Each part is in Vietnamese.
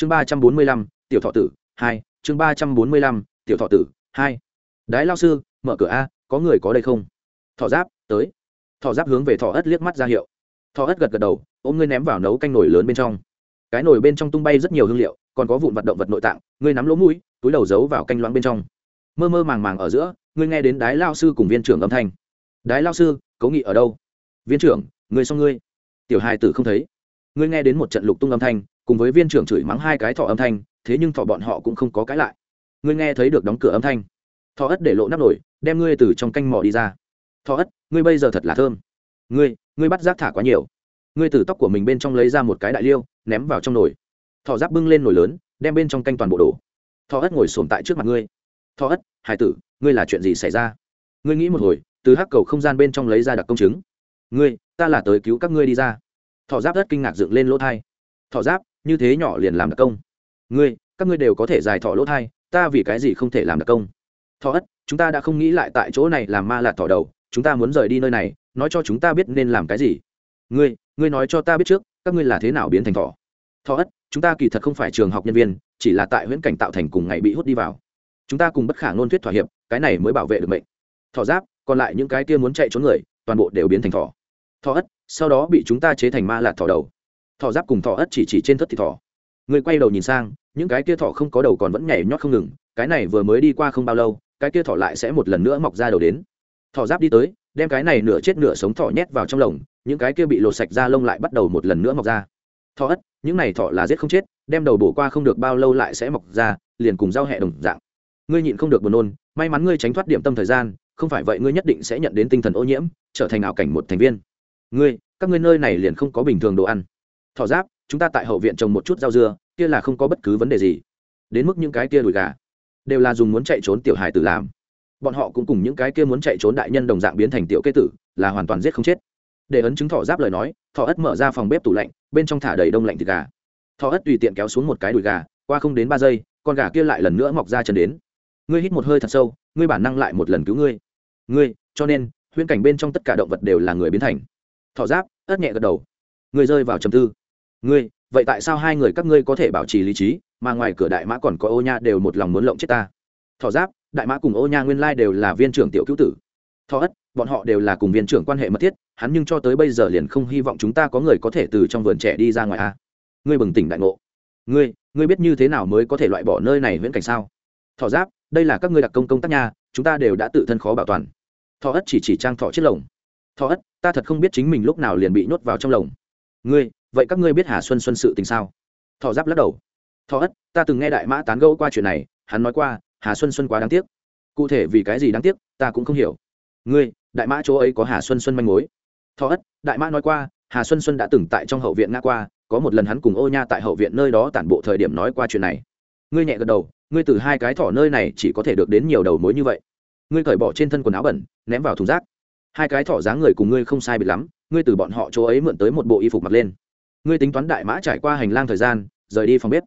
chương ba trăm bốn mươi lăm, tiểu thọ tử, hai. Chương ba trăm bốn mươi lăm, tiểu thọ tử, hai. Đái lao sư, mở cửa a, có người có đây không? Thọ giáp, tới. Thọ giáp hướng về thọ ất liếc mắt ra hiệu. Thọ ất gật gật đầu, ôm ngươi ném vào nấu canh nồi lớn bên trong. Cái nồi bên trong tung bay rất nhiều hương liệu, còn có vụn vật động vật nội tạng, ngươi nắm lỗ mũi, túi đầu giấu vào canh loãng bên trong. Mơ mơ màng màng ở giữa, ngươi nghe đến đái lao sư cùng viên trưởng âm thanh. Đái lao sư cố nghị ở đâu? Viên trưởng người xong ngươi. Tiểu hai tử không thấy. Ngươi nghe đến một trận lục tung âm thanh cùng với viên trưởng chửi mắng hai cái thọ âm thanh, thế nhưng thọ bọn họ cũng không có cái lại. Ngươi nghe thấy được đóng cửa âm thanh. Thọ ất để lộ nắp nổi đem ngươi từ trong canh mỏ đi ra. Thọ ất, ngươi bây giờ thật là thơm. Ngươi ngươi bắt rác thả quá nhiều. Ngươi từ tóc của mình bên trong lấy ra một cái đại liêu, ném vào trong nồi. Thọ giáp bưng lên nồi lớn, đem bên trong canh toàn bộ đổ. Thọ ất ngồi sồn tại trước mặt ngươi. Thọ ất, hải tử, ngươi là chuyện gì xảy ra? Ngươi nghĩ một hồi, từ hắc cầu không gian bên trong lấy ra đặc công chứng. Ngươi, ta là tới cứu các ngươi đi ra. Thọ giáp rất kinh ngạc dựng lên lỗ thai. Thọ giáp như thế nhỏ liền làm đặc công. Ngươi, các ngươi đều có thể dài thọ lỗ thai, ta vì cái gì không thể làm đặc công? Thọ ất, chúng ta đã không nghĩ lại tại chỗ này làm ma lạt thọ đầu, chúng ta muốn rời đi nơi này, nói cho chúng ta biết nên làm cái gì. Ngươi ngươi nói cho ta biết trước, các ngươi là thế nào biến thành thọ? Thọ ất, chúng ta kỳ thật không phải trường học nhân viên, chỉ là tại huyễn cảnh tạo thành cùng ngày bị hút đi vào. Chúng ta cùng bất khả ngôn thuyết thỏa hiệp, cái này mới bảo vệ được mệnh. Thọ giáp, còn lại những cái kia muốn chạy trốn người, toàn bộ đều biến thành thọ. Thọ ất, sau đó bị chúng ta chế thành ma lạt thọ đầu thỏ giáp cùng thỏ ất chỉ chỉ trên thất thì thỏ. Người quay đầu nhìn sang, những cái kia thỏ không có đầu còn vẫn nhảy nhót không ngừng, cái này vừa mới đi qua không bao lâu, cái kia thỏ lại sẽ một lần nữa mọc ra đầu đến. Thỏ giáp đi tới, đem cái này nửa chết nửa sống thỏ nhét vào trong lồng, những cái kia bị lột sạch ra lông lại bắt đầu một lần nữa mọc ra. Thỏ ất những này thỏ là giết không chết, đem đầu bổ qua không được bao lâu lại sẽ mọc ra, liền cùng giao hẹ đồng dạng. Ngươi nhịn không được buồn nôn, may mắn ngươi tránh thoát điểm tâm thời gian, không phải vậy ngươi nhất định sẽ nhận đến tinh thần ô nhiễm, trở thành ảo cảnh một thành viên. Ngươi, các ngươi nơi này liền không có bình thường đồ ăn. Thỏ giáp, chúng ta tại hậu viện trồng một chút rau dưa, kia là không có bất cứ vấn đề gì. Đến mức những cái kia đùi gà, đều là dùng muốn chạy trốn tiểu hài tử làm. Bọn họ cũng cùng những cái kia muốn chạy trốn đại nhân đồng dạng biến thành tiểu kê tử, là hoàn toàn giết không chết. Để ấn chứng thỏ giáp lời nói, thỏ ất mở ra phòng bếp tủ lạnh, bên trong thả đầy đông lạnh thịt gà. Thỏ ất tùy tiện kéo xuống một cái đùi gà, qua không đến ba giây, con gà kia lại lần nữa mọc ra chân đến. Ngươi hít một hơi thật sâu, ngươi bản năng lại một lần cứu ngươi. Ngươi, cho nên, huyễn cảnh bên trong tất cả động vật đều là người biến thành. Thỏ giáp ất nhẹ gật đầu. Ngươi rơi vào trầm tư ngươi, vậy tại sao hai người các ngươi có thể bảo trì lý trí, mà ngoài cửa đại mã còn có ô nha đều một lòng muốn lộng chết ta? Thọ giáp, đại mã cùng ô nha nguyên lai đều là viên trưởng tiểu cứu tử. Thọ ất, bọn họ đều là cùng viên trưởng quan hệ mật thiết, hắn nhưng cho tới bây giờ liền không hy vọng chúng ta có người có thể từ trong vườn trẻ đi ra ngoài a. Ngươi bừng tỉnh đại ngộ. Ngươi ngươi biết như thế nào mới có thể loại bỏ nơi này viễn cảnh sao? Thọ giáp, đây là các ngươi đặc công công tác nhà chúng ta đều đã tự thân khó bảo toàn. Thọ ất chỉ chỉ trang thọ chết lồng. Thọ ất, ta thật không biết chính mình lúc nào liền bị nhốt vào trong lồng. Ngươi vậy các ngươi biết hà xuân xuân sự tình sao? Thọ giáp lắc đầu. Thọ ất, ta từng nghe đại mã tán gẫu qua chuyện này, hắn nói qua, hà xuân xuân quá đáng tiếc. Cụ thể vì cái gì đáng tiếc, ta cũng không hiểu. Ngươi, đại mã chỗ ấy có hà xuân xuân manh mối. Thọ ất, đại mã nói qua, hà xuân xuân đã từng tại trong hậu viện ngã qua, có một lần hắn cùng ô nha tại hậu viện nơi đó tản bộ thời điểm nói qua chuyện này. Ngươi nhẹ gật đầu, ngươi từ hai cái thỏ nơi này chỉ có thể được đến nhiều đầu mối như vậy. Ngươi cởi bỏ trên thân quần áo bẩn, ném vào thùng rác. Hai cái thỏ dáng người cùng ngươi không sai biệt lắm, ngươi từ bọn họ chỗ ấy mượn tới một bộ y phục mặc lên ngươi tính toán đại mã trải qua hành lang thời gian, rời đi phòng bếp.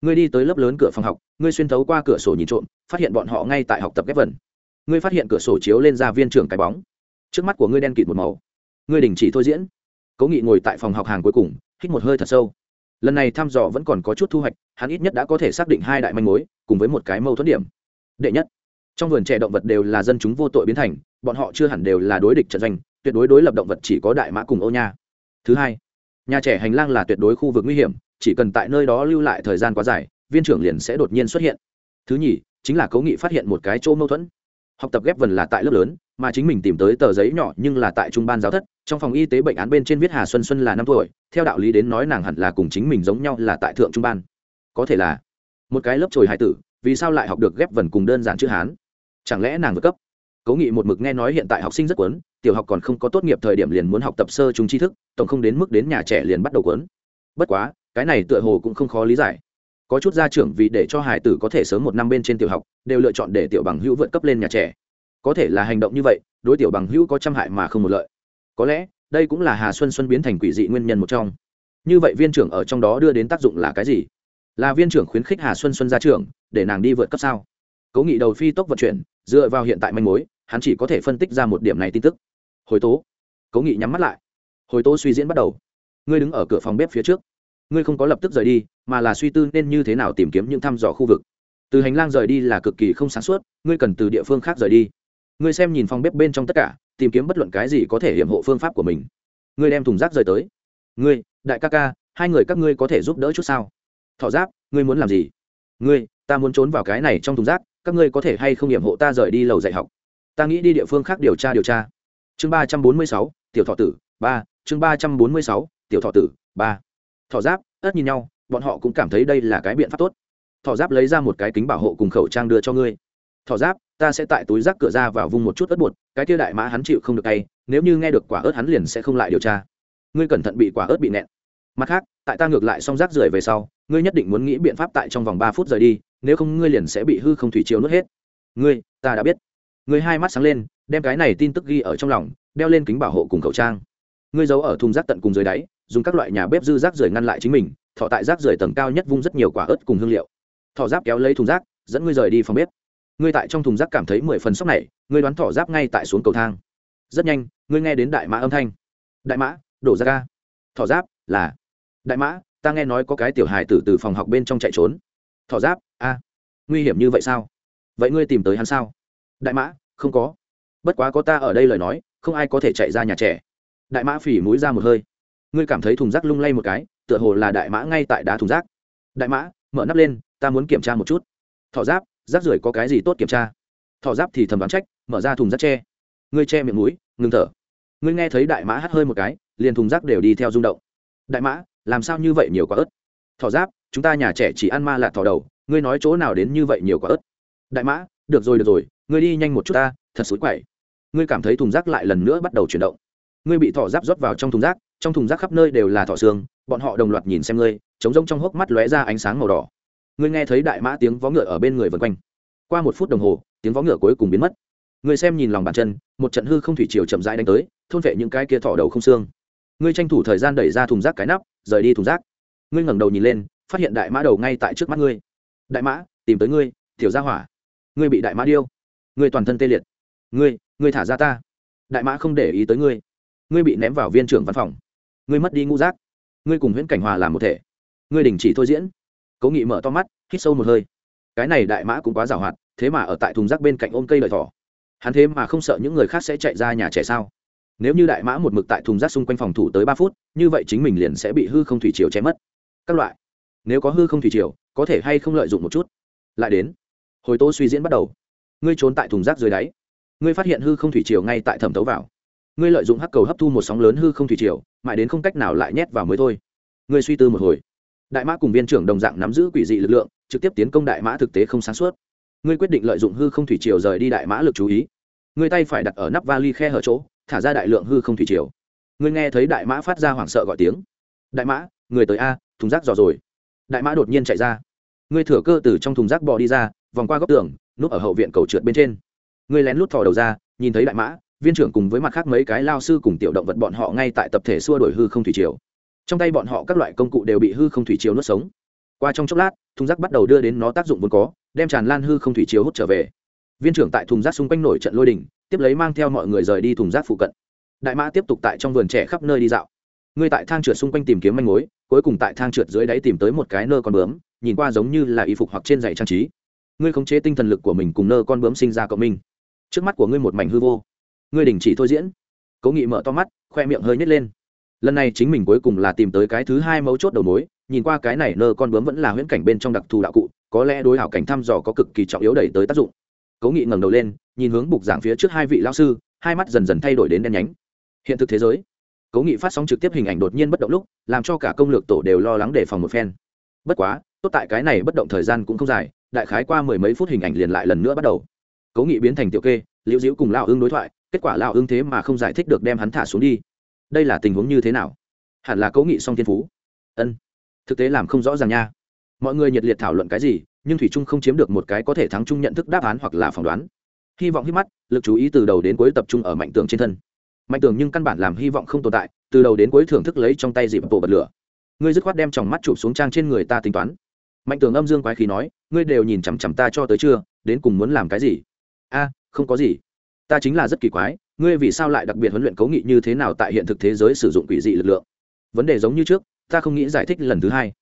Ngươi đi tới lớp lớn cửa phòng học, ngươi xuyên thấu qua cửa sổ nhìn trộm, phát hiện bọn họ ngay tại học tập ghép vần. Ngươi phát hiện cửa sổ chiếu lên ra viên trưởng cái bóng. Trước mắt của ngươi đen kịt một màu. Ngươi đình chỉ thôi diễn. Cố nghị ngồi tại phòng học hàng cuối cùng, hít một hơi thật sâu. Lần này thăm dò vẫn còn có chút thu hoạch, hắn ít nhất đã có thể xác định hai đại manh mối, cùng với một cái mâu thuẫn điểm. Đệ nhất, trong vườn trẻ động vật đều là dân chúng vô tội biến thành, bọn họ chưa hẳn đều là đối địch trận doanh, tuyệt đối đối lập động vật chỉ có đại mã cùng ô nha. Thứ hai nhà trẻ hành lang là tuyệt đối khu vực nguy hiểm, chỉ cần tại nơi đó lưu lại thời gian quá dài, viên trưởng liền sẽ đột nhiên xuất hiện. Thứ nhì, chính là cố nghị phát hiện một cái chỗ mâu thuẫn. Học tập ghép vần là tại lớp lớn, mà chính mình tìm tới tờ giấy nhỏ nhưng là tại trung ban giáo thất, trong phòng y tế bệnh án bên trên viết hà xuân xuân là năm tuổi, theo đạo lý đến nói nàng hẳn là cùng chính mình giống nhau là tại thượng trung ban. Có thể là một cái lớp trồi hài tử, vì sao lại học được ghép vần cùng đơn giản chữ hán? Chẳng lẽ nàng vượt cấp? Cố nghị một mực nghe nói hiện tại học sinh rất quấn tiểu học còn không có tốt nghiệp thời điểm liền muốn học tập sơ chúng tri thức, tổng không đến mức đến nhà trẻ liền bắt đầu quấn bất quá, cái này tựa hồ cũng không khó lý giải. Có chút gia trưởng vì để cho hải tử có thể sớm một năm bên trên tiểu học, đều lựa chọn để tiểu bằng hữu vượt cấp lên nhà trẻ. Có thể là hành động như vậy, đối tiểu bằng hữu có trăm hại mà không một lợi. Có lẽ, đây cũng là hà xuân xuân biến thành quỷ dị nguyên nhân một trong. Như vậy viên trưởng ở trong đó đưa đến tác dụng là cái gì? Là viên trưởng khuyến khích hà xuân xuân ra trường để nàng đi vượt cấp sao? Cố nghị đầu phi tốc vận chuyển, dựa vào hiện tại manh mối hắn chỉ có thể phân tích ra một điểm này tin tức. Hồi tố, cố nghị nhắm mắt lại. Hồi tố suy diễn bắt đầu. Ngươi đứng ở cửa phòng bếp phía trước. Ngươi không có lập tức rời đi, mà là suy tư nên như thế nào tìm kiếm những thăm dò khu vực. Từ hành lang rời đi là cực kỳ không sáng suốt, ngươi cần từ địa phương khác rời đi. Ngươi xem nhìn phòng bếp bên trong tất cả, tìm kiếm bất luận cái gì có thể hiểm hộ phương pháp của mình. Ngươi đem thùng rác rời tới. Ngươi, đại ca ca, hai người các ngươi có thể giúp đỡ chút sao? Thọ giáp ngươi muốn làm gì? Ngươi, ta muốn trốn vào cái này trong thùng rác, các ngươi có thể hay không hiểm hộ ta rời đi lầu dạy học? Ta nghĩ đi địa phương khác điều tra điều tra. Chương ba trăm bốn mươi sáu, tiểu thọ tử, ba. Chương ba trăm bốn mươi sáu, tiểu thọ tử, ba. Thọ giáp, ớt nhìn nhau, bọn họ cũng cảm thấy đây là cái biện pháp tốt. Thọ giáp lấy ra một cái kính bảo hộ cùng khẩu trang đưa cho ngươi. Thọ giáp, ta sẽ tại túi rác cửa ra vào vung một chút ớt bột, cái kia đại mã hắn chịu không được tay, nếu như nghe được quả ớt hắn liền sẽ không lại điều tra. Ngươi cẩn thận bị quả ớt bị nẹn. Mặt khác, tại ta ngược lại xong rác rưởi về sau, ngươi nhất định muốn nghĩ biện pháp tại trong vòng ba phút rời đi, nếu không ngươi liền sẽ bị hư không thủy chiếu nuốt hết. Ngươi, ta đã biết người hai mắt sáng lên, đem cái này tin tức ghi ở trong lòng, đeo lên kính bảo hộ cùng khẩu trang. Người giấu ở thùng rác tận cùng dưới đáy, dùng các loại nhà bếp dư rác rưởi ngăn lại chính mình, thọ tại rác rưởi tầng cao nhất vung rất nhiều quả ớt cùng hương liệu. Thọ giáp kéo lấy thùng rác, dẫn ngươi rời đi phòng bếp. Ngươi tại trong thùng rác cảm thấy mười phần sốc này ngươi đoán thỏ giáp ngay tại xuống cầu thang. Rất nhanh ngươi nghe đến đại mã âm thanh. Đại mã, đổ ra ca thỏ giáp, là. Đại mã, ta nghe nói có cái tiểu hài tử từ phòng học bên trong chạy trốn. Thỏ giáp, a. Nguy hiểm như vậy sao? Vậy ngươi tìm tới hắn sao? Đại mã, không có. Bất quá có ta ở đây lời nói, không ai có thể chạy ra nhà trẻ. Đại mã phỉ mũi ra một hơi. Ngươi cảm thấy thùng rác lung lay một cái, tựa hồ là đại mã ngay tại đá thùng rác. Đại mã, mở nắp lên, ta muốn kiểm tra một chút. Thỏ giáp, rác rưởi có cái gì tốt kiểm tra? Thỏ giáp thì thầm đoán trách, mở ra thùng rác tre ngươi che miệng mũi, ngừng thở. Ngươi nghe thấy đại mã hắt hơi một cái, liền thùng rác đều đi theo rung động. Đại mã, làm sao như vậy nhiều quả ớt? Thỏ giáp, chúng ta nhà trẻ chỉ ăn ma lạ thỏ đầu, ngươi nói chỗ nào đến như vậy nhiều quả ớt? Đại mã được rồi được rồi, ngươi đi nhanh một chút ta, thật xối quậy. Ngươi cảm thấy thùng rác lại lần nữa bắt đầu chuyển động. Ngươi bị thỏ giáp rót vào trong thùng rác, trong thùng rác khắp nơi đều là thỏ xương, bọn họ đồng loạt nhìn xem ngươi chống rông trong hốc mắt lóe ra ánh sáng màu đỏ. Ngươi nghe thấy đại mã tiếng vó ngựa ở bên người vân quanh. Qua một phút đồng hồ, tiếng vó ngựa cuối cùng biến mất. Ngươi xem nhìn lòng bàn chân, một trận hư không thủy chiều chậm rãi đánh tới, thôn vệ những cái kia thỏ đầu không xương. Ngươi tranh thủ thời gian đẩy ra thùng rác cái nắp, rời đi thùng rác. Ngươi ngẩng đầu nhìn lên, phát hiện đại mã đầu ngay tại trước mắt ngươi. Đại mã, tìm tới ngươi, tiểu ra hỏa ngươi bị đại mã điêu ngươi toàn thân tê liệt ngươi ngươi thả ra ta đại mã không để ý tới ngươi ngươi bị ném vào viên trưởng văn phòng ngươi mất đi ngũ giác, ngươi cùng huyễn cảnh hòa làm một thể ngươi đình chỉ thôi diễn cố nghị mở to mắt hít sâu một hơi cái này đại mã cũng quá giàu hoạt thế mà ở tại thùng rác bên cạnh ôm cây lợi thỏ hắn thế mà không sợ những người khác sẽ chạy ra nhà trẻ sao? Nếu như đại mã một mực tại thùng rác xung quanh phòng thủ tới ba phút như vậy chính mình liền sẽ bị hư không thủy triều che mất. Các loại nếu có hư không thủy triều có thể hay không lợi dụng một chút? Lại đến hồi tố suy diễn bắt đầu. Ngươi trốn tại thùng rác dưới đáy. Ngươi phát hiện hư không thủy triều ngay tại thẩm tấu vào. Ngươi lợi dụng hắc cầu hấp thu một sóng lớn hư không thủy triều, mãi đến không cách nào lại nhét vào mới thôi. Ngươi suy tư một hồi. Đại mã cùng viên trưởng đồng dạng nắm giữ quỷ dị lực lượng, trực tiếp tiến công đại mã thực tế không sáng suốt. Ngươi quyết định lợi dụng hư không thủy triều rời đi đại mã lực chú ý. Ngươi tay phải đặt ở nắp vali khe hở chỗ, thả ra đại lượng hư không thủy triều. Ngươi nghe thấy đại mã phát ra hoảng sợ gọi tiếng. Đại mã, người tới a, thùng rác dò rồi. Đại mã đột nhiên chạy ra. Ngươi thừa cơ từ trong thùng rác bò đi ra vòng qua góc tường, núp ở hậu viện cầu trượt bên trên. Ngươi lén lút thò đầu ra, nhìn thấy đại mã, viên trưởng cùng với mặt khác mấy cái lao sư cùng tiểu động vật bọn họ ngay tại tập thể xua đổi hư không thủy triều. Trong tay bọn họ các loại công cụ đều bị hư không thủy chiếu nuốt sống. Qua trong chốc lát, thùng rác bắt đầu đưa đến nó tác dụng vốn có, đem tràn lan hư không thủy chiếu hút trở về. Viên trưởng tại thùng rác xung quanh nổi trận lôi đình tiếp lấy mang theo mọi người rời đi thùng rác phụ cận. Đại mã tiếp tục tại trong vườn trẻ khắp nơi đi dạo. Ngươi tại thang trượt xung quanh tìm kiếm manh mối, cuối cùng tại thang trượt dưới đáy tìm tới một cái nơ con bướm, nhìn qua giống như là y phục hoặc trên giày trang trí ngươi khống chế tinh thần lực của mình cùng nơ con bướm sinh ra cộng minh. Trước mắt của ngươi một mảnh hư vô. Ngươi đình chỉ thôi diễn. Cố nghị mở to mắt, khoe miệng hơi nhét lên. Lần này chính mình cuối cùng là tìm tới cái thứ hai mấu chốt đầu mối, nhìn qua cái này nơ con bướm vẫn là huyễn cảnh bên trong đặc thù đạo cụ, có lẽ đối hảo cảnh thăm dò có cực kỳ trọng yếu đẩy tới tác dụng. Cố nghị ngẩng đầu lên, nhìn hướng bục giảng phía trước hai vị lao sư, hai mắt dần dần thay đổi đến đen nhánh. Hiện thực thế giới. Cố nghị phát sóng trực tiếp hình ảnh đột nhiên bất động lúc, làm cho cả công lược tổ đều lo lắng đề phòng một phen. Bất quá, tốt tại cái này bất động thời gian cũng không dài đại khái qua mười mấy phút hình ảnh liền lại lần nữa bắt đầu. Cố nghị biến thành tiểu kê, liễu diễu cùng lao ưng đối thoại, kết quả lao ưng thế mà không giải thích được đem hắn thả xuống đi. Đây là tình huống như thế nào? Hẳn là cố nghị song thiên phú. Ân, thực tế làm không rõ ràng nha. Mọi người nhiệt liệt thảo luận cái gì, nhưng thủy trung không chiếm được một cái có thể thắng chung nhận thức đáp án hoặc là phỏng đoán. Hy vọng hít mắt, lực chú ý từ đầu đến cuối tập trung ở mạnh tường trên thân. Mạnh tường nhưng căn bản làm hy vọng không tồn tại, từ đầu đến cuối thưởng thức lấy trong tay dịp bộ bật lửa. Ngươi dứt khoát đem tròng mắt chụp xuống trang trên người ta tính toán mạnh tường âm dương quái khí nói, ngươi đều nhìn chằm chằm ta cho tới chưa đến cùng muốn làm cái gì? A, không có gì. Ta chính là rất kỳ quái, ngươi vì sao lại đặc biệt huấn luyện cấu nghị như thế nào tại hiện thực thế giới sử dụng quỷ dị lực lượng? Vấn đề giống như trước, ta không nghĩ giải thích lần thứ hai.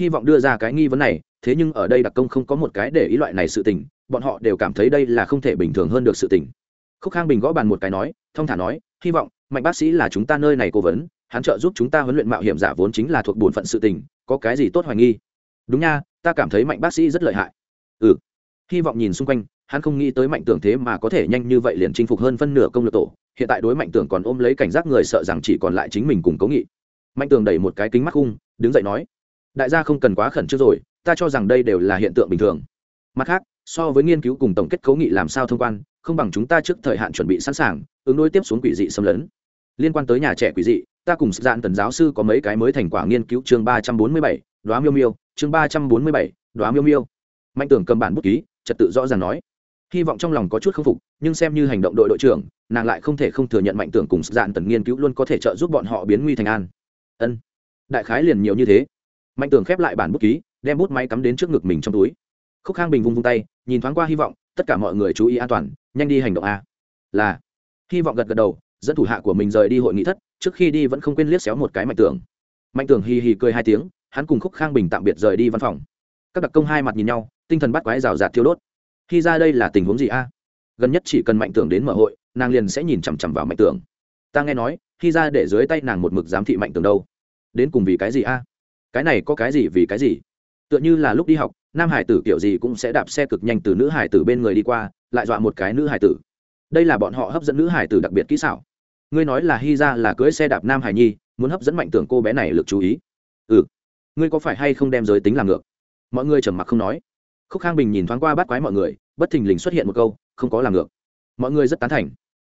Hy vọng đưa ra cái nghi vấn này, thế nhưng ở đây đặc công không có một cái để ý loại này sự tình, bọn họ đều cảm thấy đây là không thể bình thường hơn được sự tình. Khúc khang bình gõ bàn một cái nói thông thả nói, hy vọng, mạnh bác sĩ là chúng ta nơi này cố vấn, hắn trợ giúp chúng ta huấn luyện mạo hiểm giả vốn chính là thuộc bổn phận sự tình, có cái gì tốt hoài nghi? Đúng nha, ta cảm thấy mạnh bác sĩ rất lợi hại. Ừ. Hy vọng nhìn xung quanh, hắn không nghĩ tới mạnh tưởng thế mà có thể nhanh như vậy liền chinh phục hơn phân nửa công lược tổ. Hiện tại đối mạnh tưởng còn ôm lấy cảnh giác người sợ rằng chỉ còn lại chính mình cùng cố nghị. Mạnh tưởng đẩy một cái kính mắt khung đứng dậy nói, đại gia không cần quá khẩn trương rồi, ta cho rằng đây đều là hiện tượng bình thường. Mặt khác, so với nghiên cứu cùng tổng kết cấu nghị làm sao thông quan, không bằng chúng ta trước thời hạn chuẩn bị sẵn sàng, ứng đối tiếp xuống quỷ dị xâm lấn. Liên quan tới nhà trẻ quỷ dị, ta cùng dạn tần giáo sư có mấy cái mới thành quả nghiên cứu chương ba trăm bốn mươi bảy, đoá miêu miêu chương ba trăm bốn mươi bảy, đoá miêu miêu. Mạnh tưởng cầm bản bút ký, trật tự rõ ràng nói. Hy vọng trong lòng có chút k phục, nhưng xem như hành động đội đội trưởng, nàng lại không thể không thừa nhận mạnh tưởng cùng dạn tần nghiên cứu luôn có thể trợ giúp bọn họ biến nguy thành an. Ân. Đại khái liền nhiều như thế. Mạnh tưởng khép lại bản bút ký, đem bút máy cắm đến trước ngực mình trong túi. Khúc khang bình vung vung tay, nhìn thoáng qua hy vọng, tất cả mọi người chú ý an toàn, nhanh đi hành động a. Là. Hy vọng gật gật đầu, dẫn thủ hạ của mình rời đi hội nghị thất, trước khi đi vẫn không quên liếc xéo một cái mạnh tưởng. Mạnh tưởng hì hì cười hai tiếng hắn cùng khúc khang bình tạm biệt rời đi văn phòng các đặc công hai mặt nhìn nhau tinh thần bắt quái rào rạt thiêu đốt khi ra đây là tình huống gì a à? gần nhất chỉ cần mạnh tưởng đến mở hội nàng liền sẽ nhìn chằm chằm vào mạnh tưởng ta nghe nói khi ra để dưới tay nàng một mực giám thị mạnh tưởng đâu đến cùng vì cái gì a à? cái này có cái gì vì cái gì tựa như là lúc đi học nam hải tử kiểu gì cũng sẽ đạp xe cực nhanh từ nữ hải tử bên người đi qua lại dọa một cái nữ hải tử đây là bọn họ hấp dẫn nữ hải tử đặc biệt kỹ xảo ngươi nói là hy ra là cưới xe đạp nam hải nhi muốn hấp dẫn mạnh tưởng cô bé này lực chú ý ừ ngươi có phải hay không đem giới tính làm ngược? Mọi người trầm mặc không nói. Khúc khang bình nhìn thoáng qua bắt quái mọi người, bất thình lình xuất hiện một câu, không có làm ngược. Mọi người rất tán thành.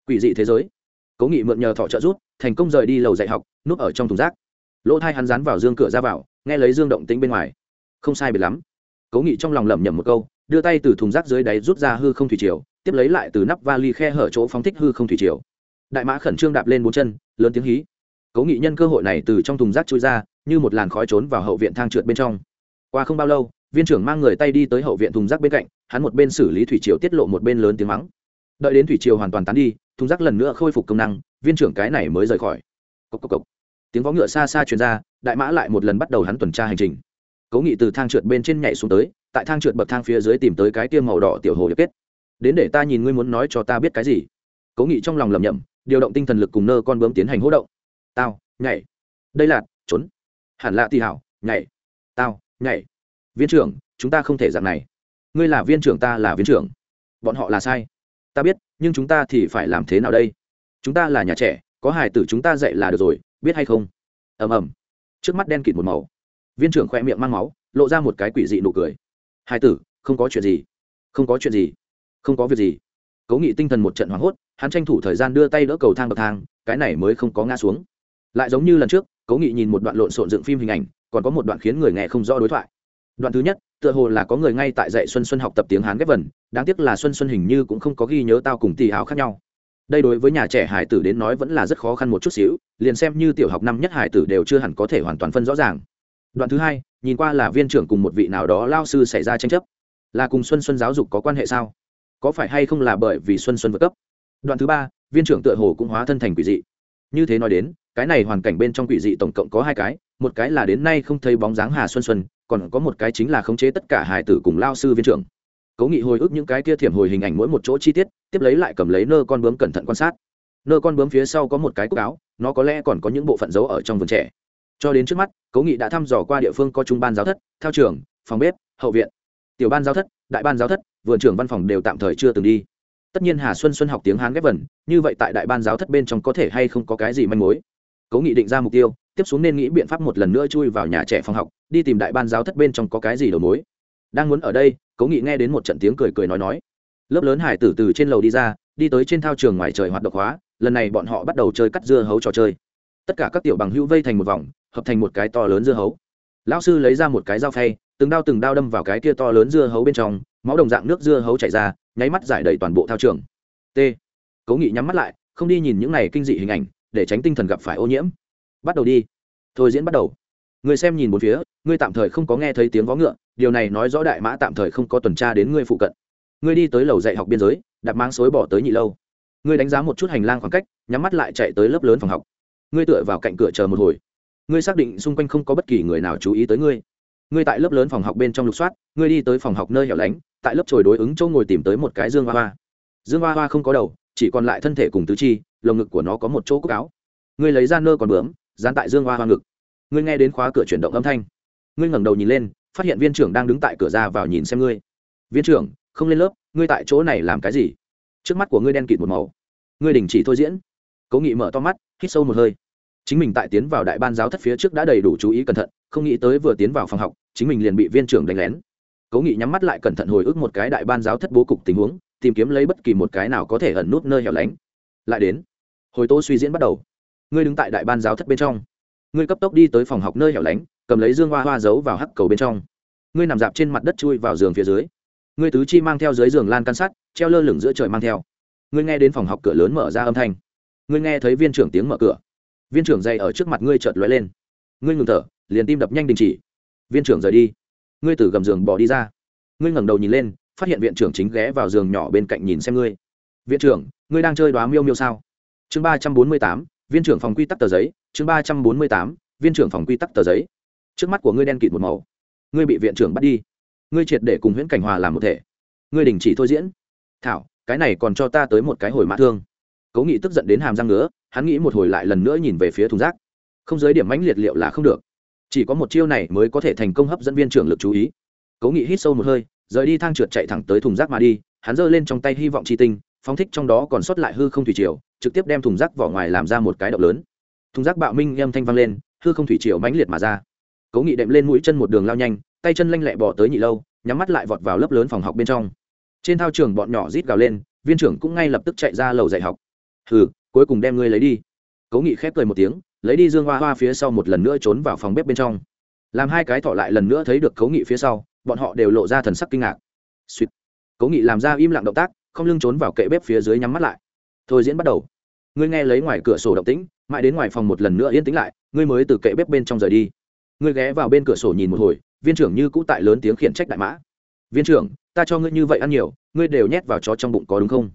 Quỷ dị thế giới. Cố nghị mượn nhờ thọ trợ rút thành công rời đi lầu dạy học, núp ở trong thùng rác. Lỗ thai hắn dán vào dương cửa ra vào, nghe lấy dương động tính bên ngoài. Không sai biệt lắm. Cố nghị trong lòng lẩm nhẩm một câu, đưa tay từ thùng rác dưới đáy rút ra hư không thủy triều, tiếp lấy lại từ nắp vali khe hở chỗ phóng thích hư không thủy triều. Đại mã khẩn trương đạp lên bốn chân, lớn tiếng hí cố nghị nhân cơ hội này từ trong thùng rác chui ra, như một làn khói trốn vào hậu viện thang trượt bên trong. Qua không bao lâu, viên trưởng mang người tay đi tới hậu viện thùng rác bên cạnh, hắn một bên xử lý thủy triều tiết lộ một bên lớn tiếng mắng. Đợi đến thủy triều hoàn toàn tán đi, thùng rác lần nữa khôi phục công năng, viên trưởng cái này mới rời khỏi. Cốc cốc cốc. tiếng vó ngựa xa xa truyền ra, đại mã lại một lần bắt đầu hắn tuần tra hành trình. Cố nghị từ thang trượt bên trên nhảy xuống tới, tại thang trượt bậc thang phía dưới tìm tới cái tiêm màu đỏ tiểu hồ điệp kết. Đến để ta nhìn ngươi muốn nói cho ta biết cái gì? Cố nghị trong lòng lầm nhầm điều động tinh thần lực cùng nơ con bướm tiến hành hỗ động tao, nhảy. Đây là, trốn. Hẳn lạ tì hảo, nhảy. Tao, nhảy. Viên trưởng, chúng ta không thể dạng này. Ngươi là viên trưởng, ta là viên trưởng. Bọn họ là sai. Ta biết, nhưng chúng ta thì phải làm thế nào đây? Chúng ta là nhà trẻ, có hài tử chúng ta dạy là được rồi, biết hay không? Ầm ầm. Trước mắt đen kịt một màu. Viên trưởng khoe miệng mang máu, lộ ra một cái quỷ dị nụ cười. Hài tử, không có chuyện gì. Không có chuyện gì. Không có việc gì. Cố nghị tinh thần một trận hoảng hốt, hắn tranh thủ thời gian đưa tay đỡ cầu thang bậc thang, cái này mới không có ngã xuống lại giống như lần trước, cố nghị nhìn một đoạn lộn xộn dựng phim hình ảnh, còn có một đoạn khiến người nghe không rõ đối thoại. Đoạn thứ nhất, tựa hồ là có người ngay tại dạy xuân xuân học tập tiếng hán ghép vần, đáng tiếc là xuân xuân hình như cũng không có ghi nhớ tao cùng tỷ hào khác nhau. Đây đối với nhà trẻ hải tử đến nói vẫn là rất khó khăn một chút xíu, liền xem như tiểu học năm nhất hải tử đều chưa hẳn có thể hoàn toàn phân rõ ràng. Đoạn thứ hai, nhìn qua là viên trưởng cùng một vị nào đó lao sư xảy ra tranh chấp. Là cùng xuân xuân giáo dục có quan hệ sao? Có phải hay không là bởi vì xuân xuân vượt cấp? Đoạn thứ ba, viên trưởng tựa hồ cũng hóa thân thành quỷ dị. Như thế nói đến cái này hoàn cảnh bên trong quỷ dị tổng cộng có hai cái, một cái là đến nay không thấy bóng dáng hà xuân xuân, còn có một cái chính là khống chế tất cả hải tử cùng lao sư viên trưởng. Cố nghị hồi ức những cái kia thiểm hồi hình ảnh mỗi một chỗ chi tiết, tiếp lấy lại cầm lấy nơ con bướm cẩn thận quan sát. Nơ con bướm phía sau có một cái cúc áo, nó có lẽ còn có những bộ phận giấu ở trong vườn trẻ. Cho đến trước mắt, cố nghị đã thăm dò qua địa phương có trung ban giáo thất theo trường, phòng bếp, hậu viện. Tiểu ban giáo thất, đại ban giáo thất, vườn trưởng văn phòng đều tạm thời chưa từng đi. Tất nhiên hà xuân xuân học tiếng hán ghép vần, như vậy tại đại ban giáo thất bên trong có thể hay không có cái gì manh mối? Cố nghị định ra mục tiêu, tiếp xuống nên nghĩ biện pháp một lần nữa chui vào nhà trẻ phòng học, đi tìm đại ban giáo thất bên trong có cái gì đầu mối. Đang muốn ở đây cố nghị nghe đến một trận tiếng cười cười nói nói. Lớp lớn hải tử từ trên lầu đi ra, đi tới trên thao trường ngoài trời hoạt động hóa, lần này bọn họ bắt đầu chơi cắt dưa hấu trò chơi. Tất cả các tiểu bằng hữu vây thành một vòng, hợp thành một cái to lớn dưa hấu. Lão sư lấy ra một cái dao phay, từng đao từng đao đâm vào cái kia to lớn dưa hấu bên trong, máu đồng dạng nước dưa hấu chảy ra, nháy mắt giải đầy toàn bộ thao trường. T. Cố nghị nhắm mắt lại, không đi nhìn những này kinh dị hình ảnh để tránh tinh thần gặp phải ô nhiễm. Bắt đầu đi. Thôi diễn bắt đầu. Người xem nhìn một phía, ngươi tạm thời không có nghe thấy tiếng vó ngựa, điều này nói rõ đại mã tạm thời không có tuần tra đến ngươi phụ cận. Ngươi đi tới lầu dạy học biên giới, đặt mang xối bỏ tới nhị lâu. Ngươi đánh giá một chút hành lang khoảng cách, nhắm mắt lại chạy tới lớp lớn phòng học. Ngươi tựa vào cạnh cửa chờ một hồi. Ngươi xác định xung quanh không có bất kỳ người nào chú ý tới ngươi. Ngươi tại lớp lớn phòng học bên trong lục soát, ngươi đi tới phòng học nơi hẻo lánh, tại lớp trồi đối ứng chỗ ngồi tìm tới một cái dương hoa hoa. Dương hoa hoa không có đầu chỉ còn lại thân thể cùng tứ chi, lồng ngực của nó có một chỗ cúc áo. Ngươi lấy ra nơ còn bướm, dán tại dương hoa hoa ngực. Ngươi nghe đến khóa cửa chuyển động âm thanh. Ngươi ngẩng đầu nhìn lên, phát hiện viên trưởng đang đứng tại cửa ra vào nhìn xem ngươi. Viên trưởng, không lên lớp, ngươi tại chỗ này làm cái gì? Trước mắt của ngươi đen kịt một màu. Ngươi đình chỉ thôi diễn. Cố nghị mở to mắt, hít sâu một hơi. Chính mình tại tiến vào đại ban giáo thất phía trước đã đầy đủ chú ý cẩn thận, không nghĩ tới vừa tiến vào phòng học, chính mình liền bị viên trưởng đánh lén. Cố nghị nhắm mắt lại cẩn thận hồi ức một cái đại ban giáo thất bố cục tình huống tìm kiếm lấy bất kỳ một cái nào có thể ẩn nút nơi hẻo lánh. Lại đến, hồi tô suy diễn bắt đầu. Ngươi đứng tại đại ban giáo thất bên trong. Ngươi cấp tốc đi tới phòng học nơi hẻo lánh, cầm lấy dương hoa hoa giấu vào hắc cầu bên trong. Ngươi nằm dạp trên mặt đất chui vào giường phía dưới. Ngươi tứ chi mang theo dưới giường lan can sắt, treo lơ lửng giữa trời mang theo. Ngươi nghe đến phòng học cửa lớn mở ra âm thanh. Ngươi nghe thấy viên trưởng tiếng mở cửa. Viên trưởng dày ở trước mặt ngươi chợt lóe lên. Ngươi ngừng thở, liền tim đập nhanh đình chỉ. Viên trưởng rời đi. Ngươi từ gầm giường bỏ đi ra. Ngươi ngẩng đầu nhìn lên phát hiện viện trưởng chính ghé vào giường nhỏ bên cạnh nhìn xem ngươi. Viện trưởng, ngươi đang chơi đoá miêu miêu sao? Chương ba trăm bốn mươi tám, viên trưởng phòng quy tắc tờ giấy, chương ba trăm bốn mươi tám, viên trưởng phòng quy tắc tờ giấy. Trước mắt của ngươi đen kịt một màu. Ngươi bị viện trưởng bắt đi. Ngươi triệt để cùng huyễn cảnh hòa làm một thể. Ngươi đình chỉ thôi diễn. Thảo, cái này còn cho ta tới một cái hồi mã thương. Cố nghị tức giận đến hàm răng ngứa, hắn nghĩ một hồi lại lần nữa nhìn về phía thùng rác. Không giới điểm mãnh liệt liệu là không được. Chỉ có một chiêu này mới có thể thành công hấp dẫn viên trưởng lực chú ý. Cố nghị hít sâu một hơi rời đi thang trượt chạy thẳng tới thùng rác mà đi, hắn giơ lên trong tay hy vọng chi tinh, phóng thích trong đó còn sót lại hư không thủy triều, trực tiếp đem thùng rác vỏ ngoài làm ra một cái động lớn. Thùng rác bạo minh âm thanh vang lên, hư không thủy triều mãnh liệt mà ra. Cố nghị đệm lên mũi chân một đường lao nhanh, tay chân lanh lẹ bỏ tới nhị lâu, nhắm mắt lại vọt vào lớp lớn phòng học bên trong. Trên thao trường bọn nhỏ rít gào lên, viên trưởng cũng ngay lập tức chạy ra lầu dạy học. Hừ, cuối cùng đem ngươi lấy đi. Cố nghị khép cười một tiếng, lấy đi dương hoa hoa phía sau một lần nữa trốn vào phòng bếp bên trong. Làm hai cái thọ lại lần nữa thấy được cố nghị phía sau bọn họ đều lộ ra thần sắc kinh ngạc. Suýt cố nghị làm ra im lặng động tác, không lưng trốn vào kệ bếp phía dưới nhắm mắt lại. Thôi diễn bắt đầu. Ngươi nghe lấy ngoài cửa sổ động tĩnh, mãi đến ngoài phòng một lần nữa yên tĩnh lại, ngươi mới từ kệ bếp bên trong rời đi. Ngươi ghé vào bên cửa sổ nhìn một hồi, viên trưởng như cũ tại lớn tiếng khiển trách đại mã. Viên trưởng, ta cho ngươi như vậy ăn nhiều, ngươi đều nhét vào chó trong bụng có đúng không?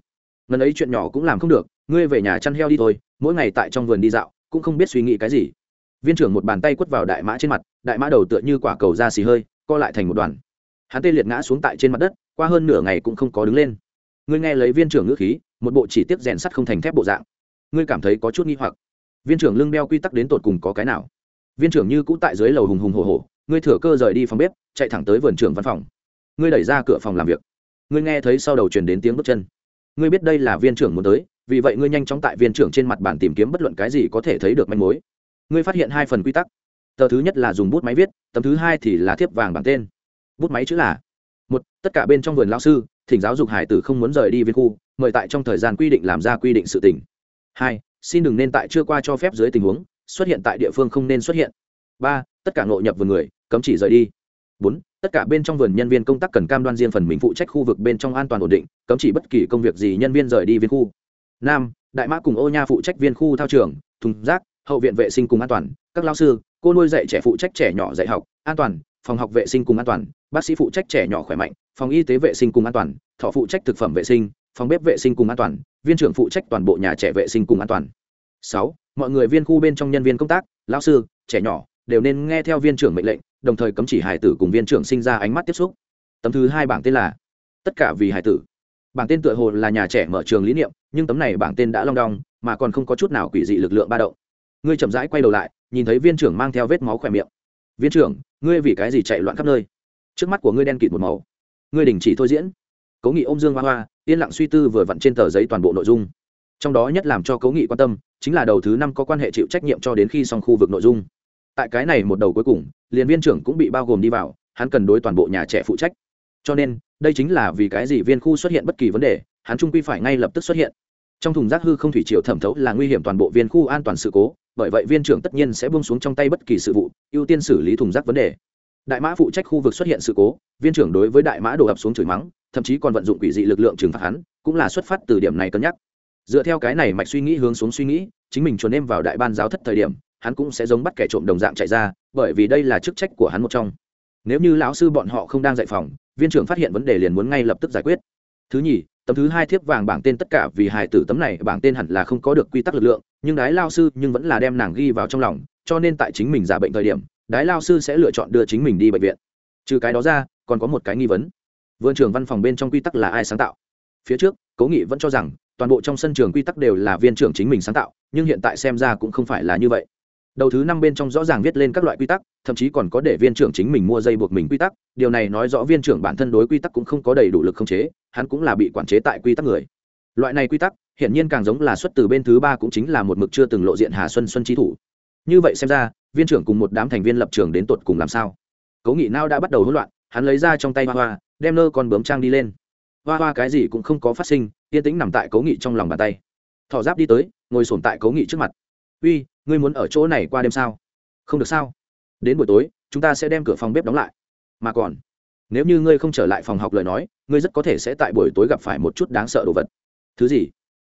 Ngần ấy chuyện nhỏ cũng làm không được, ngươi về nhà chăn heo đi thôi, mỗi ngày tại trong vườn đi dạo, cũng không biết suy nghĩ cái gì. Viên trưởng một bàn tay quất vào đại mã trên mặt, đại mã đầu tựa như quả cầu da xì hơi co lại thành một đoàn. Hắn tê liệt ngã xuống tại trên mặt đất, qua hơn nửa ngày cũng không có đứng lên. Ngươi nghe lấy viên trưởng ngữ khí, một bộ chỉ tiếp rèn sắt không thành thép bộ dạng. Ngươi cảm thấy có chút nghi hoặc. Viên trưởng lưng đeo quy tắc đến tột cùng có cái nào? Viên trưởng như cũ tại dưới lầu hùng hùng hồ hồ ngươi thừa cơ rời đi phòng bếp, chạy thẳng tới vườn trưởng văn phòng. Ngươi đẩy ra cửa phòng làm việc. Ngươi nghe thấy sau đầu truyền đến tiếng bước chân. Ngươi biết đây là viên trưởng muốn tới, vì vậy ngươi nhanh chóng tại viên trưởng trên mặt bản tìm kiếm bất luận cái gì có thể thấy được manh mối. Ngươi phát hiện hai phần quy tắc tờ thứ nhất là dùng bút máy viết, tấm thứ hai thì là thiếp vàng bằng tên. Bút máy chữ là một, tất cả bên trong vườn lao sư, thỉnh giáo dục hải tử không muốn rời đi viên khu, mời tại trong thời gian quy định làm ra quy định sự tỉnh hai, xin đừng nên tại chưa qua cho phép dưới tình huống, xuất hiện tại địa phương không nên xuất hiện. Ba, tất cả ngộ nhập vườn người, cấm chỉ rời đi. Bốn, tất cả bên trong vườn nhân viên công tác cần cam đoan riêng phần mình phụ trách khu vực bên trong an toàn ổn định, cấm chỉ bất kỳ công việc gì nhân viên rời đi viên khu. Năm, đại mã cùng ô nha phụ trách viên khu thao trường, thùng rác hậu viện vệ sinh cùng an toàn, các lao sư, cô nuôi dạy trẻ phụ trách trẻ nhỏ dạy học, an toàn, phòng học vệ sinh cùng an toàn, bác sĩ phụ trách trẻ nhỏ khỏe mạnh, phòng y tế vệ sinh cùng an toàn, thọ phụ trách thực phẩm vệ sinh, phòng bếp vệ sinh cùng an toàn, viên trưởng phụ trách toàn bộ nhà trẻ vệ sinh cùng an toàn. Sáu, mọi người viên khu bên trong nhân viên công tác lao sư, trẻ nhỏ, đều nên nghe theo viên trưởng mệnh lệnh, đồng thời cấm chỉ hải tử cùng viên trưởng sinh ra ánh mắt tiếp xúc. Tấm thứ hai bảng tên là tất cả vì hải tử. Bảng tên tựa hồ là nhà trẻ mở trường lý niệm, nhưng tấm này bảng tên đã long đong, mà còn không có chút nào quỷ dị lực lượng ba động ngươi chậm rãi quay đầu lại, nhìn thấy viên trưởng mang theo vết máu khỏe miệng. Viên trưởng, ngươi vì cái gì chạy loạn khắp nơi? Trước mắt của ngươi đen kịt một màu. Ngươi đình chỉ thôi diễn. Cố nghị ôm dương hoa hoa, yên lặng suy tư vừa vặn trên tờ giấy toàn bộ nội dung. Trong đó nhất làm cho cố nghị quan tâm, chính là đầu thứ năm có quan hệ chịu trách nhiệm cho đến khi xong khu vực nội dung. Tại cái này một đầu cuối cùng, liền viên trưởng cũng bị bao gồm đi vào, hắn cần đối toàn bộ nhà trẻ phụ trách. Cho nên, đây chính là vì cái gì viên khu xuất hiện bất kỳ vấn đề, hắn trung quy phải ngay lập tức xuất hiện. Trong thùng rác hư không thủy triều thẩm thấu là nguy hiểm toàn bộ viên khu an toàn sự cố bởi vậy viên trưởng tất nhiên sẽ buông xuống trong tay bất kỳ sự vụ, ưu tiên xử lý thùng rác vấn đề. Đại mã phụ trách khu vực xuất hiện sự cố, viên trưởng đối với đại mã đổ ập xuống chửi mắng, thậm chí còn vận dụng quỷ dị lực lượng trừng phạt hắn, cũng là xuất phát từ điểm này cân nhắc. Dựa theo cái này mạch suy nghĩ hướng xuống suy nghĩ, chính mình chuồn em vào đại ban giáo thất thời điểm, hắn cũng sẽ giống bắt kẻ trộm đồng dạng chạy ra, bởi vì đây là chức trách của hắn một trong. Nếu như lão sư bọn họ không đang dạy phòng, viên trưởng phát hiện vấn đề liền muốn ngay lập tức giải quyết. Thứ nhì, tấm thứ hai thiếp vàng bảng tên tất cả vì hài tử tấm này, bảng tên hẳn là không có được quy tắc lực lượng nhưng đái lao sư nhưng vẫn là đem nàng ghi vào trong lòng, cho nên tại chính mình giả bệnh thời điểm, đái lao sư sẽ lựa chọn đưa chính mình đi bệnh viện. Trừ cái đó ra, còn có một cái nghi vấn. Vườn trường văn phòng bên trong quy tắc là ai sáng tạo? Phía trước, cố nghị vẫn cho rằng, toàn bộ trong sân trường quy tắc đều là viên trưởng chính mình sáng tạo, nhưng hiện tại xem ra cũng không phải là như vậy. Đầu thứ năm bên trong rõ ràng viết lên các loại quy tắc, thậm chí còn có để viên trưởng chính mình mua dây buộc mình quy tắc. Điều này nói rõ viên trưởng bản thân đối quy tắc cũng không có đầy đủ lực khống chế, hắn cũng là bị quản chế tại quy tắc người. Loại này quy tắc hiển nhiên càng giống là xuất từ bên thứ ba cũng chính là một mực chưa từng lộ diện hà xuân xuân trí thủ. Như vậy xem ra, viên trưởng cùng một đám thành viên lập trường đến tột cùng làm sao? Cố nghị nao đã bắt đầu hỗn loạn, hắn lấy ra trong tay hoa hoa, đem nơ con bướm trang đi lên. Hoa hoa cái gì cũng không có phát sinh, yên tĩnh nằm tại cố nghị trong lòng bàn tay. Thọ giáp đi tới, ngồi sổm tại cố nghị trước mặt. Uy, ngươi muốn ở chỗ này qua đêm sao? Không được sao. Đến buổi tối, chúng ta sẽ đem cửa phòng bếp đóng lại. Mà còn, nếu như ngươi không trở lại phòng học lời nói, ngươi rất có thể sẽ tại buổi tối gặp phải một chút đáng sợ đồ vật. Thứ gì?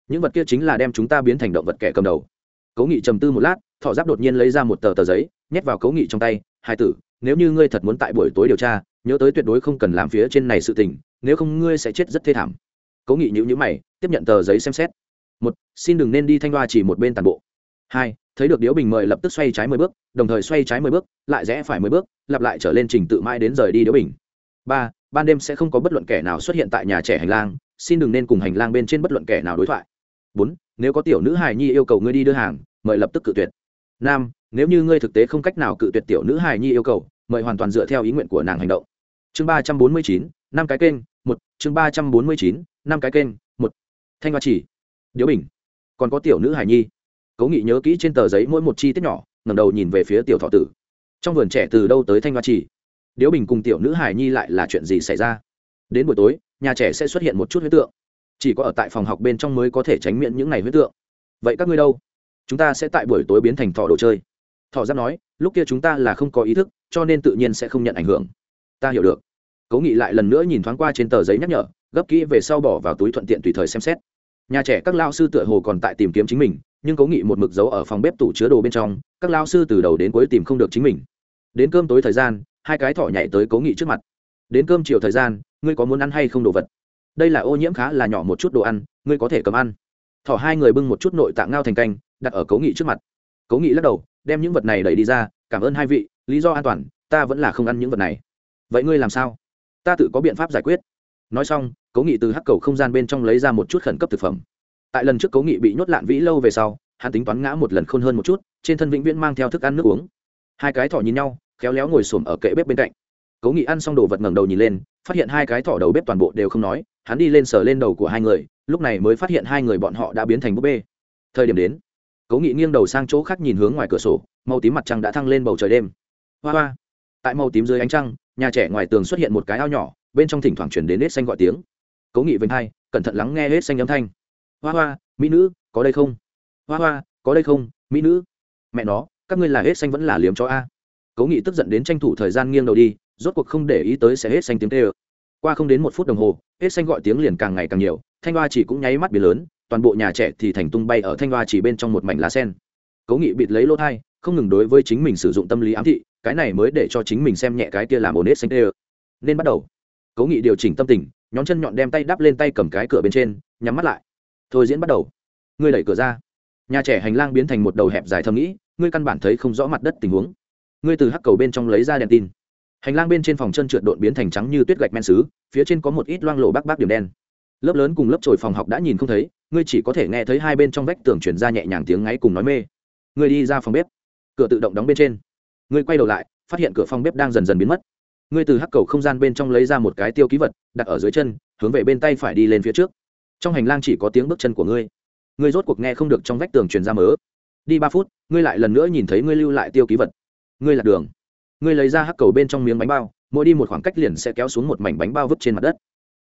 Những vật kia chính là đem chúng ta biến thành động vật kẻ cầm đầu. Cố nghị trầm tư một lát thọ giáp đột nhiên lấy ra một tờ tờ giấy, nhét vào cố nghị trong tay hai tử, nếu như ngươi thật muốn tại buổi tối điều tra, nhớ tới tuyệt đối không cần làm phía trên này sự tình, nếu không ngươi sẽ chết rất thê thảm. Cố nghị nhữ nhữ mày, tiếp nhận tờ giấy xem xét. Một, xin đừng nên đi thanh hoa chỉ một bên toàn bộ. Hai, thấy được điếu bình mời lập tức xoay trái mười bước, đồng thời xoay trái mười bước, lại rẽ phải mười bước, lặp lại trở lên trình tự mãi đến rời đi điếu bình. Ba, ban đêm sẽ không có bất luận kẻ nào xuất hiện tại nhà trẻ hành lang, xin đừng nên cùng hành lang bên trên bất luận kẻ nào đối thoại bốn, nếu có tiểu nữ hài nhi yêu cầu ngươi đi đưa hàng, mời lập tức cự tuyệt. Năm, nếu như ngươi thực tế không cách nào cự tuyệt tiểu nữ hài nhi yêu cầu, mời hoàn toàn dựa theo ý nguyện của nàng hành động. Chương ba trăm bốn mươi chín, năm cái kênh, một, chương ba trăm bốn mươi chín, năm cái kênh, một. Thanh hoa chỉ, điếu bình. Còn có tiểu nữ hài nhi. Cố nghị nhớ kỹ trên tờ giấy mỗi một chi tiết nhỏ ngầm đầu nhìn về phía tiểu thọ tử. Trong vườn trẻ từ đâu tới thanh hoa chỉ? Điếu bình cùng tiểu nữ hài nhi lại là chuyện gì xảy ra? Đến buổi tối, nhà trẻ sẽ xuất hiện một chút huyết tượng chỉ có ở tại phòng học bên trong mới có thể tránh miễn những ngày huyết tượng. Vậy các ngươi đâu? Chúng ta sẽ tại buổi tối biến thành thọ đồ chơi. Thọ giáp nói, lúc kia chúng ta là không có ý thức, cho nên tự nhiên sẽ không nhận ảnh hưởng. Ta hiểu được. Cố nghị lại lần nữa nhìn thoáng qua trên tờ giấy nhắc nhở, gấp kỹ về sau bỏ vào túi thuận tiện tùy thời xem xét. Nhà trẻ các lao sư tựa hồ còn tại tìm kiếm chính mình, nhưng cố nghị một mực dấu ở phòng bếp tủ chứa đồ bên trong, các lao sư từ đầu đến cuối tìm không được chính mình. Đến cơm tối thời gian, hai cái thỏ nhảy tới cố nghị trước mặt. Đến cơm chiều thời gian, ngươi có muốn ăn hay không đồ vật? Đây là ô nhiễm khá là nhỏ một chút đồ ăn, ngươi có thể cầm ăn. Thỏ hai người bưng một chút nội tạng ngao thành canh, đặt ở cấu nghị trước mặt. Cấu nghị lắc đầu, đem những vật này đẩy đi ra, cảm ơn hai vị, lý do an toàn, ta vẫn là không ăn những vật này. Vậy ngươi làm sao? Ta tự có biện pháp giải quyết. Nói xong, cấu nghị từ hắc cầu không gian bên trong lấy ra một chút khẩn cấp thực phẩm. Tại lần trước cấu nghị bị nhốt lạn vĩ lâu về sau, hắn tính toán ngã một lần khôn hơn một chút, trên thân vĩnh viễn mang theo thức ăn nước uống. Hai cái thỏ nhìn nhau, khéo léo ngồi xổm ở kệ bếp bên cạnh. Cấu nghị ăn xong đồ vật ngẩng đầu nhìn lên, phát hiện hai cái thỏ đầu bếp toàn bộ đều không nói hắn đi lên sờ lên đầu của hai người, lúc này mới phát hiện hai người bọn họ đã biến thành búp bê. Thời điểm đến, cố nghị nghiêng đầu sang chỗ khác nhìn hướng ngoài cửa sổ, màu tím mặt trăng đã thăng lên bầu trời đêm. Hoa hoa. Tại màu tím dưới ánh trăng, nhà trẻ ngoài tường xuất hiện một cái ao nhỏ, bên trong thỉnh thoảng chuyển đến hết xanh gọi tiếng. Cố nghị vênh hai, cẩn thận lắng nghe hết xanh âm thanh. Hoa hoa, mỹ nữ, có đây không? Hoa hoa, có đây không, mỹ nữ? Mẹ nó, các ngươi là hết xanh vẫn là liếm cho a. Cố nghị tức giận đến tranh thủ thời gian nghiêng đầu đi, rốt cuộc không để ý tới sẽ hết xanh tiếng tê ơ qua không đến một phút đồng hồ, hết xanh gọi tiếng liền càng ngày càng nhiều, thanh hoa chỉ cũng nháy mắt bị lớn, toàn bộ nhà trẻ thì thành tung bay ở thanh hoa chỉ bên trong một mảnh lá sen. Cố nghị bịt lấy lỗ thai không ngừng đối với chính mình sử dụng tâm lý ám thị, cái này mới để cho chính mình xem nhẹ cái kia làm ổn hết xanh tê ơ. Nên bắt đầu. Cố nghị điều chỉnh tâm tình nhóm chân nhọn đem tay đắp lên tay cầm cái cửa bên trên, nhắm mắt lại. Thôi diễn bắt đầu. Ngươi đẩy cửa ra. Nhà trẻ hành lang biến thành một đầu hẹp dài thầm nghĩ, ngươi căn bản thấy không rõ mặt đất tình huống. Ngươi từ hắc cầu bên trong lấy ra đèn tin hành lang bên trên phòng chân trượt đột biến thành trắng như tuyết gạch men xứ, phía trên có một ít loang lộ bác bác điểm đen. Lớp lớn cùng lớp trồi phòng học đã nhìn không thấy, ngươi chỉ có thể nghe thấy hai bên trong vách tường chuyển ra nhẹ nhàng tiếng ngáy cùng nói mê. Ngươi đi ra phòng bếp. Cửa tự động đóng bên trên. Ngươi quay đầu lại, phát hiện cửa phòng bếp đang dần dần biến mất. Ngươi từ hắc cầu không gian bên trong lấy ra một cái tiêu ký vật, đặt ở dưới chân, hướng về bên tay phải đi lên phía trước. Trong hành lang chỉ có tiếng bước chân của ngươi. Ngươi rốt cuộc nghe không được trong vách tường truyền ra mớ. Đi ba phút, ngươi lại lần nữa nhìn thấy ngươi lưu lại tiêu ký vật. Ngươi lạc đường ngươi lấy ra hắc cầu bên trong miếng bánh bao, mỗi đi một khoảng cách liền sẽ kéo xuống một mảnh bánh bao vứt trên mặt đất.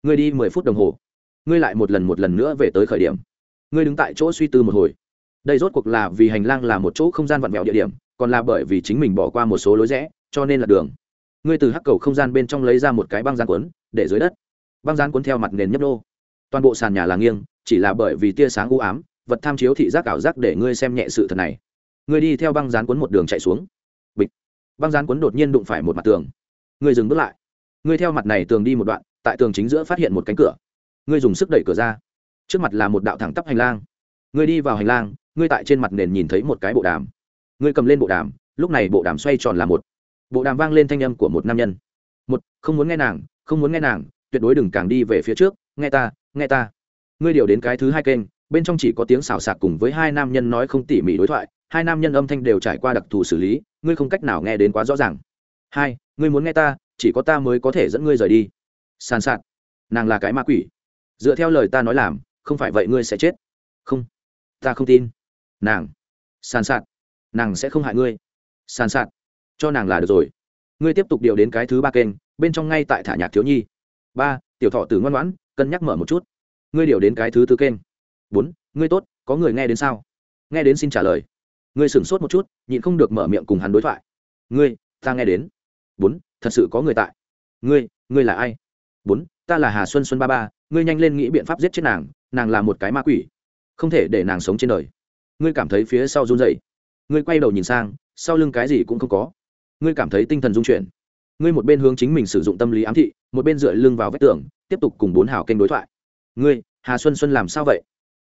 Ngươi đi mười phút đồng hồ. Ngươi lại một lần một lần nữa về tới khởi điểm. Ngươi đứng tại chỗ suy tư một hồi. Đây rốt cuộc là vì hành lang là một chỗ không gian vặn vẹo địa điểm, còn là bởi vì chính mình bỏ qua một số lối rẽ, cho nên là đường. Ngươi từ hắc cầu không gian bên trong lấy ra một cái băng rán cuốn, để dưới đất. Băng rán cuốn theo mặt nền nhấp nô. Toàn bộ sàn nhà là nghiêng, chỉ là bởi vì tia sáng u ám, vật tham chiếu thị giác ảo giác để ngươi xem nhẹ sự thật này. Ngươi đi theo băng rán cuốn một đường chạy xuống băng gián cuốn đột nhiên đụng phải một mặt tường. Ngươi dừng bước lại. Ngươi theo mặt này tường đi một đoạn, tại tường chính giữa phát hiện một cánh cửa. Ngươi dùng sức đẩy cửa ra. Trước mặt là một đạo thẳng tắp hành lang. Ngươi đi vào hành lang ngươi tại trên mặt nền nhìn thấy một cái bộ đàm. Ngươi cầm lên bộ đàm, lúc này bộ đàm xoay tròn là một. Bộ đàm vang lên thanh âm của một nam nhân. Một, không muốn nghe nàng, không muốn nghe nàng, tuyệt đối đừng càng đi về phía trước, nghe ta nghe ta. Ngươi điều đến cái thứ hai kênh, bên trong chỉ có tiếng xào xạc cùng với hai nam nhân nói không tỉ mỉ đối thoại, hai nam nhân âm thanh đều trải qua đặc thù xử lý ngươi không cách nào nghe đến quá rõ ràng. Hai, ngươi muốn nghe ta, chỉ có ta mới có thể dẫn ngươi rời đi. Sàn sạt. Nàng là cái ma quỷ. Dựa theo lời ta nói làm, không phải vậy ngươi sẽ chết. Không. Ta không tin. Nàng. Sàn sạt. Nàng sẽ không hại ngươi. Sàn sạt. Cho nàng là được rồi. Ngươi tiếp tục điều đến cái thứ ba kênh, bên trong ngay tại thả nhạc thiếu nhi. Ba, tiểu thọ tử ngoan ngoãn, cân nhắc mở một chút. Ngươi điều đến cái thứ tư kênh. Bốn, ngươi tốt, có người nghe đến sao? Nghe đến xin trả lời ngươi sửng sốt một chút, nhịn không được mở miệng cùng hắn đối thoại. Ngươi, ta nghe đến. Bốn, thật sự có người tại. Ngươi ngươi là ai? Bốn, ta là hà xuân xuân ba ba, ngươi nhanh lên nghĩ biện pháp giết chết nàng nàng là một cái ma quỷ. Không thể để nàng sống trên đời. Ngươi cảm thấy phía sau run dậy ngươi quay đầu nhìn sang, sau lưng cái gì cũng không có. Ngươi cảm thấy tinh thần dung chuyển. Ngươi một bên hướng chính mình sử dụng tâm lý ám thị, một bên dựa lưng vào vách tường, tiếp tục cùng bốn hào kênh đối thoại. Ngươi, hà xuân xuân làm sao vậy?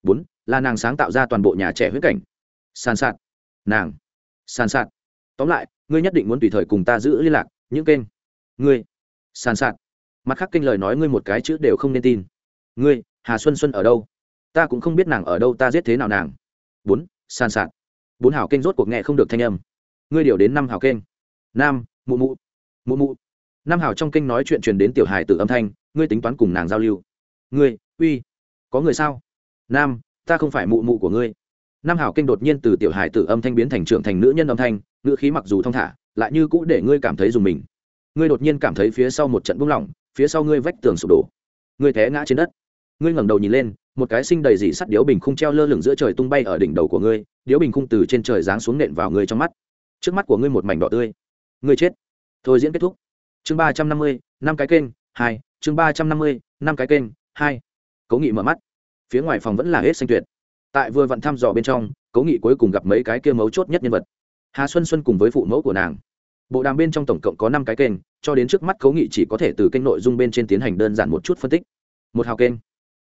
Bốn, là nàng sáng tạo ra toàn bộ nhà trẻ huyết cảnh. Sàn sạt nàng. Sàn sạt. Tóm lại, ngươi nhất định muốn tùy thời cùng ta giữ liên lạc, những kênh. Ngươi. Sàn sạt. Mặt khác kênh lời nói ngươi một cái chữ đều không nên tin. Ngươi, hà xuân xuân ở đâu? Ta cũng không biết nàng ở đâu, ta giết thế nào nàng. Bốn, sàn sạt. Bốn hào kênh rốt cuộc nghe không được thanh âm. Ngươi điều đến năm hào kênh. Nam, mụ mụ. Mụ mụ. Năm hào trong kênh nói chuyện truyền đến tiểu hài từ âm thanh, ngươi tính toán cùng nàng giao lưu. Ngươi, uy. Có người sao? Nam, ta không phải mụ mụ của ngươi nam hảo kinh đột nhiên từ tiểu hài tử âm thanh biến thành trưởng thành nữ nhân âm thanh, ngữ khí mặc dù thong thả, lại như cũ để ngươi cảm thấy dùng mình. Ngươi đột nhiên cảm thấy phía sau một trận buông lỏng, phía sau ngươi vách tường sụp đổ. Ngươi té ngã trên đất. Ngươi ngẩng đầu nhìn lên, một cái sinh đầy dị sắt điếu bình khung treo lơ lửng giữa trời tung bay ở đỉnh đầu của ngươi, điếu bình khung từ trên trời giáng xuống nện vào ngươi trong mắt. Trước mắt của ngươi một mảnh đỏ tươi. Ngươi chết. Thôi diễn kết thúc. Chương ba trăm năm mươi, năm cái kênh, hai, chương ba trăm năm mươi, năm cái kênh, hai. Cố nghị mở mắt. Phía ngoài phòng vẫn là hết xanh tuyệt tại vừa vặn thăm dò bên trong, cố nghị cuối cùng gặp mấy cái kia mấu chốt nhất nhân vật. Hà xuân xuân cùng với phụ mẫu của nàng. Bộ đàm bên trong tổng cộng có năm cái kênh, cho đến trước mắt cố nghị chỉ có thể từ kênh nội dung bên trên tiến hành đơn giản một chút phân tích. Một hào kênh.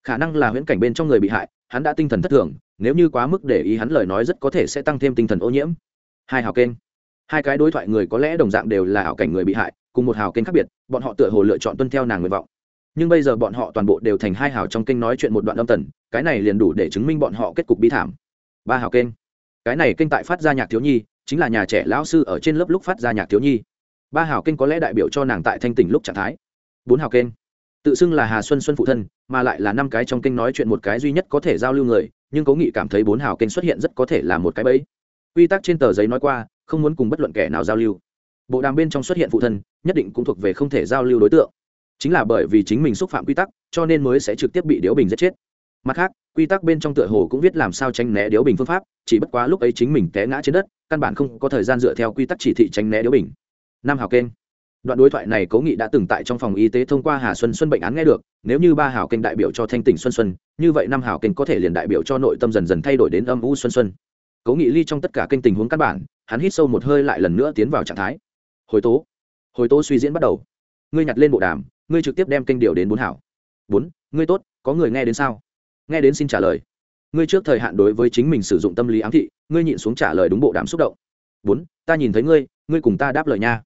Khả năng là huyễn cảnh bên trong người bị hại, hắn đã tinh thần thất thường, nếu như quá mức để ý hắn lời nói rất có thể sẽ tăng thêm tinh thần ô nhiễm. Hai hào kênh. Hai cái đối thoại người có lẽ đồng dạng đều là hảo cảnh người bị hại, cùng một hào kênh khác biệt, bọn họ tựa hồ lựa chọn tuân theo nàng nguyện vọng. Nhưng bây giờ bọn họ toàn bộ đều thành hai hào trong kênh nói chuyện một đoạn âm tần cái này liền đủ để chứng minh bọn họ kết cục bi thảm. Ba hào kênh. Cái này kênh tại phát ra nhạc thiếu nhi, chính là nhà trẻ lão sư ở trên lớp lúc phát ra nhạc thiếu nhi. Ba hào kênh có lẽ đại biểu cho nàng tại thanh tỉnh lúc trạng thái. Bốn hào kênh. Tự xưng là hà xuân xuân phụ thân, mà lại là năm cái trong kênh nói chuyện một cái duy nhất có thể giao lưu người, nhưng cố nghị cảm thấy bốn hào kênh xuất hiện rất có thể là một cái bẫy. Quy tắc trên tờ giấy nói qua, không muốn cùng bất luận kẻ nào giao lưu. Bộ đàm bên trong xuất hiện phụ thân, nhất định cũng thuộc về không thể giao lưu đối tượng. Chính là bởi vì chính mình xúc phạm quy tắc, cho nên mới sẽ trực tiếp bị điếu bình giết chết mặt khác, quy tắc bên trong tựa hồ cũng viết làm sao tránh né điếu bình phương pháp, chỉ bất quá lúc ấy chính mình té ngã trên đất, căn bản không có thời gian dựa theo quy tắc chỉ thị tránh né điếu bình. Năm hào kênh. Đoạn đối thoại này cố nghị đã từng tại trong phòng y tế thông qua hà xuân xuân bệnh án nghe được, nếu như ba hào kênh đại biểu cho thanh tỉnh xuân xuân, như vậy năm hào kênh có thể liền đại biểu cho nội tâm dần dần thay đổi đến âm u xuân xuân. Cố nghị ly trong tất cả kênh tình huống căn bản, hắn hít sâu một hơi lại lần nữa tiến vào trạng thái. Hồi tố. Hồi tố suy diễn bắt đầu. Ngươi nhặt lên bộ đàm, ngươi trực tiếp đem kênh điều đến bốn hảo. Bốn, ngươi tốt, có người nghe đến sao? Nghe đến xin trả lời. Ngươi trước thời hạn đối với chính mình sử dụng tâm lý ám thị, ngươi nhịn xuống trả lời đúng bộ đàm xúc động. Bốn, ta nhìn thấy ngươi ngươi cùng ta đáp lời nha.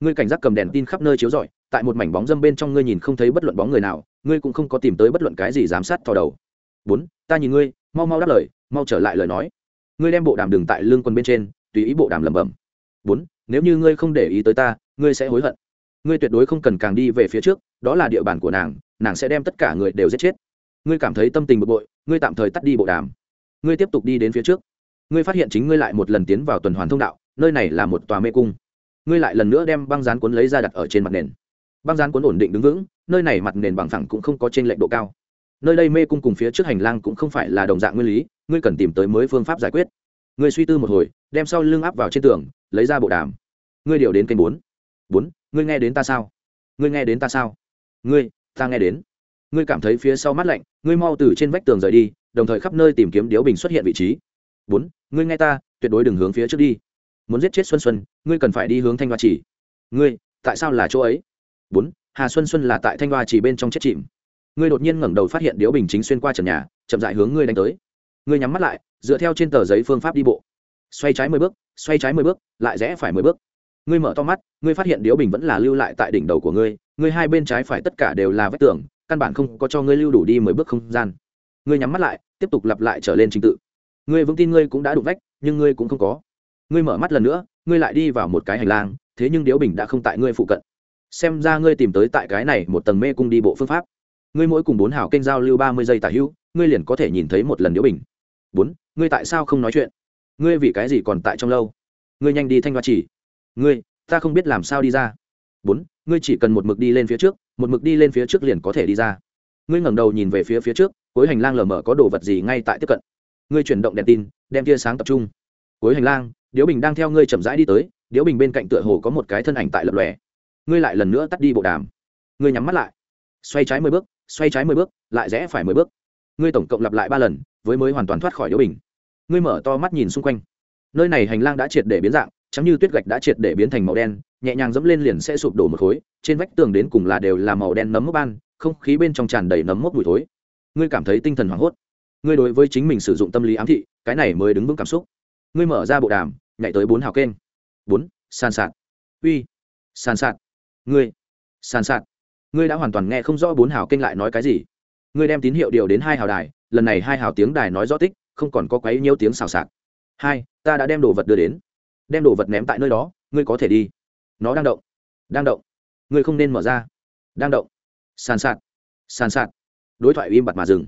Ngươi cảnh giác cầm đèn tin khắp nơi chiếu rọi, tại một mảnh bóng dâm bên trong ngươi nhìn không thấy bất luận bóng người nào, ngươi cũng không có tìm tới bất luận cái gì giám sát thò đầu. Bốn, ta nhìn ngươi, mau mau đáp lời, mau trở lại lời nói. Ngươi đem bộ đàm đừng tại lương quân bên trên, tùy ý bộ đàm lẩm bẩm. Bốn, nếu như ngươi không để ý tới ta, ngươi sẽ hối hận. Ngươi tuyệt đối không cần càng đi về phía trước, đó là địa bàn của nàng nàng sẽ đem tất cả người đều giết chết ngươi cảm thấy tâm tình bực bội, ngươi tạm thời tắt đi bộ đàm. Ngươi tiếp tục đi đến phía trước. Ngươi phát hiện chính ngươi lại một lần tiến vào tuần hoàn thông đạo, nơi này là một tòa mê cung. Ngươi lại lần nữa đem băng dán cuốn lấy ra đặt ở trên mặt nền. Băng dán cuốn ổn định đứng vững, nơi này mặt nền bằng phẳng cũng không có trên lệnh độ cao. Nơi đây mê cung cùng phía trước hành lang cũng không phải là đồng dạng nguyên lý, ngươi cần tìm tới mới phương pháp giải quyết. Ngươi suy tư một hồi, đem sau lưng áp vào trên tường, lấy ra bộ đàm. Ngươi điều đến kênh bốn. Bốn, ngươi nghe đến ta sao? Ngươi nghe đến ta sao? Ngươi, ta nghe đến ngươi cảm thấy phía sau mắt lạnh, ngươi mau từ trên vách tường rời đi, đồng thời khắp nơi tìm kiếm điếu bình xuất hiện vị trí. Bốn, ngươi nghe ta, tuyệt đối đừng hướng phía trước đi. Muốn giết chết xuân xuân, ngươi cần phải đi hướng thanh hoa chỉ. Ngươi, tại sao là chỗ ấy? Bốn, hà xuân xuân là tại thanh hoa chỉ bên trong chết chìm. Ngươi đột nhiên ngẩng đầu phát hiện điếu bình chính xuyên qua trần nhà, chậm dại hướng ngươi đánh tới. Ngươi nhắm mắt lại, dựa theo trên tờ giấy phương pháp đi bộ. Xoay trái mười bước, xoay trái mười bước, lại rẽ phải mười bước. Ngươi mở to mắt, ngươi phát hiện điếu bình vẫn là lưu lại tại đỉnh đầu của ngươi ngươi hai bên trái phải tất cả đều là vách tường căn bản không có cho ngươi lưu đủ đi mười bước không gian. Ngươi nhắm mắt lại, tiếp tục lặp lại trở lên trình tự. Ngươi vững tin ngươi cũng đã đụng vách, nhưng ngươi cũng không có. Ngươi mở mắt lần nữa, ngươi lại đi vào một cái hành lang, thế nhưng điếu bình đã không tại ngươi phụ cận. Xem ra ngươi tìm tới tại cái này một tầng mê cung đi bộ phương pháp. Ngươi mỗi cùng bốn hào kênh giao lưu ba mươi giây tả hữu, ngươi liền có thể nhìn thấy một lần điếu bình. Bốn, ngươi tại sao không nói chuyện? Ngươi vì cái gì còn tại trong lâu? Ngươi nhanh đi thanh hoa chỉ. Ngươi, ta không biết làm sao đi ra. Bốn, ngươi chỉ cần một mực đi lên phía trước một mực đi lên phía trước liền có thể đi ra. Ngươi ngẩng đầu nhìn về phía phía trước, cuối hành lang lờ mờ có đồ vật gì ngay tại tiếp cận. Ngươi chuyển động đèn tin, đem tia sáng tập trung. Cuối hành lang, điếu bình đang theo ngươi chậm rãi đi tới, điếu bình bên cạnh tựa hồ có một cái thân ảnh tại lập lòe. Ngươi lại lần nữa tắt đi bộ đàm. Ngươi nhắm mắt lại. Xoay trái mười bước, xoay trái mười bước, lại rẽ phải mười bước. Ngươi tổng cộng lặp lại ba lần, với mới hoàn toàn thoát khỏi điếu bình. Ngươi mở to mắt nhìn xung quanh. Nơi này hành lang đã triệt để biến dạng chẳng như tuyết gạch đã triệt để biến thành màu đen nhẹ nhàng dẫm lên liền sẽ sụp đổ một khối, trên vách tường đến cùng là đều là màu đen nấm mốc ban, không khí bên trong tràn đầy nấm mốc mùi thối. Ngươi cảm thấy tinh thần hoảng hốt. Ngươi đối với chính mình sử dụng tâm lý ám thị, cái này mới đứng vững cảm xúc. Ngươi mở ra bộ đàm, nhảy tới bốn hào kênh. Bốn, sàn sạt. Uy, sàn sạt. Ngươi, sàn sạt. Ngươi đã hoàn toàn nghe không rõ bốn hào kênh lại nói cái gì. Ngươi đem tín hiệu điều đến hai hào đài, lần này hai hào tiếng đài nói rõ tích, không còn có quấy nhiêu tiếng xào xạc. Hai, ta đã đem đồ vật đưa đến. Đem đồ vật ném tại nơi đó, ngươi có thể đi nó đang động. Đang động. Ngươi không nên mở ra. Đang động. Sàn sạt. Sàn sạt. Đối thoại im bặt mà dừng.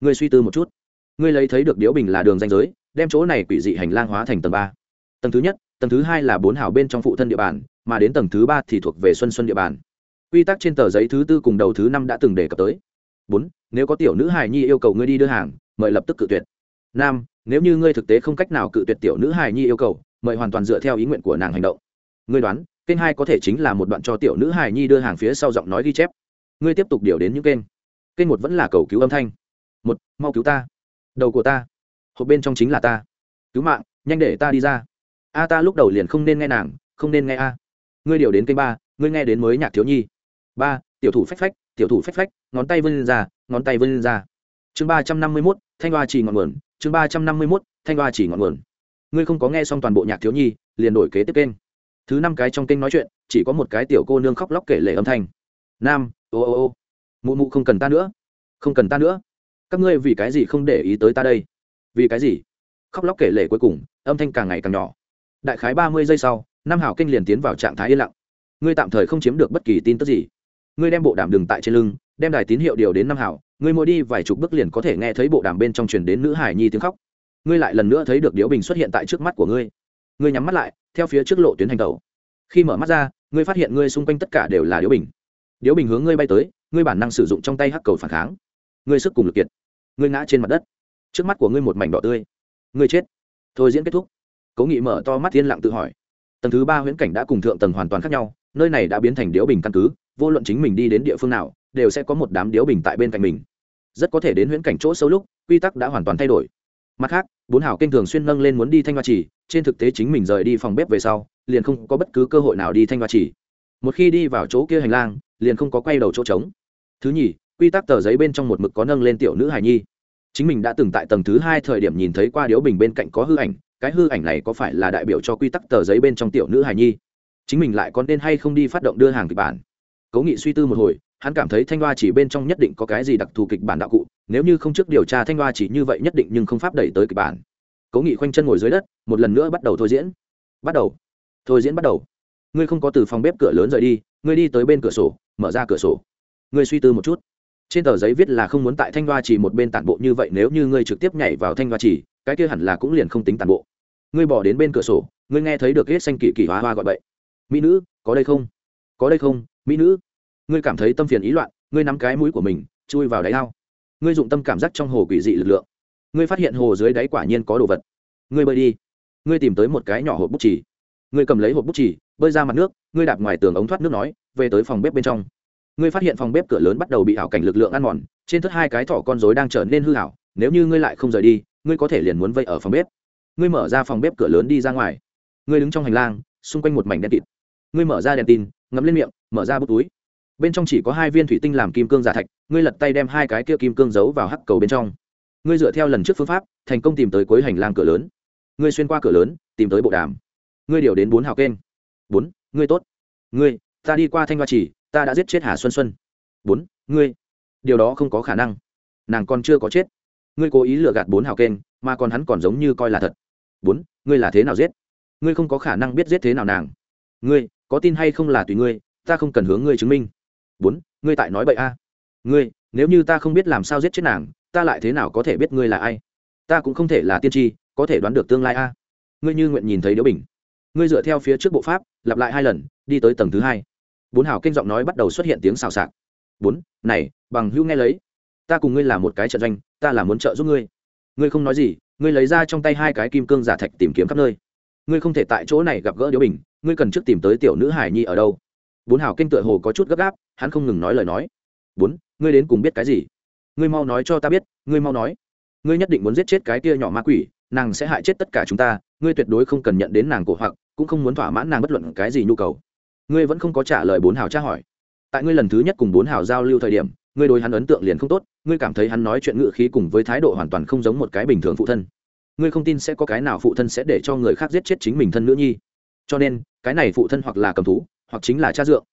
Ngươi suy tư một chút. Ngươi lấy thấy được điếu bình là đường danh giới, đem chỗ này quỷ dị hành lang hóa thành tầng ba. Tầng thứ nhất, tầng thứ hai là bốn hào bên trong phụ thân địa bàn, mà đến tầng thứ ba thì thuộc về xuân xuân địa bàn. Quy tắc trên tờ giấy thứ tư cùng đầu thứ năm đã từng đề cập tới. Bốn, nếu có tiểu nữ hài nhi yêu cầu ngươi đi đưa hàng, mời lập tức cự tuyệt. Năm, nếu như ngươi thực tế không cách nào cự tuyệt tiểu nữ hài nhi yêu cầu, mời hoàn toàn dựa theo ý nguyện của nàng hành động. Ngươi đoán kênh hai có thể chính là một đoạn cho tiểu nữ hài nhi đưa hàng phía sau giọng nói ghi chép. Ngươi tiếp tục điều đến những kênh. Kênh một vẫn là cầu cứu âm thanh. Một, mau cứu ta. Đầu của ta. Hộp bên trong chính là ta. Cứu mạng, nhanh để ta đi ra. A ta lúc đầu liền không nên nghe nàng, không nên nghe a. Ngươi điều đến kênh ba, ngươi nghe đến mới nhạc thiếu nhi. Ba, tiểu thủ phách phách, tiểu thủ phách phách, ngón tay vươn ra, ngón tay vươn ra. Chương ba trăm năm mươi mốt, thanh hoa chỉ ngọn nguồn. Chương ba trăm năm mươi mốt, thanh hoa chỉ ngọn nguồn. Ngươi không có nghe xong toàn bộ nhạc thiếu nhi, liền đổi kế tiếp kênh thứ năm cái trong kênh nói chuyện, chỉ có một cái tiểu cô nương khóc lóc kể lệ âm thanh. Nam, ô ô ô, mụ mụ không cần ta nữa, không cần ta nữa. Các ngươi vì cái gì không để ý tới ta đây? Vì cái gì? Khóc lóc kể lệ cuối cùng, âm thanh càng ngày càng nhỏ. Đại khái ba mươi giây sau, nam hảo kinh liền tiến vào trạng thái yên lặng. Ngươi tạm thời không chiếm được bất kỳ tin tức gì. Ngươi đem bộ đàm đừng tại trên lưng, đem đài tín hiệu điều đến nam hảo. Ngươi mỗi đi vài chục bước liền có thể nghe thấy bộ đàm bên trong truyền đến nữ hải nhi tiếng khóc. Ngươi lại lần nữa thấy được điếu bình xuất hiện tại trước mắt của ngươi ngươi nhắm mắt lại, theo phía trước lộ tuyến hành tàu khi mở mắt ra, ngươi phát hiện ngươi xung quanh tất cả đều là điếu bình. Điếu bình hướng ngươi bay tới, ngươi bản năng sử dụng trong tay hắc cầu phản kháng. Ngươi sức cùng lực kiệt. Ngươi ngã trên mặt đất. Trước mắt của ngươi một mảnh đỏ tươi. Ngươi chết. Thôi diễn kết thúc. Cố nghị mở to mắt thiên lặng tự hỏi. Tầng thứ ba huyễn cảnh đã cùng thượng tầng hoàn toàn khác nhau, nơi này đã biến thành điếu bình căn cứ, vô luận chính mình đi đến địa phương nào, đều sẽ có một đám điếu bình tại bên cạnh mình. Rất có thể đến huyễn cảnh chỗ sâu lúc, quy tắc đã hoàn toàn thay đổi mặt khác, bốn hảo kinh thường xuyên nâng lên muốn đi thanh hoa chỉ, trên thực tế chính mình rời đi phòng bếp về sau, liền không có bất cứ cơ hội nào đi thanh hoa chỉ. Một khi đi vào chỗ kia hành lang, liền không có quay đầu chỗ trống. Thứ nhì, quy tắc tờ giấy bên trong một mực có nâng lên tiểu nữ hài nhi. Chính mình đã từng tại tầng thứ hai thời điểm nhìn thấy qua điếu bình bên cạnh có hư ảnh, cái hư ảnh này có phải là đại biểu cho quy tắc tờ giấy bên trong tiểu nữ hài nhi? Chính mình lại có nên hay không đi phát động đưa hàng kịch bản? Cố nghị suy tư một hồi, hắn cảm thấy thanh hoa chỉ bên trong nhất định có cái gì đặc thù kịch bản đạo cụ nếu như không trước điều tra thanh hoa chỉ như vậy nhất định nhưng không pháp đẩy tới kịch bản. Cố nghị khoanh chân ngồi dưới đất, một lần nữa bắt đầu thôi diễn. Bắt đầu. Thôi diễn bắt đầu. Ngươi không có từ phòng bếp cửa lớn rời đi, ngươi đi tới bên cửa sổ, mở ra cửa sổ. Ngươi suy tư một chút. Trên tờ giấy viết là không muốn tại thanh hoa chỉ một bên tản bộ như vậy, nếu như ngươi trực tiếp nhảy vào thanh hoa chỉ, cái kia hẳn là cũng liền không tính tản bộ. Ngươi bỏ đến bên cửa sổ, ngươi nghe thấy được hết xanh kỳ kỳ hoa hoa gọi bậy. Mỹ nữ, có đây không? Có đây không, mỹ nữ? Ngươi cảm thấy tâm phiền ý loạn, ngươi nắm cái mũi của mình, chui vào đáy ao ngươi dụng tâm cảm giác trong hồ quỷ dị lực lượng. Ngươi phát hiện hồ dưới đáy quả nhiên có đồ vật. Ngươi bơi đi. Ngươi tìm tới một cái nhỏ hộp bút chỉ ngươi cầm lấy hộp bút chỉ bơi ra mặt nước, ngươi đạp ngoài tường ống thoát nước nói, về tới phòng bếp bên trong. Ngươi phát hiện phòng bếp cửa lớn bắt đầu bị ảo cảnh lực lượng ăn mòn, trên thất hai cái thỏ con rối đang trở nên hư hảo nếu như ngươi lại không rời đi, ngươi có thể liền muốn vây ở phòng bếp. Ngươi mở ra phòng bếp cửa lớn đi ra ngoài. Ngươi đứng trong hành lang, xung quanh một mảnh đen kịt. Ngươi mở ra đèn tin ngắm lên miệng, mở ra bút túi bên trong chỉ có hai viên thủy tinh làm kim cương giả thạch, ngươi lật tay đem hai cái kia kim cương giấu vào hắc cầu bên trong. Ngươi dựa theo lần trước phương pháp, thành công tìm tới cuối hành lang cửa lớn. Ngươi xuyên qua cửa lớn, tìm tới bộ đàm. Ngươi điều đến bốn hào kênh. Bốn, ngươi tốt. Ngươi, ta đi qua thanh hoa chỉ, ta đã giết chết hà xuân xuân. Bốn, ngươi. Điều đó không có khả năng. Nàng còn chưa có chết. Ngươi cố ý lừa gạt bốn hào kênh, mà còn hắn còn giống như coi là thật. Bốn, ngươi là thế nào giết? Ngươi không có khả năng biết giết thế nào nàng. Ngươi, có tin hay không là tùy ngươi, ta không cần hướng ngươi chứng minh bốn, ngươi tại nói bậy a. Ngươi, nếu như ta không biết làm sao giết chết nàng, ta lại thế nào có thể biết ngươi là ai? Ta cũng không thể là tiên tri, có thể đoán được tương lai a. Ngươi như nguyện nhìn thấy điếu bình. Ngươi dựa theo phía trước bộ pháp, lặp lại hai lần, đi tới tầng thứ hai. Bốn hào kinh giọng nói bắt đầu xuất hiện tiếng xào xạc. Bốn, này, bằng hữu nghe lấy. Ta cùng ngươi là một cái trận doanh, ta là muốn trợ giúp ngươi. Ngươi không nói gì, ngươi lấy ra trong tay hai cái kim cương giả thạch tìm kiếm khắp nơi. Ngươi không thể tại chỗ này gặp gỡ điếu bình, ngươi cần trước tìm tới tiểu nữ hải nhi ở đâu? Bốn hào kinh tựa hồ có chút gấp gáp hắn không ngừng nói lời nói. Bốn, ngươi đến cùng biết cái gì? Ngươi mau nói cho ta biết, ngươi mau nói. Ngươi nhất định muốn giết chết cái kia nhỏ ma quỷ, nàng sẽ hại chết tất cả chúng ta, ngươi tuyệt đối không cần nhận đến nàng cổ hoặc, cũng không muốn thỏa mãn nàng bất luận cái gì nhu cầu. Ngươi vẫn không có trả lời bốn hào tra hỏi. Tại ngươi lần thứ nhất cùng bốn hào giao lưu thời điểm, ngươi đối hắn ấn tượng liền không tốt, ngươi cảm thấy hắn nói chuyện ngự khí cùng với thái độ hoàn toàn không giống một cái bình thường phụ thân. Ngươi không tin sẽ có cái nào phụ thân sẽ để cho người khác giết chết chính mình thân nữ nhi. Cho nên, cái này phụ thân hoặc là cầm thú, hoặc chính là cha dượng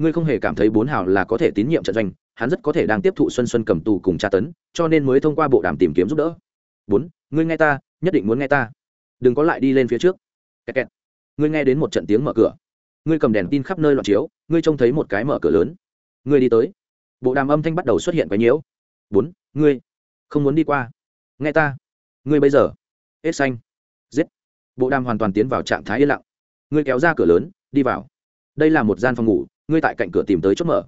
ngươi không hề cảm thấy bốn hào là có thể tín nhiệm trận doanh, hắn rất có thể đang tiếp thụ xuân xuân cầm tù cùng tra tấn, cho nên mới thông qua bộ đàm tìm kiếm giúp đỡ. Bốn, ngươi nghe ta, nhất định muốn nghe ta. Đừng có lại đi lên phía trước. Kẹt kẹt. ngươi nghe đến một trận tiếng mở cửa. Ngươi cầm đèn tin khắp nơi loạn chiếu, ngươi trông thấy một cái mở cửa lớn. Ngươi đi tới. Bộ đàm âm thanh bắt đầu xuất hiện quấy nhiễu. Bốn, ngươi không muốn đi qua. Nghe ta. Ngươi bây giờ. Hết xanh. Giết. Bộ đàm hoàn toàn tiến vào trạng thái yên lặng. Ngươi kéo ra cửa lớn, đi vào. Đây là một gian phòng ngủ ngươi tại cạnh cửa tìm tới chốt mở.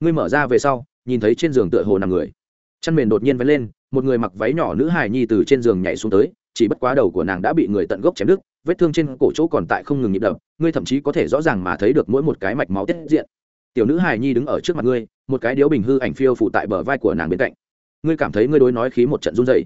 Ngươi mở ra về sau, nhìn thấy trên giường tựa hồ nằm người. Chăn mền đột nhiên vén lên, một người mặc váy nhỏ nữ hài nhi từ trên giường nhảy xuống tới, chỉ bất quá đầu của nàng đã bị người tận gốc chém đứt, vết thương trên cổ chỗ còn tại không ngừng nhịp đập, ngươi thậm chí có thể rõ ràng mà thấy được mỗi một cái mạch máu tiết diện. Tiểu nữ hài nhi đứng ở trước mặt ngươi, một cái điếu bình hư ảnh phiêu phụ tại bờ vai của nàng bên cạnh. Ngươi cảm thấy ngươi đối nói khí một trận run dày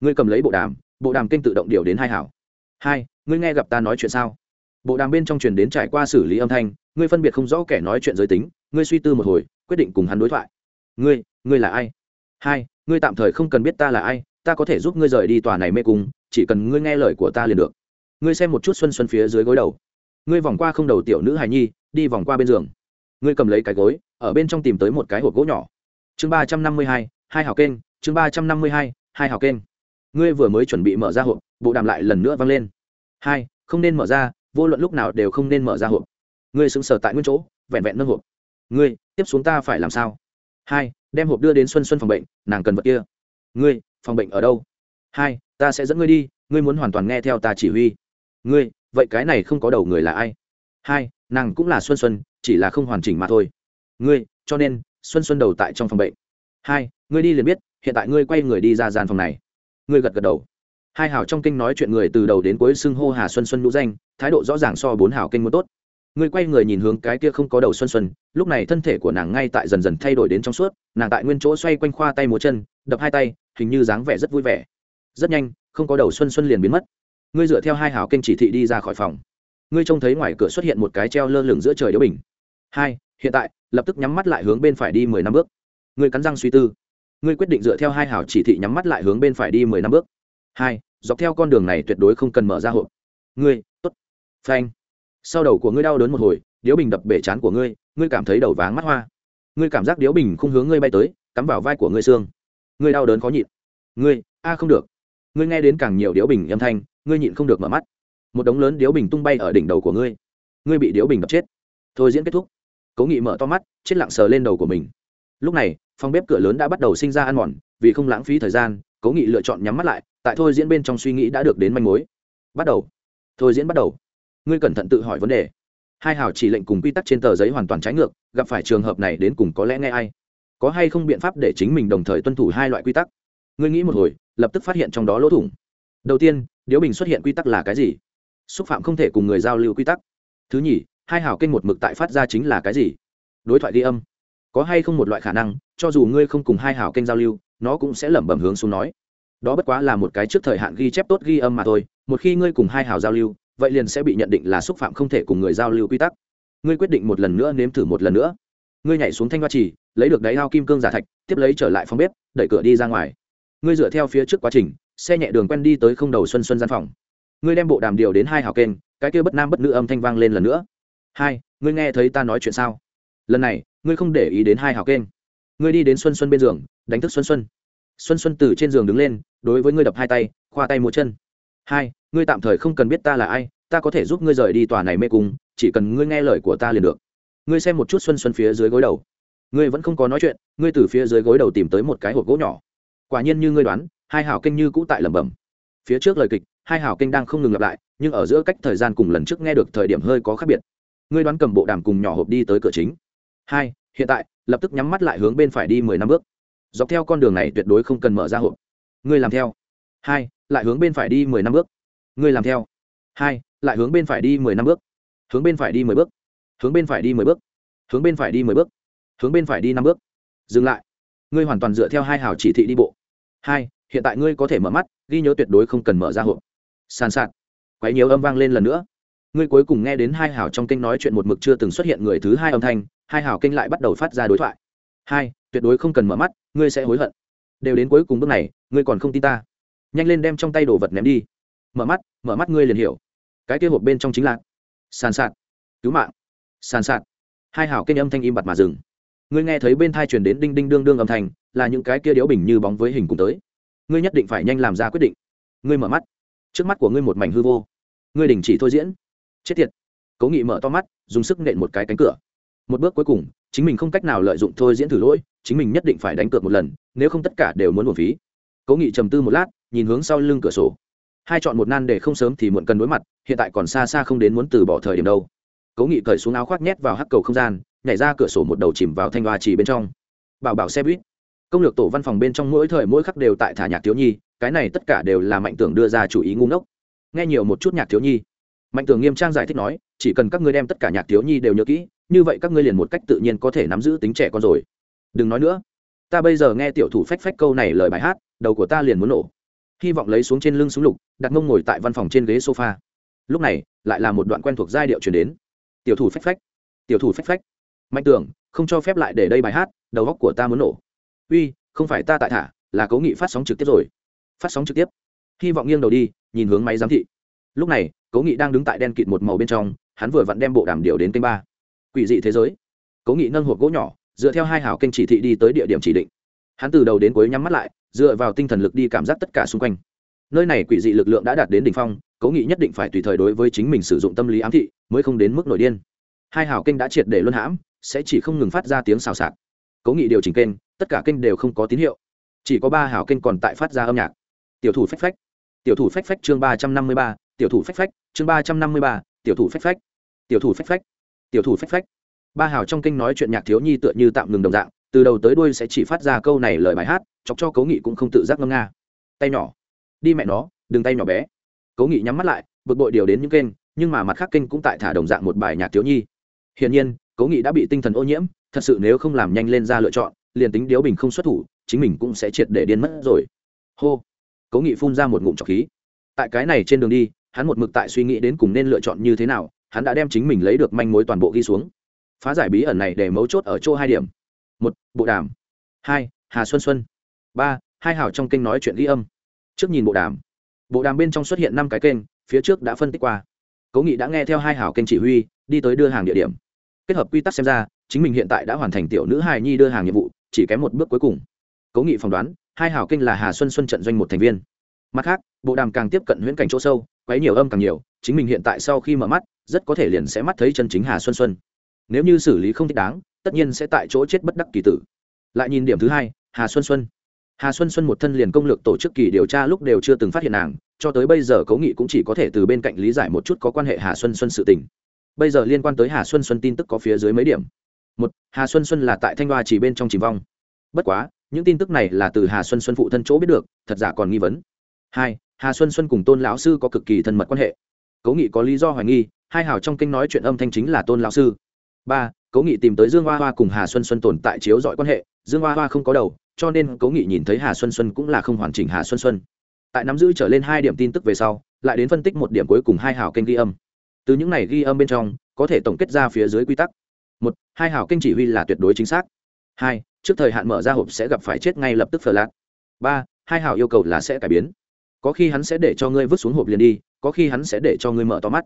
ngươi cầm lấy bộ đàm bộ đàm kênh tự động điều đến hai hảo. Hai, ngươi nghe gặp ta nói chuyện sao? Bộ đàm bên trong truyền đến trải qua xử lý âm thanh, ngươi phân biệt không rõ kẻ nói chuyện giới tính, ngươi suy tư một hồi, quyết định cùng hắn đối thoại. Ngươi ngươi là ai? Hai, ngươi tạm thời không cần biết ta là ai, ta có thể giúp ngươi rời đi tòa này mê cung, chỉ cần ngươi nghe lời của ta liền được. Ngươi xem một chút xuân xuân phía dưới gối đầu. Ngươi vòng qua không đầu tiểu nữ hài nhi, đi vòng qua bên giường. Ngươi cầm lấy cái gối, ở bên trong tìm tới một cái hộp gỗ nhỏ. Chương ba trăm năm mươi hai hai hào kênh, chương ba trăm năm mươi hai hai hào kênh. Ngươi vừa mới chuẩn bị mở ra hộp, bộ đàm lại lần nữa vang lên. Hai, không nên mở ra vô luận lúc nào đều không nên mở ra hộp. Ngươi sững sờ tại nguyên chỗ, vẹn vẹn nâng hộp. Ngươi, tiếp xuống ta phải làm sao? Hai, đem hộp đưa đến xuân xuân phòng bệnh, nàng cần vật kia. Ngươi, phòng bệnh ở đâu? Hai, ta sẽ dẫn ngươi đi, ngươi muốn hoàn toàn nghe theo ta chỉ huy. Ngươi, vậy cái này không có đầu người là ai? Hai, nàng cũng là xuân xuân, chỉ là không hoàn chỉnh mà thôi. Ngươi, cho nên, xuân xuân đầu tại trong phòng bệnh. Hai, ngươi đi liền biết, hiện tại ngươi quay người đi ra gian phòng này. Ngươi gật gật đầu hai hào trong kinh nói chuyện người từ đầu đến cuối xưng hô hà xuân xuân nhũ danh, thái độ rõ ràng so bốn hào kinh muốn tốt. Người quay người nhìn hướng cái kia không có đầu xuân xuân, lúc này thân thể của nàng ngay tại dần dần thay đổi đến trong suốt, nàng tại nguyên chỗ xoay quanh khoa tay múa chân, đập hai tay, hình như dáng vẻ rất vui vẻ. Rất nhanh, không có đầu xuân xuân liền biến mất. Ngươi dựa theo hai hào kênh chỉ thị đi ra khỏi phòng. Ngươi trông thấy ngoài cửa xuất hiện một cái treo lơ lửng giữa trời điếu bình. Hai, hiện tại, lập tức nhắm mắt lại hướng bên phải đi mười năm bước. Ngươi cắn răng suy tư. Ngươi quyết định dựa theo hai hào chỉ thị nhắm mắt lại hướng bên phải đi mười năm bước. Hai dọc theo con đường này tuyệt đối không cần mở ra hộp. Ngươi, tốt. Phanh. Sau đầu của ngươi đau đớn một hồi, điếu bình đập bể chán của ngươi ngươi cảm thấy đầu váng mắt hoa. Ngươi cảm giác điếu bình không hướng ngươi bay tới, cắm vào vai của ngươi xương. Ngươi đau đớn khó nhịn. Ngươi, a, không được. Ngươi nghe đến càng nhiều điếu bình âm thanh, ngươi nhịn không được mở mắt. Một đống lớn điếu bình tung bay ở đỉnh đầu của ngươi. Ngươi bị điếu bình đập chết. Thôi diễn kết thúc. Cố nghị mở to mắt, chết lặng sờ lên đầu của mình. Lúc này, phòng bếp cửa lớn đã bắt đầu sinh ra ăn mòn, vì không lãng phí thời gian cố nghị lựa chọn nhắm mắt lại, tại thôi diễn bên trong suy nghĩ đã được đến manh mối. Bắt đầu. Thôi diễn bắt đầu. Ngươi cẩn thận tự hỏi vấn đề. Hai hào chỉ lệnh cùng quy tắc trên tờ giấy hoàn toàn trái ngược, gặp phải trường hợp này đến cùng có lẽ nghe ai? Có hay không biện pháp để chính mình đồng thời tuân thủ hai loại quy tắc? Ngươi nghĩ một hồi, lập tức phát hiện trong đó lỗ thủng. Đầu tiên, điếu bình xuất hiện quy tắc là cái gì? Xúc phạm không thể cùng người giao lưu quy tắc. Thứ nhì, hai hào kênh một mực tại phát ra chính là cái gì? Đối thoại ghi âm. Có hay không một loại khả năng, cho dù ngươi không cùng hai hào kênh giao lưu nó cũng sẽ lẩm bẩm hướng xuống nói. Đó bất quá là một cái trước thời hạn ghi chép tốt ghi âm mà thôi, một khi ngươi cùng hai hào giao lưu, vậy liền sẽ bị nhận định là xúc phạm không thể cùng người giao lưu quy tắc. Ngươi quyết định một lần nữa nếm thử một lần nữa. Ngươi nhảy xuống thanh hoa trì, lấy được đáy ao kim cương giả thạch, tiếp lấy trở lại phòng bếp, đẩy cửa đi ra ngoài. Ngươi dựa theo phía trước quá trình, xe nhẹ đường quen đi tới không đầu xuân xuân gian phòng. Ngươi đem bộ đàm điều đến hai hào kênh, cái kia bất nam bất nữ âm thanh vang lên lần nữa. Hai, ngươi nghe thấy ta nói chuyện sao? Lần này, ngươi không để ý đến hai hào kênh ngươi đi đến xuân xuân bên giường, đánh thức xuân xuân. Xuân xuân từ trên giường đứng lên, đối với ngươi đập hai tay, khoa tay múa chân. Hai, ngươi tạm thời không cần biết ta là ai, ta có thể giúp ngươi rời đi tòa này mê cung, chỉ cần ngươi nghe lời của ta liền được. Ngươi xem một chút xuân xuân phía dưới gối đầu. Ngươi vẫn không có nói chuyện, ngươi từ phía dưới gối đầu tìm tới một cái hộp gỗ nhỏ. Quả nhiên như ngươi đoán, hai Hảo kênh như cũ tại lẩm bẩm. Phía trước lời kịch, hai Hảo kênh đang không ngừng lặp lại, nhưng ở giữa cách thời gian cùng lần trước nghe được thời điểm hơi có khác biệt. Ngươi đoán cầm bộ đàm cùng nhỏ hộp đi tới cửa chính. Hai hiện tại, lập tức nhắm mắt lại hướng bên phải đi mười năm bước. Dọc theo con đường này tuyệt đối không cần mở ra hộp. Ngươi làm theo. Hai, lại hướng bên phải đi mười năm bước. Ngươi làm theo. Hai, lại hướng bên phải đi mười năm bước. Hướng bên phải đi mười bước. Hướng bên phải đi mười bước. Hướng bên phải đi mười bước. Hướng bên phải đi năm bước. Dừng lại. Ngươi hoàn toàn dựa theo hai hào chỉ thị đi bộ. Hai, hiện tại ngươi có thể mở mắt, ghi nhớ tuyệt đối không cần mở ra hộp. Sàn sạt. Quấy nhiều âm vang lên lần nữa. Ngươi cuối cùng nghe đến hai hào trong kênh nói chuyện một mực chưa từng xuất hiện người thứ hai âm thanh hai hào kênh lại bắt đầu phát ra đối thoại. Hai, tuyệt đối không cần mở mắt, ngươi sẽ hối hận. Đều đến cuối cùng bước này, ngươi còn không tin ta. Nhanh lên đem trong tay đồ vật ném đi. Mở mắt mở mắt ngươi liền hiểu. Cái kia hộp bên trong chính là sàn sạt. Cứu mạng. Sàn sạt. Hai hào kênh âm thanh im bặt mà dừng. Ngươi nghe thấy bên thai truyền đến đinh đinh đương đương âm thanh, là những cái kia điếu bình như bóng với hình cùng tới. Ngươi nhất định phải nhanh làm ra quyết định. Ngươi mở mắt. Trước mắt của ngươi một mảnh hư vô. Ngươi đình chỉ thôi diễn. Chết tiệt. Cố nghị mở to mắt, dùng sức nện một cái cánh cửa một bước cuối cùng, chính mình không cách nào lợi dụng thôi diễn thử lỗi, chính mình nhất định phải đánh cược một lần, nếu không tất cả đều muốn một phí. Cố nghị trầm tư một lát, nhìn hướng sau lưng cửa sổ. Hai chọn một nan để không sớm thì muộn cần đối mặt, hiện tại còn xa xa không đến muốn từ bỏ thời điểm đâu. Cố nghị cởi xuống áo khoác nhét vào hắc cầu không gian, nhảy ra cửa sổ một đầu chìm vào thanh hoa chỉ bên trong. Bảo bảo xe buýt. Công lược tổ văn phòng bên trong mỗi thời mỗi khắc đều tại thả nhạc thiếu nhi, cái này tất cả đều là mạnh tưởng đưa ra chủ ý ngu ngốc. Nghe nhiều một chút nhạc thiếu nhi. Mạnh tưởng nghiêm trang giải thích nói, chỉ cần các ngươi đem tất cả nhạc thiếu nhi đều nhớ kỹ như vậy các ngươi liền một cách tự nhiên có thể nắm giữ tính trẻ con rồi. Đừng nói nữa. Ta bây giờ nghe tiểu thủ phách phách câu này lời bài hát, đầu của ta liền muốn nổ. Hy vọng lấy xuống trên lưng súng lục, đặt mông ngồi tại văn phòng trên ghế sofa. Lúc này, lại là một đoạn quen thuộc giai điệu chuyển đến. Tiểu thủ phách phách. Tiểu thủ phách phách. Mạnh tưởng, không cho phép lại để đây bài hát, đầu góc của ta muốn nổ. Uy, không phải ta tại thả, là cố nghị phát sóng trực tiếp rồi. Phát sóng trực tiếp. Hy vọng nghiêng đầu đi, nhìn hướng máy giám thị. Lúc này, cố nghị đang đứng tại đen kịt một màu bên trong, hắn vừa vặn đem bộ đàm điều đến kênh ba quỷ dị thế giới. Cố nghị nâng hộp gỗ nhỏ, dựa theo hai hào kênh chỉ thị đi tới địa điểm chỉ định. Hắn từ đầu đến cuối nhắm mắt lại, dựa vào tinh thần lực đi cảm giác tất cả xung quanh. Nơi này quỷ dị lực lượng đã đạt đến đ ỉ n h phong, cố nghị nhất định phải tùy thời đối với chính mình sử dụng tâm lý ám thị, mới không đến mức nổi điên. Hai hào kênh đã triệt để luân hãm, sẽ chỉ không ngừng phát ra tiếng xào xạc. Cố nghị điều chỉnh kênh, tất cả kênh đều không có tín hiệu. Chỉ có ba hào kênh còn tại phát ra âm nhạc. Tiểu thủ phách phách. Tiểu thủ phách phách chương ba trăm năm mươi ba, tiểu thủ phách phách, chương ba trăm năm mươi ba, tiểu thủ phách phách. Tiểu thủ phách phách tiểu thủ phách phách. Ba hào trong kinh nói chuyện nhạc thiếu nhi tựa như tạm ngừng đồng dạng, từ đầu tới đuôi sẽ chỉ phát ra câu này lời bài hát, chọc cho cố nghị cũng không tự giác ngâm nga. Tay nhỏ. Đi mẹ nó, đừng tay nhỏ bé. Cố nghị nhắm mắt lại, bực bội điều đến những kênh, nhưng mà mặt khác kênh cũng tại thả đồng dạng một bài nhạc thiếu nhi. Hiển nhiên, cố nghị đã bị tinh thần ô nhiễm, thật sự nếu không làm nhanh lên ra lựa chọn, liền tính điếu bình không xuất thủ, chính mình cũng sẽ triệt để điên mất rồi. Hô. Cố nghị phun ra một ngụm trọc khí. Tại cái này trên đường đi, hắn một mực tại suy nghĩ đến cùng nên lựa chọn như thế nào hắn đã đem chính mình lấy được manh mối toàn bộ ghi xuống. Phá giải bí ẩn này để mấu chốt ở chỗ hai điểm. Một, bộ đàm. Hai, hà xuân xuân. Ba, hai hào trong kênh nói chuyện ghi âm. Trước nhìn bộ đàm. Bộ đàm bên trong xuất hiện năm cái kênh, phía trước đã phân tích qua. Cố nghị đã nghe theo hai hào kênh chỉ huy, đi tới đưa hàng địa điểm. Kết hợp quy tắc xem ra, chính mình hiện tại đã hoàn thành tiểu nữ hài nhi đưa hàng nhiệm vụ, chỉ kém một bước cuối cùng. Cố nghị phỏng đoán, hai hào kênh là hà xuân xuân trận doanh một thành viên. Mặt khác, bộ đàm càng tiếp cận huyễn cảnh chỗ sâu, quấy nhiều âm càng nhiều, chính mình hiện tại sau khi mở mắt rất có thể liền sẽ mắt thấy chân chính hà xuân xuân. Nếu như xử lý không thích đáng, tất nhiên sẽ tại chỗ chết bất đắc kỳ tử. Lại nhìn điểm thứ hai, hà xuân xuân. Hà xuân xuân một thân liền công lược tổ chức kỳ điều tra lúc đều chưa từng phát hiện nàng, cho tới bây giờ cố nghị cũng chỉ có thể từ bên cạnh lý giải một chút có quan hệ hà xuân xuân sự tình. Bây giờ liên quan tới hà xuân xuân tin tức có phía dưới mấy điểm. Một, hà xuân xuân là tại thanh hoa chỉ bên trong chìm vong. Bất quá, những tin tức này là từ hà xuân xuân phụ thân chỗ biết được, thật giả còn nghi vấn. Hai, hà xuân xuân cùng tôn lão sư có cực kỳ thân mật quan hệ. Cố nghị có lý do hoài nghi hai hào trong kinh nói chuyện âm thanh chính là tôn lão sư. Ba, cố nghị tìm tới dương hoa hoa cùng hà xuân xuân tồn tại chiếu dọi quan hệ. Dương hoa hoa không có đầu, cho nên cố nghị nhìn thấy hà xuân xuân cũng là không hoàn chỉnh hà xuân xuân. Tại nắm giữ trở lên hai điểm tin tức về sau, lại đến phân tích một điểm cuối cùng hai hào kênh ghi âm. Từ những này ghi âm bên trong, có thể tổng kết ra phía dưới quy tắc. Một, hai hào kinh chỉ huy là tuyệt đối chính xác. Hai, trước thời hạn mở ra hộp sẽ gặp phải chết ngay lập tức phở lạc. Ba, hai hào yêu cầu là sẽ cải biến. Có khi hắn sẽ để cho ngươi vứt xuống hộp liền đi, có khi hắn sẽ để cho ngươi mở to mắt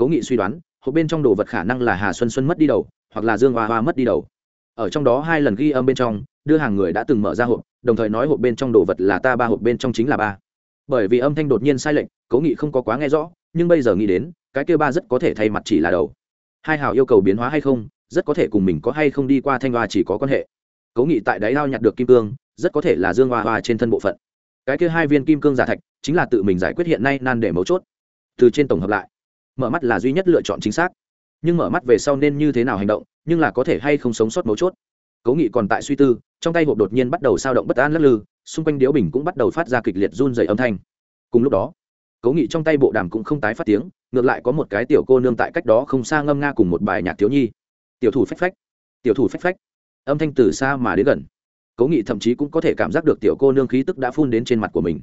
cố nghị suy đoán, hộp bên trong đồ vật khả năng là hà xuân xuân mất đi đầu, hoặc là dương hoa hoa mất đi đầu. Ở trong đó hai lần ghi âm bên trong, đưa hàng người đã từng mở ra hộp, đồng thời nói hộp bên trong đồ vật là ta, ba hộp bên trong chính là ba. Bởi vì âm thanh đột nhiên sai lệch, cố nghị không có quá nghe rõ, nhưng bây giờ nghĩ đến, cái kêu ba rất có thể thay mặt chỉ là đầu. Hai hào yêu cầu biến hóa hay không, rất có thể cùng mình có hay không đi qua thanh hoa chỉ có quan hệ. Cố nghị tại đáy lao nhặt được kim cương, rất có thể là dương hoa hoa trên thân bộ phận. Cái kia hai viên kim cương giả thạch, chính là tự mình giải quyết hiện nay nan để mấu chốt. Từ trên tổng hợp lại mở mắt là duy nhất lựa chọn chính xác. Nhưng mở mắt về sau nên như thế nào hành động, nhưng là có thể hay không sống sót mấu chốt. Cố nghị còn tại suy tư, trong tay hộp đột nhiên bắt đầu sao động bất an lắc lư, xung quanh điếu bình cũng bắt đầu phát ra kịch liệt run dày âm thanh. Cùng lúc đó, cố nghị trong tay bộ đàm cũng không tái phát tiếng, ngược lại có một cái tiểu cô nương tại cách đó không xa ngâm nga cùng một bài nhạc thiếu nhi. Tiểu thủ phách phách, tiểu thủ phách phách. Âm thanh từ xa mà đến gần. Cố nghị thậm chí cũng có thể cảm giác được tiểu cô nương khí tức đã phun đến trên mặt của mình.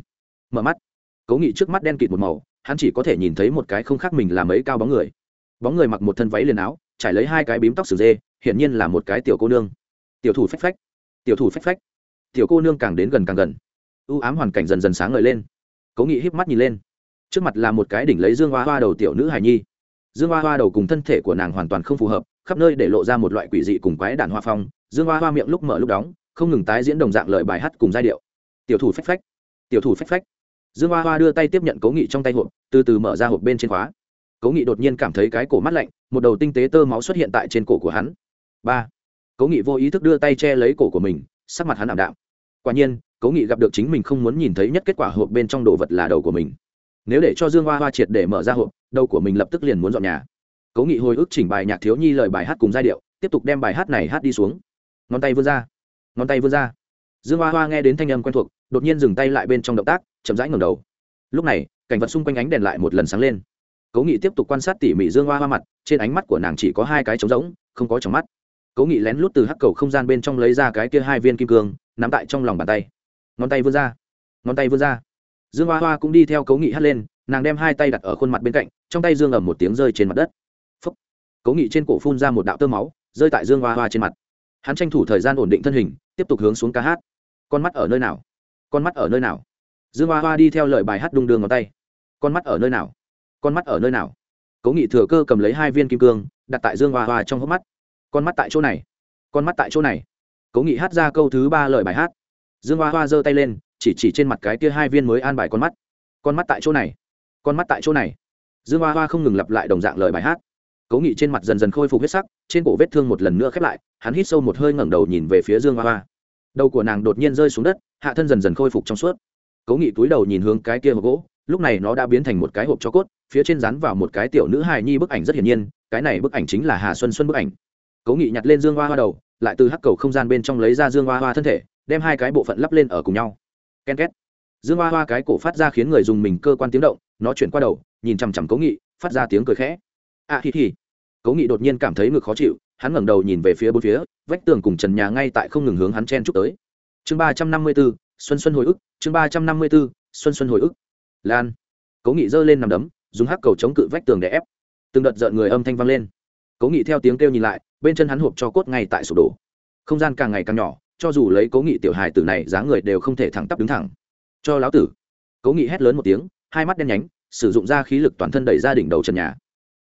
Mở mắt. Cố nghị trước mắt đen kịt một màu hắn chỉ có thể nhìn thấy một cái không khác mình là mấy cao bóng người. Bóng người mặc một thân váy liền áo, trải lấy hai cái bím tóc sừng dê, hiển nhiên là một cái tiểu cô nương. Tiểu thủ phách phách, tiểu thủ phách phách. Tiểu cô nương càng đến gần càng gần. U ám hoàn cảnh dần dần sáng ngời lên. Cố nghị híp mắt nhìn lên. Trước mặt là một cái đỉnh lấy dương hoa hoa đầu tiểu nữ hài nhi. Dương hoa hoa đầu cùng thân thể của nàng hoàn toàn không phù hợp, khắp nơi để lộ ra một loại quỷ dị cùng quái đản hoa phong. Dương hoa hoa miệng lúc mở lúc đóng, không ngừng tái diễn đồng dạng lời bài hát cùng giai điệu. Tiểu thủ phách phách, tiểu thủ phách phách dương hoa hoa đưa tay tiếp nhận cố nghị trong tay hộp, từ từ mở ra hộp bên trên khóa. Cố nghị đột nhiên cảm thấy cái cổ mắt lạnh, một đầu tinh tế tơ máu xuất hiện tại trên cổ của hắn. Ba. Cố nghị vô ý thức đưa tay che lấy cổ của mình, sắc mặt hắn ảm đạm. Quả nhiên, cố nghị gặp được chính mình không muốn nhìn thấy nhất kết quả hộp bên trong đồ vật là đầu của mình. Nếu để cho dương hoa hoa triệt để mở ra hộp, đầu của mình lập tức liền muốn dọn nhà. Cố nghị hồi ức chỉnh bài nhạc thiếu nhi lời bài hát cùng giai điệu, tiếp tục đem bài hát này hát đi xuống. Ngón tay vươn ra. Ngón tay vươn ra. Dương hoa hoa nghe đến thanh âm quen thuộc, đột nhiên dừng tay lại bên trong động tác chậm rãi ngầm đầu. Lúc này, cảnh vật xung quanh ánh đèn lại một lần sáng lên. Cố nghị tiếp tục quan sát tỉ mỉ dương hoa hoa mặt, trên ánh mắt của nàng chỉ có hai cái trống rỗng, không có trong mắt. Cố nghị lén lút từ hắc cầu không gian bên trong lấy ra cái kia hai viên kim cương, nắm tại trong lòng bàn tay. Ngón tay vươn ra. Ngón tay vươn ra. Dương hoa hoa cũng đi theo cố nghị hắt lên, nàng đem hai tay đặt ở khuôn mặt bên cạnh, trong tay dương ầm một tiếng rơi trên mặt đất. Phấp cố nghị trên cổ phun ra một đạo tơ máu, rơi tại dương hoa hoa trên mặt. Hắn tranh thủ thời gian ổn định thân hình, tiếp tục hướng xuống ca hát. Con mắt ở nơi nào? Con mắt ở nơi nào? Dương hoa hoa đi theo lời bài hát đung đường ngón tay. Con mắt ở nơi nào? Con mắt ở nơi nào? Cố nghị thừa cơ cầm lấy hai viên kim cương, đặt tại dương hoa hoa trong hốc mắt. Con mắt tại chỗ này. Con mắt tại chỗ này. Cố nghị hát ra câu thứ ba lời bài hát. Dương hoa hoa giơ tay lên, chỉ chỉ trên mặt cái kia hai viên mới an bài con mắt. Con mắt tại chỗ này. Con mắt tại chỗ này. Dương hoa hoa không ngừng lặp lại đồng dạng lời bài hát. Cố nghị trên mặt dần dần khôi phục huyết sắc, trên cổ vết thương một lần nữa khép lại, hắn hít sâu một hơi ngẩng đầu nhìn về phía dương hoa hoa. Đầu của nàng đột nhiên rơi xuống đất, hạ thân dần dần khôi phục trong suốt cố nghị túi đầu nhìn hướng cái kia hộp gỗ, lúc này nó đã biến thành một cái hộp cho cốt, phía trên rắn vào một cái tiểu nữ hài nhi bức ảnh rất hiển nhiên, cái này bức ảnh chính là hà xuân xuân bức ảnh. Cố nghị nhặt lên dương hoa hoa đầu, lại từ hắc cầu không gian bên trong lấy ra dương hoa hoa thân thể, đem hai cái bộ phận lắp lên ở cùng nhau. Ken két. Dương hoa hoa cái cổ phát ra khiến người dùng mình cơ quan tiếng động, nó chuyển qua đầu, nhìn chằm chằm cố nghị, phát ra tiếng cười khẽ. À thì thì cố nghị đột nhiên cảm thấy ngực khó chịu, hắn ngẩng đầu nhìn về phía bốn phía, vách tường cùng trần nhà ngay tại không ngừng hướng hắn chen chúc tới. Chương ba trăm năm mươi bốn xuân xuân hồi ức, chương ba trăm năm mươi b ố xuân xuân hồi ức. Lan. Cố nghị giơ lên nằm đấm, dùng hắc cầu chống cự vách tường để ép. Từng đợt rợn người âm thanh vang lên. Cố nghị theo tiếng kêu nhìn lại, bên chân hắn hộp cho cốt ngay tại sụp đổ. Không gian càng ngày càng nhỏ, cho dù lấy cố nghị tiểu hài tử này dáng người đều không thể thẳng tắp đứng thẳng. Cho lão tử. Cố nghị hét lớn một tiếng, hai mắt đen nhánh, sử dụng ra khí lực toàn thân đẩy ra đỉnh đầu trần nhà.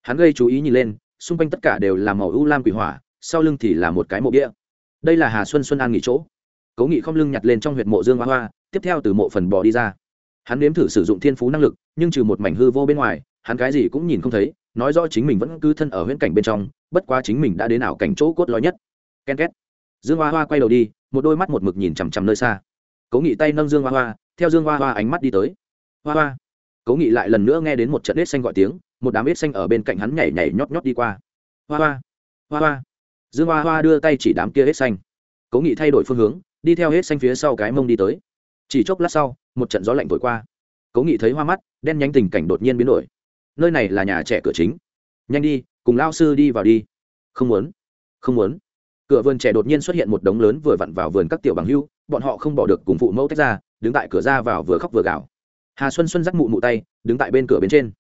Hắn gây chú ý nhìn lên, xung quanh tất cả đều là màu u lam quỷ hỏa, sau lưng thì là một cái mộ bia. Đây là hà xuân xuân an nghỉ chỗ cố nghị không lưng nhặt lên trong huyệt mộ dương hoa hoa, tiếp theo từ mộ phần bò đi ra. Hắn nếm thử sử dụng thiên phú năng lực, nhưng trừ một mảnh hư vô bên ngoài, hắn cái gì cũng nhìn không thấy, nói rõ chính mình vẫn cứ thân ở huyễn cảnh bên trong, bất quá chính mình đã đến ảo cảnh chỗ cốt lõi nhất. Ken két. Dương hoa hoa quay đầu đi, một đôi mắt một mực nhìn chằm chằm nơi xa. Cố nghị tay nâng dương hoa hoa, theo dương hoa hoa ánh mắt đi tới. Hoa hoa. Cố nghị lại lần nữa nghe đến một trận ếch xanh gọi tiếng, một đám ếch xanh ở bên cạnh hắn nhảy nhảy nhót nhót đi qua. Hoa hoa. Hoa hoa. Dương hoa hoa đưa tay chỉ đám kia ếch xanh. Cố nghị thay đổi phương hướng đi theo hết xanh phía sau cái mông đi tới. Chỉ chốc lát sau, một trận gió lạnh thổi qua. Cố nghị thấy hoa mắt, đen nhánh tình cảnh đột nhiên biến đổi. Nơi này là nhà trẻ cửa chính. Nhanh đi, cùng lao sư đi vào đi. Không muốn không muốn. Cửa vườn trẻ đột nhiên xuất hiện một đống lớn vừa vặn vào vườn các tiểu bằng hưu, bọn họ không bỏ được cùng phụ mẫu tách ra, đứng tại cửa ra vào vừa khóc vừa gào. Hà xuân xuân dắt mụ mụ tay, đứng tại bên cửa bên trên.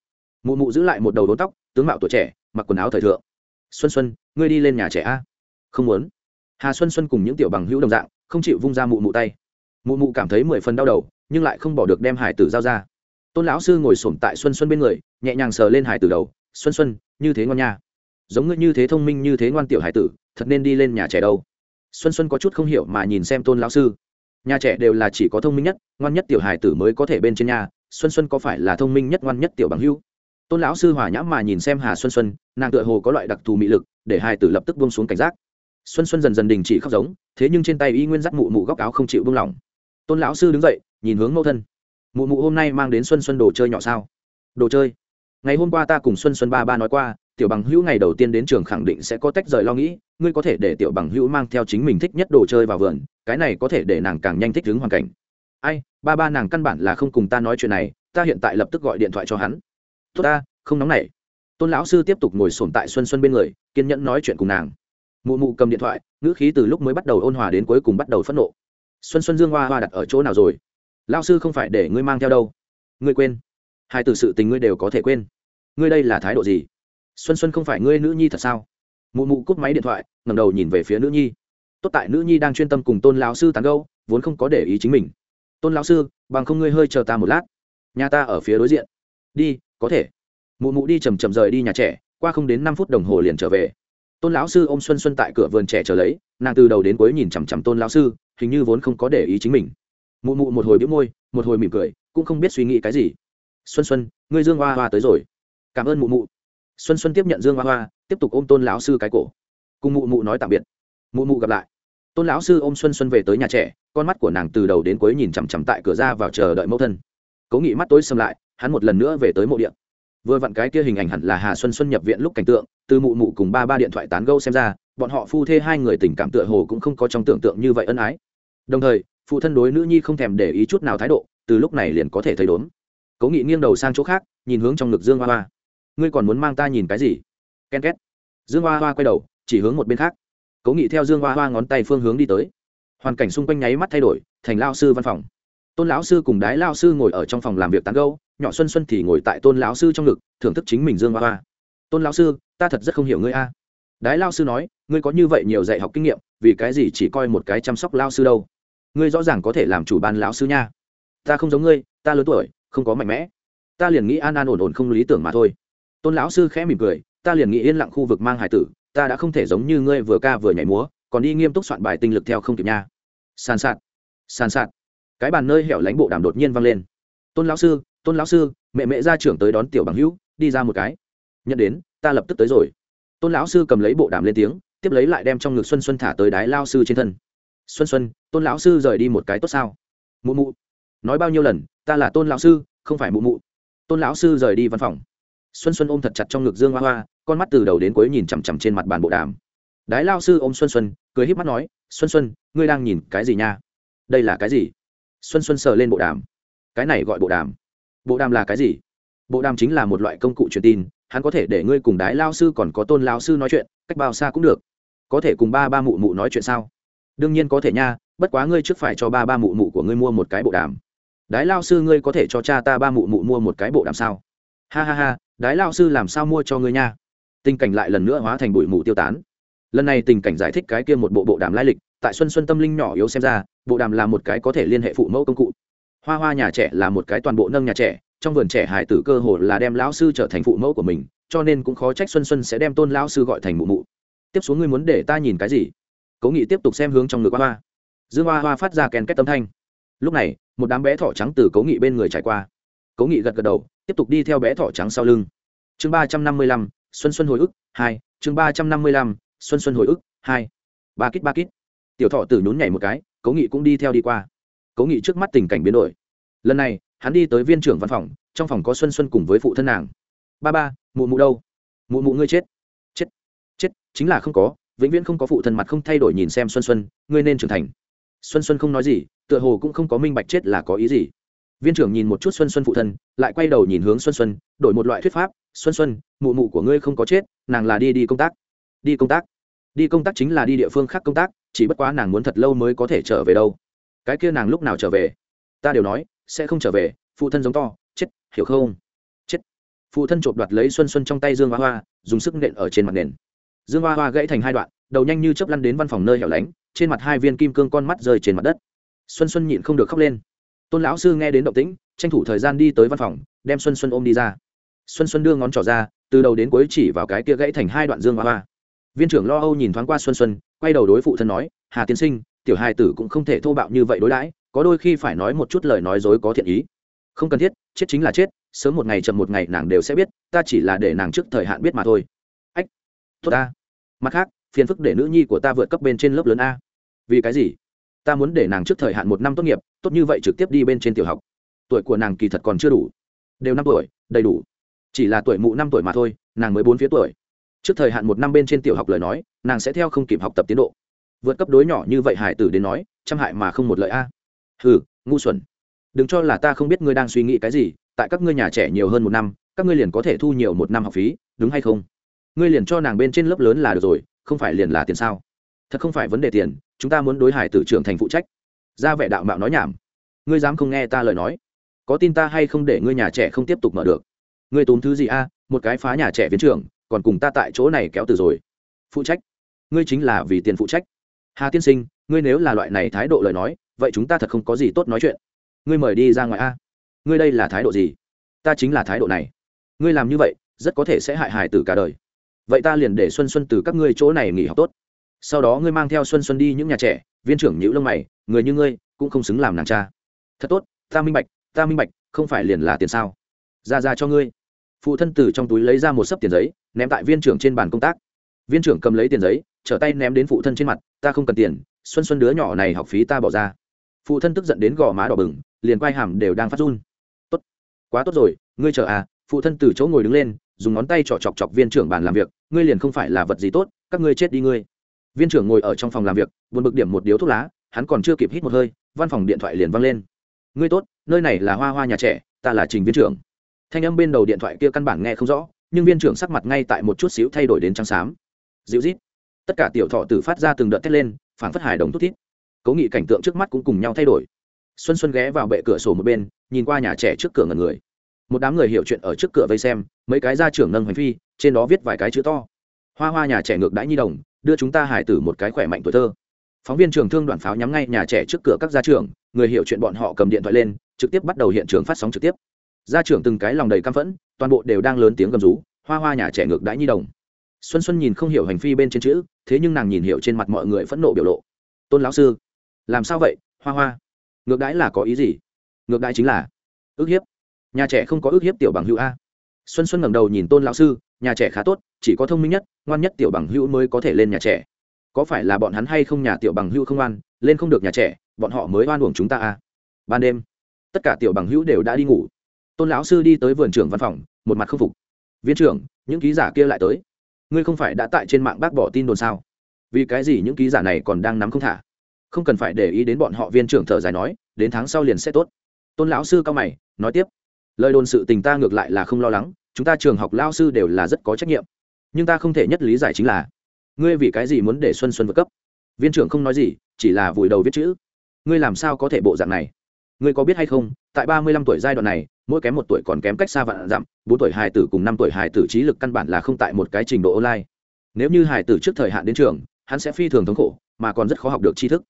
Mụ mụ giữ lại một đầu đốn tóc, tướng mạo tuổi trẻ, mặc quần áo thời thượng. Xuân xuân, ngươi đi lên nhà trẻ a. Không muốn. Hà xuân xuân cùng những tiểu bằng hữu đồng dạng không chịu vung ra mụ mụ tay. Mụ mụ cảm thấy mười phần đau đầu, nhưng lại không bỏ được đem hải tử giao ra. Tôn lão sư ngồi xổm tại xuân xuân bên người, nhẹ nhàng sờ lên hải tử đầu, xuân xuân, như thế ngon nha. Giống ngươi như thế thông minh, như thế ngoan tiểu hải tử, thật nên đi lên nhà trẻ đâu. Xuân xuân có chút không hiểu mà nhìn xem tôn lão sư. Nhà trẻ đều là chỉ có thông minh nhất, ngoan nhất tiểu hải tử mới có thể bên trên nhà, xuân xuân có phải là thông minh nhất, ngoan nhất tiểu bằng hưu tôn lão sư hòa nhã mà nhìn xem hà xuân xuân, nàng tựa hồ có loại đặc thù mị lực, để hải tử lập tức buông xuống cảnh giác xuân xuân dần dần đình chỉ khóc giống, thế nhưng trên tay y nguyên dắt mụ mụ góc áo không chịu buông lỏng. Tôn lão sư đứng dậy, nhìn hướng mẫu thân. Mụ mụ hôm nay mang đến xuân xuân đồ chơi nhỏ sao? Đồ chơi? Ngày hôm qua ta cùng xuân xuân ba ba nói qua, tiểu bằng hữu ngày đầu tiên đến trường khẳng định sẽ có tách rời lo nghĩ, ngươi có thể để tiểu bằng hữu mang theo chính mình thích nhất đồ chơi vào vườn, cái này có thể để nàng càng nhanh thích ứng hoàn cảnh. Ai, ba ba nàng căn bản là không cùng ta nói chuyện này, ta hiện tại lập tức gọi điện thoại cho hắn. Tốt ta, không nóng nảy. Tôn lão sư tiếp tục ngồi sồn tại xuân xuân bên người, kiên nhẫn nói chuyện cùng nàng mụ mụ cầm điện thoại, ngữ khí từ lúc mới bắt đầu ôn hòa đến cuối cùng bắt đầu phẫn nộ. Xuân xuân dương hoa hoa đặt ở chỗ nào rồi? Lao sư không phải để ngươi mang theo đâu. Ngươi quên. Hai từ sự tình ngươi đều có thể quên. Ngươi đây là thái độ gì? Xuân xuân không phải ngươi nữ nhi thật sao? Mụ mụ cúp máy điện thoại ngầm đầu nhìn về phía nữ nhi. Tốt tại nữ nhi đang chuyên tâm cùng tôn lão sư tán gâu vốn không có để ý chính mình. Tôn lão sư, bằng không ngươi hơi chờ ta một lát. Nhà ta ở phía đối diện. Đi, có thể. Mụ mụ đi chầm chầm rời đi nhà trẻ, qua không đến năm phút đồng hồ liền trở về tôn lão sư ô m xuân xuân tại cửa vườn trẻ chờ lấy, nàng từ đầu đến cuối nhìn chằm chằm tôn lão sư, hình như vốn không có để ý chính mình. Mụ mụ một hồi biếu môi, một hồi mỉm cười, cũng không biết suy nghĩ cái gì. Xuân xuân, ngươi dương hoa hoa tới rồi. Cảm ơn mụ mụ. Xuân xuân tiếp nhận dương hoa hoa, tiếp tục ôm tôn lão sư cái cổ. Cùng mụ mụ nói tạm biệt. Mụ mụ gặp lại. Tôn lão sư ôm xuân xuân về tới nhà trẻ, con mắt của nàng từ đầu đến cuối nhìn chằm chằm tại cửa ra vào chờ đợi mẫu thân. Cố nghị mắt tối xâm lại, hắn một lần nữa về tới mộ điện vừa vặn cái kia hình ảnh hẳn là hà xuân xuân nhập viện lúc cảnh tượng từ mụ mụ cùng ba ba điện thoại tán gẫu xem ra, bọn họ phu thê hai người tình cảm tựa hồ cũng không có trong tưởng tượng như vậy ân ái. Đồng thời, phụ thân đối nữ nhi không thèm để ý chút nào thái độ, từ lúc này liền có thể thấy đốn. Cố nghị nghiêng đầu sang chỗ khác, nhìn hướng trong ngực dương hoa hoa. Ngươi còn muốn mang ta nhìn cái gì? Ken két. Dương hoa hoa quay đầu, chỉ hướng một bên khác. Cố nghị theo dương hoa hoa ngón tay phương hướng đi tới. Hoàn cảnh xung quanh nháy mắt thay đổi, thành lao sư văn phòng. Tôn lão sư cùng đái lao sư ngồi ở trong phòng làm việc tán gâu nhỏ xuân xuân thì ngồi tại tôn lão sư trong ngực, thưởng thức chính mình dương hoa hoa tôn lão sư, ta thật rất không hiểu ngươi a. Đái lao sư nói, ngươi có như vậy nhiều dạy học kinh nghiệm, vì cái gì chỉ coi một cái chăm sóc lao sư đâu? Ngươi rõ ràng có thể làm chủ ban lão sư nha. Ta không giống ngươi, ta lớn tuổi, không có mạnh mẽ. Ta liền nghĩ an an ổn ổn không lý tưởng mà thôi. Tôn lão sư khẽ mỉm cười, ta liền nghĩ yên lặng khu vực mang hải tử, ta đã không thể giống như ngươi vừa ca vừa nhảy múa, còn đi nghiêm túc soạn bài tinh lực theo không kịp nha. Sàn sạt sàn sạt. Cái bàn nơi hẻo lánh bộ đàm đột nhiên vang lên. Tôn lão sư, tôn lão sư, mẹ mẹ ra trưởng tới đón tiểu bằng hữu, đi ra một cái nhận đến, ta lập tức tới rồi. Tôn lão sư cầm lấy bộ đàm lên tiếng, tiếp lấy lại đem trong ngực xuân xuân thả tới đái lao sư trên thân. Xuân xuân, tôn lão sư rời đi một cái tốt sao? Mụ mụ. Nói bao nhiêu lần, ta là tôn lão sư, không phải mụ mụ. Tôn lão sư rời đi văn phòng. Xuân xuân ôm thật chặt trong ngực dương hoa hoa, con mắt từ đầu đến cuối nhìn chằm chằm trên mặt bàn bộ đàm. Đái lao sư ôm xuân xuân, cười híp mắt nói, xuân xuân, ngươi đang nhìn cái gì nha? Đây là cái gì? Xuân xuân sờ lên bộ đàm. Cái này gọi bộ đàm. Bộ đàm là cái gì? Bộ đàm chính là một loại công cụ truyền tin hắn có thể để ngươi cùng đái lao sư còn có tôn lao sư nói chuyện, cách bao xa cũng được. Có thể cùng ba ba mụ mụ nói chuyện sao? Đương nhiên có thể nha, bất quá ngươi trước phải cho ba ba mụ mụ của ngươi mua một cái bộ đàm. Đái lao sư ngươi có thể cho cha ta ba mụ mụ mua một cái bộ đàm sao? Ha ha ha, đái lao sư làm sao mua cho ngươi nha? Tình cảnh lại lần nữa hóa thành bụi mù tiêu tán. Lần này tình cảnh giải thích cái kia một bộ bộ đàm lai lịch, tại xuân xuân tâm linh nhỏ yếu xem ra, bộ đàm là một cái có thể liên hệ phụ mẫu công cụ. Hoa hoa nhà trẻ là một cái toàn bộ nâng nhà trẻ trong vườn trẻ hải tử cơ hồ là đem lão sư trở thành phụ mẫu của mình, cho nên cũng khó trách xuân xuân sẽ đem tôn lão sư gọi thành mụ mụ. Tiếp xuống ngươi muốn để ta nhìn cái gì? Cố nghị tiếp tục xem hướng trong ngực hoa hoa. Dương hoa hoa phát ra kèn kết tâm thanh. Lúc này, một đám bé thỏ trắng từ cố nghị bên người trải qua. Cố nghị gật gật đầu, tiếp tục đi theo bé thỏ trắng sau lưng. Chương ba trăm năm mươi lăm, xuân xuân hồi ức hai, chương ba trăm năm mươi lăm, xuân xuân hồi ức hai. Ba kít ba kít. Tiểu thọ tử nhún nhảy một cái, cố nghị cũng đi theo đi qua. Cố nghị trước mắt tình cảnh biến đổi. Lần này hắn đi tới viên trưởng văn phòng, trong phòng có xuân xuân cùng với phụ thân nàng. Ba ba, mụ mụ đâu? Mụ mụ ngươi chết. Chết. Chết, chính là không có, vĩnh viễn không có phụ thân mặt không thay đổi nhìn xem xuân xuân, ngươi nên trưởng thành. Xuân xuân không nói gì, tựa hồ cũng không có minh bạch chết là có ý gì. Viên trưởng nhìn một chút xuân xuân phụ thân, lại quay đầu nhìn hướng xuân xuân, đổi một loại thuyết pháp, xuân xuân, mụ mụ của ngươi không có chết, nàng là đi đi công tác. Đi công tác. Đi công tác chính là đi địa phương khác công tác, chỉ bất quá nàng muốn thật lâu mới có thể trở về đâu. Cái kia nàng lúc nào trở về? Ta đều nói sẽ không trở về, phụ thân giống to, chết, hiểu không? Chết. Phụ thân chộp đoạt lấy xuân xuân trong tay dương hoa hoa, dùng sức nện ở trên mặt nền. Dương hoa hoa gãy thành hai đoạn, đầu nhanh như chớp lăn đến văn phòng nơi hẻo lánh, trên mặt hai viên kim cương con mắt rơi trên mặt đất. Xuân xuân nhịn không được khóc lên. Tôn lão sư nghe đến động tĩnh, tranh thủ thời gian đi tới văn phòng, đem xuân xuân ôm đi ra. Xuân xuân đưa ngón trỏ ra, từ đầu đến cuối chỉ vào cái kia gãy thành hai đoạn dương hoa hoa. Viên trưởng lo âu nhìn thoáng qua xuân xuân, quay đầu đối phụ thân nói, hà tiên sinh, tiểu hai tử cũng không thể thô bạo như vậy đối đãi có đôi khi phải nói một chút lời nói dối có thiện ý. Không cần thiết, chết chính là chết, sớm một ngày chậm một ngày nàng đều sẽ biết, ta chỉ là để nàng trước thời hạn biết mà thôi. Ách, tốt ta. Mặt khác, phiền phức để nữ nhi của ta vượt cấp bên trên lớp lớn a. Vì cái gì? Ta muốn để nàng trước thời hạn một năm tốt nghiệp, tốt như vậy trực tiếp đi bên trên tiểu học. Tuổi của nàng kỳ thật còn chưa đủ. Đều năm tuổi, đầy đủ. Chỉ là tuổi mụ năm tuổi mà thôi, nàng mới bốn phía tuổi. Trước thời hạn một năm bên trên tiểu học lời nói, nàng sẽ theo không kịp học tập tiến độ. Vượt cấp đối nhỏ như vậy hải tử đến nói trăm hại mà không một lợi a. Hừ, ngu xuẩn. Đừng cho là ta không biết ngươi đang suy nghĩ cái gì tại các ngươi nhà trẻ nhiều hơn một năm các ngươi liền có thể thu nhiều một năm học phí đúng hay không? Ngươi liền cho nàng bên trên lớp lớn là được rồi không phải liền là tiền sao? Thật không phải vấn đề tiền chúng ta muốn đối hải tử trưởng thành phụ trách. Ra vẻ đạo mạo nói nhảm. Ngươi dám không nghe ta lời nói? Có tin ta hay không để ngươi nhà trẻ không tiếp tục mở được? Ngươi tốn thứ gì a? Một cái phá nhà trẻ viên trưởng còn cùng ta tại chỗ này kéo từ rồi. Phụ trách? Ngươi chính là vì tiền phụ trách. Hà tiên sinh ngươi nếu là loại này thái độ lời nói vậy chúng ta thật không có gì tốt nói chuyện. Ngươi mời đi ra ngoài a. Ngươi đây là thái độ gì? Ta chính là thái độ này. Ngươi làm như vậy, rất có thể sẽ hại hải tử cả đời. Vậy ta liền để xuân xuân từ các ngươi chỗ này nghỉ học tốt. Sau đó ngươi mang theo xuân xuân đi những nhà trẻ, viên trưởng nhữ lông mày, người như ngươi, cũng không xứng làm nàng cha. Thật tốt, ta minh bạch, ta minh bạch, không phải liền là tiền sao? Ra ra cho ngươi. Phụ thân từ trong túi lấy ra một sấp tiền giấy, ném tại viên trưởng trên bàn công tác. Viên trưởng cầm lấy tiền giấy, trở tay ném đến phụ thân trên mặt, ta không cần tiền, xuân xuân đứa nhỏ này học phí ta bỏ ra phụ thân tức giận đến gò má đỏ bừng, liền quai hàm đều đang phát run. Tốt, quá tốt rồi, ngươi chờ à phụ thân từ chỗ ngồi đứng lên, dùng ngón tay trọ chọc chọc viên trưởng bàn làm việc, ngươi liền không phải là vật gì tốt, các ngươi chết đi ngươi. Viên trưởng ngồi ở trong phòng làm việc, buồn bực điểm một điếu thuốc lá, hắn còn chưa kịp hít một hơi, văn phòng điện thoại liền văng lên. Ngươi tốt, nơi này là hoa hoa nhà trẻ, ta là trình viên trưởng. Thanh âm bên đầu điện thoại kia căn bản nghe không rõ, nhưng viên trưởng sắc mặt ngay tại một chút xíu thay đổi đến trắng xám. Dịu rít tất cả tiểu thọ tử phát ra từng đợt thét lên phản phất hài đồng thút thít cố nghị cảnh tượng trước mắt cũng cùng nhau thay đổi. Xuân xuân ghé vào bệ cửa sổ một bên, nhìn qua nhà trẻ trước cửa ngần người. Một đám người hiểu chuyện ở trước cửa vây xem, mấy cái gia trưởng nâng hành phi, trên đó viết vài cái chữ to. Hoa hoa nhà trẻ ngược đãi nhi đồng, đưa chúng ta hải tử một cái khỏe mạnh tuổi thơ. Phóng viên trường thương đoàn pháo nhắm ngay nhà trẻ trước cửa các gia trưởng, người hiểu chuyện bọn họ cầm điện thoại lên, trực tiếp bắt đầu hiện trường phát sóng trực tiếp. Gia trưởng từng cái lòng đầy căm phẫn, toàn bộ đều đang lớn tiếng gầm rú, hoa hoa nhà trẻ ngược đãi nhi đồng. Xuân xuân nhìn không hiểu hành Phi bên trên chữ, thế nhưng nàng nhìn hiểu trên mặt mọi người phẫn nộ biểu lộ. Tôn lão sư làm sao vậy, hoa hoa? Ngược đãi là có ý gì? Ngược đãi chính là, ước hiếp. Nhà trẻ không có ước hiếp tiểu bằng hữu a. Xuân xuân ngẩng đầu nhìn tôn lão sư, nhà trẻ khá tốt, chỉ có thông minh nhất, ngoan nhất tiểu bằng hữu mới có thể lên nhà trẻ. Có phải là bọn hắn hay không nhà tiểu bằng hữu không ngoan, lên không được nhà trẻ, bọn họ mới oan uổng chúng ta a. Ban đêm, tất cả tiểu bằng hữu đều đã đi ngủ. Tôn lão sư đi tới vườn trưởng văn phòng, một mặt k phục. Viên trưởng, những ký giả kia lại tới. Ngươi không phải đã tại trên mạng bác bỏ tin đồn sao? Vì cái gì những ký giả này còn đang nắm không thả? Không cần phải để ý đến bọn họ viên trưởng thở dài nói, đến tháng sau liền sẽ tốt. Tôn lão sư cao mày, nói tiếp. Lời đồn sự tình ta ngược lại là không lo lắng, chúng ta trường học lao sư đều là rất có trách nhiệm. Nhưng ta không thể nhất lý giải chính là, ngươi vì cái gì muốn để xuân xuân vượt cấp? Viên trưởng không nói gì, chỉ là vùi đầu viết chữ. Ngươi làm sao có thể bộ dạng này? Ngươi có biết hay không, tại ba mươi lăm tuổi giai đoạn này, mỗi kém một tuổi còn kém cách xa vạn dặm, bốn tuổi hài tử cùng năm tuổi hài tử trí lực căn bản là không tại một cái trình độ online. Nếu như hài tử trước thời hạn đến trường, hắn sẽ phi thường thống khổ, mà còn rất khó học được tri thức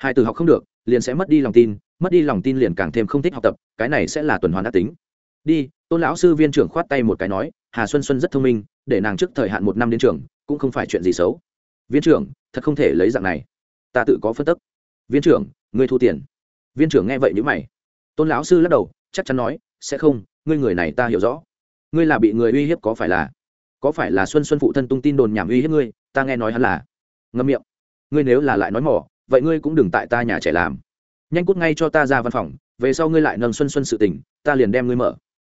hai từ học không được, liền sẽ mất đi lòng tin, mất đi lòng tin liền càng thêm không thích học tập, cái này sẽ là tuần hoàn đã tính. Đi, tôn lão sư viên trưởng khoát tay một cái nói, hà xuân xuân rất thông minh, để nàng trước thời hạn một năm đến trường, cũng không phải chuyện gì xấu. Viên trưởng, thật không thể lấy dạng này. Ta tự có phân tức. Viên trưởng, ngươi thu tiền. Viên trưởng nghe vậy nhữ mày. Tôn lão sư lắc đầu, chắc chắn nói, sẽ không, ngươi người này ta hiểu rõ. Ngươi là bị người uy hiếp có phải là? Có phải là xuân xuân phụ thân tung tin đồn nhảm uy hiếp ngươi? Ta nghe nói hắn là. Ngâm miệng. Ngươi nếu là lại nói mỏ vậy ngươi cũng đừng tại ta nhà trẻ làm. Nhanh cút ngay cho ta ra văn phòng, về sau ngươi lại nâng xuân xuân sự tình, ta liền đem ngươi mở.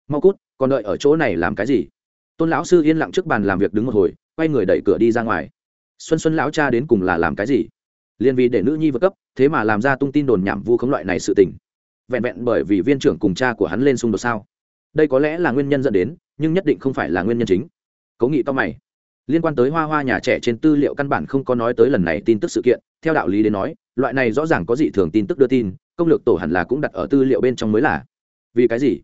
Mau cút, còn đợi ở chỗ này làm cái gì? Tôn lão sư yên lặng trước bàn làm việc đứng một hồi, quay người đẩy cửa đi ra ngoài. Xuân xuân lão cha đến cùng là làm cái gì? Liên vì để nữ nhi vượt cấp, thế mà làm ra tung tin đồn nhảm vu khống loại này sự tình. Vẹn vẹn bởi vì viên trưởng cùng cha của hắn lên xung đột sao? Đây có lẽ là nguyên nhân dẫn đến, nhưng nhất định không phải là nguyên nhân chính. Cố nghị to mày liên quan tới hoa hoa nhà trẻ trên tư liệu căn bản không có nói tới lần này tin tức sự kiện. Theo đạo lý đến nói, loại này rõ ràng có dị thường tin tức đưa tin, công lược tổ hẳn là cũng đặt ở tư liệu bên trong mới là. Vì cái gì?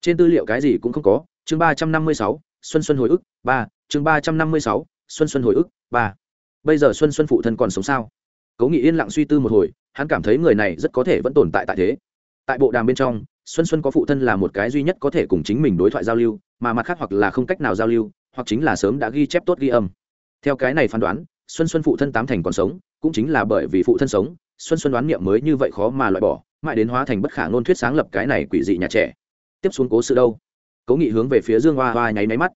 Trên tư liệu cái gì cũng không có. Chương ba trăm năm mươi sáu, xuân xuân hồi ức, ba. Chương ba trăm năm mươi sáu, xuân xuân hồi ức, ba. Bây giờ xuân xuân phụ thân còn sống sao? Cố nghị yên lặng suy tư một hồi, hắn cảm thấy người này rất có thể vẫn tồn tại tại thế. Tại bộ đàm bên trong, xuân xuân có phụ thân là một cái duy nhất có thể cùng chính mình đối thoại giao lưu, mà mặt khác hoặc là không cách nào giao lưu hoặc chính là sớm đã ghi chép tốt ghi âm. Theo cái này phán đoán, xuân xuân phụ thân tám thành còn sống, cũng chính là bởi vì phụ thân sống, xuân xuân đoán niệm mới như vậy khó mà loại bỏ, mãi đến hóa thành bất khả ngôn thuyết sáng lập cái này quỷ dị nhà trẻ. Tiếp xuống cố sự đâu? Cố nghị hướng về phía dương hoa hoa nháy máy mắt.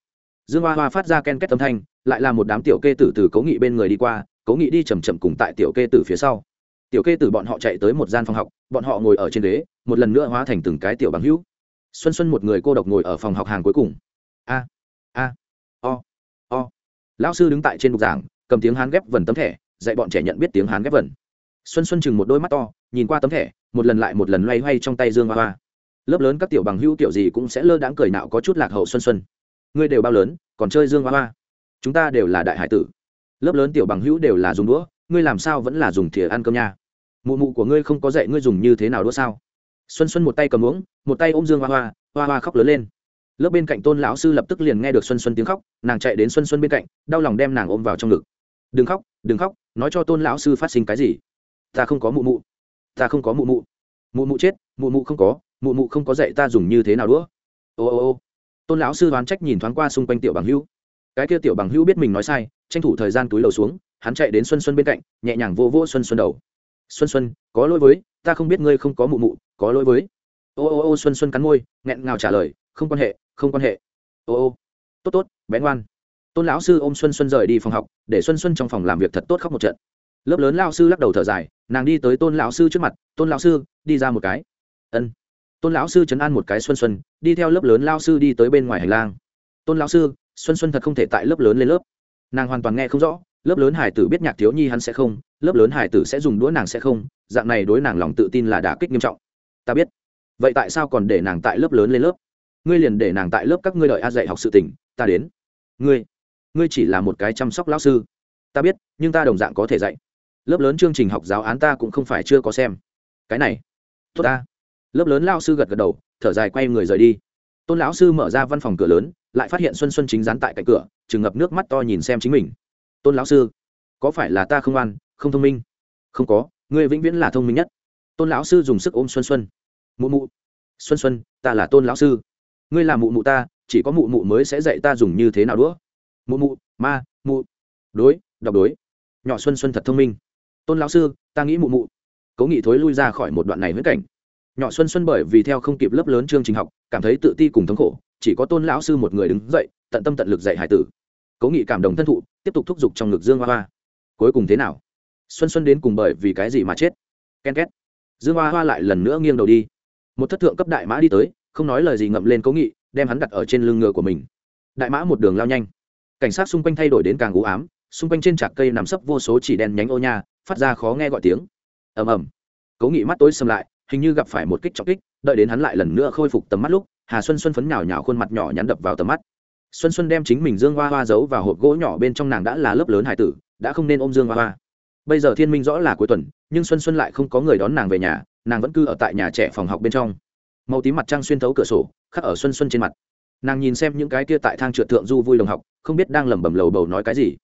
Dương hoa hoa phát ra ken kết âm thanh, lại là một đám tiểu kê tử từ cố nghị bên người đi qua, cố nghị đi chầm chậm cùng tại tiểu kê tử phía sau. Tiểu kê tử bọn họ chạy tới một gian phòng học, bọn họ ngồi ở trên ghế, một lần nữa hóa thành từng cái tiểu bằng hữu. Xuân xuân một người cô độc ngồi ở phòng học hàng cuối cùng. A a o o. Lão sư đứng tại trên bục giảng, cầm tiếng hán ghép vần tấm thẻ, dạy bọn trẻ nhận biết tiếng hán ghép vần. Xuân xuân chừng một đôi mắt to, nhìn qua tấm thẻ, một lần lại một lần loay hoay trong tay dương hoa hoa. Lớp lớn các tiểu bằng hữu tiểu gì cũng sẽ lơ đãng cười nạo có chút lạc hậu xuân xuân. Ngươi đều bao lớn, còn chơi dương hoa hoa. Chúng ta đều là đại hải tử. Lớp lớn tiểu bằng hữu đều là dùng đũa, ngươi làm sao vẫn là dùng thìa ăn cơm nha? Mụ mụ của ngươi không có dạy ngươi dùng như thế nào đũa sao? Xuân xuân một tay cầm uống một tay ôm dương hoa hoa hoa hoa khóc lớn lên lớp bên cạnh tôn lão sư lập tức liền nghe được xuân xuân tiếng khóc, nàng chạy đến xuân xuân bên cạnh, đau lòng đem nàng ôm vào trong ngực. Đừng khóc đừng khóc, nói cho tôn lão sư phát sinh cái gì. Ta không có mụ mụ, ta không có mụ mụ. Mụ mụ chết, mụ mụ không có, mụ mụ không có dạy ta dùng như thế nào đũa. Ô ô ô. Tôn lão sư đoán trách nhìn thoáng qua xung quanh tiểu bằng hữu. Cái kia tiểu bằng hữu biết mình nói sai, tranh thủ thời gian túi lầu xuống, hắn chạy đến xuân xuân bên cạnh, nhẹ nhàng vô vô xuân xuân đầu. Xuân xuân, có lỗi với, ta không biết ngươi không có mụ mụ, có lỗi với. Ô ô ô, xuân xuân cắn môi, nghẹn ngào trả lời, không quan hệ không quan hệ. Ô ô, tốt tốt, bé ngoan. Tôn lão sư ôm xuân xuân rời đi phòng học, để xuân xuân trong phòng làm việc thật tốt khóc một trận. Lớp lớn lao sư lắc đầu thở dài, nàng đi tới tôn lão sư trước mặt, tôn lão sư, đi ra một cái. Ân. Tôn lão sư chấn an một cái xuân xuân, đi theo lớp lớn lao sư đi tới bên ngoài hành lang. Tôn lão sư, xuân xuân thật không thể tại lớp lớn lên lớp. Nàng hoàn toàn nghe không rõ, lớp lớn hải tử biết nhạc thiếu nhi hắn sẽ không, lớp lớn hải tử sẽ dùng đũa nàng sẽ không, dạng này đối nàng lòng tự tin là đả kích nghiêm trọng. Ta biết. Vậy tại sao còn để nàng tại lớp lớn lên lớp? Ngươi liền để nàng tại lớp các ngươi đợi a dạy học sự tình, ta đến. Ngươi ngươi chỉ là một cái chăm sóc lão sư. Ta biết, nhưng ta đồng dạng có thể dạy. Lớp lớn chương trình học giáo án ta cũng không phải chưa có xem. Cái này, tốt ta. Lớp lớn lao sư gật gật đầu, thở dài quay người rời đi. Tôn lão sư mở ra văn phòng cửa lớn, lại phát hiện xuân xuân chính dán tại cạnh cửa chừng ngập nước mắt to nhìn xem chính mình. Tôn lão sư, có phải là ta không ăn không thông minh? Không có, ngươi vĩnh viễn là thông minh nhất. Tôn lão sư dùng sức ôm xuân xuân. Mụ mụ. Xuân xuân, ta là tôn lão sư ngươi là mụ mụ ta, chỉ có mụ mụ mới sẽ dạy ta dùng như thế nào đũa. Mụ mụ, ma, mụ. Đối, đọc đối. Nhỏ xuân xuân thật thông minh. Tôn lão sư, ta nghĩ mụ mụ. Cố nghị thối lui ra khỏi một đoạn này viễn cảnh. Nhỏ xuân xuân bởi vì theo không kịp lớp lớn chương trình học, cảm thấy tự ti cùng thống khổ, chỉ có tôn lão sư một người đứng dậy, tận tâm tận lực dạy hải tử. Cố nghị cảm động thân thụ, tiếp tục thúc giục trong ngực dương hoa hoa. Cuối cùng thế nào? Xuân xuân đến cùng bởi vì cái gì mà chết? Ken két. Dương hoa hoa lại lần nữa nghiêng đầu đi. Một thất thượng cấp đại mã đi tới không nói lời gì ngậm lên cố nghị, đem hắn đặt ở trên lưng ngựa của mình. Đại mã một đường lao nhanh. Cảnh sát xung quanh thay đổi đến càng u ám, xung quanh trên trạc cây nằm sấp vô số chỉ đen nhánh ô nha, phát ra khó nghe gọi tiếng. Ầm ầm. Cố nghị mắt tối xâm lại, hình như gặp phải một kích trọng kích, đợi đến hắn lại lần nữa khôi phục tầm mắt lúc, hà xuân xuân phấn nhào nhào khuôn mặt nhỏ nhắn đập vào tầm mắt. Xuân xuân đem chính mình dương hoa hoa giấu vào hộp gỗ nhỏ bên trong nàng đã là lớp lớn hải tử, đã không nên ôm dương hoa hoa. Bây giờ thiên minh rõ là cuối tuần, nhưng xuân xuân lại không có người đón nàng về nhà, nàng vẫn cư ở tại nhà trẻ phòng học bên trong màu tím mặt trăng xuyên thấu cửa sổ, khắc ở xuân xuân trên mặt. Nàng nhìn xem những cái kia tại thang trượt thượng du vui đồng học, không biết đang lẩm bẩm lầu bầu nói cái gì.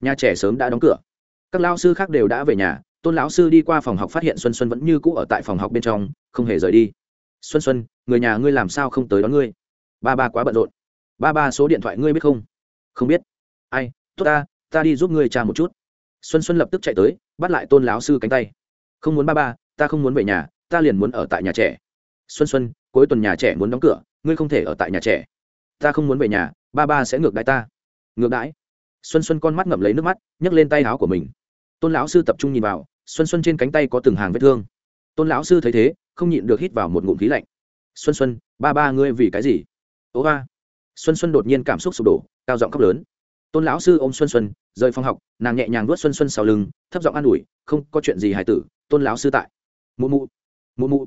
Nhà trẻ sớm đã đóng cửa. Các lao sư khác đều đã về nhà, tôn lão sư đi qua phòng học phát hiện xuân xuân vẫn như cũ ở tại phòng học bên trong, không hề rời đi. Xuân xuân, người nhà ngươi làm sao không tới đón ngươi? Ba ba quá bận rộn. Ba ba, số điện thoại ngươi biết không? Không biết. Ai, tốt ta ta đi giúp ngươi cha một chút. Xuân xuân lập tức chạy tới, bắt lại tôn lão sư cánh tay. Không muốn ba ba, ta không muốn về nhà, ta liền muốn ở tại nhà trẻ xuân xuân, cuối tuần nhà trẻ muốn đóng cửa, ngươi không thể ở tại nhà trẻ. Ta không muốn về nhà, ba ba sẽ ngược đãi ta. Ngược đãi? Xuân xuân con mắt ngậm lấy nước mắt, nhấc lên tay áo của mình. Tôn lão sư tập trung nhìn vào, xuân xuân trên cánh tay có từng hàng vết thương. Tôn lão sư thấy thế, không nhịn được hít vào một ngụm khí lạnh. Xuân xuân, ba ba ngươi vì cái gì? Ố ba. Xuân xuân đột nhiên cảm xúc sụp đổ, cao giọng khóc lớn. Tôn lão sư ôm xuân xuân, rời phòng học, nàng nhẹ nhàng nuốt xuân xuân sau lưng, thấp giọng an ủi, không có chuyện gì hài tử, tôn lão sư tại. Mụ mụ mụ mụ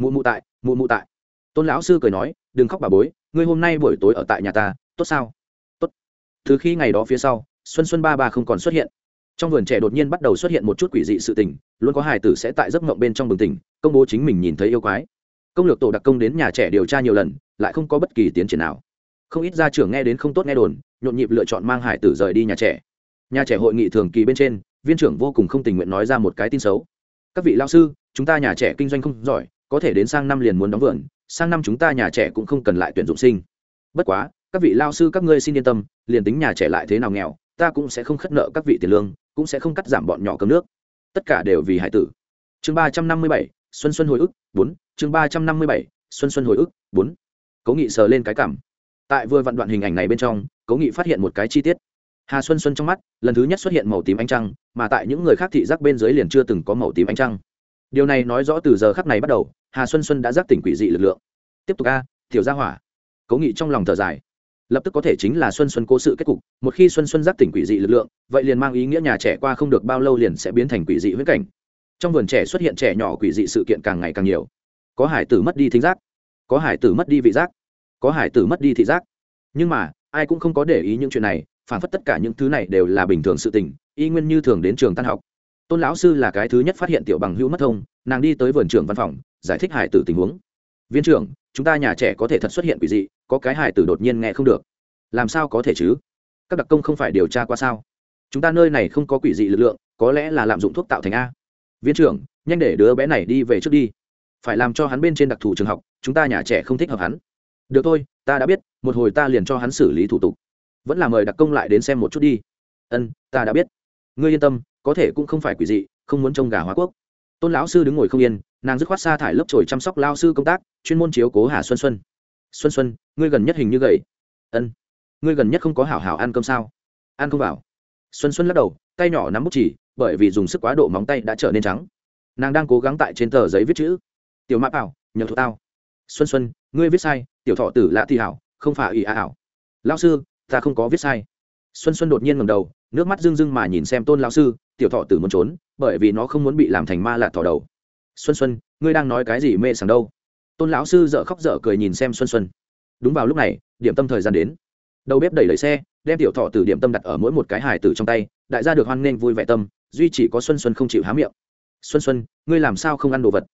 mụ mụ tại, mụ mụ tại. Tôn lão sư cười nói, đừng khóc bà bối, ngươi hôm nay buổi tối ở tại nhà ta, tốt sao? Tốt. Từ khi ngày đó phía sau, xuân xuân ba ba không còn xuất hiện. Trong vườn trẻ đột nhiên bắt đầu xuất hiện một chút quỷ dị sự tình, luôn có hài tử sẽ tại giấc mộng bên trong bừng tỉnh, công bố chính mình nhìn thấy yêu quái. Công lược tổ đặc công đến nhà trẻ điều tra nhiều lần, lại không có bất kỳ tiến triển nào. Không ít gia trưởng nghe đến không tốt nghe đồn, nhộn nhịp lựa chọn mang hải tử rời đi nhà trẻ. Nhà trẻ hội nghị thường kỳ bên trên, viên trưởng vô cùng không tình nguyện nói ra một cái tin xấu. Các vị lao sư, chúng ta nhà trẻ kinh doanh không giỏi có thể đến sang năm liền muốn đóng vườn, sang năm chúng ta nhà trẻ cũng không cần lại tuyển dụng sinh. Bất quá, các vị lao sư các ngươi xin yên tâm, liền tính nhà trẻ lại thế nào nghèo, ta cũng sẽ không khất nợ các vị tiền lương, cũng sẽ không cắt giảm bọn nhỏ cơm nước. Tất cả đều vì hải tử. Chương ba trăm năm mươi bảy, xuân xuân hồi ức, bốn. Chương ba trăm năm mươi bảy, xuân xuân hồi ức, bốn. Cố nghị sờ lên cái cảm. Tại vừa vặn đoạn hình ảnh này bên trong, cố nghị phát hiện một cái chi tiết. Hà xuân xuân trong mắt, lần thứ nhất xuất hiện màu tím ánh trăng, mà tại những người khác thị giác bên dưới liền chưa từng có màu tím ánh trăng điều này nói rõ từ giờ khắc này bắt đầu, hà xuân xuân đã giác tỉnh quỷ dị lực lượng. Tiếp tục a, tiểu gia hỏa. Cố nghị trong lòng thở dài. Lập tức có thể chính là xuân xuân cố sự kết cục, một khi xuân xuân giác tỉnh quỷ dị lực lượng, vậy liền mang ý nghĩa nhà trẻ qua không được bao lâu liền sẽ biến thành quỷ dị huyết cảnh. Trong vườn trẻ xuất hiện trẻ nhỏ quỷ dị sự kiện càng ngày càng nhiều. Có hải tử mất đi thính giác, có hải tử mất đi vị giác, có hải tử mất đi thị giác. Nhưng mà, ai cũng không có để ý những chuyện này, phản phất tất cả những thứ này đều là bình thường sự tình, y nguyên như thường đến trường tan học tôn lão sư là cái thứ nhất phát hiện tiểu bằng hữu mất thông, nàng đi tới vườn trưởng văn phòng, giải thích hải tử tình huống. Viên trưởng, chúng ta nhà trẻ có thể thật xuất hiện quỷ dị, có cái hải tử đột nhiên nghe không được. Làm sao có thể chứ? Các đặc công không phải điều tra qua sao? Chúng ta nơi này không có quỷ dị lực lượng, có lẽ là lạm dụng thuốc tạo thành a. Viên trưởng, nhanh để đứa bé này đi về trước đi. Phải làm cho hắn bên trên đặc thù trường học, chúng ta nhà trẻ không thích hợp hắn. Được thôi, ta đã biết, một hồi ta liền cho hắn xử lý thủ tục. Vẫn là mời đặc công lại đến xem một chút đi. Ân, ta đã biết. Ngươi yên tâm có thể cũng không phải quỷ dị, không muốn trông gà hóa quốc. Tôn lão sư đứng ngồi không yên, nàng dứt khoát xa thải lớp trồi chăm sóc lao sư công tác, chuyên môn chiếu cố hà xuân xuân. Xuân xuân, ngươi gần nhất hình như gầy. Ân. Ngươi gần nhất không có hảo hảo ăn cơm sao? Ăn không vào. Xuân xuân lắc đầu, tay nhỏ nắm bút chỉ, bởi vì dùng sức quá độ móng tay đã trở nên trắng. Nàng đang cố gắng tại trên tờ giấy viết chữ. Tiểu mã bảo, nhờ thuộc tao. Xuân xuân, ngươi viết sai, tiểu thọ tử lạ thì hảo, không phải ỷ à ảo lao sư, ta không có viết sai. Xuân xuân đột nhiên ngầm đầu, nước mắt rưng rưng mà nhìn xem tôn lao sư tiểu thọ tử muốn trốn, bởi vì nó không muốn bị làm thành ma lạt thỏ đầu. Xuân xuân, ngươi đang nói cái gì mê sảng đâu? Tôn lão sư dợ khóc dở cười nhìn xem xuân xuân. Đúng vào lúc này, điểm tâm thời gian đến. Đầu bếp đẩy lấy xe, đem tiểu thọ tử điểm tâm đặt ở mỗi một cái hài tử trong tay, đại gia được hoan nghênh vui vẻ tâm, duy chỉ có xuân xuân không chịu há miệng. Xuân xuân, ngươi làm sao không ăn đồ vật?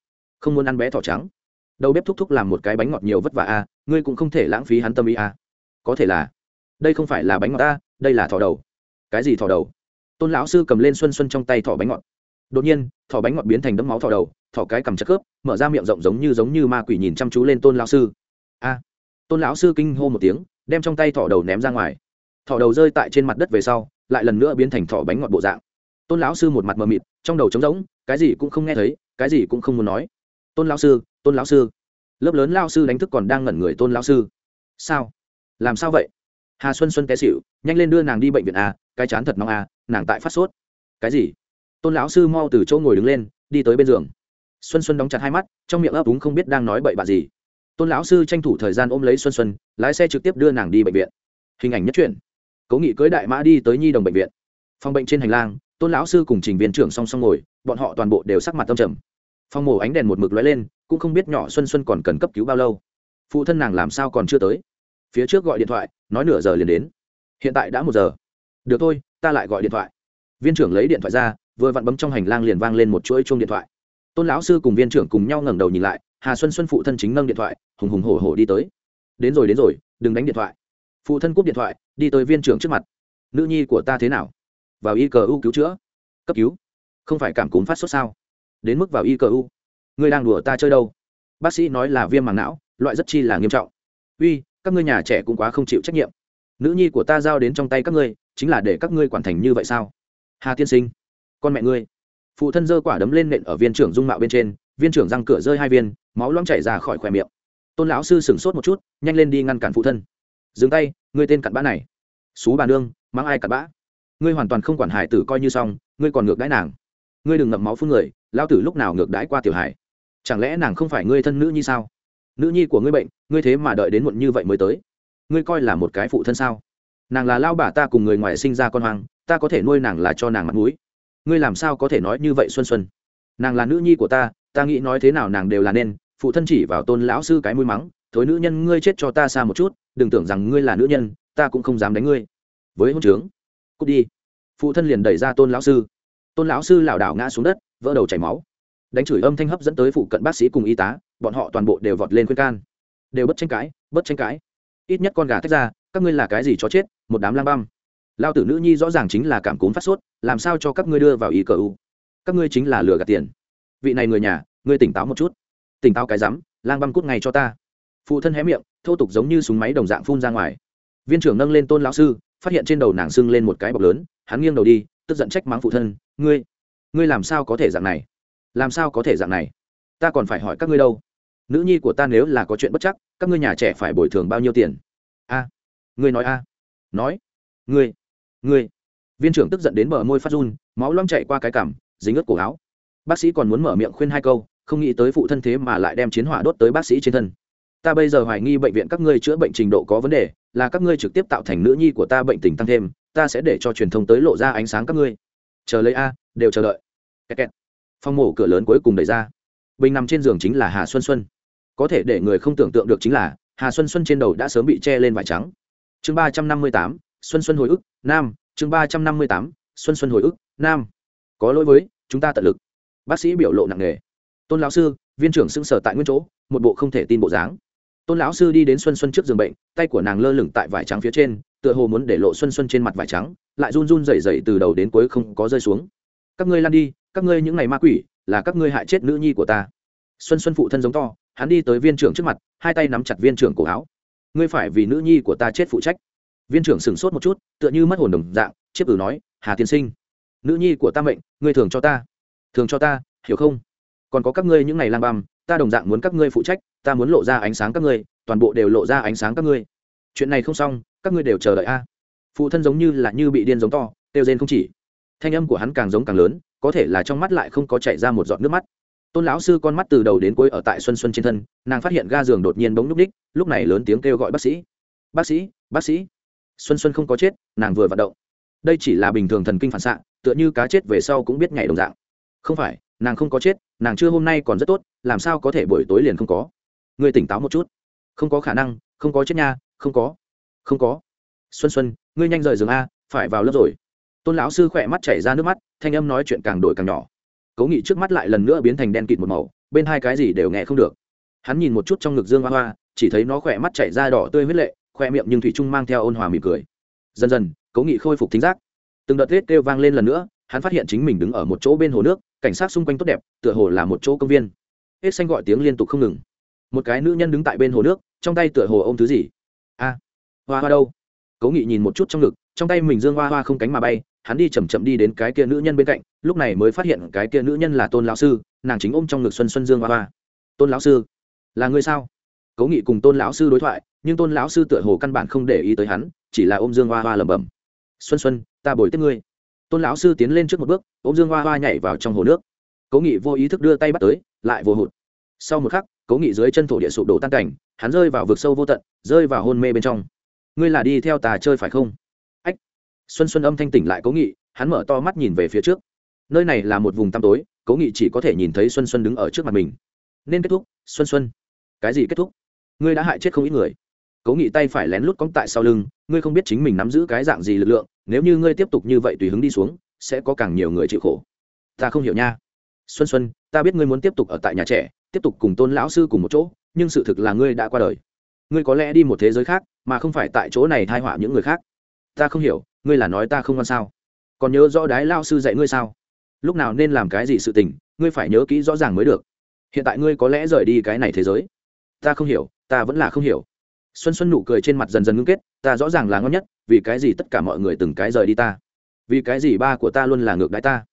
Không muốn ăn bé thỏ trắng. Đầu bếp thúc thúc làm một cái bánh ngọt nhiều vất vả a, ngươi cũng không thể lãng phí hắn tâm ý a. Có thể là, đây không phải là bánh ngọt ta, đây là thỏ đầu. Cái gì thỏ đầu? Tôn lão sư cầm lên xuân xuân trong tay thỏ bánh ngọt. Đột nhiên, thỏ bánh ngọt biến thành đấm máu thỏ đầu, thỏ cái cầm chất khớp, mở ra miệng rộng giống như giống như ma quỷ nhìn chăm chú lên tôn lão sư. A! Tôn lão sư kinh hô một tiếng, đem trong tay thỏ đầu ném ra ngoài. Thỏ đầu rơi tại trên mặt đất về sau, lại lần nữa biến thành thỏ bánh ngọt bộ dạng. Tôn lão sư một mặt mờ mịt, trong đầu trống rỗng, cái gì cũng không nghe thấy, cái gì cũng không muốn nói. Tôn lão sư, tôn lão sư. Lớp lớn lao sư đánh thức còn đang ngẩn người tôn lão sư. Sao? Làm sao vậy? Hà xuân xuân té xịu nhanh lên đưa nàng đi bệnh viện à? Cái chán thật nóng a à, nàng tại phát sốt. Cái gì? Tôn lão sư mau từ chỗ ngồi đứng lên, đi tới bên giường. Xuân xuân đóng chặt hai mắt, trong miệng ấp úng không biết đang nói bậy bạ gì. Tôn lão sư tranh thủ thời gian ôm lấy xuân xuân, lái xe trực tiếp đưa nàng đi bệnh viện. Hình ảnh nhất truyện. Cố nghị cưới đại mã đi tới nhi đồng bệnh viện. Phòng bệnh trên hành lang, tôn lão sư cùng trình viên trưởng song song ngồi, bọn họ toàn bộ đều sắc mặt tâm trầm. Phòng mổ ánh đèn một mực lóe lên, cũng không biết nhỏ xuân xuân còn cần cấp cứu bao lâu. Phụ thân nàng làm sao còn chưa tới? Phía trước gọi điện thoại, nói nửa giờ liền đến. Hiện tại đã một giờ được thôi, ta lại gọi điện thoại. Viên trưởng lấy điện thoại ra, vừa vặn bấm trong hành lang liền vang lên một chuỗi chuông điện thoại. Tôn lão sư cùng viên trưởng cùng nhau ngẩng đầu nhìn lại, hà xuân xuân phụ thân chính nâng điện thoại, hùng hùng hổ hổ đi tới. Đến rồi đến rồi, đừng đánh điện thoại. Phụ thân cúp điện thoại, đi tới viên trưởng trước mặt. Nữ nhi của ta thế nào? Vào y cờ u cứu chữa. Cấp cứu. Không phải cảm cúm phát sốt sao? Đến mức vào y cờ u. Ngươi đang đùa ta chơi đâu? Bác sĩ nói là viêm màng não, loại rất chi là nghiêm trọng. Uy, các ngươi nhà trẻ cũng quá không chịu trách nhiệm. Nữ nhi của ta giao đến trong tay các ngươi chính là để các ngươi quản thành như vậy sao? Hà tiên sinh, con mẹ ngươi. Phụ thân giơ quả đấm lên nện ở viên trưởng dung mạo bên trên, viên trưởng răng cửa rơi hai viên, máu loãng chảy ra khỏi khỏe miệng. Tôn lão sư sửng sốt một chút, nhanh lên đi ngăn cản phụ thân. Dừng tay, ngươi tên cặn bã này. Xú bà nương, mang ai cặn bã? Ngươi hoàn toàn không quản hải tử coi như xong, ngươi còn ngược đãi nàng. Ngươi đừng ngậm máu phun người lao tử lúc nào ngược đãi qua tiểu hải? Chẳng lẽ nàng không phải ngươi thân nữ như sao? Nữ nhi của ngươi bệnh, ngươi thế mà đợi đến muộn như vậy mới tới. Ngươi coi là một cái phụ thân sao? Nàng là lao bà ta cùng người ngoài sinh ra con hoang, ta có thể nuôi nàng là cho nàng mặt mũi. Ngươi làm sao có thể nói như vậy xuân xuân? Nàng là nữ nhi của ta ta nghĩ nói thế nào nàng đều là nên, phụ thân chỉ vào tôn lão sư cái mũi mắng, thối nữ nhân, ngươi chết cho ta xa một chút, đừng tưởng rằng ngươi là nữ nhân, ta cũng không dám đánh ngươi. Với hôn trướng, cút đi. Phụ thân liền đẩy ra tôn lão sư. Tôn lão sư lảo đảo ngã xuống đất, vỡ đầu chảy máu. Đánh chửi âm thanh hấp dẫn tới phụ cận bác sĩ cùng y tá, bọn họ toàn bộ đều vọt lên khuyên can. Đều bất tranh cãi, bất tranh cãi. Ít nhất con gà tách ra các ngươi là cái gì cho chết, một đám lang băm. Lao tử nữ nhi rõ ràng chính là cảm cúm phát sốt, làm sao cho các ngươi đưa vào ý cờ u? Các ngươi chính là lừa gạt tiền. Vị này người nhà, ngươi tỉnh táo một chút. Tỉnh táo cái rắm, lang băm cút ngay cho ta. Phụ thân hé miệng, thô tục giống như súng máy đồng dạng phun ra ngoài. Viên trưởng nâng lên tôn lão sư, phát hiện trên đầu nàng sưng lên một cái bọc lớn, hắn nghiêng đầu đi, tức giận trách mắng phụ thân, ngươi ngươi làm sao có thể dạng này? Làm sao có thể dạng này? Ta còn phải hỏi các ngươi đâu. Nữ nhi của ta nếu là có chuyện bất chắc, các ngươi nhà trẻ phải bồi thường bao nhiêu tiền? Ngươi nói a. Nói. Ngươi. Ngươi. Viên trưởng tức giận đến bờ môi phát run, máu loang chạy qua cái cằm, dính ướt cổ áo. Bác sĩ còn muốn mở miệng khuyên hai câu, không nghĩ tới phụ thân thế mà lại đem chiến hỏa đốt tới bác sĩ trên thân. Ta bây giờ hoài nghi bệnh viện các ngươi chữa bệnh trình độ có vấn đề, là các ngươi trực tiếp tạo thành nữ nhi của ta bệnh tình tăng thêm, ta sẽ để cho truyền thông tới lộ ra ánh sáng các ngươi. Chờ lấy a, đều chờ đợi. Kẹt kẹt. phong mổ cửa lớn cuối cùng đẩy ra. Bình nằm trên giường chính là hà xuân xuân. Có thể để người không tưởng tượng được chính là, hà xuân xuân trên đầu đã sớm bị che lên vải trắng chương ba trăm năm mươi tám, xuân xuân hồi ức, nam, chương ba trăm năm mươi tám, xuân xuân hồi ức, nam. Có lỗi với, chúng ta tận lực. Bác sĩ biểu lộ nặng nề. Tôn lão sư, viên trưởng sững sở tại nguyên chỗ, một bộ không thể tin bộ dáng. Tôn lão sư đi đến xuân xuân trước giường bệnh, tay của nàng lơ lửng tại vải trắng phía trên, tựa hồ muốn để lộ xuân xuân trên mặt vải trắng, lại run run rẩy rẩy từ đầu đến cuối không có rơi xuống. Các ngươi lan đi, các ngươi những ngày ma quỷ, là các ngươi hại chết nữ nhi của ta. Xuân xuân phụ thân giống to, hắn đi tới viên trưởng trước mặt, hai tay nắm chặt viên trưởng cổ áo ngươi phải vì nữ nhi của ta chết phụ trách. Viên trưởng sửng sốt một chút, tựa như mất hồn đồng dạng, chiếc ử nói, hà tiên sinh, nữ nhi của ta mệnh, ngươi thường cho ta. Thường cho ta, hiểu không? Còn có các ngươi những ngày lang băm, ta đồng dạng muốn các ngươi phụ trách, ta muốn lộ ra ánh sáng các ngươi, toàn bộ đều lộ ra ánh sáng các ngươi. Chuyện này không xong, các ngươi đều chờ đợi a. Phụ thân giống như là như bị điên giống to, kêu rên không chỉ. Thanh âm của hắn càng giống càng lớn, có thể là trong mắt lại không có chạy ra một giọt nước mắt tôn lão sư con mắt từ đầu đến cuối ở tại xuân xuân trên thân, nàng phát hiện ga giường đột nhiên bỗng núp ních lúc này lớn tiếng kêu gọi bác sĩ. Bác sĩ bác sĩ. Xuân xuân không có chết, nàng vừa vận động. Đây chỉ là bình thường thần kinh phản xạ, tựa như cá chết về sau cũng biết nhảy đồng dạng. Không phải, nàng không có chết, nàng chưa hôm nay còn rất tốt, làm sao có thể buổi tối liền không có? Người tỉnh táo một chút. Không có khả năng, không có chết nha, không có không có. Xuân xuân, ngươi nhanh rời giường a, phải vào lớp rồi. Tôn lão sư khỏe mắt chảy ra nước mắt, thanh âm nói chuyện càng đổi càng nhỏ cố nghị trước mắt lại lần nữa biến thành đen kịt một màu, bên hai cái gì đều nghe không được. Hắn nhìn một chút trong ngực dương hoa hoa, chỉ thấy nó khỏe mắt chảy ra đỏ tươi huyết lệ khoe miệng nhưng thủy trung mang theo ôn hòa mỉm cười. Dần dần cố nghị khôi phục thính giác. Từng đợt rết kêu vang lên lần nữa, hắn phát hiện chính mình đứng ở một chỗ bên hồ nước, cảnh sát xung quanh tốt đẹp, tựa hồ là một chỗ công viên. Hết xanh gọi tiếng liên tục không ngừng. Một cái nữ nhân đứng tại bên hồ nước, trong tay tựa hồ ô m thứ gì? A, hoa hoa đâu? Cố nghị nhìn một chút trong ngực, trong tay mình dương hoa hoa không cánh mà bay hắn đi chầm chậm đi đến cái kia nữ nhân bên cạnh, lúc này mới phát hiện cái kia nữ nhân là tôn lão sư, nàng chính ôm trong ngực xuân xuân dương hoa hoa. Tôn lão sư, là người sao? Cố nghị cùng tôn lão sư đối thoại, nhưng tôn lão sư tựa hồ căn bản không để ý tới hắn, chỉ là ôm dương hoa hoa lẩm bẩm. Xuân xuân, ta bồi tiếp ngươi. Tôn lão sư tiến lên trước một bước, ôm dương hoa hoa nhảy vào trong hồ nước. Cố nghị vô ý thức đưa tay bắt tới, lại vô hụt. Sau một khắc, cố nghị dưới chân thổ địa sụp đổ tan cảnh, hắn rơi vào vực sâu vô tận, rơi vào hôn mê bên trong. Ngươi là đi theo tà chơi phải không? Xuân xuân âm thanh tỉnh lại cố nghị, hắn mở to mắt nhìn về phía trước. Nơi này là một vùng tăm tối, cố nghị chỉ có thể nhìn thấy xuân xuân đứng ở trước mặt mình. Nên kết thúc, xuân xuân. Cái gì kết thúc? Ngươi đã hại chết không ít người. Cố nghị tay phải lén lút cóng tại sau lưng, ngươi không biết chính mình nắm giữ cái dạng gì lực lượng, nếu như ngươi tiếp tục như vậy tùy hứng đi xuống, sẽ có càng nhiều người chịu khổ. Ta không hiểu nha. Xuân xuân, ta biết ngươi muốn tiếp tục ở tại nhà trẻ, tiếp tục cùng tôn lão sư cùng một chỗ, nhưng sự thực là ngươi đã qua đời. Ngươi có lẽ đi một thế giới khác, mà không phải tại chỗ này thai họa những người khác. Ta không hiểu ngươi là nói ta không ngon sao? Còn nhớ rõ đái lao sư dạy ngươi sao? Lúc nào nên làm cái gì sự tình, ngươi phải nhớ kỹ rõ ràng mới được. Hiện tại ngươi có lẽ rời đi cái này thế giới. Ta không hiểu, ta vẫn là không hiểu. Xuân xuân nụ cười trên mặt dần dần ngưng kết, ta rõ ràng là ngon nhất, vì cái gì tất cả mọi người từng cái rời đi ta? Vì cái gì ba của ta luôn là ngược đãi ta?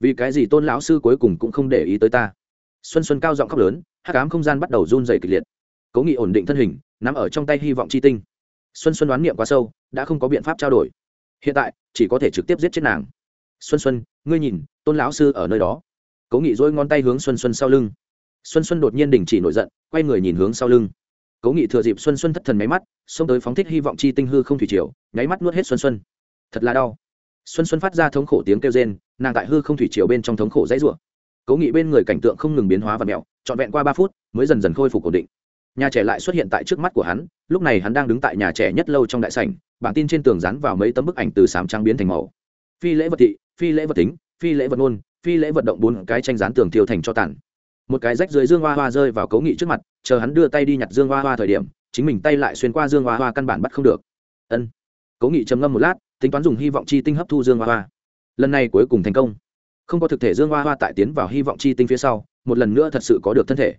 Vì cái gì tôn lão sư cuối cùng cũng không để ý tới ta? Xuân xuân cao giọng khóc lớn, hắc ám không gian bắt đầu run dày kịch liệt. Cố nghị ổn định thân hình nằm ở trong tay hy vọng chi tinh. Xuân xuân đoán niệm quá sâu, đã không có biện pháp trao đổi hiện tại, chỉ có thể trực tiếp giết chết nàng. Xuân xuân, ngươi nhìn, tôn lão sư ở nơi đó. Cố nghị dỗi ngón tay hướng xuân xuân sau lưng. Xuân xuân đột nhiên đình chỉ nổi giận, quay người nhìn hướng sau lưng. Cố nghị thừa dịp xuân xuân thất thần máy mắt, xông tới phóng thích hy vọng chi tinh hư không thủy triều, nháy mắt nuốt hết xuân xuân. Thật là đau. Xuân xuân phát ra thống khổ tiếng kêu rên, nàng tại hư không thủy triều bên trong thống khổ dãy rủa. Cố nghị bên người cảnh tượng không ngừng biến hóa và mẹo, trọn vẹn qua ba phút, mới dần dần khôi phục ổn định. Nhà trẻ lại xuất hiện tại trước mắt của hắn, lúc này hắn đang đứng tại nhà trẻ nhất lâu trong đại sảnh bản tin trên tường dán vào mấy tấm bức ảnh từ sám trắng biến thành màu. Phi lễ vật thị, phi lễ vật tính, phi lễ vật ngôn, phi lễ vận động bốn cái tranh dán tường thiêu thành cho tàn. Một cái rách dưới dương hoa hoa rơi vào cấu nghị trước mặt, chờ hắn đưa tay đi nhặt dương hoa hoa thời điểm, chính mình tay lại xuyên qua dương hoa hoa căn bản bắt không được. Ân. Cấu nghị trầm ngâm một lát, tính toán dùng hy vọng chi tinh hấp thu dương hoa hoa. Lần này cuối cùng thành công. Không có thực thể dương hoa hoa tại tiến vào hy vọng chi tinh phía sau, một lần nữa thật sự có được thân thể.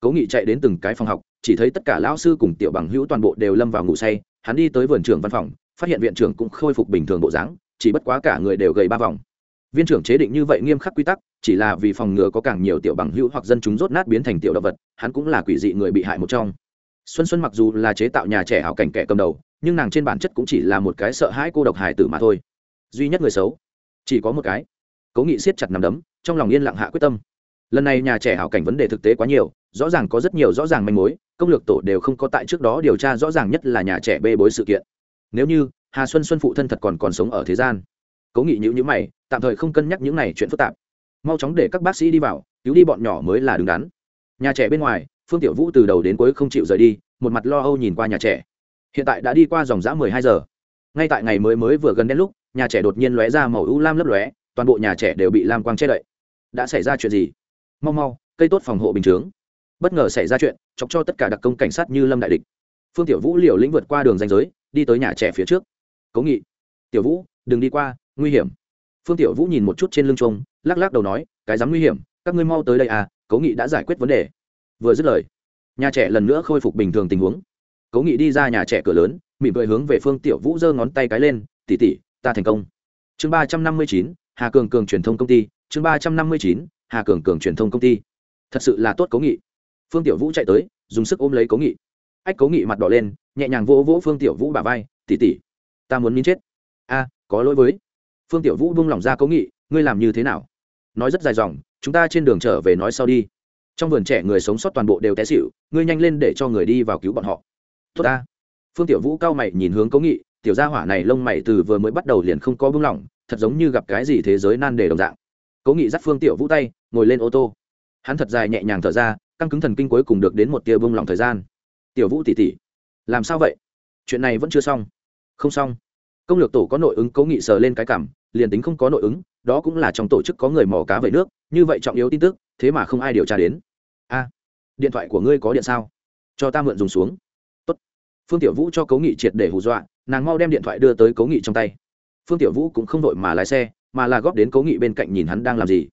Cấu nghị chạy đến từng cái phòng học, chỉ thấy tất cả lão sư cùng tiểu bằng hữu toàn bộ đều lâm vào ngủ say hắn đi tới vườn trưởng văn phòng, phát hiện viện trưởng cũng khôi phục bình thường bộ dáng, chỉ bất quá cả người đều gầy ba vòng. Viên trưởng chế định như vậy nghiêm khắc quy tắc, chỉ là vì phòng ngừa có càng nhiều tiểu bằng hữu hoặc dân chúng rốt nát biến thành tiểu động vật, hắn cũng là quỷ dị người bị hại một trong. Xuân xuân mặc dù là chế tạo nhà trẻ hảo cảnh kẻ cầm đầu, nhưng nàng trên bản chất cũng chỉ là một cái sợ hãi cô độc hài tử mà thôi. Duy nhất người xấu, chỉ có một cái. Cố nghị siết chặt nằm đấm, trong lòng yên lặng hạ quyết tâm lần này nhà trẻ hảo cảnh vấn đề thực tế quá nhiều, rõ ràng có rất nhiều rõ ràng manh mối, công lược tổ đều không có tại trước đó điều tra rõ ràng nhất là nhà trẻ bê bối sự kiện. Nếu như, hà xuân xuân phụ thân thật còn còn sống ở thế gian. Cố nghị nhữ nhữ mày, tạm thời không cân nhắc những này chuyện phức tạp. Mau chóng để các bác sĩ đi vào, cứu đi bọn nhỏ mới là đứng đắn. Nhà trẻ bên ngoài, phương tiểu vũ từ đầu đến cuối không chịu rời đi, một mặt lo âu nhìn qua nhà trẻ. Hiện tại đã đi qua dòng dã mười hai giờ. Ngay tại ngày mới mới vừa gần đến lúc, nhà trẻ đột nhiên lóe ra màu ưu lam lấp lóe, toàn bộ nhà trẻ đều bị lam quang che đậy. Đã xảy ra chuyện gì? Mau mau, cây tốt phòng hộ bình chướng. Bất ngờ xảy ra chuyện, chọc cho tất cả đặc công cảnh sát như lâm đại địch. Phương tiểu vũ liều lĩnh vượt qua đường danh giới, đi tới nhà trẻ phía trước. Cố nghị, tiểu vũ, đừng đi qua, nguy hiểm. Phương tiểu vũ nhìn một chút trên lưng trông, lắc lắc đầu nói, cái dám nguy hiểm, các ngươi mau tới đây à cố nghị đã giải quyết vấn đề. Vừa dứt lời, nhà trẻ lần nữa khôi phục bình thường tình huống. Cố nghị đi ra nhà trẻ cửa lớn, mỉm cười hướng về phương tiểu vũ giơ ngón tay cái lên tỉ tỉ ta thành công. Chương ba trăm năm mươi chín, hà cường cường truyền thông công ty, chương ba trăm năm mươi chín hà cường cường truyền thông công ty. Thật sự là tốt cố nghị. Phương tiểu vũ chạy tới, dùng sức ôm lấy cố nghị. Ách, cố nghị mặt đỏ lên, nhẹ nhàng vỗ vỗ phương tiểu vũ bà vai tỉ tỉ ta muốn nín chết. A, có lỗi với. Phương tiểu vũ buông lỏng ra cố nghị, ngươi làm như thế nào? Nói rất dài dòng, chúng ta trên đường trở về nói sau đi. Trong vườn trẻ người sống sót toàn bộ đều té xịu ngươi nhanh lên để cho người đi vào cứu bọn họ. Tốt ta. Phương tiểu vũ cao mày nhìn hướng cố nghị, tiểu gia hỏa này lông mày từ vừa mới bắt đầu liền không có buông lỏng, thật giống như gặp cái gì thế giới nan đề đồng dạng cố nghị dắt phương tiểu vũ tay, ngồi lên ô tô. Hắn thật dài nhẹ nhàng thở ra, căng cứng thần kinh cuối cùng được đến một tia bông lòng thời gian. Tiểu vũ tỉ tỉ làm sao vậy? Chuyện này vẫn chưa xong. Không xong. Công lược tổ có nội ứng cố nghị sờ lên cái cảm, liền tính không có nội ứng, đó cũng là trong tổ chức có người mò cá về nước, như vậy trọng yếu tin tức, thế mà không ai điều tra đến. A, điện thoại của ngươi có điện sao? Cho ta mượn dùng xuống. Tốt. phương tiểu vũ cho cố nghị triệt để hù dọa, nàng mau đem điện thoại đưa tới cố nghị trong tay. Phương tiểu vũ cũng không đội mà lái xe mà là góp đến cố nghị bên cạnh nhìn hắn đang làm gì.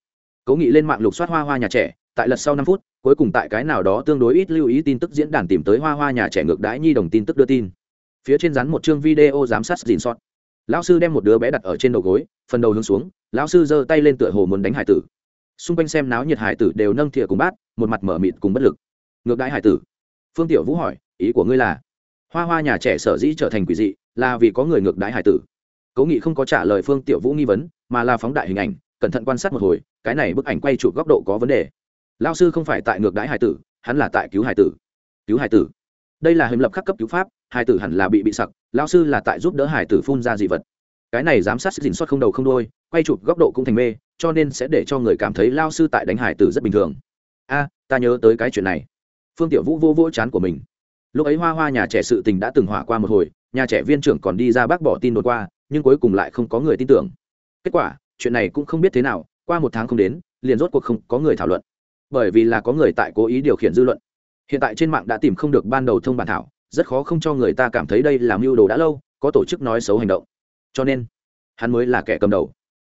Cố nghị lên mạng lục soát hoa hoa nhà trẻ, tại lật sau năm phút, cuối cùng tại cái nào đó tương đối ít lưu ý tin tức diễn đàn tìm tới hoa hoa nhà trẻ ngược đãi nhi đồng tin tức đưa tin. Phía trên rắn một chương video giám sát dìn sót lão sư đem một đứa bé đặt ở trên đầu gối, phần đầu hướng xuống, lão sư giơ tay lên tựa hồ muốn đánh hải tử. Xung quanh xem náo nhiệt hải tử đều nâng thìa cùng bát, một mặt mở mịt cùng bất lực. Ngược đãi hải tử. Phương tiểu vũ hỏi, ý của ngươi là? Hoa hoa nhà trẻ sở dĩ trở thành quỷ dị, là vì có người ngược đãi hải tử cố nghị không có trả lời phương tiểu vũ nghi vấn, mà là phóng đại hình ảnh, cẩn thận quan sát một hồi, cái này bức ảnh quay chụp góc độ có vấn đề. Lao sư không phải tại ngược đãi hải tử, hắn là tại cứu hải tử. Cứu hải tử? Đây là hình lập khắc cấp cứu pháp, hải tử hẳn là bị bị sặc lao sư là tại giúp đỡ hải tử phun ra dị vật. Cái này giám sát dình soát không đầu không đôi quay chụp góc độ cũng thành mê, cho nên sẽ để cho người cảm thấy lao sư tại đánh hải tử rất bình thường. A, ta nhớ tới cái chuyện này. Phương tiểu vũ vô vỗ chán của mình. Lúc ấy hoa hoa nhà trẻ sự tình đã từng hỏa qua một hồi, nhà trẻ viên trưởng còn đi ra bác bỏ tin đột qua nhưng cuối cùng lại không có người tin tưởng. Kết quả, chuyện này cũng không biết thế nào, qua một tháng không đến, liền rốt cuộc không có người thảo luận. Bởi vì là có người tại cố ý điều khiển dư luận. Hiện tại trên mạng đã tìm không được ban đầu thông bản thảo, rất khó không cho người ta cảm thấy đây là mưu đồ đã lâu, có tổ chức nói xấu hành động. Cho nên, hắn mới là kẻ cầm đầu.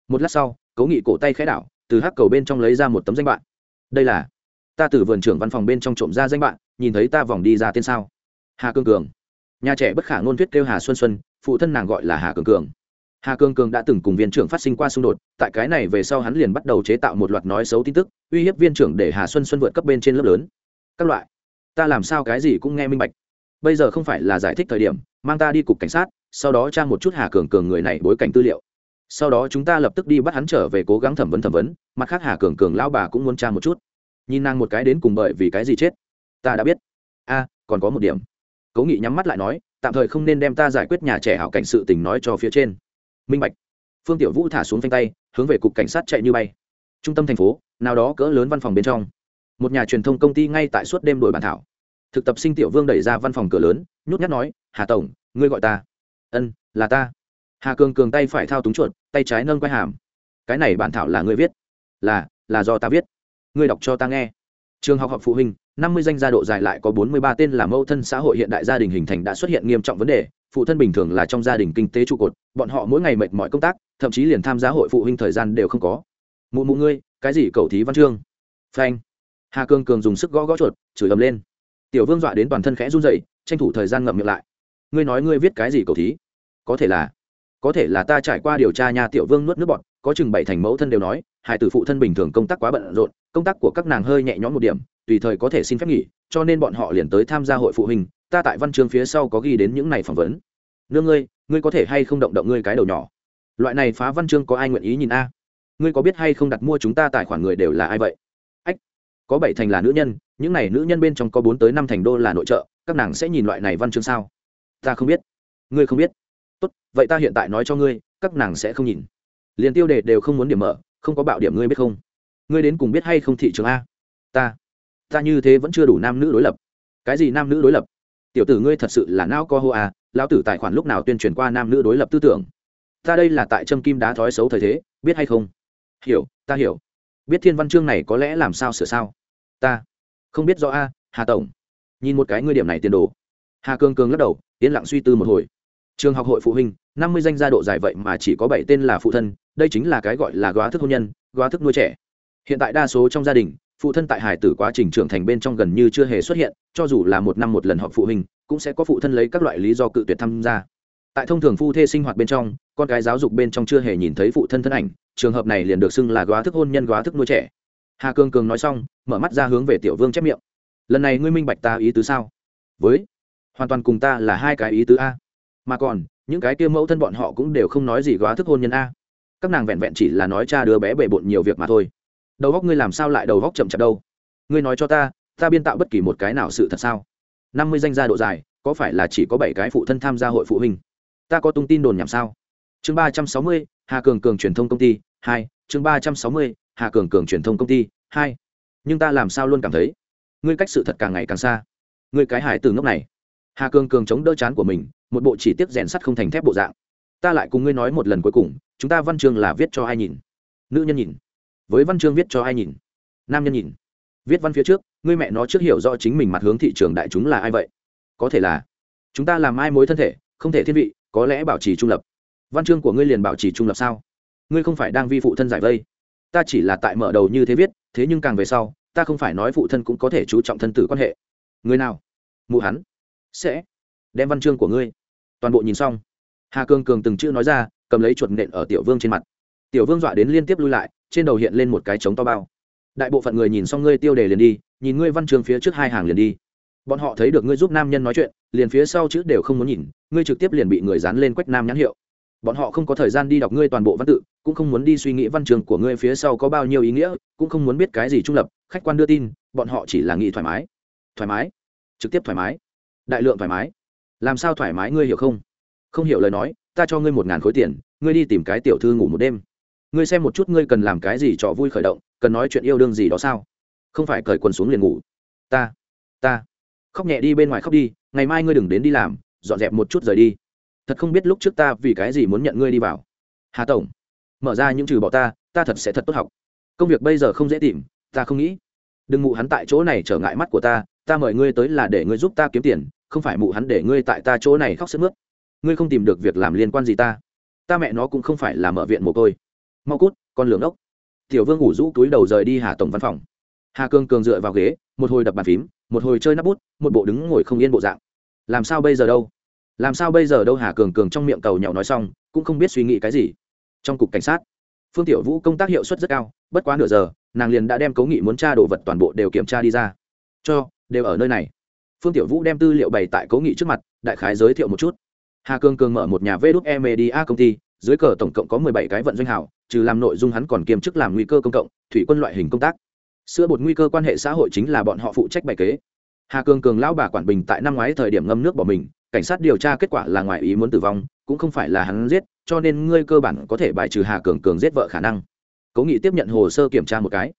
Một lát sau cố nghị cổ tay khẽ đảo, từ hắc cầu bên trong lấy ra một tấm danh bạn. Đây là, ta từ vườn trưởng văn phòng bên trong trộm ra danh bạn, nhìn thấy ta vòng đi ra tên sao? Hà cương cường. Nhà trẻ bất khả ngôn thuyết kêu hà xuân xuân phụ thân nàng gọi là hà cường cường. Hà cường cường đã từng cùng viên trưởng phát sinh qua xung đột, tại cái này về sau hắn liền bắt đầu chế tạo một loạt nói xấu tin tức, uy hiếp viên trưởng để hà xuân xuân vượt cấp bên trên lớp lớn. Các loại. Ta làm sao cái gì cũng nghe minh bạch. Bây giờ không phải là giải thích thời điểm, mang ta đi cục cảnh sát, sau đó tra một chút hà cường cường người này bối cảnh tư liệu. Sau đó chúng ta lập tức đi bắt hắn trở về cố gắng thẩm vấn thẩm vấn, mặt khác hà cường cường lao bà cũng muốn tra một chút. Nhìn nàng một cái đến cùng bởi vì cái gì chết, ta đã biết. A, còn có một điểm. Cố nghị nhắm mắt lại nói tạm thời không nên đem ta giải quyết nhà trẻ hảo cảnh sự tình nói cho phía trên. Minh bạch. Phương tiểu vũ thả xuống phanh tay, hướng về cục cảnh sát chạy như bay. Trung tâm thành phố, nào đó cỡ lớn văn phòng bên trong. Một nhà truyền thông công ty ngay tại suốt đêm đổi bản thảo. Thực tập sinh tiểu vương đẩy ra văn phòng cửa lớn, nhút nhát nói, hà tổng, ngươi gọi ta. Ân, là ta. Hà cường cường tay phải thao túng chuột, tay trái nâng quay hàm. Cái này bản thảo là ngươi viết. Là là do ta viết. Ngươi đọc cho ta nghe. Trường học học phụ huynh năm mươi danh gia độ dài lại có bốn mươi ba tên là mâu thân xã hội hiện đại gia đình hình thành đã xuất hiện nghiêm trọng vấn đề. Phụ thân bình thường là trong gia đình kinh tế trụ cột, bọn họ mỗi ngày mệt mỏi công tác, thậm chí liền tham gia hội phụ huynh thời gian đều không có. Mụ mụ ngươi, cái gì cầu thí văn chương? Phanh. Hà cương cường dùng sức gõ gõ chuột, chửi ầm lên. Tiểu vương dọa đến toàn thân khẽ run dậy tranh thủ thời gian ngậm miệng lại. Ngươi nói ngươi viết cái gì cầu thí? Có thể là, có thể là ta trải qua điều tra nhà tiểu vương nuốt nước bọt, có chừng bảy thành mẫu thân đều nói hải tử phụ thân bình thường công tác quá bận rộn, công tác của các nàng hơi nhẹ nhõm một điểm, tùy thời có thể xin phép nghỉ, cho nên bọn họ liền tới tham gia hội phụ huynh, ta tại văn chương phía sau có ghi đến những này phỏng vấn. Nương ngươi ngươi có thể hay không động động ngươi cái đầu nhỏ? Loại này phá văn chương có ai nguyện ý nhìn a? Ngươi có biết hay không đặt mua chúng ta tài khoản người đều là ai vậy? Ách, có bảy thành là nữ nhân, những này nữ nhân bên trong có bốn tới năm thành đô là nội trợ, các nàng sẽ nhìn loại này văn chương sao? Ta không biết. Ngươi không biết. Tốt, vậy ta hiện tại nói cho ngươi, các nàng sẽ không nhìn. Liền tiêu đề đều không muốn điểm mở không có bạo điểm ngươi biết không? Ngươi đến cùng biết hay không thị trường a? Ta ta như thế vẫn chưa đủ nam nữ đối lập. Cái gì nam nữ đối lập? Tiểu tử ngươi thật sự là não co hô a, lão tử tài khoản lúc nào tuyên truyền qua nam nữ đối lập tư tưởng? Ta đây là tại châm kim đá thói xấu thời thế, biết hay không? Hiểu, ta hiểu. Biết thiên văn chương này có lẽ làm sao sửa sao? Ta, không biết rõ a, hà tổng. Nhìn một cái ngươi điểm này tiền đồ. Hà cường cường lắc đầu, yên lặng suy tư một hồi trường học hội phụ huynh, năm mươi danh gia độ dài vậy mà chỉ có bảy tên là phụ thân, đây chính là cái gọi là góa thức hôn nhân, góa thức nuôi trẻ. Hiện tại đa số trong gia đình, phụ thân tại hải tử quá trình trưởng thành bên trong gần như chưa hề xuất hiện, cho dù là một năm một lần họp phụ huynh, cũng sẽ có phụ thân lấy các loại lý do cự tuyệt tham gia. Tại thông thường phu thê sinh hoạt bên trong, con cái giáo dục bên trong chưa hề nhìn thấy phụ thân thân ảnh, trường hợp này liền được xưng là góa thức hôn nhân, góa thức nuôi trẻ. Hà cường cường nói xong, mở mắt ra hướng về tiểu vương chép miệng. Lần này ngươi minh bạch ta ý tứ sao? Với, hoàn toàn cùng ta là hai cái ý tứ a mà còn, những cái kia mẫu thân bọn họ cũng đều không nói gì góa thức hôn nhân a. Các nàng vẹn vẹn chỉ là nói cha đứa bé bề bộn nhiều việc mà thôi. Đầu góc ngươi làm sao lại đầu góc chậm chạp đâu? Ngươi nói cho ta ta biên tạo bất kỳ một cái nào sự thật sao? Năm mươi danh gia độ dài, có phải là chỉ có bảy cái phụ thân tham gia hội phụ huynh? Ta có tung tin đồn nhảm sao? Chương ba trăm sáu mươi, hà cường cường truyền thông công ty, hai, chương ba trăm sáu mươi, hà cường cường truyền thông công ty, hai. Nhưng ta làm sao luôn cảm thấy, ngươi cách sự thật càng ngày càng xa. Ngươi cái hải từ ngốc này hà cường cường chống đỡ chán của mình, một bộ chỉ tiết rèn sắt không thành thép bộ dạng. Ta lại cùng ngươi nói một lần cuối cùng, chúng ta văn chương là viết cho ai nhìn? Nữ nhân nhìn. Với văn chương viết cho ai nhìn? Nam nhân nhìn. Viết văn phía trước, ngươi mẹ nó trước hiểu rõ chính mình mặt hướng thị trường đại chúng là ai vậy? Có thể là, chúng ta làm ai mối thân thể, không thể thiên vị, có lẽ bảo trì trung lập. Văn chương của ngươi liền bảo trì trung lập sao? Ngươi không phải đang vi phụ thân giải vây. Ta chỉ là tại mở đầu như thế viết, thế nhưng càng về sau, ta không phải nói phụ thân cũng có thể chú trọng thân tử quan hệ. Người nào? Mụ hắn sẽ đem văn chương của ngươi. Toàn bộ nhìn xong. Hà cường cường từng chữ nói ra, cầm lấy chuột nện ở tiểu vương trên mặt. Tiểu vương dọa đến liên tiếp lui lại, trên đầu hiện lên một cái trống to bao. Đại bộ phận người nhìn xong ngươi tiêu đề liền đi, nhìn ngươi văn chương phía trước hai hàng liền đi. Bọn họ thấy được ngươi giúp nam nhân nói chuyện, liền phía sau chữ đều không muốn nhìn, ngươi trực tiếp liền bị người dán lên quách nam nhãn hiệu. Bọn họ không có thời gian đi đọc ngươi toàn bộ văn tự, cũng không muốn đi suy nghĩ văn chương của ngươi phía sau có bao nhiêu ý nghĩa, cũng không muốn biết cái gì trung lập, khách quan đưa tin, bọn họ chỉ là nghĩ thoải mái. Thoải mái? Trực tiếp thoải mái? Đại lượng thoải mái. Làm sao thoải mái ngươi hiểu không? Không hiểu lời nói, ta cho ngươi một ngàn khối tiền, ngươi đi tìm cái tiểu thư ngủ một đêm. Ngươi xem một chút ngươi cần làm cái gì trò vui khởi động, cần nói chuyện yêu đương gì đó sao? Không phải cởi quần xuống liền ngủ. Ta ta. Khóc nhẹ đi bên ngoài khóc đi, ngày mai ngươi đừng đến đi làm, dọn dẹp một chút rời đi. Thật không biết lúc trước ta vì cái gì muốn nhận ngươi đi vào. Hà tổng, mở ra những trừ bỏ ta ta thật sẽ thật tốt học. Công việc bây giờ không dễ tìm, ta không nghĩ. Đừng mụ hắn tại chỗ này trở ngại mắt của ta ta mời ngươi tới là để ngươi giúp ta kiếm tiền không phải mụ hắn để ngươi tại ta chỗ này khóc sức mướt. Ngươi không tìm được việc làm liên quan gì ta. Ta mẹ nó cũng không phải là mở viện mồ côi. Mau cút, con lường ốc. Tiểu vương ngủ rũ túi đầu rời đi hà tổng văn phòng. Hà cương cường dựa vào ghế, một hồi đập bàn phím, một hồi chơi nắp bút, một bộ đứng ngồi không yên bộ dạng. Làm sao bây giờ đâu? Làm sao bây giờ đâu? Hà cường cường trong miệng cầu nhậu nói xong, cũng không biết suy nghĩ cái gì. Trong cục cảnh sát, phương tiểu vũ công tác hiệu suất rất cao, bất quá nửa giờ, nàng liền đã đem cấu nghị muốn tra đồ vật toàn bộ đều kiểm tra đi ra. Cho, đều ở nơi này phương tiểu vũ đem tư liệu bày tại Cố nghị trước mặt, đại khái giới thiệu một chút. Hà Cương cường mở một nhà vê đúc e media công ty, dưới cờ tổng cộng có mười bảy cái vận doanh hảo trừ làm nội dung hắn còn kiêm chức làm nguy cơ công cộng, thủy quân loại hình công tác. Sữa bột nguy cơ quan hệ xã hội chính là bọn họ phụ trách bài kế. Hà Cương cường lão bà quản bình tại năm ngoái thời điểm ngâm nước bỏ mình, cảnh sát điều tra kết quả là ngoài ý muốn tử vong, cũng không phải là hắn giết, cho nên ngươi cơ bản có thể bài trừ hà cường cường giết vợ khả năng. Cố nghị tiếp nhận hồ sơ kiểm tra một cái.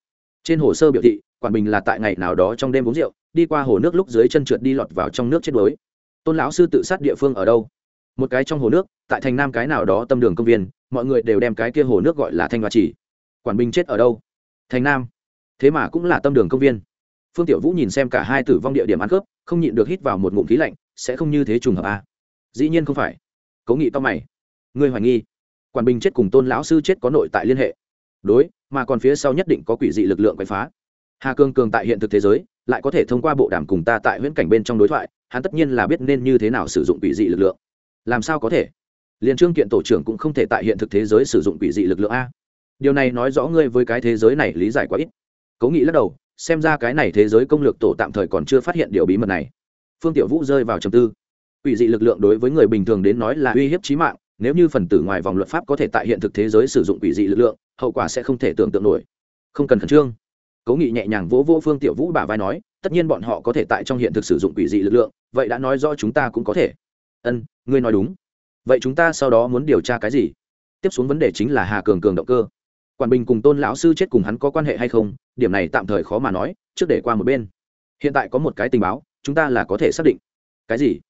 Trên hồ sơ biểu thị, quản bình là tại ngày nào đó trong đêm uống rượu đi qua hồ nước lúc dưới chân trượt đi lọt vào trong nước chết đuối. Tôn lão sư tự sát địa phương ở đâu? Một cái trong hồ nước, tại thành nam cái nào đó tâm đường công viên, mọi người đều đem cái kia hồ nước gọi là thanh hoa chỉ. Quản binh chết ở đâu? Thành nam. Thế mà cũng là tâm đường công viên. Phương tiểu vũ nhìn xem cả hai tử vong địa điểm ăn cướp, không nhịn được hít vào một ngụm khí lạnh, sẽ không như thế trùng hợp à. dĩ nhiên không phải. Cố nghị to mày. Ngươi hoài nghi. Quản bình chết cùng tôn lão sư chết có nội tại liên hệ. Đối, mà còn phía sau nhất định có quỷ dị lực lượng quậy phá. Hà cương cường tại hiện thực thế giới lại có thể thông qua bộ đàm cùng ta tại huyễn cảnh bên trong đối thoại, hắn tất nhiên là biết nên như thế nào sử dụng quỷ dị lực lượng. Làm sao có thể? Liền trương kiện tổ trưởng cũng không thể tại hiện thực thế giới sử dụng quỷ dị lực lượng a. Điều này nói rõ ngươi với cái thế giới này lý giải quá ít. Cố nghị lắc đầu, xem ra cái này thế giới công lược tổ tạm thời còn chưa phát hiện điều bí mật này. Phương tiểu vũ rơi vào trầm tư. Quỷ dị lực lượng đối với người bình thường đến nói là uy hiếp trí mạng, nếu như phần tử ngoài vòng luật pháp có thể tại hiện thực thế giới sử dụng quỷ dị lực lượng, hậu quả sẽ không thể tưởng tượng nổi. Không cần khẩn trương cố nghị nhẹ nhàng vỗ vỗ phương tiểu vũ bả vai nói, tất nhiên bọn họ có thể tại trong hiện thực sử dụng quỷ dị lực lượng, vậy đã nói rõ chúng ta cũng có thể. Ân, ngươi nói đúng. Vậy chúng ta sau đó muốn điều tra cái gì? Tiếp xuống vấn đề chính là hà cường cường động cơ. Quản bình cùng tôn lão sư chết cùng hắn có quan hệ hay không, điểm này tạm thời khó mà nói, trước để qua một bên. Hiện tại có một cái tình báo, chúng ta là có thể xác định. Cái gì?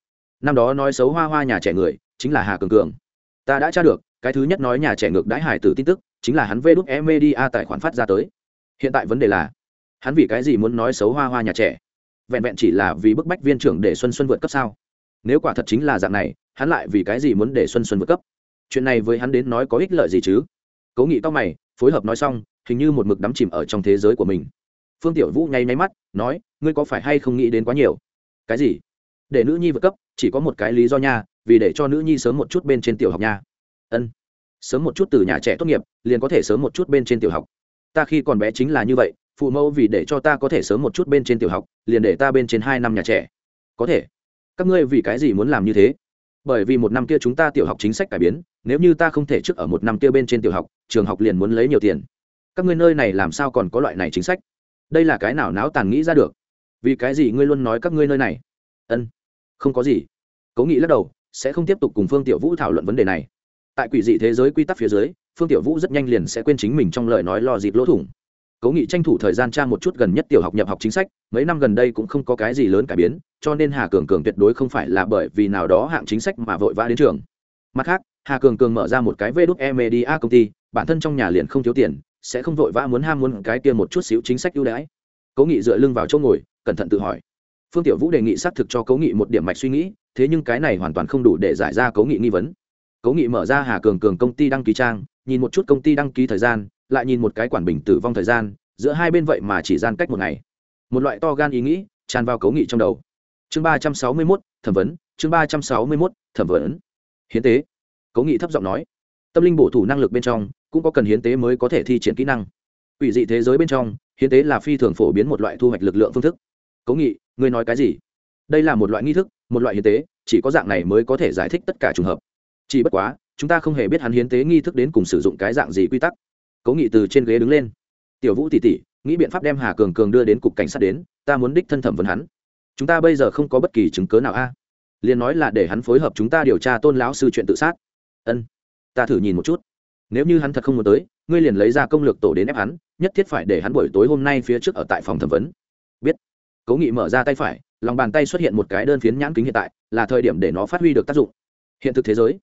Năm đó nói xấu hoa hoa nhà trẻ người, chính là hà cường cường. Ta đã tra được, cái thứ nhất nói nhà trẻ ngược đãi hải tử tin tức, chính là hắn vê đúc e media tài khoản phát ra tới hiện tại vấn đề là, hắn vì cái gì muốn nói xấu hoa hoa nhà trẻ? Vẹn vẹn chỉ là vì bức bách viên trưởng để xuân xuân vượt cấp sao? Nếu quả thật chính là dạng này, hắn lại vì cái gì muốn để xuân xuân vượt cấp? Chuyện này với hắn đến nói có ích lợi gì chứ? Cố nghị tóc mày, phối hợp nói xong, hình như một mực đắm chìm ở trong thế giới của mình. Phương tiểu vũ nháy máy mắt, nói, ngươi có phải hay không nghĩ đến quá nhiều? Cái gì? Để nữ nhi vượt cấp, chỉ có một cái lý do nha, vì để cho nữ nhi sớm một chút bên trên tiểu học nha. Ân, sớm một chút từ nhà trẻ tốt nghiệp, liền có thể sớm một chút bên trên tiểu học ta khi còn bé chính là như vậy, phụ mẫu vì để cho ta có thể sớm một chút bên trên tiểu học, liền để ta bên trên hai năm nhà trẻ. Có thể. Các ngươi vì cái gì muốn làm như thế? Bởi vì một năm kia chúng ta tiểu học chính sách cải biến, nếu như ta không thể trước ở một năm kia bên trên tiểu học, trường học liền muốn lấy nhiều tiền. Các ngươi nơi này làm sao còn có loại này chính sách? Đây là cái nào náo tàn nghĩ ra được? Vì cái gì ngươi luôn nói các ngươi nơi này? Ân, không có gì. Cố nghĩ lắc đầu, sẽ không tiếp tục cùng phương tiểu vũ thảo luận vấn đề này. Tại quỷ dị thế giới quy tắc phía dưới phương tiểu vũ rất nhanh liền sẽ quên chính mình trong lời nói lo dịp lỗ thủng. Cố nghị tranh thủ thời gian tra một chút gần nhất tiểu học nhập học chính sách, mấy năm gần đây cũng không có cái gì lớn cải biến, cho nên hà cường cường tuyệt đối không phải là bởi vì nào đó hạng chính sách mà vội vã đến trường. Mặt khác, hà cường cường mở ra một cái vê đúc e media công ty, bản thân trong nhà liền không thiếu tiền, sẽ không vội vã muốn ham muốn cái kia một chút xíu chính sách ưu đãi. Cố nghị dựa lưng vào chỗ ngồi, cẩn thận tự hỏi. Phương tiểu vũ đề nghị xác thực cho cố nghị một điểm mạch suy nghĩ, thế nhưng cái này hoàn toàn không đủ để giải ra cố nghị nghi vấn cố nghị mở ra hà cường cường công ty đăng ký trang, nhìn một chút công ty đăng ký thời gian, lại nhìn một cái quản bình tử vong thời gian, giữa hai bên vậy mà chỉ gian cách một ngày. Một loại to gan ý nghĩ tràn vào cố nghị trong đầu. Chương ba trăm sáu mươi mốt, thẩm vấn, chương ba trăm sáu mươi mốt, thẩm vấn. Hiến tế. Cố nghị thấp giọng nói. Tâm linh bổ thủ năng lực bên trong, cũng có cần hiến tế mới có thể thi triển kỹ năng. Ủy dị thế giới bên trong, hiến tế là phi thường phổ biến một loại thu hoạch lực lượng phương thức. Cố nghị, ngươi nói cái gì? Đây là một loại nghi thức, một loại hiến tế, chỉ có dạng này mới có thể giải thích tất cả trường hợp chỉ bất quá, chúng ta không hề biết hắn hiến tế nghi thức đến cùng sử dụng cái dạng gì quy tắc. Cố nghị từ trên ghế đứng lên. Tiểu vũ tỉ tỉ nghĩ biện pháp đem hà cường cường đưa đến cục cảnh sát đến, ta muốn đích thân thẩm vấn hắn. Chúng ta bây giờ không có bất kỳ chứng cớ nào a. À? liền nói là để hắn phối hợp chúng ta điều tra tôn lão sư chuyện tự sát. Ân, ta thử nhìn một chút. Nếu như hắn thật không muốn tới, ngươi liền lấy ra công lược tổ đến ép hắn, nhất thiết phải để hắn buổi tối hôm nay phía trước ở tại phòng thẩm vấn. Biết. Cố nghị mở ra tay phải, lòng bàn tay xuất hiện một cái đơn phiến nhãn kính hiện tại, là thời điểm để nó phát huy được tác dụng. Hiện thực thế giới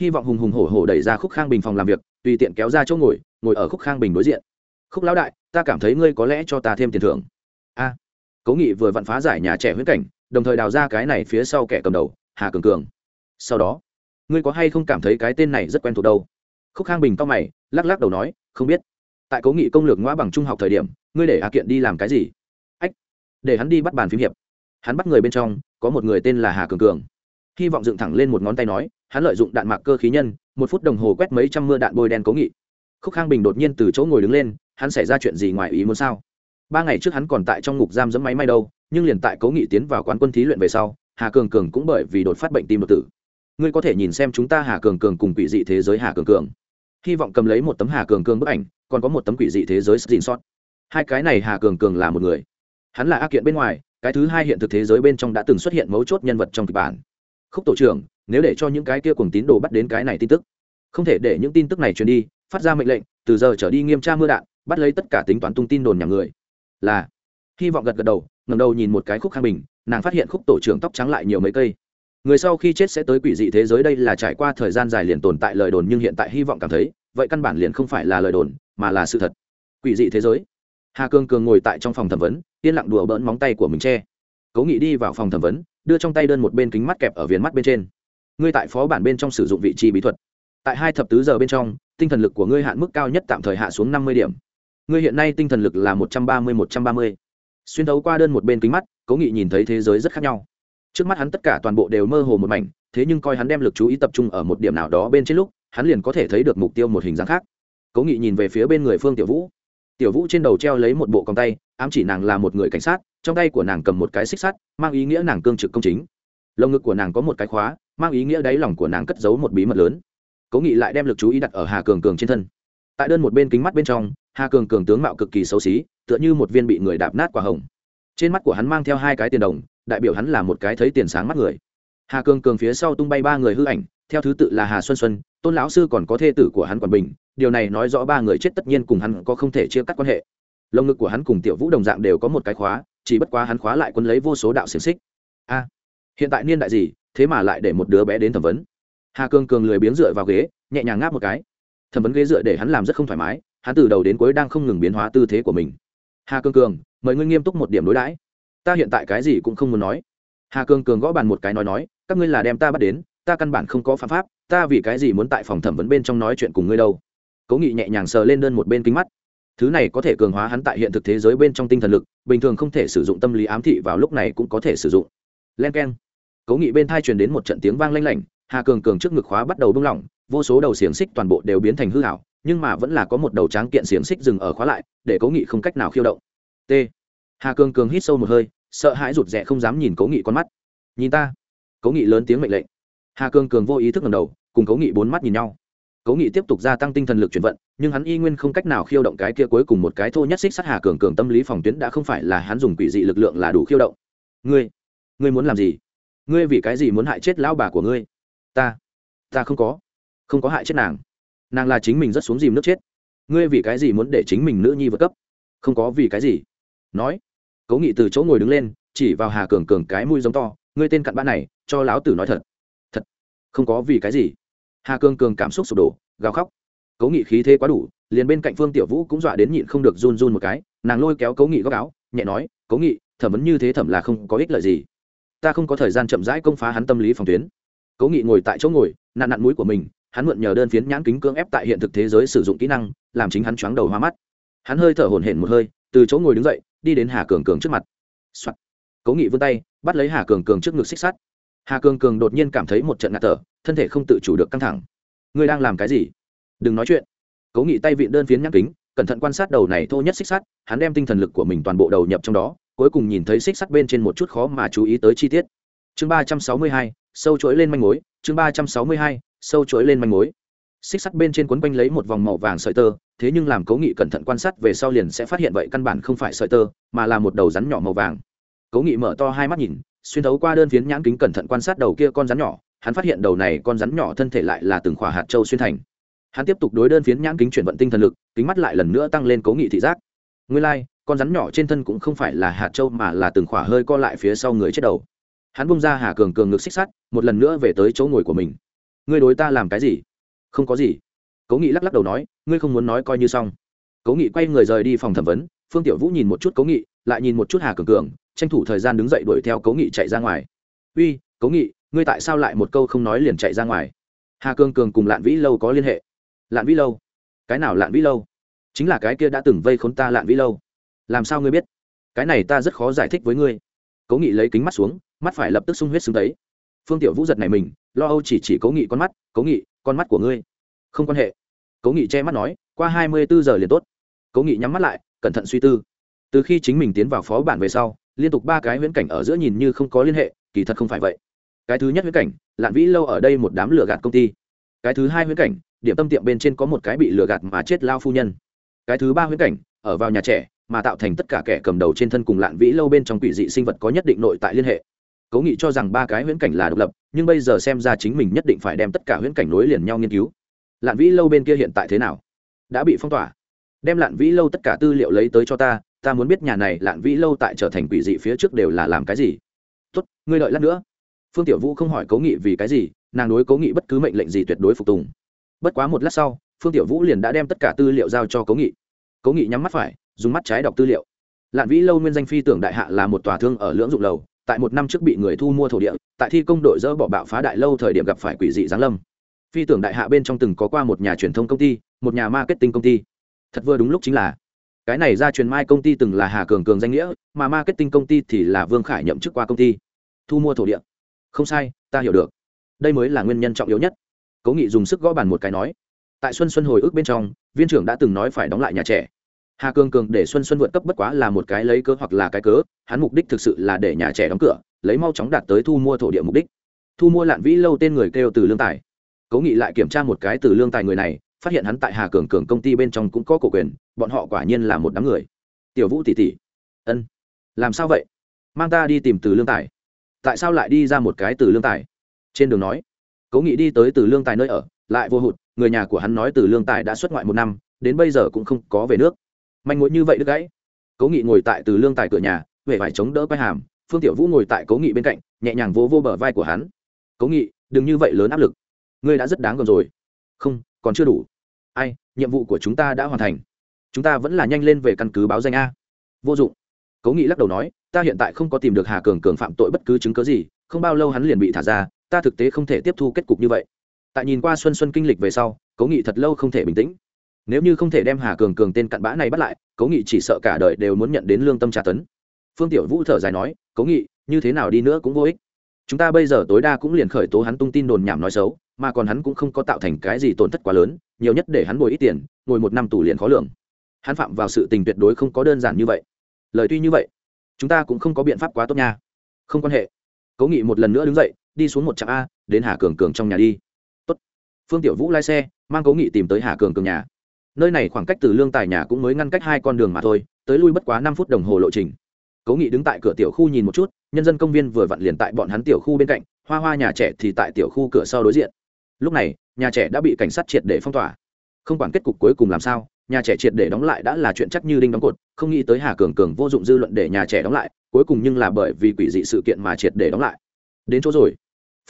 hy vọng hùng hùng hổ hổ đẩy ra khúc khang bình phòng làm việc, tùy tiện kéo ra chỗ ngồi ngồi ở khúc khang bình đối diện. Khúc lão đại, ta cảm thấy ngươi có lẽ cho ta thêm tiền thưởng. A. Cố nghị vừa vặn phá giải nhà trẻ huyết cảnh, đồng thời đào ra cái này phía sau kẻ cầm đầu, hà cường cường. Sau đó, ngươi có hay không cảm thấy cái tên này rất quen thuộc đâu? Khúc khang bình to mày, lắc lắc đầu nói, không biết. Tại cố nghị công lược ngõ bằng trung học thời điểm, ngươi để hà kiện đi làm cái gì? Ách, để hắn đi bắt bàn phím hiệp. Hắn bắt người bên trong, có một người tên là hà cường cường hy vọng dựng thẳng lên một ngón tay nói, hắn lợi dụng đạn mạc cơ khí nhân, một phút đồng hồ quét mấy trăm mưa đạn bôi đen cố nghị. Khúc khang bình đột nhiên từ chỗ ngồi đứng lên, hắn xảy ra chuyện gì ngoài ý muốn sao? Ba ngày trước hắn còn tại trong ngục giam dẫm máy may đâu, nhưng liền tại cố nghị tiến vào quán quân thí luyện về sau, hà cường cường cũng bởi vì đột phát bệnh tim đột tử. Ngươi có thể nhìn xem chúng ta hà cường cường cùng quỷ dị thế giới hà cường cường. Hy vọng cầm lấy một tấm hà cường cường bức ảnh, còn có một tấm quỷ dị thế giới xin sót hai cái này hà cường cường là một người. Hắn là ác kiện bên ngoài, cái thứ hai hiện thực thế giới bên trong đã từng xuất hiện mấu chốt nhân vật trong kịch bản khúc tổ trưởng, nếu để cho những cái kia cùng tín đồ bắt đến cái này tin tức, không thể để những tin tức này truyền đi, phát ra mệnh lệnh, từ giờ trở đi nghiêm tra mưa đạn, bắt lấy tất cả tính toán tung tin đồn nhà người. Là, hy vọng gật gật đầu ngầm đầu nhìn một cái khúc khang bình, nàng phát hiện khúc tổ trưởng tóc trắng lại nhiều mấy cây. Người sau khi chết sẽ tới quỷ dị thế giới đây là trải qua thời gian dài liền tồn tại lời đồn nhưng hiện tại hy vọng cảm thấy, vậy căn bản liền không phải là lời đồn, mà là sự thật. Quỷ dị thế giới. Hà cương cường ngồi tại trong phòng thẩm vấn, yên lặng đùa bỡn móng tay của mình che. Cố nghị đi vào phòng thẩm vấn đưa trong tay đơn một bên kính mắt kẹp ở viền mắt bên trên. Ngươi tại phó bản bên trong sử dụng vị trí bí thuật. Tại hai thập tứ giờ bên trong, tinh thần lực của ngươi hạn mức cao nhất tạm thời hạ xuống năm mươi điểm. Ngươi hiện nay tinh thần lực là một trăm ba mươi, một trăm ba mươi. Xuyên thấu qua đơn một bên kính mắt, cố nghị nhìn thấy thế giới rất khác nhau. Trước mắt hắn tất cả toàn bộ đều mơ hồ một mảnh, thế nhưng coi hắn đem lực chú ý tập trung ở một điểm nào đó bên trên lúc, hắn liền có thể thấy được mục tiêu một hình dáng khác. Cố nghị nhìn về phía bên người phương tiểu vũ. Tiểu vũ trên đầu treo lấy một bộ còng tay, ám chỉ nàng là một người cảnh sát trong tay của nàng cầm một cái xích sắt, mang ý nghĩa nàng cương trực công chính. Lồng ngực của nàng có một cái khóa, mang ý nghĩa đáy lòng của nàng cất giấu một bí mật lớn. Cố nghị lại đem lực chú ý đặt ở hà cường cường trên thân. Tại đơn một bên kính mắt bên trong, hà cường cường tướng mạo cực kỳ xấu xí, tựa như một viên bị người đạp nát quả hồng. Trên mắt của hắn mang theo hai cái tiền đồng, đại biểu hắn là một cái thấy tiền sáng mắt người. Hà cường cường phía sau tung bay ba người hư ảnh, theo thứ tự là hà xuân xuân, tôn lão sư còn có thê tử của hắn quản bình, điều này nói rõ ba người chết tất nhiên cùng hắn có không thể chia cắt quan hệ. Lồng ngực của hắn cùng tiểu vũ đồng dạng đều có một cái khóa chỉ bất quá hắn khóa lại quân lấy vô số đạo xiềng xích. A, hiện tại niên đại gì, thế mà lại để một đứa bé đến thẩm vấn. Hà cường cường lười biếng dựa vào ghế, nhẹ nhàng ngáp một cái. Thẩm vấn ghế dựa để hắn làm rất không thoải mái, hắn từ đầu đến cuối đang không ngừng biến hóa tư thế của mình. Hà cường cường, mời ngươi nghiêm túc một điểm đối đãi. Ta hiện tại cái gì cũng không muốn nói. Hà cường cường gõ bàn một cái nói nói, các ngươi là đem ta bắt đến, ta căn bản không có phạm pháp, ta vì cái gì muốn tại phòng thẩm vấn bên trong nói chuyện cùng ngươi đâu. Cố nghị nhẹ nhàng sờ lên đơn một bên kính mắt thứ này có thể cường hóa hắn tại hiện thực thế giới bên trong tinh thần lực, bình thường không thể sử dụng tâm lý ám thị vào lúc này cũng có thể sử dụng. Len k e n cố nghị bên thai truyền đến một trận tiếng vang lanh lảnh, hà cường cường trước ngực khóa bắt đầu bung lỏng, vô số đầu xiềng xích toàn bộ đều biến thành hư hảo nhưng mà vẫn là có một đầu tráng kiện xiềng xích dừng ở khóa lại, để cố nghị không cách nào khiêu động. T. Hà cường cường hít sâu một hơi, sợ hãi rụt rè không dám nhìn cố nghị con mắt. Nhìn ta. Cố nghị lớn tiếng mệnh lệnh. Hà cường cường vô ý thức ngầm đầu, cùng cố nghị bốn mắt nhìn nhau cố nghị tiếp tục gia tăng tinh thần lực chuyển vận, nhưng hắn y nguyên không cách nào khiêu động cái kia cuối cùng một cái thô nhất xích sát hà cường cường tâm lý phòng tuyến đã không phải là hắn dùng quỷ dị lực lượng là đủ khiêu động. Ngươi ngươi muốn làm gì? Ngươi vì cái gì muốn hại chết lão bà của ngươi? Ta ta không có không có hại chết nàng. Nàng là chính mình rất xuống dìm nước chết. Ngươi vì cái gì muốn để chính mình nữ nhi vượt cấp? Không có vì cái gì. Nói, cố nghị từ chỗ ngồi đứng lên, chỉ vào hà cường cường cái mũi giống to, ngươi tên cặn bã này, cho lão tử nói thật. Thật, không có vì cái gì hà Cương cường cảm xúc sụp đổ, gào khóc. Cố nghị khí thế quá đủ, liền bên cạnh phương tiểu vũ cũng dọa đến nhịn không được run run một cái, nàng lôi kéo cố nghị góc áo, nhẹ nói cố nghị, thẩm vấn như thế thẩm là không có ích lợi gì. Ta không có thời gian chậm rãi công phá hắn tâm lý phòng tuyến. Cố nghị ngồi tại chỗ ngồi nạn nạn mũi của mình, hắn mượn nhờ đơn phiến nhãn kính cưỡng ép tại hiện thực thế giới sử dụng kỹ năng, làm chính hắn choáng đầu hoa mắt. Hắn hơi thở hổn hển một hơi, từ chỗ ngồi đứng dậy, đi đến hà cường cường trước mặt、Soạn. cố nghị vươn tay, bắt lấy hà cường cường trước ngực xích sắt hà cường cường đột nhiên cảm thấy một trận ngạt thở, thân thể không tự chủ được căng thẳng. Ngươi đang làm cái gì? Đừng nói chuyện. Cố nghị tay vịn đơn phiến nhãn kính, cẩn thận quan sát đầu này thô nhất xích sắt, hắn đem tinh thần lực của mình toàn bộ đầu nhập trong đó, cuối cùng nhìn thấy xích sắt bên trên một chút khó mà chú ý tới chi tiết. Chương ba trăm sáu mươi hai, sâu chuỗi lên manh mối, chương ba trăm sáu mươi hai, sâu chuỗi lên manh mối. Xích sắt bên trên quấn quanh lấy một vòng màu vàng sợi tơ, thế nhưng làm cố nghị cẩn thận quan sát về sau liền sẽ phát hiện vậy căn bản không phải sợi tơ, mà là một đầu rắn nhỏ màu vàng. Cố nghị mở to hai mắt nhìn xuyên thấu qua đơn phiến nhãn kính cẩn thận quan sát đầu kia con rắn nhỏ hắn phát hiện đầu này con rắn nhỏ thân thể lại là từng khỏa hạt châu xuyên thành. Hắn tiếp tục đối đơn phiến nhãn kính chuyển vận tinh thần lực kính mắt lại lần nữa tăng lên cố nghị thị giác. Nguyên lai、like, con rắn nhỏ trên thân cũng không phải là hạt châu mà là từng khỏa hơi co lại phía sau người chết đầu. Hắn bung ra hà cường cường ngực xích sắt một lần nữa về tới chỗ ngồi của mình. Ngươi đối ta làm cái gì? Không có gì. Cố nghị lắc lắc đầu nói ngươi không muốn nói coi như xong. Cố nghị quay người rời đi phòng thẩm vấn phương tiểu vũ nhìn một chút cố nghị lại nhìn một chút hà cường cường tranh thủ thời gian đứng dậy đuổi theo cố nghị chạy ra ngoài. Uy, cố nghị, ngươi tại sao lại một câu không nói liền chạy ra ngoài? Hà Cương cường cùng lạn vĩ lâu có liên hệ. Lạn vĩ lâu? Cái nào lạn vĩ lâu? Chính là cái kia đã từng vây khốn ta lạn vĩ lâu. Làm sao ngươi biết? Cái này ta rất khó giải thích với ngươi. Cố nghị lấy kính mắt xuống, mắt phải lập tức sung huyết xứng tấy. Phương tiểu vũ giật này mình, lo âu chỉ chỉ cố nghị con mắt, cố nghị, con mắt của ngươi không quan hệ. Cố nghị che mắt nói, qua hai mươi bốn giờ liền tốt. Cố nghị nhắm mắt lại, cẩn thận suy tư từ khi chính mình tiến vào phó bản về sau, liên tục ba cái huyễn cảnh ở giữa nhìn như không có liên hệ, kỳ thật không phải vậy. Cái thứ nhất huyễn cảnh, lạn vĩ lâu ở đây một đám lừa gạt công ty. Cái thứ hai huyễn cảnh, điểm tâm tiệm bên trên có một cái bị lừa gạt mà chết lao phu nhân. Cái thứ ba huyễn cảnh, ở vào nhà trẻ, mà tạo thành tất cả kẻ cầm đầu trên thân cùng lạn vĩ lâu bên trong quỷ dị sinh vật có nhất định nội tại liên hệ. Cố nghị cho rằng ba cái huyễn cảnh là độc lập, nhưng bây giờ xem ra chính mình nhất định phải đem tất cả huyễn cảnh nối liền nhau nghiên cứu. Lạn vĩ lâu bên kia hiện tại thế nào? Đã bị phong tỏa. Đem lạn vĩ lâu tất cả tư liệu lấy tới cho ta ta muốn biết nhà này lạn vĩ lâu tại trở thành quỷ dị phía trước đều là làm cái gì? Tốt, ngươi đợi lát nữa. Phương tiểu vũ không hỏi cố nghị vì cái gì, nàng đối cố nghị bất cứ mệnh lệnh gì tuyệt đối phục tùng. Bất quá một lát sau, phương tiểu vũ liền đã đem tất cả tư liệu giao cho cố nghị. Cố nghị nhắm mắt phải, dùng mắt trái đọc tư liệu. Lạn vĩ lâu nguyên danh phi tưởng đại hạ là một tòa thương ở lưỡng dụng lầu, tại một năm trước bị người thu mua thổ địa, tại thi công đội dỡ bỏ bạo phá đại lâu thời điểm gặp phải quỷ dị giáng lâm. Phi tưởng đại hạ bên trong từng có qua một nhà truyền thông công ty, một nhà marketing công ty. Thật vừa đúng lúc chính là cái này ra truyền mai công ty từng là hà cường cường danh nghĩa, mà marketing công ty thì là vương khải nhậm chức qua công ty. Thu mua thổ địa. Không sai, ta hiểu được. Đây mới là nguyên nhân trọng yếu nhất. Cố nghị dùng sức gõ bàn một cái nói. Tại xuân xuân hồi ức bên trong, viên trưởng đã từng nói phải đóng lại nhà trẻ. Hà cường cường để xuân xuân vượt cấp bất quá là một cái lấy cớ hoặc là cái cớ, hắn mục đích thực sự là để nhà trẻ đóng cửa, lấy mau chóng đạt tới thu mua thổ địa mục đích. Thu mua lạn vĩ lâu tên người kêu từ lương tài. Cố nghị lại kiểm tra một cái từ lương tài người này phát hiện hắn tại hà cường cường công ty bên trong cũng có cổ quyền bọn họ quả nhiên là một đám người. Tiểu vũ tỷ tỷ. Ân. Làm sao vậy? Mang ta đi tìm từ lương tài. Tại sao lại đi ra một cái từ lương tài? Trên đường nói. Cố nghị đi tới từ lương tài nơi ở lại vô hụt người nhà của hắn nói từ lương tài đã xuất ngoại một năm đến bây giờ cũng không có về nước. Manh mối như vậy đứt gãy. Cố nghị ngồi tại từ lương tài cửa nhà huệ phải chống đỡ quay hàm phương tiểu vũ ngồi tại cố nghị bên cạnh nhẹ nhàng vỗ vô, vô bờ vai của hắn. Cố nghị đừng như vậy lớn áp lực. Ngươi đã rất đáng gờm rồi. Không còn chưa đủ ai, nhiệm vụ của chúng ta đã hoàn thành. Chúng ta vẫn là nhanh lên về căn cứ báo danh a. Vô dụng. Cố nghị lắc đầu nói, ta hiện tại không có tìm được hà cường cường phạm tội bất cứ chứng cớ gì, không bao lâu hắn liền bị thả ra, ta thực tế không thể tiếp thu kết cục như vậy. Tại nhìn qua xuân xuân kinh lịch về sau, cố nghị thật lâu không thể bình tĩnh. Nếu như không thể đem hà cường cường tên cặn bã này bắt lại, cố nghị chỉ sợ cả đời đều muốn nhận đến lương tâm tra tấn. Phương tiểu vũ thở dài nói, cố nghị, như thế nào đi nữa cũng vô ích. Chúng ta bây giờ tối đa cũng liền khởi tố hắn tung tin đồn nhảm nói xấu, mà còn hắn cũng không có tạo thành cái gì tổn thất quá lớn nhiều nhất để hắn ngồi ít tiền, ngồi một năm tù liền khó lường. Hắn phạm vào sự tình tuyệt đối không có đơn giản như vậy. Lời tuy như vậy, chúng ta cũng không có biện pháp quá tốt nha. Không quan hệ. Cố nghị một lần nữa đứng dậy, đi xuống một trạm a, đến hà cường cường trong nhà đi. Tốt. phương tiểu vũ lái xe, mang cố nghị tìm tới hà cường cường nhà. Nơi này khoảng cách từ lương tài nhà cũng mới ngăn cách hai con đường mà thôi, tới lui bất quá năm phút đồng hồ lộ trình. Cố nghị đứng tại cửa tiểu khu nhìn một chút, nhân dân công viên vừa vặn liền tại bọn hắn tiểu khu bên cạnh, hoa hoa nhà trẻ thì tại tiểu khu cửa sau đối diện. Lúc này nhà trẻ đã bị cảnh sát triệt để phong tỏa. Không quản kết cục cuối cùng làm sao, nhà trẻ triệt để đóng lại đã là chuyện chắc như đinh đóng cột, không nghĩ tới hà cường cường vô dụng dư luận để nhà trẻ đóng lại, cuối cùng nhưng là bởi vì quỷ dị sự kiện mà triệt để đóng lại. Đến chỗ rồi.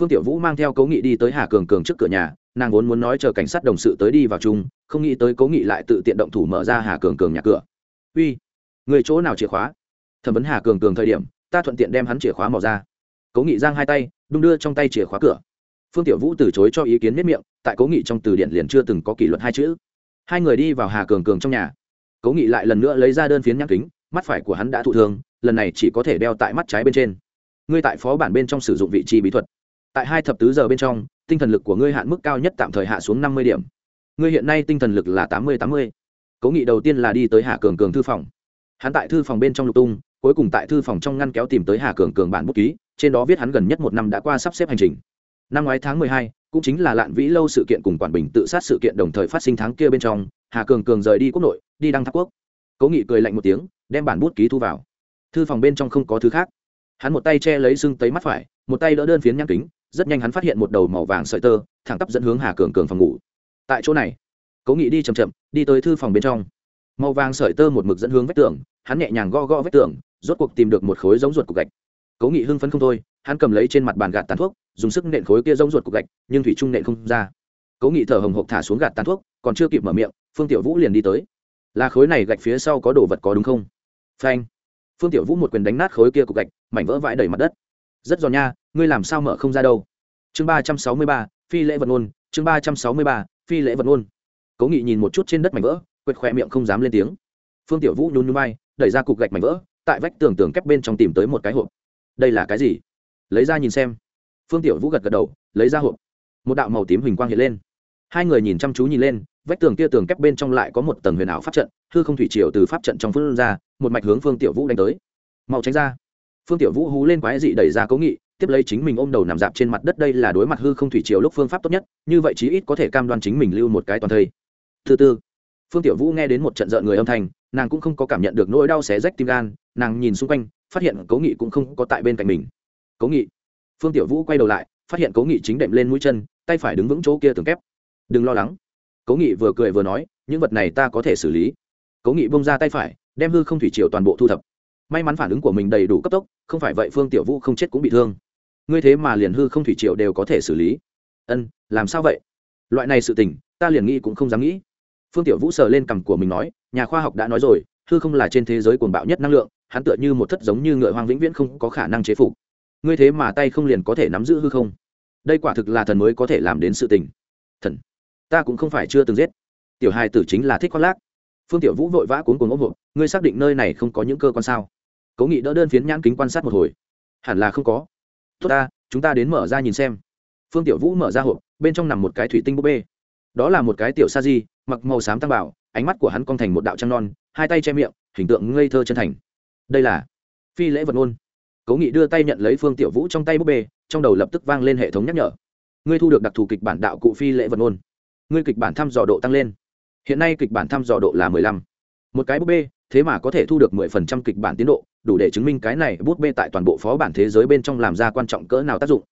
Phương tiểu vũ mang theo cố nghị đi tới hà cường cường trước cửa nhà, nàng vốn muốn nói chờ cảnh sát đồng sự tới đi vào chung, không nghĩ tới cố nghị lại tự tiện động thủ mở ra hà cường cường nhà cửa. Uy, người chỗ nào chìa khóa? thẩm vấn hà cường cường thời điểm, ta thuận tiện đem hắn chìa khóa mò ra. Cố nghị giang hai tay, đung đưa trong tay chìa khóa cửa phương tiểu vũ từ chối cho ý kiến miết miệng, tại cố nghị trong từ điển liền chưa từng có kỷ luật hai chữ. Hai người đi vào hà cường cường trong nhà. Cố nghị lại lần nữa lấy ra đơn phiến nhãn kính, mắt phải của hắn đã thụ thương, lần này chỉ có thể đeo tại mắt trái bên trên. Ngươi tại phó bản bên trong sử dụng vị trí bí thuật. Tại hai thập tứ giờ bên trong, tinh thần lực của ngươi hạn mức cao nhất tạm thời hạ xuống năm mươi điểm. Ngươi hiện nay tinh thần lực là tám mươi tám mươi. Cố nghị đầu tiên là đi tới hà cường cường thư phòng. Hắn tại thư phòng bên trong lục tung, cuối cùng tại thư phòng trong ngăn kéo tìm tới hà cường cường bản bút ký, trên đó viết hắn gần nhất một năm đã qua sắp xếp hành trình năm ngoái tháng mười hai, cũng chính là lạn vĩ lâu sự kiện cùng quản bình tự sát sự kiện đồng thời phát sinh tháng kia bên trong, hà cường cường rời đi quốc nội, đi đăng tháp quốc. Cố nghị cười lạnh một tiếng, đem bản bút ký thu vào. Thư phòng bên trong không có thứ khác. Hắn một tay che lấy xương tấy mắt phải, một tay đỡ đơn phiến nhãn kính, rất nhanh hắn phát hiện một đầu màu vàng sợi tơ, thẳng tắp dẫn hướng hà cường cường phòng ngủ. Tại chỗ này, cố nghị đi chầm chậm, đi tới thư phòng bên trong. Màu vàng sợi tơ một mực dẫn hướng vách tường, hắn nhẹ nhàng go go vách tường, rốt cuộc tìm được một khối giống ruột cục gạch. Cố nghị hưng phấn không thôi, hắn cầm lấy trên mặt bàn gạt tàn thuốc dùng sức nện khối kia giống ruột cục gạch, nhưng thủy trung nện không ra. Cố nghị thở hồng hộc thả xuống gạt tàn thuốc, còn chưa kịp mở miệng, phương tiểu vũ liền đi tới. Là khối này gạch phía sau có đồ vật có đúng không? Phanh. Phương tiểu vũ một quyền đánh nát khối kia cục gạch, mảnh vỡ vãi đầy mặt đất. Rất giòn nha, ngươi làm sao mở không ra đâu? Chương ba trăm sáu mươi ba, phi lễ vật ngôn, chương ba trăm sáu mươi ba, phi lễ vật ngôn. Cố nghị nhìn một chút trên đất mảnh vỡ, quệt khoe miệng không dám lên tiếng. Phương tiểu vũ nhún nhún bay đẩy ra cục gạch mảnh vỡ, tại vách tường tường kép bên trong tìm tới một cái hộp. Đây là cái gì? Lấy ra nhìn xem phương tiểu vũ gật gật đầu, lấy ra hộp. Một đạo màu tím huỳnh quang hiện lên. Hai người nhìn chăm chú nhìn lên, vách tường kia tường kép bên trong lại có một tầng huyền ảo pháp trận, hư không thủy triều từ pháp trận trong phương ra, một mạch hướng phương tiểu vũ đánh tới. Mau tránh ra. Phương tiểu vũ hú lên quái dị đẩy ra cố nghị, tiếp lấy chính mình ôm đầu nằm dạp trên mặt đất đây là đối mặt hư không thủy triều lúc phương pháp tốt nhất, như vậy chí ít có thể cam đoan chính mình lưu một cái toàn thây. Thứ tư, phương tiểu vũ nghe đến một trận rợn người âm thanh, nàng cũng không có cảm nhận được nỗi đau xé rách tim gan, nàng nhìn xung quanh, phát hiện cố nghị cũng không có tại bên cạnh mình. Cố nghị phương tiểu vũ quay đầu lại, phát hiện cố nghị chính đệm lên mũi chân, tay phải đứng vững chỗ kia tường kép. Đừng lo lắng. Cố nghị vừa cười vừa nói, những vật này ta có thể xử lý. Cố nghị bông ra tay phải, đem hư không thủy triều toàn bộ thu thập. May mắn phản ứng của mình đầy đủ cấp tốc, không phải vậy phương tiểu vũ không chết cũng bị thương. Ngươi thế mà liền hư không thủy triều đều có thể xử lý. Ân, làm sao vậy? Loại này sự tình, ta liền nghĩ cũng không dám nghĩ. Phương tiểu vũ sờ lên cằm của mình nói, nhà khoa học đã nói rồi, hư không là trên thế giới cuồng bạo nhất năng lượng, hắn tựa như một thất giống như ngựa hoang vĩnh viễn không có khả năng chế phục ngươi thế mà tay không liền có thể nắm giữ hư không? Đây quả thực là thần mới có thể làm đến sự tình. Thần, ta cũng không phải chưa từng giết. Tiểu hai tử chính là thích khoác lác. Phương tiểu vũ vội vã cuốn cuồng ốc hộp, ngươi xác định nơi này không có những cơ quan sao? Cố nghị đỡ đơn phiến nhãn kính quan sát một hồi. Hẳn là không có. Tốt ta, chúng ta đến mở ra nhìn xem. Phương tiểu vũ mở ra hộp, bên trong nằm một cái thủy tinh búp bê. Đó là một cái tiểu sa di, mặc màu xám tăng bảo, ánh mắt của hắn cong thành một đạo trăng non, hai tay che miệng, hình tượng ngây thơ chân thành. Đây là phi lễ vật ngôn cố nghị đưa tay nhận lấy phương tiểu vũ trong tay búp bê, trong đầu lập tức vang lên hệ thống nhắc nhở. Ngươi thu được đặc thù kịch bản đạo cụ phi lễ vật ngôn ngươi kịch bản thăm dò độ tăng lên. Hiện nay kịch bản thăm dò độ là mười lăm. Một cái búp bê, thế mà có thể thu được mười phần trăm kịch bản tiến độ, đủ để chứng minh cái này bút bê tại toàn bộ phó bản thế giới bên trong làm ra quan trọng cỡ nào tác dụng.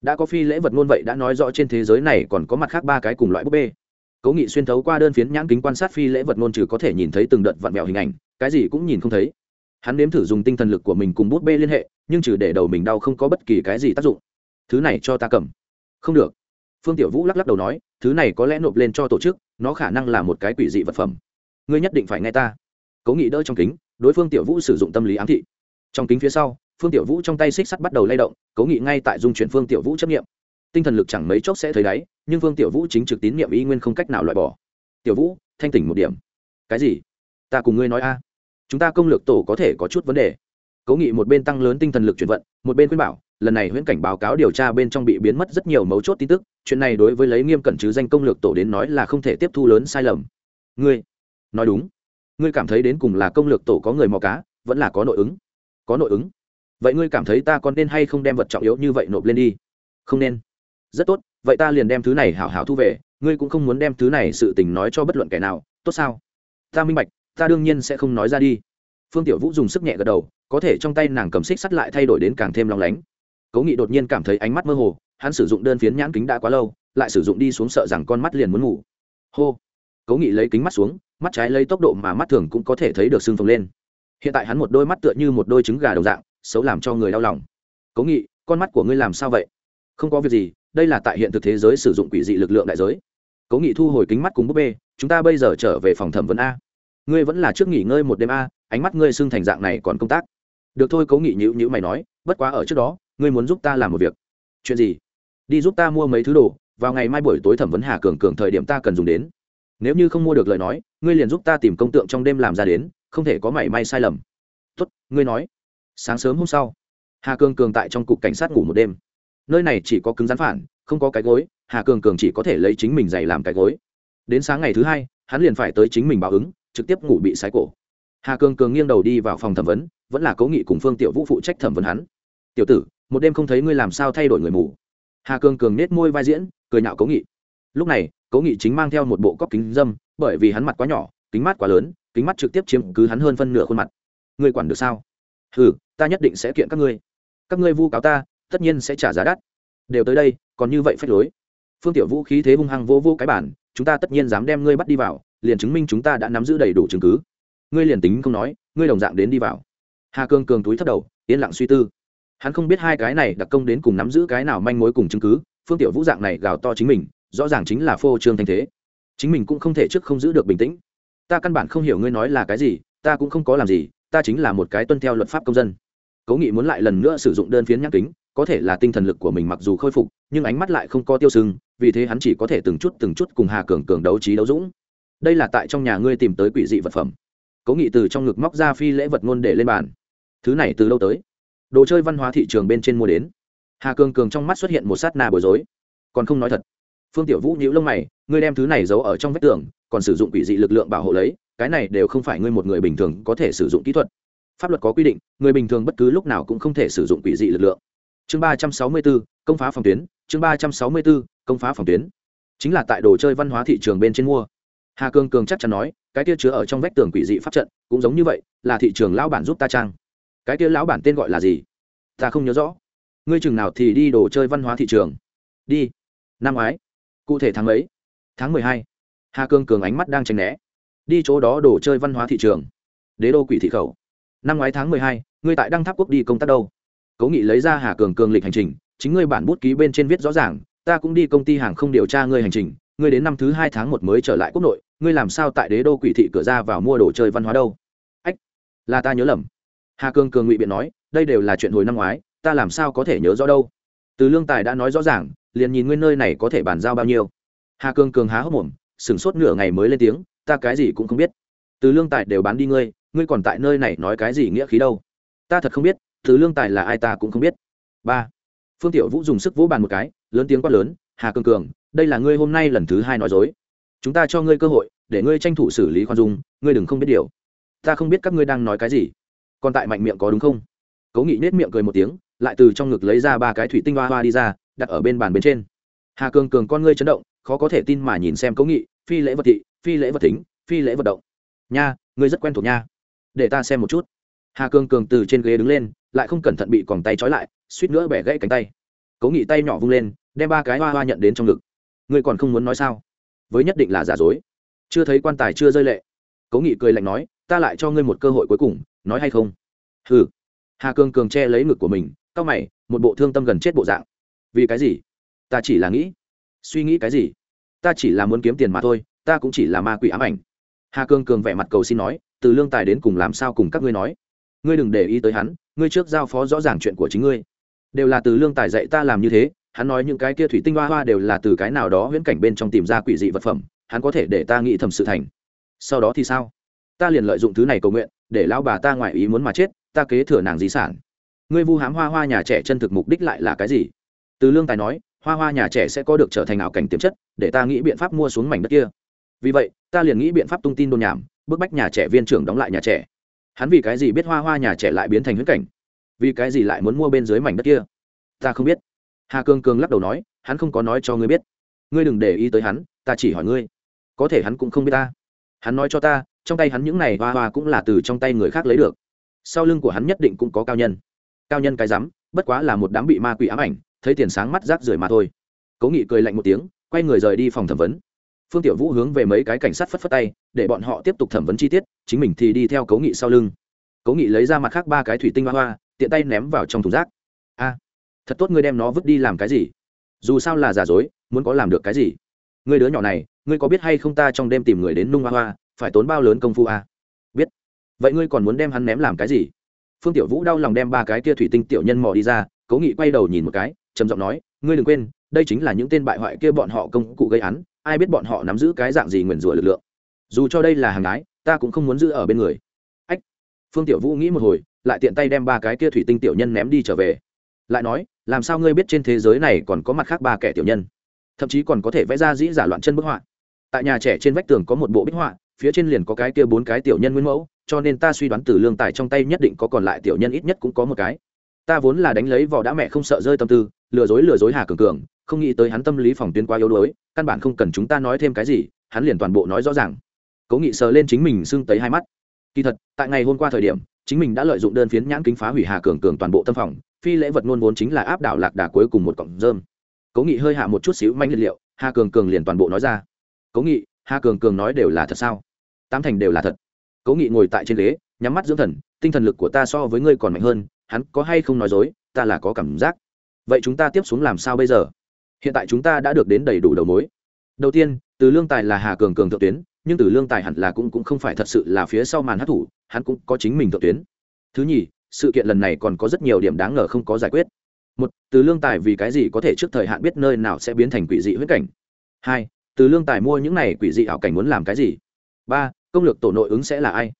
Đã có phi lễ vật ngôn vậy đã nói rõ trên thế giới này còn có mặt khác ba cái cùng loại búp bê. Cố nghị xuyên thấu qua đơn phiến nhãn kính quan sát phi lễ vật ngôn trừ có thể nhìn thấy từng đợt vặn vẹo hình ảnh, cái gì cũng nhìn không thấy hắn nếm thử dùng tinh thần lực của mình cùng bút bê liên hệ, nhưng trừ để đầu mình đau không có bất kỳ cái gì tác dụng. Thứ này cho ta cầm. Không được. Phương tiểu vũ lắc lắc đầu nói, thứ này có lẽ nộp lên cho tổ chức, nó khả năng là một cái quỷ dị vật phẩm. Ngươi nhất định phải nghe ta. Cố nghị đỡ trong kính, đối phương tiểu vũ sử dụng tâm lý ám thị. Trong kính phía sau, phương tiểu vũ trong tay xích sắt bắt đầu lay động, cố nghị ngay tại dung chuyển phương tiểu vũ chấp nghiệm tinh thần lực chẳng mấy chốc sẽ thấy đáy, nhưng phương tiểu vũ chính trực tín nhiệm ý nguyên không cách nào loại bỏ. Tiểu vũ, thanh tỉnh một điểm. Cái gì? Ta cùng ngươi nói a chúng ta công lược tổ có thể có chút vấn đề. Cố nghị một bên tăng lớn tinh thần lực chuyển vận, một bên khuyên bảo, lần này huyễn cảnh báo cáo điều tra bên trong bị biến mất rất nhiều mấu chốt tin tức, chuyện này đối với lấy nghiêm cẩn chứ danh công lược tổ đến nói là không thể tiếp thu lớn sai lầm. Ngươi, nói đúng. Ngươi cảm thấy đến cùng là công lược tổ có người mò cá, vẫn là có nội ứng. Có nội ứng. Vậy ngươi cảm thấy ta còn nên hay không đem vật trọng yếu như vậy nộp lên đi? Không nên. Rất tốt, vậy ta liền đem thứ này hảo hảo thu về, ngươi cũng không muốn đem thứ này sự tình nói cho bất luận kẻ nào, tốt sao? Ta minh bạch ta đương nhiên sẽ không nói ra đi. Phương tiểu vũ dùng sức nhẹ gật đầu, có thể trong tay nàng cầm xích sắt lại thay đổi đến càng thêm lòng lánh. Cố nghị đột nhiên cảm thấy ánh mắt mơ hồ, hắn sử dụng đơn phiến nhãn kính đã quá lâu, lại sử dụng đi xuống sợ rằng con mắt liền muốn ngủ. Hô! Cố nghị lấy kính mắt xuống, mắt trái lấy tốc độ mà mắt thường cũng có thể thấy được sưng phồng lên. Hiện tại hắn một đôi mắt tựa như một đôi trứng gà đồng dạng, xấu làm cho người đau lòng. Cố nghị, con mắt của ngươi làm sao vậy? Không có việc gì, đây là tại hiện thực thế giới sử dụng quỷ dị lực lượng đại giới. Cố nghị thu hồi kính mắt cùng búp bê, chúng ta bây giờ trở về phòng thẩm vấn a ngươi vẫn là trước nghỉ ngơi một đêm a, ánh mắt ngươi sưng thành dạng này còn công tác. Được thôi, cố nghị nhữ nhữ mày nói, bất quá ở trước đó, ngươi muốn giúp ta làm một việc. Chuyện gì? Đi giúp ta mua mấy thứ đồ, vào ngày mai buổi tối thẩm vấn hà cường cường thời điểm ta cần dùng đến. Nếu như không mua được lời nói, ngươi liền giúp ta tìm công tượng trong đêm làm ra đến, không thể có mảy may sai lầm. Tốt, ngươi nói. Sáng sớm hôm sau, hà cường cường tại trong cục cảnh sát ngủ một đêm. Nơi này chỉ có cứng rắn phản, không có cái gối, hà cường cường chỉ có thể lấy chính mình giày làm cái gối. Đến sáng ngày thứ hai, hắn liền phải tới chính mình báo ứng trực tiếp ngủ bị sái cổ. Hà cường cường nghiêng đầu đi vào phòng thẩm vấn, vẫn là cố nghị cùng phương tiểu vũ phụ trách thẩm vấn hắn. Tiểu tử, một đêm không thấy ngươi làm sao thay đổi người mù? Hà cường cường nết môi vai diễn, cười nhạo cố nghị. Lúc này, cố nghị chính mang theo một bộ cóc kính dâm, bởi vì hắn mặt quá nhỏ, kính mắt quá lớn, kính mắt trực tiếp chiếm cứ hắn hơn phân nửa khuôn mặt. Ngươi quản được sao? Ừ ta nhất định sẽ kiện các ngươi. Các ngươi vu cáo ta, tất nhiên sẽ trả giá đắt. Đều tới đây, còn như vậy phách lối phương tiểu vũ khí thế hung hăng vô vô cái bản chúng ta tất nhiên dám đem ngươi bắt đi vào, liền chứng minh chúng ta đã nắm giữ đầy đủ chứng cứ. Ngươi liền tính không nói, ngươi đồng dạng đến đi vào. Hà cương cường túi thất đầu, yên lặng suy tư. Hắn không biết hai cái này đặc công đến cùng nắm giữ cái nào manh mối cùng chứng cứ, phương tiểu vũ dạng này gào to chính mình, rõ ràng chính là phô trương thanh thế. Chính mình cũng không thể trước không giữ được bình tĩnh. Ta căn bản không hiểu ngươi nói là cái gì, ta cũng không có làm gì, ta chính là một cái tuân theo luật pháp công dân. Cố nghị muốn lại lần nữa sử dụng đơn phiến nhắc kính, có thể là tinh thần lực của mình mặc dù khôi phục, nhưng ánh mắt lại không có tiêu sưng vì thế hắn chỉ có thể từng chút từng chút cùng hà cường cường đấu trí đấu dũng. Đây là tại trong nhà ngươi tìm tới quỷ dị vật phẩm. Cố nghị từ trong ngực móc ra phi lễ vật ngôn để lên bàn. Thứ này từ lâu tới? Đồ chơi văn hóa thị trường bên trên mua đến. Hà cường cường trong mắt xuất hiện một sát na bối rối. Còn không nói thật. Phương tiểu vũ nhíu lông mày, ngươi đem thứ này giấu ở trong vách tường, còn sử dụng quỷ dị lực lượng bảo hộ lấy, cái này đều không phải ngươi một người bình thường có thể sử dụng kỹ thuật. Pháp luật có quy định, người bình thường bất cứ lúc nào cũng không thể sử dụng quỷ dị lực lượng. Chương ba trăm sáu mươi bốn công phá phòng tuyến, chương ba trăm sáu mươi bốn công phá phòng tuyến. Chính là tại đồ chơi văn hóa thị trường bên trên mua. Hà cường cường chắc chắn nói, cái kia chứa ở trong vách tường quỷ dị pháp trận, cũng giống như vậy, là thị trường lão bản giúp ta trang. Cái kia lão bản tên gọi là gì? Ta không nhớ rõ. Ngươi chừng nào thì đi đồ chơi văn hóa thị trường? Đi. Năm ngoái. Cụ thể tháng mấy? Tháng mười hai. Hà cương cường ánh mắt đang tranh né. Đi chỗ đó đồ chơi văn hóa thị trường. Đế đô quỷ thị khẩu. Năm ngoái tháng mười hai, ngươi tại đăng tháp quốc đi công tác đâu? Cố nghị lấy ra hà cường cường lịch hành trình, chính ngươi bản bút ký bên trên viết rõ ràng ta cũng đi công ty hàng không điều tra ngươi hành trình, ngươi đến năm thứ hai tháng một mới trở lại quốc nội, ngươi làm sao tại đế đô quỷ thị cửa ra vào mua đồ chơi văn hóa đâu? Ách, là ta nhớ lầm. Hà cường cường ngụy biện nói, đây đều là chuyện hồi năm ngoái, ta làm sao có thể nhớ rõ đâu? Từ lương tài đã nói rõ ràng, liền nhìn nguyên nơi này có thể bàn giao bao nhiêu. Hà cường cường há hốc mồm, sửng sốt nửa ngày mới lên tiếng, ta cái gì cũng không biết. Từ lương tài đều bán đi ngươi ngươi còn tại nơi này nói cái gì nghĩa khí đâu? Ta thật không biết, Từ lương tài là ai ta cũng không biết. Ba, phương tiểu vũ dùng sức vỗ bàn một cái lớn tiếng quát lớn, hà cường cường, đây là ngươi hôm nay lần thứ hai nói dối. Chúng ta cho ngươi cơ hội, để ngươi tranh thủ xử lý khoan dung, ngươi đừng không biết điều. Ta không biết các ngươi đang nói cái gì. Còn tại mạnh miệng có đúng không? Cố nghị nết miệng cười một tiếng, lại từ trong ngực lấy ra ba cái thủy tinh hoa hoa đi ra, đặt ở bên bàn bên trên. Hà cường cường, con ngươi chấn động, khó có thể tin mà nhìn xem cố nghị, phi lễ vật thị, phi lễ vật thính, phi lễ vật động. Nha, ngươi rất quen thuộc nha. Để ta xem một chút. Hà cường cường từ trên ghế đứng lên, lại không cẩn thận bị còng tay trói lại, suýt nữa bẻ gãy cánh tay. Cố nghị tay nhỏ vung lên đem ba cái hoa hoa nhận đến trong ngực. Ngươi còn không muốn nói sao? Với nhất định là giả dối. Chưa thấy quan tài chưa rơi lệ. Cố nghị cười lạnh nói, ta lại cho ngươi một cơ hội cuối cùng, nói hay không? Ừ hà cường cường che lấy ngực của mình c mày, một bộ thương tâm gần chết bộ dạng. Vì cái gì? Ta chỉ là nghĩ. Suy nghĩ cái gì? Ta chỉ là muốn kiếm tiền mà thôi, ta cũng chỉ là ma quỷ ám ảnh. Hà cường cường vẻ mặt cầu xin nói, từ lương tài đến cùng làm sao cùng các ngươi nói? Ngươi đừng để ý tới hắn, ngươi trước giao phó rõ ràng chuyện của chính ngươi. Đều là từ lương tài dạy ta làm như thế hắn nói những cái kia thủy tinh hoa hoa đều là từ cái nào đó huyễn cảnh bên trong tìm ra quỷ dị vật phẩm, hắn có thể để ta nghĩ thầm sự thành. Sau đó thì sao? Ta liền lợi dụng thứ này cầu nguyện, để lão bà ta ngoại ý muốn mà chết, ta kế thừa nàng di sản. Ngươi vu hám hoa hoa nhà trẻ chân thực mục đích lại là cái gì? Từ lương tài nói, hoa hoa nhà trẻ sẽ có được trở thành ảo cảnh tiềm chất, để ta nghĩ biện pháp mua xuống mảnh đất kia. Vì vậy, ta liền nghĩ biện pháp tung tin đồn nhảm, bức bách nhà trẻ viên trưởng đóng lại nhà trẻ. Hắn vì cái gì biết hoa hoa nhà trẻ lại biến thành huyết cảnh? Vì cái gì lại muốn mua bên dưới mảnh đất kia? Ta không biết hà cương cường lắc đầu nói, hắn không có nói cho ngươi biết. Ngươi đừng để ý tới hắn, ta chỉ hỏi ngươi. Có thể hắn cũng không biết ta. Hắn nói cho ta, trong tay hắn những này hoa hoa cũng là từ trong tay người khác lấy được. Sau lưng của hắn nhất định cũng có cao nhân. Cao nhân cái rắm, bất quá là một đám bị ma quỷ ám ảnh, thấy tiền sáng mắt rác rưởi mà thôi. Cố nghị cười lạnh một tiếng, quay người rời đi phòng thẩm vấn. Phương tiểu vũ hướng về mấy cái cảnh sát phất phất tay, để bọn họ tiếp tục thẩm vấn chi tiết, chính mình thì đi theo cố nghị sau lưng. Cố nghị lấy ra mặt khác ba cái thủy tinh hoa hoa, tiện tay ném vào trong thùng rác thật tốt ngươi đem nó vứt đi làm cái gì? Dù sao là giả dối, muốn có làm được cái gì? Ngươi đứa nhỏ này, ngươi có biết hay không ta trong đêm tìm người đến nung hoa hoa, phải tốn bao lớn công phu à? biết. Vậy ngươi còn muốn đem hắn ném làm cái gì? Phương tiểu vũ đau lòng đem ba cái kia thủy tinh tiểu nhân mò đi ra, cố nghị quay đầu nhìn một cái, trầm giọng nói, ngươi đừng quên, đây chính là những tên bại hoại kia bọn họ công cụ gây án, ai biết bọn họ nắm giữ cái dạng gì nguyền rủa lực lượng? Dù cho đây là hàng gái, ta cũng không muốn giữ ở bên người. Ách. Phương tiểu vũ nghĩ một hồi, lại tiện tay đem ba cái kia thủy tinh tiểu nhân ném đi trở về lại nói, làm sao ngươi biết trên thế giới này còn có mặt khác ba kẻ tiểu nhân? Thậm chí còn có thể vẽ ra dĩ giả loạn chân bức họa. Tại nhà trẻ trên vách tường có một bộ bích họa, phía trên liền có cái kia bốn cái tiểu nhân nguyên mẫu, cho nên ta suy đoán từ lương tài trong tay nhất định có còn lại tiểu nhân ít nhất cũng có một cái. Ta vốn là đánh lấy vỏ đã mẹ không sợ rơi tâm tư, lừa dối lừa dối hà cường cường, không nghĩ tới hắn tâm lý phòng tuyến quá yếu đuối, căn bản không cần chúng ta nói thêm cái gì, hắn liền toàn bộ nói rõ ràng. Cố nghị sờ lên chính mình sưng tấy hai mắt. Kỳ thật, tại ngày hôm qua thời điểm, chính mình đã lợi dụng đơn phiến nhãn kính phá hủy hà cường cường toàn bộ tâm phòng phi lễ vật ngôn vốn chính là áp đảo lạc đà cuối cùng một cọng rơm. Cố nghị hơi hạ một chút xíu manh liệt liệu hà cường cường liền toàn bộ nói ra. Cố nghị hà cường cường nói đều là thật sao? Tám thành đều là thật. Cố nghị ngồi tại trên ghế nhắm mắt dưỡng thần tinh thần lực của ta so với ngươi còn mạnh hơn hắn có hay không nói dối ta là có cảm giác. Vậy chúng ta tiếp xuống làm sao bây giờ? Hiện tại chúng ta đã được đến đầy đủ đầu mối. Đầu tiên từ lương tài là hà cường cường thượng tuyến nhưng từ lương tài hẳn là cũng, cũng không phải thật sự là phía sau màn hát thủ hắn cũng có chính mình thượng tuyến. Thứ nhì sự kiện lần này còn có rất nhiều điểm đáng ngờ không có giải quyết. Một, từ lương tài vì cái gì có thể trước thời hạn biết nơi nào sẽ biến thành quỷ dị huyết cảnh? Hai, từ lương tài mua những này quỷ dị ảo cảnh muốn làm cái gì? Ba, công lược tổ nội ứng sẽ là ai?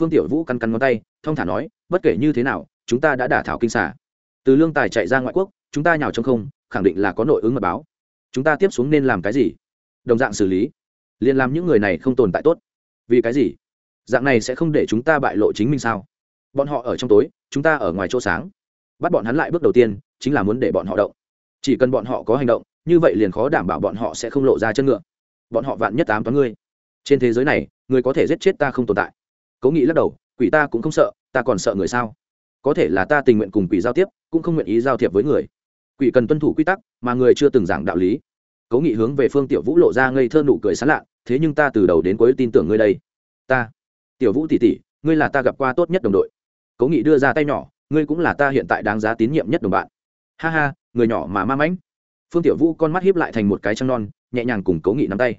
Phương tiểu vũ căn căn ngón tay, thong thả nói, bất kể như thế nào, chúng ta đã đả thảo kinh xả từ lương tài chạy ra ngoại quốc, chúng ta nhào trong không, khẳng định là có nội ứng mật báo. Chúng ta tiếp xuống nên làm cái gì? Đồng dạng xử lý. Liền làm những người này không tồn tại tốt. Vì cái gì? Dạng này sẽ không để chúng ta bại lộ chính mình sao? Bọn họ ở trong tối, chúng ta ở ngoài chỗ sáng. Bắt bọn hắn lại bước đầu tiên, chính là muốn để bọn họ động. Chỉ cần bọn họ có hành động, như vậy liền khó đảm bảo bọn họ sẽ không lộ ra chân ngựa. Bọn họ vạn nhất tám toán ngươi. Trên thế giới này người có thể giết chết ta không tồn tại. Cố nghĩ lắc đầu, quỷ ta cũng không sợ, ta còn sợ người sao? Có thể là ta tình nguyện cùng quỷ giao tiếp, cũng không nguyện ý giao thiệp với người. Quỷ cần tuân thủ quy tắc, mà người chưa từng giảng đạo lý. Cố nghị hướng về phương tiểu vũ lộ ra ngây thơ nụ cười sán lạ, thế nhưng ta từ đầu đến cuối tin tưởng ngươi đây. Ta. Tiểu vũ tỷ tỷ, ngươi là ta gặp qua tốt nhất đồng đội cố nghị đưa ra tay nhỏ, ngươi cũng là ta hiện tại đáng giá tín nhiệm nhất đồng bạn. Ha ha, người nhỏ mà ma mãnh. Phương tiểu vũ con mắt hiếp lại thành một cái trăng non, nhẹ nhàng cùng cố nghị nắm tay.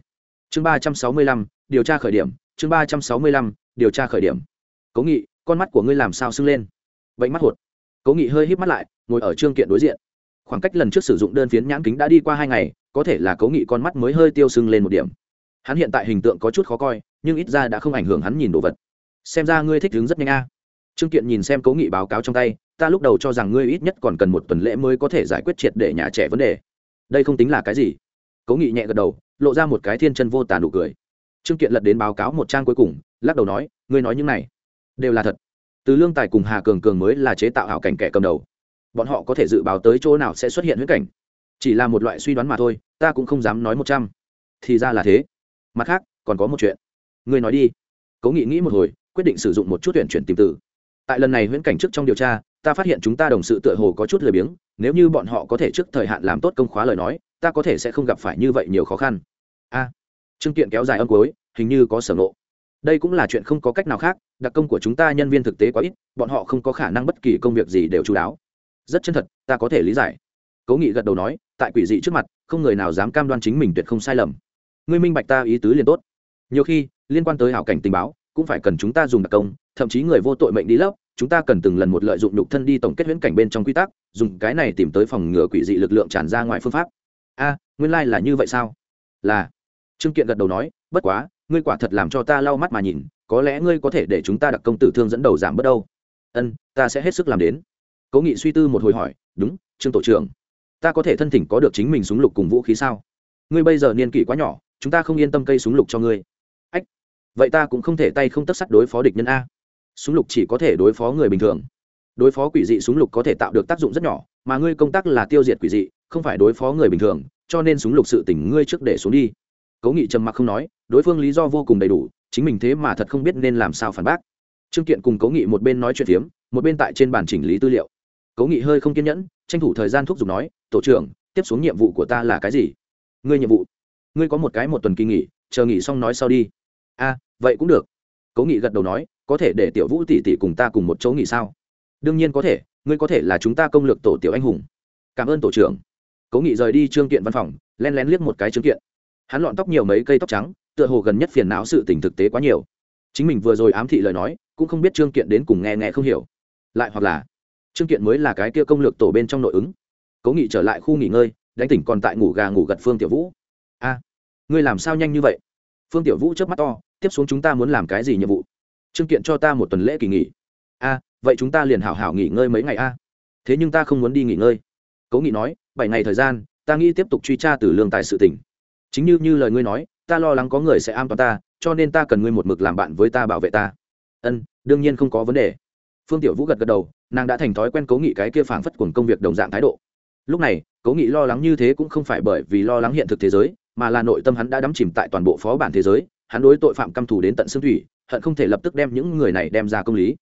Chương ba trăm sáu mươi lăm, điều tra khởi điểm, chương ba trăm sáu mươi lăm, điều tra khởi điểm. Cố nghị, con mắt của ngươi làm sao sưng lên? Bệnh mắt hột. Cố nghị hơi híp mắt lại, ngồi ở trương kiện đối diện. Khoảng cách lần trước sử dụng đơn phiến nhãn kính đã đi qua hai ngày, có thể là cố nghị con mắt mới hơi tiêu sưng lên một điểm. Hắn hiện tại hình tượng có chút khó coi, nhưng ít ra đã không ảnh hưởng hắn nhìn đồ vật. Xem ra ngươi thích đứng rất nhanh a trương kiện nhìn xem cố nghị báo cáo trong tay, ta lúc đầu cho rằng ngươi ít nhất còn cần một tuần lễ mới có thể giải quyết triệt để nhà trẻ vấn đề. Đây không tính là cái gì. Cố nghị nhẹ gật đầu, lộ ra một cái thiên chân vô tàn đủ cười. Trương kiện lật đến báo cáo một trang cuối cùng, lắc đầu nói, ngươi nói những này đều là thật. Từ lương tài cùng hà cường cường mới là chế tạo hảo cảnh kẻ cầm đầu. Bọn họ có thể dự báo tới chỗ nào sẽ xuất hiện huyễn cảnh. Chỉ là một loại suy đoán mà thôi, ta cũng không dám nói một trăm. Thì ra là thế. Mặt khác, còn có một chuyện. Ngươi nói đi. Cố nghị nghĩ một hồi, quyết định sử dụng một chút tuyển chuyển tìm từ tại lần này huyễn cảnh trước trong điều tra ta phát hiện chúng ta đồng sự tựa hồ có chút lười biếng nếu như bọn họ có thể trước thời hạn làm tốt công khóa lời nói ta có thể sẽ không gặp phải như vậy nhiều khó khăn. A. À, trương kiện kéo dài âm cuối hình như có sở ngộ. Đây cũng là chuyện không có cách nào khác đặc công của chúng ta nhân viên thực tế quá ít bọn họ không có khả năng bất kỳ công việc gì đều chú đáo. Rất chân thật ta có thể lý giải. Cố nghị gật đầu nói tại quỷ dị trước mặt không người nào dám cam đoan chính mình tuyệt không sai lầm. Ngươi minh bạch ta ý tứ liền tốt. Nhiều khi liên quan tới hảo cảnh tình báo cũng phải cần chúng ta dùng đặc công, thậm chí người vô tội mệnh đi lấp chúng ta cần từng lần một lợi dụng nhục thân đi tổng kết huyễn cảnh bên trong quy tắc, dùng cái này tìm tới phòng ngừa quỷ dị lực lượng tràn ra ngoài phương pháp. A, nguyên lai、like、là như vậy sao? Là. Trương kiện gật đầu nói, bất quá, ngươi quả thật làm cho ta lau mắt mà nhìn, có lẽ ngươi có thể để chúng ta đặc công tử thương dẫn đầu giảm bớt đâu. Ân, ta sẽ hết sức làm đến. Cố nghị suy tư một hồi hỏi, đúng, trương tổ trưởng. Ta có thể thân thỉnh có được chính mình súng lục cùng vũ khí sao? Ngươi bây giờ niên kỷ quá nhỏ, chúng ta không yên tâm cây súng lục cho ngươi vậy ta cũng không thể tay không tất sắt đối phó địch nhân a. Súng lục chỉ có thể đối phó người bình thường. Đối phó quỷ dị súng lục có thể tạo được tác dụng rất nhỏ, mà ngươi công tác là tiêu diệt quỷ dị, không phải đối phó người bình thường, cho nên súng lục sự tỉnh ngươi trước để xuống đi. Cố nghị trầm mặc không nói, đối phương lý do vô cùng đầy đủ, chính mình thế mà thật không biết nên làm sao phản bác. Trương kiện cùng cố nghị một bên nói chuyện phiếm, một bên tại trên bàn chỉnh lý tư liệu. Cố nghị hơi không kiên nhẫn, tranh thủ thời gian thúc giục nói, tổ trưởng, tiếp xuống nhiệm vụ của ta là cái gì? Ngươi nhiệm vụ? Ngươi có một cái một tuần kỳ nghỉ, chờ nghỉ xong nói sau đi. A vậy cũng được. Cố nghị gật đầu nói, có thể để tiểu vũ tỷ tỷ cùng ta cùng một chỗ nghỉ sao? Đương nhiên có thể, ngươi có thể là chúng ta công lược tổ tiểu anh hùng. Cảm ơn tổ trưởng. Cố nghị rời đi trương kiện văn phòng, len lén liếc một cái trương kiện. Hắn lọn tóc nhiều mấy cây tóc trắng, tựa hồ gần nhất phiền não sự tình thực tế quá nhiều. Chính mình vừa rồi ám thị lời nói, cũng không biết trương kiện đến cùng nghe nghe không hiểu. Lại hoặc là, trương kiện mới là cái kia công lược tổ bên trong nội ứng. Cố nghị trở lại khu nghỉ ngơi, đánh tỉnh còn tại ngủ gà ngủ gật phương tiểu vũ. A, ngươi làm sao nhanh như vậy? Phương tiểu vũ chớp mắt to tiếp xuống chúng ta muốn làm cái gì nhiệm vụ? Trương kiện cho ta một tuần lễ kỳ nghỉ. A, vậy chúng ta liền hảo hảo nghỉ ngơi mấy ngày a. Thế nhưng ta không muốn đi nghỉ ngơi. Cố nghị nói, bảy ngày thời gian, ta nghĩ tiếp tục truy tra từ lương tài sự tỉnh chính như như lời ngươi nói, ta lo lắng có người sẽ am toàn ta, cho nên ta cần ngươi một mực làm bạn với ta bảo vệ ta. Ân, đương nhiên không có vấn đề. Phương tiểu vũ gật gật đầu, nàng đã thành thói quen cố nghị cái kia phảng phất cùng công việc đồng dạng thái độ. Lúc này, cố nghị lo lắng như thế cũng không phải bởi vì lo lắng hiện thực thế giới, mà là nội tâm hắn đã đắm chìm tại toàn bộ phó bản thế giới hắn đối tội phạm căm thù đến tận xương thủy, hận không thể lập tức đem những người này đem ra công lý.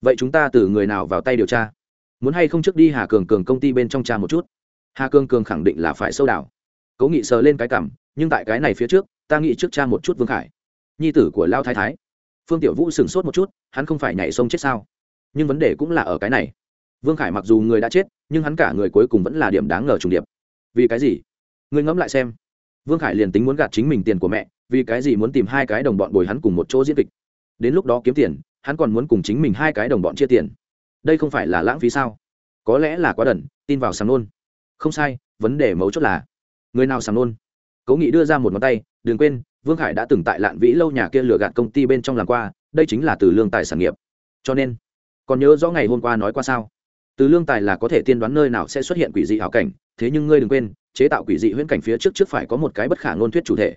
Vậy chúng ta từ người nào vào tay điều tra? Muốn hay không trước đi hà cường cường công ty bên trong cha một chút? Hà cường cường khẳng định là phải sâu đảo. Cố nghị sờ lên cái cảm, nhưng tại cái này phía trước, ta nghĩ trước cha một chút vương khải, nhi tử của lao thái thái. Phương tiểu vũ sửng sốt một chút, hắn không phải nhảy sông chết sao? Nhưng vấn đề cũng là ở cái này. Vương khải mặc dù người đã chết, nhưng hắn cả người cuối cùng vẫn là điểm đáng ngờ trùng điệp. Vì cái gì? Ngươi ngẫm lại xem vương khải liền tính muốn gạt chính mình tiền của mẹ, vì cái gì muốn tìm hai cái đồng bọn bồi hắn cùng một chỗ diễn kịch? Đến lúc đó kiếm tiền, hắn còn muốn cùng chính mình hai cái đồng bọn chia tiền. Đây không phải là lãng phí sao? Có lẽ là quá đần, tin vào sàng nôn. Không sai, vấn đề mấu chốt là, người nào sàng nôn? Cố nghị đưa ra một ngón tay, đừng quên, vương khải đã từng tại lạn vĩ lâu nhà kia lừa gạt công ty bên trong làm qua, đây chính là từ lương tài sản nghiệp. Cho nên, còn nhớ rõ ngày hôm qua nói qua sao? Từ lương tài là có thể tiên đoán nơi nào sẽ xuất hiện quỷ dị hảo cảnh thế nhưng ngươi đừng quên, chế tạo quỷ dị huyễn cảnh phía trước trước phải có một cái bất khả ngôn thuyết chủ thể.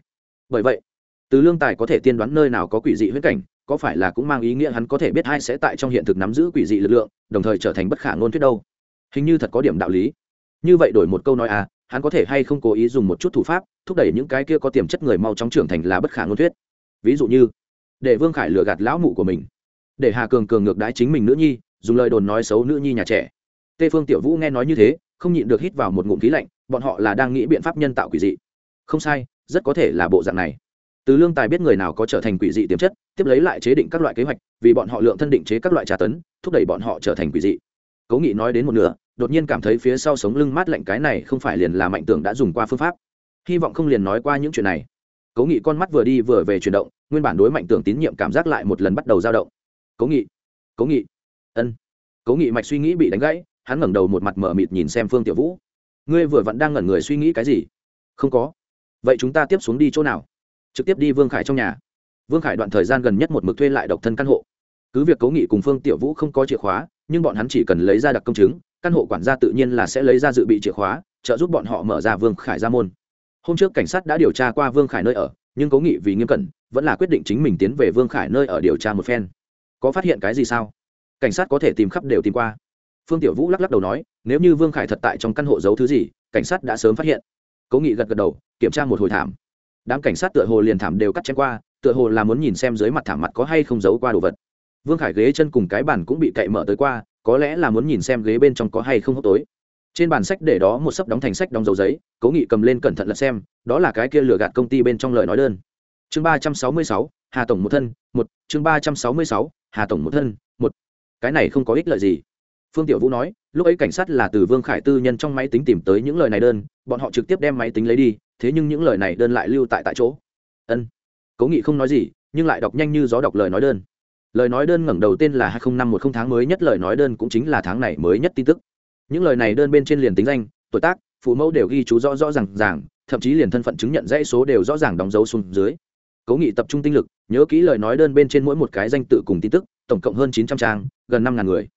Bởi vậy, từ lương tài có thể tiên đoán nơi nào có quỷ dị huyễn cảnh, có phải là cũng mang ý nghĩa hắn có thể biết ai sẽ tại trong hiện thực nắm giữ quỷ dị lực lượng, đồng thời trở thành bất khả ngôn thuyết đâu? Hình như thật có điểm đạo lý. Như vậy đổi một câu nói à hắn có thể hay không cố ý dùng một chút thủ pháp, thúc đẩy những cái kia có tiềm chất người mau chóng trưởng thành là bất khả ngôn thuyết. Ví dụ như, để vương khải lừa gạt lão mụ của mình. Để hà cường cường ngược đái chính mình nữ nhi, dùng lời đồn nói xấu nữ nhi nhà trẻ. Tê phương tiểu vũ nghe nói như thế không nhịn được hít vào một ngụm khí lạnh, bọn họ là đang nghĩ biện pháp nhân tạo quỷ dị. Không sai, rất có thể là bộ dạng này. Từ lương tài biết người nào có trở thành quỷ dị tiềm chất, tiếp lấy lại chế định các loại kế hoạch, vì bọn họ lượng thân định chế các loại trà tấn, thúc đẩy bọn họ trở thành quỷ dị. Cố nghị nói đến một nửa, đột nhiên cảm thấy phía sau sống lưng mát lạnh cái này không phải liền là mạnh tưởng đã dùng qua phương pháp. Hy vọng không liền nói qua những chuyện này. Cố nghị con mắt vừa đi vừa về chuyển động, nguyên bản đối mạnh tưởng tín nhiệm cảm giác lại một lần bắt đầu dao động. Cố nghị cố nghị, ân. Cố nghị mạch suy nghĩ bị đánh gãy hắn ngẩng đầu một mặt mở mịt nhìn xem phương tiểu vũ. Ngươi vừa vẫn đang ngẩn người suy nghĩ cái gì? Không có. Vậy chúng ta tiếp xuống đi chỗ nào? Trực tiếp đi vương khải trong nhà. Vương khải đoạn thời gian gần nhất một mực thuê lại độc thân căn hộ. Cứ việc cố nghị cùng phương tiểu vũ không có chìa khóa, nhưng bọn hắn chỉ cần lấy ra đặc công chứng, căn hộ quản gia tự nhiên là sẽ lấy ra dự bị chìa khóa, trợ giúp bọn họ mở ra vương khải ra môn. Hôm trước cảnh sát đã điều tra qua vương khải nơi ở, nhưng cố nghị vì nghiêm cẩn, vẫn là quyết định chính mình tiến về vương khải nơi ở điều tra một phen. Có phát hiện cái gì sao? Cảnh sát có thể tìm khắp đều tìm qua phương tiểu vũ lắc lắc đầu nói, nếu như vương khải thật tại trong căn hộ giấu thứ gì, cảnh sát đã sớm phát hiện. Cố nghị gật gật đầu, kiểm tra một hồi thảm. Đám cảnh sát tựa hồ liền thảm đều cắt chém qua, tựa hồ là muốn nhìn xem dưới mặt thảm mặt có hay không giấu qua đồ vật. Vương khải ghế chân cùng cái bàn cũng bị cậy mở tới qua, có lẽ là muốn nhìn xem ghế bên trong có hay không hốc tối. Trên bàn sách để đó một sấp đóng thành sách đóng dấu giấy, cố nghị cầm lên cẩn thận lật xem, đó là cái kia lừa gạt công ty bên trong lời nói đơn. Chương ba trăm sáu mươi sáu, hà tổng một thân, một. Chương ba trăm sáu mươi sáu, hà tổng một thân, một. Cái này không có ích lợi gì phương tiểu vũ nói, lúc ấy cảnh sát là từ vương khải tư nhân trong máy tính tìm tới những lời này đơn, bọn họ trực tiếp đem máy tính lấy đi, thế nhưng những lời này đơn lại lưu tại tại chỗ. Ân. Cố nghị không nói gì, nhưng lại đọc nhanh như gió đọc lời nói đơn. Lời nói đơn ngẩng đầu tên là hai nghìn năm một không tháng mới nhất lời nói đơn cũng chính là tháng này mới nhất tin tức. Những lời này đơn bên trên liền tính danh, tuổi tác, phụ mẫu đều ghi chú rõ rõ r à n g ràng, thậm chí liền thân phận chứng nhận dãy số đều rõ ràng đóng dấu xuống dưới. Cố nghị tập trung tinh lực, nhớ kỹ lời nói đơn bên trên mỗi một cái danh tự cùng tin tức, tổng cộng hơn chín trăm trang, gần năm ngàn người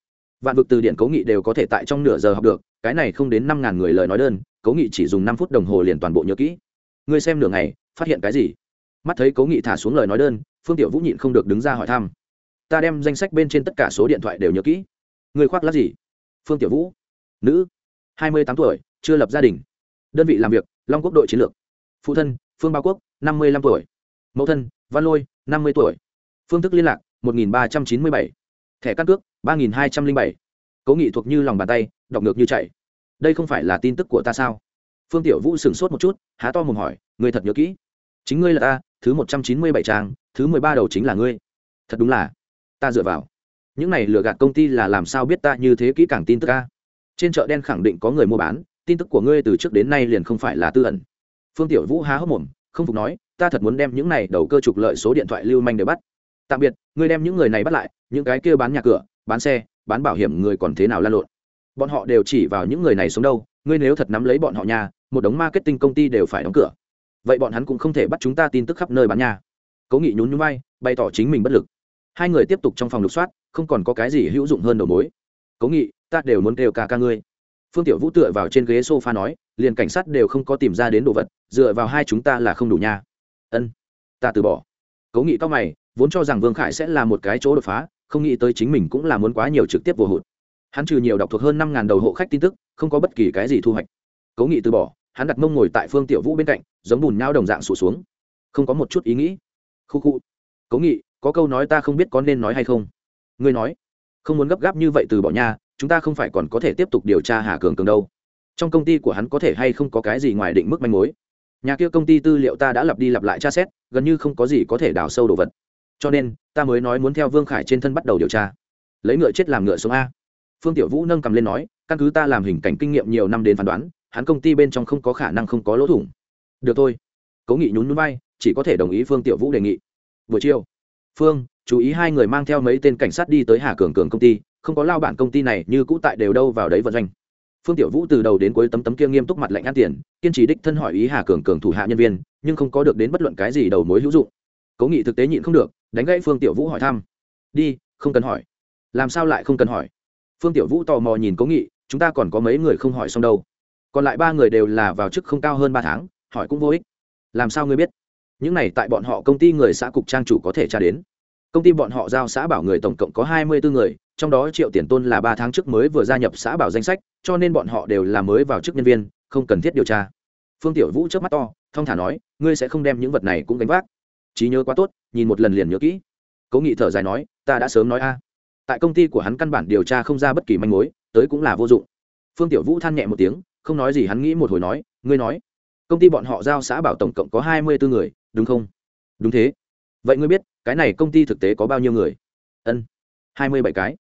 vạn vực từ điển cố nghị đều có thể tại trong nửa giờ học được, cái này không đến năm ngàn người lời nói đơn cố nghị chỉ dùng năm phút đồng hồ liền toàn bộ nhớ kỹ. Ngươi xem nửa ngày, phát hiện cái gì? Mắt thấy cố nghị thả xuống lời nói đơn, phương tiểu vũ nhịn không được đứng ra hỏi thăm. Ta đem danh sách bên trên tất cả số điện thoại đều nhớ kỹ. Ngươi khoác lát gì? Phương tiểu vũ. Nữ, hai mươi tám tuổi, chưa lập gia đình. Đơn vị làm việc, long quốc đội chiến lược. Phụ thân, phương bao quốc, năm mươi năm tuổi. Mẫu thân, văn lôi, năm mươi tuổi. Phương thức liên lạc, một nghìn ba trăm chín mươi bảy thẻ căn cước, ba nghìn hai trăm linh bảy. Cố nghị thuộc như lòng bàn tay, đọc ngược như chạy. Đây không phải là tin tức của ta sao? Phương tiểu vũ sửng sốt một chút, há to mồm hỏi, người thật nhớ kỹ. Chính ngươi là ta, thứ một trăm chín mươi bảy trang, thứ mười ba đầu chính là ngươi. Thật đúng là, ta dựa vào. Những này lừa gạt công ty là làm sao biết ta như thế kỹ càng tin tức ca trên chợ đen khẳng định có người mua bán, tin tức của ngươi từ trước đến nay liền không phải là tư ẩn. Phương tiểu vũ há hốc mồm, không phục nói, ta thật muốn đem những này đầu cơ trục lợi số điện thoại lưu manh để bắt. Tạm biệt, ngươi đem những người này bắt lại những cái kia bán nhà cửa, bán xe, bán bảo hiểm người còn thế nào lan lộn. Bọn họ đều chỉ vào những người này sống đâu, ngươi nếu thật nắm lấy bọn họ nhà, một đống marketing công ty đều phải đóng cửa. Vậy bọn hắn cũng không thể bắt chúng ta tin tức khắp nơi bán nhà. Cố nghị nhún nhún vai, bày tỏ chính mình bất lực. Hai người tiếp tục trong phòng lục soát, không còn có cái gì hữu dụng hơn đầu mối. Cố nghị, ta đều muốn kêu cả ca ngươi. Phương tiểu vũ tựa vào trên ghế s o f a nói, liền cảnh sát đều không có tìm ra đến đồ vật, dựa vào hai chúng ta là không đủ nha. Ân, ta từ bỏ. Cố nghị cao mày, vốn cho rằng vương khải sẽ là một cái chỗ đột phá không nghĩ tới chính mình cũng là muốn quá nhiều trực tiếp vô hụt. Hắn trừ nhiều đọc thuộc hơn năm đầu hộ khách tin tức, không có bất kỳ cái gì thu hoạch. Cố nghị từ bỏ, hắn đặt mông ngồi tại phương tiểu vũ bên cạnh, giống bùn nhau đồng dạng sụt xuống. Không có một chút ý nghĩ. Khu khu. Cố nghị, có câu nói ta không biết có nên nói hay không? Ngươi nói. Không muốn gấp gáp như vậy từ bỏ nha, chúng ta không phải còn có thể tiếp tục điều tra hà cường cường đâu. Trong công ty của hắn có thể hay không có cái gì ngoài định mức manh mối? Nhà kia công ty tư liệu ta đã lặp đi lặp lại tra xét, gần như không có gì có thể đào sâu đồ vật cho nên, ta mới nói muốn theo vương khải trên thân bắt đầu điều tra. Lấy ngựa chết làm ngựa sống a. Phương tiểu vũ nâng cầm lên nói, căn cứ ta làm hình cảnh kinh nghiệm nhiều năm đến phán đoán, hắn công ty bên trong không có khả năng không có lỗ thủng. Được thôi. Cố nghị nhún núi bay chỉ có thể đồng ý phương tiểu vũ đề nghị. Buổi chiều, phương, chú ý hai người mang theo mấy tên cảnh sát đi tới hà cường cường công ty, không có lao bản công ty này như cũ tại đều đâu vào đấy vận doanh. Phương tiểu vũ từ đầu đến cuối tấm tấm kia nghiêm túc mặt lạnh ăn tiền, kiên trì đích thân hỏi ý hà cường cường thủ hạ nhân viên, nhưng không có được đến bất luận cái gì đầu mối hữu dụng. Cố nghị thực tế nhịn không được đánh gãy phương tiểu vũ hỏi thăm. Đi, không cần hỏi. Làm sao lại không cần hỏi? Phương tiểu vũ tò mò nhìn cố nghị, chúng ta còn có mấy người không hỏi xong đâu. Còn lại ba người đều là vào chức không cao hơn ba tháng, hỏi cũng vô ích. Làm sao ngươi biết? Những này tại bọn họ công ty người xã cục trang chủ có thể tra đến. Công ty bọn họ giao xã bảo người tổng cộng có hai mươi bốn người, trong đó triệu tiền tôn là ba tháng trước mới vừa gia nhập xã bảo danh sách, cho nên bọn họ đều là mới vào chức nhân viên, không cần thiết điều tra. Phương tiểu vũ trước mắt to, thong thả nói, ngươi sẽ không đem những vật này cũng gánh vác trí nhớ quá tốt, nhìn một lần liền nhớ kỹ. Cố nghị thở dài nói, ta đã sớm nói a. Tại công ty của hắn căn bản điều tra không ra bất kỳ manh mối, tới cũng là vô dụng. Phương tiểu vũ than nhẹ một tiếng, không nói gì hắn nghĩ một hồi nói, ngươi nói, công ty bọn họ giao xã bảo tổng cộng có hai mươi bốn người, đúng không? Đúng thế. Vậy ngươi biết, cái này công ty thực tế có bao nhiêu người? Ân, hai mươi bảy cái.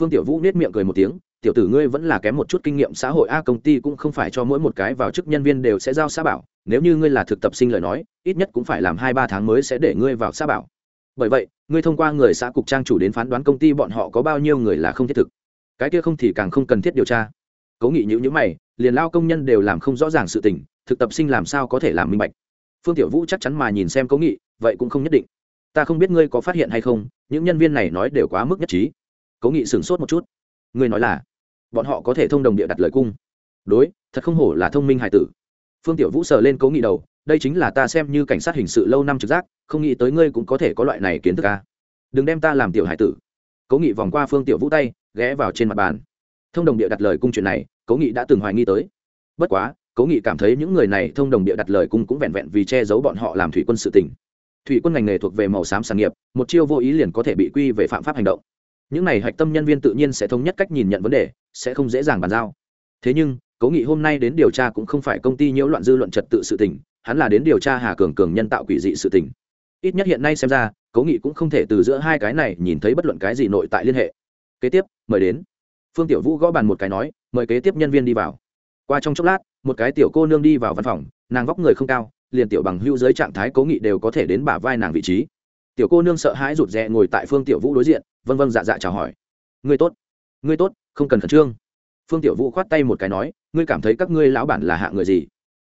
Phương tiểu vũ nết miệng cười một tiếng tiểu tử ngươi vẫn là kém một chút kinh nghiệm xã hội a, công ty cũng không phải cho mỗi một cái vào chức nhân viên đều sẽ giao xã bảo. Nếu như ngươi là thực tập sinh lời nói, ít nhất cũng phải làm hai ba tháng mới sẽ để ngươi vào xã bảo. Bởi vậy, ngươi thông qua người xã cục trang chủ đến phán đoán công ty bọn họ có bao nhiêu người là không thiết thực. Cái kia không thì càng không cần thiết điều tra. Cố nghị nhữ nhữ mày, liền lao công nhân đều làm không rõ ràng sự tình, thực tập sinh làm sao có thể làm minh bạch? Phương tiểu vũ chắc chắn mà nhìn xem cố nghị, vậy cũng không nhất định. Ta không biết ngươi có phát hiện hay không, những nhân viên này nói đều quá mức nhất trí. Cố nghị sửng sốt một chút. Ngươi nói là? Bọn họ có thể thông đồng địa đặt lời cung. Đối, thật không hổ là thông minh hải tử. Phương tiểu vũ sờ lên cố nghị đầu, đây chính là ta xem như cảnh sát hình sự lâu năm trực giác, không nghĩ tới ngươi cũng có thể có loại này kiến thức ca đừng đem ta làm tiểu hải tử. Cố nghị vòng qua phương tiểu vũ tay, ghé vào trên mặt bàn. Thông đồng địa đặt lời cung chuyện này, cố nghị đã từng hoài nghi tới. Bất quá, cố nghị cảm thấy những người này thông đồng địa đặt lời cung cũng vẹn vẹn vì che giấu bọn họ làm thủy quân sự tỉnh thủy quân ngành nghề thuộc về màu xám sản nghiệp, một chiêu vô ý liền có thể bị quy về phạm pháp hành động những này hạch tâm nhân viên tự nhiên sẽ thống nhất cách nhìn nhận vấn đề, sẽ không dễ dàng bàn giao. Thế nhưng, cố nghị hôm nay đến điều tra cũng không phải công ty nhiễu loạn dư luận trật tự sự tỉnh hắn là đến điều tra hà cường cường nhân tạo quỷ dị sự tỉnh ít nhất hiện nay xem ra, cố nghị cũng không thể từ giữa hai cái này nhìn thấy bất luận cái gì nội tại liên hệ. Kế tiếp, mời đến. Phương tiểu vũ gõ bàn một cái nói, mời kế tiếp nhân viên đi vào. Qua trong chốc lát, một cái tiểu cô nương đi vào văn phòng, nàng vóc người không cao, liền tiểu bằng hưu dưới trạng thái cố nghị đều có thể đến bả vai nàng vị trí. Tiểu cô nương sợ hãi rụt rè ngồi tại phương tiểu vũ đối diện vâng vâng dạ dạ chào hỏi. Ngươi tốt ngươi tốt, không cần khẩn trương. Phương tiểu vũ khoát tay một cái nói, ngươi cảm thấy các ngươi lão bản là hạ người gì?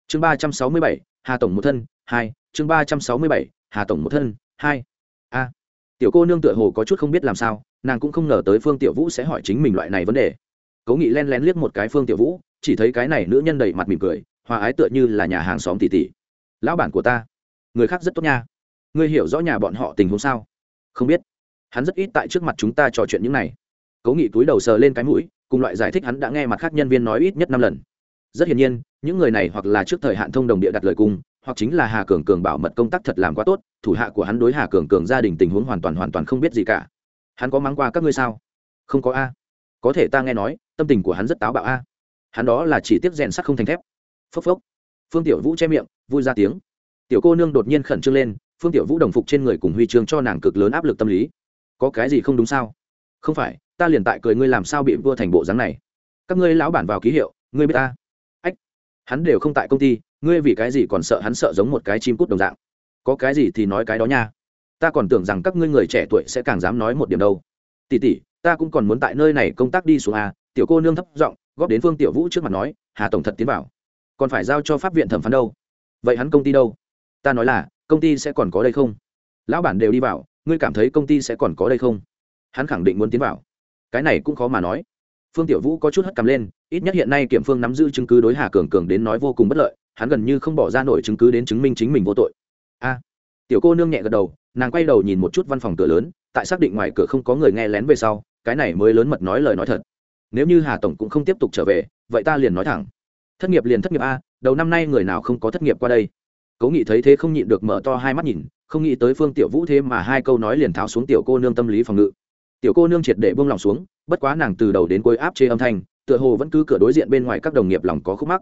Chương ba trăm sáu mươi bảy, hà tổng một thân, hai, chương ba trăm sáu mươi bảy, hà tổng một thân, hai. A. Tiểu cô nương tựa hồ có chút không biết làm sao, nàng cũng không ngờ tới phương tiểu vũ sẽ hỏi chính mình loại này vấn đề. Cố nghị len lén liếc một cái phương tiểu vũ, chỉ thấy cái này nữ nhân đầy mặt mỉm cười, hòa ái tựa như là nhà hàng xóm tỷ tỷ lão bản của ta, người khác rất tốt nha. Ngươi hiểu rõ nhà bọn họ tình huống sao? Không biết hắn rất ít tại trước mặt chúng ta trò chuyện những này. Cố nghị túi đầu sờ lên cái mũi, cùng loại giải thích hắn đã nghe mặt khác nhân viên nói ít nhất năm lần. Rất hiển nhiên, những người này hoặc là trước thời hạn thông đồng địa đặt lời cung hoặc chính là hà cường cường bảo mật công tác thật làm quá tốt, thủ hạ của hắn đối hà cường cường gia đình tình huống hoàn toàn hoàn toàn không biết gì cả. Hắn có mắng qua các ngươi sao? Không có a. Có thể ta nghe nói, tâm tình của hắn rất táo bạo a. Hắn đó là chỉ tiếp rèn sắt không thành thép. Phốc phốc. Phương tiểu vũ che miệng, vui ra tiếng. Tiểu cô nương đột nhiên khẩn trương lên, phương tiểu vũ đồng phục trên người cùng huy chương cho nàng cực lớn áp lực tâm lý có cái gì không đúng sao? Không phải, ta liền tại cười ngươi làm sao bị vua thành bộ dáng này. Các ngươi lão bản vào ký hiệu, ngươi biết ta? Ách, hắn đều không tại công ty, ngươi vì cái gì còn sợ hắn sợ giống một cái chim cút đồng dạng? Có cái gì thì nói cái đó nha. Ta còn tưởng rằng các ngươi người trẻ tuổi sẽ càng dám nói một điểm đâu. Tỉ tỉ ta cũng còn muốn tại nơi này công tác đi xuống à? tiểu cô nương thấp giọng, góp đến phương tiểu vũ trước mặt nói, hà tổng thật tiến bảo còn phải giao cho pháp viện thẩm phán đâu. Vậy hắn công ty đâu? Ta nói là, công ty sẽ còn có đây không? Lão bản đều đi vào ngươi cảm thấy công ty sẽ còn có đây không? Hắn khẳng định muốn tiến vào. Cái này cũng khó mà nói. Phương tiểu vũ có chút hất cằm lên, ít nhất hiện nay kiểm phương nắm giữ chứng cứ đối hà cường cường đến nói vô cùng bất lợi, hắn gần như không bỏ ra nổi chứng cứ đến chứng minh chính mình vô tội. A! Tiểu cô nương nhẹ gật đầu, nàng quay đầu nhìn một chút văn phòng cửa lớn, tại xác định ngoài cửa không có người nghe lén về sau, cái này mới lớn mật nói lời nói thật. Nếu như hà tổng cũng không tiếp tục trở về, vậy ta liền nói thẳng. Thất nghiệp liền thất nghiệp a, đầu năm nay người nào không có thất nghiệp qua đây? Cố nghị thấy thế không nhịn được mở to hai mắt nhìn không nghĩ tới phương tiểu vũ thế mà hai câu nói liền tháo xuống tiểu cô nương tâm lý phòng ngự. Tiểu cô nương triệt để buông lòng xuống, bất quá nàng từ đầu đến cuối áp chế âm thanh, tựa hồ vẫn cứ cửa đối diện bên ngoài các đồng nghiệp lòng có khúc mắc.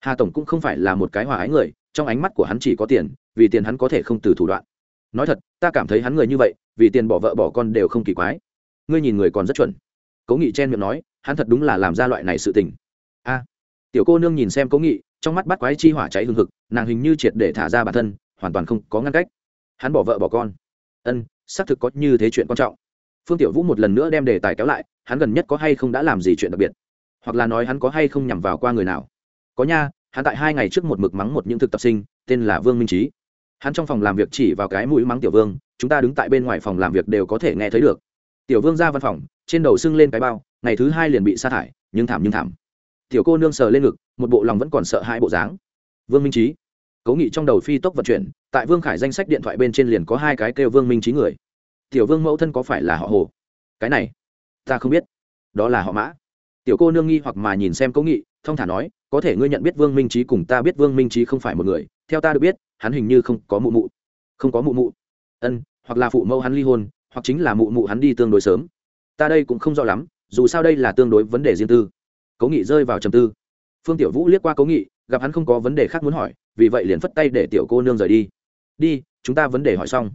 Hà tổng cũng không phải là một cái hòa ái người, trong ánh mắt của hắn chỉ có tiền, vì tiền hắn có thể không từ thủ đoạn. Nói thật, ta cảm thấy hắn người như vậy, vì tiền bỏ vợ bỏ con đều không kỳ quái. Ngươi nhìn người còn rất chuẩn. Cố nghị chen miệng nói, hắn thật đúng là làm ra loại này sự tình. A. Tiểu cô nương nhìn xem cố nghị, trong mắt bắt quái chi hỏa cháy hương hực, nàng hình như triệt để thả ra bản thân, hoàn toàn không có ngăn cách hắn bỏ vợ bỏ con. Ân, xác thực có như thế chuyện quan trọng. Phương tiểu vũ một lần nữa đem đề tài kéo lại, hắn gần nhất có hay không đã làm gì chuyện đặc biệt? Hoặc là nói hắn có hay không nhằm vào qua người nào? Có nha, hắn tại hai ngày trước một mực mắng một những thực tập sinh, tên là vương minh trí. Hắn trong phòng làm việc chỉ vào cái mũi mắng tiểu vương, chúng ta đứng tại bên ngoài phòng làm việc đều có thể nghe thấy được. Tiểu vương ra văn phòng, trên đầu sưng lên cái bao, ngày thứ hai liền bị sa thải, nhưng thảm nhưng thảm. Tiểu cô nương sờ lên ngực, một bộ lòng vẫn còn sợ hai bộ dáng. Vương minh trí, cố nghị trong đầu phi tốc vận chuyển tại vương khải danh sách điện thoại bên trên liền có hai cái kêu vương minh trí người. Tiểu vương mẫu thân có phải là họ hồ? Cái này, ta không biết. Đó là họ mã. Tiểu cô nương nghi hoặc mà nhìn xem cố nghị thông thả nói, có thể ngươi nhận biết vương minh trí cùng ta biết vương minh trí không phải một người, theo ta được biết, hắn hình như không có mụ mụ. Không có mụ mụ. Ân, hoặc là phụ mẫu hắn ly hôn, hoặc chính là mụ mụ hắn đi tương đối sớm. Ta đây cũng không rõ lắm, dù sao đây là tương đối vấn đề riêng tư. Cố nghị rơi vào trầm tư. Phương tiểu vũ liếc qua cố nghị, gặp hắn không có vấn đề khác muốn hỏi, vì vậy liền phất tay để tiểu cô nương rời đi đi, chúng ta vấn đề hỏi xong.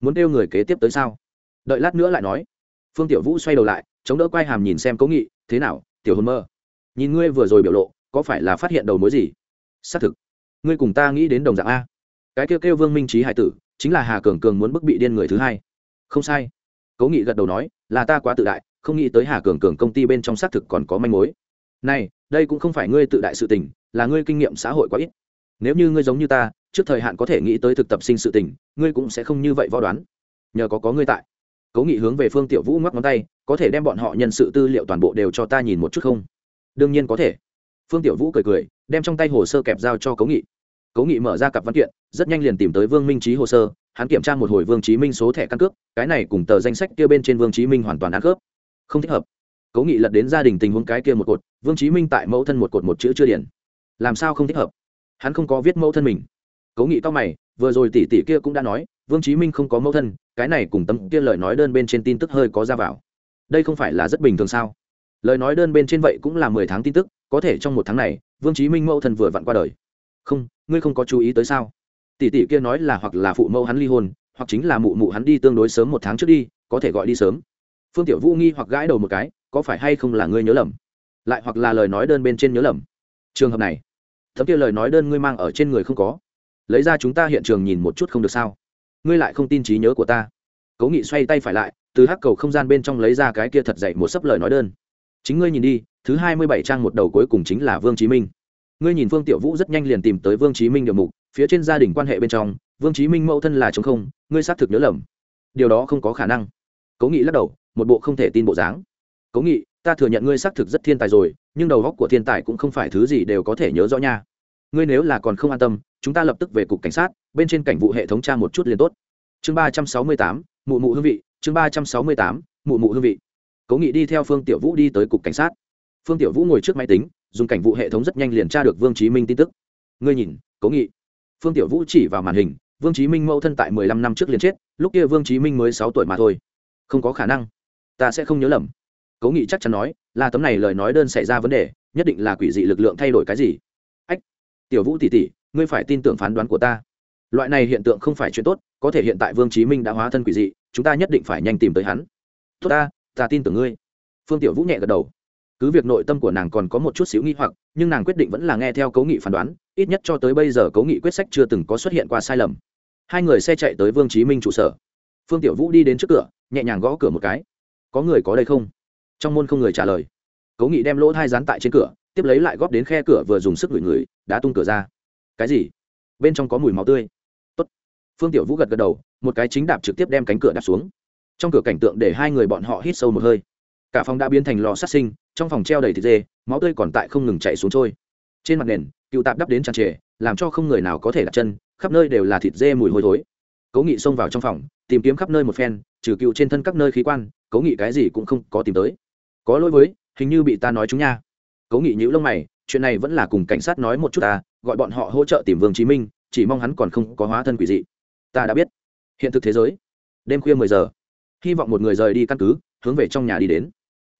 Muốn kêu người kế tiếp tới sao? Đợi lát nữa lại nói. Phương tiểu vũ xoay đầu lại, chống đỡ quai hàm nhìn xem cố nghị, thế nào, tiểu hôn mơ? Nhìn ngươi vừa rồi biểu lộ, có phải là phát hiện đầu mối gì? Xác thực. Ngươi cùng ta nghĩ đến đồng dạng a. Cái kêu kêu vương minh trí hải tử, chính là hà cường cường muốn bức bị điên người thứ hai. Không sai. Cố nghị gật đầu nói, là ta quá tự đại, không nghĩ tới hà cường cường công ty bên trong xác thực còn có manh mối. Này, đây cũng không phải ngươi tự đại sự tình, là ngươi kinh nghiệm xã hội quá ít. Nếu như ngươi giống như ta trước thời hạn có thể nghĩ tới thực tập sinh sự tình, ngươi cũng sẽ không như vậy võ đoán. Nhờ có có ngươi tại. Cố nghị hướng về phương tiểu vũ ngoắc ngón tay, có thể đem bọn họ nhân sự tư liệu toàn bộ đều cho ta nhìn một chút không? Đương nhiên có thể. Phương tiểu vũ cười cười, đem trong tay hồ sơ kẹp giao cho cố nghị. Cố nghị mở ra cặp văn kiện, rất nhanh liền tìm tới vương minh trí hồ sơ, hắn kiểm tra một hồi vương chí minh số thẻ căn cước, cái này cùng tờ danh sách kia bên trên vương chí minh hoàn toàn ăn khớp. Không thích hợp. Cố nghị lật đến gia đình tình huống cái kia một cột, vương chí minh tại mẫu thân một cột một chữ chưa điển làm sao không thích hợp? Hắn không có viết mẫu thân mình cố nghị cao mày, vừa rồi tỷ tỷ kia cũng đã nói, vương chí minh không có mẫu thân, cái này cùng tấm kia lời nói đơn bên trên tin tức hơi có ra vào. Đây không phải là rất bình thường sao? Lời nói đơn bên trên vậy cũng là mười tháng tin tức, có thể trong một tháng này, vương chí minh mẫu thân vừa vặn qua đời. Không, ngươi không có chú ý tới sao? Tỷ tỷ kia nói là hoặc là phụ mẫu hắn ly hôn, hoặc chính là mụ mụ hắn đi tương đối sớm một tháng trước đi, có thể gọi đi sớm. Phương tiểu vũ nghi hoặc gãi đầu một cái, có phải hay không là ngươi nhớ lầm? Lại hoặc là lời nói đơn bên trên nhớ lầm. Trường hợp này thấm kia lời nói đơn ngươi mang ở trên người không có lấy ra chúng ta hiện trường nhìn một chút không được sao? Ngươi lại không tin trí nhớ của ta. Cố nghị xoay tay phải lại, từ hắc cầu không gian bên trong lấy ra cái kia thật dậy một sấp lời nói đơn. Chính ngươi nhìn đi, thứ hai mươi bảy trang một đầu cuối cùng chính là vương chí minh. Ngươi nhìn vương tiểu vũ rất nhanh liền tìm tới vương chí minh điều mục, phía trên gia đình quan hệ bên trong, vương chí minh mẫu thân là chống không, ngươi xác thực nhớ lầm. Điều đó không có khả năng. Cố nghị lắc đầu, một bộ không thể tin bộ dáng. Cố nghị, ta thừa nhận ngươi xác thực rất thiên tài rồi, nhưng đầu góc của thiên tài cũng không phải thứ gì đều có thể nhớ rõ nha ngươi nếu là còn không an tâm, chúng ta lập tức về cục cảnh sát, bên trên cảnh vụ hệ thống tra một chút liền tốt. Chương ba trăm sáu mươi tám, mụ mụ hương vị, chương ba trăm sáu mươi tám, mụ mụ hương vị. Cố nghị đi theo phương tiểu vũ đi tới cục cảnh sát. Phương tiểu vũ ngồi trước máy tính, dùng cảnh vụ hệ thống rất nhanh liền tra được vương chí minh tin tức. Ngươi nhìn, cố nghị. Phương tiểu vũ chỉ vào màn hình, vương chí minh mẫu thân tại mười lăm năm trước liền chết, lúc kia vương chí minh mới sáu tuổi mà thôi. Không có khả năng. Ta sẽ không nhớ lầm. Cố nghị chắc chắn nói, là tấm này lời nói đơn xảy ra vấn đề, nhất định là quỷ dị lực lượng thay đổi cái gì tiểu vũ tỷ tỷ, ngươi phải tin tưởng phán đoán của ta. Loại này hiện tượng không phải chuyện tốt, có thể hiện tại vương chí minh đã hóa thân quỷ dị, chúng ta nhất định phải nhanh tìm tới hắn. Tốt ta ta tin tưởng ngươi. Phương tiểu vũ nhẹ gật đầu. Cứ việc nội tâm của nàng còn có một chút xíu nghi hoặc, nhưng nàng quyết định vẫn là nghe theo cấu nghị phán đoán, ít nhất cho tới bây giờ cấu nghị quyết sách chưa từng có xuất hiện qua sai lầm. Hai người xe chạy tới vương chí minh trụ sở. Phương tiểu vũ đi đến trước cửa, nhẹ nhàng gõ cửa một cái. Có người có đây không? Trong môn không người trả lời. Cấu nghị đem lỗ thai dán tại trên cửa, tiếp lấy lại góp đến khe cửa vừa dùng sức ngửi ngửi đã tung cửa ra. Cái gì? Bên trong có mùi máu tươi. Tốt. phương tiểu vũ gật gật đầu, một cái chính đạp trực tiếp đem cánh cửa đạp xuống. Trong cửa cảnh tượng để hai người bọn họ hít sâu một hơi. Cả phòng đã biến thành lò sát sinh, trong phòng treo đầy thịt dê, máu tươi còn tại không ngừng chạy xuống trôi. Trên mặt nền, cựu tạp đắp đến tràn trề, làm cho không người nào có thể đặt chân, khắp nơi đều là thịt dê mùi hôi thối. Cố nghị xông vào trong phòng, tìm kiếm khắp nơi một phen, trừ cựu trên thân các nơi khí quan, cố nghị cái gì cũng không có tìm tới. Có lỗi với, hình như bị ta nói chúng nha. Cố nghị nhữ lông mày chuyện này vẫn là cùng cảnh sát nói một chút ta, gọi bọn họ hỗ trợ tìm vương chí minh, chỉ mong hắn còn không có hóa thân quỷ dị. Ta đã biết. Hiện thực thế giới. Đêm khuya mười giờ. Hy vọng một người rời đi căn cứ, hướng về trong nhà đi đến.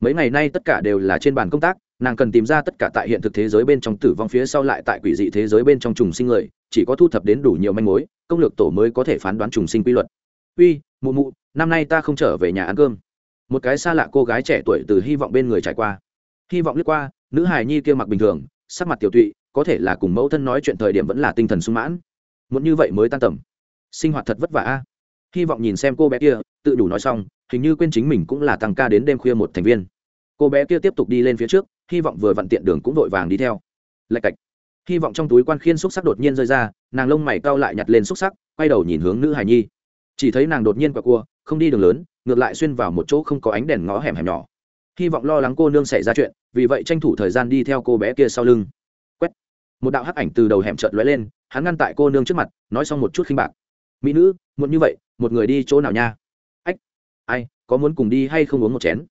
Mấy ngày nay tất cả đều là trên bàn công tác, nàng cần tìm ra tất cả tại hiện thực thế giới bên trong tử vong phía sau lại tại quỷ dị thế giới bên trong trùng sinh người, chỉ có thu thập đến đủ nhiều manh mối, công lược tổ mới có thể phán đoán trùng sinh quy luật. Uy, mụ mụ, năm nay ta không trở về nhà ăn cơm. Một cái xa lạ cô gái trẻ tuổi từ hy vọng bên người trải qua. Hy vọng lướt qua nữ hài nhi kia mặc bình thường, sắc mặt tiểu tụy, có thể là cùng mẫu thân nói chuyện thời điểm vẫn là tinh thần sung mãn. Muốn như vậy mới tan tầm. Sinh hoạt thật vất vả a. Hy vọng nhìn xem cô bé kia, tự đủ nói xong, hình như quên chính mình cũng là tăng ca đến đêm khuya một thành viên. Cô bé kia tiếp tục đi lên phía trước, hy vọng vừa vặn tiện đường cũng vội vàng đi theo. Lạch cạch. Hy vọng trong túi quan khiên xúc sắc đột nhiên rơi ra, nàng lông mày cao lại nhặt lên xúc sắc, quay đầu nhìn hướng nữ hài nhi. Chỉ thấy nàng đột nhiên quẹo cua, không đi đường lớn, ngược lại xuyên vào một chỗ không có ánh đèn ngõ hẻm hẻm nhỏ. Hy vọng lo lắng cô nương xảy ra chuyện vì vậy tranh thủ thời gian đi theo cô bé kia sau lưng. Quét. Một đạo hắc ảnh từ đầu hẻm trợt lóe lên, hắn ngăn tại cô nương trước mặt, nói xong một chút khinh bạc. Mỹ nữ, muộn như vậy, một người đi chỗ nào nha? Ách, ai, có muốn cùng đi hay không uống một chén?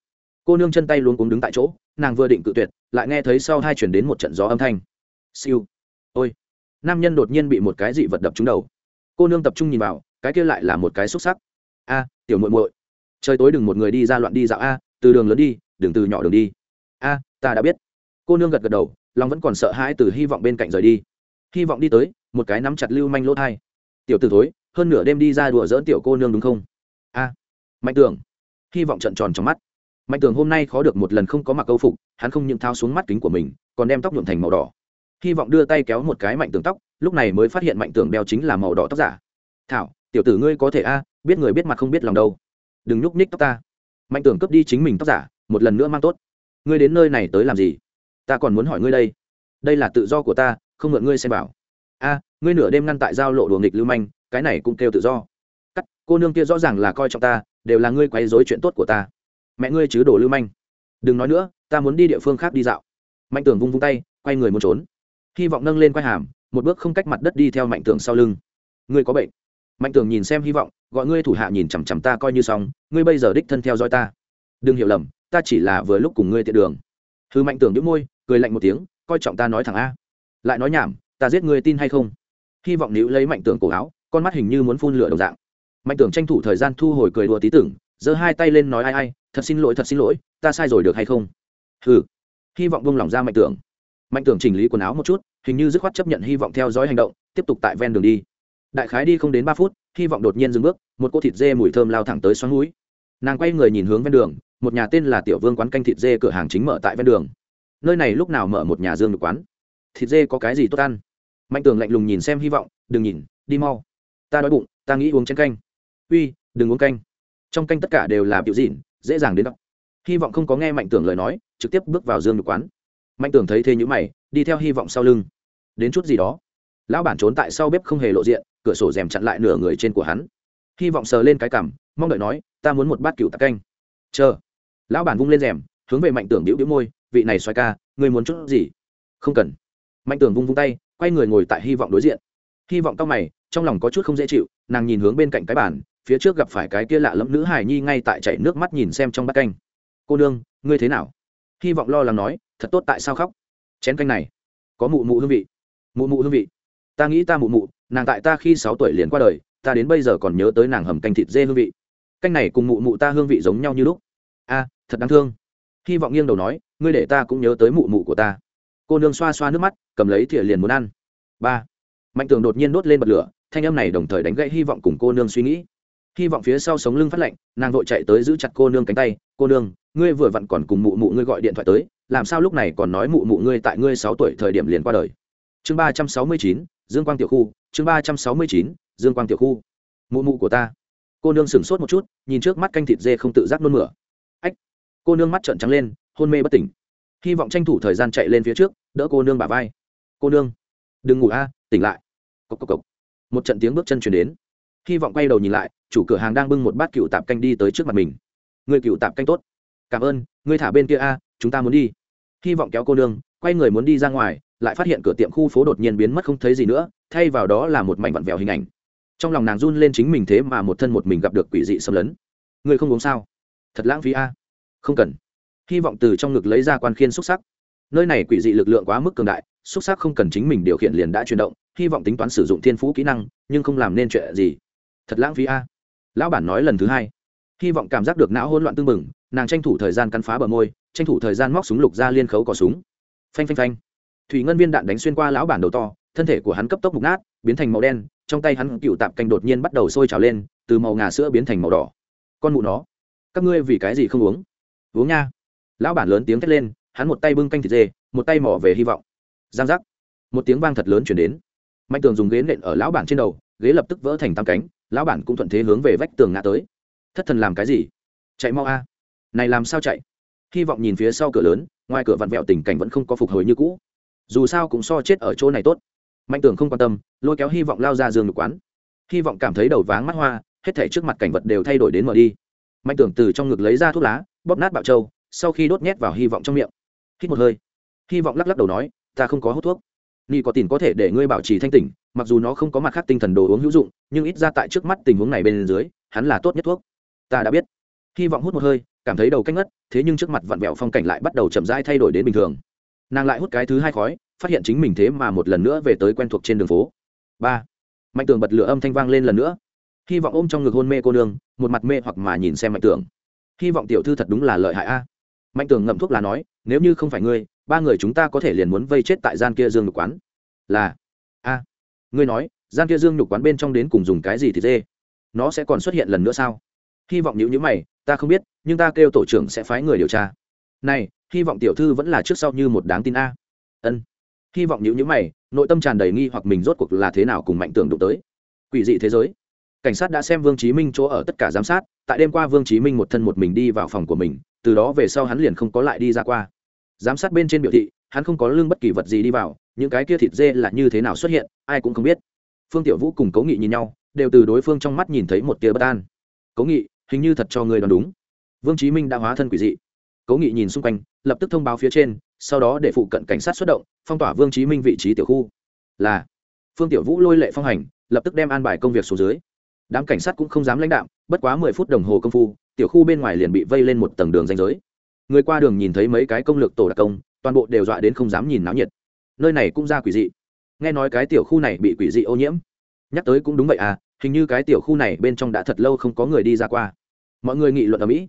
Cô nương chân tay luôn cuống đứng tại chỗ, nàng vừa định cự tuyệt, lại nghe thấy sau hai chuyển đến một trận gió âm thanh. Siêu. Ôi. Nam nhân đột nhiên bị một cái dị vật đập trúng đầu. Cô nương tập trung nhìn vào, cái kia lại là một cái xúc sắc. A, tiểu muội muội, trời tối đừng một người đi ra loạn đi dạo a, từ đường lớn đi, đừng từ nhỏ đường đi. A ta đã biết. Cô nương gật gật đầu long vẫn còn sợ hãi từ hy vọng bên cạnh rời đi. Hy vọng đi tới, một cái nắm chặt lưu manh lỗ thai. Tiểu t ử thối, hơn nửa đêm đi ra đùa dỡn tiểu cô nương đúng không? A. À, mạnh tường. Hy vọng trận tròn trong mắt. Mạnh tường hôm nay khó được một lần không có mặc câu phục, hắn không những thao xuống mắt kính của mình, còn đem tóc nhuộm thành màu đỏ. Hy vọng đưa tay kéo một cái mạnh tường tóc, lúc này mới phát hiện mạnh tường đeo chính là màu đỏ tóc giả. Thảo, tiểu tử ngươi có thể a, biết người biết mặt không biết lòng đâu. Đừng nhúc ních tóc ta. Mạnh tường cướp đi chính mình tóc giả, một lần nữa mang tốt ngươi đến nơi này tới làm gì? Ta còn muốn hỏi ngươi đây. Đây là tự do của ta, không mượn ngươi xem bảo. A, ngươi nửa đêm ngăn tại giao lộ đùa nghịch lưu manh, cái này cũng kêu tự do. Cắt, cô nương kia rõ ràng là coi trọng ta, đều là ngươi quấy dối chuyện tốt của ta. Mẹ ngươi chứ đồ lưu manh. Đừng nói nữa, ta muốn đi địa phương khác đi dạo. Mạnh tưởng vung vung tay, quay người muốn trốn. Hy vọng nâng lên quay hàm, một bước không cách mặt đất đi theo mạnh tưởng sau lưng. Ngươi có bệnh. Mạnh tưởng nhìn xem hy vọng, gọi ngươi thủ hạ nhìn chằm chằm ta coi như xong, ngươi bây giờ đích thân theo dõi ta. Đừng hiểu lầm ta chỉ là vừa lúc cùng ngươi tiện đường. Hư mạnh tưởng những môi, cười lạnh một tiếng, coi trọng ta nói thẳng a. Lại nói nhảm, ta giết ngươi tin hay không? Hy vọng nữ lấy mạnh tưởng cổ áo, con mắt hình như muốn phun lửa đồng dạng. Mạnh tưởng tranh thủ thời gian thu hồi cười đùa tí tưởng, giơ hai tay lên nói ai ai, thật xin lỗi, thật xin lỗi, ta sai rồi được hay không? Hừ. Hy vọng buông lỏng ra mạnh tưởng. Mạnh tưởng chỉnh lý quần áo một chút, hình như dứt khoát chấp nhận hy vọng theo dõi hành động, tiếp tục tại ven đường đi. Đại khái đi không đến ba phút, hy vọng đột nhiên dừng bước, một cô thịt dê mùi thơm lao thẳng tới xoắn núi nàng quay người nhìn hướng ven đường một nhà tên là tiểu vương quán canh thịt dê cửa hàng chính mở tại ven đường. Nơi này lúc nào mở một nhà dương được quán? Thịt dê có cái gì tốt ăn? Mạnh tường lạnh lùng nhìn xem hy vọng, đừng nhìn, đi mau. Ta đói bụng, ta nghĩ uống chén canh. Uy, đừng uống canh. Trong canh tất cả đều là biểu dịn dễ dàng đến đọc. Hy vọng không có nghe mạnh tưởng lời nói, trực tiếp bước vào dương được quán. Mạnh tưởng thấy thế nhữ mày, đi theo hy vọng sau lưng. Đến chút gì đó. Lão bản trốn tại sau bếp không hề lộ diện, cửa sổ rèm chặn lại nửa người trên của hắn. Hy vọng sờ lên cái cằm, mong đợi nói, ta muốn một bát cựu tạc canh. Chờ lão bản vung lên rèm, hướng về mạnh tưởng đĩu đĩu môi, vị này xoay ca người muốn chút gì? Không cần. Mạnh tưởng vung vung tay, quay người ngồi tại hy vọng đối diện. Hy vọng cao mày, trong lòng có chút không dễ chịu, nàng nhìn hướng bên cạnh cái bàn, phía trước gặp phải cái kia lạ lẫm nữ hài nhi ngay tại chảy nước mắt nhìn xem trong bát canh. Cô nương, ngươi thế nào? Hy vọng lo lắng nói, thật tốt, tại sao khóc? Chén canh này, có mụ mụ hương vị. Mụ mụ hương vị? Ta nghĩ ta mụ mụ, nàng tại ta khi sáu tuổi liền qua đời, ta đến bây giờ còn nhớ tới nàng hầm canh thịt dê hương vị. Canh này cùng mụ mụ ta hương vị giống nhau như lúc a, thật đáng thương. Hy vọng nghiêng đầu nói, ngươi để ta cũng nhớ tới mụ mụ của ta. Cô nương xoa xoa nước mắt, cầm lấy thìa liền muốn ăn. Ba. Mạnh tường đột nhiên đốt lên bật lửa, thanh âm này đồng thời đánh gãy hy vọng cùng cô nương suy nghĩ. Hy vọng phía sau sống lưng phát lạnh, nàng vội chạy tới giữ chặt cô nương cánh tay, cô nương, ngươi vừa vặn còn cùng mụ mụ ngươi gọi điện thoại tới, làm sao lúc này còn nói mụ mụ ngươi tại ngươi sáu tuổi thời điểm liền qua đời? Chương ba trăm sáu mươi chín, dương quang tiểu khu, chương ba trăm sáu mươi chín, dương quang tiểu khu. Mụ mụ của ta. Cô nương sửng sốt một chút, nhìn trước mắt canh thịt dê không tự giác nôn mửa cô nương mắt trợn trắng lên, hôn mê bất tỉnh. Hy vọng tranh thủ thời gian chạy lên phía trước, đỡ cô nương bả vai. Cô nương, đừng ngủ a, tỉnh lại. Cộc cộc cộc. Một trận tiếng bước chân chuyển đến. Hy vọng quay đầu nhìn lại, chủ cửa hàng đang bưng một bát cựu tạp canh đi tới trước mặt mình. Người cựu tạp canh tốt. Cảm ơn, Người thả bên kia a, chúng ta muốn đi. Hy vọng kéo cô nương, quay người muốn đi ra ngoài, lại phát hiện cửa tiệm khu phố đột nhiên biến mất không thấy gì nữa, thay vào đó là một mảnh vặn vẹo hình ảnh. Trong lòng nàng run lên chính mình thế mà một thân một mình gặp được quỷ dị xâm lấn. Người không uống sao? Thật lãng phí a không cần. Hy vọng từ trong ngực lấy ra quan khiên xúc sắc. Nơi này quỷ dị lực lượng quá mức cường đại, xúc sắc không cần chính mình điều khiển liền đã chuyển động, hy vọng tính toán sử dụng thiên phú kỹ năng, nhưng không làm nên chuyện gì. Thật lãng phí a. Lão bản nói lần thứ hai. Hy vọng cảm giác được não hỗn loạn tưng bừng, nàng tranh thủ thời gian cắn phá bờ môi, tranh thủ thời gian móc súng lục ra liên khấu cỏ súng. Phanh phanh phanh. Thủy ngân viên đạn đánh xuyên qua lão bản đầu to, thân thể của hắn cấp tốc mục nát, biến thành màu đen, trong tay hắn cựu tạp canh đột nhiên bắt đầu sôi trào lên, từ màu ngà sữa biến thành màu đỏ. Con mụ nó, các ngươi vì cái gì không uống? Uống nha. Lão bản lớn tiếng thét lên, hắn một tay bưng canh thịt dê, một tay mỏ về hy vọng. Giang giác. Một tiếng vang thật lớn chuyển đến. Mạnh tường dùng ghế nện ở lão bản trên đầu, ghế lập tức vỡ thành tam cánh, lão bản cũng thuận thế hướng về vách tường ngã tới. Thất thần làm cái gì? Chạy mau a. Này làm sao chạy? Hy vọng nhìn phía sau cửa lớn, ngoài cửa vặn vẹo tình cảnh vẫn không có phục hồi như cũ. Dù sao cũng so chết ở chỗ này tốt. Mạnh tường không quan tâm, lôi kéo hy vọng lao ra giường được quán. Hy vọng cảm thấy đầu váng mắt hoa, hết thể trước mặt cảnh vật đều thay đổi đến mở đi. Mạnh tường từ trong ngực lấy ra thuốc lá bóp nát bạo trâu, sau khi đốt nhét vào hy vọng trong miệng. Hít một hơi. Hy vọng lắc lắc đầu nói, ta không có hút thuốc. Ni có tiền có thể để ngươi bảo trì thanh tỉnh, mặc dù nó không có mặt khác tinh thần đồ uống hữu dụng, nhưng ít ra tại trước mắt tình huống này bên dưới, hắn là tốt nhất thuốc. Ta đã biết. Hy vọng hút một hơi, cảm thấy đầu cách ngất, thế nhưng trước mặt vặn vẹo phong cảnh lại bắt đầu chậm rãi thay đổi đến bình thường. Nàng lại hút cái thứ hai khói, phát hiện chính mình thế mà một lần nữa về tới quen thuộc trên đường phố. Ba. Mạnh tường bật lửa âm thanh vang lên lần nữa. Hy vọng ôm trong ngực hôn mê cô nương, một mặt mê hoặc mà nhìn xem mạnh tường hy vọng tiểu thư thật đúng là lợi hại a. Mạnh tường ngậm thuốc là nói, nếu như không phải ngươi, ba người chúng ta có thể liền muốn vây chết tại gian kia dương nhục quán. Là, a. Ngươi nói, gian kia dương nhục quán bên trong đến cùng dùng cái gì thì dê? Nó sẽ còn xuất hiện lần nữa sao? Hy vọng nhữ nhữ mày, ta không biết, nhưng ta kêu tổ trưởng sẽ phái người điều tra. Này, hy vọng tiểu thư vẫn là trước sau như một đáng tin a. Ân. Hy vọng nhữ nhữ mày, nội tâm tràn đầy nghi hoặc mình rốt cuộc là thế nào cùng mạnh tường đụng tới. Quỷ dị thế giới cảnh sát đã xem vương chí minh chỗ ở tất cả giám sát, tại đêm qua vương chí minh một thân một mình đi vào phòng của mình, từ đó về sau hắn liền không có lại đi ra qua. Giám sát bên trên biểu thị, hắn không có lương bất kỳ vật gì đi vào, những cái kia thịt dê là như thế nào xuất hiện, ai cũng không biết. Phương tiểu vũ cùng cố nghị nhìn nhau, đều từ đối phương trong mắt nhìn thấy một tia bất an. Cố nghị, hình như thật cho người đoán đúng. Vương chí minh đã hóa thân quỷ dị. Cố nghị nhìn xung quanh, lập tức thông báo phía trên, sau đó để phụ cận cảnh sát xuất động, phong tỏa vương chí minh vị trí tiểu khu. Là, phương tiểu vũ lôi lệ phong hành, lập tức đem an bài công việc xuống dưới đám cảnh sát cũng không dám lãnh đạo bất quá mười phút đồng hồ công phu, tiểu khu bên ngoài liền bị vây lên một tầng đường danh giới. Người qua đường nhìn thấy mấy cái công lược tổ đặc công, toàn bộ đều dọa đến không dám nhìn náo nhiệt. Nơi này cũng ra quỷ dị. Nghe nói cái tiểu khu này bị quỷ dị ô nhiễm. Nhắc tới cũng đúng vậy à hình như cái tiểu khu này bên trong đã thật lâu không có người đi ra qua. Mọi người nghị luận ở mỹ.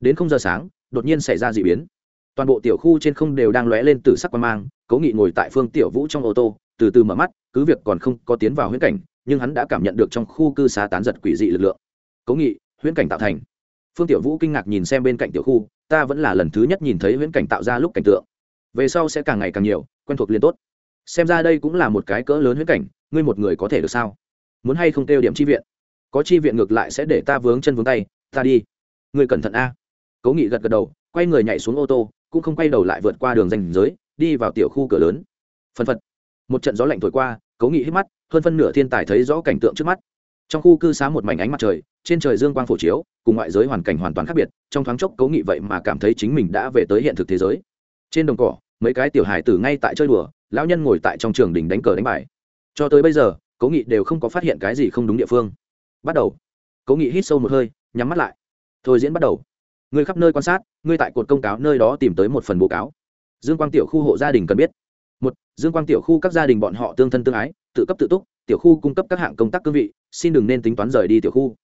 Đến không giờ sáng, đột nhiên xảy ra d ị biến. Toàn bộ tiểu khu trên không đều đang lóe lên từ sắc quan mang, cố nghị ngồi tại phương tiểu vũ trong ô tô, từ từ mở mắt, cứ việc còn không có tiến vào huyễn cảnh nhưng hắn đã cảm nhận được trong khu cư xá tán giật quỷ dị lực lượng. Cố nghị, huyễn cảnh tạo thành. Phương tiểu vũ kinh ngạc nhìn xem bên cạnh tiểu khu, ta vẫn là lần thứ nhất nhìn thấy huyễn cảnh tạo ra lúc cảnh tượng. Về sau sẽ càng ngày càng nhiều, quen thuộc liên tốt. Xem ra đây cũng là một cái cỡ lớn huyễn cảnh, ngươi một người có thể được sao? Muốn hay không tiêu điểm chi viện? Có chi viện ngược lại sẽ để ta vướng chân vướng tay, ta đi. Ngươi cẩn thận a. Cố nghị gật gật đầu, quay người nhảy xuống ô tô, cũng không quay đầu lại vượt qua đường danh giới, đi vào tiểu khu cửa lớn. Phân phật. Một trận gió lạnh thổi qua, cố nghị hít mắt hơn phân nửa thiên tài thấy rõ cảnh tượng trước mắt. Trong khu cư xá một mảnh ánh mặt trời, trên trời dương quang phổ chiếu, cùng ngoại giới hoàn cảnh hoàn toàn khác biệt, trong thoáng chốc cố nghị vậy mà cảm thấy chính mình đã về tới hiện thực thế giới. Trên đồng cỏ, mấy cái tiểu hài tử ngay tại chơi đùa, lão nhân ngồi tại trong trường đình đánh cờ đánh bài. Cho tới bây giờ cố nghị đều không có phát hiện cái gì không đúng địa phương. Bắt đầu. Cố nghị hít sâu một hơi, nhắm mắt lại. Thôi diễn bắt đầu. Người khắp nơi quan sát ngươi tại cột công cáo nơi đó tìm tới một phần bố cáo. Dương quang tiểu khu hộ gia đình cần biết. Một, dương quang tiểu khu các gia đình bọn họ tương thân tương ái tự cấp tự túc, tiểu khu cung cấp các hạng công tác cương vị, xin đừng nên tính toán rời đi tiểu khu.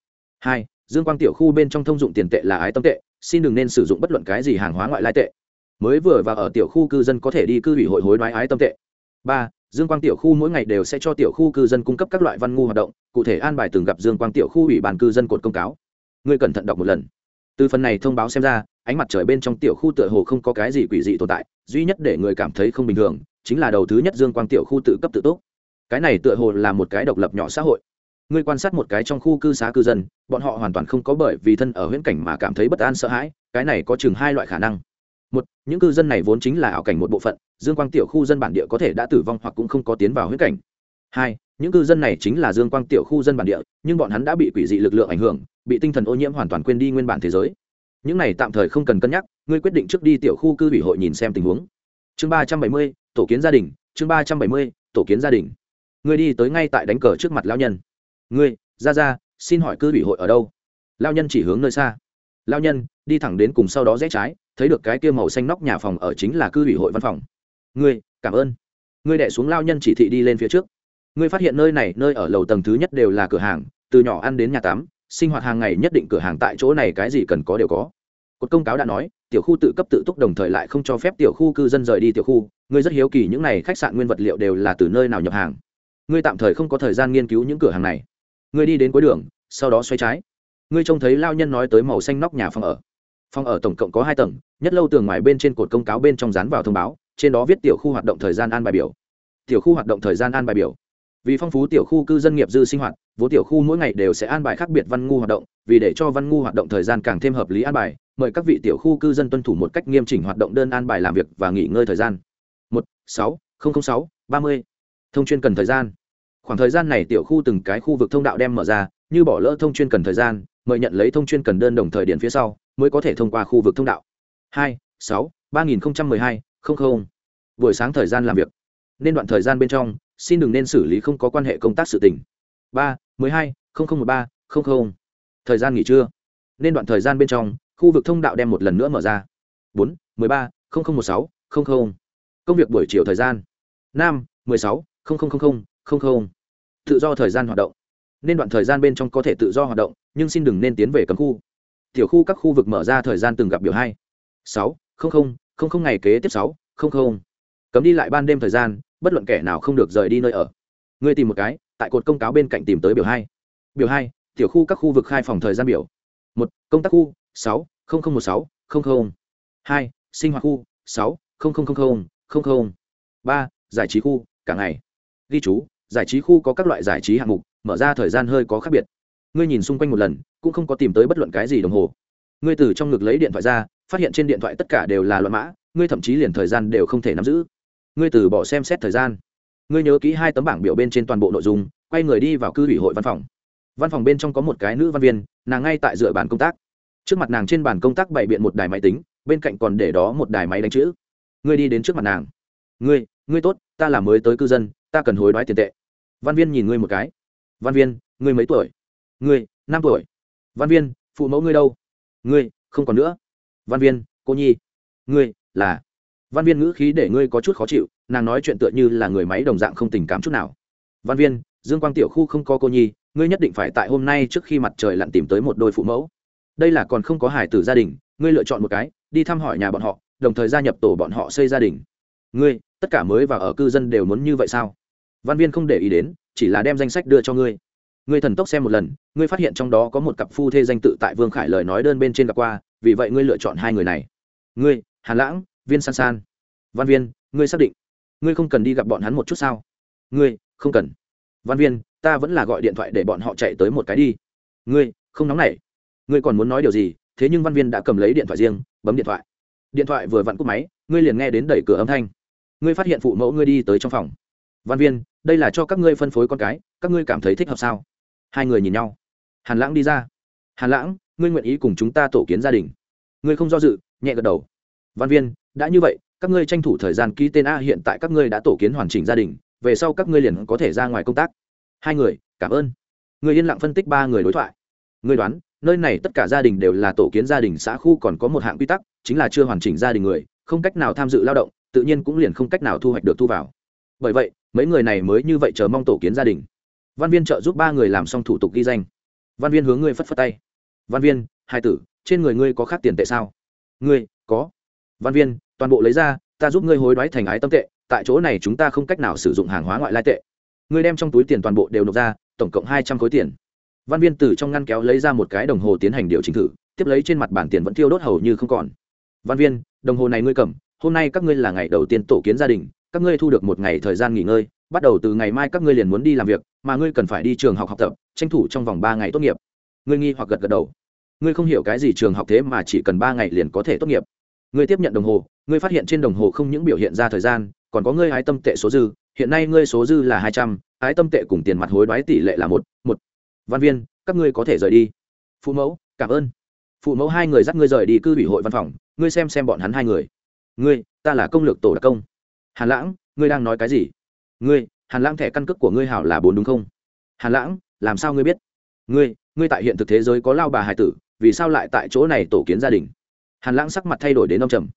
Hai, dương quang tiểu khu bên trong thông dụng tiền tệ là ái tâm tệ, xin đừng nên sử dụng bất luận cái gì hàng hóa ngoại lai tệ. Mới vừa và ở tiểu khu cư dân có thể đi cư ủy hội hối đoái ái tâm tệ. Ba, dương quang tiểu khu mỗi ngày đều sẽ cho tiểu khu cư dân cung cấp các loại văn ngu hoạt động, cụ thể an bài từng gặp dương quang tiểu khu ủy ban cư dân cột công cáo. Ngươi cẩn thận đọc một lần. Từ phần này thông báo xem ra, ánh mặt trời bên trong tiểu khu tựa hồ không có cái gì quỷ dị tồn tại, duy nhất để người cảm thấy không bình thường, chính là đầu thứ nhất dương quang tiểu khu tự cấp tự túc cái này tựa hồ là một cái độc lập nhỏ xã hội. Ngươi quan sát một cái trong khu cư xá cư dân, bọn họ hoàn toàn không có bởi vì thân ở huyễn cảnh mà cảm thấy bất an sợ hãi, cái này có chừng hai loại khả năng. Một, những cư dân này vốn chính là ảo cảnh một bộ phận, dương quang tiểu khu dân bản địa có thể đã tử vong hoặc cũng không có tiến vào huyễn cảnh. Hai, những cư dân này chính là dương quang tiểu khu dân bản địa, nhưng bọn hắn đã bị quỷ dị lực lượng ảnh hưởng, bị tinh thần ô nhiễm hoàn toàn quên đi nguyên bản thế giới. Những này tạm thời không cần cân nhắc, ngươi quyết định trước đi tiểu khu cư ủy hội nhìn xem tình huống. Chương ba trăm bảy mươi, tổ kiến gia đình, chương ba trăm bảy mươi, tổ kiến gia đình ngươi đi tới ngay tại đánh cờ trước mặt lao nhân. Ngươi ra ra xin hỏi cư ủy hội ở đâu? Lao nhân chỉ hướng nơi xa. Lao nhân, đi thẳng đến cùng sau đó rẽ trái, thấy được cái kia màu xanh nóc nhà phòng ở chính là cư ủy hội văn phòng. Ngươi, cảm ơn. Ngươi đệ xuống lao nhân chỉ thị đi lên phía trước. Ngươi phát hiện nơi này, nơi ở lầu tầng thứ nhất đều là cửa hàng, từ nhỏ ăn đến nhà tắm, sinh hoạt hàng ngày nhất định cửa hàng tại chỗ này cái gì cần có đều có. Cột công cáo đã nói, tiểu khu tự cấp tự túc đồng thời lại không cho phép tiểu khu cư dân rời đi tiểu khu. Ngươi rất hiếu kỳ những này khách sạn nguyên vật liệu đều là từ nơi nào nhập hàng ngươi tạm thời không có thời gian nghiên cứu những cửa hàng này. Ngươi đi đến cuối đường, sau đó xoay trái. Ngươi trông thấy lao nhân nói tới màu xanh nóc nhà phòng ở. Phòng ở tổng cộng có hai tầng, nhất lâu tường ngoài bên trên cột công cáo bên trong dán vào thông báo, trên đó viết tiểu khu hoạt động thời gian an bài biểu. Tiểu khu hoạt động thời gian an bài biểu. Vì phong phú tiểu khu cư dân nghiệp dư sinh hoạt, vốn tiểu khu mỗi ngày đều sẽ an bài khác biệt văn ngu hoạt động, vì để cho văn ngu hoạt động thời gian càng thêm hợp lý an bài, mời các vị tiểu khu cư dân tuân thủ một cách nghiêm chỉnh hoạt động đơn an bài làm việc và nghỉ ngơi thời gian. Một, sáu sáu, ba mươi. Thông chuyên cần thời gian khoảng thời gian này tiểu khu từng cái khu vực thông đạo đem mở ra, như bỏ lỡ thông chuyên cần thời gian, mời nhận lấy thông chuyên cần đơn đồng thời điện phía sau, mới có thể thông qua khu vực thông đạo. Hai, sáu, ba nghìn hai, không không. Buổi sáng thời gian làm việc. Nên đoạn thời gian bên trong, xin đừng nên xử lý không có quan hệ công tác sự tỉnh ba, mười hai, không không một ba, không không. Thời gian nghỉ trưa. Nên đoạn thời gian bên trong, khu vực thông đạo đem một lần nữa mở ra. Bốn, mười ba, không không một sáu, không không. Công việc buổi chiều thời gian. Năm, mười sáu, không không không không không không. Tự do thời gian hoạt động. Nên đoạn thời gian bên trong có thể tự do hoạt động nhưng xin đừng nên tiến về cấm khu. Tiểu khu các khu vực mở ra thời gian từng gặp biểu hai. Sáu không không không không ngày kế tiếp sáu không không. Cấm đi lại ban đêm thời gian bất luận kẻ nào không được rời đi nơi ở. Ngươi tìm một cái tại cột công cáo bên cạnh tìm tới biểu hai. Biểu hai tiểu khu các khu vực khai phòng thời gian biểu. Một công tác khu. Sáu không không một sáu không không, hai sinh hoạt khu. Sáu không không không không không ba giải trí khu cả ngày ghi chú, giải trí khu có các loại giải trí hạng mục, mở ra thời gian hơi có khác biệt. Ngươi nhìn xung quanh một lần, cũng không có tìm tới bất luận cái gì đồng hồ. Ngươi từ trong ngực lấy điện thoại ra, phát hiện trên điện thoại tất cả đều là loại mã, ngươi thậm chí liền thời gian đều không thể nắm giữ. Ngươi từ bỏ xem xét thời gian. Ngươi nhớ kỹ hai tấm bảng biểu bên trên toàn bộ nội dung, quay người đi vào cư ủy hội văn phòng. Văn phòng bên trong có một cái nữ văn viên, nàng ngay tại dựa bàn công tác. Trước mặt nàng trên bàn công tác bày biện một đài máy tính, bên cạnh còn để đó một đài máy đánh chữ. Ngươi đi đến trước mặt nàng. Ngươi ngươi tốt ta là mới tới cư dân, ta cần hối đoái tiền tệ. Văn viên nhìn ngươi một cái. Văn viên, ngươi mấy tuổi? Ngươi, năm tuổi. Văn viên, phụ mẫu ngươi đâu? Ngươi, không còn nữa. Văn viên, cô nhi. Ngươi, là. Văn viên ngữ khí để ngươi có chút khó chịu, nàng nói chuyện tựa như là người máy đồng dạng không tình cảm chút nào. Văn viên, dương quang tiểu khu không có cô nhi, ngươi nhất định phải tại hôm nay trước khi mặt trời lặn tìm tới một đôi phụ mẫu. Đây là còn không có hải tử gia đình, ngươi lựa chọn một cái, đi thăm hỏi nhà bọn họ, đồng thời gia nhập tổ bọn họ xây gia đình. Ngươi tất cả mới và ở cư dân đều muốn như vậy sao? Văn viên không để ý đến, chỉ là đem danh sách đưa cho ngươi. Ngươi thần tốc xem một lần, ngươi phát hiện trong đó có một cặp phu thê danh tự tại vương khải lời nói đơn bên trên gặp qua, vì vậy ngươi lựa chọn hai người này. Ngươi, hàn lãng, viên san san. Văn viên, ngươi xác định. Ngươi không cần đi gặp bọn hắn một chút sao? Ngươi, không cần. Văn viên, ta vẫn là gọi điện thoại để bọn họ chạy tới một cái đi. Ngươi, không nóng nảy. Ngươi còn muốn nói điều gì? Thế nhưng văn viên đã cầm lấy điện thoại riêng, bấm điện thoại. Điện thoại vừa vặn cúp máy, ngươi liền nghe đến đẩy cửa âm thanh ngươi phát hiện phụ mẫu ngươi đi tới trong phòng. Văn viên, đây là cho các ngươi phân phối con cái, các ngươi cảm thấy thích hợp sao? Hai người nhìn nhau. Hàn lãng đi ra. Hàn lãng, ngươi nguyện ý cùng chúng ta tổ kiến gia đình. Ngươi không do dự, nhẹ gật đầu. Văn viên, đã như vậy, các ngươi tranh thủ thời gian ký tên a hiện tại các ngươi đã tổ kiến hoàn chỉnh gia đình, về sau các ngươi liền có thể ra ngoài công tác. Hai người, cảm ơn. Người yên lặng phân tích ba người đối thoại. Người đoán, nơi này tất cả gia đình đều là tổ kiến gia đình xã khu còn có một hạng quy tắc, chính là chưa hoàn chỉnh gia đình người, không cách nào tham dự lao động tự nhiên cũng liền không cách nào thu hoạch được thu vào. Bởi vậy, mấy người này mới như vậy chờ mong tổ kiến gia đình. Văn viên trợ giúp ba người làm xong thủ tục ghi danh. Văn viên hướng ngươi phất phất tay. Văn viên, hai tử, trên người ngươi có khác tiền tệ sao? Ngươi, có. Văn viên, toàn bộ lấy ra, ta giúp ngươi hối đoái thành ái tâm tệ, tại chỗ này chúng ta không cách nào sử dụng hàng hóa ngoại lai tệ. Ngươi đem trong túi tiền toàn bộ đều nộp ra, tổng cộng hai trăm khối tiền. Văn viên từ trong ngăn kéo lấy ra một cái đồng hồ tiến hành điều chỉnh thử, tiếp lấy trên mặt bản tiền vẫn thiêu đốt hầu như không còn. Văn viên, đồng hồ này ngươi cầm hôm nay các ngươi là ngày đầu tiên tổ kiến gia đình, các ngươi thu được một ngày thời gian nghỉ ngơi, bắt đầu từ ngày mai các ngươi liền muốn đi làm việc, mà ngươi cần phải đi trường học học tập, tranh thủ trong vòng ba ngày tốt nghiệp. Ngươi nghi hoặc gật gật đầu. Ngươi không hiểu cái gì trường học thế mà chỉ cần ba ngày liền có thể tốt nghiệp. Ngươi tiếp nhận đồng hồ, ngươi phát hiện trên đồng hồ không những biểu hiện ra thời gian, còn có ngươi hái tâm tệ số dư, hiện nay ngươi số dư là hai trăm, hái tâm tệ cùng tiền mặt hối đoái tỷ lệ là một một. Văn viên, các ngươi có thể rời đi. Phụ mẫu, cảm ơn. Phụ mẫu hai người dắt ngươi rời đi cư ủy hội văn phòng, ngươi xem xem bọn hắn hai người ngươi, ta là công lược tổ đặc công. Hàn lãng, ngươi đang nói cái gì? Ngươi, hàn lãng thẻ căn cước của ngươi hảo là bốn đúng không? Hàn lãng, làm sao ngươi biết? Ngươi ngươi tại hiện thực thế giới có lao bà hải tử, vì sao lại tại chỗ này tổ kiến gia đình? Hàn lãng sắc mặt thay đổi đến ông trầm.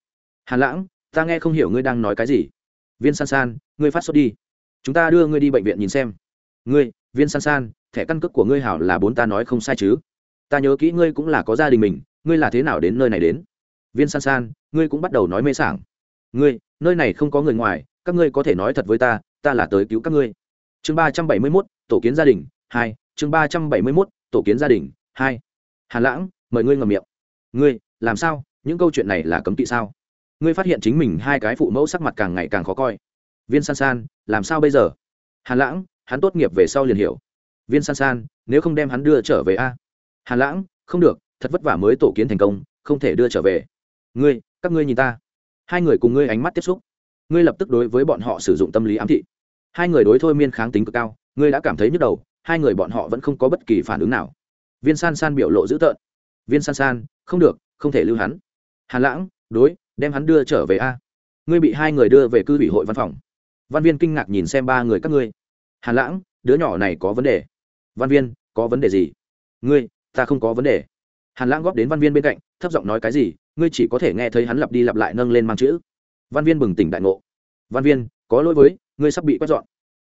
Hàn lãng, ta nghe không hiểu ngươi đang nói cái gì. Viên san san, ngươi phát sốt đi. Chúng ta đưa ngươi đi bệnh viện nhìn xem. Ngươi, viên san san, thẻ căn cước của ngươi hảo là bốn ta nói không sai chứ. Ta nhớ kỹ ngươi cũng là có gia đình mình, ngươi là thế nào đến nơi này đến? Viên san san, ngươi cũng bắt đầu nói mê sảng. Ngươi, nơi này không có người ngoài, các ngươi có thể nói thật với ta ta là tới cứu các ngươi. Chương ba trăm bảy mươi mốt, tổ kiến gia đình, hai, chương ba trăm bảy mươi mốt, tổ kiến gia đình, hai. Hàn lãng, mời ngươi ngầm miệng. Ngươi, làm sao? Những câu chuyện này là cấm kỵ sao? Ngươi phát hiện chính mình hai cái phụ mẫu sắc mặt càng ngày càng khó coi. Viên san san, làm sao bây giờ? Hàn lãng, hắn tốt nghiệp về sau liền hiểu. Viên san san, nếu không đem hắn đưa trở về a? Hàn lãng, không được, thật vất vả mới tổ kiến thành công, không thể đưa trở về ngươi, các ngươi nhìn ta. Hai người cùng ngươi ánh mắt tiếp xúc. Ngươi lập tức đối với bọn họ sử dụng tâm lý ám thị. Hai người đối thôi miên kháng tính cực cao, ngươi đã cảm thấy nhức đầu, hai người bọn họ vẫn không có bất kỳ phản ứng nào. Viên san san biểu lộ dữ tợn. Viên san san, không được, không thể lưu hắn. Hàn lãng, đối, đem hắn đưa trở về a. Ngươi bị hai người đưa về cư ủy hội văn phòng. Văn viên kinh ngạc nhìn xem ba người các ngươi. Hàn lãng, đứa nhỏ này có vấn đề. Văn viên, có vấn đề gì? Ngươi, ta không có vấn đề. Hàn lãng góp đến văn viên bên cạnh, thấp giọng nói cái gì ngươi chỉ có thể nghe thấy hắn lặp đi lặp lại nâng lên mang chữ. Văn viên bừng tỉnh đại ngộ. Văn viên, có lỗi với, ngươi sắp bị quét dọn.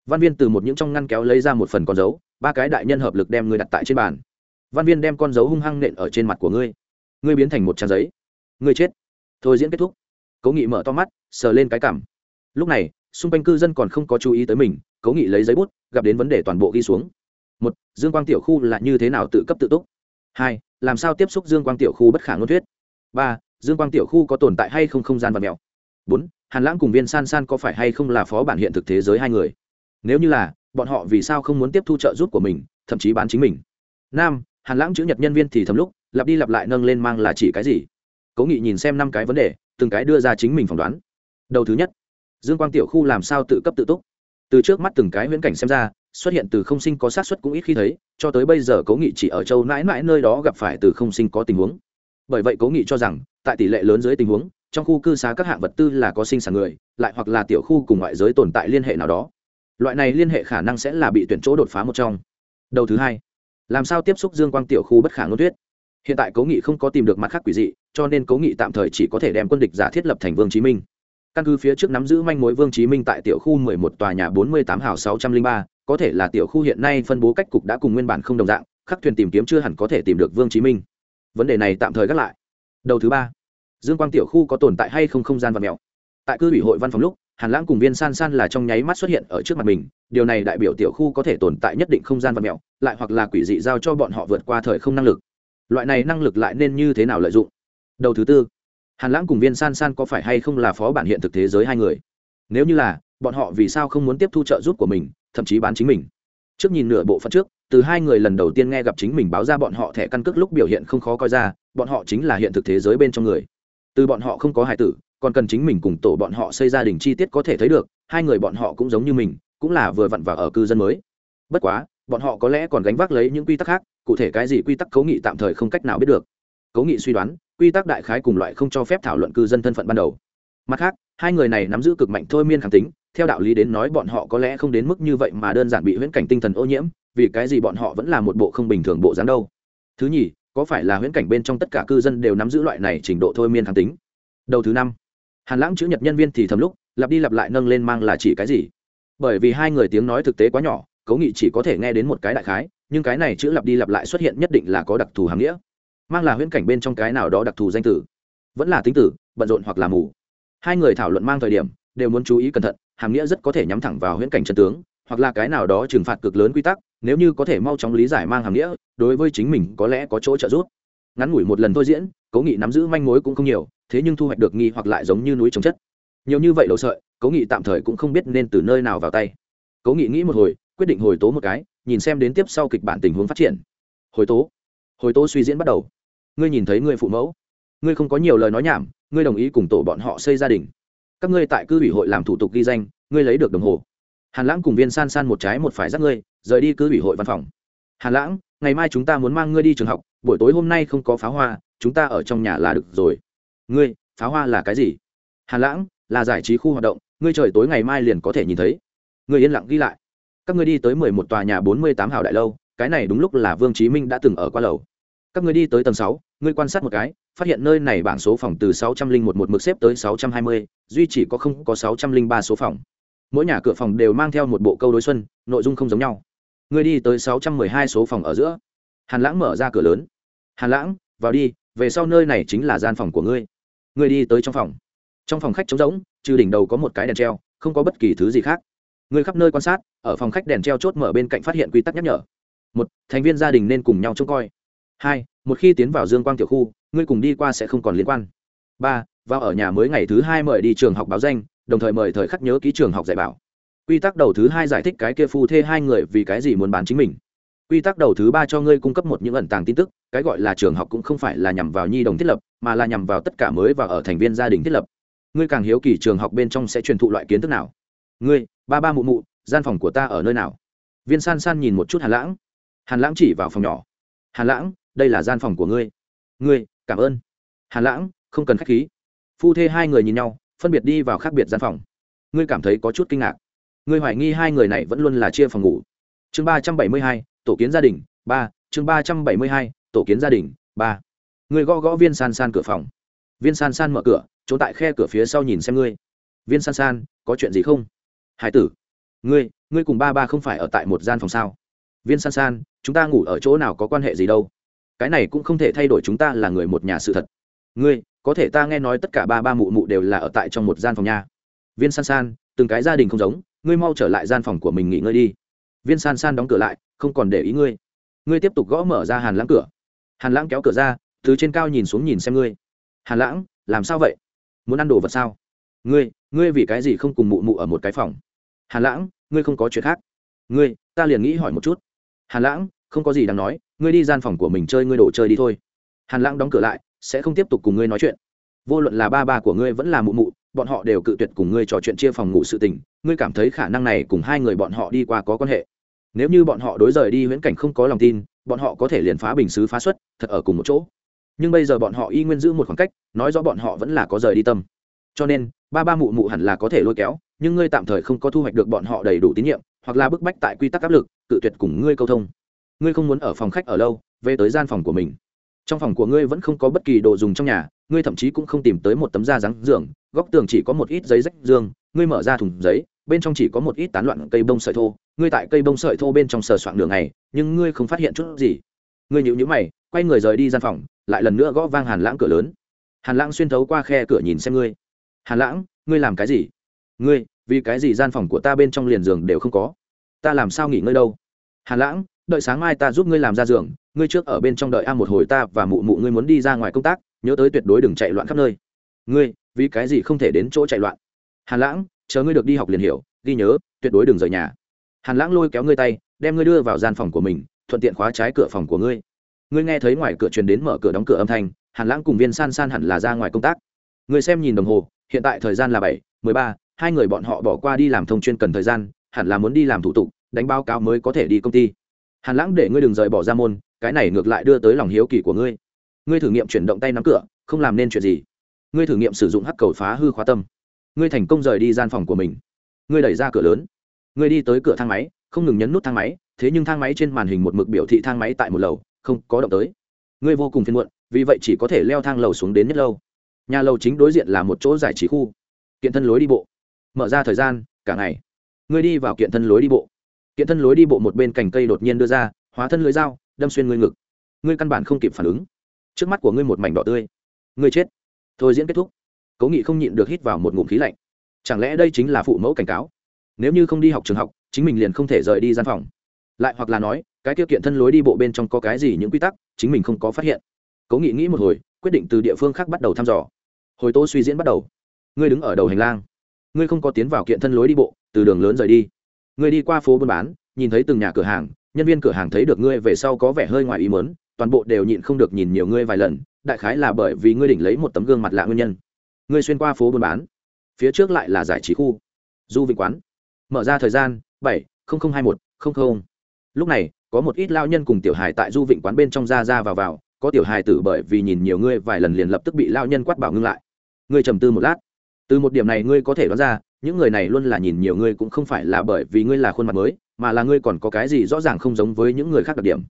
Văn viên từ một những trong ngăn kéo lấy ra một phần con dấu, ba cái đại nhân hợp lực đem ngươi đặt tại trên bàn. Văn viên đem con dấu hung hăng nện ở trên mặt của ngươi. Ngươi biến thành một trang giấy. Ngươi chết. Thôi diễn kết thúc. Cố nghị mở to mắt, sờ lên cái cảm. Lúc này, xung quanh cư dân còn không có chú ý tới mình, cố nghị lấy giấy bút, gặp đến vấn đề toàn bộ ghi xuống. Một, dương quang tiểu khu là như thế nào tự cấp tự túc? Hai, làm sao tiếp xúc dương quang tiểu khu bất khả ngôn thuyết? Ba, dương quang tiểu khu có tồn tại hay không không gian vật mèo bốn, hàn lãng cùng viên san san có phải hay không là phó bản hiện thực thế giới hai người? Nếu như là, bọn họ vì sao không muốn tiếp thu trợ giúp của mình, thậm chí bán chính mình? Năm, hàn lãng chữ nhật nhân viên thì thầm lúc, lặp đi lặp lại nâng lên mang là chỉ cái gì? Cố nghị nhìn xem năm cái vấn đề, từng cái đưa ra chính mình phỏng đoán. Đầu thứ nhất, dương quang tiểu khu làm sao tự cấp tự túc? Từ trước mắt từng cái huyễn cảnh xem ra, xuất hiện từ không sinh có sát xuất cũng ít khi thấy, cho tới bây giờ cố nghị chỉ ở châu mãi mãi nơi đó gặp phải từ không sinh có tình huống bởi vậy cố nghị cho rằng tại tỷ lệ lớn dưới tình huống trong khu cư xá các hạng vật tư là có sinh sản người lại hoặc là tiểu khu cùng ngoại giới tồn tại liên hệ nào đó. Loại này liên hệ khả năng sẽ là bị tuyển chỗ đột phá một trong. Đầu thứ hai làm sao tiếp xúc dương quang tiểu khu bất khả ngôn thuyết? Hiện tại cố nghị không có tìm được mặt khác quỷ dị cho nên cố nghị tạm thời chỉ có thể đem quân địch giả thiết lập thành vương chí minh. Căn cứ phía trước nắm giữ manh mối vương chí minh tại tiểu khu 11 tòa nhà 48 hào 603, có thể là tiểu khu hiện nay phân bố cách cục đã cùng nguyên bản không đồng dạng khắc thuyền tìm kiếm chưa hẳn có thể tìm được vương chí minh vấn đề này tạm thời gác lại. Đầu thứ ba, dương quang tiểu khu có tồn tại hay không không gian vật mèo? Tại cư ủy hội văn phòng lúc, hàn lãng cùng viên san san là trong nháy mắt xuất hiện ở trước mặt mình, điều này đại biểu tiểu khu có thể tồn tại nhất định không gian vật mèo, lại hoặc là quỷ dị giao cho bọn họ vượt qua thời không năng lực. Loại này năng lực lại nên như thế nào lợi dụng? Đầu thứ tư, hàn lãng cùng viên san san có phải hay không là phó bản hiện thực thế giới hai người? Nếu như là, bọn họ vì sao không muốn tiếp thu trợ giúp của mình, thậm chí bán chính mình? Trước nhìn nửa bộ phận trước từ hai người lần đầu tiên nghe gặp chính mình báo ra bọn họ thẻ căn cước lúc biểu hiện không khó coi ra, bọn họ chính là hiện thực thế giới bên trong người. Từ bọn họ không có hài tử, còn cần chính mình cùng tổ bọn họ xây gia đình chi tiết có thể thấy được, hai người bọn họ cũng giống như mình, cũng là vừa vặn vào ở cư dân mới. Bất quá, bọn họ có lẽ còn gánh vác lấy những quy tắc khác, cụ thể cái gì quy tắc cấu nghị tạm thời không cách nào biết được. Cấu nghị suy đoán, quy tắc đại khái cùng loại không cho phép thảo luận cư dân thân phận ban đầu. Mặt khác, hai người này nắm giữ cực mạnh thôi miên khẳng tính, theo đạo lý đến nói bọn họ có lẽ không đến mức như vậy mà đơn giản bị huyễn cảnh tinh thần ô nhiễm vì cái gì bọn họ vẫn là một bộ không bình thường bộ dáng đâu? Thứ nhì, có phải là huyễn cảnh bên trong tất cả cư dân đều nắm giữ loại này trình độ thôi miên kháng tính? Đầu thứ năm, hàn lãng chữ nhật nhân viên thì thầm lúc, lặp đi lặp lại nâng lên mang là chỉ cái gì? Bởi vì hai người tiếng nói thực tế quá nhỏ, cấu nghị chỉ có thể nghe đến một cái đại khái, nhưng cái này chữ lặp đi lặp lại xuất hiện nhất định là có đặc thù hàm nghĩa. Mang là huyễn cảnh bên trong cái nào đó đặc thù danh tử vẫn là tính tử bận rộn hoặc là mù. Hai người thảo luận mang thời điểm, đều muốn chú ý cẩn thận, hàm nghĩa rất có thể nhắm thẳng vào huyễn cảnh chân tướng hoặc là cái nào đó trừng phạt cực lớn quy tắc, nếu như có thể mau chóng lý giải mang hàm nghĩa, đối với chính mình có lẽ có chỗ trợ giúp. Ngắn ngủi một lần thôi diễn, cố nghị nắm giữ manh mối cũng không nhiều, thế nhưng thu hoạch được nghi hoặc lại giống như núi trồng chất. Nhiều như vậy đầu sợi, cố nghị tạm thời cũng không biết nên từ nơi nào vào tay. Cố nghị nghĩ một hồi, quyết định hồi tố một cái, nhìn xem đến tiếp sau kịch bản tình huống phát triển. Hồi tố. Hồi tố suy diễn bắt đầu. Ngươi nhìn thấy người phụ mẫu. Ngươi không có nhiều lời nói nhảm, ngươi đồng ý cùng tổ bọn họ xây gia đình. Các ngươi tại cư ủy hội làm thủ tục ghi danh, ngươi lấy được đồng hồ hàn lãng cùng viên san san một trái một phải dắt ngươi, rời đi cứ ủy hội văn phòng. Hàn lãng, ngày mai chúng ta muốn mang ngươi đi trường học, buổi tối hôm nay không có pháo hoa, chúng ta ở trong nhà là được rồi. Ngươi, pháo hoa là cái gì? Hàn lãng, là giải trí khu hoạt động, ngươi trời tối ngày mai liền có thể nhìn thấy. Ngươi yên lặng ghi lại. Các ngươi đi tới mười một tòa nhà bốn mươi tám hào đại lâu, cái này đúng lúc là vương chí minh đã từng ở qua lầu. Các ngươi đi tới tầng sáu, ngươi quan sát một cái, phát hiện nơi này bảng số phòng từ sáu trăm linh một một mực xếp tới sáu trăm hai mươi, duy chỉ có không có sáu trăm linh ba số phòng mỗi nhà cửa phòng đều mang theo một bộ câu đối xuân, nội dung không giống nhau. Ngươi đi tới sáu trăm mười hai số phòng ở giữa. Hàn lãng mở ra cửa lớn. Hàn lãng, vào đi, về sau nơi này chính là gian phòng của ngươi. Ngươi đi tới trong phòng. Trong phòng khách trống rỗng, trừ đỉnh đầu có một cái đèn treo, không có bất kỳ thứ gì khác. Ngươi khắp nơi quan sát, ở phòng khách đèn treo chốt mở bên cạnh phát hiện quy tắc nhắc nhở. Một, thành viên gia đình nên cùng nhau trông coi. Hai, một khi tiến vào dương quang tiểu khu, ngươi cùng đi qua sẽ không còn liên quan. Ba, vào ở nhà mới ngày thứ hai mời đi trường học báo danh đồng thời mời thời khắc nhớ ký trường học dạy bảo. Quy tắc đầu thứ hai giải thích cái kia phu thê hai người vì cái gì muốn bán chính mình. Quy tắc đầu thứ ba cho ngươi cung cấp một những ẩn tàng tin tức, cái gọi là trường học cũng không phải là nhằm vào nhi đồng thiết lập, mà là nhằm vào tất cả mới và ở thành viên gia đình thiết lập. Ngươi càng hiếu kỳ trường học bên trong sẽ truyền thụ loại kiến thức nào? Ngươi, ba ba mụ mụ, gian phòng của ta ở nơi nào? Viên san san nhìn một chút hàn lãng. Hàn lãng chỉ vào phòng nhỏ. Hàn lãng, đây là gian phòng của ngươi. Ngươi, cảm ơn. Hàn lãng, không cần k h á c h khí. Phu thê hai người nhìn nhau phân biệt đi vào khác biệt gian phòng. Ngươi cảm thấy có chút kinh ngạc. Ngươi hoài nghi hai người này vẫn luôn là chia phòng ngủ. Chương ba trăm bảy mươi hai, tổ kiến gia đình, ba. Chương ba trăm bảy mươi hai, tổ kiến gia đình, ba. Ngươi gõ gõ viên san san cửa phòng. Viên san san mở cửa, trốn tại khe cửa phía sau nhìn xem ngươi. Viên san san, có chuyện gì không? Hải tử, ngươi ngươi cùng ba ba không phải ở tại một gian phòng sao? Viên san san, chúng ta ngủ ở chỗ nào có quan hệ gì đâu? Cái này cũng không thể thay đổi chúng ta là người một nhà sự thật. Ngươi có thể ta nghe nói tất cả ba ba mụ mụ đều là ở tại trong một gian phòng nha. Viên san san, từng cái gia đình không giống, ngươi mau trở lại gian phòng của mình nghỉ ngơi đi. Viên san san đóng cửa lại, không còn để ý ngươi. Ngươi tiếp tục gõ mở ra hàn lãng cửa. Hàn lãng kéo cửa ra, từ trên cao nhìn xuống nhìn xem ngươi. Hàn lãng, làm sao vậy? Muốn ăn đồ vật sao? Ngươi ngươi vì cái gì không cùng mụ mụ ở một cái phòng? Hàn lãng, ngươi không có chuyện khác. Ngươi, ta liền nghĩ hỏi một chút. Hàn lãng, không có gì đáng nói, ngươi đi gian phòng của mình chơi, ngươi đồ chơi đi thôi. Hàn lãng đóng cửa lại sẽ không tiếp tục cùng ngươi nói chuyện. Vô luận là ba ba của ngươi vẫn là mụ mụ, bọn họ đều cự tuyệt cùng ngươi trò chuyện chia phòng ngủ sự tình, ngươi cảm thấy khả năng này cùng hai người bọn họ đi qua có quan hệ. Nếu như bọn họ đối rời đi huyễn cảnh không có lòng tin, bọn họ có thể liền phá bình xứ phá xuất, thật ở cùng một chỗ. Nhưng bây giờ bọn họ y nguyên giữ một khoảng cách, nói rõ bọn họ vẫn là có rời đi tâm. Cho nên, ba ba mụ mụ hẳn là có thể lôi kéo, nhưng ngươi tạm thời không có thu hoạch được bọn họ đầy đủ tín nhiệm, hoặc là bức bách tại quy tắc áp lực, cự tuyệt cùng ngươi câu thông. Ngươi không muốn ở phòng khách ở lâu, về tới gian phòng của mình trong phòng của ngươi vẫn không có bất kỳ đồ dùng trong nhà, ngươi thậm chí cũng không tìm tới một tấm da rắn giường, góc tường chỉ có một ít giấy rách dương ngươi mở ra thùng giấy, bên trong chỉ có một ít tán loạn cây bông sợi thô, ngươi tại cây bông sợi thô bên trong sờ soạn đường này nhưng ngươi không phát hiện chút gì. Ngươi nhịu nhữ mày, quay người rời đi gian phòng, lại lần nữa gõ vang hàn lãng cửa lớn. Hàn lãng xuyên thấu qua khe cửa nhìn xem ngươi. Hàn lãng, ngươi làm cái gì? Ngươi, vì cái gì gian phòng của ta bên trong liền giường đều không có? Ta làm sao nghỉ ngơi đâu? Hàn lãng, đợi sáng mai ta giúp ngươi làm ra giường ngươi trước ở bên trong đợi a một hồi ta và mụ mụ ngươi muốn đi ra ngoài công tác, nhớ tới tuyệt đối đừng chạy loạn khắp nơi. Ngươi, vì cái gì không thể đến chỗ chạy loạn? Hàn lãng, chờ ngươi được đi học liền hiểu, ghi nhớ, tuyệt đối đừng rời nhà. Hàn lãng lôi kéo ngươi tay, đem ngươi đưa vào gian phòng của mình, thuận tiện khóa trái cửa phòng của ngươi. Ngươi nghe thấy ngoài cửa truyền đến mở cửa đóng cửa âm thanh, hàn lãng cùng viên san san hẳn là ra ngoài công tác. Ngươi xem nhìn đồng hồ, hiện tại thời gian là bảy, mười ba, hai người bọn họ bỏ qua đi làm thông chuyên cần thời gian, hẳn là muốn đi làm thủ tục, đánh báo cáo mới có thể đi công ty. Hàn lãng để ngươi đừng rời bỏ ra môn cái này ngược lại đưa tới lòng hiếu kỳ của ngươi. Ngươi thử nghiệm chuyển động tay nắm cửa, không làm nên chuyện gì. Ngươi thử nghiệm sử dụng hắc cầu phá hư khóa tâm. Ngươi thành công rời đi gian phòng của mình. Ngươi đẩy ra cửa lớn. Ngươi đi tới cửa thang máy, không ngừng nhấn nút thang máy, thế nhưng thang máy trên màn hình một mực biểu thị thang máy tại một lầu, không có động tới. Ngươi vô cùng phiền muộn, vì vậy chỉ có thể leo thang lầu xuống đến nhất lâu. Nhà lầu chính đối diện là một chỗ giải trí khu. Kiện thân lối đi bộ. Mở ra thời gian, cả ngày. Ngươi đi vào kiện thân lối đi bộ. Kiện thân lối đi bộ một bên cành cây đột nhiên đưa ra, hóa thân lưới dao đâm xuyên ngươi ngực. Ngươi căn bản không kịp phản ứng. Trước mắt của ngươi một mảnh đỏ tươi. Ngươi chết. Thôi diễn kết thúc. Cố nghị không nhịn được hít vào một ngụm khí lạnh. Chẳng lẽ đây chính là phụ mẫu cảnh cáo? Nếu như không đi học trường học, chính mình liền không thể rời đi gian phòng. Lại hoặc là nói, cái tiêu kiện thân lối đi bộ bên trong có cái gì những quy tắc, chính mình không có phát hiện. Cố nghị nghĩ một hồi, quyết định từ địa phương khác bắt đầu thăm dò. Hồi tố suy diễn bắt đầu. Ngươi đứng ở đầu hành lang. Ngươi không có tiến vào kiện thân lối đi bộ, từ đường lớn rời đi. Ngươi đi qua phố buôn bán, nhìn thấy từng nhà cửa hàng nhân viên cửa hàng thấy được ngươi về sau có vẻ hơi ngoài ý mớn toàn bộ đều nhịn không được nhìn nhiều ngươi vài lần, đại khái là bởi vì ngươi đỉnh lấy một tấm gương mặt lạ nguyên nhân. Ngươi xuyên qua phố buôn bán, phía trước lại là giải trí khu, du vịnh quán. Mở ra thời gian, bảy hai một lúc này, có một ít lao nhân cùng tiểu hài tại du vịnh quán bên trong ra ra vào vào, có tiểu hài tử bởi vì nhìn nhiều ngươi vài lần liền lập tức bị lao nhân quát bảo ngưng lại. Ngươi trầm tư một lát. Từ một điểm này ngươi có thể đoán ra, những người này luôn là nhìn nhiều ngươi cũng không phải là bởi vì ngươi là khuôn mặt mới mà là ngươi còn có cái gì rõ ràng không giống với những người khác đặc điểm.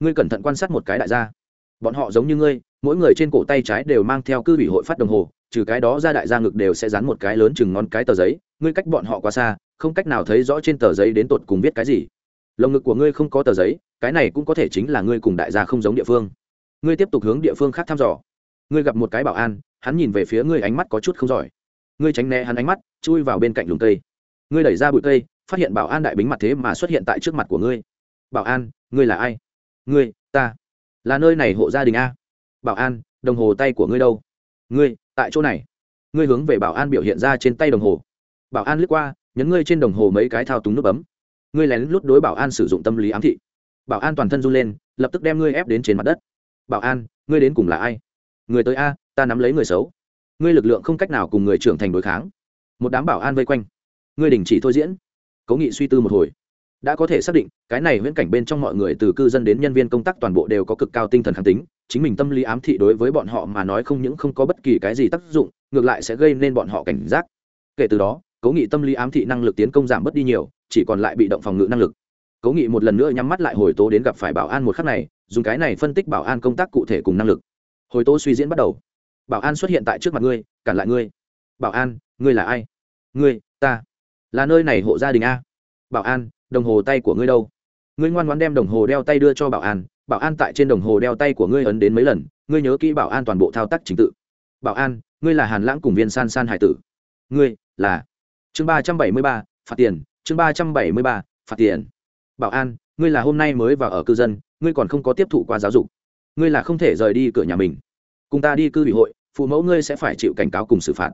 Ngươi cẩn thận quan sát một cái đại gia. Bọn họ giống như ngươi, mỗi người trên cổ tay trái đều mang theo cư ủy hội phát đồng hồ, trừ cái đó ra đại gia ngực đều sẽ dán một cái lớn chừng ngón cái tờ giấy, ngươi cách bọn họ quá xa, không cách nào thấy rõ trên tờ giấy đến tột cùng viết cái gì. Lồng ngực của ngươi không có tờ giấy, cái này cũng có thể chính là ngươi cùng đại gia không giống địa phương. Ngươi tiếp tục hướng địa phương khác thăm dò. Ngươi gặp một cái bảo an, hắn nhìn về phía ngươi ánh mắt có chút không giỏi. Ngươi tránh né hắn ánh mắt, chui vào bên cạnh lùng cây. Ngươi đẩy ra bụi cây phát hiện bảo an đại bính mặt thế mà xuất hiện tại trước mặt của ngươi. Bảo an, ngươi là ai? Ngươi, ta. Là nơi này hộ gia đình a. Bảo an, đồng hồ tay của ngươi đâu? Ngươi, tại chỗ này. Ngươi hướng về bảo an biểu hiện ra trên tay đồng hồ. Bảo an lướt qua, nhấn ngươi trên đồng hồ mấy cái thao túng nút bấm. Ngươi lén lút đối bảo an sử dụng tâm lý ám thị. Bảo an toàn thân run lên, lập tức đem ngươi ép đến trên mặt đất. Bảo an, ngươi đến cùng là ai? Người tới a, ta nắm lấy người xấu. Ngươi lực lượng không cách nào cùng người trưởng thành đối kháng. Một đám bảo an vây quanh. Ngươi đình chỉ thôi diễn cố nghị suy tư một hồi. Đã có thể xác định, cái này viễn cảnh bên trong mọi người từ cư dân đến nhân viên công tác toàn bộ đều có cực cao tinh thần kháng tính, chính mình tâm lý ám thị đối với bọn họ mà nói không những không có bất kỳ cái gì tác dụng, ngược lại sẽ gây nên bọn họ cảnh giác. Kể từ đó cố nghị tâm lý ám thị năng lực tiến công giảm bớt đi nhiều, chỉ còn lại bị động phòng ngự năng lực. Cố nghị một lần nữa nhắm mắt lại hồi tố đến gặp phải bảo an một khắc này, dùng cái này phân tích bảo an công tác cụ thể cùng năng lực. Hồi tố suy diễn bắt đầu. Bảo an xuất hiện tại trước mặt ngươi, cản lại ngươi. Bảo an, ngươi là ai? Ngươi, ta là nơi này hộ gia đình a. Bảo an, đồng hồ tay của ngươi đâu? Ngươi ngoan ngoan đem đồng hồ đeo tay đưa cho bảo an. Bảo an tại trên đồng hồ đeo tay của ngươi ấn đến mấy lần, ngươi nhớ kỹ bảo an toàn bộ thao tác trình tự. Bảo an, ngươi là hàn lãng cùng viên san san hải tử. Ngươi là chương ba trăm bảy mươi ba, phạt tiền, chương ba trăm bảy mươi ba, phạt tiền. Bảo an, ngươi là hôm nay mới vào ở cư dân, ngươi còn không có tiếp thụ qua giáo dục. Ngươi là không thể rời đi cửa nhà mình. Cùng ta đi cư ủy hội, phụ mẫu ngươi sẽ phải chịu cảnh cáo cùng xử phạt.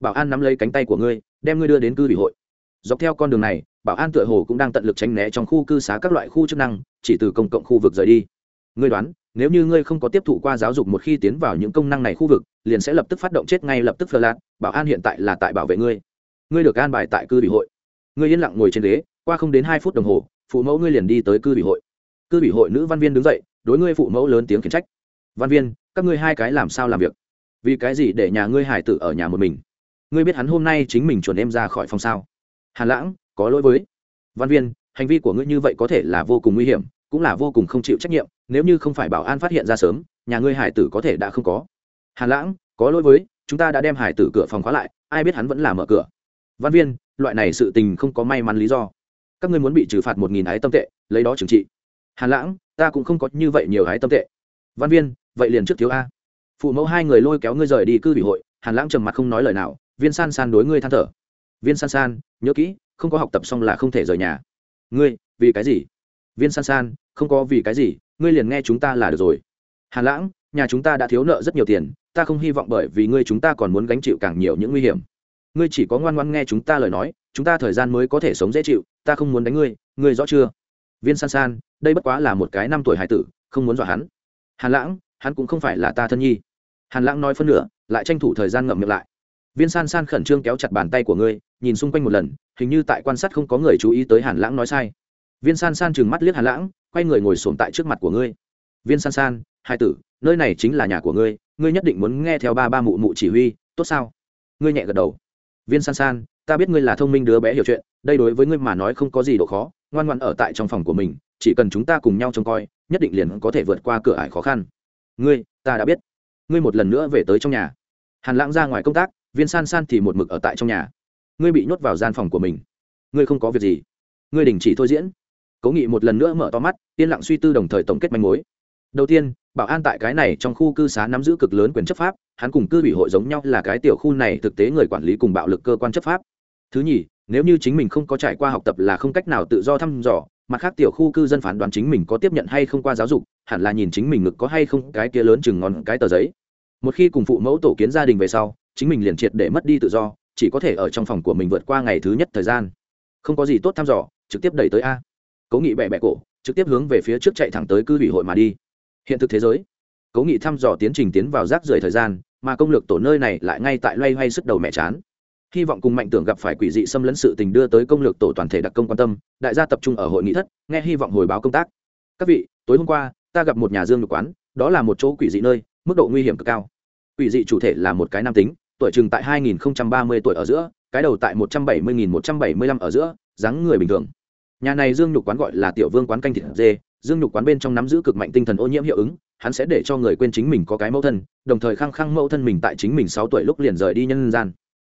Bảo an nắm lấy cánh tay của ngươi, đem ngươi đưa đến cư ủy hội dọc theo con đường này, bảo an tựa hồ cũng đang tận lực tránh né trong khu cư xá các loại khu chức năng, chỉ từ công cộng khu vực rời đi. Ngươi đoán, nếu như ngươi không có tiếp thụ qua giáo dục một khi tiến vào những công năng này khu vực, liền sẽ lập tức phát động chết ngay lập tức phờ lạc bảo an hiện tại là tại bảo vệ ngươi. Ngươi được an bài tại cư ủy hội. Ngươi yên lặng ngồi trên ghế, qua không đến hai phút đồng hồ, phụ mẫu ngươi liền đi tới cư ủy hội. Cư ủy hội nữ văn viên đứng dậy, đối ngươi phụ mẫu lớn tiếng khiển trách. Văn viên, các ngươi hai cái làm sao làm việc? Vì cái gì để nhà ngươi hải tử ở nhà một mình? Ngươi biết hắn hôm nay chính mình chuẩn em ra khỏi phòng sao? Hàn lãng, có lỗi với. Văn viên, hành vi của ngươi như vậy có thể là vô cùng nguy hiểm, cũng là vô cùng không chịu trách nhiệm, nếu như không phải bảo an phát hiện ra sớm, nhà ngươi hải tử có thể đã không có. Hàn lãng, có lỗi với, chúng ta đã đem hải tử cửa phòng khóa lại, ai biết hắn vẫn là mở cửa. Văn viên, loại này sự tình không có may mắn lý do. Các ngươi muốn bị trừ phạt một nghìn ái tâm tệ, lấy đó trừng trị. Hàn lãng, ta cũng không có như vậy nhiều ái tâm tệ. Văn viên, vậy liền trước thiếu a. Phụ mẫu hai người lôi kéo ngươi rời đi cư ủy hội, hàn lãng trầm mặt không nói lời nào, viên san san đối ngươi than thở viên san san, nhớ kỹ, không có học tập xong là không thể rời nhà. Ngươi, vì cái gì? Viên san san, không có vì cái gì, ngươi liền nghe chúng ta là được rồi. Hàn lãng, nhà chúng ta đã thiếu nợ rất nhiều tiền, ta không hy vọng bởi vì ngươi chúng ta còn muốn gánh chịu càng nhiều những nguy hiểm. Ngươi chỉ có ngoan ngoan nghe chúng ta lời nói, chúng ta thời gian mới có thể sống dễ chịu, ta không muốn đánh ngươi ngươi rõ chưa? Viên san san, đây bất quá là một cái năm tuổi hải tử, không muốn dọa hắn. Hàn lãng, hắn cũng không phải là ta thân nhi. Hàn lãng nói phân nửa, lại tranh thủ thời gian ngậm miệng lại. Viên san san khẩn trương kéo chặt bàn tay của ngươi nhìn xung quanh một lần, hình như tại quan sát không có người chú ý tới hàn lãng nói sai. Viên san san chừng mắt liếc hàn lãng, quay người ngồi xổm tại trước mặt của ngươi. Viên san san, hai tử, nơi này chính là nhà của ngươi ngươi nhất định muốn nghe theo ba ba mụ mụ chỉ huy, tốt sao? Ngươi nhẹ gật đầu. Viên san san, ta biết ngươi là thông minh đứa bé hiểu chuyện, đây đối với ngươi mà nói không có gì độ khó, ngoan ngoan ở tại trong phòng của mình, chỉ cần chúng ta cùng nhau trông coi, nhất định liền có thể vượt qua cửa ải khó khăn. Ngươi, ta đã biết. Ngươi một lần nữa về tới trong nhà. Hàn lãng ra ngoài công tác, viên san san thì một mực ở tại trong nhà ngươi bị nhốt vào gian phòng của mình. Ngươi không có việc gì. Ngươi đình chỉ thôi diễn. Cố nghị một lần nữa mở to mắt, yên lặng suy tư đồng thời tổng kết manh mối. Đầu tiên, bảo an tại cái này trong khu cư xá nắm giữ cực lớn quyền chấp pháp, hắn cùng cư ủy hội giống nhau là cái tiểu khu này thực tế người quản lý cùng bạo lực cơ quan chấp pháp. Thứ nhì, nếu như chính mình không có trải qua học tập là không cách nào tự do thăm dò, mặt khác tiểu khu cư dân phán đoán chính mình có tiếp nhận hay không qua giáo dục, hẳn là nhìn chính mình ngực có hay không cái kia lớn chừng ngon cái tờ giấy. Một khi cùng phụ mẫu tổ kiến gia đình về sau, chính mình liền triệt để mất đi tự do chỉ có thể ở trong phòng của mình vượt qua ngày thứ nhất thời gian. Không có gì tốt thăm dò, trực tiếp đẩy tới a. Cố nghị bẹ bẹ cổ, trực tiếp hướng về phía trước chạy thẳng tới cư ủy hội mà đi. Hiện thực thế giới. Cố nghị thăm dò tiến trình tiến vào rác rưởi thời gian, mà công lược tổ nơi này lại ngay tại loay hoay sức đầu mẹ chán. Hy vọng cùng mạnh tưởng gặp phải quỷ dị xâm lấn sự tình đưa tới công lược tổ toàn thể đặc công quan tâm, đại gia tập trung ở hội nghị thất, nghe hy vọng hồi báo công tác. Các vị, tối hôm qua, ta gặp một nhà dương nhục quán, đó là một chỗ quỷ dị nơi, mức độ nguy hiểm cực cao. Quỷ dị chủ thể là một cái nam tính tuổi chừng tại 2030 tuổi ở giữa, cái đầu tại 170.175 ở giữa, dáng người bình thường. Nhà này dương nhục quán gọi là tiểu vương quán canh thịt dê, dương nhục quán bên trong nắm giữ cực mạnh tinh thần ô nhiễm hiệu ứng, hắn sẽ để cho người quên chính mình có cái mẫu thân, đồng thời khăng khăng mẫu thân mình tại chính mình sáu tuổi lúc liền rời đi nhân gian.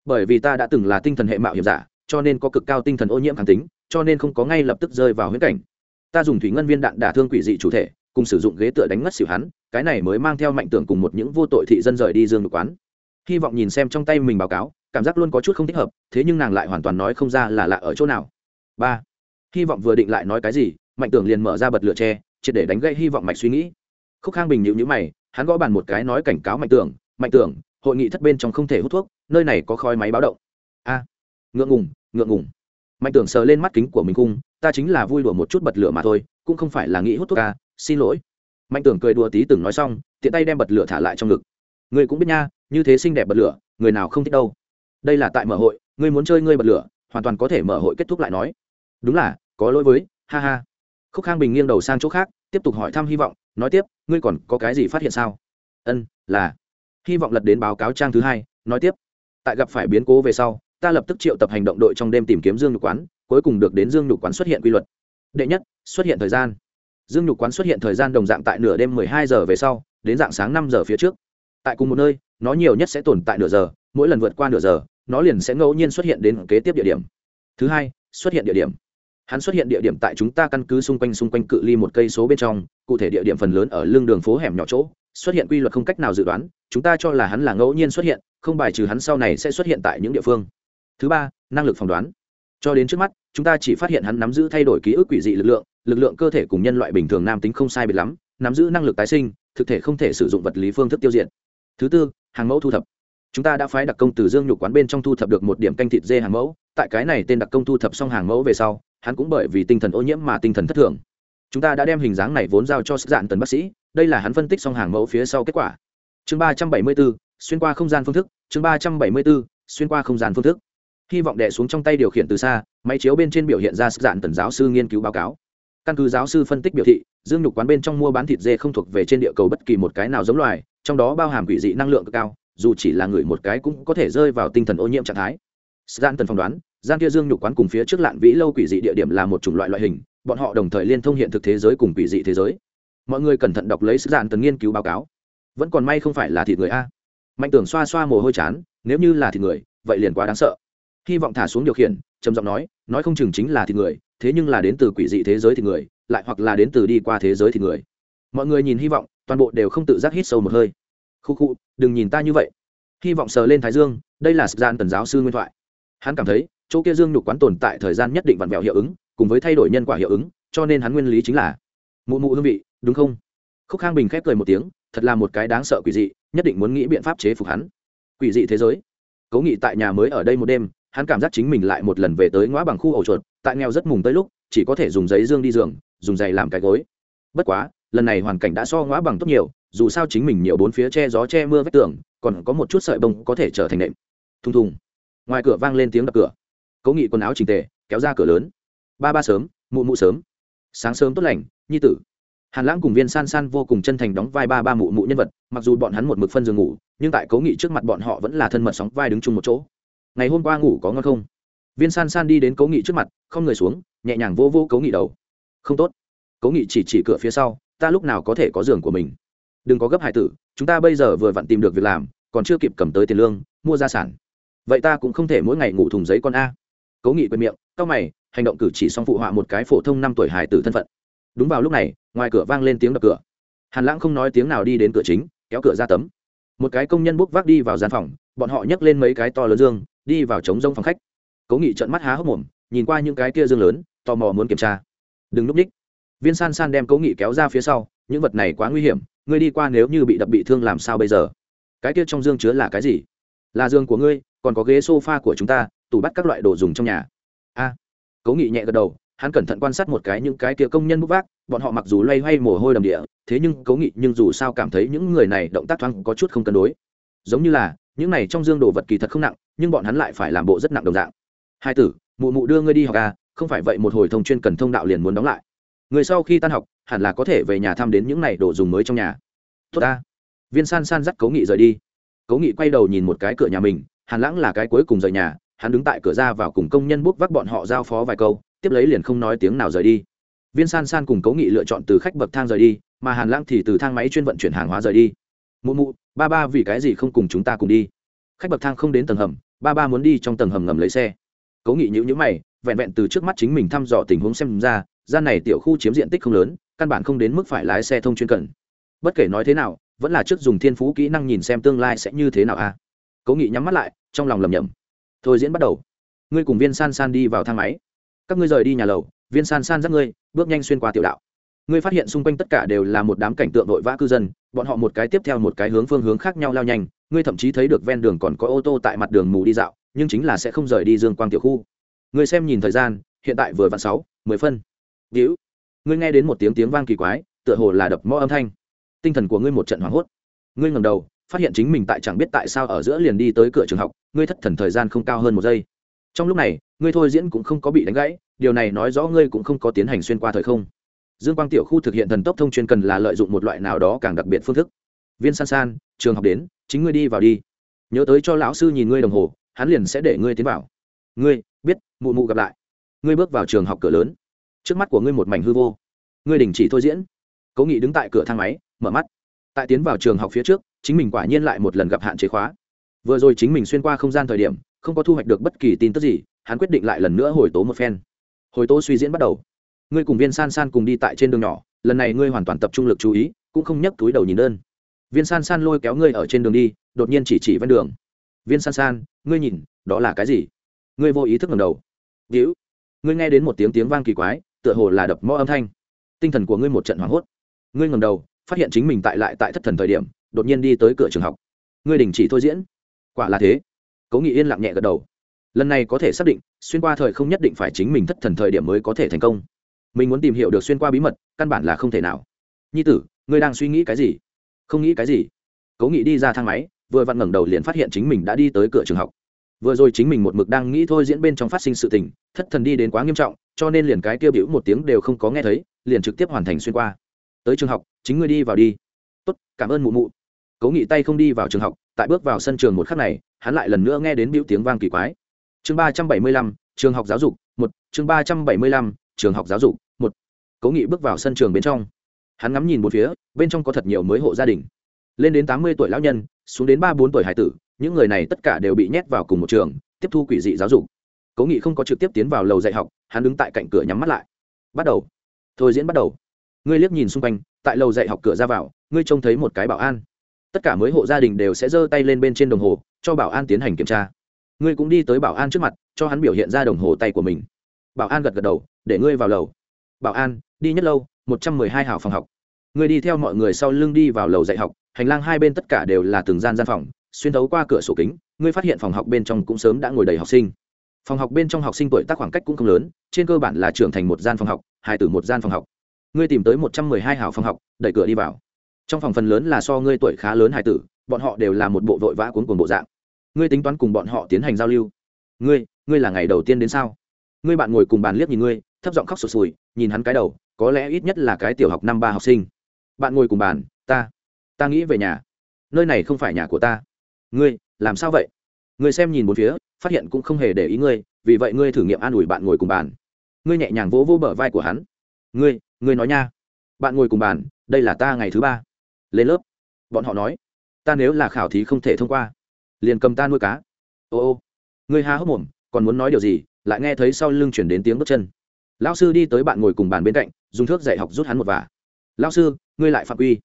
Bởi vì ta đã từng là tinh thần hệ mạo hiểm giả, cho nên có cực cao tinh thần ô nhiễm kháng tính, cho nên không có ngay lập tức rơi vào huyễn cảnh. Ta dùng thủy ngân viên đạn đả thương quỷ dị chủ thể, cùng sử dụng ghế tựa đánh ngất xỉu hắn, cái này mới mang theo mạnh tưởng cùng một những vô tội thị dân rời đi dương nhục quán hy vọng nhìn xem trong tay mình báo cáo, cảm giác luôn có chút không thích hợp, thế nhưng nàng lại hoàn toàn nói không ra là lạ ở chỗ nào. Ba, hy vọng vừa định lại nói cái gì, mạnh tưởng liền mở ra bật lửa tre triệt để đánh gây hy vọng mạch suy nghĩ. Khúc khang bình nhịu nhữ mày, hắn gõ bàn một cái nói cảnh cáo mạnh tưởng mạnh tưởng, hội nghị thất bên trong không thể hút thuốc, nơi này có khói máy báo động. A, ngượng ngùng ngượng ngùng. Mạnh tưởng sờ lên mắt kính của mình cung, ta chính là vui đùa một chút bật lửa mà thôi, cũng không phải là nghĩ hút thuốc ca xin lỗi. Mạnh tưởng cười đùa tí từng nói xong, tiện tay đem bật lửa thả lại trong ngực. Người cũng biết nha như thế xinh đẹp bật lửa, người nào không thích đâu. Đây là tại mở hội, ngươi muốn chơi ngươi bật lửa, hoàn toàn có thể mở hội kết thúc lại nói. Đúng là, có lỗi với, ha ha. Khúc khang bình nghiêng đầu sang chỗ khác, tiếp tục hỏi thăm hy vọng, nói tiếp, ngươi còn có cái gì phát hiện sao? Ân, là. Hy vọng lật đến báo cáo trang thứ hai, nói tiếp. Tại gặp phải biến cố về sau, ta lập tức triệu tập hành động đội trong đêm tìm kiếm dương nhục quán, cuối cùng được đến dương nhục quán xuất hiện quy luật. Đệ nhất, xuất hiện thời gian. Dương nhục quán xuất hiện thời gian đồng dạng tại nửa đêm 12 giờ về sau, đến dạng sáng 5 giờ phía trước. Tại cùng một nơi nó nhiều nhất sẽ tồn tại nửa giờ, mỗi lần vượt qua nửa giờ, nó liền sẽ ngẫu nhiên xuất hiện đến kế tiếp địa điểm. Thứ hai, xuất hiện địa điểm. Hắn xuất hiện địa điểm tại chúng ta căn cứ xung quanh xung quanh cự ly một cây số bên trong, cụ thể địa điểm phần lớn ở lưng đường phố hẻm nhỏ chỗ. Xuất hiện quy luật không cách nào dự đoán, chúng ta cho là hắn là ngẫu nhiên xuất hiện, không bài trừ hắn sau này sẽ xuất hiện tại những địa phương. Thứ ba, năng lực phỏng đoán. Cho đến trước mắt, chúng ta chỉ phát hiện hắn nắm giữ thay đổi ký ức quỷ dị lực lượng lực lượng cơ thể cùng nhân loại bình thường nam tính không sai biệt lắm, nắm giữ năng lực tái sinh, thực thể không thể sử dụng vật lý phương thức tiêu diệt. Thứ tư hàng mẫu thu thập. Chúng ta đã phái đặc công từ dương nhục quán bên trong thu thập được một điểm canh thịt dê hàng mẫu, tại cái này tên đặc công thu thập xong hàng mẫu về sau, hắn cũng bởi vì tinh thần ô nhiễm mà tinh thần thất thường. Chúng ta đã đem hình dáng này vốn giao cho sức dạn tần bác sĩ, đây là hắn phân tích xong hàng mẫu phía sau kết quả. Chương ba trăm bảy mươi bốn, xuyên qua không gian phương thức, chương ba trăm bảy mươi bốn, xuyên qua không gian phương thức. Hy vọng đẻ xuống trong tay điều khiển từ xa, máy chiếu bên trên biểu hiện ra sức dạn tần giáo sư nghiên cứu báo cáo. Căn cứ giáo sư phân tích biểu thị, dương nhục quán bên trong mua bán thịt dê không thuộc về trên địa cầu bất kỳ một cái nào giống loài trong đó bao hàm quỷ dị năng lượng cực cao, dù chỉ là người một cái cũng có thể rơi vào tinh thần ô nhiễm trạng thái. Gian tần phỏng đoán, gian kia dương nhục quán cùng phía trước lạn vĩ lâu quỷ dị địa điểm là một chủng loại loại hình, bọn họ đồng thời liên thông hiện thực thế giới cùng quỷ dị thế giới. Mọi người cẩn thận đọc lấy sức gian tần nghiên cứu báo cáo. Vẫn còn may không phải là thịt người a. Mạnh tưởng xoa xoa mồ hôi chán, nếu như là thịt người, vậy liền quá đáng sợ. Hy vọng thả xuống điều khiển, trầm giọng nói nói không chừng chính là thịt người, thế nhưng là đến từ quỷ dị thế giới thịt người, lại hoặc là đến từ đi qua thế giới thịt người. Mọi người nhìn hy vọng toàn bộ đều không tự giác hít sâu một hơi. Khu khu, đừng nhìn ta như vậy. Hy vọng sờ lên thái dương, đây là gian tần giáo sư nguyên thoại. Hắn cảm thấy, chỗ kia dương nhục quán tồn tại thời gian nhất định vặn vẹo hiệu ứng, cùng với thay đổi nhân quả hiệu ứng, cho nên hắn nguyên lý chính là mụ mụ hương vị, đúng không? Khúc khang bình khép cười một tiếng, thật là một cái đáng sợ quỷ dị, nhất định muốn nghĩ biện pháp chế phục hắn. Quỷ dị thế giới. Cố nghị tại nhà mới ở đây một đêm, hắn cảm giác chính mình lại một lần về tới ngõ bằng khu ổ chuột, tại nghèo rất mùng tới lúc, chỉ có thể dùng giấy dương đi giường, dùng giày làm cái gối. Bất quá lần này hoàn cảnh đã so ngõ bằng tốt nhiều, dù sao chính mình nhiều bốn phía che gió che mưa vách tường, còn có một chút sợi bông có thể trở thành nệm. Thùng thùng. Ngoài cửa vang lên tiếng đập cửa. Cố nghị quần áo trình tề, kéo ra cửa lớn. Ba ba sớm, mụ mụ sớm. Sáng sớm tốt lành, nhi tử. Hàn lãng cùng viên san san vô cùng chân thành đóng vai ba ba mụ mụ nhân vật, mặc dù bọn hắn một mực phân giường ngủ, nhưng tại cố nghị trước mặt bọn họ vẫn là thân mật sóng vai đứng chung một chỗ. Ngày hôm qua ngủ có ngon không? Viên san san đi đến cố nghị trước mặt, không người xuống, nhẹ nhàng vô vô cố nghị đầu. Không tốt. Cố nghị chỉ chỉ cửa phía sau ta lúc nào có thể có giường của mình? Đừng có gấp hải tử, chúng ta bây giờ vừa vặn tìm được việc làm, còn chưa kịp cầm tới tiền lương, mua gia sản. Vậy ta cũng không thể mỗi ngày ngủ thùng giấy con a. Cố nghị quên miệng c mày, hành động cử chỉ xong phụ họa một cái phổ thông năm tuổi hải tử thân phận. Đúng vào lúc này, ngoài cửa vang lên tiếng đập cửa. Hàn lãng không nói tiếng nào đi đến cửa chính, kéo cửa ra tấm. Một cái công nhân bốc vác đi vào gian phòng, bọn họ nhấc lên mấy cái to lớn dương, đi vào trống rông phòng khách. Cố nghị trận mắt há hốc mồm, nhìn qua những cái kia dương lớn, tò mò muốn kiểm tra. Đừng núp ních viên san san đem cố nghị kéo ra phía sau, những vật này quá nguy hiểm, ngươi đi qua nếu như bị đập bị thương làm sao bây giờ? Cái kia trong dương chứa là cái gì? Là giường của ngươi, còn có ghế sofa của chúng ta, tủ bắt các loại đồ dùng trong nhà. A. Cố nghị nhẹ gật đầu, hắn cẩn thận quan sát một cái những cái kia công nhân bút vác, bọn họ mặc dù loay hoay mồ hôi đầm địa, thế nhưng cố nghị nhưng dù sao cảm thấy những người này động tác thoáng có chút không cân đối. Giống như là, những này trong dương đồ vật kỳ thật không nặng, nhưng bọn hắn lại phải làm bộ rất nặng đồng dạng. Hai tử, mụ mụ đưa ngươi đi học à không phải vậy một hồi thông chuyên cần thông đạo liền muốn đóng lại người sau khi tan học, hẳn là có thể về nhà thăm đến những này đồ dùng mới trong nhà. Tốt ta. Viên san san dắt cố nghị rời đi. Cố nghị quay đầu nhìn một cái cửa nhà mình, hàn lãng là cái cuối cùng rời nhà, hắn đứng tại cửa ra vào cùng công nhân bút vác bọn họ giao phó vài câu, tiếp lấy liền không nói tiếng nào rời đi. Viên san san cùng cố nghị lựa chọn từ khách bậc thang rời đi, mà hàn lãng thì từ thang máy chuyên vận chuyển hàng hóa rời đi. Mụ mụ, ba ba vì cái gì không cùng chúng ta cùng đi? Khách bậc thang không đến tầng hầm, ba ba muốn đi trong tầng hầm ngầm lấy xe. Cố nghị nhữ nhữ mày, vẹn vẹn từ trước mắt chính mình thăm dò tình huống xem ra gian này tiểu khu chiếm diện tích không lớn, căn bản không đến mức phải lái xe thông chuyên cần. Bất kể nói thế nào, vẫn là trước dùng thiên phú kỹ năng nhìn xem tương lai sẽ như thế nào a à? cố nghị nhắm mắt lại, trong lòng lầm nhầm thôi diễn bắt đầu. Ngươi cùng viên san san đi vào thang máy. Các ngươi rời đi nhà lầu, viên san san dắt ngươi, bước nhanh xuyên qua tiểu đạo. Ngươi phát hiện xung quanh tất cả đều là một đám cảnh tượng vội vã cư dân, bọn họ một cái tiếp theo một cái hướng phương hướng khác nhau lao nhanh, ngươi thậm chí thấy được ven đường còn có ô tô tại mặt đường mù đi dạo, nhưng chính là sẽ không rời đi dương quang tiểu khu. Ngươi xem nhìn thời gian, hiện tại vừa vặn sáu, mười phân víu ngươi nghe đến một tiếng tiếng vang kỳ quái, tựa hồ là đập mõ âm thanh. Tinh thần của ngươi một trận hoảng hốt. Ngươi ngầm đầu, phát hiện chính mình tại chẳng biết tại sao ở giữa liền đi tới cửa trường học, ngươi thất thần thời gian không cao hơn một giây. Trong lúc này, ngươi thôi diễn cũng không có bị đánh gãy, điều này nói rõ ngươi cũng không có tiến hành xuyên qua thời không. Dương quang tiểu khu thực hiện thần tốc thông chuyên cần là lợi dụng một loại nào đó càng đặc biệt phương thức. Viên san san, trường học đến, chính ngươi đi vào đi. Nhớ tới cho lão sư nhìn ngươi đồng hồ, hắn liền sẽ để ngươi tiến vào. Ngươi, biết, mụ mụ gặp lại. Ngươi bước vào trường học cửa lớn trước mắt của ngươi một mảnh hư vô. Ngươi đình chỉ thôi diễn. Cố nghị đứng tại cửa thang máy, mở mắt. Tại tiến vào trường học phía trước, chính mình quả nhiên lại một lần gặp hạn chế khóa. Vừa rồi chính mình xuyên qua không gian thời điểm, không có thu hoạch được bất kỳ tin tức gì, hắn quyết định lại lần nữa hồi tố một phen. Hồi tố suy diễn bắt đầu. Ngươi cùng viên san san cùng đi tại trên đường nhỏ, lần này ngươi hoàn toàn tập trung lực chú ý, cũng không nhấc túi đầu nhìn đơn. Viên san san lôi kéo ngươi ở trên đường đi, đột nhiên chỉ chỉ ven đường. Viên san san, ngươi nhìn, đó là cái gì? Ngươi vô ý thức ngầm đầu. Víu. Ngươi nghe đến một tiếng tiếng vang kỳ quái tựa hồ là đập mõ âm thanh. Tinh thần của ngươi một trận hoảng hốt. Ngươi ngầm đầu, phát hiện chính mình tại lại tại thất thần thời điểm, đột nhiên đi tới cửa trường học. Ngươi đình chỉ thôi diễn. Quả là thế. Cố nghị yên lặng nhẹ gật đầu. Lần này có thể xác định, xuyên qua thời không nhất định phải chính mình thất thần thời điểm mới có thể thành công. Mình muốn tìm hiểu được xuyên qua bí mật, căn bản là không thể nào. Nhi tử, ngươi đang suy nghĩ cái gì? Không nghĩ cái gì? Cố nghị đi ra thang máy, vừa vặn ngẩng đầu liền phát hiện chính mình đã đi tới cửa trường học vừa rồi chính mình một mực đang nghĩ thôi diễn bên trong phát sinh sự tình, thất thần đi đến quá nghiêm trọng, cho nên liền cái kia biểu một tiếng đều không có nghe thấy, liền trực tiếp hoàn thành xuyên qua. Tới trường học, chính ngươi đi vào đi. Tốt, cảm ơn mụ mụ. Cố nghị tay không đi vào trường học, tại bước vào sân trường một khắc này, hắn lại lần nữa nghe đến biểu tiếng vang kỳ quái. Chương ba trăm bảy mươi lăm, trường học giáo dục một, chương ba trăm bảy mươi lăm, trường học giáo dục một. Cố nghị bước vào sân trường bên trong. Hắn ngắm nhìn một phía, bên trong có thật nhiều mới hộ gia đình. Lên đến tám mươi tuổi lão nhân, xuống đến ba bốn tuổi hải tử những người này tất cả đều bị nhét vào cùng một trường, tiếp thu quỷ dị giáo dục. Cố nghị không có trực tiếp tiến vào lầu dạy học, hắn đứng tại cạnh cửa nhắm mắt lại. Bắt đầu. Thôi diễn bắt đầu. Ngươi liếc nhìn xung quanh, tại lầu dạy học cửa ra vào, ngươi trông thấy một cái bảo an. Tất cả mới hộ gia đình đều sẽ giơ tay lên bên trên đồng hồ, cho bảo an tiến hành kiểm tra. Ngươi cũng đi tới bảo an trước mặt, cho hắn biểu hiện ra đồng hồ tay của mình. Bảo an gật gật đầu, để ngươi vào lầu. Bảo an, đi nhất lâu, một trăm mười hai hào phòng học. Ngươi đi theo mọi người sau lưng đi vào lầu dạy học, hành lang hai bên tất cả đều là từng gian gian phòng xuyên thấu qua cửa sổ kính, ngươi phát hiện phòng học bên trong cũng sớm đã ngồi đầy học sinh. Phòng học bên trong học sinh tuổi tác khoảng cách cũng không lớn, trên cơ bản là trưởng thành một gian phòng học, hai từ một gian phòng học. Ngươi tìm tới một trăm mười hai hào phòng học, đẩy cửa đi vào. Trong phòng phần lớn là so ngươi tuổi khá lớn hai tử, bọn họ đều là một bộ vội vã cuốn cùng bộ dạng. Ngươi tính toán cùng bọn họ tiến hành giao lưu. Ngươi ngươi là ngày đầu tiên đến sao? Ngươi bạn ngồi cùng bàn liếc nhìn ngươi, thấp giọng khóc sụt sùi, nhìn hắn cái đầu, có lẽ ít nhất là cái tiểu học năm ba học sinh. Bạn ngồi cùng bàn, ta ta nghĩ về nhà. Nơi này không phải nhà của ta ngươi, làm sao vậy? Ngươi xem nhìn bốn phía, phát hiện cũng không hề để ý ngươi, vì vậy ngươi thử nghiệm an ủi bạn ngồi cùng bàn. Ngươi nhẹ nhàng vỗ vỗ bờ vai của hắn. Ngươi ngươi nói nha. Bạn ngồi cùng bàn, đây là ta ngày thứ ba. Lên lớp. Bọn họ nói, ta nếu là khảo thí không thể thông qua, liền cầm ta nuôi cá. Ô ô. Ngươi há hốc mồm, còn muốn nói điều gì, lại nghe thấy sau lưng chuyển đến tiếng bước chân. Lão sư đi tới bạn ngồi cùng bàn bên cạnh, dùng thước dạy học rút hắn một vả. Lão sư, ngươi lại phạm quy.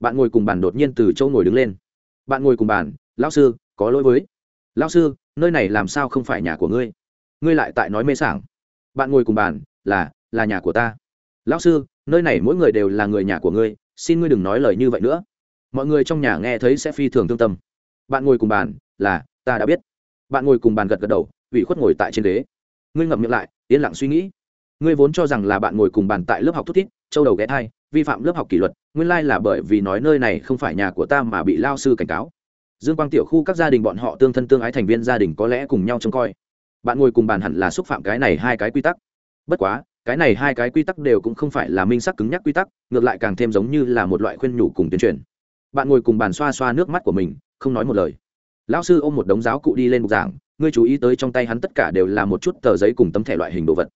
Bạn ngồi cùng bàn đột nhiên từ châu ngồi đứng lên. Bạn ngồi cùng bàn lão sư, có lỗi với. Lão sư, nơi này làm sao không phải nhà của ngươi? Ngươi lại tại nói mê sảng. Bạn ngồi cùng bàn, là là nhà của ta. Lão sư, nơi này mỗi người đều là người nhà của ngươi, xin ngươi đừng nói lời như vậy nữa. Mọi người trong nhà nghe thấy sẽ phi thường thương tâm. Bạn ngồi cùng bàn, là, ta đã biết. Bạn ngồi cùng bàn gật gật đầu, ủy khuất ngồi tại trên ghế. Ngươi ngậm miệng lại, yên lặng suy nghĩ. Ngươi vốn cho rằng là bạn ngồi cùng bàn tại lớp học thúc thít, châu đầu ghé thai, vi phạm lớp học kỷ luật, nguyên lai là bởi vì nói nơi này không phải nhà của ta mà bị lao sư cảnh cáo dương quang tiểu khu các gia đình bọn họ tương thân tương ái thành viên gia đình có lẽ cùng nhau trông coi. Bạn ngồi cùng bàn hẳn là xúc phạm cái này hai cái quy tắc. Bất quá, cái này hai cái quy tắc đều cũng không phải là minh sắc cứng nhắc quy tắc, ngược lại càng thêm giống như là một loại khuyên nhủ cùng tuyên truyền. Bạn ngồi cùng bàn xoa xoa nước mắt của mình, không nói một lời. Lão sư ôm một đống giáo cụ đi lên bục giảng, ngươi chú ý tới trong tay hắn tất cả đều là một chút tờ giấy cùng tấm thẻ loại hình đồ vật.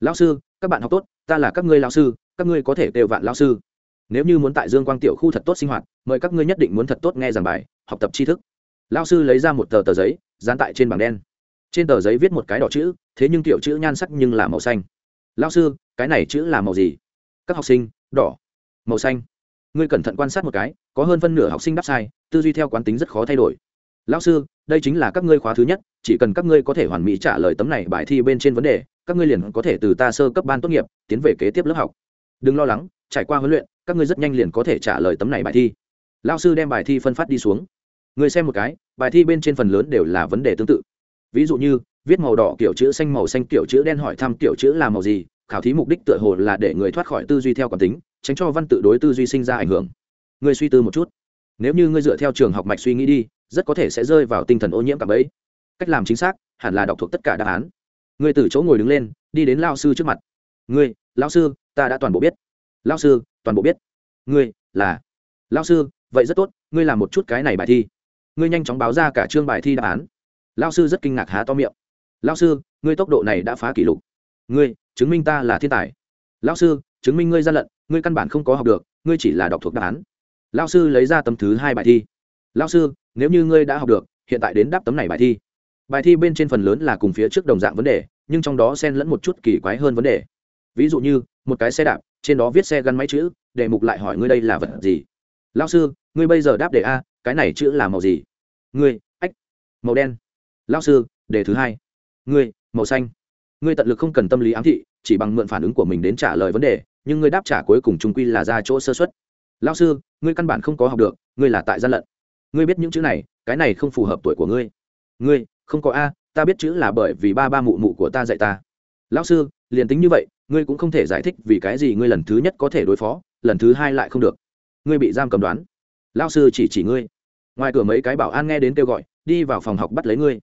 Lão sư, các bạn học tốt, ta là các ngươi lão sư, các ngươi có thể đều vạn lão sư nếu như muốn tại dương quang tiểu khu thật tốt sinh hoạt, mời các ngươi nhất định muốn thật tốt nghe giảng bài, học tập tri thức. Lão sư lấy ra một tờ tờ giấy, dán tại trên bảng đen. Trên tờ giấy viết một cái đỏ chữ, thế nhưng tiểu chữ nhan sắc nhưng là màu xanh. Lão sư, cái này chữ là màu gì? Các học sinh, đỏ. Màu xanh. Ngươi cẩn thận quan sát một cái, có hơn phân nửa học sinh đáp sai, tư duy theo quán tính rất khó thay đổi. Lão sư, đây chính là các ngươi khóa thứ nhất, chỉ cần các ngươi có thể hoàn mỹ trả lời tấm này bài thi bên trên vấn đề, các ngươi liền có thể từ ta sơ cấp ban tốt nghiệp, tiến về kế tiếp lớp học. Đừng lo lắng trải qua huấn luyện, các ngươi rất nhanh liền có thể trả lời tấm này bài thi. Lão sư đem bài thi phân phát đi xuống. Người xem một cái, bài thi bên trên phần lớn đều là vấn đề tương tự. Ví dụ như, viết màu đỏ kiểu chữ xanh màu xanh kiểu chữ đen hỏi thăm kiểu chữ là màu gì, khảo thí mục đích tựa hồ là để người thoát khỏi tư duy theo cảm tính, tránh cho văn tự đối tư duy sinh ra ảnh hưởng. Người suy tư một chút. Nếu như ngươi dựa theo trường học mạch suy nghĩ đi, rất có thể sẽ rơi vào tinh thần ô nhiễm cảm ấy. Cách làm chính xác, hẳn là đọc thuộc tất cả đáp án. Ngươi từ chỗ ngồi đứng lên, đi đến lao sư trước mặt. Ngươi lao sư, ta đã toàn bộ biết lao sư, toàn bộ biết. Ngươi, là. Lao sư, vậy rất tốt, ngươi làm một chút cái này bài thi. Ngươi nhanh chóng báo ra cả chương bài thi đáp án. Lao sư rất kinh ngạc há to miệng. Lao sư, ngươi tốc độ này đã phá kỷ lục. Ngươi, chứng minh ta là thiên tài. Lao sư, chứng minh ngươi gian lận, ngươi căn bản không có học được, ngươi chỉ là đọc thuộc đáp án. Lao sư lấy ra tấm thứ hai bài thi. Lao sư, nếu như ngươi đã học được, hiện tại đến đáp tấm này bài thi. Bài thi bên trên phần lớn là cùng phía trước đồng dạng vấn đề, nhưng trong đó xen lẫn một chút kỳ quái hơn vấn đề. Ví dụ như, một cái xe đạp trên đó viết xe gắn máy chữ đề mục lại hỏi ngươi đây là vật gì? Lao sư, ngươi bây giờ đáp đề a, cái này chữ là màu gì? Ngươi, ách, màu đen. Lao sư đề thứ hai. Ngươi, màu xanh. Ngươi tận lực không cần tâm lý ám thị, chỉ bằng mượn phản ứng của mình đến trả lời vấn đề, nhưng ngươi đáp trả cuối cùng trung quy là ra chỗ sơ xuất lao sư, ngươi căn bản không có học được, ngươi là tại gian lận. Ngươi biết những chữ này, cái này không phù hợp tuổi của ngươi. Ngươi, không có a, ta biết chữ là bởi vì ba ba mụ mụ của ta dạy ta. Lão sư liền tính như vậy, ngươi cũng không thể giải thích vì cái gì ngươi lần thứ nhất có thể đối phó, lần thứ hai lại không được. Ngươi bị giam cầm đoán. Lão sư chỉ chỉ ngươi. Ngoài cửa mấy cái bảo an nghe đến kêu gọi, đi vào phòng học bắt lấy ngươi.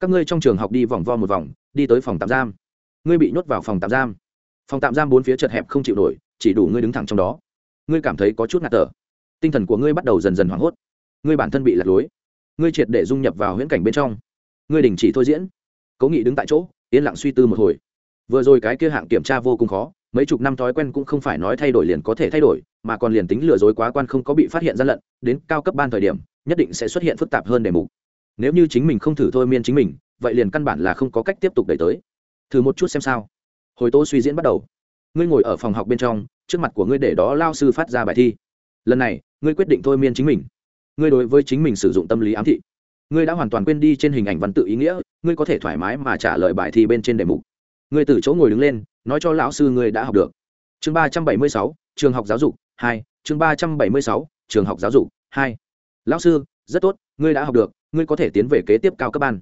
Các ngươi trong trường học đi vòng vo một vòng, đi tới phòng tạm giam. Ngươi bị nhốt vào phòng tạm giam. Phòng tạm giam bốn phía chật hẹp không chịu nổi, chỉ đủ ngươi đứng thẳng trong đó. Ngươi cảm thấy có chút ngạt thở. Tinh thần của ngươi bắt đầu dần dần hoảng hốt. Ngươi bản thân bị lạc lối. Ngươi triệt để dung nhập vào huyễn cảnh bên trong. Ngươi đình chỉ thôi diễn. Cố nghị đứng tại chỗ, yên lặng suy tư một hồi vừa rồi cái kia hạng kiểm tra vô cùng khó, mấy chục năm thói quen cũng không phải nói thay đổi liền có thể thay đổi, mà còn liền tính lừa dối quá quan không có bị phát hiện gian lận, đến cao cấp ban thời điểm, nhất định sẽ xuất hiện phức tạp hơn đề mục. Nếu như chính mình không thử thôi miên chính mình, vậy liền căn bản là không có cách tiếp tục đẩy tới. Thử một chút xem sao. Hồi tô suy diễn bắt đầu. Ngươi ngồi ở phòng học bên trong, trước mặt của ngươi để đó lao sư phát ra bài thi. Lần này, ngươi quyết định thôi miên chính mình. Ngươi đối với chính mình sử dụng tâm lý ám thị. Ngươi đã hoàn toàn quên đi trên hình ảnh văn tự ý nghĩa, ngươi có thể thoải mái mà trả lời bài thi bên trên đề mục ngươi từ chỗ ngồi đứng lên, nói cho lão sư ngươi đã học được. Chương ba trăm bảy mươi sáu, trường học giáo dục hai, chương ba trăm bảy mươi sáu, trường học giáo dục hai. Lão sư, rất tốt, ngươi đã học được, ngươi có thể tiến về kế tiếp cao cấp ban.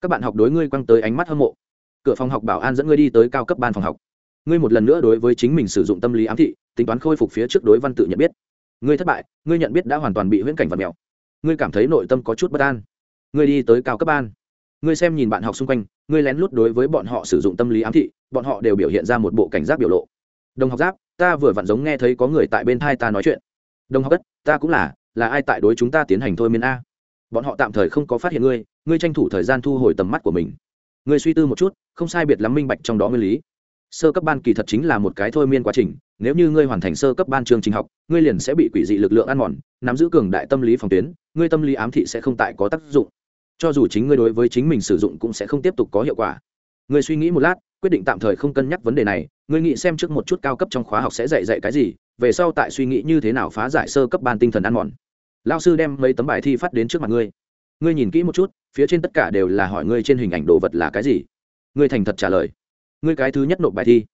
Các bạn học đối ngươi quăng tới ánh mắt hâm mộ. Cửa phòng học bảo an dẫn ngươi đi tới cao cấp ban phòng học. Ngươi một lần nữa đối với chính mình sử dụng tâm lý ám thị, tính toán khôi phục phía trước đối văn tự nhận biết. Ngươi thất bại, ngươi nhận biết đã hoàn toàn bị huyễn cảnh vật mèo. Ngươi cảm thấy nội tâm có chút bất an. Ngươi đi tới cao cấp ban. Ngươi xem nhìn bạn học xung quanh ngươi lén lút đối với bọn họ sử dụng tâm lý ám thị, bọn họ đều biểu hiện ra một bộ cảnh giác biểu lộ. Đồng học giáp, ta vừa vặn giống nghe thấy có người tại bên thai ta nói chuyện. Đồng học đất ta cũng là là ai tại đối chúng ta tiến hành thôi miên a? Bọn họ tạm thời không có phát hiện ngươi ngươi tranh thủ thời gian thu hồi tầm mắt của mình. Ngươi suy tư một chút, không sai biệt lắm minh bạch trong đó nguyên lý. Sơ cấp ban kỳ thật chính là một cái thôi miên quá trình, nếu như ngươi hoàn thành sơ cấp ban chương trình học, ngươi liền sẽ bị quỷ dị lực lượng ăn mòn, nắm giữ cường đại tâm lý phòng tuyến, ngươi tâm lý ám thị sẽ không tại có tác dụng cho dù chính ngươi đối với chính mình sử dụng cũng sẽ không tiếp tục có hiệu quả. Ngươi suy nghĩ một lát, quyết định tạm thời không cân nhắc vấn đề này, ngươi nghĩ xem trước một chút cao cấp trong khóa học sẽ dạy dạy cái gì, về sau tại suy nghĩ như thế nào phá giải sơ cấp ban tinh thần ăn mòn. Lao sư đem mấy tấm bài thi phát đến trước mặt ngươi. Ngươi nhìn kỹ một chút, phía trên tất cả đều là hỏi ngươi trên hình ảnh đồ vật là cái gì. Ngươi thành thật trả lời. Ngươi cái thứ nhất nộp bài thi.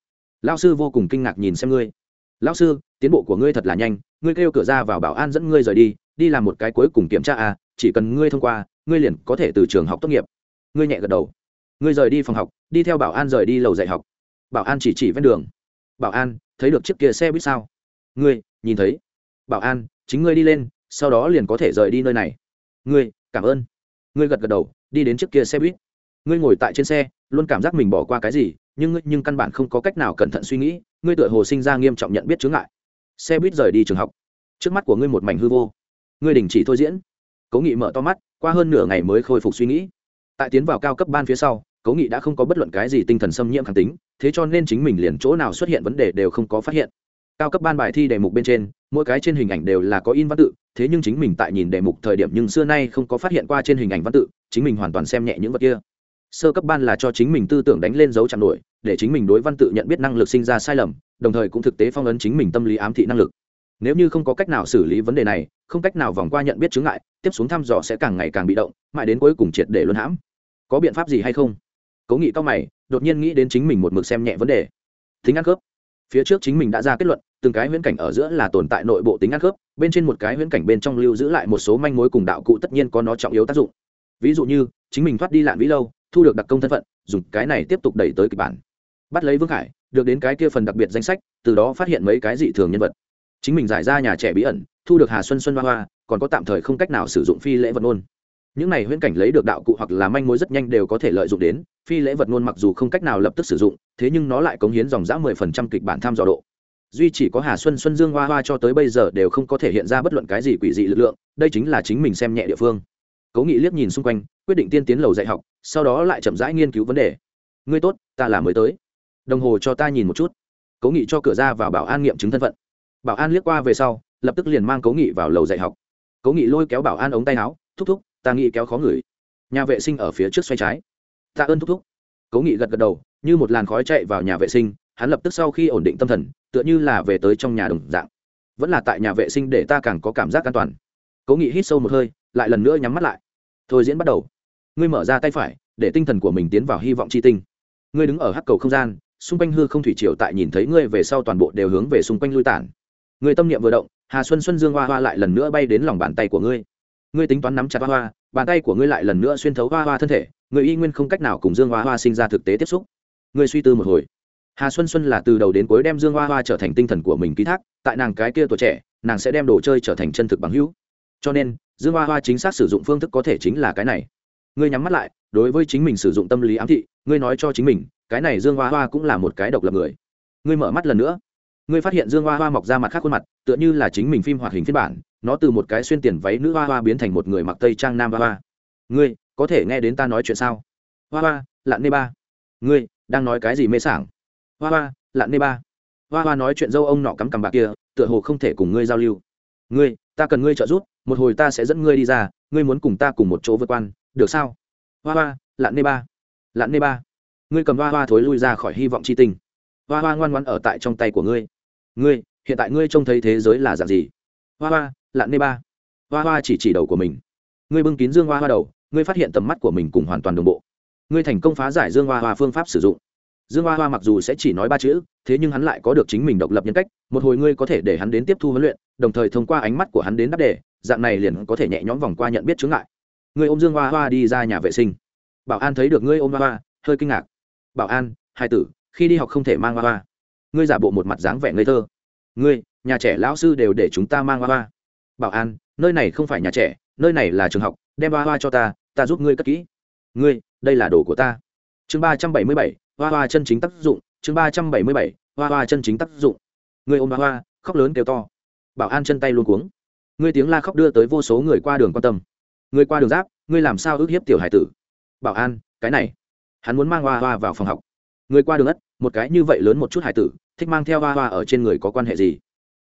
Lao sư vô cùng kinh ngạc nhìn xem ngươi. Lao sư, tiến bộ của ngươi thật là nhanh, ngươi kêu cửa ra vào bảo an dẫn ngươi rời đi đi làm một cái cuối cùng kiểm tra à chỉ cần ngươi thông qua, ngươi liền có thể từ trường học tốt nghiệp. Ngươi nhẹ gật đầu. Ngươi rời đi phòng học, đi theo bảo an rời đi lầu dạy học. Bảo an chỉ chỉ ven đường. Bảo an, thấy được chiếc kia xe buýt sao? Ngươi, nhìn thấy. Bảo an, chính ngươi đi lên, sau đó liền có thể rời đi nơi này. Ngươi, cảm ơn. Ngươi gật gật đầu, đi đến chiếc kia xe buýt. Ngươi ngồi tại trên xe, luôn cảm giác mình bỏ qua cái gì, nhưng ngươi, nhưng căn bản không có cách nào cẩn thận suy nghĩ, ngươi tựa hồ sinh ra nghiêm trọng nhận biết chướng ngại. Xe buýt rời đi trường học. Trước mắt của ngươi một mảnh hư vô ngươi đình chỉ thôi diễn. Cố nghị mở to mắt, qua hơn nửa ngày mới khôi phục suy nghĩ. Tại tiến vào cao cấp ban phía sau, cố nghị đã không có bất luận cái gì tinh thần xâm nhiễm kháng tính, thế cho nên chính mình liền chỗ nào xuất hiện vấn đề đều không có phát hiện. Cao cấp ban bài thi đề mục bên trên, mỗi cái trên hình ảnh đều là có in văn tự, thế nhưng chính mình tại nhìn đề mục thời điểm nhưng xưa nay không có phát hiện qua trên hình ảnh văn tự, chính mình hoàn toàn xem nhẹ những vật kia. Sơ cấp ban là cho chính mình tư tưởng đánh lên dấu chạm nổi, để chính mình đối văn tự nhận biết năng lực sinh ra sai lầm, đồng thời cũng thực tế phong ấn chính mình tâm lý ám thị năng lực nếu như không có cách nào xử lý vấn đề này, không cách nào vòng qua nhận biết chứng ngại, tiếp xuống thăm dò sẽ càng ngày càng bị động, mãi đến cuối cùng triệt để luân hãm. Có biện pháp gì hay không? Cố nghị cao mày, đột nhiên nghĩ đến chính mình một mực xem nhẹ vấn đề. Tính ăn khớp. Phía trước chính mình đã ra kết luận, từng cái huyễn cảnh ở giữa là tồn tại nội bộ tính ăn khớp, bên trên một cái huyễn cảnh bên trong lưu giữ lại một số manh mối cùng đạo cụ tất nhiên có nó trọng yếu tác dụng. Ví dụ như, chính mình thoát đi lạn vĩ lâu, thu được đặc công thân phận, dùng cái này tiếp tục đẩy tới kịch bản. Bắt lấy vương khải, được đến cái kia phần đặc biệt danh sách, từ đó phát hiện mấy cái dị thường nhân vật chính mình giải ra nhà trẻ bí ẩn, thu được hà xuân xuân hoa hoa, còn có tạm thời không cách nào sử dụng phi lễ vật ngôn. Những này huyễn cảnh lấy được đạo cụ hoặc là manh mối rất nhanh đều có thể lợi dụng đến, phi lễ vật ngôn mặc dù không cách nào lập tức sử dụng, thế nhưng nó lại cống hiến dòng giã mười phần trăm kịch bản tham dò độ. Duy chỉ có hà xuân xuân dương hoa hoa cho tới bây giờ đều không có thể hiện ra bất luận cái gì quỷ dị lực lượng, đây chính là chính mình xem nhẹ địa phương. Cố nghị liếc nhìn xung quanh, quyết định tiên tiến lầu dạy học, sau đó lại chậm rãi nghiên cứu vấn đề. Ngươi tốt, ta là mới tới. Đồng hồ cho ta nhìn một chút. Cố nghị cho cửa ra vào bảo an nghiệm chứng thân phận bảo an liếc qua về sau, lập tức liền mang cố nghị vào lầu dạy học. Cố nghị lôi kéo bảo an ống tay áo, thúc thúc, ta nghĩ kéo khó ngửi nhà vệ sinh ở phía trước xoay trái. Ta ơn thúc thúc. Cố nghị gật gật đầu, như một làn khói chạy vào nhà vệ sinh, hắn lập tức sau khi ổn định tâm thần, tựa như là về tới trong nhà đồng dạng. Vẫn là tại nhà vệ sinh để ta càng có cảm giác an toàn. Cố nghị hít sâu một hơi, lại lần nữa nhắm mắt lại. Thôi diễn bắt đầu. Ngươi mở ra tay phải, để tinh thần của mình tiến vào hy vọng chi tinh. Ngươi đứng ở hắc cầu không gian, xung quanh hư không thủy triều tại nhìn thấy ngươi về sau toàn bộ đều hướng về xung quanh lui tản người tâm niệm vừa động, hà xuân xuân dương hoa hoa lại lần nữa bay đến lòng bàn tay của ngươi. Ngươi tính toán nắm chặt hoa hoa, bàn tay của ngươi lại lần nữa xuyên thấu hoa hoa thân thể người y nguyên không cách nào cùng dương hoa hoa sinh ra thực tế tiếp xúc. Ngươi suy tư một hồi. Hà xuân xuân là từ đầu đến cuối đem dương hoa hoa trở thành tinh thần của mình ký thác, tại nàng cái kia tuổi trẻ, nàng sẽ đem đồ chơi trở thành chân thực bằng hữu. Cho nên, dương hoa hoa chính xác sử dụng phương thức có thể chính là cái này. Ngươi nhắm mắt lại, đối với chính mình sử dụng tâm lý ám thị, ngươi nói cho chính mình, cái này dương hoa hoa cũng là một cái độc lập người. Ngươi mở mắt lần nữa ngươi phát hiện dương hoa hoa mọc ra mặt khác khuôn mặt, tựa như là chính mình phim hoạt hình phiên bản, nó từ một cái xuyên tiền váy nữ hoa hoa biến thành một người mặc tây trang nam hoa hoa. Ngươi, có thể nghe đến ta nói chuyện sao? Hoa hoa lặn nê ba. Ngươi, đang nói cái gì mê sảng? Hoa hoa lặn nê ba. Hoa hoa nói chuyện dâu ông nọ cắm cằm bạc kia, tựa hồ không thể cùng ngươi giao lưu. Ngươi, ta cần ngươi trợ giúp, một hồi ta sẽ dẫn ngươi đi ra, ngươi muốn cùng ta cùng một chỗ vượt quan, được sao? Hoa hoa lặn nê ba. Lặn nê ba. Ngươi cầm hoa hoa thối lui ra khỏi hy vọng c h i tình. Hoa hoa ngoan ngoan ở tại trong tay của ngươi ngươi, hiện tại ngươi trông thấy thế giới là dạng gì? Hoa hoa lặn nê ba. Hoa hoa chỉ chỉ đầu của mình. Ngươi bưng kín dương hoa hoa đầu, ngươi phát hiện tầm mắt của mình cùng hoàn toàn đồng bộ. Ngươi thành công phá giải dương hoa hoa phương pháp sử dụng. Dương hoa hoa mặc dù sẽ chỉ nói ba chữ, thế nhưng hắn lại có được chính mình độc lập nhân cách, một hồi ngươi có thể để hắn đến tiếp thu huấn luyện, đồng thời thông qua ánh mắt của hắn đến đáp đề, dạng này liền có thể nhẹ nhõm vòng qua nhận biết chướng ngại. Ngươi ôm dương hoa hoa đi ra nhà vệ sinh. Bảo an thấy được ngươi ôm hoa hoa, hơi kinh ngạc. Bảo an, hai tử, khi đi học không thể mang hoa hoa ngươi giả bộ một mặt dáng vẻ ngây thơ. Ngươi, nhà trẻ lão sư đều để chúng ta mang hoa hoa. Bảo an, nơi này không phải nhà trẻ, nơi này là trường học, đem hoa hoa cho ta ta giúp ngươi cất kỹ. Ngươi, đây là đồ của ta. Chương ba trăm bảy mươi bảy, hoa hoa chân chính tác dụng. Chương ba trăm bảy mươi bảy, hoa hoa chân chính tác dụng. Ngươi ôm hoa hoa, khóc lớn kêu to. Bảo an chân tay luôn cuống. Ngươi tiếng la khóc đưa tới vô số người qua đường quan tâm. Ngươi qua đường giáp, ngươi làm sao ước hiếp tiểu hải tử? Bảo an, cái này. Hắn muốn mang hoa hoa vào phòng học. Người qua đường ất một cái như vậy lớn một chút hải tử, thích mang theo hoa hoa ở trên người có quan hệ gì?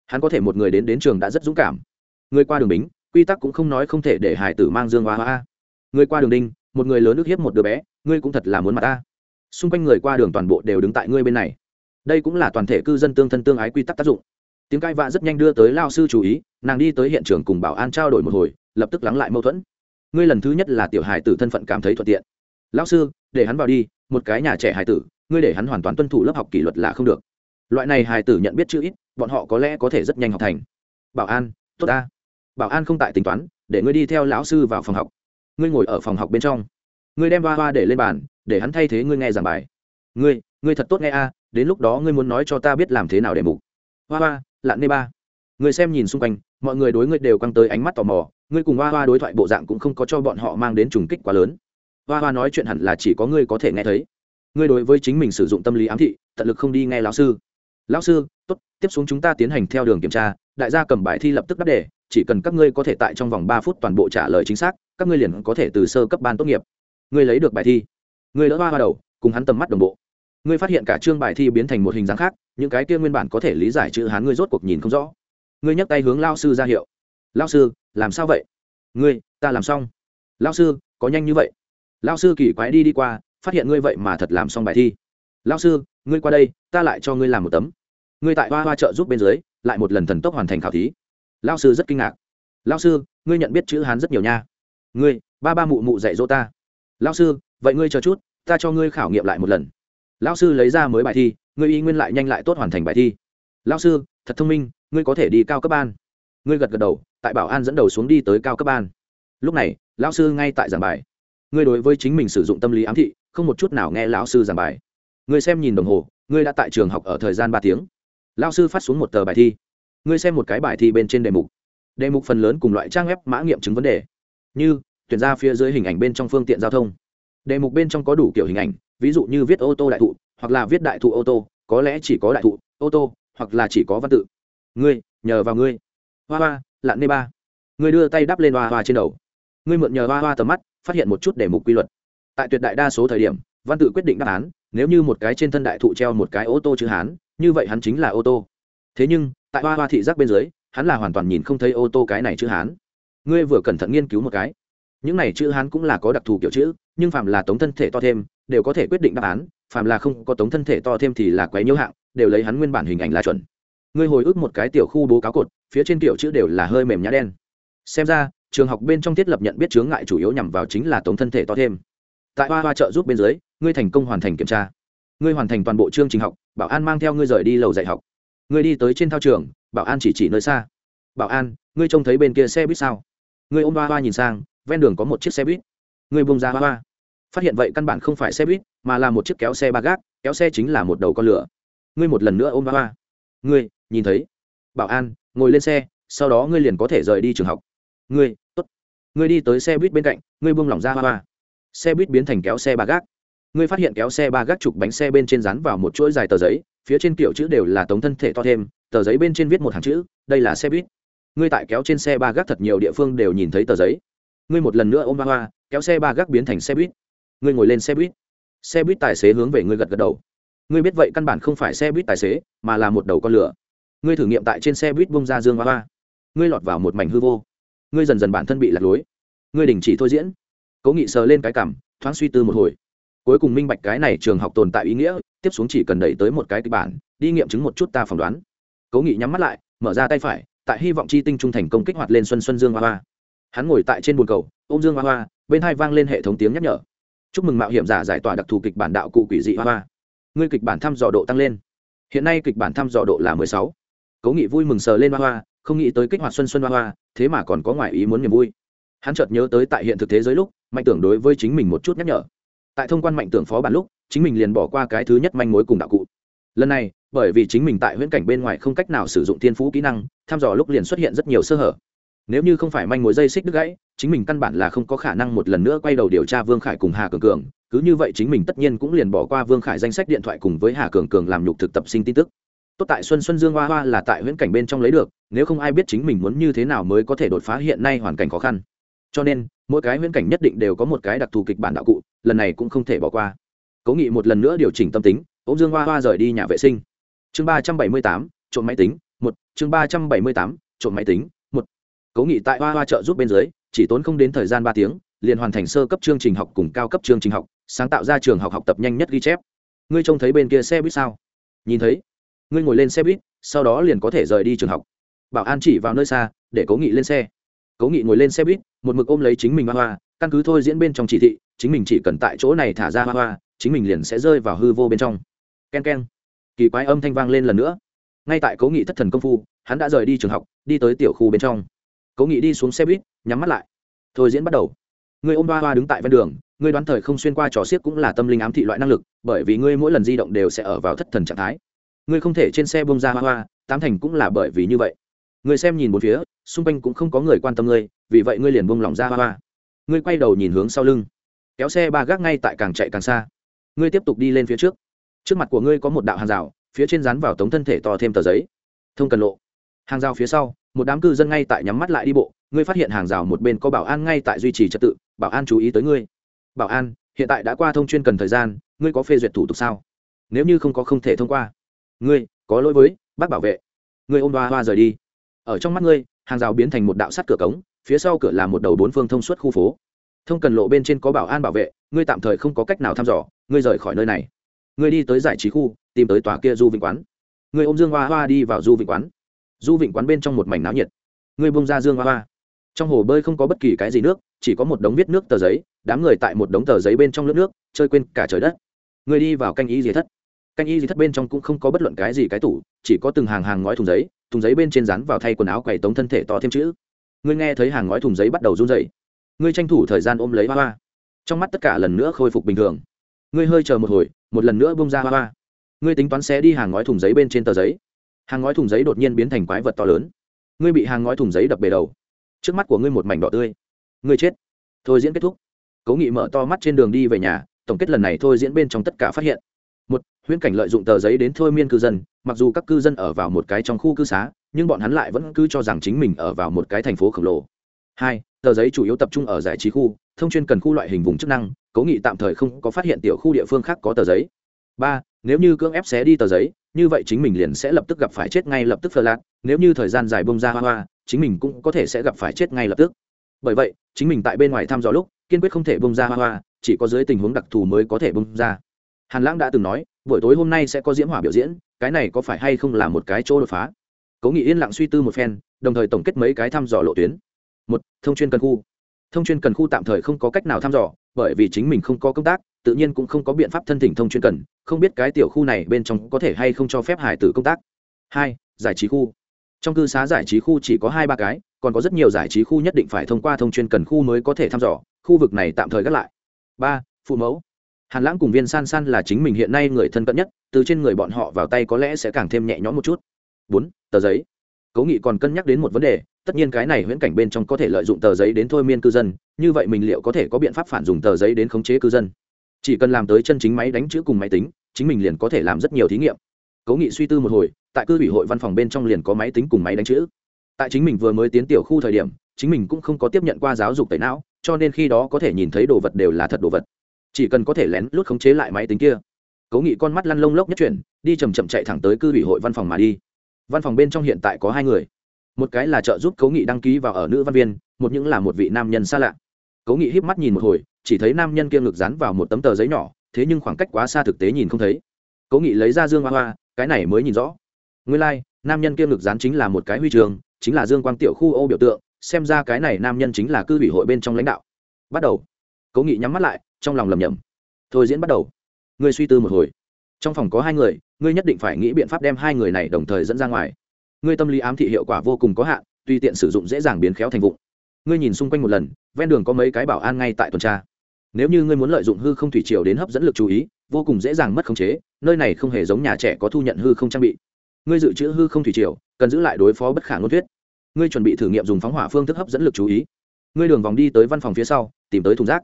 Hắn có thể một người đến đến trường đã rất dũng cảm. Người qua đường bính, quy tắc cũng không nói không thể để hải tử mang dương hoa hoa người qua đường đinh, một người lớn ức hiếp một đứa bé, ngươi cũng thật là muốn mặt ta. Xung quanh người qua đường toàn bộ đều đứng tại ngươi bên này. Đây cũng là toàn thể cư dân tương thân tương ái quy tắc tác dụng. Tiếng cai vạ rất nhanh đưa tới lao sư chú ý, nàng đi tới hiện trường cùng bảo an trao đổi một hồi, lập tức lắng lại mâu thuẫn. Ngươi lần thứ nhất là tiểu hài tử thân phận cảm thấy thuận tiện. Lão sư, để hắn vào đi, một cái nhà trẻ hài tử ngươi để hắn hoàn toàn tuân thủ lớp học kỷ luật là không được. Loại này hài tử nhận biết chữ ít, bọn họ có lẽ có thể rất nhanh học thành. Bảo an, tốt ta. Bảo an không tại tính toán, để ngươi đi theo lão sư vào phòng học. Ngươi ngồi ở phòng học bên trong. Ngươi đem ba hoa để lên bàn, để hắn thay thế ngươi nghe giảng bài. Ngươi ngươi thật tốt nghe a, đến lúc đó ngươi muốn nói cho ta biết làm thế nào để mục. Hoa hoa lặn nê ba. Ngươi xem nhìn xung quanh, mọi người đối ngươi đều căng tới ánh mắt tò mò, ngươi cùng hoa hoa đối thoại bộ dạng cũng không có cho bọn họ mang đến trùng kích quá lớn. Hoa hoa nói chuyện hẳn là chỉ có ngươi có thể nghe thấy ngươi đối với chính mình sử dụng tâm lý ám thị, tận lực không đi nghe lão sư. Lão sư, tốt, tiếp xuống chúng ta tiến hành theo đường kiểm tra, đại gia cầm bài thi lập tức đáp đề, chỉ cần các ngươi có thể tại trong vòng ba phút toàn bộ trả lời chính xác, các ngươi liền có thể từ sơ cấp ban tốt nghiệp. Ngươi lấy được bài thi. Ngươi đỡ hoa hoa đầu, cùng hắn tầm mắt đồng bộ. Ngươi phát hiện cả chương bài thi biến thành một hình dáng khác, những cái kia nguyên bản có thể lý giải chữ hán ngươi rốt cuộc nhìn không rõ. Ngươi nhắc tay hướng lao sư ra hiệu. Lao sư, làm sao vậy? Ngươi, ta làm xong. Lao sư, có nhanh như vậy. Lao sư kỳ quái đi đi qua phát hiện ngươi vậy mà thật làm xong bài thi. Lao sư, ngươi qua đây, ta lại cho ngươi làm một tấm. Ngươi tại hoa hoa trợ giúp bên dưới, lại một lần thần tốc hoàn thành khảo thí. Lao sư rất kinh ngạc. Lao sư, ngươi nhận biết chữ hán rất nhiều nha. Ngươi, ba ba mụ mụ dạy dỗ ta. Lao sư, vậy ngươi chờ chút, ta cho ngươi khảo nghiệm lại một lần. Lão sư lấy ra mới bài thi, ngươi y nguyên lại nhanh lại tốt hoàn thành bài thi. Lão sư, thật thông minh, ngươi có thể đi cao cấp ban. Ngươi gật gật đầu, tại bảo an dẫn đầu xuống đi tới cao cấp ban. Lúc này, lão sư ngay tại giảng bài. Ngươi đối với chính mình sử dụng tâm lý ám thị không một chút nào nghe lão sư giảng bài. Người xem nhìn đồng hồ, ngươi đã tại trường học ở thời gian ba tiếng. Lão sư phát xuống một tờ bài thi. Ngươi xem một cái bài thi bên trên đề mục. Đề mục phần lớn cùng loại trang web mã nghiệm chứng vấn đề. Như, tuyển ra phía dưới hình ảnh bên trong phương tiện giao thông. Đề mục bên trong có đủ kiểu hình ảnh, ví dụ như viết ô tô đại thụ, hoặc là viết đại thụ ô tô, có lẽ chỉ có đại thụ, ô tô, hoặc là chỉ có văn tự. Ngươi, nhờ vào ngươi. Hoa hoa lặn nê ba. Ngươi đưa tay đắp lên hoa hoa trên đầu. Ngươi mượn nhờ hoa hoa tầm mắt, phát hiện một chút đề mục quy luật tại tuyệt đại đa số thời điểm, văn tự quyết định đáp án, nếu như một cái trên thân đại thụ treo một cái ô tô chữ hán, như vậy hắn chính là ô tô. Thế nhưng, tại hoa hoa thị giác bên dưới, hắn là hoàn toàn nhìn không thấy ô tô cái này chữ hán. Ngươi vừa cẩn thận nghiên cứu một cái. Những này chữ hán cũng là có đặc thù kiểu chữ, nhưng phạm là tống thân thể to thêm, đều có thể quyết định đáp án phạm là không có tống thân thể to thêm thì là quấy nhiễu hạng, đều lấy hắn nguyên bản hình ảnh là chuẩn. Ngươi hồi ức một cái tiểu khu bố cáo cột, phía trên kiểu chữ đều là hơi mềm nhã đen. Xem ra, trường học bên trong thiết lập nhận biết chướng ngại chủ yếu nhằm vào chính là tống thân thể to thêm tại hoa hoa trợ giúp bên dưới, ngươi thành công hoàn thành kiểm tra. Ngươi hoàn thành toàn bộ chương trình học, bảo an mang theo ngươi rời đi lầu dạy học. Ngươi đi tới trên thao trường, bảo an chỉ chỉ nơi xa. Bảo an, ngươi trông thấy bên kia xe buýt sao? Ngươi ôm hoa hoa nhìn sang, ven đường có một chiếc xe buýt. Ngươi bông ra hoa hoa. Phát hiện vậy căn bản không phải xe buýt, mà là một chiếc kéo xe ba gác, kéo xe chính là một đầu con lửa. Ngươi một lần nữa ôm hoa hoa. Ngươi, nhìn thấy. Bảo an, ngồi lên xe, sau đó ngươi liền có thể rời đi trường học. Ngươi t ố t ngươi đi tới xe buýt bên cạnh, ngươi buông lỏng ra hoa hoa xe buýt biến thành kéo xe ba gác. Ngươi phát hiện kéo xe ba gác chục bánh xe bên trên rán vào một chuỗi dài tờ giấy, phía trên kiểu chữ đều là tống thân thể to thêm, tờ giấy bên trên viết một hàng chữ, đây là xe buýt. Ngươi tại kéo trên xe ba gác thật nhiều địa phương đều nhìn thấy tờ giấy. Ngươi một lần nữa ôm ba hoa, kéo xe ba gác biến thành xe buýt. Ngươi ngồi lên xe buýt. Xe buýt tài xế hướng về ngươi gật gật đầu. Ngươi biết vậy căn bản không phải xe buýt tài xế, mà là một đầu con lửa. Ngươi thử nghiệm tại trên xe buýt bông ra dương hoa hoa. Ngươi lọt vào một mảnh hư vô. Ngươi dần dần bản thân bị lạc lối. Ngươi đình chỉ thôi diễn cố nghị sờ lên cái cảm, thoáng suy tư một hồi. Cuối cùng minh bạch cái này trường học tồn tại ý nghĩa, tiếp xuống chỉ cần đẩy tới một cái kịch bản, đi nghiệm chứng một chút ta phỏng đoán. Cố nghị nhắm mắt lại, mở ra tay phải, tại hy vọng chi tinh trung thành công kích hoạt lên xuân xuân dương hoa hoa. Hắn ngồi tại trên bồn cầu, ôm dương hoa hoa, bên hai vang lên hệ thống tiếng nhắc nhở. Chúc mừng mạo hiểm giả giải tỏa đặc thù kịch bản đạo cụ quỷ dị hoa hoa. Ngươi kịch bản thăm dò độ tăng lên. Hiện nay kịch bản thăm dò độ là mười sáu. Cố nghị vui mừng sờ lên hoa hoa, không nghĩ tới kích hoạt xuân xuân hoa hoa, thế mà còn có ngoại ý muốn niềm vui. Hắn chợt nhớ tới tại hiện thực thế giới lúc mạnh tưởng đối với chính mình một chút nhắc nhở. Tại thông quan mạnh tưởng phó bản lúc, chính mình liền bỏ qua cái thứ nhất manh mối cùng đạo cụ. Lần này, bởi vì chính mình tại huyễn cảnh bên ngoài không cách nào sử dụng thiên phú kỹ năng thăm dò lúc liền xuất hiện rất nhiều sơ hở. Nếu như không phải manh mối dây xích đứt gãy, chính mình căn bản là không có khả năng một lần nữa quay đầu điều tra vương khải cùng hà cường cường. Cứ như vậy chính mình tất nhiên cũng liền bỏ qua vương khải danh sách điện thoại cùng với hà cường cường làm nhục thực tập sinh tin tức. Tốt tại xuân xuân dương hoa hoa là tại huyễn cảnh bên trong lấy được, nếu không ai biết chính mình muốn như thế nào mới có thể đột phá hiện nay hoàn cảnh khó khăn cho nên, mỗi cái huyễn cảnh nhất định đều có một cái đặc thù kịch bản đạo cụ, lần này cũng không thể bỏ qua. Cố nghị một lần nữa điều chỉnh tâm tính ô dương hoa hoa rời đi nhà vệ sinh. Chương ba trăm bảy mươi tám, trộm máy tính, một. Chương ba trăm bảy mươi tám, trộm máy tính, một. Cố nghị tại hoa hoa trợ giúp bên dưới, chỉ tốn không đến thời gian ba tiếng, liền hoàn thành sơ cấp chương trình học cùng cao cấp chương trình học, sáng tạo ra trường học học tập nhanh nhất ghi chép. Ngươi trông thấy bên kia xe buýt sao? Nhìn thấy. Ngươi ngồi lên xe buýt, sau đó liền có thể rời đi trường học. Bảo an chỉ vào nơi xa, để cố nghị lên xe cố nghị ngồi lên xe buýt, một mực ôm lấy chính mình hoa hoa, căn cứ thôi diễn bên trong chỉ thị, chính mình chỉ cần tại chỗ này thả ra hoa hoa, chính mình liền sẽ rơi vào hư vô bên trong. K e n k e n kỳ quái âm thanh vang lên lần nữa. Ngay tại cố nghị thất thần công phu, hắn đã rời đi trường học, đi tới tiểu khu bên trong. Cố nghị đi xuống xe buýt, nhắm mắt lại. Thôi diễn bắt đầu. Người ôm hoa hoa đứng tại ven đường ngươi đoán thời không xuyên qua trò xiếc cũng là tâm linh ám thị loại năng lực, bởi vì ngươi mỗi lần di động đều sẽ ở vào thất thần trạng thái. Ngươi không thể trên xe bông ra hoa hoa, tám thành cũng là bởi vì như vậy. Ngươi xem nhìn một phía xung quanh cũng không có người quan tâm ngươi, vì vậy ngươi liền buông lỏng ra hoa hoa. Ngươi quay đầu nhìn hướng sau lưng. Kéo xe ba gác ngay tại càng chạy càng xa. Ngươi tiếp tục đi lên phía trước. Trước mặt của ngươi có một đạo hàng rào, phía trên dán vào tống thân thể to thêm tờ giấy. Thông cần lộ. Hàng rào phía sau, một đám cư dân ngay tại nhắm mắt lại đi bộ. Ngươi phát hiện hàng rào một bên có bảo an ngay tại duy trì trật tự. Bảo an chú ý tới ngươi. Bảo an, hiện tại đã qua thông chuyên cần thời gian, ngươi có phê duyệt thủ tục sao? Nếu như không có không thể thông qua. Ngươi, có lỗi với bác bảo vệ. Ngươi ôm đoa hoa rời đi. Ở trong mắt ngươi hàng rào biến thành một đạo sắt cửa cống, phía sau cửa là một đầu bốn phương thông suốt khu phố. Thông cần lộ bên trên có bảo an bảo vệ, ngươi tạm thời không có cách nào thăm dò, ngươi rời khỏi nơi này. Ngươi đi tới giải trí khu, tìm tới tòa kia du vịnh quán. Ngươi ôm dương hoa hoa đi vào du vịnh quán. Du vịnh quán bên trong một mảnh náo nhiệt. Ngươi bông ra dương hoa hoa. Trong hồ bơi không có bất kỳ cái gì nước, chỉ có một đống viết nước tờ giấy, đám người tại một đống tờ giấy bên trong lớp nước, chơi quên cả trời đất. Ngươi đi vào canh y dì thất. Canh y dì thất bên trong cũng không có bất luận cái gì cái tủ, chỉ có từng hàng hàng ngói thùng giấy thùng giấy bên trên rán vào thay quần áo quầy tống thân thể to thêm chữ. Ngươi nghe thấy hàng ngói thùng giấy bắt đầu run dậy ngươi tranh thủ thời gian ôm lấy hoa hoa. Trong mắt tất cả lần nữa khôi phục bình thường. Ngươi hơi chờ một hồi, một lần nữa bông ra hoa hoa. Ngươi tính toán xé đi hàng ngói thùng giấy bên trên tờ giấy. Hàng ngói thùng giấy đột nhiên biến thành quái vật to lớn. Ngươi bị hàng ngói thùng giấy đập bề đầu. Trước mắt của ngươi một mảnh đỏ tươi. Ngươi chết. Thôi diễn kết thúc. Cố nghị mở to mắt trên đường đi về nhà, tổng kết lần này thôi diễn bên trong tất cả phát hiện một, huyễn cảnh lợi dụng tờ giấy đến thôi miên cư dân, mặc dù các cư dân ở vào một cái trong khu cư xá, nhưng bọn hắn lại vẫn cứ cho rằng chính mình ở vào một cái thành phố khổng lồ. Hai, tờ giấy chủ yếu tập trung ở giải trí khu, thông chuyên cần khu loại hình vùng chức năng, cố nghị tạm thời không có phát hiện tiểu khu địa phương khác có tờ giấy. Ba, nếu như cưỡng ép xé đi tờ giấy, như vậy chính mình liền sẽ lập tức gặp phải chết ngay lập tức phờ lạc, nếu như thời gian dài bông ra hoa hoa, chính mình cũng có thể sẽ gặp phải chết ngay lập tức. Bởi vậy, chính mình tại bên ngoài thăm dò lúc, kiên quyết không thể bông ra hoa hoa, chỉ có dưới tình huống đặc thù mới có thể bông ra hàn lãng đã từng nói, buổi tối hôm nay sẽ có Diễm hỏa biểu diễn, cái này có phải hay không là một cái chỗ đột phá? Cố nghị yên lặng suy tư một phen, đồng thời tổng kết mấy cái thăm dò lộ tuyến. Một, thông chuyên cần khu. Thông chuyên cần khu tạm thời không có cách nào thăm dò, bởi vì chính mình không có công tác, tự nhiên cũng không có biện pháp thân thỉnh thông chuyên cần, không biết cái tiểu khu này bên trong có thể hay không cho phép hải tử công tác. Hai, giải trí khu. Trong cư xá giải trí khu chỉ có hai ba cái, còn có rất nhiều giải trí khu nhất định phải thông qua thông chuyên cần khu mới có thể thăm dò, khu vực này tạm thời gác lại. Ba, phụ mẫu hàn lãng cùng viên san san là chính mình hiện nay người thân cận nhất, từ trên người bọn họ vào tay có lẽ sẽ càng thêm nhẹ nhõm một chút. Bốn, tờ giấy. Cố nghị còn cân nhắc đến một vấn đề, tất nhiên cái này huyễn cảnh bên trong có thể lợi dụng tờ giấy đến thôi miên cư dân, như vậy mình liệu có thể có biện pháp phản dùng tờ giấy đến khống chế cư dân? Chỉ cần làm tới chân chính máy đánh chữ cùng máy tính, chính mình liền có thể làm rất nhiều thí nghiệm. Cố nghị suy tư một hồi, tại cư ủy hội văn phòng bên trong liền có máy tính cùng máy đánh chữ. Tại chính mình vừa mới tiến tiểu khu thời điểm, chính mình cũng không có tiếp nhận qua giáo dục tẩy não, cho nên khi đó có thể nhìn thấy đồ vật đều là thật đồ vật chỉ cần có thể lén lút khống chế lại máy tính kia. Cố nghị con mắt lăn lông lốc nhất chuyển đi chầm chậm chạy thẳng tới cư ủy hội văn phòng mà đi. Văn phòng bên trong hiện tại có hai người. Một cái là trợ giúp cố nghị đăng ký vào ở nữ văn viên một những là một vị nam nhân xa lạ. Cố nghị híp mắt nhìn một hồi chỉ thấy nam nhân kia ngực dán vào một tấm tờ giấy nhỏ thế nhưng khoảng cách quá xa thực tế nhìn không thấy. Cố nghị lấy ra dương hoa hoa cái này mới nhìn rõ. Nguyên lai、like, nam nhân kia ngực dán chính là một cái huy trường chính là dương quang tiểu khu ô biểu tượng xem ra cái này nam nhân chính là cư ủy hội bên trong lãnh đạo. Bắt đầu cố nghị nhắm mắt lại, trong lòng lầm nhầm thôi diễn bắt đầu. Ngươi suy tư một hồi. Trong phòng có hai người, ngươi nhất định phải nghĩ biện pháp đem hai người này đồng thời dẫn ra ngoài. Ngươi tâm lý ám thị hiệu quả vô cùng có hạn tuy tiện sử dụng dễ dàng biến khéo thành vụng. Ngươi nhìn xung quanh một lần, ven đường có mấy cái bảo an ngay tại tuần tra. Nếu như ngươi muốn lợi dụng hư không thủy triều đến hấp dẫn lực chú ý, vô cùng dễ dàng mất khống chế, nơi này không hề giống nhà trẻ có thu nhận hư không trang bị. Ngươi dự trữ hư không thủy triều, cần giữ lại đối phó bất khả ngôn thuyết. Ngươi chuẩn bị thử nghiệm dùng phóng hỏa phương thức hấp dẫn lực chú ý. Ngươi đường vòng đi tới văn phòng phía sau, tìm tới thùng rác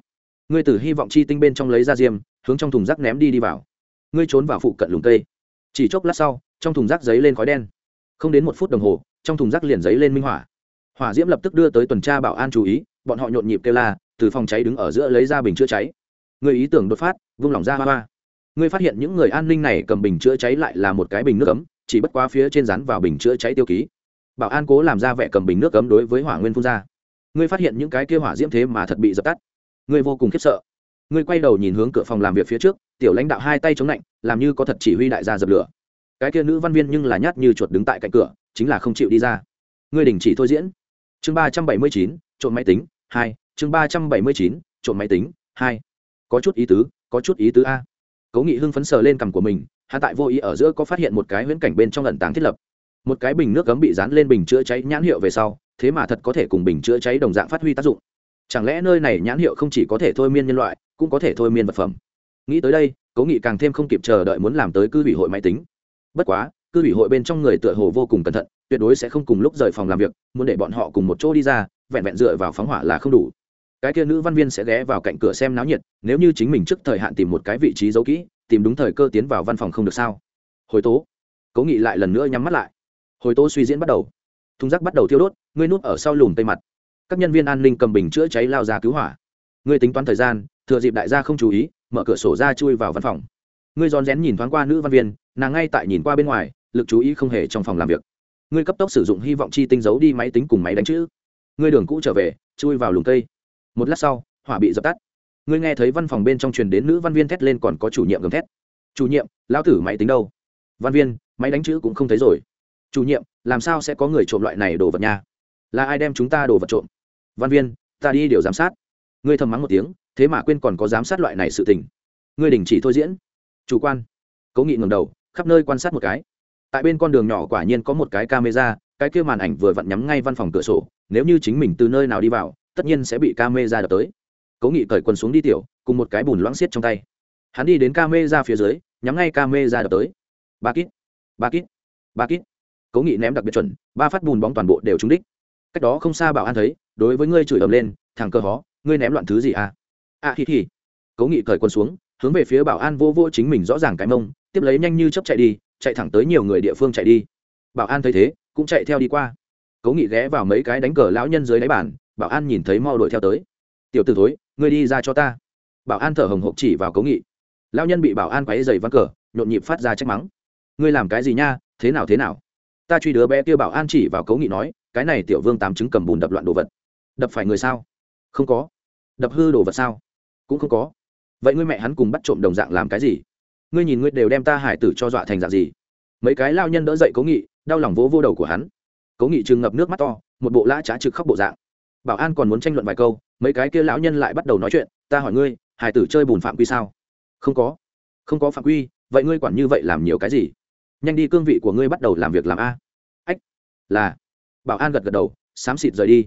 ngươi từ hy vọng chi tinh bên trong lấy ra diêm, hướng trong thùng rác ném đi đi vào. Ngươi trốn vào phụ cận lùng cây. Chỉ chốc lát sau, trong thùng rác giấy lên khói đen. Không đến một phút đồng hồ, trong thùng rác liền giấy lên minh hỏa hỏa diễm lập tức đưa tới tuần tra bảo an chú ý, bọn họ nhộn nhịp kêu la, từ phòng cháy đứng ở giữa lấy ra bình chữa cháy. Người ý tưởng đột phát, vung lỏng ra hoa hoa. Ngươi phát hiện những người an ninh này cầm bình chữa cháy lại là một cái bình nước ấm, chỉ bất quá phía trên rắn vào bình chữa cháy tiêu ký. Bảo an cố làm ra vẻ cầm bình nước ấm đối với hỏa nguyên phun ra. Ngươi phát hiện những cái kia hỏa diễm thế mà thật bị dập tắt ngươi vô cùng khiếp sợ. Ngươi quay đầu nhìn hướng cửa phòng làm việc phía trước, tiểu lãnh đạo hai tay chống lạnh làm như có thật chỉ huy đại gia dập lửa. Cái kia nữ văn viên nhưng là nhát như chuột đứng tại cạnh cửa, chính là không chịu đi ra. Ngươi đình chỉ thôi diễn. Chương ba trăm bảy mươi chín, trộm máy tính, hai. Chương ba trăm bảy mươi chín, trộm máy tính, hai. Có chút ý tứ, có chút ý tứ a. Cố nghị hưng phấn sờ lên cằm của mình hạ tại vô ý ở giữa có phát hiện một cái huyễn cảnh bên trong lẩn tàng thiết lập. Một cái bình nước cấm bị dán lên bình chữa cháy nhãn hiệu về sau, thế mà thật có thể cùng bình chữa cháy đồng dạng phát huy tác dụng chẳng lẽ nơi này nhãn hiệu không chỉ có thể thôi miên nhân loại, cũng có thể thôi miên vật phẩm? Nghĩ tới đây, cố nghị càng thêm không kịp chờ đợi muốn làm tới cư ủy hội máy tính. Bất quá, cư ủy hội bên trong người tựa hồ vô cùng cẩn thận, tuyệt đối sẽ không cùng lúc rời phòng làm việc, muốn để bọn họ cùng một chỗ đi ra, vẹn vẹn dựa vào phóng hỏa là không đủ. Cái kia nữ văn viên sẽ ghé vào cạnh cửa xem náo nhiệt, nếu như chính mình trước thời hạn tìm một cái vị trí giấu kỹ, tìm đúng thời cơ tiến vào văn phòng không được sao? Hồi tố. Cố nghị lại lần nữa nhắm mắt lại. Hồi tố suy diễn bắt đầu. Thùng rác bắt đầu thiêu đốt, ngươi núp ở sau lùm tây mặt các nhân viên an ninh cầm bình chữa cháy lao ra cứu hỏa. Ngươi tính toán thời gian, thừa dịp đại gia không chú ý, mở cửa sổ ra chui vào văn phòng. Ngươi rón rén nhìn thoáng qua nữ văn viên, nàng ngay tại nhìn qua bên ngoài, lực chú ý không hề trong phòng làm việc. Ngươi cấp tốc sử dụng hy vọng chi tinh giấu đi máy tính cùng máy đánh chữ. Ngươi đường cũ trở về, chui vào lùm cây. Một lát sau, hỏa bị dập tắt. Ngươi nghe thấy văn phòng bên trong truyền đến nữ văn viên thét lên còn có chủ nhiệm gầm thét. Chủ nhiệm, lão tử máy tính đâu? Văn viên, máy đánh chữ cũng không thấy rồi. Chủ nhiệm, làm sao sẽ có người trộm loại này đồ vật nha? Là ai đem chúng ta đồ vật trộm? Văn viên, ta đi điều giám sát. Ngươi thầm mắng một tiếng, thế mà quên còn có giám sát loại này sự tình. Ngươi đình chỉ thôi diễn. Chủ quan. Cố nghị ngầm đầu, khắp nơi quan sát một cái. Tại bên con đường nhỏ quả nhiên có một cái camera, cái kia màn ảnh vừa vặn nhắm ngay văn phòng cửa sổ, nếu như chính mình từ nơi nào đi vào, tất nhiên sẽ bị camera đập tới. Cố nghị cởi quần xuống đi tiểu, cùng một cái bùn loãng xiết trong tay. Hắn đi đến camera phía dưới, nhắm ngay camera đập tới. Ba kít ba kít ba kít. Cố nghị ném đặc biệt chuẩn, ba phát bùn bóng toàn bộ đều trúng đích cách đó không xa bảo an thấy, đối với ngươi chửi ầm lên, thằng cơ hó, ngươi ném loạn thứ gì à? À thì thì cố nghị cởi quần xuống, hướng về phía bảo an vô vô chính mình rõ ràng cái mông, tiếp lấy nhanh như chấp chạy đi, chạy thẳng tới nhiều người địa phương chạy đi. Bảo an thấy thế, cũng chạy theo đi qua. Cố nghị ghé vào mấy cái đánh cờ lão nhân dưới đáy bàn, bảo an nhìn thấy mau đuổi theo tới. Tiểu t ử thối, ngươi đi ra cho ta. Bảo an thở hồng hộc chỉ vào cố nghị. Lão nhân bị bảo an quáy dày văng cờ, nhộn nhịp phát ra trách mắng. Ngươi làm cái gì nha? Thế nào thế nào? Ta truy đứa bé kia bảo an chỉ vào cố nghị nói cái này tiểu vương tám chứng cầm bùn đập loạn đồ vật. Đập phải người sao? Không có. Đập hư đồ vật sao? Cũng không có. Vậy ngươi mẹ hắn cùng bắt trộm đồng dạng làm cái gì? Ngươi nhìn ngươi đều đem ta hải tử cho dọa thành dạng gì? Mấy cái lao nhân đỡ dậy cố nghị, đau lòng vỗ vô đầu của hắn. Cố nghị chừng ngập nước mắt to, một bộ lã trá trực khóc bộ dạng. Bảo an còn muốn tranh luận vài câu, mấy cái kia lão nhân lại bắt đầu nói chuyện, ta hỏi ngươi, hải tử chơi bùn phạm quy sao? Không có. Không có phạm quy, vậy ngươi quản như vậy làm nhiều cái gì? Nhanh đi cương vị của ngươi bắt đầu làm việc làm a. Ách, là bảo an gật gật đầu, xám xịt rời đi.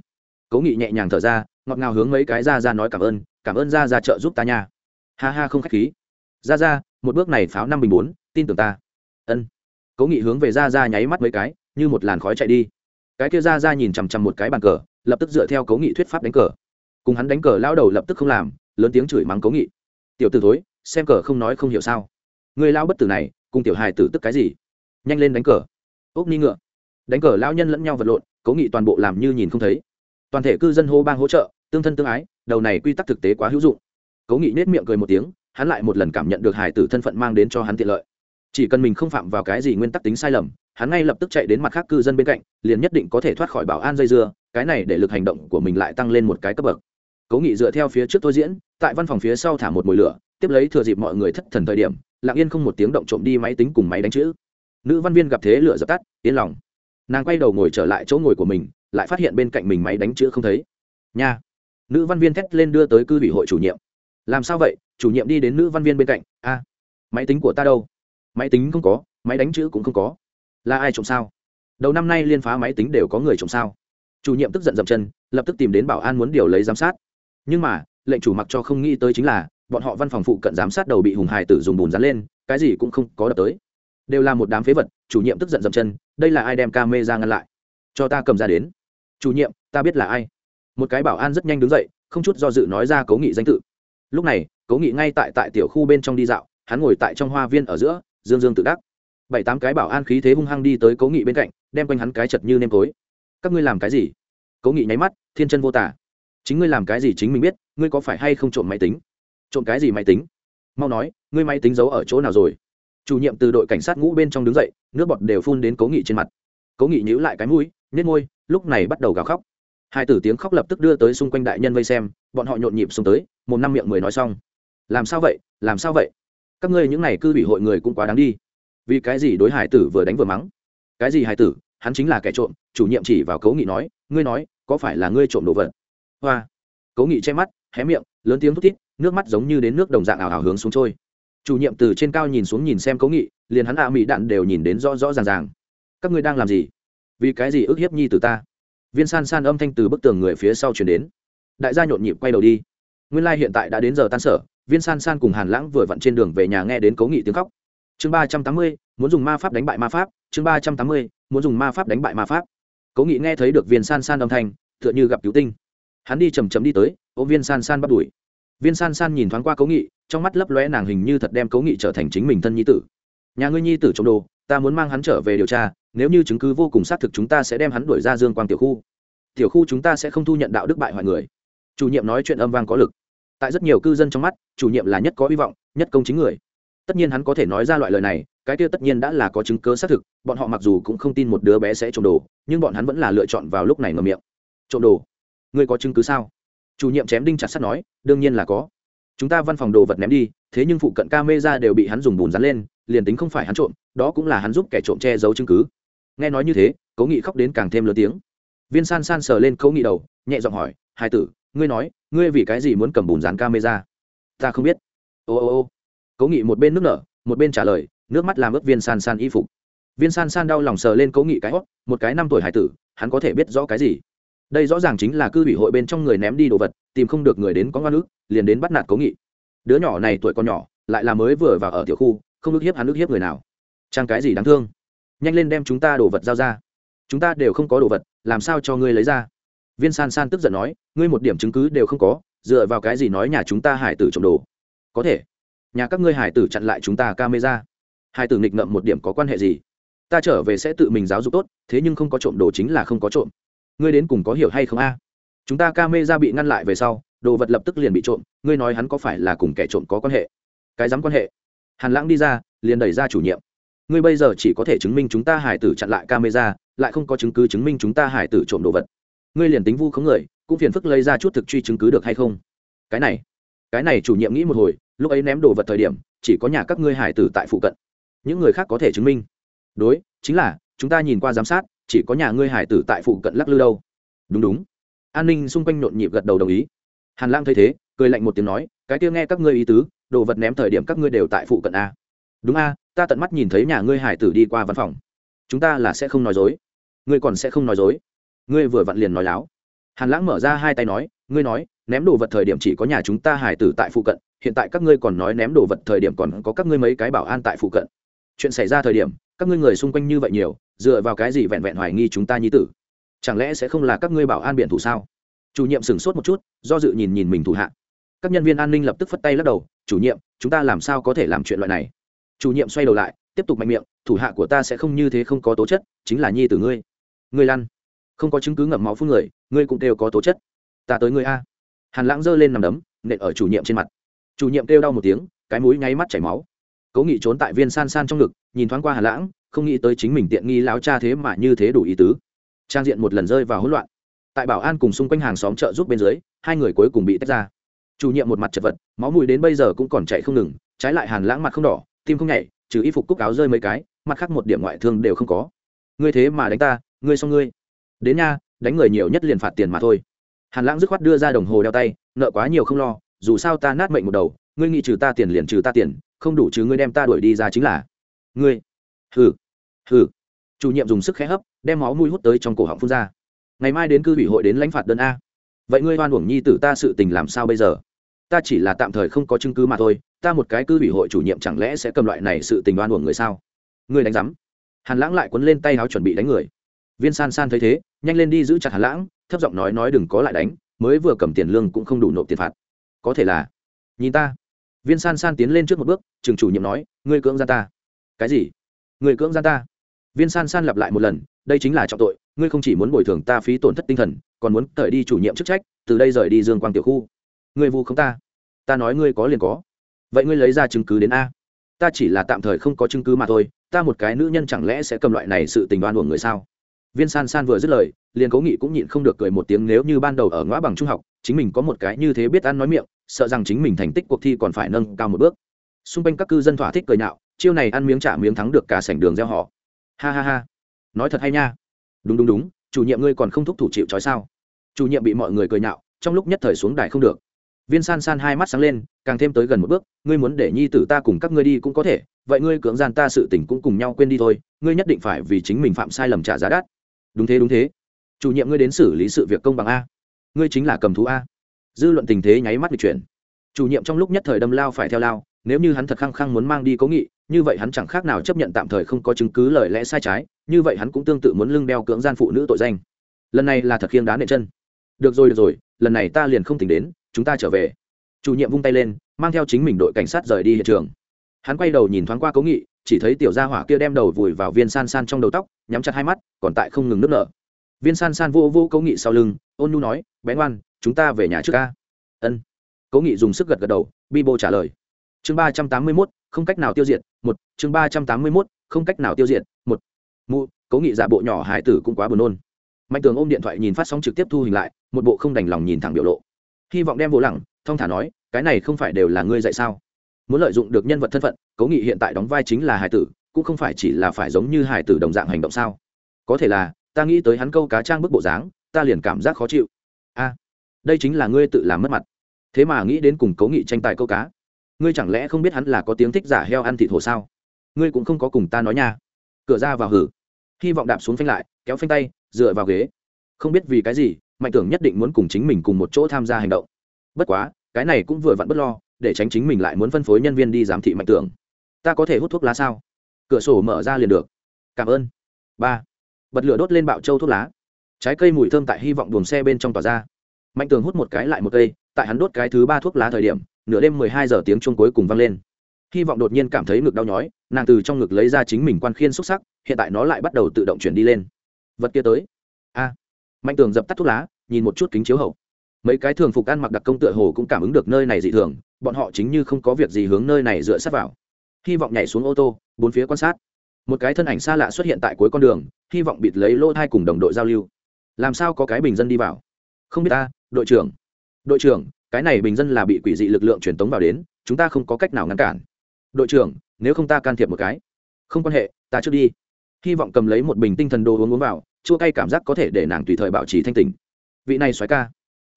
Cố nghị nhẹ nhàng thở ra, ngọt ngào hướng mấy cái ra ra nói cảm ơn cảm ơn ra ra trợ giúp ta nha. Ha ha, không k h á c h khí. Ra ra, một bước này pháo năm bình bốn, tin tưởng ta. Ân. Cố nghị hướng về ra ra nháy mắt mấy cái, như một làn khói chạy đi. Cái kia ra ra nhìn chằm chằm một cái bàn cờ, lập tức dựa theo cố nghị thuyết pháp đánh cờ. Cùng hắn đánh cờ lao đầu lập tức không làm, lớn tiếng chửi mắng cố nghị. Tiểu t ử thối, xem cờ không nói không hiểu sao? Người lao bất tử này, cùng tiểu hài tử tức cái gì? Nhanh lên đánh cờ. Ốc ni ngựa đánh cờ lão nhân lẫn nhau vật lộn, cố nghị toàn bộ làm như nhìn không thấy. Toàn thể cư dân hô bang hỗ trợ, tương thân tương ái, đầu này quy tắc thực tế quá hữu dụng. Cố nghị nết miệng cười một tiếng, hắn lại một lần cảm nhận được hải tử thân phận mang đến cho hắn tiện lợi. Chỉ cần mình không phạm vào cái gì nguyên tắc tính sai lầm, hắn ngay lập tức chạy đến mặt khác cư dân bên cạnh, liền nhất định có thể thoát khỏi bảo an dây dưa, cái này để lực hành động của mình lại tăng lên một cái cấp bậc. Cố nghị dựa theo phía trước tôi diễn, tại văn phòng phía sau thả một mồi lửa, tiếp lấy thừa dịp mọi người thất thần thời điểm, lặng yên không một tiếng động trộm đi máy tính cùng máy đánh chữ. Nữ văn viên gặp thế lửa dập tắt, yên lòng nàng quay đầu ngồi trở lại chỗ ngồi của mình, lại phát hiện bên cạnh mình máy đánh chữ không thấy. Nha! Nữ văn viên thét lên đưa tới cư ủy hội chủ nhiệm. Làm sao vậy? Chủ nhiệm đi đến nữ văn viên bên cạnh. A! Máy tính của ta đâu? Máy tính không có, máy đánh chữ cũng không có. Là ai trộm sao? Đầu năm nay liên phá máy tính đều có người trộm sao? Chủ nhiệm tức giận dậm chân, lập tức tìm đến bảo an muốn điều lấy giám sát. Nhưng mà, lệnh chủ mặc cho không nghĩ tới chính là, bọn họ văn phòng phụ cận giám sát đầu bị hùng hải tử dùng bùn dán lên, cái gì cũng không có đập tới đều là một đám phế vật, chủ nhiệm tức giận dậm chân, đây là ai đem ca mê ra ngăn lại? Cho ta cầm ra đến. Chủ nhiệm, ta biết là ai. Một cái bảo an rất nhanh đứng dậy, không chút do dự nói ra cố nghị danh tự. Lúc này cố nghị ngay tại tại tiểu khu bên trong đi dạo, hắn ngồi tại trong hoa viên ở giữa, dương dương tự đắc. Bảy tám cái bảo an khí thế hung hăng đi tới cố nghị bên cạnh, đem quanh hắn cái chật như nêm tối các ngươi làm cái gì? Cố nghị nháy mắt, thiên chân vô tả. Chính ngươi làm cái gì chính mình biết, ngươi có phải hay không trộm máy tính? Trộm cái gì máy tính? Mau nói, ngươi máy tính giấu ở chỗ nào rồi? Chủ nhiệm từ đội cảnh sát ngũ bên trong đứng dậy, nước bọt đều phun đến cố nghị trên mặt. Cố nghị nhíu lại cái mũi nhét môi, lúc này bắt đầu gào khóc. Hai tử tiếng khóc lập tức đưa tới xung quanh đại nhân vây xem, bọn họ nhộn nhịp xông tới, một năm miệng mười nói xong. Làm sao vậy, làm sao vậy? Các ngươi những n à y cư ủy hội người cũng quá đáng đi. Vì cái gì đối hải tử vừa đánh vừa mắng? Cái gì hải tử? Hắn chính là kẻ trộm, chủ nhiệm chỉ vào cấu nghị nói, ngươi nói, có phải là ngươi trộm đồ vật? Hoa. Cấu nghị che mắt, hé miệng, lớn tiếng thút thít, nước mắt giống như đến nước đồng dạng ảo ảo hướng xuống trôi chủ nhiệm từ trên cao nhìn xuống nhìn xem cấu nghị, liền hắn ạ mỹ đạn đều nhìn đến rõ rõ ràng ràng. Các ngươi đang làm gì? Vì cái gì ức hiếp nhi từ ta? Viên san san âm thanh từ bức tường người phía sau chuyển đến. Đại gia nhộn nhịp quay đầu đi. Nguyên lai、like、hiện tại đã đến giờ tan sở, viên san san cùng hàn lãng vừa vặn trên đường về nhà nghe đến cố nghị tiếng khóc. Chương ba trăm tám mươi, muốn dùng ma pháp đánh bại ma pháp. Chương ba trăm tám mươi, muốn dùng ma pháp đánh bại ma pháp. Cố nghị nghe thấy được viên san san âm thanh, tựa như gặp cứu tinh. Hắn đi chầm chấm đi tới ô viên san san bắt đuổi viên san san nhìn thoáng qua cố nghị, trong mắt lấp lóe nàng hình như thật đem cố nghị trở thành chính mình thân nhi tử. Nhà ngươi nhi tử trong đồ, ta muốn mang hắn trở về điều tra, nếu như chứng cứ vô cùng xác thực chúng ta sẽ đem hắn đuổi ra dương quang tiểu khu. Tiểu khu chúng ta sẽ không thu nhận đạo đức bại hoại người. Chủ nhiệm nói chuyện âm vang có lực. Tại rất nhiều cư dân trong mắt, chủ nhiệm là nhất có hy vọng, nhất công chính người. Tất nhiên hắn có thể nói ra loại lời này, cái kia tất nhiên đã là có chứng cớ xác thực, bọn họ mặc dù cũng không tin một đứa bé sẽ trộm đồ, nhưng bọn hắn vẫn là lựa chọn vào lúc này ngầm miệng. Trộm đồ? Ngươi có chứng cứ sao? Chủ nhiệm chém đinh chặt sắt nói, đương nhiên là có. Chúng ta văn phòng đồ vật ném đi, thế nhưng phụ cận ca mê ra đều bị hắn dùng bùn dán lên, liền tính không phải hắn trộm, đó cũng là hắn giúp kẻ trộm che giấu chứng cứ. Nghe nói như thế, cố nghị khóc đến càng thêm lớn tiếng. Viên san san sờ lên cố nghị đầu, nhẹ giọng hỏi hai tử, ngươi nói, ngươi vì cái gì muốn cầm bùn dán camera? Ta không biết. Ô ô ô. Cố nghị một bên nước nở, một bên trả lời, nước mắt làm ướt viên san san y phục. Viên san san đau lòng sờ lên cố nghị cái hót một cái năm tuổi hải tử, hắn có thể biết rõ cái gì? Đây rõ ràng chính là cư ủy hội bên trong người ném đi đồ vật, tìm không được người đến có ngon ước liền đến bắt nạt cố nghị. Đứa nhỏ này tuổi còn nhỏ, lại là mới vừa vào ở tiểu khu, không ước hiếp hắn ước hiếp người nào. Trang cái gì đáng thương? Nhanh lên đem chúng ta đồ vật giao ra. Chúng ta đều không có đồ vật, làm sao cho ngươi lấy ra? Viên san san tức giận nói, ngươi một điểm chứng cứ đều không có, dựa vào cái gì nói nhà chúng ta hải tử trộm đồ? Có thể. Nhà các ngươi hải tử chặn lại chúng ta camera. Hải tử nghịch ngợm một điểm có quan hệ gì? Ta trở về sẽ tự mình giáo dục tốt, thế nhưng không có trộm đồ chính là không có trộm ngươi đến cùng có hiểu hay không a? Chúng ta camera bị ngăn lại về sau, đồ vật lập tức liền bị trộm, ngươi nói hắn có phải là cùng kẻ trộm có quan hệ? Cái dám quan hệ? Hàn lãng đi ra, liền đẩy ra chủ nhiệm. Ngươi bây giờ chỉ có thể chứng minh chúng ta hải tử chặn lại camera lại không có chứng cứ chứng minh chúng ta hải tử trộm đồ vật. Ngươi liền tính vu khống người, cũng phiền phức lấy ra chút thực truy chứng cứ được hay không? Cái này cái này chủ nhiệm nghĩ một hồi, lúc ấy ném đồ vật thời điểm, chỉ có nhà các ngươi hải tử tại phụ cận. Những người khác có thể chứng minh. Đối, chính là, chúng ta nhìn qua giám sát chỉ có nhà ngươi hải tử tại phụ cận lắc lư đâu. Đúng đúng. An ninh xung quanh nhộn nhịp gật đầu đồng ý. Hàn lang thấy thế, cười lạnh một tiếng nói, cái kia nghe các ngươi ý tứ, đồ vật ném thời điểm các ngươi đều tại phụ cận a. Đúng a, ta tận mắt nhìn thấy nhà ngươi hải tử đi qua văn phòng. Chúng ta là sẽ không nói dối. Ngươi còn sẽ không nói dối. Ngươi vừa vặn liền nói láo. Hàn lãng mở ra hai tay nói, ngươi nói, ném đồ vật thời điểm chỉ có nhà chúng ta hải tử tại phụ cận, hiện tại các ngươi còn nói ném đồ vật thời điểm còn có các ngươi mấy cái bảo an tại phụ cận chuyện xảy ra thời điểm, các ngươi người xung quanh như vậy nhiều, dựa vào cái gì vẹn vẹn hoài nghi chúng ta nhi tử? Chẳng lẽ sẽ không là các ngươi bảo an biện thủ sao? Chủ nhiệm sửng sốt một chút, do dự nhìn nhìn mình thủ hạ. Các nhân viên an ninh lập tức phất tay lắc đầu, chủ nhiệm, chúng ta làm sao có thể làm chuyện loại này? Chủ nhiệm xoay đầu lại, tiếp tục mạnh miệng, thủ hạ của ta sẽ không như thế không có tố chất, chính là nhi tử ngươi. Ngươi lăn. Không có chứng cứ ngậm máu phun người, ngươi cũng đều có tố chất. Ta tới ngươi a. Hàn lãng giơ lên nằm đấm, nện ở chủ nhiệm trên mặt. Chủ nhiệm kêu đau một tiếng, cái mũi nháy mắt chảy máu cố nghị trốn tại viên san san trong ngực, nhìn thoáng qua Hà lãng, không nghĩ tới chính mình tiện nghi láo cha thế mà như thế đủ ý tứ. Trang diện một lần rơi vào hỗn loạn. Tại bảo an cùng xung quanh hàng xóm trợ giúp bên dưới, hai người cuối cùng bị tách ra. Chủ nhiệm một mặt chật vật, máu mùi đến bây giờ cũng còn chạy không ngừng, trái lại hàn lãng mặt không đỏ, tim không nhảy, trừ y phục cúc áo rơi mấy cái, mặt khác một điểm ngoại thương đều không có. Ngươi thế mà đánh ta, ngươi xong ngươi. Đến nha, đánh người nhiều nhất liền phạt tiền mà thôi. Hàn lãng dứt khoát đưa ra đồng hồ đeo tay, nợ quá nhiều không lo, dù sao ta nát mệnh một đầu, ngươi nghĩ trừ ta tiền liền trừ ta tiền không đủ chứ ngươi đem ta đuổi đi ra chính là. Ngươi. Hừ. Hừ. Chủ nhiệm dùng sức khẽ hấp, đem máu mùi hút tới trong cổ họng phun ra. Ngày mai đến cư ủy hội đến lãnh phạt đơn a. Vậy ngươi hoan uổng nhi tử ta sự tình làm sao bây giờ? Ta chỉ là tạm thời không có chứng cứ mà thôi, ta một cái cư ủy hội chủ nhiệm chẳng lẽ sẽ cầm loại này sự tình oan uổng người sao? Ngươi đánh rắm hàn lãng lại quấn lên tay áo chuẩn bị đánh người. Viên san san thấy thế, nhanh lên đi giữ chặt hàn lãng, thấp giọng nói nói đừng có lại đánh, mới vừa cầm tiền lương cũng không đủ nộp tiền phạt. Có thể là, nhìn ta viên san san tiến lên trước một bước trường chủ nhiệm nói, ngươi cưỡng gian ta. Cái gì? Ngươi cưỡng gian ta? Viên san san lặp lại một lần, đây chính là trọng tội, ngươi không chỉ muốn bồi thường ta phí tổn thất tinh thần, còn muốn cởi đi chủ nhiệm chức trách, từ đây rời đi dương quang tiểu khu. Ngươi vu không ta? Ta nói ngươi có liền có. Vậy ngươi lấy ra chứng cứ đến a. Ta chỉ là tạm thời không có chứng cứ mà thôi, ta một cái nữ nhân chẳng lẽ sẽ cầm loại này sự tình đoan của người sao? Viên san san vừa dứt lời, liền cố nghị cũng nhịn không được cười một tiếng, nếu như ban đầu ở ngõ bằng trung học chính mình có một cái như thế biết ăn nói miệng, sợ rằng chính mình thành tích cuộc thi còn phải nâng cao một bước. Xung quanh các cư dân thỏa thích cười nhạo, chiêu này ăn miếng trả miếng thắng được cả sảnh đường gieo họ. Ha ha ha. Nói thật hay nha. Đúng đúng đúng, chủ nhiệm ngươi còn không thúc thủ chịu trói sao? Chủ nhiệm bị mọi người cười nhạo, trong lúc nhất thời xuống đài không được. Viên san san hai mắt sáng lên, càng thêm tới gần một bước, ngươi muốn để nhi tử ta cùng các ngươi đi cũng có thể, vậy ngươi cưỡng gian ta sự tình cũng cùng nhau quên đi thôi, ngươi nhất định phải vì chính mình phạm sai lầm trả giá đắt. Đúng thế đúng thế. Chủ nhiệm ngươi đến xử lý sự việc công bằng a ngươi chính là cầm thú a. Dư luận tình thế nháy mắt bị chuyển. Chủ nhiệm trong lúc nhất thời đâm lao phải theo lao, nếu như hắn thật khăng khăng muốn mang đi cố nghị, như vậy hắn chẳng khác nào chấp nhận tạm thời không có chứng cứ lời lẽ sai trái, như vậy hắn cũng tương tự muốn lưng đeo cưỡng gian phụ nữ tội danh. Lần này là thật khiêng đá nện chân. Được rồi được rồi, lần này ta liền không tỉnh đến, chúng ta trở về. Chủ nhiệm vung tay lên, mang theo chính mình đội cảnh sát rời đi hiện trường. Hắn quay đầu nhìn thoáng qua cố nghị, chỉ thấy tiểu gia hỏa kia đem đầu vùi vào viên san san trong đầu tóc, nhắm chặt hai mắt, còn tại không ngừng nước nở viên san san vô vô cố nghị sau lưng, ôn nhu nói, bé ngoan, chúng ta về nhà trước ca. Ân. Cố nghị dùng sức gật gật đầu bi bô trả lời. Chương ba trăm tám mươi mốt, không cách nào tiêu diệt, một. Chương ba trăm tám mươi mốt, không cách nào tiêu diệt, một. Mụ, cố nghị giả bộ nhỏ hải tử cũng quá buồn nôn. Mạnh tường ôm điện thoại nhìn phát sóng trực tiếp thu hình lại, một bộ không đành lòng nhìn thẳng biểu lộ. Hy vọng đem vô lẳng, thong thả nói, cái này không phải đều là ngươi dạy sao? Muốn lợi dụng được nhân vật thân phận, cố nghị hiện tại đóng vai chính là hải tử, cũng không phải chỉ là phải giống như hải tử đồng dạng hành động sao? Có thể là ta nghĩ tới hắn câu cá trang bức bộ dáng, ta liền cảm giác khó chịu. A, đây chính là ngươi tự làm mất mặt. Thế mà nghĩ đến cùng cố nghị tranh tài câu cá. Ngươi chẳng lẽ không biết hắn là có tiếng thích giả heo ăn thịt hồ sao? Ngươi cũng không có cùng ta nói nha. Cửa ra vào hử. Hy vọng đạp xuống phanh lại, kéo phanh tay, dựa vào ghế. Không biết vì cái gì, mạnh tưởng nhất định muốn cùng chính mình cùng một chỗ tham gia hành động. Bất quá, cái này cũng vừa vặn bất lo, để tránh chính mình lại muốn phân phối nhân viên đi giám thị mạnh tưởng. Ta có thể hút thuốc lá sao? Cửa sổ mở ra liền được. Cảm ơn. Ba bật lửa đốt lên bạo châu thuốc lá. Trái cây mùi thơm tại hy vọng buồng xe bên trong tỏa ra. Mạnh tường hút một cái lại một cây, tại hắn đốt cái thứ ba thuốc lá thời điểm, nửa đêm mười hai giờ tiếng chuông cuối cùng vang lên. Hy vọng đột nhiên cảm thấy ngực đau nhói, nàng từ trong ngực lấy ra chính mình quan khiên xúc sắc, hiện tại nó lại bắt đầu tự động chuyển đi lên. Vật kia tới. A. Mạnh tường dập tắt thuốc lá, nhìn một chút kính chiếu hậu. Mấy cái thường phục ăn mặc đặc công tựa hồ cũng cảm ứng được nơi này dị thường, bọn họ chính như không có việc gì hướng nơi này dựa sát vào. Hy vọng nhảy xuống ô tô, bốn phía quan sát một cái thân ảnh xa lạ xuất hiện tại cuối con đường, hy vọng bịt lấy lỗ thai cùng đồng đội giao lưu. Làm sao có cái bình dân đi vào? Không biết ta, đội trưởng. Đội trưởng, cái này bình dân là bị quỷ dị lực lượng truyền tống vào đến, chúng ta không có cách nào ngăn cản. Đội trưởng, nếu không ta can thiệp một cái. Không quan hệ, ta trước đi. Hy vọng cầm lấy một bình tinh thần đồ uống uống vào, chua cay cảm giác có thể để nàng tùy thời bảo trì thanh tình vị này xoáy ca.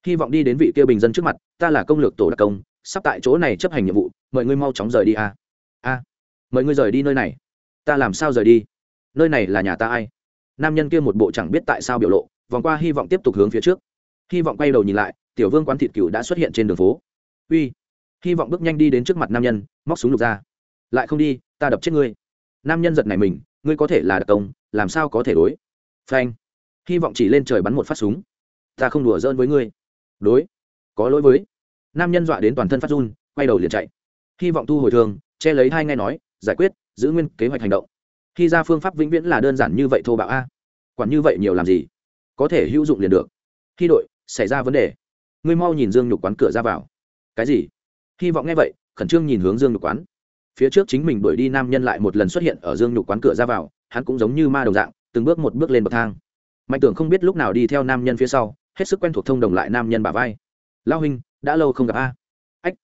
Hy vọng đi đến vị kia bình dân trước mặt, ta là công lược tổ đặc công, sắp tại chỗ này chấp hành nhiệm vụ, mời ngươi mau chóng rời đi a. A. Mời ngươi rời đi nơi này ta làm sao rời đi? Nơi này là nhà ta ai? Nam nhân kia một bộ chẳng biết tại sao biểu lộ, vòng qua hy vọng tiếp tục hướng phía trước. Hy vọng quay đầu nhìn lại, tiểu vương quán thịt cựu đã xuất hiện trên đường phố. Uy, hy vọng bước nhanh đi đến trước mặt nam nhân, móc súng lục ra. Lại không đi, ta đập chết ngươi. Nam nhân giật này mình, ngươi có thể là đặc công, làm sao có thể đối? Phanh. Hy vọng chỉ lên trời bắn một phát súng. Ta không đùa giỡn với ngươi. Đối. Có lỗi với. Nam nhân dọa đến toàn thân phát run, quay đầu liền chạy. Hy vọng thu hồi thường, che lấy hai ngay nói, giải quyết giữ nguyên kế hoạch hành động. Khi ra phương pháp vĩnh viễn là đơn giản như vậy thô bạo a. Quản như vậy nhiều làm gì? Có thể hữu dụng liền được. Khi đội, xảy ra vấn đề. Ngươi mau nhìn dương nhục quán cửa ra vào. Cái gì? Hy vọng nghe vậy, khẩn trương nhìn hướng dương nhục quán. Phía trước chính mình đuổi đi nam nhân lại một lần xuất hiện ở dương nhục quán cửa ra vào, hắn cũng giống như ma đồng dạng, từng bước một bước lên bậc thang. Mạnh tưởng không biết lúc nào đi theo nam nhân phía sau, hết sức quen thuộc thông đồng lại nam nhân bà vai. Lao huynh, đã lâu không gặp a. Ách,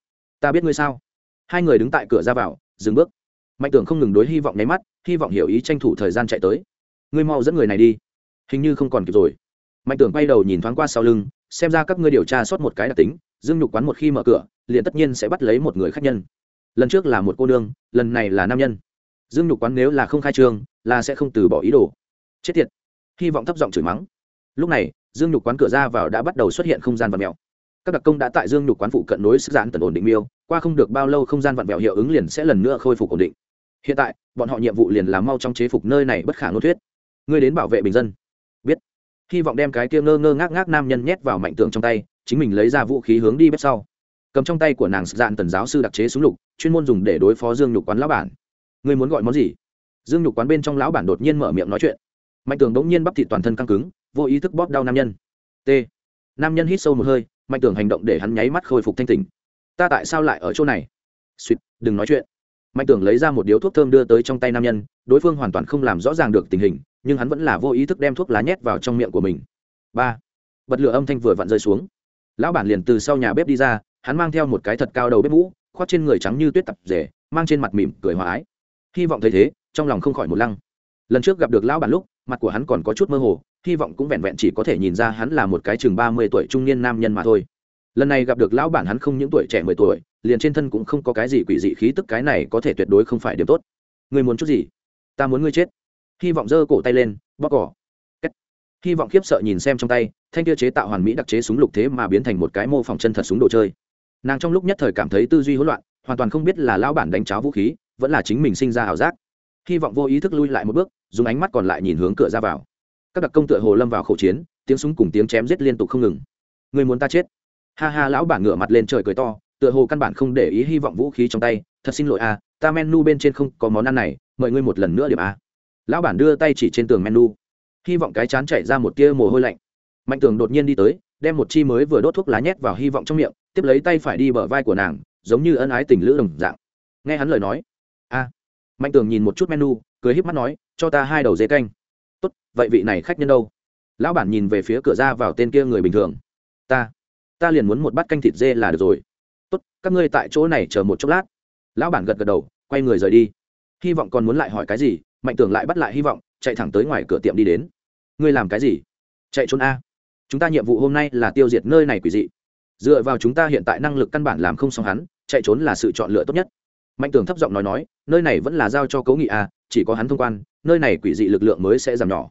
ta biết ngươi sao. Hai người đứng tại cửa ra vào, dừng bước mạnh tưởng không ngừng đối hy vọng nháy mắt, hy vọng hiểu ý tranh thủ thời gian chạy tới. Ngươi mau dẫn người này đi. Hình như không còn kịp rồi. Mạnh tưởng quay đầu nhìn thoáng qua sau lưng, xem ra các ngươi điều tra sót một cái đặc tính, dương nhục quán một khi mở cửa, liền tất nhiên sẽ bắt lấy một người khách nhân. Lần trước là một cô nương, lần này là nam nhân. Dương nhục quán nếu là không khai trương, là sẽ không từ bỏ ý đồ. Chết tiệt. Hy vọng thấp giọng chửi mắng. Lúc này, dương nhục quán cửa ra vào đã bắt đầu xuất hiện không gian vật mèo các đặc công đã tại dương nhục quán phụ cận nối sức giãn tần ổn định miêu, qua không được bao lâu không gian vặn vẹo hiệu ứng liền sẽ lần nữa khôi phục ổn định hiện tại, bọn họ nhiệm vụ liền làm mau trong chế phục nơi này bất khả nô thuyết. Ngươi đến bảo vệ bình dân. Biết. Hy vọng đem cái kia ngơ ngơ ngác ngác nam nhân nhét vào mạnh tường trong tay, chính mình lấy ra vũ khí hướng đi bếp sau. Cầm trong tay của nàng dạn tần giáo sư đặc chế súng lục, chuyên môn dùng để đối phó dương nhục quán lão bản. Ngươi muốn gọi món gì? Dương nhục quán bên trong lão bản đột nhiên mở miệng nói chuyện. Mạnh tường đống nhiên bắp thịt toàn thân căng cứng, vô ý thức bóp đau nam nhân. T. Nam nhân hít sâu một hơi, mạnh tường hành động để hắn nháy mắt khôi phục thanh tình ta tại sao lại ở chỗ này? Suýt, đừng nói chuyện mạnh tường lấy ra một điếu thuốc thơm đưa tới trong tay nam nhân, đối phương hoàn toàn không làm rõ ràng được tình hình, nhưng hắn vẫn là vô ý thức đem thuốc lá nhét vào trong miệng của mình. Ba, bật lửa âm thanh vừa vặn rơi xuống. Lão bản liền từ sau nhà bếp đi ra, hắn mang theo một cái thật cao đầu bếp mũ, khoác trên người trắng như tuyết tập rể, mang trên mặt mỉm cười hòa ái. Hy vọng thấy thế, trong lòng không khỏi một lăng. Lần trước gặp được lão bản lúc, mặt của hắn còn có chút mơ hồ, hy vọng cũng vẹn vẹn chỉ có thể nhìn ra hắn là một cái chừng ba mươi tuổi trung niên nam nhân mà thôi. Lần này gặp được lão bản hắn không những tuổi trẻ mười tuổi liền trên thân cũng không có cái gì quỷ dị khí tức cái này có thể tuyệt đối không phải điểm tốt. Người muốn chút gì? Ta muốn ngươi chết. Hy vọng giơ cổ tay lên bóc cỏ hy vọng khiếp sợ nhìn xem trong tay, thanh kia chế tạo hoàn mỹ đặc chế súng lục thế mà biến thành một cái mô phỏng chân thật súng đồ chơi. Nàng trong lúc nhất thời cảm thấy tư duy hỗn loạn, hoàn toàn không biết là lão bản đánh cháo vũ khí, vẫn là chính mình sinh ra ảo giác. Hy vọng vô ý thức lui lại một bước, dùng ánh mắt còn lại nhìn hướng cửa ra vào. Các đặc công tựa hồ lâm vào khẩu chiến, tiếng súng cùng tiếng chém giết liên tục không ngừng. Người muốn ta chết? Ha ha, lão bản ngửa mặt lên trời cười to tựa hồ căn bản không để ý hy vọng vũ khí trong tay, thật xin lỗi a, ta menu bên trên không có món ăn này, mời ngươi một lần nữa điểm a. Lão bản đưa tay chỉ trên tường menu. Hy vọng cái chán chạy ra một tia mồ hôi lạnh. Mạnh tường đột nhiên đi tới, đem một chi mới vừa đốt thuốc lá nhét vào hy vọng trong miệng, tiếp lấy tay phải đi bờ vai của nàng, giống như ân ái tình lữ đồng dạng. Nghe hắn lời nói, a. Mạnh tường nhìn một chút menu, cười híp mắt nói, cho ta hai đầu dê canh. Tốt, vậy vị này khách nhân đâu? Lão bản nhìn về phía cửa ra vào tên kia người bình thường. Ta ta liền muốn một bát canh thịt dê là được rồi tốt, các ngươi tại chỗ này chờ một chốc lát. Lão bản gật gật đầu, quay người rời đi. Hy vọng còn muốn lại hỏi cái gì, mạnh tưởng lại bắt lại hy vọng, chạy thẳng tới ngoài cửa tiệm đi đến. Ngươi làm cái gì? Chạy trốn a. Chúng ta nhiệm vụ hôm nay là tiêu diệt nơi này quỷ dị. Dựa vào chúng ta hiện tại năng lực căn bản làm không xong hắn, chạy trốn là sự chọn lựa tốt nhất. Mạnh tưởng thấp giọng nói nói, nơi này vẫn là giao cho cấu nghị a, chỉ có hắn thông quan, nơi này quỷ dị lực lượng mới sẽ giảm nhỏ.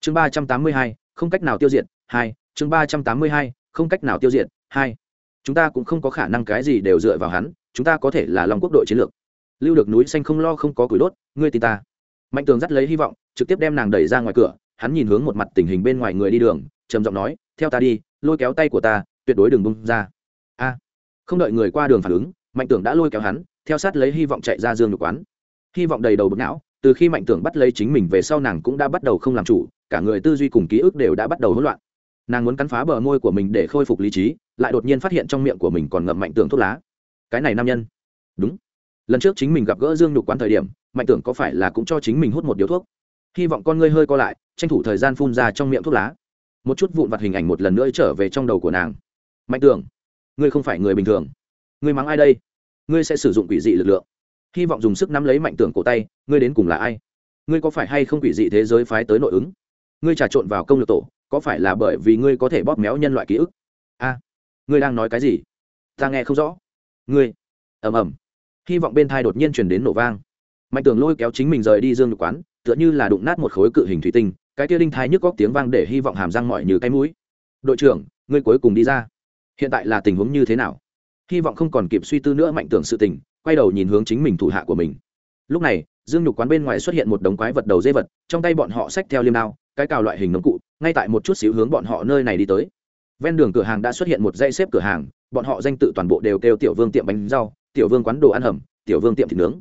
Chương ba trăm tám mươi hai, không cách nào tiêu diệt, hai, chương ba trăm tám mươi hai, không cách nào tiêu diệt, hai chúng ta cũng không có khả năng cái gì đều dựa vào hắn, chúng ta có thể là long quốc đội chiến lược. Lưu được núi xanh không lo không có củi đốt, ngươi tin ta. Mạnh tường dắt lấy hy vọng, trực tiếp đem nàng đẩy ra ngoài cửa, hắn nhìn hướng một mặt tình hình bên ngoài người đi đường, trầm giọng nói, theo ta đi, lôi kéo tay của ta, tuyệt đối đừng bung ra. A. Không đợi người qua đường phản ứng, mạnh tưởng đã lôi kéo hắn, theo sát lấy hy vọng chạy ra dương nhục quán. Hy vọng đầy đầu bực não, từ khi mạnh tưởng bắt lấy chính mình về sau nàng cũng đã bắt đầu không làm chủ, cả người tư duy cùng ký ức đều đã bắt đầu hỗn loạn. Nàng muốn cắn phá bờ môi của mình để khôi phục lý trí lại đột nhiên phát hiện trong miệng của mình còn ngậm mạnh tưởng thuốc lá. Cái này nam nhân. Đúng. Lần trước chính mình gặp gỡ dương nhục quán thời điểm, mạnh tưởng có phải là cũng cho chính mình hút một điếu thuốc? Hy vọng con ngươi hơi co lại, tranh thủ thời gian phun ra trong miệng thuốc lá. Một chút vụn vặt hình ảnh một lần nữa trở về trong đầu của nàng. Mạnh tưởng ngươi không phải người bình thường. Ngươi mắng ai đây? Ngươi sẽ sử dụng quỷ dị lực lượng. Hy vọng dùng sức nắm lấy mạnh tưởng cổ tay, ngươi đến cùng là ai? Ngươi có phải hay không quỷ dị thế giới phái tới nội ứng? Ngươi trà trộn vào công lược tổ, có phải là bởi vì ngươi có thể bóp méo nhân loại ký ức? A ngươi đang nói cái gì? Ta nghe không rõ. Ngươi. Ầm ầm. Hy vọng bên thai đột nhiên chuyển đến nổ vang. Mạnh tường lôi kéo chính mình rời đi dương nhục quán, tựa như là đụng nát một khối cự hình thủy tinh, cái kia đinh thai nhức góc tiếng vang để hy vọng hàm răng mọi như cái mũi. Đội trưởng, ngươi cuối cùng đi ra. Hiện tại là tình huống như thế nào? Hy vọng không còn kịp suy tư nữa mạnh tưởng sự tình, quay đầu nhìn hướng chính mình thủ hạ của mình. Lúc này, dương nhục quán bên ngoài xuất hiện một đống quái vật đầu dê vật, trong tay bọn họ xách theo liêm đao, cái cào loại hình nông cụ, ngay tại một chút xíu hướng bọn họ nơi này đi tới ven đường cửa hàng đã xuất hiện một dãy xếp cửa hàng, bọn họ danh tự toàn bộ đều kêu tiểu vương tiệm bánh rau, tiểu vương quán đồ ăn hầm, tiểu vương tiệm thịt nướng.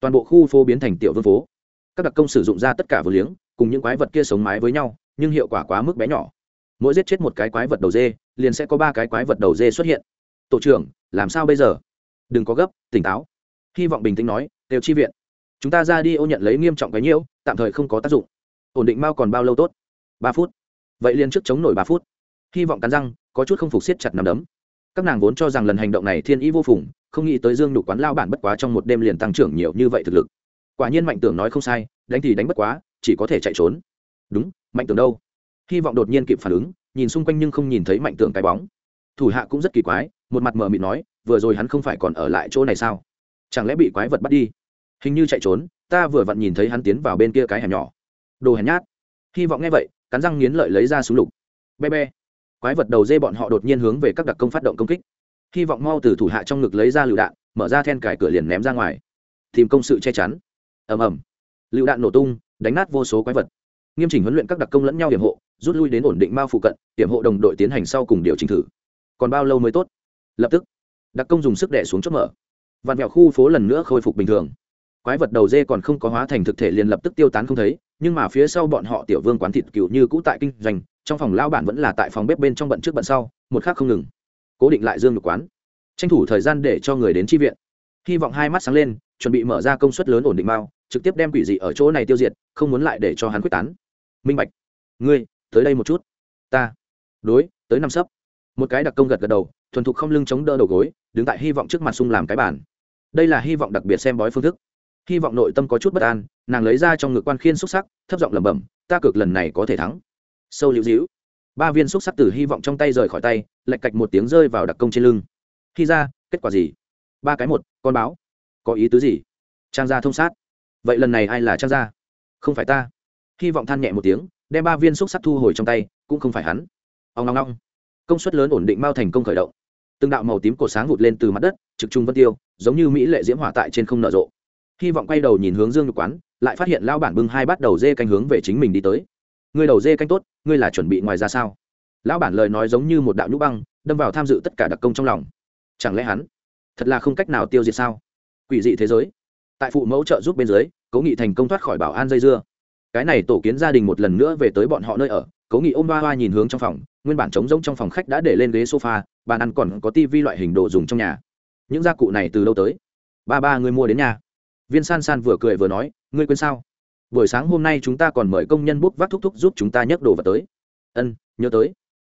Toàn bộ khu phố biến thành tiểu vương phố. Các đặc công sử dụng ra tất cả vừa liếng, cùng những quái vật kia sống mái với nhau, nhưng hiệu quả quá mức bé nhỏ. Mỗi giết chết một cái quái vật đầu dê, liền sẽ có ba cái quái vật đầu dê xuất hiện. Tổ trưởng, làm sao bây giờ? Đừng có gấp, tỉnh táo. Hy vọng bình tĩnh nói đều chi viện, chúng ta ra đi ô nhận lấy nghiêm trọng cái nhiễu, tạm thời không có tác dụng. Ổn định mau còn bao lâu tốt? Ba phút. Vậy liền trước chống nổi ba phút hy vọng cắn răng, có chút không phục siết chặt nằm đấm. Các nàng vốn cho rằng lần hành động này thiên ý vô phùng, không nghĩ tới dương nhục quán lao bản bất quá trong một đêm liền tăng trưởng nhiều như vậy thực lực. Quả nhiên mạnh tưởng nói không sai, đánh thì đánh bất quá, chỉ có thể chạy trốn. Đúng, mạnh tưởng đâu? Hy vọng đột nhiên kịp phản ứng, nhìn xung quanh nhưng không nhìn thấy mạnh tưởng cái bóng. Thủ hạ cũng rất kỳ quái, một mặt mờ mịt nói, vừa rồi hắn không phải còn ở lại chỗ này sao? Chẳng lẽ bị quái vật bắt đi? Hình như chạy trốn, ta vừa vặn nhìn thấy hắn tiến vào bên kia cái hẻm nhỏ. Đồ hèn nhát. Hy vọng nghe vậy, cắn răng nghiến lợi lấy ra súng lục. Be be quái vật đầu dê bọn họ đột nhiên hướng về các đặc công phát động công kích. Hy vọng mau từ thủ hạ trong ngực lấy ra lựu đạn, mở ra then cải cửa liền ném ra ngoài. Tìm công sự che chắn. Ầm ầm. Lựu đạn nổ tung, đánh nát vô số quái vật. Nghiêm chỉnh huấn luyện các đặc công lẫn nhau hiểm hộ, rút lui đến ổn định mao phụ cận, hiểm hộ đồng đội tiến hành sau cùng điều chỉnh thử. Còn bao lâu mới tốt? Lập tức, đặc công dùng sức đẻ xuống chốt mở. Vạn mẹo khu phố lần nữa khôi phục bình thường. Quái vật đầu dê còn không có hóa thành thực thể liền lập tức tiêu tán không thấy nhưng mà phía sau bọn họ tiểu vương quán thịt cựu như cũ tại kinh doanh, trong phòng lao bản vẫn là tại phòng bếp bên trong bận trước bận sau, một khác không ngừng. Cố định lại dương được quán. Tranh thủ thời gian để cho người đến tri viện. Hy vọng hai mắt sáng lên, chuẩn bị mở ra công suất lớn ổn định mao trực tiếp đem quỷ dị ở chỗ này tiêu diệt, không muốn lại để cho hắn quyết tán. Minh bạch, ngươi, tới đây một chút. Ta, đối, tới năm sấp. Một cái đặc công gật gật đầu, thuần thục không lưng chống đỡ đầu gối, đứng tại hy vọng trước mặt sung làm cái bản đây là hy vọng đặc biệt xem bói phương thức hy vọng nội tâm có chút bất an, nàng lấy ra trong ngực quan khiên xúc sắc, thấp giọng lẩm bẩm, ta cực lần này có thể thắng. Sâu liễu dĩu ba viên xúc sắc từ hy vọng trong tay rời khỏi tay lạch cạch một tiếng rơi vào đặc công trên lưng. Khi ra, kết quả gì? Ba cái một, con báo. Có ý tứ gì? Trang gia thông sát. Vậy lần này ai là trang gia? Không phải ta. Hy vọng than nhẹ một tiếng, đem ba viên xúc sắc thu hồi trong tay, cũng không phải hắn. Ông long long công suất lớn ổn định mau thành công khởi động. Từng đạo màu tím cổ sáng vụt lên từ mặt đất, trực trung vân tiêu, giống như mỹ lệ diễm hỏa tại trên không nở rộ hy vọng quay đầu nhìn hướng dương nhục quán, lại phát hiện Lão bản bưng hai bát đầu dê canh hướng về chính mình đi tới. Ngươi đầu dê canh tốt, ngươi là chuẩn bị ngoài ra sao? Lão bản lời nói giống như một đạo nhũ băng, đâm vào tham dự tất cả đặc công trong lòng. Chẳng lẽ hắn thật là không cách nào tiêu diệt sao? Quỷ dị thế giới. Tại phụ mẫu trợ giúp bên dưới, cố nghị thành công thoát khỏi bảo an dây dưa. Cái này tổ kiến gia đình một lần nữa về tới bọn họ nơi ở, cố nghị ôm hoa hoa nhìn hướng trong phòng, nguyên bản trống rỗng trong phòng khách đã để lên ghế sofa, bàn ăn còn có tivi loại hình đồ dùng trong nhà. Những gia cụ này từ đâu tới? Ba ba người mua đến nhà viên san san vừa cười vừa nói, ngươi quên sao? Buổi sáng hôm nay chúng ta còn mời công nhân bút vác thúc thúc giúp chúng ta nhấc đồ vật tới. Ân, nhớ tới.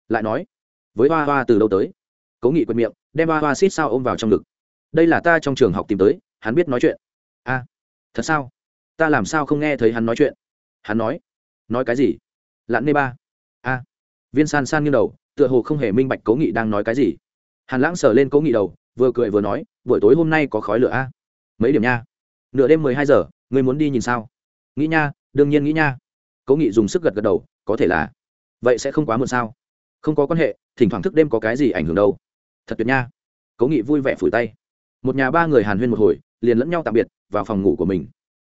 Lại nói, với hoa hoa từ đâu tới? Cố nghị quên miệng, đem hoa hoa xít sao ôm vào trong ngực. Đây là ta trong trường học tìm tới, hắn biết nói chuyện. A, thật sao? Ta làm sao không nghe thấy hắn nói chuyện? Hắn nói nói cái gì? Lãn nê ba. A. Viên san san nghiêng đầu, tựa hồ không hề minh bạch cố nghị đang nói cái gì. Hàn lãng sờ lên cố nghị đầu, vừa cười vừa nói, buổi tối hôm nay có khói lửa a? Mấy điểm nha nửa đêm mười hai giờ, ngươi muốn đi nhìn sao? Nghĩ nha, đương nhiên nghĩ nha. Cố nghị dùng sức gật gật đầu, có thể là. Vậy sẽ không quá muộn sao? Không có quan hệ, thỉnh thoảng thức đêm có cái gì ảnh hưởng đâu. Thật tuyệt nha. Cố nghị vui vẻ phủi tay. Một nhà ba người hàn huyên một hồi, liền lẫn nhau tạm biệt, vào phòng ngủ của mình.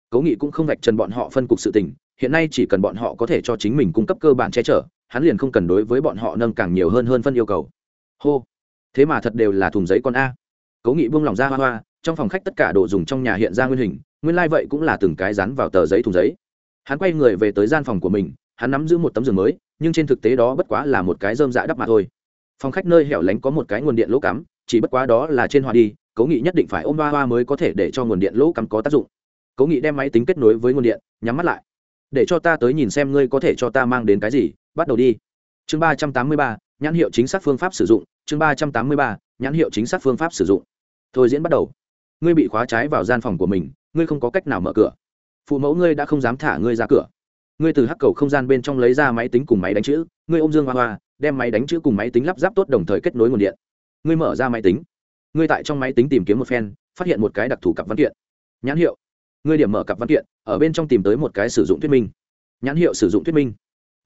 Cố nghị cũng không vạch trần bọn họ phân cục sự tình, hiện nay chỉ cần bọn họ có thể cho chính mình cung cấp cơ bản che chở, hắn liền không cần đối với bọn họ nâng càng nhiều hơn hơn phân yêu cầu. Hô. Thế mà thật đều là thùng giấy con a. Cố nghị buông lỏng ra hoa hoa trong phòng khách tất cả đồ dùng trong nhà hiện ra nguyên hình, nguyên lai、like、vậy cũng là từng cái rắn vào tờ giấy thùng giấy. Hắn quay người về tới gian phòng của mình, hắn nắm giữ một tấm giường mới, nhưng trên thực tế đó bất quá là một cái dơm dạ đắp mà thôi. Phòng khách nơi hẻo lánh có một cái nguồn điện lỗ cắm, chỉ bất quá đó là trên hoa đi, cố nghị nhất định phải ôm ba hoa mới có thể để cho nguồn điện lỗ cắm có tác dụng. Cố nghị đem máy tính kết nối với nguồn điện, nhắm mắt lại. Để cho ta tới nhìn xem ngươi có thể cho ta mang đến cái gì, bắt đầu đi. Chương ba trăm tám mươi ba, nhãn hiệu chính xác phương pháp sử dụng, chương ba trăm tám mươi ba, nhãn hiệu chính xác phương pháp sử dụng. Thôi diễn bắt đầu ngươi bị khóa trái vào gian phòng của mình, ngươi không có cách nào mở cửa. Phụ mẫu ngươi đã không dám thả ngươi ra cửa. Ngươi từ hắc cầu không gian bên trong lấy ra máy tính cùng máy đánh chữ, ngươi ôm dương hoa hoa, đem máy đánh chữ cùng máy tính lắp ráp tốt đồng thời kết nối nguồn điện. Ngươi mở ra máy tính. Ngươi tại trong máy tính tìm kiếm một phen, phát hiện một cái đặc thù cặp văn kiện. Nhãn hiệu. Ngươi điểm mở cặp văn kiện, ở bên trong tìm tới một cái sử dụng thuyết minh. Nhãn hiệu sử dụng thuyết minh.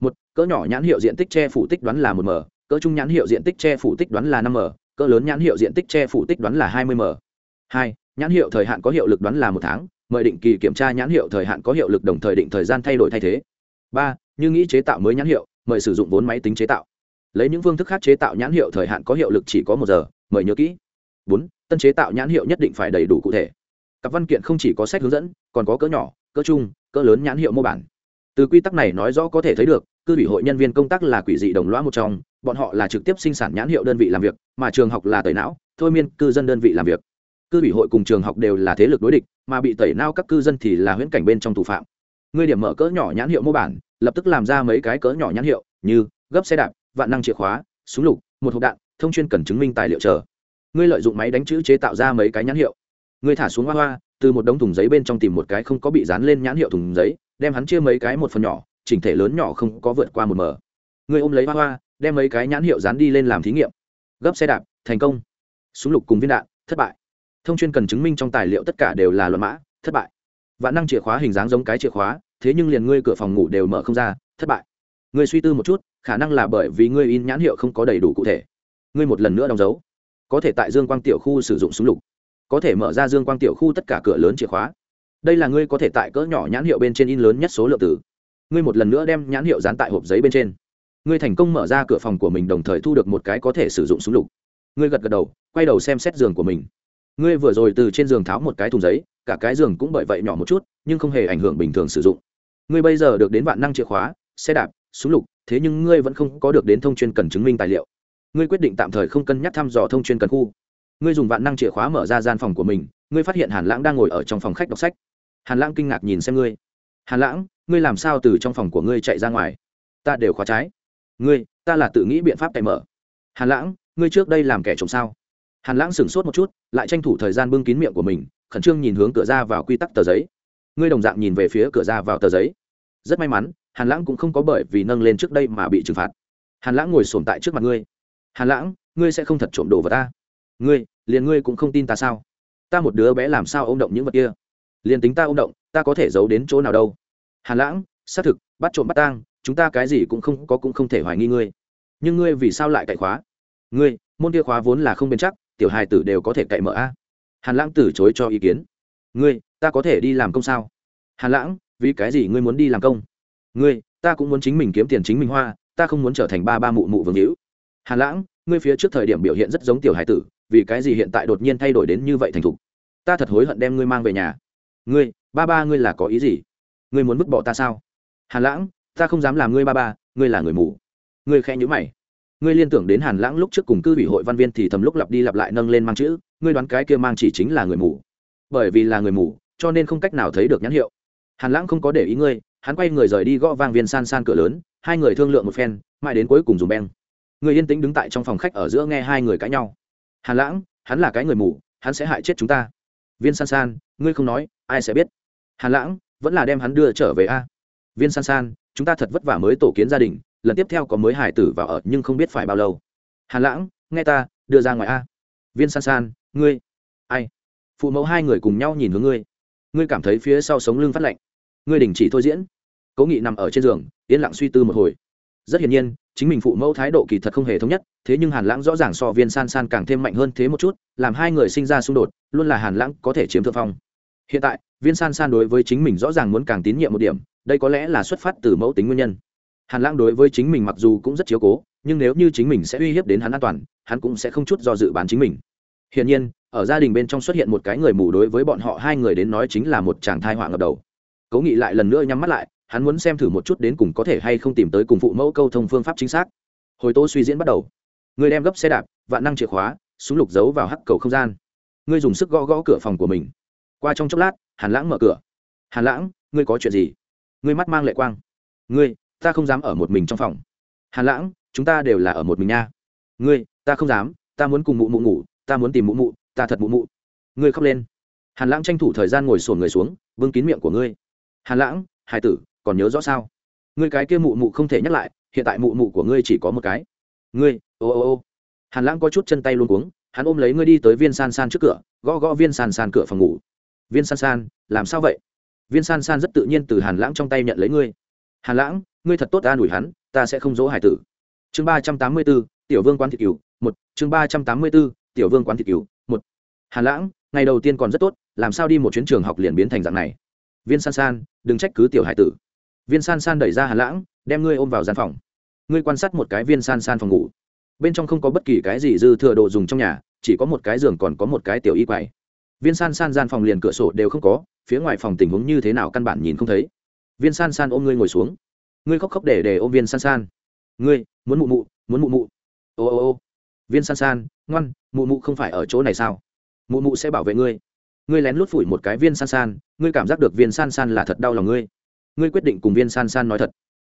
Một, cỡ nhỏ nhãn hiệu diện tích che phủ tích đoán là một m, cỡ trung nhãn hiệu diện tích che phủ tích đoán là năm m, cỡ lớn nhãn hiệu diện tích che phủ tích đoán là hai mươi m. Hai nhãn hiệu thời hạn có hiệu lực đoán là một tháng, mời định kỳ kiểm tra nhãn hiệu thời hạn có hiệu lực đồng thời định thời gian thay đổi thay thế. Ba, như nghĩ chế tạo mới nhãn hiệu, mời sử dụng vốn máy tính chế tạo. Lấy những phương thức khác chế tạo nhãn hiệu thời hạn có hiệu lực chỉ có một giờ, mời nhớ kỹ. Bốn, tân chế tạo nhãn hiệu nhất định phải đầy đủ cụ thể. Cặp văn kiện không chỉ có sách hướng dẫn, còn có cỡ nhỏ, cỡ chung, cỡ lớn nhãn hiệu mô bản. Từ quy tắc này nói rõ có thể thấy được, cư ủy hội nhân viên công tác là quỷ dị đồng loa một trong, bọn họ là trực tiếp sinh sản nhãn hiệu đơn vị làm việc, mà trường học là tẩy não, thôi miên cư dân đơn vị làm việc cư ủy hội cùng trường học đều là thế lực đối địch, mà bị tẩy não các cư dân thì là huyễn cảnh bên trong thủ phạm. Ngươi điểm mở cỡ nhỏ nhãn hiệu mô bản, lập tức làm ra mấy cái cỡ nhỏ nhãn hiệu, như gấp xe đạp, vạn năng chìa khóa, súng lục, một hộp đạn, thông chuyên cần chứng minh tài liệu chờ. Ngươi lợi dụng máy đánh chữ chế tạo ra mấy cái nhãn hiệu. Ngươi thả xuống hoa hoa, từ một đống thùng giấy bên trong tìm một cái không có bị dán lên nhãn hiệu thùng giấy, đem hắn chia mấy cái một phần nhỏ, chỉnh thể lớn nhỏ không có vượt qua một mờ. ngươi ôm lấy hoa hoa, đem mấy cái nhãn hiệu dán đi lên làm thí nghiệm. Gấp xe đạp, thành công. Súng lục cùng viên đạn, thất bại thông chuyên cần chứng minh trong tài liệu tất cả đều là luận mã, thất bại. Vạn năng chìa khóa hình dáng giống cái chìa khóa, thế nhưng liền ngươi cửa phòng ngủ đều mở không ra, thất bại. Ngươi suy tư một chút, khả năng là bởi vì ngươi in nhãn hiệu không có đầy đủ cụ thể. Ngươi một lần nữa đóng dấu. Có thể tại dương quang tiểu khu sử dụng súng lục. Có thể mở ra dương quang tiểu khu tất cả cửa lớn chìa khóa. Đây là ngươi có thể tại cỡ nhỏ nhãn hiệu bên trên in lớn nhất số lượng tử ngươi một lần nữa đem nhãn hiệu dán tại hộp giấy bên trên. Ngươi thành công mở ra cửa phòng của mình, đồng thời thu được một cái có thể sử dụng súng lục. Ngươi gật gật đầu, quay đầu xem xét giường của mình ngươi vừa rồi từ trên giường tháo một cái thùng giấy, cả cái giường cũng bởi vậy nhỏ một chút, nhưng không hề ảnh hưởng bình thường sử dụng. Ngươi bây giờ được đến vạn năng chìa khóa, xe đạp, súng lục, thế nhưng ngươi vẫn không có được đến thông chuyên cần chứng minh tài liệu. Ngươi quyết định tạm thời không cân nhắc thăm dò thông chuyên cần khu. Ngươi dùng vạn năng chìa khóa mở ra gian phòng của mình, ngươi phát hiện hàn lãng đang ngồi ở trong phòng khách đọc sách. Hàn lãng kinh ngạc nhìn xem ngươi. Hàn lãng, ngươi làm sao từ trong phòng của ngươi chạy ra ngoài? Ta đều khóa trái. Ngươi, ta là tự nghĩ biện pháp cậy mở. Hàn lãng, ngươi trước đây làm kẻ trộm sao? Hàn lãng sửng sốt một chút lại tranh thủ thời gian bưng kín miệng của mình khẩn trương nhìn hướng cửa ra vào quy tắc tờ giấy ngươi đồng dạng nhìn về phía cửa ra vào tờ giấy rất may mắn hàn lãng cũng không có bởi vì nâng lên trước đây mà bị trừng phạt hàn lãng ngồi sồn tại trước mặt ngươi hàn lãng ngươi sẽ không thật trộm đồ vào ta ngươi liền ngươi cũng không tin ta sao ta một đứa bé làm sao ô m động những vật kia liền tính ta ô m động ta có thể giấu đến chỗ nào đâu hàn lãng xác thực bắt trộm bắt tang chúng ta cái gì cũng không có cũng không thể hoài nghi ngươi nhưng ngươi vì sao lại cậy khóa? ngươi, môn kia khóa vốn là không bền chắc tiểu hài tử đều có thể cậy mở a. Hàn lãng từ chối cho ý kiến. Ngươi, ta có thể đi làm công sao? Hàn lãng, vì cái gì ngươi muốn đi làm công? Ngươi, ta cũng muốn chính mình kiếm tiền chính mình hoa, ta không muốn trở thành ba ba mụ mụ vương hữu. Hàn lãng, ngươi phía trước thời điểm biểu hiện rất giống tiểu hải tử, vì cái gì hiện tại đột nhiên thay đổi đến như vậy thành thục? Ta thật hối hận đem ngươi mang về nhà. Ngươi, ba ba ngươi là có ý gì? Ngươi muốn vứt bỏ ta sao? Hàn lãng, ta không dám làm ngươi ba ba, ngươi là người mù. Ngươi khe nhữ mày ngươi liên tưởng đến hàn lãng lúc trước cùng cư ủy hội văn viên thì thầm lúc lặp đi lặp lại nâng lên mang chữ, ngươi đoán cái kia mang chỉ chính là người mù. Bởi vì là người mù, cho nên không cách nào thấy được nhãn hiệu. Hàn lãng không có để ý ngươi, hắn quay người rời đi gõ vang viên san san cửa lớn, hai người thương lượng một phen, mãi đến cuối cùng dùng beng. Người yên tĩnh đứng tại trong phòng khách ở giữa nghe hai người cãi nhau. Hàn lãng, hắn là cái người mù, hắn sẽ hại chết chúng ta. Viên san san, ngươi không nói, ai sẽ biết? Hàn lãng, vẫn là đem hắn đưa trở về a. Viên san san, chúng ta thật vất vả mới tổ kiến gia đình lần tiếp theo có mới hải tử vào ở nhưng không biết phải bao lâu. Hàn lãng, nghe ta, đưa ra ngoài a. Viên san san, ngươi. Ai? Phụ mẫu hai người cùng nhau nhìn hướng ngươi. Ngươi cảm thấy phía sau sống lưng phát lạnh. Ngươi đình chỉ thôi diễn. Cố nghị nằm ở trên giường, yên lặng suy tư một hồi. Rất hiển nhiên, chính mình phụ mẫu thái độ kỳ thật không hề thống nhất, thế nhưng hàn lãng rõ ràng so viên san san càng thêm mạnh hơn thế một chút, làm hai người sinh ra xung đột, luôn là hàn lãng có thể chiếm thượng phong. Hiện tại, viên san san đối với chính mình rõ ràng muốn càng tín nhiệm một điểm, đây có lẽ là xuất phát từ mẫu tính nguyên nhân hàn lãng đối với chính mình mặc dù cũng rất chiếu cố, nhưng nếu như chính mình sẽ uy hiếp đến hắn an toàn, hắn cũng sẽ không chút do dự bán chính mình. Hiển nhiên, ở gia đình bên trong xuất hiện một cái người mù đối với bọn họ hai người đến nói chính là một chàng thai họa ngập đầu. Cố nghị lại lần nữa nhắm mắt lại, hắn muốn xem thử một chút đến cùng có thể hay không tìm tới cùng phụ mẫu câu thông phương pháp chính xác. Hồi tố suy diễn bắt đầu. Người đem gấp xe đạp, vạn năng chìa khóa, súng lục giấu vào hắc cầu không gian. Ngươi dùng sức gõ gõ cửa phòng của mình. Qua trong chốc lát, hàn lãng mở cửa. Hàn lãng, ngươi có chuyện gì? Ngươi mắt mang lệ quang. Ngươi ta không dám ở một mình trong phòng. Hàn lãng, chúng ta đều là ở một mình nha. Ngươi, ta không dám, ta muốn cùng mụ mụ ngủ, ta muốn tìm mụ mụ, ta thật mụ mụ. Ngươi khóc lên. Hàn lãng tranh thủ thời gian ngồi sổn người xuống vương kín miệng của ngươi. Hàn lãng hai tử, còn nhớ rõ sao? Ngươi cái kia mụ mụ không thể nhắc lại, hiện tại mụ mụ của ngươi chỉ có một cái. Ngươi, ô ô ô. Hàn lãng có chút chân tay luôn cuống, hắn ôm lấy ngươi đi tới viên san san trước cửa, gõ gõ viên san san cửa phòng ngủ. Viên san san, làm sao vậy? Viên san san rất tự nhiên từ hàn lãng trong tay nhận lấy ngươi hàn lãng, ngươi thật tốt ta đuổi hắn, ta sẽ không dỗ hải tử. Chương ba trăm tám mươi b ố tiểu vương quán thị cửu một. Chương ba trăm tám mươi b ố tiểu vương quán thị cửu một. Hàn lãng, ngày đầu tiên còn rất tốt, làm sao đi một chuyến trường học liền biến thành dạng này? Viên san san, đừng trách cứ tiểu hải tử. Viên san san đẩy ra hàn lãng, đem ngươi ôm vào gian phòng. Ngươi quan sát một cái viên san san phòng ngủ. Bên trong không có bất kỳ cái gì dư thừa đồ dùng trong nhà, chỉ có một cái giường còn có một cái tiểu y quầy. Viên san san gian phòng liền cửa sổ đều không có, phía ngoài phòng tình huống như thế nào căn bản nhìn không thấy viên san san ôm ngươi ngồi xuống. Ngươi khóc khóc để để ôm viên san san. Ngươi, muốn mụ mụ, muốn mụ mụ. Ô ô ô. Viên san san, ngoan, mụ mụ không phải ở chỗ này sao? Mụ mụ sẽ bảo vệ ngươi. Ngươi lén lút phủi một cái viên san san, ngươi cảm giác được viên san san là thật đau lòng ngươi. Ngươi quyết định cùng viên san san nói thật.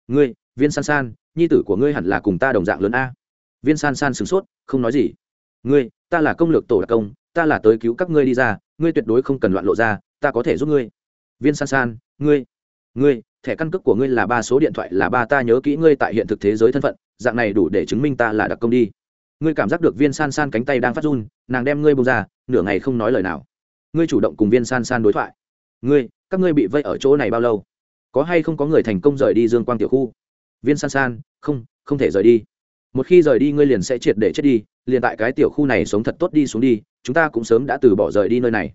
Ngươi, viên san san, nhi tử của ngươi hẳn là cùng ta đồng dạng lớn a. Viên san san sửng sốt, không nói gì. Ngươi, ta là công lược tổ đặc công, ta là tới cứu các ngươi đi ra, ngươi tuyệt đối không cần loạn lộ ra, ta có thể giúp ngươi. Viên san san, ngươi ngươi, thẻ căn cước của ngươi là ba số điện thoại là ba, ta nhớ kỹ ngươi tại hiện thực thế giới thân phận, dạng này đủ để chứng minh ta là đặc công đi. Ngươi cảm giác được viên san san cánh tay đang phát run, nàng đem ngươi bông ra, nửa ngày không nói lời nào. Ngươi chủ động cùng viên san san đối thoại. Ngươi, các ngươi bị vây ở chỗ này bao lâu? Có hay không có người thành công rời đi dương quang tiểu khu? Viên san san, không không thể rời đi. Một khi rời đi ngươi liền sẽ triệt để chết đi, liền tại cái tiểu khu này sống thật tốt đi xuống đi, chúng ta cũng sớm đã từ bỏ rời đi nơi này.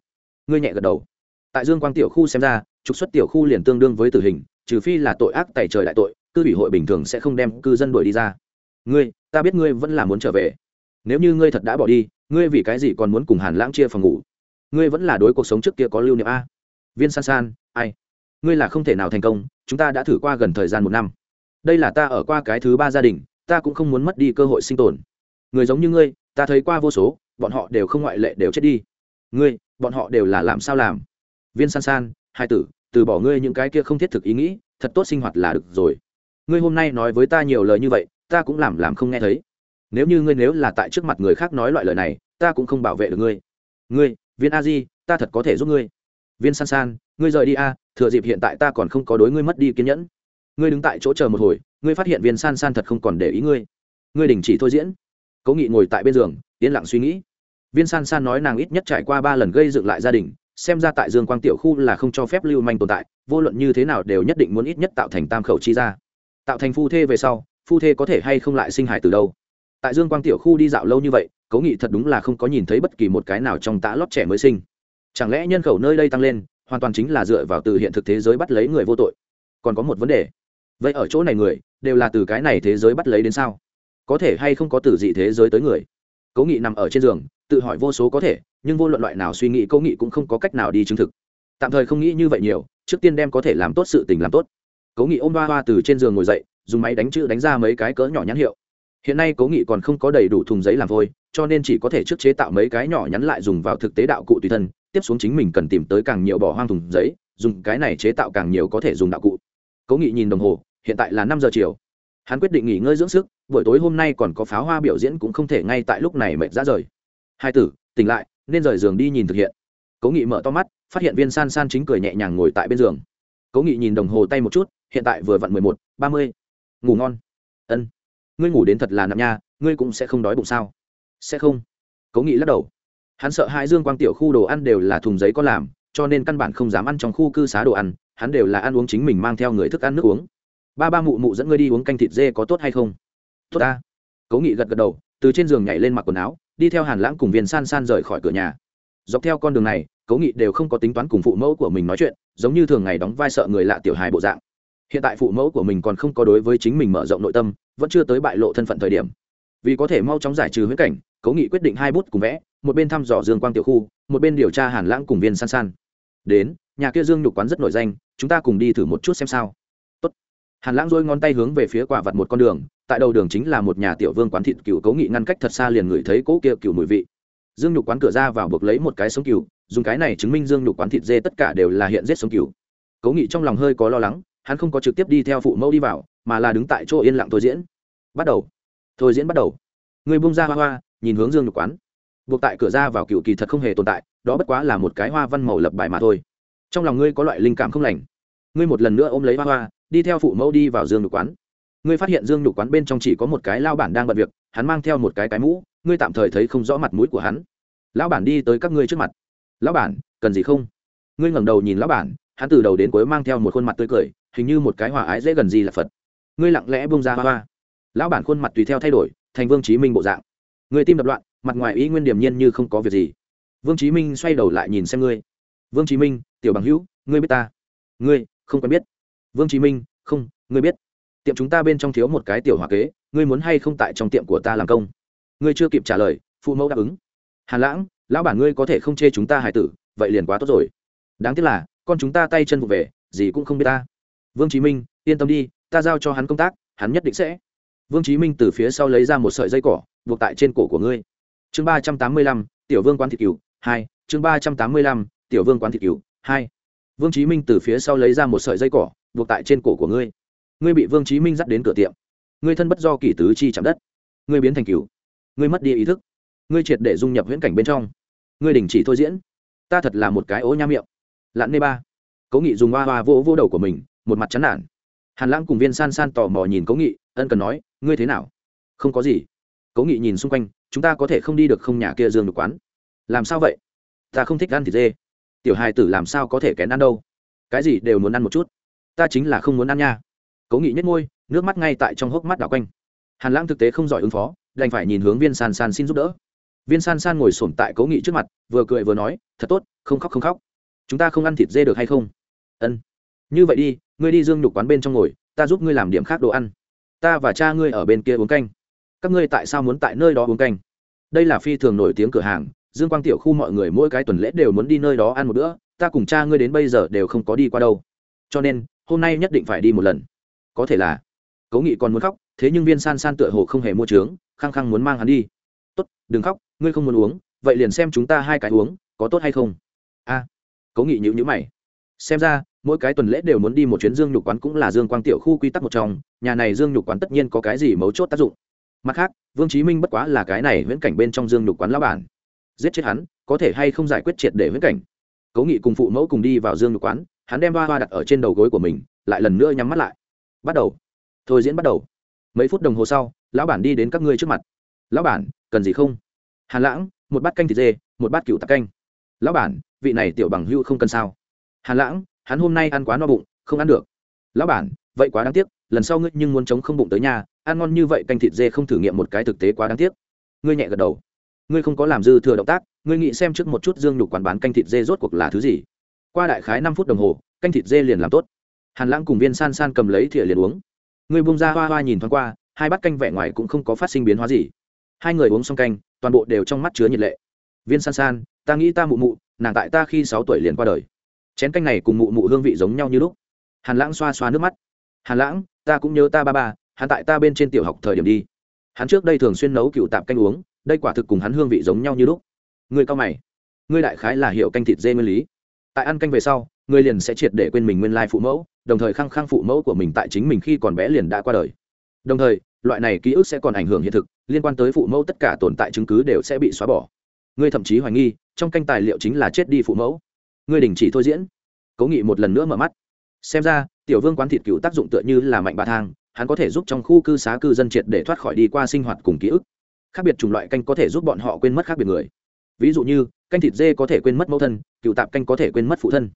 Ngươi nhẹ gật đầu. Tại dương quang tiểu khu xem ra trục xuất tiểu khu liền tương đương với tử hình, trừ phi là tội ác tài trời đại tội, cư ủy hội bình thường sẽ không đem cư dân đuổi đi ra. Ngươi, ta biết ngươi vẫn là muốn trở về. Nếu như ngươi thật đã bỏ đi, ngươi vì cái gì còn muốn cùng hàn lãng chia phòng ngủ? Ngươi vẫn là đối cuộc sống trước kia có lưu niệm a. Viên san san, ai? Ngươi là không thể nào thành công, chúng ta đã thử qua gần thời gian một năm. Đây là ta ở qua cái thứ ba gia đình, ta cũng không muốn mất đi cơ hội sinh tồn. Người giống như ngươi, ta thấy qua vô số, bọn họ đều không ngoại lệ đều chết đi. Ngươi, bọn họ đều là làm sao làm? Viên san san hai tử, từ bỏ ngươi những cái kia không thiết thực ý nghĩ, thật tốt sinh hoạt là được rồi. Ngươi hôm nay nói với ta nhiều lời như vậy, ta cũng làm làm không nghe thấy. Nếu như ngươi nếu là tại trước mặt người khác nói loại lời này, ta cũng không bảo vệ được ngươi. Ngươi, viên a di, ta thật có thể giúp ngươi. Viên san san, ngươi rời đi a, thừa dịp hiện tại ta còn không có đối ngươi mất đi kiên nhẫn. Ngươi đứng tại chỗ chờ một hồi, ngươi phát hiện viên san san thật không còn để ý ngươi. Ngươi đình chỉ thôi diễn. Cố nghị ngồi tại bên giường, yên lặng suy nghĩ. Viên san san nói nàng ít nhất trải qua ba lần gây dựng lại gia đình xem ra tại dương quang tiểu khu là không cho phép lưu manh tồn tại, vô luận như thế nào đều nhất định muốn ít nhất tạo thành tam khẩu chi ra tạo thành phu thê về sau, phu thê có thể hay không lại sinh hải từ đâu? Tại dương quang tiểu khu đi dạo lâu như vậy, cố nghị thật đúng là không có nhìn thấy bất kỳ một cái nào trong tã lót trẻ mới sinh. Chẳng lẽ nhân khẩu nơi đây tăng lên, hoàn toàn chính là dựa vào từ hiện thực thế giới bắt lấy người vô tội? Còn có một vấn đề. Vậy ở chỗ này người, đều là từ cái này thế giới bắt lấy đến sao? Có thể hay không có từ dị thế giới tới người? Cố nghị nằm ở trên giường tự hỏi vô số có thể, nhưng vô luận loại nào suy nghĩ cố nghị cũng không có cách nào đi chứng thực. Tạm thời không nghĩ như vậy nhiều, trước tiên đem có thể làm tốt sự tình làm tốt. Cố nghị ôm ba hoa từ trên giường ngồi dậy, dùng máy đánh chữ đánh ra mấy cái cỡ nhỏ nhãn hiệu. Hiện nay cố nghị còn không có đầy đủ thùng giấy làm vôi, cho nên chỉ có thể trước chế tạo mấy cái nhỏ nhắn lại dùng vào thực tế đạo cụ tùy thân, tiếp xuống chính mình cần tìm tới càng nhiều bỏ hoang thùng giấy, dùng cái này chế tạo càng nhiều có thể dùng đạo cụ. Cố nghị nhìn đồng hồ, hiện tại là năm giờ chiều. Hắn quyết định nghỉ ngơi dưỡng sức, buổi tối hôm nay còn có pháo hoa biểu diễn cũng không thể ngay tại lúc này mệt ra rời hai tử, tỉnh lại, nên rời giường đi nhìn thực hiện. Cố nghị mở to mắt, phát hiện viên san san chính cười nhẹ nhàng ngồi tại bên giường. Cố nghị nhìn đồng hồ tay một chút, hiện tại vừa vặn mười một, ba mươi. Ngủ ngon. Ân. Ngươi ngủ đến thật là nặng nha, ngươi cũng sẽ không đói bụng sao? Sẽ không. Cố nghị lắc đầu. Hắn sợ hai dương quang tiểu khu đồ ăn đều là thùng giấy có làm, cho nên căn bản không dám ăn trong khu cư xá đồ ăn, hắn đều là ăn uống chính mình mang theo người thức ăn nước uống. Ba ba mụ mụ dẫn ngươi đi uống canh thịt dê có tốt hay không? Tốt ta. Cố nghị gật gật đầu, từ trên giường nhảy lên mặc quần áo đi theo hàn lãng cùng viên san san rời khỏi cửa nhà. Dọc theo con đường này, cố nghị đều không có tính toán cùng phụ mẫu của mình nói chuyện, giống như thường ngày đóng vai sợ người lạ tiểu hài bộ dạng. Hiện tại phụ mẫu của mình còn không có đối với chính mình mở rộng nội tâm, vẫn chưa tới bại lộ thân phận thời điểm. Vì có thể mau chóng giải trừ huyết cảnh, cố nghị quyết định hai bút cùng vẽ, một bên thăm dò dương quang tiểu khu, một bên điều tra hàn lãng cùng viên san san. Đến, nhà kia dương nhục quán rất nổi danh, chúng ta cùng đi thử một chút xem sao hàn lãng dôi ngón tay hướng về phía quả vặt một con đường, tại đầu đường chính là một nhà tiểu vương quán thịt cừu cố nghị ngăn cách thật xa liền ngửi thấy cỗ kia cừu mùi vị. Dương nhục quán cửa ra vào buộc lấy một cái sống cừu, dùng cái này chứng minh dương nhục quán thịt dê tất cả đều là hiện giết sống cừu. Cố nghị trong lòng hơi có lo lắng, hắn không có trực tiếp đi theo phụ mẫu đi vào, mà là đứng tại chỗ yên lặng thôi diễn. Bắt đầu. Thôi diễn bắt đầu. Người bung ra hoa hoa, nhìn hướng dương nhục quán. Buộc tại cửa ra vào cựu kỳ thật không hề tồn tại, đó bất quá là một cái hoa văn màu lập bài mà thôi. Trong lòng ngươi có loại linh cảm không lành. Ngươi một lần nữa ôm lấy hoa hoa đi theo phụ mẫu đi vào dương nhục quán. Ngươi phát hiện dương nhục quán bên trong chỉ có một cái lao bản đang bận việc, hắn mang theo một cái cái mũ, ngươi tạm thời thấy không rõ mặt mũi của hắn. Lão bản đi tới các ngươi trước mặt. Lão bản, cần gì không? Ngươi ngẩng đầu nhìn lão bản, hắn từ đầu đến cuối mang theo một khuôn mặt tươi cười, hình như một cái hòa ái dễ gần gì là phật. Ngươi lặng lẽ bông ra hoa hoa. Lão bản khuôn mặt tùy theo thay đổi, thành vương chí minh bộ dạng. Người tim đập loạn, mặt ngoài ý nguyên điểm nhiên như không có việc gì. Vương chí minh xoay đầu lại nhìn xem ngươi. Vương chí minh, tiểu bằng hữu, ngươi biết ta. Ngươi, không quen biết vương chí minh, không, ngươi biết. Tiệm chúng ta bên trong thiếu một cái tiểu hòa kế, ngươi muốn hay không tại trong tiệm của ta làm công? Ngươi chưa kịp trả lời, phụ mẫu đáp ứng. Hàn lãng, lão bản ngươi có thể không chê chúng ta hài tử, vậy liền quá tốt rồi. Đáng tiếc là, con chúng ta tay chân vụ về, gì cũng không biết ta. Vương chí minh, yên tâm đi, ta giao cho hắn công tác, hắn nhất định sẽ. Vương chí minh từ phía sau lấy ra một sợi dây cỏ, buộc tại trên cổ của ngươi. Chương ba trăm tám mươi lăm, tiểu vương quán thị cửu hai. Chương ba trăm tám mươi lăm, tiểu vương quán thị cửu hai. Vương chí minh từ phía sau lấy ra một sợi dây cỏ buộc tại trên cổ của ngươi. Ngươi bị vương chí minh dắt đến cửa tiệm. Ngươi thân bất do kỷ tứ chi chạm đất. Ngươi biến thành cứu. ngươi mất đi ý thức. Ngươi triệt để dung nhập huyễn cảnh bên trong. Ngươi đình chỉ thôi diễn. Ta thật là một cái ố nham miệng. Lặn nê ba. Cố nghị dùng hoa hoa vỗ vô đầu của mình, một mặt chán nản. Hàn lãng cùng viên san san tò mò nhìn cố nghị, ân cần nói, ngươi thế nào? Không có gì. Cố nghị nhìn xung quanh, chúng ta có thể không đi được không nhà kia dương được quán. Làm sao vậy? Ta không thích ăn thịt dê. Tiểu hài tử làm sao có thể kén ăn đâu? Cái gì đều muốn ăn một chút ta chính là không muốn ăn nha. Cố nghị nhất ngôi nước mắt ngay tại trong hốc mắt đảo quanh. Hàn lãng thực tế không giỏi ứng phó, đành phải nhìn hướng viên san san xin giúp đỡ. Viên san san ngồi sổm tại cố nghị trước mặt, vừa cười vừa nói, thật tốt, không khóc không khóc. Chúng ta không ăn thịt dê được hay không? Ân. Như vậy đi, ngươi đi dương nhục quán bên trong ngồi, ta giúp ngươi làm điểm khác đồ ăn. Ta và cha ngươi ở bên kia uống canh. Các ngươi tại sao muốn tại nơi đó uống canh? Đây là phi thường nổi tiếng cửa hàng, dương quang tiểu khu mọi người mỗi cái tuần lễ đều muốn đi nơi đó ăn một bữa, ta cùng cha ngươi đến bây giờ đều không có đi qua đâu. Cho nên hôm nay nhất định phải đi một lần. Có thể là cố nghị còn muốn khóc thế nhưng viên san san tựa hồ không hề mua trướng khăng khăng muốn mang hắn đi. Tốt đừng khóc ngươi không muốn uống vậy liền xem chúng ta hai cái uống có tốt hay không? A à, cố nghị nhữ nhữ mày. Xem ra mỗi cái tuần lễ đều muốn đi một chuyến dương nhục quán cũng là dương quang tiểu khu quy tắc một trong nhà này dương nhục quán tất nhiên có cái gì mấu chốt tác dụng. Mặt khác vương chí minh bất quá là cái này viễn cảnh bên trong dương nhục quán lão bản. Giết chết hắn có thể hay không giải quyết triệt để viễn cảnh? Cố nghị cùng phụ mẫu cùng đi vào dương nhục quán hắn đem ba hoa đặt ở trên đầu gối của mình, lại lần nữa nhắm mắt lại. Bắt đầu. Thôi diễn bắt đầu. Mấy phút đồng hồ sau, lão bản đi đến các ngươi trước mặt. Lão bản, cần gì không? Hàn lãng, một bát canh thịt dê, một bát cựu tạc canh. Lão bản, vị này tiểu bằng hưu không cần sao? Hàn lãng, hắn hôm nay ăn quá no bụng, không ăn được. Lão bản, vậy quá đáng tiếc, lần sau ngươi nhưng muốn chống không bụng tới nhà, ăn ngon như vậy canh thịt dê không thử nghiệm một cái thực tế quá đáng tiếc. Ngươi nhẹ gật đầu. Ngươi không có làm dư thừa động tác, ngươi nghĩ xem trước một chút dương nhục quán bán canh thịt dê rốt cuộc là thứ gì? Qua đại khái năm phút đồng hồ, canh thịt dê liền làm tốt. Hàn lãng cùng viên san san cầm lấy thìa liền uống. Ngươi bung ra hoa hoa nhìn thoáng qua, hai bát canh vẻ ngoài cũng không có phát sinh biến hóa gì. Hai người uống xong canh, toàn bộ đều trong mắt chứa nhiệt lệ. Viên san san, ta nghĩ ta mụ mụ, nàng tại ta khi sáu tuổi liền qua đời. Chén canh này cùng mụ mụ hương vị giống nhau như lúc. Hàn lãng xoa xoa nước mắt. Hàn lãng, ta cũng nhớ ta ba ba, hắn tại ta bên trên tiểu học thời điểm đi. Hắn trước đây thường xuyên nấu cựu tạp canh uống, đây quả thực cùng hắn hương vị giống nhau như lúc. Người cao mày. Ngươi đại khái là hiệu canh thịt dê nguyên lý tại ăn canh về sau, người liền sẽ triệt để quên mình nguyên lai phụ mẫu, đồng thời khăng khăng phụ mẫu của mình tại chính mình khi còn bé liền đã qua đời. Đồng thời, loại này ký ức sẽ còn ảnh hưởng hiện thực, liên quan tới phụ mẫu tất cả tồn tại chứng cứ đều sẽ bị xóa bỏ. Ngươi thậm chí hoài nghi, trong canh tài liệu chính là chết đi phụ mẫu. Ngươi đình chỉ thôi diễn. Cố nghị một lần nữa mở mắt. Xem ra, tiểu vương quán thịt cựu tác dụng tựa như là mạnh bà thang, hắn có thể giúp trong khu cư xá cư dân triệt để thoát khỏi đi qua sinh hoạt cùng ký ức. Khác biệt chủng loại canh có thể giúp bọn họ quên mất khác biệt người ví dụ như, canh thịt dê có thể quên mất mẫu thân, cựu tạp canh có thể quên mất phụ thân.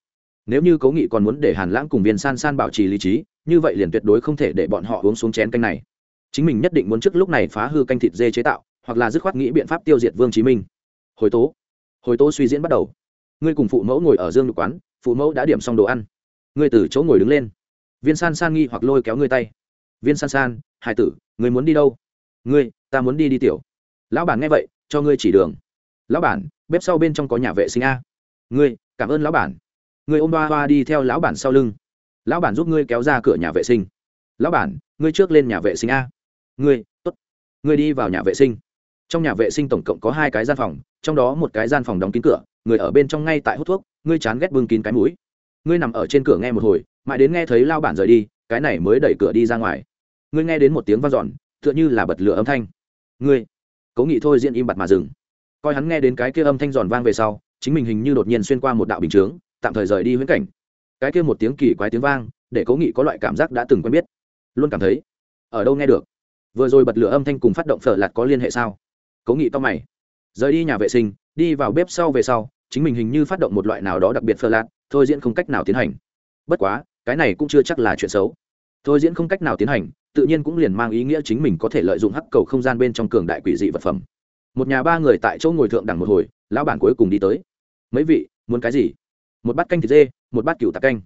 Nếu như cố nghị còn muốn để hàn lãng cùng viên san san bảo trì lý trí, như vậy liền tuyệt đối không thể để bọn họ uống xuống chén canh này. Chính mình nhất định muốn trước lúc này phá hư canh thịt dê chế tạo, hoặc là dứt khoát nghĩ biện pháp tiêu diệt vương chí minh. Hồi tố. Hồi tố suy diễn bắt đầu. Ngươi cùng phụ mẫu ngồi ở dương nhục quán, phụ mẫu đã điểm xong đồ ăn. Ngươi từ chỗ ngồi đứng lên. Viên san san nghi hoặc lôi kéo ngươi tay. Viên san san, hải tử, ngươi muốn đi đâu? Ngươi, ta muốn đi đi tiểu. Lão bản nghe vậy, cho ngươi chỉ đường lão bản, bếp sau bên trong có nhà vệ sinh a. Ngươi, cảm ơn lão bản. Ngươi ôm ba ba đi theo lão bản sau lưng. Lão bản giúp ngươi kéo ra cửa nhà vệ sinh. Lão bản, ngươi trước lên nhà vệ sinh a. Ngươi t ố t ngươi đi vào nhà vệ sinh. Trong nhà vệ sinh tổng cộng có hai cái gian phòng, trong đó một cái gian phòng đóng kín cửa, người ở bên trong ngay tại hút thuốc, ngươi chán ghét bưng kín cái mũi. Ngươi nằm ở trên cửa nghe một hồi, mãi đến nghe thấy lao bản rời đi, cái này mới đẩy cửa đi ra ngoài. Ngươi nghe đến một tiếng vang dọn, tựa như là bật lửa âm thanh. Ngươi, cố nghị thôi, diễn im bặt mà dừng coi hắn nghe đến cái kia âm thanh giòn vang về sau, chính mình hình như đột nhiên xuyên qua một đạo bình chướng, tạm thời rời đi huyễn cảnh. Cái kia một tiếng kỳ quái tiếng vang, để cố nghị có loại cảm giác đã từng quen biết. Luôn cảm thấy, ở đâu nghe được? Vừa rồi bật lửa âm thanh cùng phát động phở lạt có liên hệ sao? Cố nghị to mày. Rời đi nhà vệ sinh, đi vào bếp sau về sau, chính mình hình như phát động một loại nào đó đặc biệt phở lạt, thôi diễn không cách nào tiến hành. Bất quá, cái này cũng chưa chắc là chuyện xấu. Thôi diễn không cách nào tiến hành, tự nhiên cũng liền mang ý nghĩa chính mình có thể lợi dụng hắc cầu không gian bên trong cường đại quỷ dị vật phẩm một nhà ba người tại chỗ ngồi thượng đẳng một hồi, lão bản cuối cùng đi tới. Mấy vị, muốn cái gì? Một bát canh thịt dê, một bát cựu tạc canh.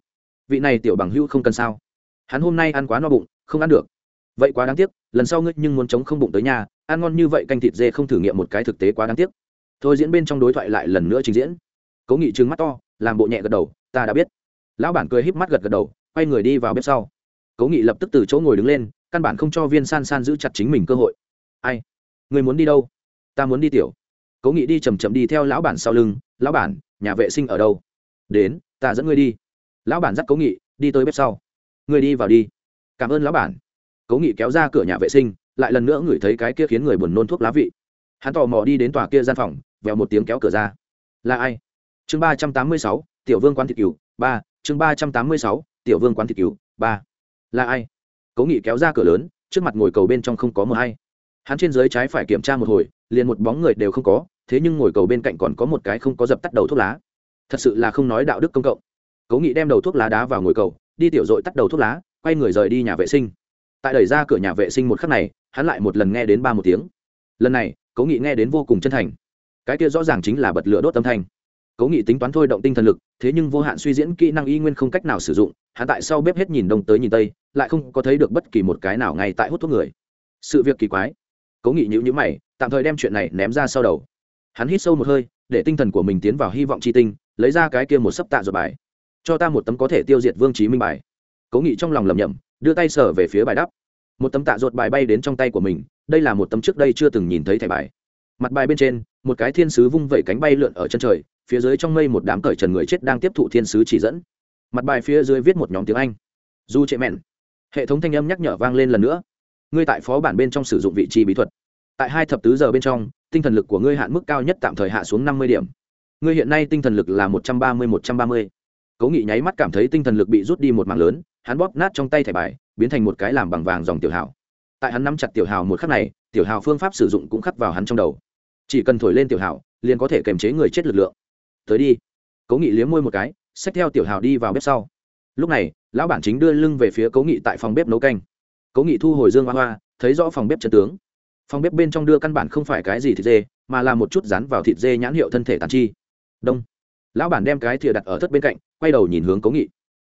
Vị này tiểu bằng hưu không cần sao? Hắn hôm nay ăn quá no bụng, không ăn được. Vậy quá đáng tiếc, lần sau ngươi nhưng muốn chống không bụng tới nhà, ăn ngon như vậy canh thịt dê không thử nghiệm một cái thực tế quá đáng tiếc. Thôi diễn bên trong đối thoại lại lần nữa trình diễn. Cố nghị trừng mắt to, làm bộ nhẹ gật đầu, ta đã biết. Lão bản cười híp mắt gật gật đầu, quay người đi vào bếp sau. Cố nghị lập tức từ chỗ ngồi đứng lên, căn bản không cho viên san san giữ chặt chính mình cơ hội. Ai? Người muốn đi đâu? Ta muốn đi tiểu. Cố nghị đi chầm chậm đi theo lão bản sau lưng, lão bản, nhà vệ sinh ở đâu? Đến, ta dẫn ngươi đi. Lão bản dắt cố nghị đi tới bếp sau. Ngươi đi vào đi. Cảm ơn lão bản. Cố nghị kéo ra cửa nhà vệ sinh, lại lần nữa ngửi thấy cái kia khiến người buồn nôn thuốc lá vị. Hắn tò mò đi đến tòa kia gian phòng, vèo một tiếng kéo cửa ra. Là ai? Chương ba trăm tám mươi sáu, tiểu vương quán thịt cừu, ba, chương ba trăm tám mươi sáu, tiểu vương quán thịt cừu, ba. Là ai? Cố nghị kéo ra cửa lớn, trước mặt ngồi cầu bên trong không có mờ hay hắn trên dưới trái phải kiểm tra một hồi, liền một bóng người đều không có, thế nhưng ngồi cầu bên cạnh còn có một cái không có dập tắt đầu thuốc lá. Thật sự là không nói đạo đức công cộng. Cố nghị đem đầu thuốc lá đá vào ngồi cầu, đi tiểu dội tắt đầu thuốc lá, quay người rời đi nhà vệ sinh. Tại đẩy ra cửa nhà vệ sinh một khắc này, hắn lại một lần nghe đến ba một tiếng. Lần này, cố nghị nghe đến vô cùng chân thành. Cái kia rõ ràng chính là bật lửa đốt âm thanh. Cố nghị tính toán thôi động tinh thần lực, thế nhưng vô hạn suy diễn kỹ năng y nguyên không cách nào sử dụng, hắn tại sau bếp hết nhìn đông tới nhìn tây, lại không có thấy được bất kỳ một cái nào ngay tại hút thuốc người. Sự việc kỳ quái cố nghị nhữ nhữ mày, tạm thời đem chuyện này ném ra sau đầu. Hắn hít sâu một hơi, để tinh thần của mình tiến vào hy vọng c h i tinh, lấy ra cái kia một sấp tạ ruột bài. Cho ta một tấm có thể tiêu diệt vương trí minh bài. Cố nghị trong lòng lầm nhầm đưa tay sở về phía bài đắp một tấm tạ ruột bài bay đến trong tay của mình, đây là một tấm trước đây chưa từng nhìn thấy thẻ bài. Mặt bài bên trên, một cái thiên sứ vung vẩy cánh bay lượn ở chân trời, phía dưới trong mây một đám cởi trần người chết đang tiếp thụ thiên sứ chỉ dẫn. Mặt bài phía dưới viết một nhóm tiếng anh. Du trệ mẹn. Hệ thống thanh âm nhắc nhở vang lên lần nữa ngươi tại phó bản bên trong sử dụng vị trí bí thuật. Tại hai thập tứ giờ bên trong, tinh thần lực của ngươi hạn mức cao nhất tạm thời hạ xuống năm mươi điểm. Ngươi hiện nay tinh thần lực là một trăm ba mươi, một trăm ba mươi. Cố nghị nháy mắt cảm thấy tinh thần lực bị rút đi một mảng lớn, hắn bóp nát trong tay thẻ bài, biến thành một cái làm bằng vàng dòng tiểu hào. Tại hắn nắm chặt tiểu hào một khắc này, tiểu hào phương pháp sử dụng cũng khắc vào hắn trong đầu. Chỉ cần thổi lên tiểu hào, liền có thể kềm chế người chết lực lượng. Tới đi. Cố nghị liếm môi một cái, xách theo tiểu hào đi vào bếp sau. Lúc này, lão bản chính đưa lưng về phía cố nghị tại phòng bếp nấu canh cố nghị thu hồi dương hoa hoa, thấy rõ phòng bếp chân tướng. Phòng bếp bên trong đưa căn bản không phải cái gì thịt dê, mà là một chút rán vào thịt dê nhãn hiệu thân thể tàn chi. Đông. Lão bản đem cái thìa đặt ở thất bên cạnh, quay đầu nhìn hướng cố nghị.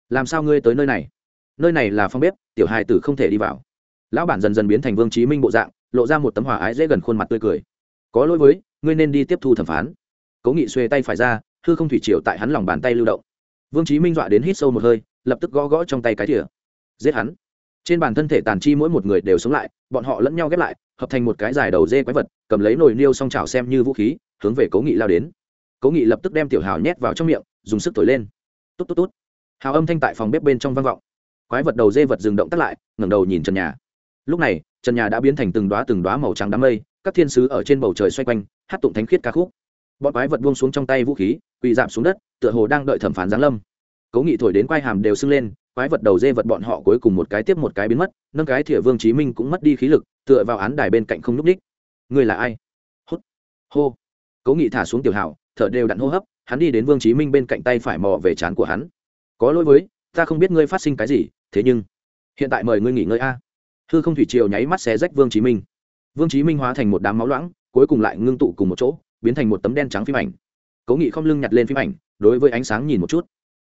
Làm sao ngươi tới nơi này? Nơi này là phòng bếp, tiểu hài tử không thể đi vào. Lão bản dần dần biến thành vương trí minh bộ dạng, lộ ra một tấm hòa ái dễ gần khuôn mặt tươi cười. Có lỗi với, ngươi nên đi tiếp thu thẩm phán. Cố nghị xuê tay phải ra, hư không thủy triều tại hắn lòng bàn tay lưu động. Vương trí minh dọa đến hít sâu một hơi, lập tức gõ gõ trong tay cái thìa. Giết hắn trên bàn thân thể tàn chi mỗi một người đều sống lại, bọn họ lẫn nhau ghép lại, hợp thành một cái dài đầu dê quái vật, cầm lấy nồi niêu song trào xem như vũ khí, hướng về cố nghị lao đến. Cố nghị lập tức đem tiểu hào nhét vào trong miệng, dùng sức thổi lên. Tốt tốt tốt hào âm thanh tại phòng bếp bên trong vang vọng. Quái vật đầu dê vật dừng động tắt lại, ngẩng đầu nhìn trần nhà. Lúc này, trần nhà đã biến thành từng đoá từng đoá màu trắng đám mây, các thiên sứ ở trên bầu trời xoay quanh, hát tụng thánh khiết ca khúc. Bọn quái vật buông xuống trong tay vũ khí, quỳ giảm xuống đất, tựa hồ đang đợi thẩm phán giáng lâm cố nghị thổi đến quai hàm đều sưng lên, quái vật đầu dê vật bọn họ cuối cùng một cái tiếp một cái biến mất, nâng cái thỉa vương chí minh cũng mất đi khí lực, tựa vào án đài bên cạnh không nhúc ních người là ai? Hốt hô. Cố nghị thả xuống tiểu hảo thở đều đặn hô hấp, hắn đi đến vương chí minh bên cạnh tay phải mò về trán của hắn. Có lỗi với, ta không biết ngươi phát sinh cái gì, thế nhưng, hiện tại mời ngươi nghỉ ngơi a. Hư không thủy triều nháy mắt xé rách vương chí minh. Vương chí minh hóa thành một đám máu loãng, cuối cùng lại ngưng tụ cùng một chỗ, biến thành một tấm đen trắng phim ảnh. Cố nghị không lưng nhặt lên phim ảnh, đối với ánh sáng nhìn một chút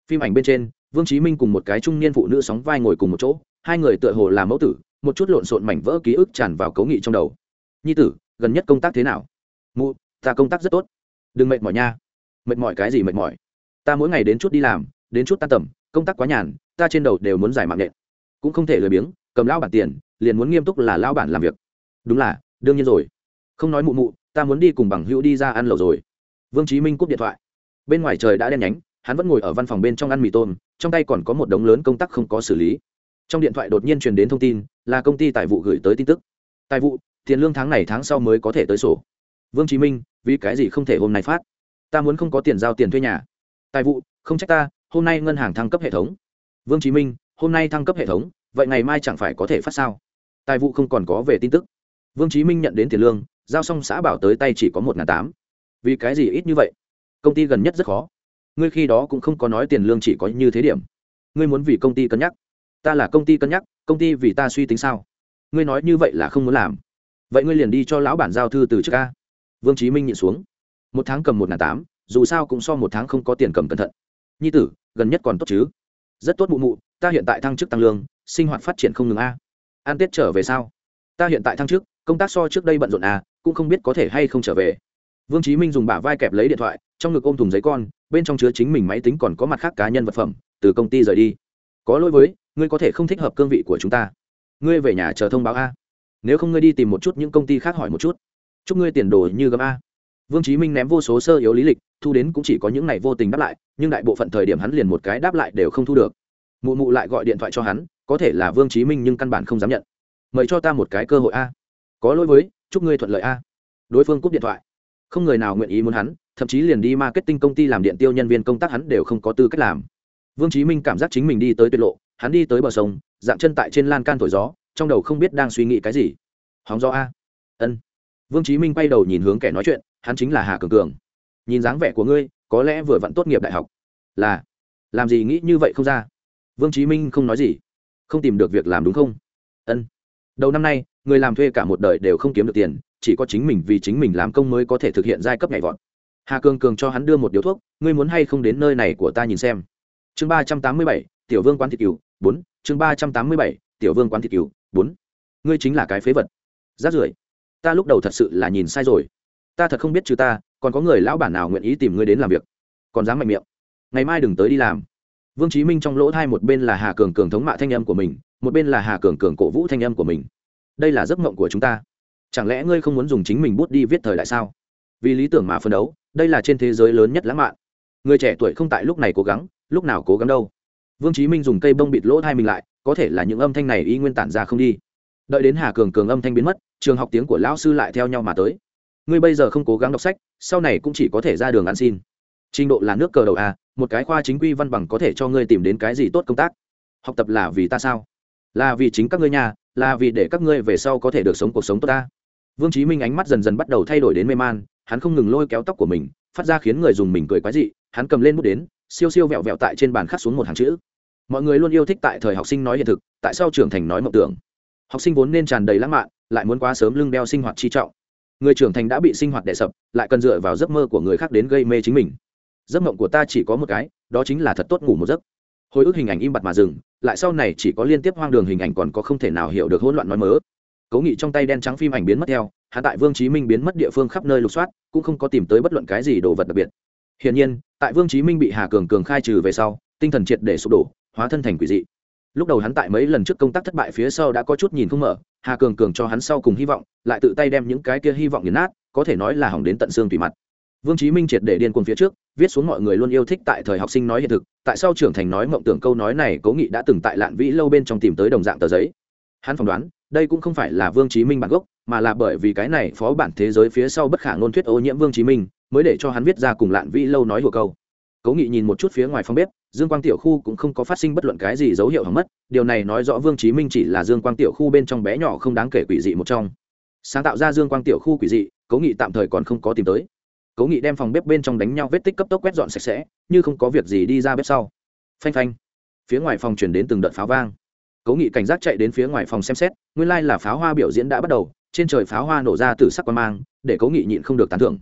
phim ảnh bên trên, vương chí minh cùng một cái trung niên phụ nữ sóng vai ngồi cùng một chỗ, hai người tựa hồ làm mẫu tử, một chút lộn xộn mảnh vỡ ký ức tràn vào cấu nghị trong đầu. Nhi tử, gần nhất công tác thế nào? Mụ, ta công tác rất tốt. Đừng mệt mỏi nha. Mệt mỏi cái gì mệt mỏi? Ta mỗi ngày đến chút đi làm, đến chút tan tầm, công tác quá nhàn, ta trên đầu đều muốn giải mạng nện. Cũng không thể lười biếng, cầm lao bản tiền, liền muốn nghiêm túc là lao bản làm việc. Đúng là, đương nhiên rồi. Không nói mụ mụ, ta muốn đi cùng bằng hữu đi ra ăn lẩu rồi. Vương chí minh cúp điện thoại. Bên ngoài trời đã đen nhánh hắn vẫn ngồi ở văn phòng bên trong ăn mì tôm, trong tay còn có một đống lớn công tác không có xử lý. Trong điện thoại đột nhiên truyền đến thông tin, là công ty tài vụ gửi tới tin tức. Tài vụ, tiền lương tháng này tháng sau mới có thể tới sổ. Vương chí minh, vì cái gì không thể hôm nay phát? Ta muốn không có tiền giao tiền thuê nhà. Tài vụ, không trách ta, hôm nay ngân hàng thăng cấp hệ thống. Vương chí minh, hôm nay thăng cấp hệ thống, vậy ngày mai chẳng phải có thể phát sao? Tài vụ không còn có về tin tức. Vương chí minh nhận đến tiền lương, giao xong xã bảo tới tay chỉ có một ngàn tám. Vì cái gì ít như vậy? Công ty gần nhất rất khó ngươi khi đó cũng không có nói tiền lương chỉ có như thế điểm. Ngươi muốn vì công ty cân nhắc. Ta là công ty cân nhắc, công ty vì ta suy tính sao? Ngươi nói như vậy là không muốn làm. Vậy ngươi liền đi cho lão bản giao thư từ trước ca vương chí minh nhịn xuống. Một tháng cầm một ngàn tám, dù sao cũng so một tháng không có tiền cầm cẩn thận. Nhi tử, gần nhất còn tốt chứ? Rất tốt mụ mụ, ta hiện tại thăng chức tăng lương, sinh hoạt phát triển không ngừng a. An tết trở về sao? Ta hiện tại thăng chức, công tác so trước đây bận rộn a, cũng không biết có thể hay không trở về vương chí minh dùng bả vai kẹp lấy điện thoại, trong ngực ôm thùng giấy con, bên trong chứa chính mình máy tính còn có mặt khác cá nhân vật phẩm, từ công ty rời đi. Có lỗi với, ngươi có thể không thích hợp cương vị của chúng ta. Ngươi về nhà chờ thông báo a. Nếu không ngươi đi tìm một chút những công ty khác hỏi một chút. Chúc ngươi tiền đồ như gấm a. Vương chí minh ném vô số sơ yếu lý lịch, thu đến cũng chỉ có những này vô tình đáp lại, nhưng đại bộ phận thời điểm hắn liền một cái đáp lại đều không thu được. Mụ mụ lại gọi điện thoại cho hắn, có thể là vương chí minh nhưng căn bản không dám nhận. Mời cho ta một cái cơ hội a. Có lỗi với, chúc ngươi thuận lợi a. Đối phương cúp điện thoại không người nào nguyện ý muốn hắn, thậm chí liền đi marketing công ty làm điện tiêu nhân viên công tác hắn đều không có tư cách làm. Vương chí minh cảm giác chính mình đi tới tuyệt lộ, hắn đi tới bờ sông, dạng chân tại trên lan can thổi gió, trong đầu không biết đang suy nghĩ cái gì. Hóng gió a. Ân. Vương chí minh quay đầu nhìn hướng kẻ nói chuyện, hắn chính là hà cường cường. Nhìn dáng vẻ của ngươi, có lẽ vừa vặn tốt nghiệp đại học. Là. Làm gì nghĩ như vậy không ra? Vương chí minh không nói gì. Không tìm được việc làm đúng không? Ân. Đầu năm nay, người làm thuê cả một đời đều không kiếm được tiền chỉ có chính mình vì chính mình làm công mới có thể thực hiện giai cấp nhảy vọt. Hà cường cường cho hắn đưa một điếu thuốc, ngươi muốn hay không đến nơi này của ta nhìn xem. Chương ba trăm tám mươi bảy, tiểu vương quán thịt cừu, bốn, chương ba trăm tám mươi bảy, tiểu vương quán thịt cừu, bốn. Ngươi chính là cái phế vật. Rát rưởi. Ta lúc đầu thật sự là nhìn sai rồi. Ta thật không biết chứ ta, còn có người lão bản nào nguyện ý tìm ngươi đến làm việc. Còn dám mạnh miệng. Ngày mai đừng tới đi làm. Vương chí minh trong lỗ thai một bên là hà cường cường thống mạ thanh âm của mình, một bên là hà cường cường cổ vũ thanh âm của mình. Đây là giấc mộng của chúng ta chẳng lẽ ngươi không muốn dùng chính mình bút đi viết thời đại sao? Vì lý tưởng mà phân đấu, đây là trên thế giới lớn nhất lãng mạn. Người trẻ tuổi không tại lúc này cố gắng, lúc nào cố gắng đâu. Vương chí minh dùng cây bông bịt lỗ thai mình lại, có thể là những âm thanh này y nguyên tản ra không đi. Đợi đến hà cường cường âm thanh biến mất, trường học tiếng của lão sư lại theo nhau mà tới. Ngươi bây giờ không cố gắng đọc sách, sau này cũng chỉ có thể ra đường ăn xin. Trình độ là nước cờ đầu a, một cái khoa chính quy văn bằng có thể cho ngươi tìm đến cái gì tốt công tác. Học tập là vì ta sao? Là vì chính các ngươi nhà, là vì để các ngươi về sau có thể được sống cuộc sống tốt ta vương chí minh ánh mắt dần dần bắt đầu thay đổi đến mê man, hắn không ngừng lôi kéo tóc của mình, phát ra khiến người dùng mình cười quái dị, hắn cầm lên bút đến, siêu siêu vẹo vẹo tại trên bàn khắc xuống một hàng chữ. Mọi người luôn yêu thích tại thời học sinh nói hiện thực, tại sao trưởng thành nói mộng tưởng. Học sinh vốn nên tràn đầy lãng mạn, lại muốn quá sớm lưng đeo sinh hoạt chi trọng. Người trưởng thành đã bị sinh hoạt đè sập, lại cần dựa vào giấc mơ của người khác đến gây mê chính mình. Giấc mộng của ta chỉ có một cái, đó chính là thật tốt ngủ một giấc. Hồi ức hình ảnh im bặt mà dừng, lại sau này chỉ có liên tiếp hoang đường hình ảnh còn có không thể nào hiểu được hỗn loạn nói mớ cố nghị trong tay đen trắng phim ảnh biến mất theo hạ tại vương chí minh biến mất địa phương khắp nơi lục soát, cũng không có tìm tới bất luận cái gì đồ vật đặc biệt. Hiển nhiên, tại vương chí minh bị hà cường cường khai trừ về sau, tinh thần triệt để sụp đổ, hóa thân thành quỷ dị. Lúc đầu hắn tại mấy lần trước công tác thất bại phía sau đã có chút nhìn không mở, hà cường cường cho hắn sau cùng hy vọng, lại tự tay đem những cái kia hy vọng nghiền nát, có thể nói là hỏng đến tận xương tùy mặt. Vương chí minh triệt để điên cuồng phía trước, viết xuống mọi người luôn yêu thích tại thời học sinh nói hiện thực, tại sao trưởng thành nói mộng tưởng câu nói này, cố nghị đã từng tại lạn vĩ lâu bên trong tìm tới đồng dạng tờ giấy hắn phỏng đoán, đây cũng không phải là vương chí minh bản gốc, mà là bởi vì cái này phó bản thế giới phía sau bất khả ngôn thuyết ô nhiễm vương chí minh, mới để cho hắn viết ra cùng lạn vĩ lâu nói hùa câu. Cố nghị nhìn một chút phía ngoài phòng bếp, dương quang tiểu khu cũng không có phát sinh bất luận cái gì dấu hiệu hỏng mất, điều này nói rõ vương chí minh chỉ là dương quang tiểu khu bên trong bé nhỏ không đáng kể quỷ dị một trong. Sáng tạo ra dương quang tiểu khu quỷ dị, cố nghị tạm thời còn không có tìm tới. Cố nghị đem phòng bếp bên trong đánh nhau vết tích cấp tốc quét dọn sạch sẽ, như không có việc gì đi ra bếp sau. Phanh phanh. Phía ngoài phòng chuyển đến từng đợt pháo vang cố nghị cảnh giác chạy đến phía ngoài phòng xem xét, nguyên lai là pháo hoa biểu diễn đã bắt đầu, trên trời pháo hoa nổ ra từ sắc quan mang, để cố nghị nhịn không được tán thưởng.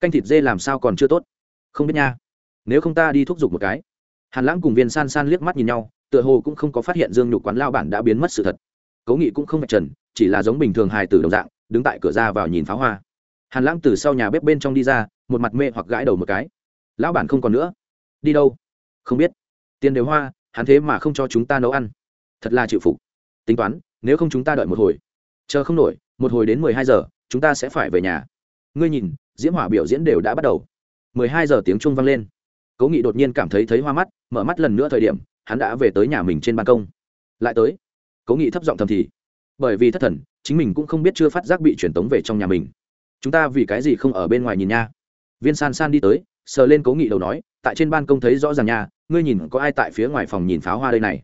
Canh thịt dê làm sao còn chưa tốt? Không biết nha. Nếu không ta đi thúc giục một cái. Hàn lãng cùng viên san san liếc mắt nhìn nhau, tựa hồ cũng không có phát hiện dương nhục quán lao bản đã biến mất sự thật. Cố nghị cũng không mặt trần, chỉ là giống bình thường hài tử đồng dạng, đứng tại cửa ra vào nhìn pháo hoa. Hàn lãng từ sau nhà bếp bên trong đi ra, một mặt mê hoặc gãi đầu một cái. Lão bản không còn nữa. Đi đâu? Không biết. Tiền đều hoa, hắn thế mà không cho chúng ta nấu ăn thật là chịu phục. Tính toán, nếu không chúng ta đợi một hồi. Chờ không nổi, một hồi đến mười hai giờ, chúng ta sẽ phải về nhà. Ngươi nhìn, diễm hỏa biểu diễn đều đã bắt đầu. mười hai giờ tiếng chuông vang lên. Cố nghị đột nhiên cảm thấy thấy hoa mắt, mở mắt lần nữa thời điểm, hắn đã về tới nhà mình trên ban công. Lại tới. Cố nghị thấp giọng thầm thì. Bởi vì thất thần, chính mình cũng không biết chưa phát giác bị truyền tống về trong nhà mình. Chúng ta vì cái gì không ở bên ngoài nhìn nha? Viên san san đi tới, sờ lên cố nghị đầu nói, tại trên ban công thấy rõ ràng nha, ngươi nhìn có ai tại phía ngoài phòng nhìn pháo hoa đây này?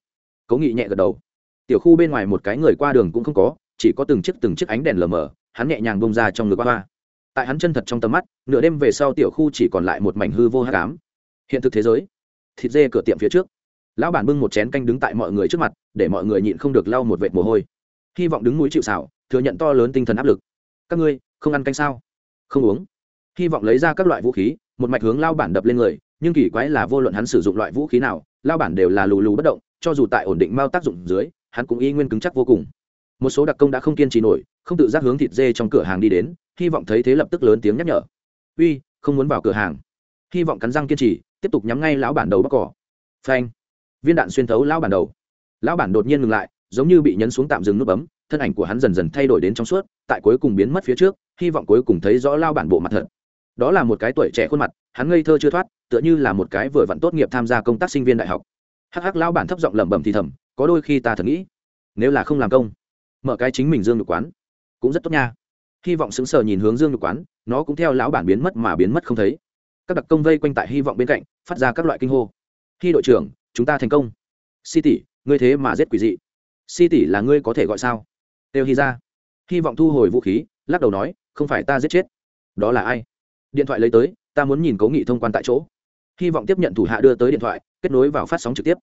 Cố nghị nhẹ gật đầu. Tiểu khu bên ngoài một cái người qua đường cũng không có, chỉ có từng chiếc từng chiếc ánh đèn lờ mờ, hắn nhẹ nhàng bông ra trong ngực hoa. Tại hắn chân thật trong tầm mắt, nửa đêm về sau tiểu khu chỉ còn lại một mảnh hư vô hát cám hiện thực thế giới, thịt dê cửa tiệm phía trước. Lão bản bưng một chén canh đứng tại mọi người trước mặt, để mọi người nhịn không được lau một vệt mồ hôi. Hy vọng đứng mũi chịu xảo thừa nhận to lớn tinh thần áp lực. Các ngươi, không ăn canh sao? Không uống. Hy vọng lấy ra các loại vũ khí, một mạch hướng lao bản đập lên người, nhưng kỳ quái là vô luận hắn sử dụng loại vũ khí nào lao bản đều là lù lù bất động cho dù tại ổn định mao tác dụng dưới, hắn cũng y nguyên cứng chắc vô cùng. Một số đặc công đã không kiên trì nổi, không tự giác hướng thịt dê trong cửa hàng đi đến, hy vọng thấy thế lập tức lớn tiếng nhắc nhở. Uy, không muốn vào cửa hàng. Hy vọng cắn răng kiên trì, tiếp tục nhắm ngay lão bản đầu bắc cỏ. Phanh. Viên đạn xuyên thấu lão bản đầu. Lão bản đột nhiên ngừng lại, giống như bị nhấn xuống tạm dừng nút bấm, thân ảnh của hắn dần dần thay đổi đến trong suốt, tại cuối cùng biến mất phía trước, hy vọng cuối cùng thấy rõ lao bản bộ mặt thật. Đó là một cái tuổi trẻ khuôn mặt, hắn ngây thơ chưa thoát, tựa như là một cái vừa vặn tốt nghiệp tham gia công tác sinh viên đại học hắc hắc, lão bản thấp giọng lẩm bẩm thì thầm, có đôi khi ta thật nghĩ, nếu là không làm công, mở cái chính mình dương nhục quán, cũng rất tốt nha. Hy vọng sững sờ nhìn hướng dương nhục quán, nó cũng theo lão bản biến mất mà biến mất không thấy. Các đặc công vây quanh tại hy vọng bên cạnh, phát ra các loại kinh hô. Khi đội trưởng, chúng ta thành công. Si tỷ, ngươi thế mà giết quỷ dị. Si tỷ là ngươi có thể gọi sao? Têu hy ra. Hy vọng thu hồi vũ khí, lắc đầu nói, không phải ta giết chết. Đó là ai? Điện thoại lấy tới, ta muốn nhìn cố nghị thông quan tại chỗ. Hy vọng tiếp nhận thủ hạ đưa tới điện thoại kết nối vào phát sóng trực tiếp.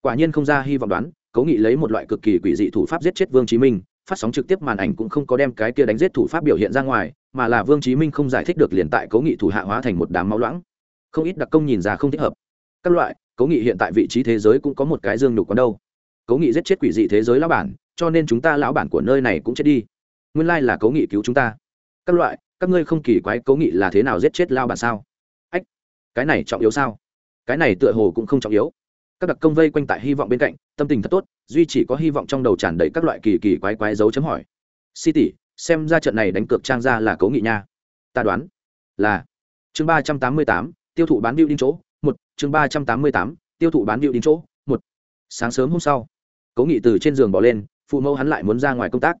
Quả nhiên không ra hy vọng đoán, cố nghị lấy một loại cực kỳ quỷ dị thủ pháp giết chết vương chí minh. Phát sóng trực tiếp màn ảnh cũng không có đem cái kia đánh giết thủ pháp biểu hiện ra ngoài, mà là vương chí minh không giải thích được liền tại cố nghị thủ hạ hóa thành một đám máu loãng. Không ít đặc công nhìn ra không thích hợp. Các loại, cố nghị hiện tại vị trí thế giới cũng có một cái dương nhục còn đâu. Cố nghị giết chết quỷ dị thế giới lão bản, cho nên chúng ta lão bản của nơi này cũng chết đi. Nguyên lai là cố nghị cứu chúng ta. Các loại, các ngươi không kỳ quái cố nghị là thế nào giết chết lao bản sao? Ách, cái này trọng yếu sao? Cái này tựa hồ cũng không trọng yếu. Các đặc công vây quanh tại hy vọng bên cạnh, tâm tình thật tốt, duy chỉ có hy vọng trong đầu tràn đầy các loại kỳ kỳ quái quái dấu chấm hỏi. Si tỷ, xem ra trận này đánh cược trang ra là cố nghị nha. Ta đoán là. Chương ba trăm tám mươi tám, tiêu thụ bán điệu đinh chỗ, một. Chương ba trăm tám mươi tám, tiêu thụ bán điệu đinh chỗ, một. Sáng sớm hôm sau, cố nghị từ trên giường bỏ lên, phụ mẫu hắn lại muốn ra ngoài công tác.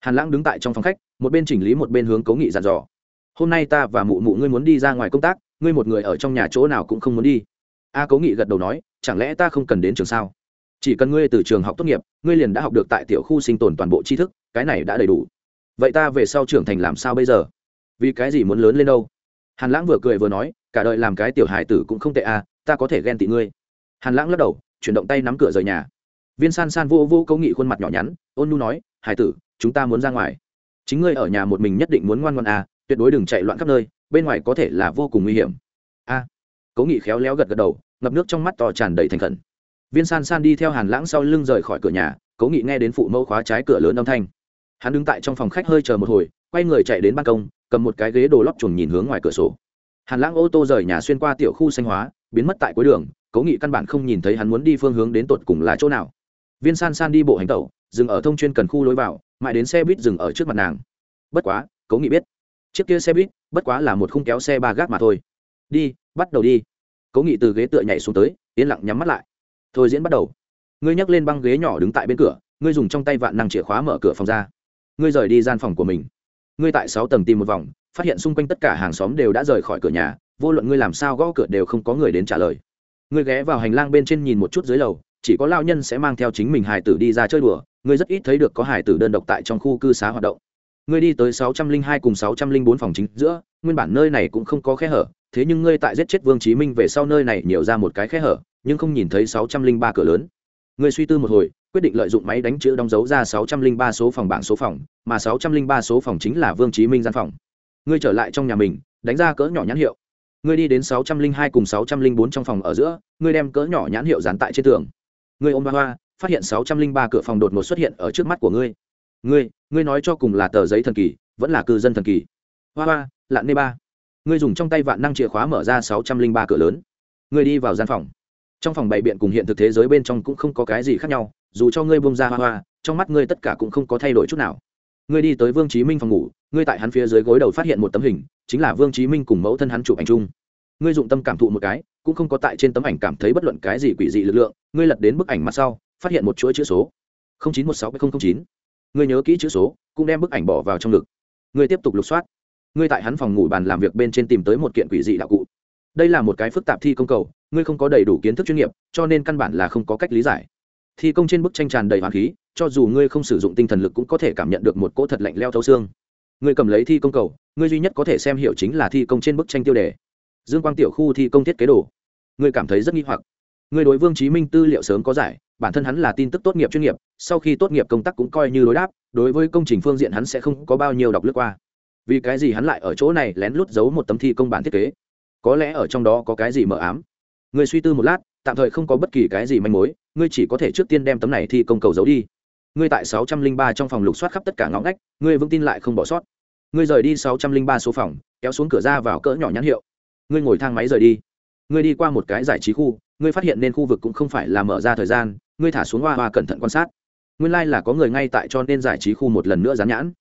Hàn lãng đứng tại trong phòng khách, một bên chỉnh lý một bên hướng cố nghị dặn dò. Hôm nay ta và mụ mụ ngươi muốn đi ra ngoài công tác, ngươi một người ở trong nhà chỗ nào cũng không muốn đi a cố nghị gật đầu nói chẳng lẽ ta không cần đến trường sao? Chỉ cần ngươi từ trường học tốt nghiệp ngươi liền đã học được tại tiểu khu sinh tồn toàn bộ tri thức cái này đã đầy đủ. Vậy ta về sau trưởng thành làm sao bây giờ? Vì cái gì muốn lớn lên đâu? Hàn lãng vừa cười vừa nói cả đời làm cái tiểu hài tử cũng không tệ a, ta có thể ghen tị ngươi. Hàn lãng lắc đầu chuyển động tay nắm cửa rời nhà. Viên san san vô vô cố nghị khuôn mặt nhỏ nhắn ôn nu nói hải tử chúng ta muốn ra ngoài. Chính ngươi ở nhà một mình nhất định muốn ngoan ngoan à tuyệt đối đừng chạy loạn khắp nơi bên ngoài có thể là vô cùng nguy hiểm. A à, cố nghị khéo léo gật gật đầu ngập nước trong mắt to tràn đầy thành khẩn. Viên san san đi theo hàn lãng sau lưng rời khỏi cửa nhà, cố nghị nghe đến phụ mẫu khóa trái cửa lớn âm thanh. Hắn đứng tại trong phòng khách hơi chờ một hồi, quay người chạy đến ban công, cầm một cái ghế đồ lót chuồng nhìn hướng ngoài cửa sổ. Hàn lãng ô tô rời nhà xuyên qua tiểu khu xanh hóa, biến mất tại cuối đường, cố nghị căn bản không nhìn thấy hắn muốn đi phương hướng đến tột cùng là chỗ nào. Viên san san đi bộ hành tẩu, dừng ở thông chuyên cần khu lối vào, mãi đến xe buýt dừng ở trước mặt nàng. Bất quá, cố nghị biết, chiếc kia xe buýt, bất quá là một khung kéo xe ba gác mà thôi. Đi, bắt đầu đi cố nghị từ ghế tựa nhảy xuống tới, yên lặng nhắm mắt lại. Thôi diễn bắt đầu. Ngươi nhắc lên băng ghế nhỏ đứng tại bên cửa, ngươi dùng trong tay vạn năng chìa khóa mở cửa phòng ra. Ngươi rời đi gian phòng của mình. Ngươi tại sáu tầng tìm một vòng, phát hiện xung quanh tất cả hàng xóm đều đã rời khỏi cửa nhà, vô luận ngươi làm sao gõ cửa đều không có người đến trả lời. Ngươi ghé vào hành lang bên trên nhìn một chút dưới lầu, chỉ có lao nhân sẽ mang theo chính mình hải tử đi ra chơi đùa, ngươi rất ít thấy được có hải tử đơn độc tại trong khu cư xá hoạt động. Ngươi đi tới sáu trăm linh hai cùng sáu trăm linh bốn phòng chính giữa, nguyên bản nơi này cũng không có khe hở thế nhưng ngươi tại giết chết vương chí minh về sau nơi này nhiều ra một cái khe hở, nhưng không nhìn thấy sáu trăm linh ba cửa lớn. Ngươi suy tư một hồi, quyết định lợi dụng máy đánh chữ đóng dấu ra sáu trăm linh ba số phòng bảng số phòng, mà sáu trăm linh ba số phòng chính là vương chí minh gian phòng. Ngươi trở lại trong nhà mình, đánh ra cỡ nhỏ nhãn hiệu. Ngươi đi đến sáu trăm linh hai cùng sáu trăm linh bốn trong phòng ở giữa, ngươi đem cỡ nhỏ nhãn hiệu dán tại trên tường. Ngươi ôm ba hoa, phát hiện sáu trăm linh ba cửa phòng đột ngột xuất hiện ở trước mắt của ngươi. Ngươi ngươi nói cho cùng là tờ giấy thần kỳ, vẫn là cư dân thần kỳ. Hoa hoa, lạn nê ba ngươi dùng trong tay vạn năng chìa khóa mở ra sáu trăm linh ba cửa lớn. Ngươi đi vào gian phòng. Trong phòng bày biện cùng hiện thực thế giới bên trong cũng không có cái gì khác nhau, dù cho ngươi bông ra hoa hoa, trong mắt ngươi tất cả cũng không có thay đổi chút nào. Ngươi đi tới vương chí minh phòng ngủ, ngươi tại hắn phía dưới gối đầu phát hiện một tấm hình, chính là vương chí minh cùng mẫu thân hắn chụp ảnh chung. Ngươi dụng tâm cảm thụ một cái, cũng không có tại trên tấm ảnh cảm thấy bất luận cái gì quỷ dị lực lượng, ngươi lật đến bức ảnh mặt sau, phát hiện một chuỗi chữ số. Chín một sáu chín. Ngươi nhớ kỹ chữ số, cũng đem bức ảnh bỏ vào trong ngực. Ngươi tiếp tục lục soát ngươi tại hắn phòng ngủ bàn làm việc bên trên tìm tới một kiện quỷ dị đạo cụ. Đây là một cái phức tạp thi công cầu, ngươi không có đầy đủ kiến thức chuyên nghiệp, cho nên căn bản là không có cách lý giải. Thi công trên bức tranh tràn đầy hoàng khí, cho dù ngươi không sử dụng tinh thần lực cũng có thể cảm nhận được một cỗ thật lạnh leo thấu xương. Ngươi cầm lấy thi công cầu, ngươi duy nhất có thể xem hiểu chính là thi công trên bức tranh tiêu đề. Dương quang tiểu khu thi công thiết kế đồ. Ngươi cảm thấy rất nghi hoặc. Ngươi đối vương chí minh tư liệu sớm có giải, bản thân hắn là tin tức tốt nghiệp chuyên nghiệp, sau khi tốt nghiệp công tác cũng coi như đối đáp, đối với công trình phương diện hắn sẽ không có bao nhiêu đọc lướt qua vì cái gì hắn lại ở chỗ này lén lút giấu một tấm thi công bản thiết kế? Có lẽ ở trong đó có cái gì mờ ám? Người suy tư một lát, tạm thời không có bất kỳ cái gì manh mối, ngươi chỉ có thể trước tiên đem tấm này thi công cầu giấu đi. Ngươi tại sáu trăm linh ba trong phòng lục soát khắp tất cả ngõ ngách, ngươi vững tin lại không bỏ sót. Ngươi rời đi sáu trăm linh ba số phòng, kéo xuống cửa ra vào cỡ nhỏ nhãn hiệu. Ngươi ngồi thang máy rời đi. Ngươi đi qua một cái giải trí khu, ngươi phát hiện nên khu vực cũng không phải là mở ra thời gian, ngươi thả xuống hoa hoa cẩn thận quan sát. Nguyên lai là có người ngay tại cho nên giải trí khu một lần nữa dán nhãn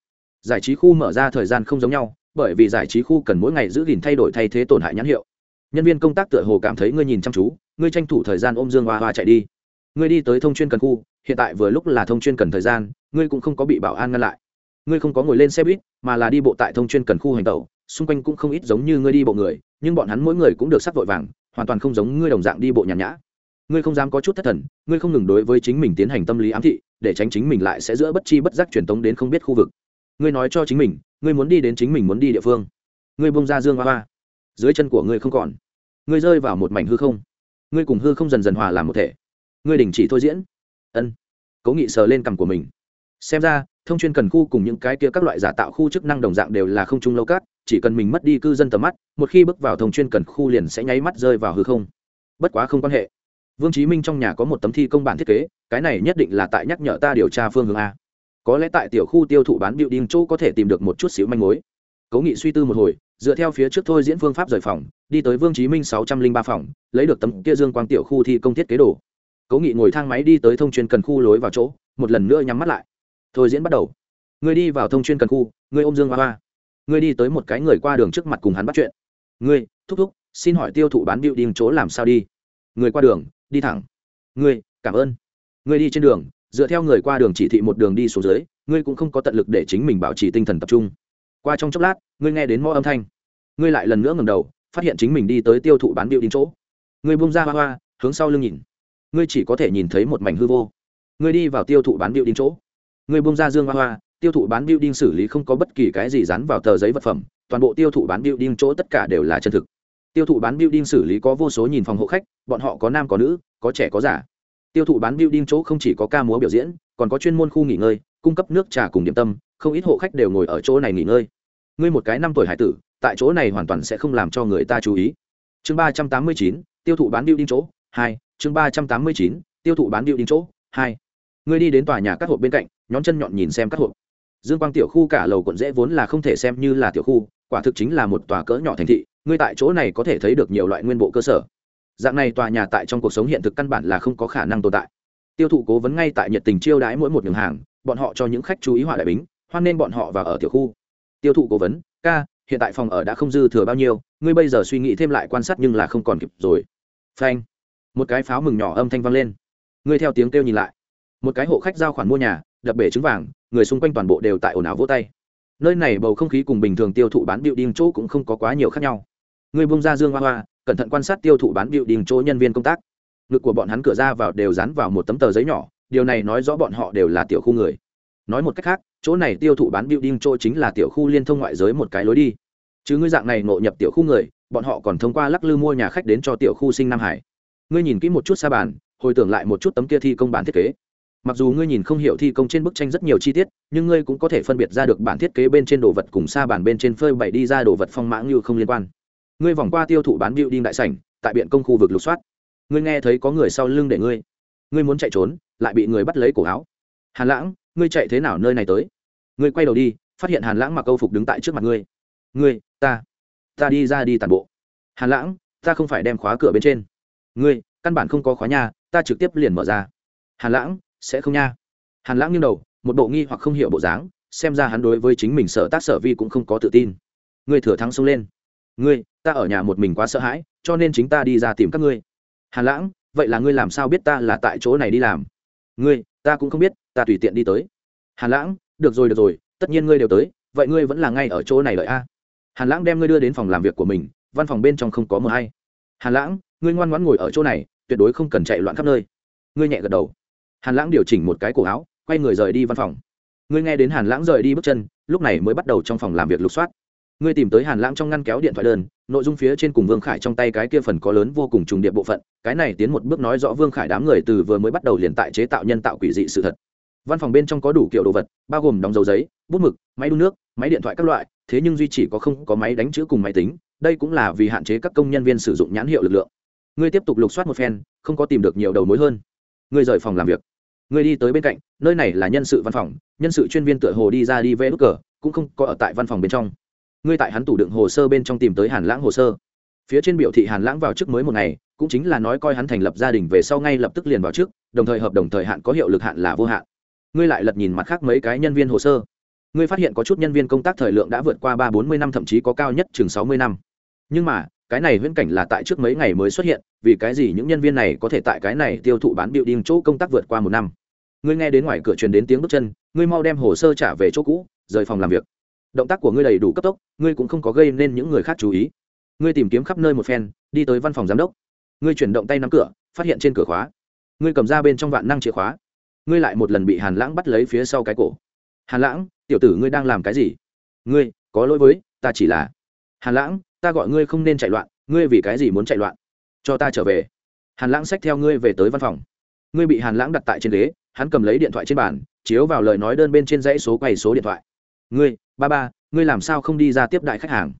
giải trí khu mở ra thời gian không giống nhau, bởi vì giải trí khu cần mỗi ngày giữ gìn thay đổi thay thế tổn hại nhãn hiệu. Nhân viên công tác tựa hồ cảm thấy ngươi nhìn chăm chú, ngươi tranh thủ thời gian ôm dương hoa hoa chạy đi. Ngươi đi tới thông chuyên cần khu, hiện tại vừa lúc là thông chuyên cần thời gian, ngươi cũng không có bị bảo an ngăn lại. Ngươi không có ngồi lên xe buýt, mà là đi bộ tại thông chuyên cần khu hành tẩu, xung quanh cũng không ít giống như ngươi đi bộ người, nhưng bọn hắn mỗi người cũng được sắc vội vàng, hoàn toàn không giống ngươi đồng dạng đi bộ nhàn nhã. Ngươi không dám có chút thất thần, ngươi không ngừng đối với chính mình tiến hành tâm lý ám thị, để tránh chính mình lại sẽ giữa bất chi bất giác truyền tống đến không biết khu vực ngươi nói cho chính mình, ngươi muốn đi đến chính mình muốn đi địa phương. Ngươi bông ra dương hoa hoa. Dưới chân của ngươi không còn. Ngươi rơi vào một mảnh hư không. Ngươi cùng hư không dần dần hòa làm một thể. Ngươi đình chỉ thôi diễn. Ân. Cố nghị sờ lên cằm của mình. Xem ra, thông chuyên cần khu cùng những cái kia các loại giả tạo khu chức năng đồng dạng đều là không trung lâu cát, chỉ cần mình mất đi cư dân tầm mắt, một khi bước vào thông chuyên cần khu liền sẽ nháy mắt rơi vào hư không. Bất quá không quan hệ. Vương chí minh trong nhà có một tấm thi công bản thiết kế, cái này nhất định là tại nhắc nhở ta điều tra phương hướng a có lẽ tại tiểu khu tiêu thụ bán biểu đinh chỗ có thể tìm được một chút xíu manh mối. Cố nghị suy tư một hồi, dựa theo phía trước thôi diễn phương pháp rời phòng, đi tới vương chí minh sáu trăm linh ba phòng, lấy được tấm kia dương quang tiểu khu thi công thiết kế đồ. Cố nghị ngồi thang máy đi tới thông chuyên cần khu lối vào chỗ, một lần nữa nhắm mắt lại. Thôi diễn bắt đầu. Ngươi đi vào thông chuyên cần khu ngươi ôm dương hoa hoa. Ngươi đi tới một cái người qua đường trước mặt cùng hắn bắt chuyện. Ngươi thúc thúc, xin hỏi tiêu thụ bán biểu đinh chỗ làm sao đi? Người qua đường, đi thẳng. Ngươi cảm ơn. Ngươi đi trên đường dựa theo người qua đường chỉ thị một đường đi xuống dưới, ngươi cũng không có tận lực để chính mình bảo trì tinh thần tập trung. Qua trong chốc lát, ngươi nghe đến mõ âm thanh. Ngươi lại lần nữa ngầm đầu, phát hiện chính mình đi tới tiêu thụ bán biểu đinh chỗ. Ngươi bung ra hoa hoa, hướng sau lưng nhìn. Ngươi chỉ có thể nhìn thấy một mảnh hư vô. Ngươi đi vào tiêu thụ bán biểu đinh chỗ. Ngươi bung ra dương hoa hoa, tiêu thụ bán biểu đinh xử lý không có bất kỳ cái gì dán vào tờ giấy vật phẩm, toàn bộ tiêu thụ bán biểu đinh chỗ tất cả đều là chân thực. Tiêu thụ bán building xử lý có vô số nhìn phòng hộ khách, bọn họ có nam có nữ, có trẻ có già tiêu thụ bán building chỗ không chỉ có ca múa biểu diễn, còn có chuyên môn khu nghỉ ngơi, cung cấp nước trà cùng điểm tâm, không ít hộ khách đều ngồi ở chỗ này nghỉ ngơi. Ngươi một cái năm tuổi hải tử, tại chỗ này hoàn toàn sẽ không làm cho người ta chú ý. Chương ba trăm tám mươi chín, tiêu thụ bán building chỗ, hai, chương ba trăm tám mươi chín, tiêu thụ bán building chỗ, hai. Ngươi đi đến tòa nhà các hộp bên cạnh, nhón chân nhọn nhìn xem các hộp. Dương quang tiểu khu cả lầu quận dễ vốn là không thể xem như là tiểu khu, quả thực chính là một tòa cỡ nhỏ thành thị, ngươi tại chỗ này có thể thấy được nhiều loại nguyên bộ cơ sở dạng này tòa nhà tại trong cuộc sống hiện thực căn bản là không có khả năng tồn tại. Tiêu thụ cố vấn ngay tại nhiệt tình chiêu đãi mỗi một nhường hàng, bọn họ cho những khách chú ý họa đại bính, hoan nên bọn họ vào ở tiểu khu. Tiêu thụ cố vấn, ca, hiện tại phòng ở đã không dư thừa bao nhiêu, ngươi bây giờ suy nghĩ thêm lại quan sát nhưng là không còn kịp rồi. Phanh. Một cái pháo mừng nhỏ âm thanh vang lên. Ngươi theo tiếng kêu nhìn lại. Một cái hộ khách giao khoản mua nhà, đập bể trứng vàng, người xung quanh toàn bộ đều tại ồn ào vỗ tay. Nơi này bầu không khí cùng bình thường tiêu thụ bán điệu điên chỗ cũng không có quá nhiều khác nhau người bông ra dương hoa hoa, cẩn thận quan sát tiêu thụ bán biểu đình chỗ nhân viên công tác. Ngực của bọn hắn cửa ra vào đều dán vào một tấm tờ giấy nhỏ, điều này nói rõ bọn họ đều là tiểu khu người. Nói một cách khác, chỗ này tiêu thụ bán biểu đình chỗ chính là tiểu khu liên thông ngoại giới một cái lối đi. Chứ ngươi dạng này ngộ nhập tiểu khu người, bọn họ còn thông qua lắc lư mua nhà khách đến cho tiểu khu sinh nam hải. Ngươi nhìn kỹ một chút xa bàn, hồi tưởng lại một chút tấm kia thi công bản thiết kế. Mặc dù ngươi nhìn không hiểu thi công trên bức tranh rất nhiều chi tiết, nhưng ngươi cũng có thể phân biệt ra được bản thiết kế bên trên đồ vật cùng xa bản bên trên phơi bày đi ra đồ vật phong mã như không liên quan ngươi vòng qua tiêu thụ bán bịu đinh đại sảnh, tại biện công khu vực lục soát. Ngươi nghe thấy có người sau lưng để ngươi. Ngươi muốn chạy trốn, lại bị người bắt lấy cổ áo. Hàn lãng, ngươi chạy thế nào nơi này tới? Ngươi quay đầu đi, phát hiện hàn lãng mặc câu phục đứng tại trước mặt ngươi. Ngươi, ta ta đi ra đi tàn bộ. Hàn lãng, ta không phải đem khóa cửa bên trên. Ngươi, căn bản không có khóa nhà, ta trực tiếp liền mở ra. Hàn lãng, sẽ không nha. Hàn lãng nghiêng đầu, một bộ nghi hoặc không hiểu bộ dáng, xem ra hắn đối với chính mình sợ tác sở vi cũng không có tự tin. Ngươi thừa thắng xông lên ngươi, ta ở nhà một mình quá sợ hãi, cho nên chính ta đi ra tìm các ngươi. Hàn lãng, vậy là ngươi làm sao biết ta là tại chỗ này đi làm? Ngươi, ta cũng không biết, ta tùy tiện đi tới. Hàn lãng, được rồi được rồi, tất nhiên ngươi đều tới, vậy ngươi vẫn là ngay ở chỗ này lợi a. Hàn lãng đem ngươi đưa đến phòng làm việc của mình, văn phòng bên trong không có mờ hay. Hàn lãng, ngươi ngoan ngoãn ngồi ở chỗ này, tuyệt đối không cần chạy loạn khắp nơi. Ngươi nhẹ gật đầu. Hàn lãng điều chỉnh một cái cổ áo, quay người rời đi văn phòng. Ngươi nghe đến hàn lãng rời đi bước chân, lúc này mới bắt đầu trong phòng làm việc lục soát ngươi tìm tới hàn lãng trong ngăn kéo điện thoại đơn, nội dung phía trên cùng vương khải trong tay cái kia phần có lớn vô cùng trùng điệp bộ phận, cái này tiến một bước nói rõ vương khải đám người từ vừa mới bắt đầu liền tại chế tạo nhân tạo quỷ dị sự thật. Văn phòng bên trong có đủ kiểu đồ vật, bao gồm đóng dấu giấy, bút mực, máy đun nước, máy điện thoại các loại, thế nhưng duy chỉ có không có máy đánh chữ cùng máy tính, đây cũng là vì hạn chế các công nhân viên sử dụng nhãn hiệu lực lượng. Ngươi tiếp tục lục soát một phen, không có tìm được nhiều đầu mối hơn. Ngươi rời phòng làm việc. Ngươi đi tới bên cạnh, nơi này là nhân sự văn phòng, nhân sự chuyên viên tựa hồ đi ra đi vẽ đúc cờ, cũng không có ở tại văn phòng bên trong ngươi tại hắn tủ đựng hồ sơ bên trong tìm tới hàn lãng hồ sơ. Phía trên biểu thị hàn lãng vào trước mới một ngày, cũng chính là nói coi hắn thành lập gia đình về sau ngay lập tức liền vào trước đồng thời hợp đồng thời hạn có hiệu lực hạn là vô hạn. Ngươi lại lật nhìn mặt khác mấy cái nhân viên hồ sơ. Ngươi phát hiện có chút nhân viên công tác thời lượng đã vượt qua ba bốn mươi năm, thậm chí có cao nhất chừng sáu mươi năm. Nhưng mà, cái này huyễn cảnh là tại trước mấy ngày mới xuất hiện, vì cái gì những nhân viên này có thể tại cái này tiêu thụ bán biểu điên chỗ công tác vượt qua một năm? Ngươi nghe đến ngoài cửa truyền đến tiếng bước chân, ngươi mau đem hồ sơ trả về chỗ cũ, rời phòng làm việc động tác của ngươi đầy đủ cấp tốc, ngươi cũng không có gây nên những người khác chú ý. Ngươi tìm kiếm khắp nơi một phen, đi tới văn phòng giám đốc. Ngươi chuyển động tay nắm cửa, phát hiện trên cửa khóa. Ngươi cầm ra bên trong vạn năng chìa khóa. Ngươi lại một lần bị hàn lãng bắt lấy phía sau cái cổ. Hàn lãng, tiểu tử ngươi đang làm cái gì? Ngươi, có lỗi với, ta chỉ là hàn lãng, ta gọi ngươi không nên chạy loạn, ngươi vì cái gì muốn chạy loạn? Cho ta trở về. Hàn lãng xách theo ngươi về tới văn phòng. Ngươi bị hàn lãng đặt tại trên ghế, hắn cầm lấy điện thoại trên bàn, chiếu vào lời nói đơn bên trên dãy số quay số điện thoại ngươi, ba ba, ngươi làm sao không đi ra tiếp đại khách hàng?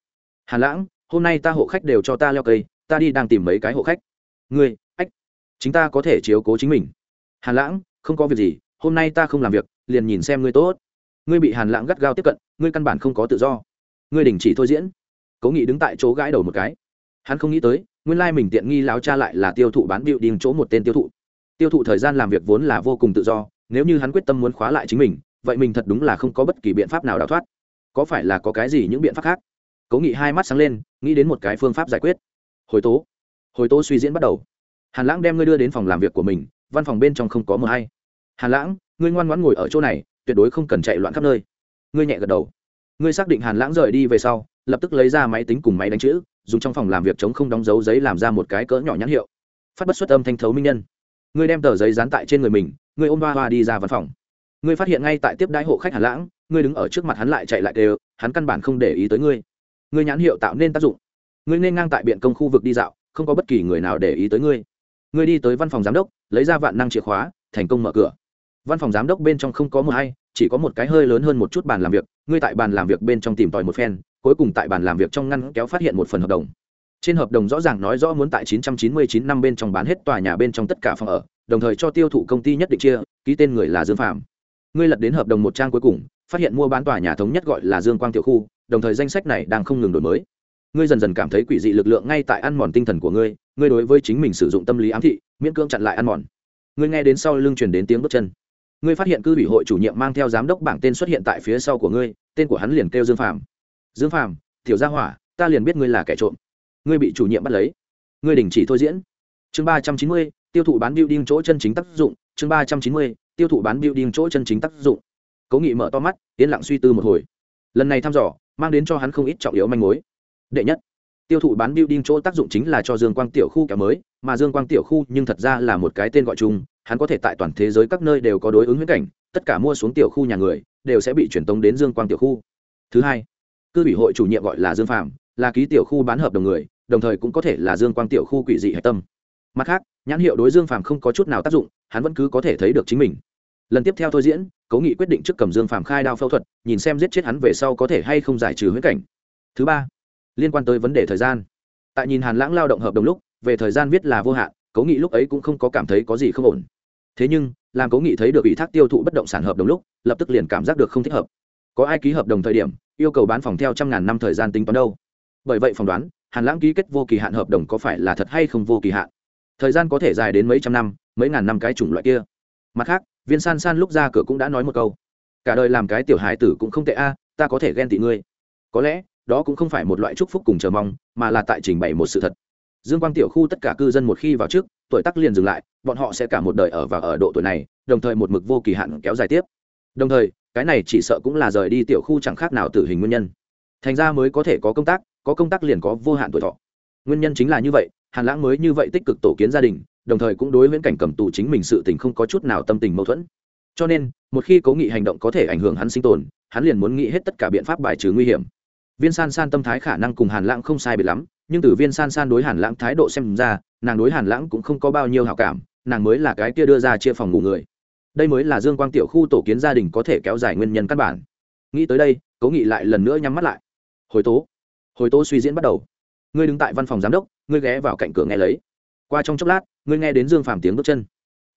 Hàn lãng, hôm nay ta hộ khách đều cho ta leo cây, ta đi đang tìm mấy cái hộ khách. Ngươi, ách, chính ta có thể chiếu cố chính mình. Hàn lãng, không có việc gì, hôm nay ta không làm việc, liền nhìn xem ngươi tốt. Ngươi bị hàn lãng gắt gao tiếp cận, ngươi căn bản không có tự do. Ngươi đình chỉ thôi diễn. Cố nghị đứng tại chỗ gãi đầu một cái. Hắn không nghĩ tới, nguyên lai mình tiện nghi láo cha lại là tiêu thụ bán bịu điên chỗ một tên tiêu thụ. Tiêu thụ thời gian làm việc vốn là vô cùng tự do, nếu như hắn quyết tâm muốn khóa lại chính mình vậy mình thật đúng là không có bất kỳ biện pháp nào đào thoát. Có phải là có cái gì những biện pháp khác? Cố nghị hai mắt sáng lên, nghĩ đến một cái phương pháp giải quyết. Hồi tố. Hồi tố suy diễn bắt đầu. Hàn lãng đem ngươi đưa đến phòng làm việc của mình, văn phòng bên trong không có mờ hay. Hàn lãng, ngươi ngoan ngoãn ngồi ở chỗ này, tuyệt đối không cần chạy loạn khắp nơi. Ngươi nhẹ gật đầu. Ngươi xác định hàn lãng rời đi về sau, lập tức lấy ra máy tính cùng máy đánh chữ, dùng trong phòng làm việc chống không đóng dấu giấy làm ra một cái cỡ nhỏ nhãn hiệu. Phát bất xuất âm thanh thấu minh nhân. Ngươi đem tờ giấy dán tại trên người mình, ngươi ôm ba hoa đi ra văn phòng ngươi phát hiện ngay tại tiếp đãi hộ khách hàn lãng, ngươi đứng ở trước mặt hắn lại chạy lại đều hắn căn bản không để ý tới ngươi. Ngươi nhãn hiệu tạo nên tác dụng. Ngươi nên ngang tại biện công khu vực đi dạo, không có bất kỳ người nào để ý tới ngươi. Ngươi đi tới văn phòng giám đốc, lấy ra vạn năng chìa khóa, thành công mở cửa. Văn phòng giám đốc bên trong không có một hay chỉ có một cái hơi lớn hơn một chút bàn làm việc, ngươi tại bàn làm việc bên trong tìm tòi một phen, cuối cùng tại bàn làm việc trong ngăn kéo phát hiện một phần hợp đồng. Trên hợp đồng rõ ràng nói rõ muốn tại 999 năm bên trong bán hết tòa nhà bên trong tất cả phòng ở, đồng thời cho tiêu thụ công ty nhất định chia, ký tên người là dương phạm ngươi lật đến hợp đồng một trang cuối cùng, phát hiện mua bán tòa nhà thống nhất gọi là dương quang tiểu khu, đồng thời danh sách này đang không ngừng đổi mới. Ngươi dần dần cảm thấy quỷ dị lực lượng ngay tại ăn mòn tinh thần của ngươi ngươi đối với chính mình sử dụng tâm lý ám thị, miễn cưỡng chặn lại ăn mòn. Ngươi nghe đến sau lưng truyền đến tiếng bước chân. Ngươi phát hiện cư ủy hội chủ nhiệm mang theo giám đốc bảng tên xuất hiện tại phía sau của ngươi, tên của hắn liền kêu dương phàm. Dương phàm, tiểu gia hỏa, ta liền biết ngươi là kẻ trộm. Ngươi bị chủ nhiệm bắt lấy. Ngươi đình chỉ thôi diễn. Chương ba trăm chín mươi, tiêu thụ bán building chỗ chân chính tác dụng. Chương ba trăm chín mươi tiêu thụ bán building chỗ chân chính tác dụng. Cố nghị mở to mắt, yên lặng suy tư một hồi. Lần này thăm dò, mang đến cho hắn không ít trọng yếu manh mối. Đệ nhất, tiêu thụ bán building chỗ tác dụng chính là cho dương quang tiểu khu kéo mới, mà dương quang tiểu khu nhưng thật ra là một cái tên gọi chung, hắn có thể tại toàn thế giới các nơi đều có đối ứng huyễn cảnh, tất cả mua xuống tiểu khu nhà người, đều sẽ bị truyền tống đến dương quang tiểu khu. Thứ hai, cư ủy hội chủ nhiệm gọi là dương phạm là ký tiểu khu bán hợp đồng người, đồng thời cũng có thể là dương quang tiểu khu quỷ dị hạch tâm mặt khác, nhãn hiệu đối dương phàm không có chút nào tác dụng, hắn vẫn cứ có thể thấy được chính mình. Lần tiếp theo thôi diễn, cố nghị quyết định trước cầm dương phàm khai đao phẫu thuật, nhìn xem giết chết hắn về sau có thể hay không giải trừ huyết cảnh. Thứ ba, liên quan tới vấn đề thời gian. Tại nhìn hàn lãng lao động hợp đồng lúc, về thời gian viết là vô hạn, cố nghị lúc ấy cũng không có cảm thấy có gì không ổn. Thế nhưng, làm cố nghị thấy được ủy thác tiêu thụ bất động sản hợp đồng lúc, lập tức liền cảm giác được không thích hợp. Có ai ký hợp đồng thời điểm, yêu cầu bán phòng theo trăm ngàn năm thời gian tính toán đâu? Bởi vậy phỏng đoán, hàn lãng ký kết vô kỳ hạn hợp đồng có phải là thật hay không vô kỳ hạn? Thời gian có thể dài đến mấy trăm năm, mấy ngàn năm cái chủng loại kia. Mặt khác, viên san san lúc ra cửa cũng đã nói một câu. Cả đời làm cái tiểu hài tử cũng không tệ a, ta có thể ghen tị ngươi. Có lẽ, đó cũng không phải một loại chúc phúc cùng chờ mong, mà là tại trình bày một sự thật. Dương quang tiểu khu tất cả cư dân một khi vào trước, tuổi tác liền dừng lại, bọn họ sẽ cả một đời ở và ở độ tuổi này, đồng thời một mực vô kỳ hạn kéo dài tiếp. Đồng thời, cái này chỉ sợ cũng là rời đi tiểu khu chẳng khác nào tử hình nguyên nhân. Thành ra mới có thể có công tác, có công tác liền có vô hạn tuổi thọ. Nguyên nhân chính là như vậy hàn lãng mới như vậy tích cực tổ kiến gia đình, đồng thời cũng đối với cảnh cầm tù chính mình sự tình không có chút nào tâm tình mâu thuẫn. Cho nên, một khi cố nghị hành động có thể ảnh hưởng hắn sinh tồn, hắn liền muốn nghĩ hết tất cả biện pháp bài trừ nguy hiểm. Viên san san tâm thái khả năng cùng hàn lãng không sai biệt lắm, nhưng từ viên san san đối hàn lãng thái độ xem ra, nàng đối hàn lãng cũng không có bao nhiêu hảo cảm, nàng mới là cái kia đưa ra chia phòng ngủ người. Đây mới là dương quang tiểu khu tổ kiến gia đình có thể kéo dài nguyên nhân căn bản. Nghĩ tới đây, cố nghị lại lần nữa nhắm mắt lại. Hồi tố. Hồi tố suy diễn bắt đầu ngươi đứng tại văn phòng giám đốc, ngươi ghé vào cạnh cửa nghe lấy. Qua trong chốc lát, ngươi nghe đến dương phàm tiếng bước chân.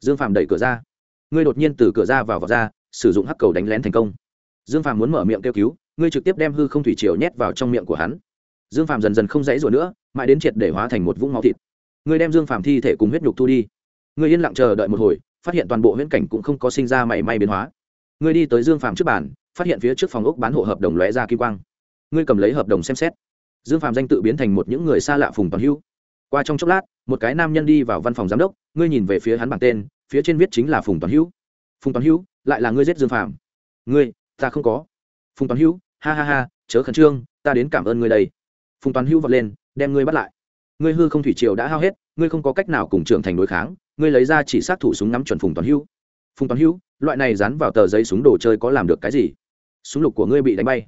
Dương phàm đẩy cửa ra. Ngươi đột nhiên từ cửa ra vào vào ra, sử dụng hắc cầu đánh lén thành công. Dương phàm muốn mở miệng kêu cứu, ngươi trực tiếp đem hư không thủy triều nhét vào trong miệng của hắn. Dương phàm dần dần không dãy rồi nữa, mãi đến triệt để hóa thành một vũng máu thịt. Ngươi đem dương phàm thi thể cùng huyết nhục thu đi. Ngươi yên lặng chờ đợi một hồi, phát hiện toàn bộ huyễn cảnh cũng không có sinh ra mảy may biến hóa. Ngươi đi tới dương phàm trước bàn, phát hiện phía trước phòng ốc bán hộ hợp đồng lóe ra kim quang. Ngươi cầm lấy hợp đồng xem xét dương phàm danh tự biến thành một những người xa lạ phùng toàn Hưu. qua trong chốc lát, một cái nam nhân đi vào văn phòng giám đốc, ngươi nhìn về phía hắn bảng tên, phía trên viết chính là phùng toàn hữu. Phùng toàn hữu, lại là ngươi giết dương phàm. Ngươi, ta không có. Phùng toàn hữu, ha ha ha, chớ khẩn trương, ta đến cảm ơn ngươi đây. Phùng toàn hữu vật lên, đem ngươi bắt lại. Ngươi hư không thủy triều đã hao hết, ngươi không có cách nào cùng trưởng thành đối kháng, ngươi lấy ra chỉ sát thủ súng ngắm chuẩn phùng toàn hữu. Phùng toàn hữu, loại này dán vào tờ giấy súng đồ chơi có làm được cái gì? Súng lục của ngươi bị đánh bay.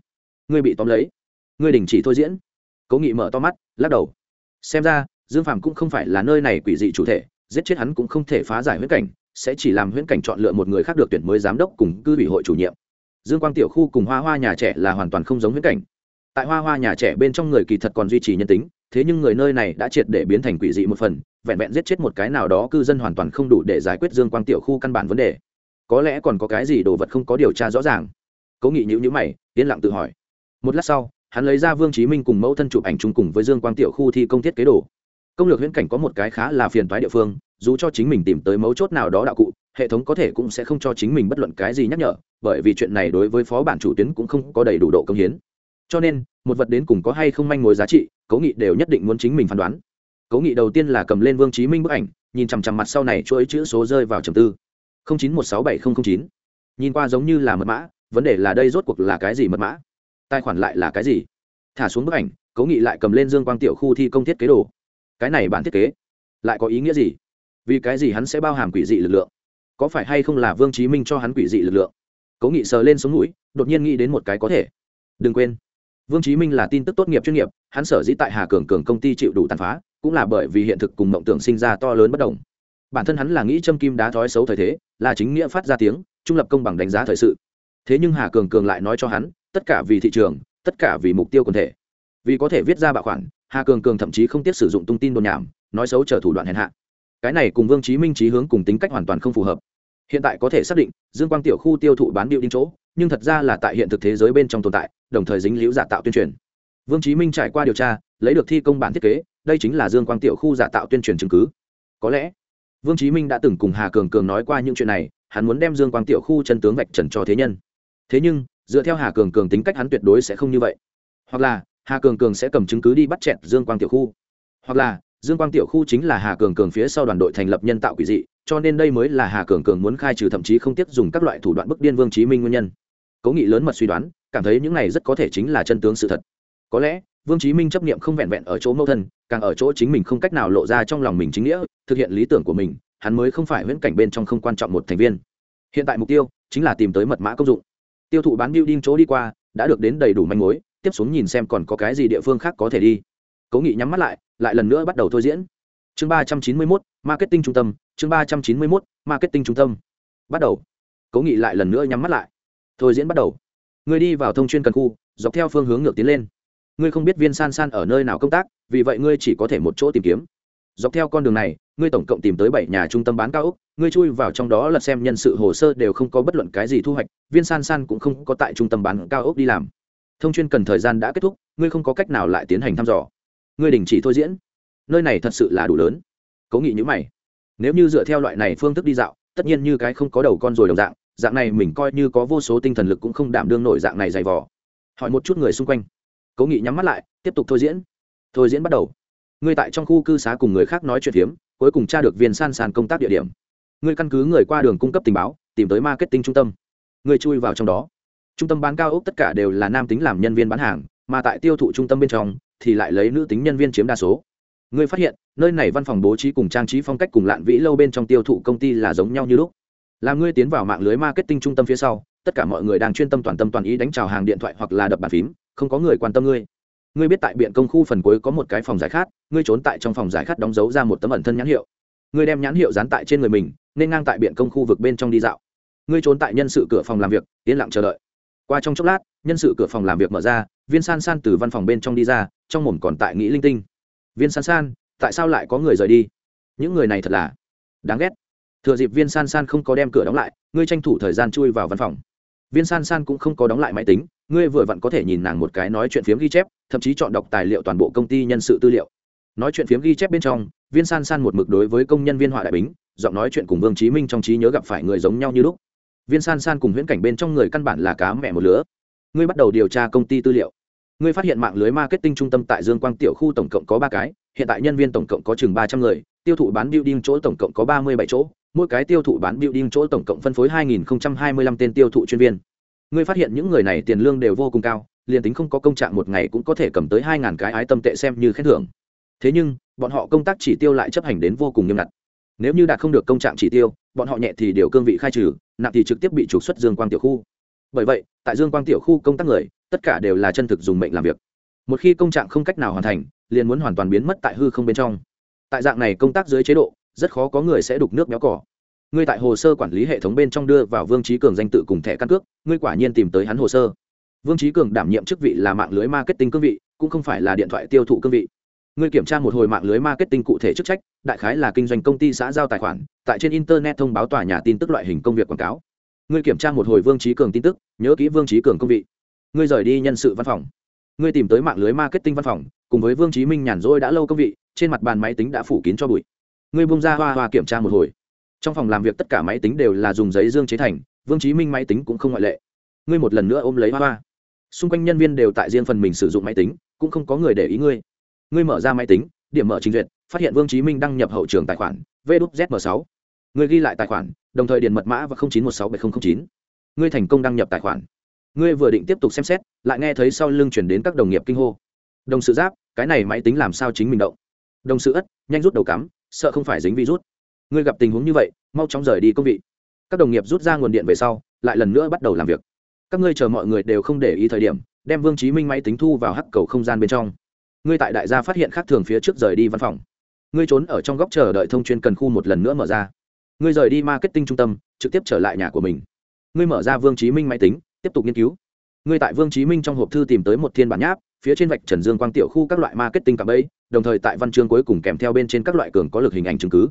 Ngươi bị tóm lấy. Ngươi đình chỉ thôi diễn cố nghị mở to mắt, lắc đầu. Xem ra, dương phạm cũng không phải là nơi này quỷ dị chủ thể, giết chết hắn cũng không thể phá giải huyễn cảnh, sẽ chỉ làm huyễn cảnh chọn lựa một người khác được tuyển mới giám đốc cùng cư ủy hội chủ nhiệm. Dương quang tiểu khu cùng hoa hoa nhà trẻ là hoàn toàn không giống huyễn cảnh. Tại hoa hoa nhà trẻ bên trong người kỳ thật còn duy trì nhân tính, thế nhưng người nơi này đã triệt để biến thành quỷ dị một phần, vẹn vẹn giết chết một cái nào đó cư dân hoàn toàn không đủ để giải quyết dương quang tiểu khu căn bản vấn đề. Có lẽ còn có cái gì đồ vật không có điều tra rõ ràng. Cố nghị nhữ nhữ mày, yên lặng tự hỏi. Một lát sau hắn lấy ra vương chí minh cùng mẫu thân chụp ảnh chung cùng với dương quang tiểu khu thi công thiết kế đồ. Công lược huyễn cảnh có một cái khá là phiền toái địa phương, dù cho chính mình tìm tới mấu chốt nào đó đạo cụ, hệ thống có thể cũng sẽ không cho chính mình bất luận cái gì nhắc nhở, bởi vì chuyện này đối với phó bản chủ tuyến cũng không có đầy đủ độ công hiến. Cho nên, một vật đến cùng có hay không manh mối giá trị, cố nghị đều nhất định muốn chính mình phán đoán. Cố nghị đầu tiên là cầm lên vương chí minh bức ảnh, nhìn chằm chằm mặt sau này chuỗi chữ số rơi vào trầm tư. Chín một sáu bảy nghìn chín. Nhìn qua giống như là mật mã, vấn đề là đây rốt cuộc là cái gì mật mã? Tài khoản lại là cái gì? Thả xuống bức ảnh cố nghị lại cầm lên dương quang tiểu khu thi công thiết kế đồ. Cái này bản thiết kế, lại có ý nghĩa gì? Vì cái gì hắn sẽ bao hàm quỷ dị lực lượng? Có phải hay không là vương chí minh cho hắn quỷ dị lực lượng? Cố nghị sờ lên sống mũi, đột nhiên nghĩ đến một cái có thể. Đừng quên, vương chí minh là tin tức tốt nghiệp chuyên nghiệp, hắn sở dĩ tại hà cường cường công ty chịu đủ tàn phá, cũng là bởi vì hiện thực cùng mộng tưởng sinh ra to lớn bất đồng. Bản thân hắn là nghĩ châm kim đá thói xấu thời thế, là chính nghĩa phát ra tiếng, trung lập công bằng đánh giá thời sự thế nhưng hà cường cường lại nói cho hắn, tất cả vì thị trường, tất cả vì mục tiêu quần thể. Vì có thể viết ra bạo khoản, hà cường cường thậm chí không tiếc sử dụng tung tin đồn nhảm, nói xấu chờ thủ đoạn hèn hạ. Cái này cùng vương chí minh trí hướng cùng tính cách hoàn toàn không phù hợp. Hiện tại có thể xác định, dương quang tiểu khu tiêu thụ bán điệu đinh chỗ, nhưng thật ra là tại hiện thực thế giới bên trong tồn tại, đồng thời dính liễu giả tạo tuyên truyền. Vương chí minh trải qua điều tra, lấy được thi công bản thiết kế, đây chính là dương quang tiểu khu giả tạo tuyên truyền chứng cứ. Có lẽ, vương chí minh đã từng cùng hà cường cường nói qua những chuyện này, hắn muốn đem dương quang tiểu khu chân tướng vạch trần cho thế nhân thế nhưng, dựa theo hà cường cường tính cách hắn tuyệt đối sẽ không như vậy. Hoặc là, hà cường cường sẽ cầm chứng cứ đi bắt chẹt dương quang tiểu khu. Hoặc là, dương quang tiểu khu chính là hà cường cường phía sau đoàn đội thành lập nhân tạo quỷ dị, cho nên đây mới là hà cường cường muốn khai trừ thậm chí không tiếc dùng các loại thủ đoạn bức điên vương chí minh nguyên nhân. Cố nghị lớn mật suy đoán, cảm thấy những này rất có thể chính là chân tướng sự thật. Có lẽ, vương chí minh chấp niệm không vẹn vẹn ở chỗ mâu thân, càng ở chỗ chính mình không cách nào lộ ra trong lòng mình chính nghĩa, thực hiện lý tưởng của mình, hắn mới không phải viễn cảnh bên trong không quan trọng một thành viên. Hiện tại mục tiêu chính là tìm tới mật mã công dụng tiêu thụ bán building chỗ đi qua, đã được đến đầy đủ manh mối, tiếp xuống nhìn xem còn có cái gì địa phương khác có thể đi. Cố nghị nhắm mắt lại lại lần nữa bắt đầu thôi diễn. Chương ba trăm chín mươi mốt, marketing trung tâm, chương ba trăm chín mươi mốt, marketing trung tâm. Bắt đầu. Cố nghị lại lần nữa nhắm mắt lại. Thôi diễn bắt đầu. Người đi vào thông chuyên cần khu, dọc theo phương hướng ngược tiến lên. Ngươi không biết viên san san ở nơi nào công tác, vì vậy ngươi chỉ có thể một chỗ tìm kiếm dọc theo con đường này, ngươi tổng cộng tìm tới bảy nhà trung tâm bán cao ốc, ngươi chui vào trong đó lật xem nhân sự hồ sơ đều không có bất luận cái gì thu hoạch, viên san san cũng không có tại trung tâm bán cao ốc đi làm. Thông chuyên cần thời gian đã kết thúc, ngươi không có cách nào lại tiến hành thăm dò. Ngươi đình chỉ thôi diễn. Nơi này thật sự là đủ lớn. Cố nghị nhữ mày. Nếu như dựa theo loại này phương thức đi dạo, tất nhiên như cái không có đầu con rồi đồng dạng dạng này mình coi như có vô số tinh thần lực cũng không đảm đương nổi dạng này dày vò. Hỏi một chút người xung quanh. Cố nghị nhắm mắt lại, tiếp tục thôi diễn. Thôi diễn bắt đầu ngươi tại trong khu cư xá cùng người khác nói chuyện phiếm, cuối cùng tra được viên san sàn công tác địa điểm. Ngươi căn cứ người qua đường cung cấp tình báo, tìm tới marketing trung tâm. Ngươi chui vào trong đó. Trung tâm bán cao ốc tất cả đều là nam tính làm nhân viên bán hàng, mà tại tiêu thụ trung tâm bên trong, thì lại lấy nữ tính nhân viên chiếm đa số. Ngươi phát hiện, nơi này văn phòng bố trí cùng trang trí phong cách cùng lạn vĩ lâu bên trong tiêu thụ công ty là giống nhau như lúc. Làm ngươi tiến vào mạng lưới marketing trung tâm phía sau, tất cả mọi người đang chuyên tâm toàn tâm toàn ý đánh trào hàng điện thoại hoặc là đập bàn phím, không có người quan tâm ngươi ngươi biết tại biện công khu phần cuối có một cái phòng giải khát, ngươi trốn tại trong phòng giải khát đóng dấu ra một tấm ẩn thân nhãn hiệu. Ngươi đem nhãn hiệu dán tại trên người mình, nên ngang tại biện công khu vực bên trong đi dạo. Ngươi trốn tại nhân sự cửa phòng làm việc, yên lặng chờ đợi. Qua trong chốc lát, nhân sự cửa phòng làm việc mở ra, viên san san từ văn phòng bên trong đi ra, trong mồm còn tại nghĩ linh tinh. Viên san san, tại sao lại có người rời đi? Những người này thật là đáng ghét. Thừa dịp viên san san không có đem cửa đóng lại, ngươi tranh thủ thời gian chui vào văn phòng. Viên san san cũng không có đóng lại máy tính ngươi vừa vặn có thể nhìn nàng một cái nói chuyện phiếm ghi chép, thậm chí chọn đọc tài liệu toàn bộ công ty nhân sự tư liệu. Nói chuyện phiếm ghi chép bên trong, viên san san một mực đối với công nhân viên họa đại bính, giọng nói chuyện cùng vương chí minh trong trí nhớ gặp phải người giống nhau như lúc. Viên san san cùng huyễn cảnh bên trong người căn bản là cá mẹ một lứa. Ngươi bắt đầu điều tra công ty tư liệu. Ngươi phát hiện mạng lưới marketing trung tâm tại dương quang tiểu khu tổng cộng có ba cái, hiện tại nhân viên tổng cộng có chừng ba trăm người, tiêu thụ bán building chỗ tổng cộng có ba mươi bảy chỗ, mỗi cái tiêu thụ bán building chỗ tổng cộng phân phối hai nghìn hai mươi lăm tên tiêu thụ chuyên viên ngươi phát hiện những người này tiền lương đều vô cùng cao, liền tính không có công trạng một ngày cũng có thể cầm tới hai ngàn cái ái tâm tệ xem như khen thưởng. Thế nhưng, bọn họ công tác chỉ tiêu lại chấp hành đến vô cùng nghiêm ngặt. Nếu như đạt không được công trạng chỉ tiêu, bọn họ nhẹ thì điều cương vị khai trừ, nặng thì trực tiếp bị trục xuất dương quang tiểu khu. Bởi vậy, tại dương quang tiểu khu công tác người, tất cả đều là chân thực dùng mệnh làm việc. Một khi công trạng không cách nào hoàn thành, liền muốn hoàn toàn biến mất tại hư không bên trong. Tại dạng này công tác dưới chế độ, rất khó có người sẽ đục nước béo cỏ ngươi tại hồ sơ quản lý hệ thống bên trong đưa vào vương trí cường danh tự cùng thẻ căn cước, ngươi quả nhiên tìm tới hắn hồ sơ. Vương trí cường đảm nhiệm chức vị là mạng lưới marketing cương vị, cũng không phải là điện thoại tiêu thụ cương vị. Ngươi kiểm tra một hồi mạng lưới marketing cụ thể chức trách, đại khái là kinh doanh công ty xã giao tài khoản, tại trên internet thông báo tòa nhà tin tức loại hình công việc quảng cáo. Ngươi kiểm tra một hồi vương trí cường tin tức, nhớ kỹ vương trí cường công vị. Ngươi rời đi nhân sự văn phòng. Ngươi tìm tới mạng lưới marketing văn phòng, cùng với vương trí minh nhàn rỗi đã lâu công vị, trên mặt bàn máy tính đã phủ kín cho bụi. Ngươi bung ra hoa hoa kiểm tra một hồi trong phòng làm việc tất cả máy tính đều là dùng giấy dương chế thành, vương trí minh máy tính cũng không ngoại lệ. Ngươi một lần nữa ôm lấy hoa hoa. Xung quanh nhân viên đều tại riêng phần mình sử dụng máy tính, cũng không có người để ý ngươi. Ngươi mở ra máy tính, điểm mở trình duyệt, phát hiện vương trí minh đăng nhập hậu trường tài khoản vđzm sáu. Ngươi ghi lại tài khoản, đồng thời điền mật mã và chín một sáu bảy nghìn chín. Ngươi thành công đăng nhập tài khoản. Ngươi vừa định tiếp tục xem xét, lại nghe thấy sau lưng chuyển đến các đồng nghiệp kinh hô. Đồng sự giáp, cái này máy tính làm sao chính mình động? Đồng sự ất, nhanh rút đầu cắm, sợ không phải dính virus ngươi gặp tình huống như vậy, mau chóng rời đi công vị. Các đồng nghiệp rút ra nguồn điện về sau, lại lần nữa bắt đầu làm việc. Các ngươi chờ mọi người đều không để ý thời điểm, đem vương chí minh máy tính thu vào hắc cầu không gian bên trong. Ngươi tại đại gia phát hiện khác thường phía trước rời đi văn phòng. Ngươi trốn ở trong góc chờ đợi thông chuyên cần khu một lần nữa mở ra. Ngươi rời đi marketing trung tâm, trực tiếp trở lại nhà của mình. Ngươi mở ra vương chí minh máy tính, tiếp tục nghiên cứu. Ngươi tại vương chí minh trong hộp thư tìm tới một thiên bản nháp, phía trên vạch trần dương quang tiểu khu các loại marketing cả bấy đồng thời tại văn chương cuối cùng kèm theo bên trên các loại cường có lực hình ảnh chứng cứ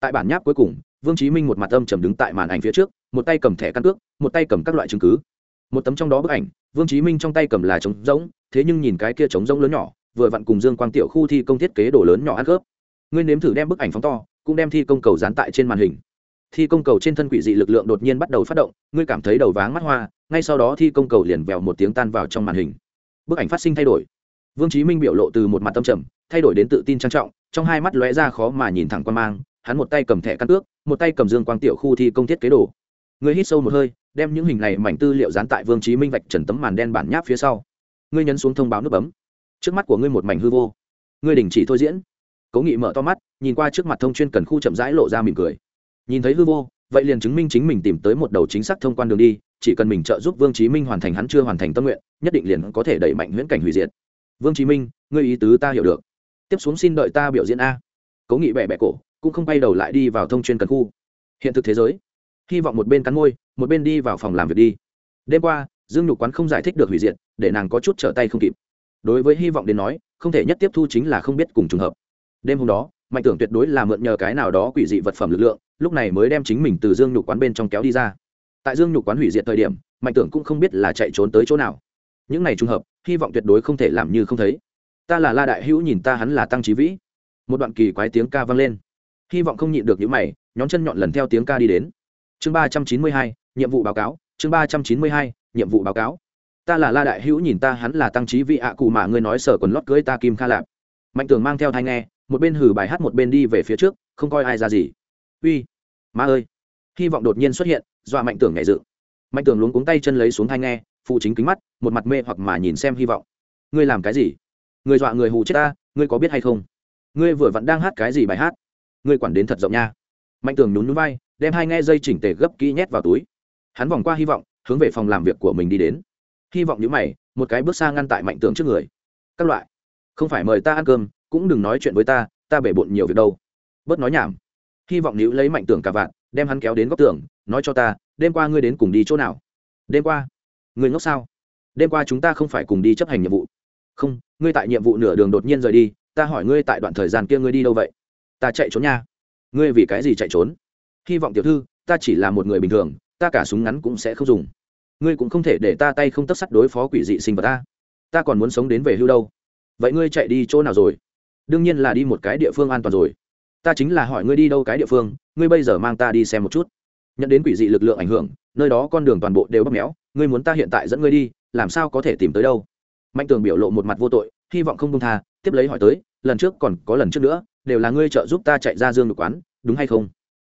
tại bản nháp cuối cùng, vương chí minh một mặt âm trầm đứng tại màn ảnh phía trước, một tay cầm thẻ căn cước, một tay cầm các loại chứng cứ. Một tấm trong đó bức ảnh, vương chí minh trong tay cầm là trống rỗng, thế nhưng nhìn cái kia trống rỗng lớn nhỏ, vừa vặn cùng dương quang tiểu khu thi công thiết kế đổ lớn nhỏ ăn khớp. Ngươi nếm thử đem bức ảnh phóng to, cũng đem thi công cầu dán tại trên màn hình. Thi công cầu trên thân quỷ dị lực lượng đột nhiên bắt đầu phát động, ngươi cảm thấy đầu váng mắt hoa, ngay sau đó thi công cầu liền vèo một tiếng tan vào trong màn hình. Bức ảnh phát sinh thay đổi. Vương chí minh biểu lộ từ một mặt tâm trầm, thay đổi đến tự tin trang trọng, trong hai mắt lóe ra khó mà nhìn thẳng quan mang hắn một tay cầm thẻ căn cước, một tay cầm dương quang tiểu khu thi công thiết kế đồ. Ngươi hít sâu một hơi, đem những hình này mảnh tư liệu dán tại vương chí minh vạch trần tấm màn đen bản nháp phía sau. Ngươi nhấn xuống thông báo nút bấm. Trước mắt của ngươi một mảnh hư vô. Ngươi đình chỉ thôi diễn. Cố nghị mở to mắt, nhìn qua trước mặt thông chuyên cần khu chậm rãi lộ ra mỉm cười. Nhìn thấy hư vô, vậy liền chứng minh chính mình tìm tới một đầu chính xác thông quan đường đi, chỉ cần mình trợ giúp vương chí minh hoàn thành hắn chưa hoàn thành tâm nguyện, nhất định liền có thể đẩy mạnh huyễn cảnh hủy diệt. Vương chí minh, ngươi ý tứ ta hiểu được. Tiếp xuống xin đợi ta biểu diễn a. Cố nghị bẹ bẹ cổ cũng không bay đầu lại đi vào thông chuyên cần khu. Hiện thực thế giới. Hy vọng một bên cắn môi, một bên đi vào phòng làm việc đi. Đêm qua, dương nhục quán không giải thích được hủy diệt, để nàng có chút trở tay không kịp. Đối với hy vọng đến nói, không thể nhất tiếp thu chính là không biết cùng trùng hợp. Đêm hôm đó, mạnh tưởng tuyệt đối là mượn nhờ cái nào đó quỷ dị vật phẩm lực lượng, lúc này mới đem chính mình từ dương nhục quán bên trong kéo đi ra. Tại dương nhục quán hủy diệt thời điểm, mạnh tưởng cũng không biết là chạy trốn tới chỗ nào. Những này trùng hợp, hy vọng tuyệt đối không thể làm như không thấy. Ta là la đại hữu nhìn ta hắn là tăng trí vĩ. Một đoạn kỳ quái tiếng ca vang lên hy vọng không nhịn được những mày nhóm chân nhọn lần theo tiếng ca đi đến. Chương ba trăm chín mươi hai, nhiệm vụ báo cáo, chương ba trăm chín mươi hai, nhiệm vụ báo cáo. Ta là la đại hữu nhìn ta hắn là tăng trí vị ạ, cụ mà ngươi nói sở quần lót cưới ta kim kha lạp. Mạnh tường mang theo thai nghe, một bên hử bài hát một bên đi về phía trước, không coi ai ra gì. Uy, ma ơi. Hy vọng đột nhiên xuất hiện, dọa mạnh tưởng nhảy dự mạnh tưởng luống cuống tay chân lấy xuống thai nghe, phụ chính kính mắt, một mặt mê hoặc mà nhìn xem hy vọng. Ngươi làm cái gì? Người dọa người hù chết ta, ngươi có biết hay không? Ngươi vừa vẫn đang hát cái gì bài hát? Ngươi quản đến thật rộng nha. Mạnh tường nhún núi vai, đem hai nghe dây chỉnh tề gấp kỹ nhét vào túi. Hắn vòng qua hy vọng, hướng về phòng làm việc của mình đi đến. Hy vọng những mày, một cái bước xa ngăn tại mạnh tường trước người. Các loại, không phải mời ta ăn cơm, cũng đừng nói chuyện với ta ta bể bộn nhiều việc đâu. Bớt nói nhảm. Hy vọng níu lấy mạnh tường cả vạn đem hắn kéo đến góc tường, nói cho ta, đêm qua ngươi đến cùng đi chỗ nào? Đêm qua? Ngươi ngốc sao? Đêm qua chúng ta không phải cùng đi chấp hành nhiệm vụ. Không, ngươi tại nhiệm vụ nửa đường đột nhiên rời đi, ta hỏi ngươi tại đoạn thời gian kia ngươi đi đâu vậy? Ta chạy trốn nha. Ngươi vì cái gì chạy trốn? Hy vọng tiểu thư, ta chỉ là một người bình thường, ta cả súng ngắn cũng sẽ không dùng. Ngươi cũng không thể để ta tay không tất sắt đối phó quỷ dị sinh vật ta. Ta còn muốn sống đến về hưu đâu. Vậy ngươi chạy đi chỗ nào rồi? Đương nhiên là đi một cái địa phương an toàn rồi. Ta chính là hỏi ngươi đi đâu cái địa phương, ngươi bây giờ mang ta đi xem một chút. Nhận đến quỷ dị lực lượng ảnh hưởng, nơi đó con đường toàn bộ đều bóp méo, ngươi muốn ta hiện tại dẫn ngươi đi, làm sao có thể tìm tới đâu? Mạnh tường biểu lộ một mặt vô tội hy vọng không công tha, tiếp lấy hỏi tới, lần trước còn có lần trước nữa, đều là ngươi trợ giúp ta chạy ra dương được quán, đúng hay không?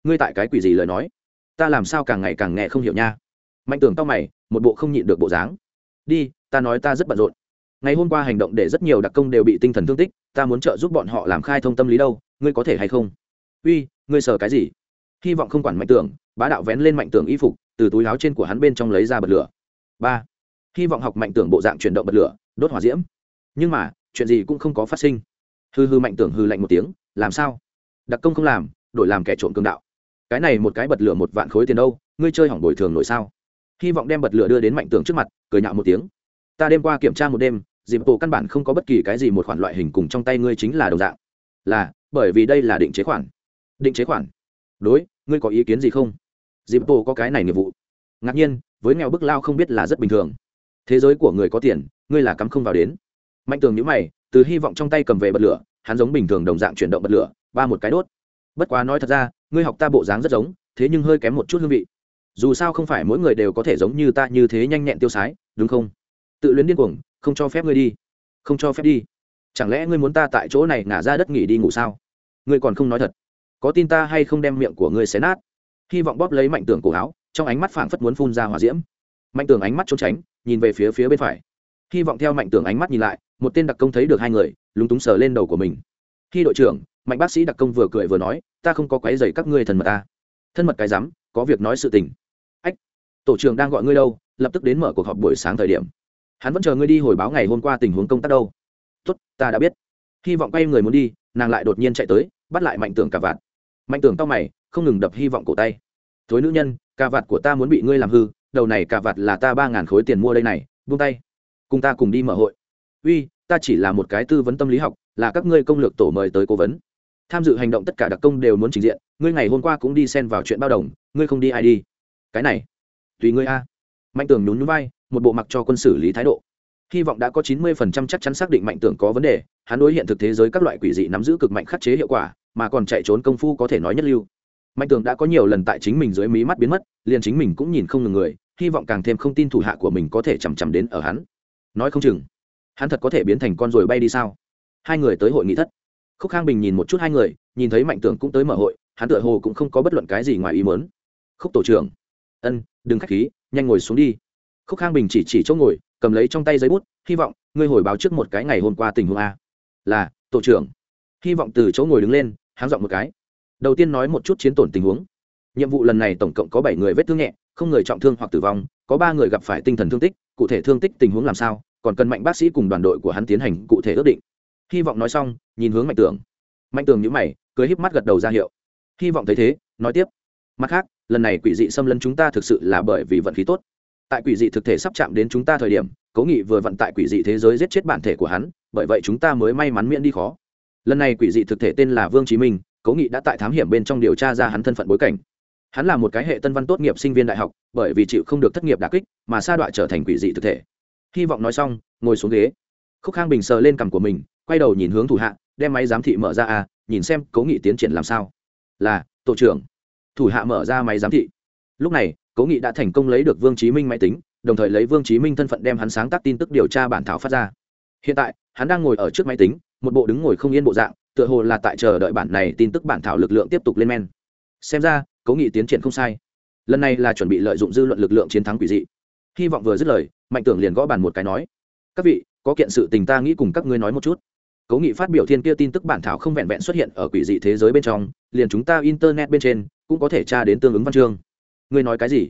Ngươi tại cái quỷ gì lời nói? Ta làm sao càng ngày càng nghe không hiểu nha. Mạnh tường tao mày, một bộ không nhịn được bộ dáng. Đi, ta nói ta rất bận rộn. Ngày hôm qua hành động để rất nhiều đặc công đều bị tinh thần thương tích, ta muốn trợ giúp bọn họ làm khai thông tâm lý đâu, ngươi có thể hay không? Uy, ngươi sờ cái gì? Hy vọng không quản mạnh tưởng bá đạo vén lên mạnh tưởng y phục, từ túi áo trên của hắn bên trong lấy ra bật lửa. Ba, hy vọng học mạnh tưởng bộ dạng chuyển động bật lửa, đốt hỏa diễm nhưng mà, chuyện gì cũng không có phát sinh. Hư hư mạnh tưởng hư lạnh một tiếng, làm sao? Đặc công không làm, đổi làm kẻ trộm cương đạo. Cái này một cái bật lửa một vạn khối tiền đâu, ngươi chơi hỏng bồi thường nổi sao? Hy vọng đem bật lửa đưa đến mạnh tưởng trước mặt, cười nhạo một tiếng. Ta đêm qua kiểm tra một đêm, dịp bộ căn bản không có bất kỳ cái gì một khoản loại hình cùng trong tay ngươi chính là đồng dạng. Là, bởi vì đây là định chế khoản. Định chế khoản? Đối, ngươi có ý kiến gì không? Dịp bộ có cái này nghiệp vụ. Ngạc nhiên, với nghèo bức lao không biết là rất bình thường. Thế giới của người có tiền, ngươi là cắm không vào đến mạnh tường nhữ mày, từ hy vọng trong tay cầm về bật lửa, hắn giống bình thường đồng dạng chuyển động bật lửa, ba một cái đốt. Bất quá nói thật ra, ngươi học ta bộ dáng rất giống, thế nhưng hơi kém một chút hương vị. Dù sao không phải mỗi người đều có thể giống như ta như thế nhanh nhẹn tiêu sái, đúng không? Tự luyến điên cuồng, không cho phép ngươi đi. Không cho phép đi. Chẳng lẽ ngươi muốn ta tại chỗ này ngả ra đất nghỉ đi ngủ sao? Ngươi còn không nói thật. Có tin ta hay không đem miệng của ngươi xé nát? Hy vọng bóp lấy mạnh tường cổ áo, trong ánh mắt phảng phất muốn phun ra hỏa diễm. Mạnh tường ánh mắt trốn tránh, nhìn về phía phía bên phải. Hy vọng theo mạnh tường ánh mắt nhìn lại một tên đặc công thấy được hai người, lúng túng sờ lên đầu của mình. Khi đội trưởng, mạnh bác sĩ đặc công vừa cười vừa nói, ta không có quái dày các ngươi thần mật ta. Thân mật cái rắm, có việc nói sự tình. Ách, tổ trưởng đang gọi ngươi đâu, lập tức đến mở cuộc họp buổi sáng thời điểm. Hắn vẫn chờ ngươi đi hồi báo ngày hôm qua tình huống công tác đâu. Tốt, ta đã biết. Hy vọng quay người muốn đi, nàng lại đột nhiên chạy tới, bắt lại mạnh tưởng cà vạt. Mạnh tưởng tao mày, không ngừng đập hy vọng cổ tay. Thối nữ nhân, cà vạt của ta muốn bị ngươi làm hư, đầu này cà vạt là ta ba ngàn khối tiền mua đây này, buông tay. Cùng ta cùng đi mở hội. Uy ta chỉ là một cái tư vấn tâm lý học, là các ngươi công lược tổ mời tới cố vấn. Tham dự hành động tất cả đặc công đều muốn trình diện, ngươi ngày hôm qua cũng đi xen vào chuyện bao đồng, ngươi không đi ai đi. Cái này, tùy ngươi a. Mạnh tưởng nhún nhún vai, một bộ mặc cho quân xử lý thái độ. Hy vọng đã có chín mươi phần trăm chắc chắn xác định mạnh tưởng có vấn đề, hắn đối hiện thực thế giới các loại quỷ dị nắm giữ cực mạnh khắc chế hiệu quả, mà còn chạy trốn công phu có thể nói nhất lưu. Mạnh tưởng đã có nhiều lần tại chính mình dưới mí mắt biến mất, liền chính mình cũng nhìn không ngừng người, hy vọng càng thêm không tin thủ hạ của mình có thể chằm chằm đến ở hắn. Nói không chừng hắn thật có thể biến thành con rồi bay đi sao? Hai người tới hội nghị thất. Khúc khang bình nhìn một chút hai người, nhìn thấy mạnh tưởng cũng tới mở hội, hắn tựa hồ cũng không có bất luận cái gì ngoài ý mớn khúc tổ trưởng. Ân, đừng k h á c h khí, nhanh ngồi xuống đi. Khúc khang bình chỉ chỉ chỗ ngồi, cầm lấy trong tay giấy bút, hy vọng ngươi hồi báo trước một cái ngày hôm qua tình huống a. Là, tổ trưởng. Hy vọng từ chỗ ngồi đứng lên, háng dọn một cái. Đầu tiên nói một chút chiến tổn tình huống. Nhiệm vụ lần này tổng cộng có bảy người vết thương nhẹ, không người trọng thương hoặc tử vong, có ba người gặp phải tinh thần thương tích, cụ thể thương tích tình huống làm sao? Còn cần mạnh bác sĩ cùng đoàn đội của hắn tiến hành cụ thể ước định. Hy vọng nói xong nhìn hướng mạnh tường, mạnh tường nhữ mày cưới híp mắt gật đầu ra hiệu. Hy vọng thấy thế nói tiếp. Mặt khác lần này quỷ dị xâm lấn chúng ta thực sự là bởi vì vận khí tốt. Tại quỷ dị thực thể sắp chạm đến chúng ta thời điểm cố nghị vừa vận tại quỷ dị thế giới giết chết bản thể của hắn bởi vậy chúng ta mới may mắn miễn đi khó. Lần này quỷ dị thực thể tên là vương chí minh cố nghị đã tại thám hiểm bên trong điều tra ra hắn thân phận bối cảnh. Hắn là một cái hệ tân văn tốt nghiệp sinh viên đại học bởi vì chịu không được thất nghiệp đà kích mà sa đọa trở thành quỷ dị thực thể hy vọng nói xong, ngồi xuống ghế. Khúc khang bình sờ lên cằm của mình, quay đầu nhìn hướng thủ hạ, đem máy giám thị mở ra à nhìn xem cố nghị tiến triển làm sao. Là, tổ trưởng. Thủ hạ mở ra máy giám thị. Lúc này, cố nghị đã thành công lấy được vương chí minh máy tính, đồng thời lấy vương chí minh thân phận đem hắn sáng tác tin tức điều tra bản thảo phát ra. Hiện tại, hắn đang ngồi ở trước máy tính, một bộ đứng ngồi không yên bộ dạng, tựa hồ là tại chờ đợi bản này tin tức bản thảo lực lượng tiếp tục lên men. Xem ra, cố nghị tiến triển không sai. Lần này là chuẩn bị lợi dụng dư luận lực lượng chiến thắng quỷ dị hy vọng vừa dứt lời, mạnh tưởng liền gõ bàn một cái nói, các vị, có kiện sự tình ta nghĩ cùng các ngươi nói một chút. Cố nghị phát biểu thiên kia tin tức bản thảo không vẹn vẹn xuất hiện ở quỷ dị thế giới bên trong, liền chúng ta internet bên trên cũng có thể tra đến tương ứng văn chương. Ngươi nói cái gì?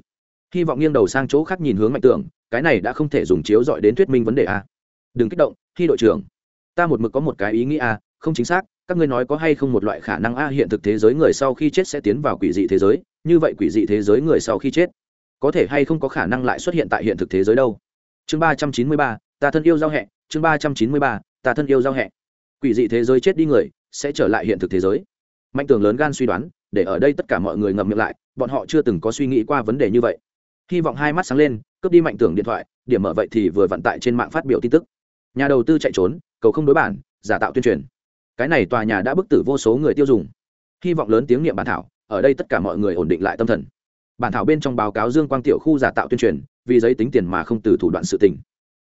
Hy vọng nghiêng đầu sang chỗ khác nhìn hướng mạnh tưởng, cái này đã không thể dùng chiếu dọi đến thuyết minh vấn đề a. Đừng kích động khi đội trưởng. Ta một mực có một cái ý nghĩ a, không chính xác, các ngươi nói có hay không một loại khả năng a, hiện thực thế giới người sau khi chết sẽ tiến vào quỷ dị thế giới, như vậy quỷ dị thế giới người sau khi chết có thể hay không có khả năng lại xuất hiện tại hiện thực thế giới đâu. Chương ba trăm chín mươi ba, ta thân yêu giao hẹ. Chương ba trăm chín mươi ba, ta thân yêu giao hẹ. Quỷ dị thế giới chết đi người, sẽ trở lại hiện thực thế giới. Mạnh tường lớn gan suy đoán, để ở đây tất cả mọi người ngậm miệng lại, bọn họ chưa từng có suy nghĩ qua vấn đề như vậy. Hy vọng hai mắt sáng lên, cướp đi mạnh tường điện thoại, điểm mở vậy thì vừa vận tải trên mạng phát biểu tin tức. Nhà đầu tư chạy trốn, cầu không đối bản, giả tạo tuyên truyền. Cái này tòa nhà đã bức tử vô số người tiêu dùng. Hy vọng lớn tiếng niệm bản thảo, ở đây tất cả mọi người ổn định lại tâm thần bản thảo bên trong báo cáo dương quang tiểu khu giả tạo tuyên truyền, vì giấy tính tiền mà không từ thủ đoạn sự tình.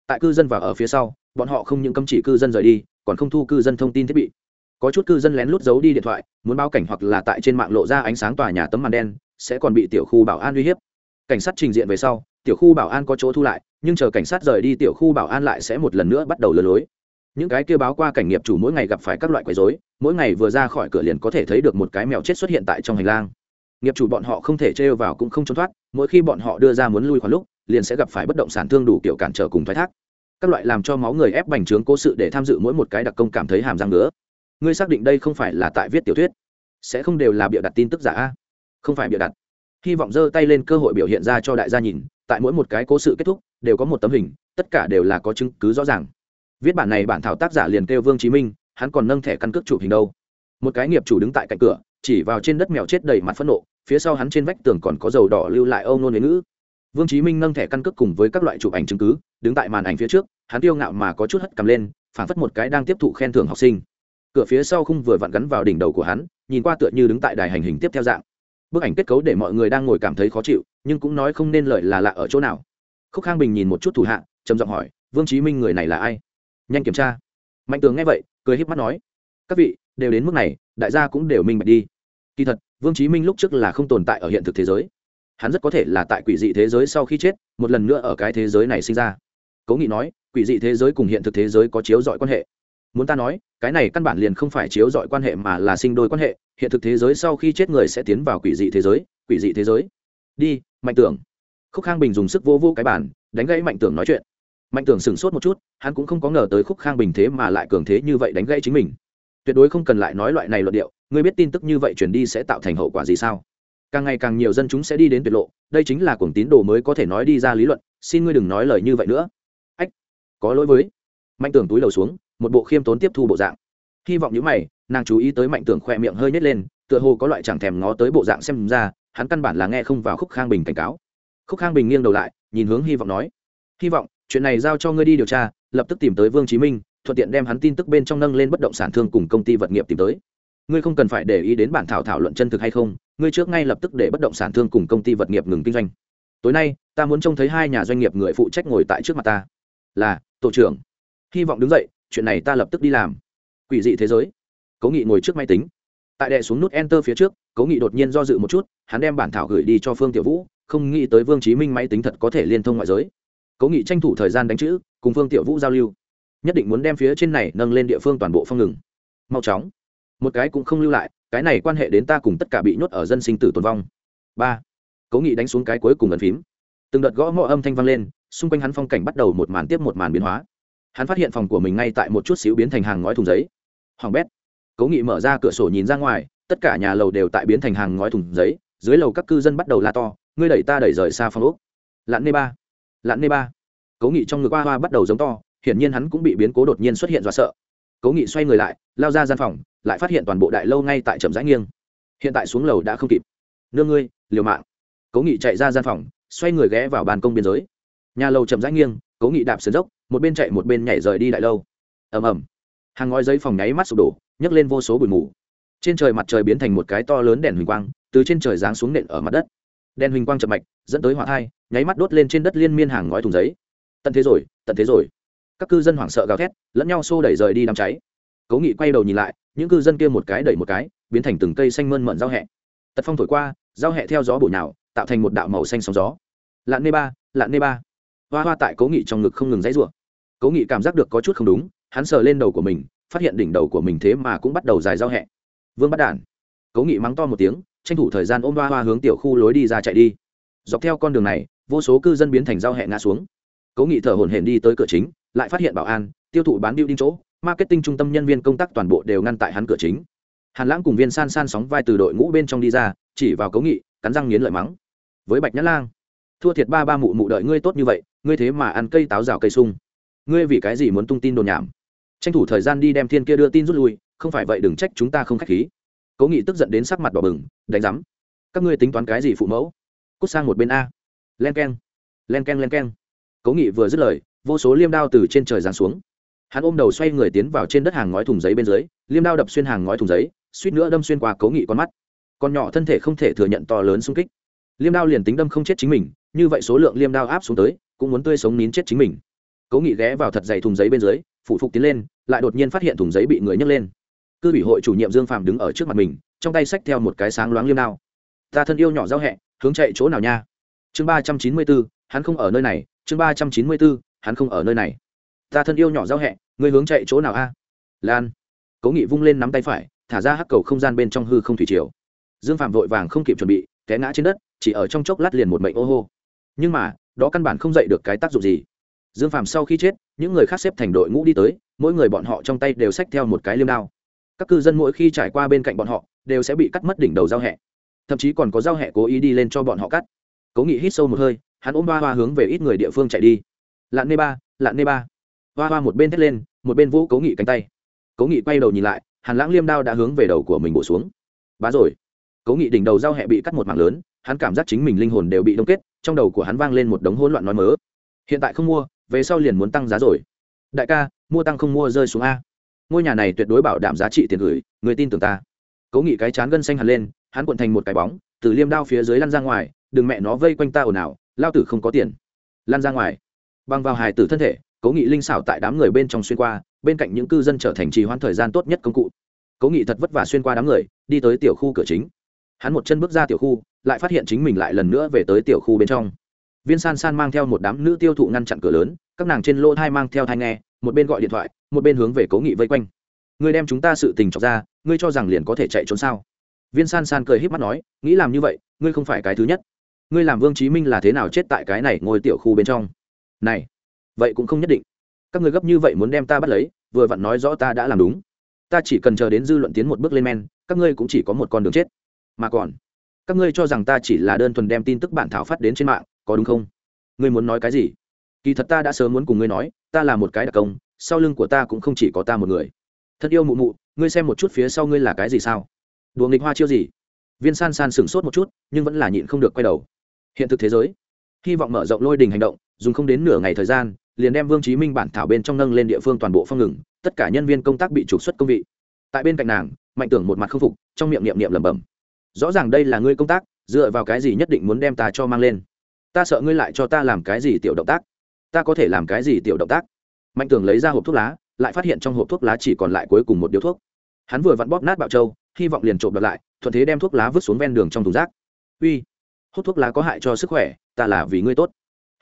Tại cư dân và ở phía sau, bọn họ không những cấm chỉ cư dân rời đi, còn không thu cư dân thông tin thiết bị. Có chút cư dân lén lút giấu đi điện thoại, muốn báo cảnh hoặc là tại trên mạng lộ ra ánh sáng tòa nhà tấm màn đen, sẽ còn bị tiểu khu bảo an uy hiếp. Cảnh sát trình diện về sau, tiểu khu bảo an có chỗ thu lại, nhưng chờ cảnh sát rời đi tiểu khu bảo an lại sẽ một lần nữa bắt đầu lừa lối. Những cái kia báo qua cảnh nghiệp chủ mỗi ngày gặp phải các loại quấy rối, mỗi ngày vừa ra khỏi cửa liền có thể thấy được một cái mèo chết xuất hiện tại trong hành lang nghiệp chủ bọn họ không thể trêu vào cũng không trốn thoát, mỗi khi bọn họ đưa ra muốn lui khoản lúc, liền sẽ gặp phải bất động sản thương đủ kiểu cản trở cùng thoái thác. Các loại làm cho máu người ép bành trướng cố sự để tham dự mỗi một cái đặc công cảm thấy hàm răng nữa ngươi xác định đây không phải là tại viết tiểu thuyết, sẽ không đều là bịa đặt tin tức giả a? Không phải bịa đặt. Hy vọng giơ tay lên cơ hội biểu hiện ra cho đại gia nhìn, tại mỗi một cái cố sự kết thúc, đều có một tấm hình, tất cả đều là có chứng cứ rõ ràng. Viết bản này bản thảo tác giả liền kêu vương chí minh, hắn còn nâng thẻ căn cước chụp hình đâu? Một cái nghiệp chủ đứng tại cạnh cửa, chỉ vào trên đất mèo chết đầy mặt phẫn nộ, phía sau hắn trên vách tường còn có dầu đỏ lưu lại âu nôn huế ngữ. Vương chí minh nâng thẻ căn cước cùng với các loại chụp ảnh chứng cứ, đứng tại màn ảnh phía trước, hắn tiêu ngạo mà có chút hất cầm lên, phảng phất một cái đang tiếp thụ khen thưởng học sinh. Cửa phía sau khung vừa vặn gắn vào đỉnh đầu của hắn, nhìn qua tựa như đứng tại đài hành hình tiếp theo dạng. Bức ảnh kết cấu để mọi người đang ngồi cảm thấy khó chịu, nhưng cũng nói không nên lợi là lạ ở chỗ nào. Khúc khang bình nhìn một chút thủ hạ, trầm giọng hỏi, vương chí minh người này là ai? Nhanh kiểm tra. Mạnh tường nghe vậy, cười híp mắt nói, các vị đều đến mức này, đại gia cũng đều minh bạch đi. Kỳ thật, vương chí minh lúc trước là không tồn tại ở hiện thực thế giới. Hắn rất có thể là tại quỷ dị thế giới sau khi chết, một lần nữa ở cái thế giới này sinh ra. Cố nghị nói, quỷ dị thế giới cùng hiện thực thế giới có chiếu dọi quan hệ. Muốn ta nói, cái này căn bản liền không phải chiếu dọi quan hệ mà là sinh đôi quan hệ, hiện thực thế giới sau khi chết người sẽ tiến vào quỷ dị thế giới, quỷ dị thế giới. Đi, mạnh tưởng. Khúc khang bình dùng sức vô vô cái bản đánh gãy mạnh tưởng nói chuyện. Mạnh tưởng sửng sốt một chút, hắn cũng không có ngờ tới khúc khang bình thế mà lại cường thế như vậy đánh gãy chính mình tuyệt đối không cần lại nói loại này luận điệu, ngươi biết tin tức như vậy chuyển đi sẽ tạo thành hậu quả gì sao? Càng ngày càng nhiều dân chúng sẽ đi đến tuyệt lộ, đây chính là cuồng tín đồ mới có thể nói đi ra lý luận, xin ngươi đừng nói lời như vậy nữa. Ách, có lỗi với. Mạnh tưởng túi đầu xuống, một bộ khiêm tốn tiếp thu bộ dạng. Hy vọng những mày, nàng chú ý tới mạnh tưởng khoe miệng hơi nhét lên, tựa hồ có loại chẳng thèm ngó tới bộ dạng xem ra, hắn căn bản là nghe không vào khúc khang bình cảnh cáo. Khúc khang bình nghiêng đầu lại, nhìn hướng hy vọng nói, hy vọng, chuyện này giao cho ngươi đi điều tra, lập tức tìm tới vương chí minh thuận tiện đem hắn tin tức bên trong nâng lên bất động sản thương cùng công ty vật nghiệp tìm tới. Ngươi không cần phải để ý đến bản thảo thảo luận chân thực hay không, ngươi trước ngay lập tức để bất động sản thương cùng công ty vật nghiệp ngừng kinh doanh. Tối nay, ta muốn trông thấy hai nhà doanh nghiệp người phụ trách ngồi tại trước mặt ta. Là, tổ trưởng. Hy vọng đứng dậy, chuyện này ta lập tức đi làm. Quỷ dị thế giới. Cố nghị ngồi trước máy tính. Tại đệ xuống nút enter phía trước, cố nghị đột nhiên do dự một chút, hắn đem bản thảo gửi đi cho phương tiểu vũ, không nghĩ tới vương chí minh máy tính thật có thể liên thông ngoại giới. Cố nghị tranh thủ thời gian đánh chữ, cùng phương tiểu vũ giao lưu nhất định muốn đem phía trên này nâng lên địa phương toàn bộ phong ngừng. Mau chóng. Một cái cũng không lưu lại, cái này quan hệ đến ta cùng tất cả bị nhốt ở dân sinh tử tồn vong. Ba. Cố nghị đánh xuống cái cuối cùng ấn phím. Từng đợt gõ mõ âm thanh vang lên, xung quanh hắn phong cảnh bắt đầu một màn tiếp một màn biến hóa. Hắn phát hiện phòng của mình ngay tại một chút xíu biến thành hàng ngói thùng giấy. Hoàng bét. Cố nghị mở ra cửa sổ nhìn ra ngoài, tất cả nhà lầu đều tại biến thành hàng ngói thùng giấy, dưới lầu các cư dân bắt đầu la to, ngươi đẩy ta đẩy rời xa phòng úc lặn nê ba. Lặn nê ba. Cố nghị trong ngực hoa hoa bắt đầu giống to hiển nhiên hắn cũng bị biến cố đột nhiên xuất hiện do sợ. Cố nghị xoay người lại, lao ra gian phòng, lại phát hiện toàn bộ đại lâu ngay tại trầm rãi nghiêng. Hiện tại xuống lầu đã không kịp. Nương ngươi, liều mạng. Cố nghị chạy ra gian phòng, xoay người ghé vào bàn công biên giới. Nhà lầu chậm rãi nghiêng, cố nghị đạp sườn dốc, một bên chạy một bên nhảy rời đi đại lâu. Ầm ầm. Hàng ngói giấy phòng nháy mắt sụp đổ, nhấc lên vô số bụi mù. Trên trời mặt trời biến thành một cái to lớn đèn huỳnh quang, từ trên trời giáng xuống nện ở mặt đất. Đèn huỳnh quang chậm mạch, dẫn tới hỏa thai, nháy mắt đốt lên trên đất liên miên hàng ngói thùng giấy. Tận thế rồi, tận thế rồi các cư dân hoảng sợ gào thét, lẫn nhau xô đẩy rời đi đám cháy. Cố nghị quay đầu nhìn lại, những cư dân kia một cái đẩy một cái, biến thành từng cây xanh mơn mận giao hẹ. Tật phong thổi qua, giao hẹ theo gió bụi nào tạo thành một đạo màu xanh sóng gió. Lạn nê ba, lạn nê ba. Hoa hoa tại cố nghị trong ngực không ngừng dãy rủa. Cố nghị cảm giác được có chút không đúng, hắn sờ lên đầu của mình, phát hiện đỉnh đầu của mình thế mà cũng bắt đầu dài giao hẹ. Vương bắt đản. Cố nghị mắng to một tiếng, tranh thủ thời gian ôm hoa hoa hướng tiểu khu lối đi ra chạy đi. Dọc theo con đường này, vô số cư dân biến thành giao hẹ ngã xuống. Cố nghị thở hổn hển đi tới cửa chính lại phát hiện bảo an, tiêu thụ bán điêu đinh chỗ, marketing trung tâm nhân viên công tác toàn bộ đều ngăn tại hắn cửa chính. Hàn lãng cùng viên san san sóng vai từ đội ngũ bên trong đi ra, chỉ vào cố nghị, cắn răng nghiến lợi mắng. Với bạch nhã lang, thua thiệt ba ba mụ mụ đợi ngươi tốt như vậy, ngươi thế mà ăn cây táo rào cây sung. Ngươi vì cái gì muốn tung tin đồn nhảm? Tranh thủ thời gian đi đem thiên kia đưa tin rút lui, không phải vậy đừng trách chúng ta không k h á c h khí. Cố nghị tức giận đến sắc mặt đỏ bừng, đánh rắm các ngươi tính toán cái gì phụ mẫu? Cút sang một bên a. Len k e n len k e n len k e n cố nghị vừa dứt lời vô số liêm đao từ trên trời giáng xuống. Hắn ôm đầu xoay người tiến vào trên đất hàng ngói thùng giấy bên dưới, liêm đao đập xuyên hàng ngói thùng giấy, suýt nữa đâm xuyên qua cấu nghị con mắt. Con nhỏ thân thể không thể thừa nhận to lớn xung kích. Liêm đao liền tính đâm không chết chính mình, như vậy số lượng liêm đao áp xuống tới, cũng muốn tươi sống nín chết chính mình. Cấu nghị ghé vào thật dày thùng giấy bên dưới phụ phục tiến lên, lại đột nhiên phát hiện thùng giấy bị người nhấc lên. Cư ủy hội chủ nhiệm dương phạm đứng ở trước mặt mình, trong tay xách theo một cái sáng loáng liêm đao. Ta thân yêu nhỏ giao hẹ, hướng chạy chỗ nào nha? Chương ba trăm chín mươi bốn hắn không ở nơi này, chương ba trăm chín mươi bốn hắn không ở nơi này. Ta thân yêu nhỏ giao hẹ, ngươi hướng chạy chỗ nào a? Lan. Cố nghị vung lên nắm tay phải, thả ra hắc cầu không gian bên trong hư không thủy triều. Dương phạm vội vàng không kịp chuẩn bị, té ngã trên đất, chỉ ở trong chốc lát liền một mệnh ô hô. Nhưng mà, đó căn bản không dậy được cái tác dụng gì. Dương phạm sau khi chết, những người khác xếp thành đội ngũ đi tới, mỗi người bọn họ trong tay đều xách theo một cái liêm đao. Các cư dân mỗi khi trải qua bên cạnh bọn họ, đều sẽ bị cắt mất đỉnh đầu giao hẹ. Thậm chí còn có giao hẹ cố ý đi lên cho bọn họ cắt. Cố nghị hít sâu một hơi, hắn ôm ba hoa hướng về ít người địa phương chạy đi lạn nê ba, lạn nê ba. Hoa hoa một bên thét lên, một bên vũ cố nghị cánh tay. Cố nghị quay đầu nhìn lại, hàn lãng liêm đao đã hướng về đầu của mình bổ xuống. Bá rồi. Cố nghị đỉnh đầu giao hẹ bị cắt một mạng lớn, hắn cảm giác chính mình linh hồn đều bị đông kết, trong đầu của hắn vang lên một đống hỗn loạn nói mớ. Hiện tại không mua, về sau liền muốn tăng giá rồi. Đại ca, mua tăng không mua rơi xuống a. Ngôi nhà này tuyệt đối bảo đảm giá trị tiền gửi, người tin tưởng ta. Cố nghị cái chán gân xanh hẳn lên, hắn cuộn thành một cái bóng, từ liêm đao phía dưới lăn ra ngoài, đừng mẹ nó vây quanh ta ồn ào, lao tử không có tiền. Lăn ra ngoài bằng vào hài tử thân thể, cố nghị linh xảo tại đám người bên trong xuyên qua, bên cạnh những cư dân trở thành trì hoãn thời gian tốt nhất công cụ. Cố nghị thật vất vả xuyên qua đám người, đi tới tiểu khu cửa chính. Hắn một chân bước ra tiểu khu, lại phát hiện chính mình lại lần nữa về tới tiểu khu bên trong. Viên san san mang theo một đám nữ tiêu thụ ngăn chặn cửa lớn, các nàng trên lô thai mang theo thai nghe, một bên gọi điện thoại, một bên hướng về cố nghị vây quanh. Ngươi đem chúng ta sự tình trọc ra, ngươi cho rằng liền có thể chạy trốn sao? Viên san san cười h í p mắt nói, nghĩ làm như vậy, ngươi không phải cái thứ nhất. Ngươi làm vương chí minh là thế nào chết tại cái này ngôi tiểu khu bên trong? Này, vậy cũng không nhất định. Các ngươi gấp như vậy muốn đem ta bắt lấy, vừa vặn nói rõ ta đã làm đúng. Ta chỉ cần chờ đến dư luận tiến một bước lên men, các ngươi cũng chỉ có một con đường chết. Mà còn, các ngươi cho rằng ta chỉ là đơn thuần đem tin tức bản thảo phát đến trên mạng, có đúng không? Ngươi muốn nói cái gì? Kỳ thật ta đã sớm muốn cùng ngươi nói, ta là một cái đặc công, sau lưng của ta cũng không chỉ có ta một người. Thật yêu mụ mụ, ngươi xem một chút phía sau ngươi là cái gì sao? Đùa nghịch hoa chiêu gì? Viên san san sửng sốt một chút, nhưng vẫn là nhịn không được quay đầu. Hiện thực thế giới hy vọng mở rộng lôi đình hành động, dùng không đến nửa ngày thời gian, liền đem vương chí minh bản thảo bên trong nâng lên địa phương toàn bộ phong ngừng, tất cả nhân viên công tác bị trục xuất công vị. Tại bên cạnh nàng, mạnh tưởng một mặt không phục, trong miệng niệm niệm lẩm bẩm. Rõ ràng đây là ngươi công tác, dựa vào cái gì nhất định muốn đem ta cho mang lên? Ta sợ ngươi lại cho ta làm cái gì tiểu động tác? Ta có thể làm cái gì tiểu động tác? Mạnh tưởng lấy ra hộp thuốc lá, lại phát hiện trong hộp thuốc lá chỉ còn lại cuối cùng một điếu thuốc. Hắn vừa vặn bóp nát bạo trâu, hy vọng liền trộm đợt lại, thuận thế đem thuốc lá vứt xuống ven đường trong thùng rác. Uy, hút thuốc lá có hại cho sức khỏe ta là vì ngươi tốt.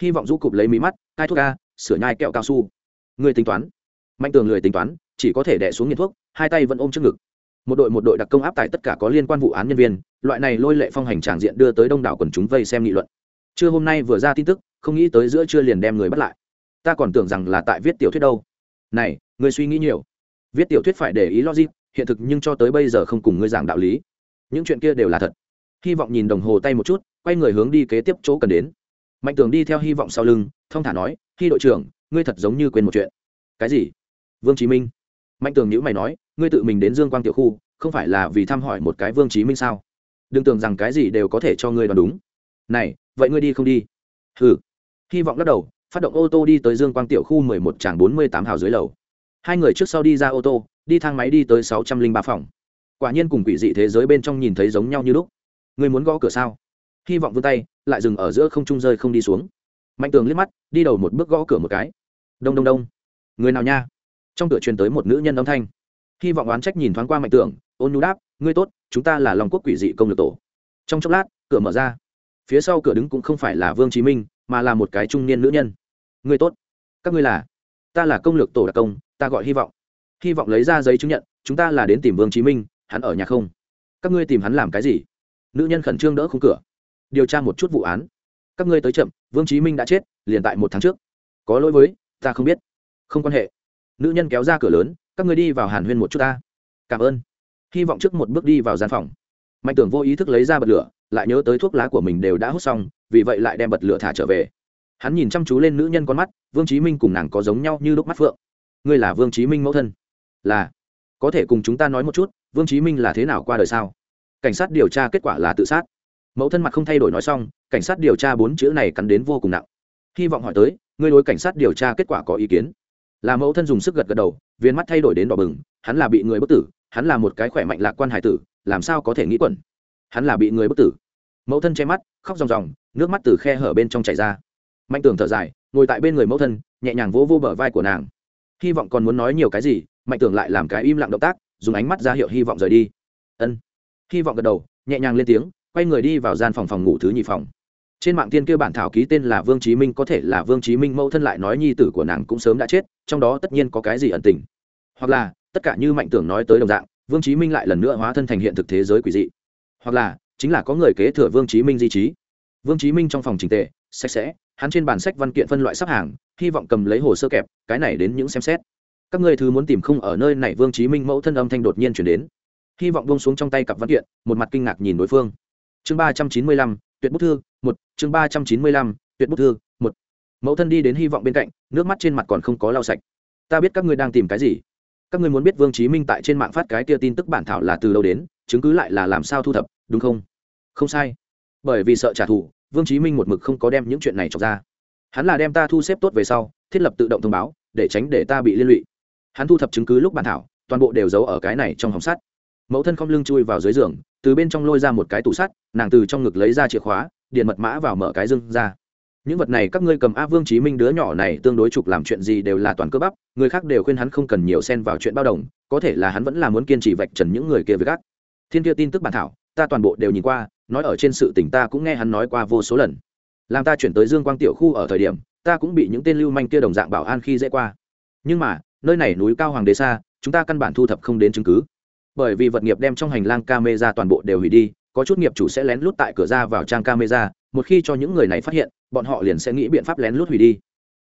Hy vọng du cụp lấy mí mắt, cai thuốc ca sửa nhai kẹo cao su. Ngươi tính toán. Mạnh tường lười tính toán, chỉ có thể đẻ xuống nghiền thuốc, hai tay vẫn ôm trước ngực. Một đội một đội đặc công áp tải tất cả có liên quan vụ án nhân viên, loại này lôi lệ phong hành tràng diện đưa tới đông đảo quần chúng vây xem nghị luận. Trưa hôm nay vừa ra tin tức, không nghĩ tới giữa trưa liền đem người bắt lại. Ta còn tưởng rằng là tại viết tiểu thuyết đâu. Này, ngươi suy nghĩ nhiều. Viết tiểu thuyết phải để ý logic, hiện thực nhưng cho tới bây giờ không cùng ngươi giảng đạo lý. Những chuyện kia đều là thật. Hy vọng nhìn đồng hồ tay một chút quay người hướng đi kế tiếp chỗ cần đến. Mạnh tường đi theo hy vọng sau lưng, thông thả nói, khi đội trưởng, ngươi thật giống như quên một chuyện. Cái gì? Vương chí minh. Mạnh tường nhữ mày nói, ngươi tự mình đến dương quang tiểu khu, không phải là vì thăm hỏi một cái vương chí minh sao? Đừng tưởng rằng cái gì đều có thể cho ngươi đoán đúng. Này, vậy ngươi đi không đi? Ừ hy vọng lắc đầu, phát động ô tô đi tới dương quang tiểu khu mười một tràng bốn mươi tám hào dưới lầu. Hai người trước sau đi ra ô tô, đi thang máy đi tới sáu trăm linh ba phòng. Quả nhiên cùng quỷ dị thế giới bên trong nhìn thấy giống nhau như lúc. Ngươi muốn gõ cửa sao? Hy vọng vươn tay, lại dừng ở giữa không trung rơi không đi xuống. Mạnh tường liếc mắt, đi đầu một bước gõ cửa một cái. Đông đông đông. Người nào nha? Trong cửa truyền tới một nữ nhân âm thanh. Hy vọng oán trách nhìn thoáng qua mạnh tường, ôn nhu đáp, ngươi tốt, chúng ta là lòng quốc quỷ dị công lược tổ. Trong chốc lát, cửa mở ra. Phía sau cửa đứng cũng không phải là vương chí minh, mà là một cái trung niên nữ nhân. Ngươi tốt. Các ngươi là, ta là công lược tổ đặc công, ta gọi hy vọng. Hy vọng lấy ra giấy chứng nhận, chúng ta là đến tìm vương chí minh, hắn ở nhà không? Các ngươi tìm hắn làm cái gì? Nữ nhân khẩn trương đỡ khung cửa điều tra một chút vụ án. Các ngươi tới chậm, vương chí minh đã chết, liền tại một tháng trước. Có lỗi với, ta không biết. Không quan hệ. Nữ nhân kéo ra cửa lớn, các ngươi đi vào hàn huyên một chút ta. Cảm ơn. Hy vọng trước một bước đi vào gian phòng. Mạnh tưởng vô ý thức lấy ra bật lửa, lại nhớ tới thuốc lá của mình đều đã hút xong, vì vậy lại đem bật lửa thả trở về. Hắn nhìn chăm chú lên nữ nhân con mắt, vương chí minh cùng nàng có giống nhau như lúc mắt phượng. Ngươi là vương chí minh mẫu thân? Là. Có thể cùng chúng ta nói một chút, vương chí minh là thế nào qua đời sao? Cảnh sát điều tra kết quả là tự sát mẫu thân mặt không thay đổi nói xong, cảnh sát điều tra bốn chữ này cắn đến vô cùng nặng. Hy vọng hỏi tới ngươi đối cảnh sát điều tra kết quả có ý kiến? Là mẫu thân dùng sức gật gật đầu, viên mắt thay đổi đến đỏ bừng, hắn là bị người bất tử, hắn là một cái khỏe mạnh lạc quan hải tử, làm sao có thể nghĩ quẩn? Hắn là bị người bất tử. Mẫu thân che mắt, khóc ròng ròng, nước mắt từ khe hở bên trong chảy ra. Mạnh tưởng thở dài, ngồi tại bên người mẫu thân, nhẹ nhàng vỗ vô bờ vai của nàng. Hy vọng còn muốn nói nhiều cái gì, mạnh tưởng lại làm cái im lặng động tác, dùng ánh mắt ra hiệu hy vọng rời đi. Ân. Hy vọng gật đầu, nhẹ nhàng lên tiếng quay người đi vào gian phòng phòng ngủ thứ nhị phòng. Trên mạng tiên kia bản thảo ký tên là vương chí minh, có thể là vương chí minh mẫu thân lại nói nhi tử của nàng cũng sớm đã chết, trong đó tất nhiên có cái gì ẩn tình. Hoặc là, tất cả như mạnh tưởng nói tới đồng dạng, vương chí minh lại lần nữa hóa thân thành hiện thực thế giới quỷ dị. Hoặc là, chính là có người kế thừa vương chí minh di trí. Vương chí minh trong phòng trình tề, sạch sẽ, hắn trên bản sách văn kiện phân loại sắp hàng, hy vọng cầm lấy hồ sơ kẹp, cái này đến những xem xét. Các người thứ muốn tìm không ở nơi này, vương chí minh mẫu thân âm thanh đột nhiên chuyển đến. Hy vọng buông xuống trong tay cặp văn kiện, một mặt kinh ngạc nhìn đối phương chương ba trăm chín mươi lăm, tuyệt bút thư, một, chương ba trăm chín mươi lăm, tuyệt bút thư, một. Mẫu thân đi đến hy vọng bên cạnh, nước mắt trên mặt còn không có lau sạch. Ta biết các ngươi đang tìm cái gì. Các ngươi muốn biết vương chí minh tại trên mạng phát cái kia tin tức bản thảo là từ đâu đến, chứng cứ lại là làm sao thu thập, đúng không? Không sai. Bởi vì sợ trả thù, vương chí minh một mực không có đem những chuyện này trọc ra. Hắn là đem ta thu xếp tốt về sau, thiết lập tự động thông báo, để tránh để ta bị liên lụy. Hắn thu thập chứng cứ lúc bản thảo, toàn bộ đều giấu ở cái này trong hòng sắt mẫu thân không lưng chui vào dưới giường, từ bên trong lôi ra một cái tủ sắt, nàng từ trong ngực lấy ra chìa khóa, điện mật mã vào mở cái dưng ra. Những vật này các ngươi cầm a vương chí minh đứa nhỏ này tương đối trục làm chuyện gì đều là toàn cơ bắp, người khác đều khuyên hắn không cần nhiều xen vào chuyện bao đồng, có thể là hắn vẫn là muốn kiên trì vạch trần những người kia với gác thiên kia tin tức bản thảo, ta toàn bộ đều nhìn qua, nói ở trên sự tỉnh ta cũng nghe hắn nói qua vô số lần. Làm ta chuyển tới dương quang tiểu khu ở thời điểm, ta cũng bị những tên lưu manh kia đồng dạng bảo an khi dễ qua. Nhưng mà, nơi này núi cao hoàng đế xa, chúng ta căn bản thu thập không đến chứng cứ bởi vì vật nghiệp đem trong hành lang camera toàn bộ đều hủy đi, có chút nghiệp chủ sẽ lén lút tại cửa ra vào trang camera, một khi cho những người này phát hiện, bọn họ liền sẽ nghĩ biện pháp lén lút hủy đi.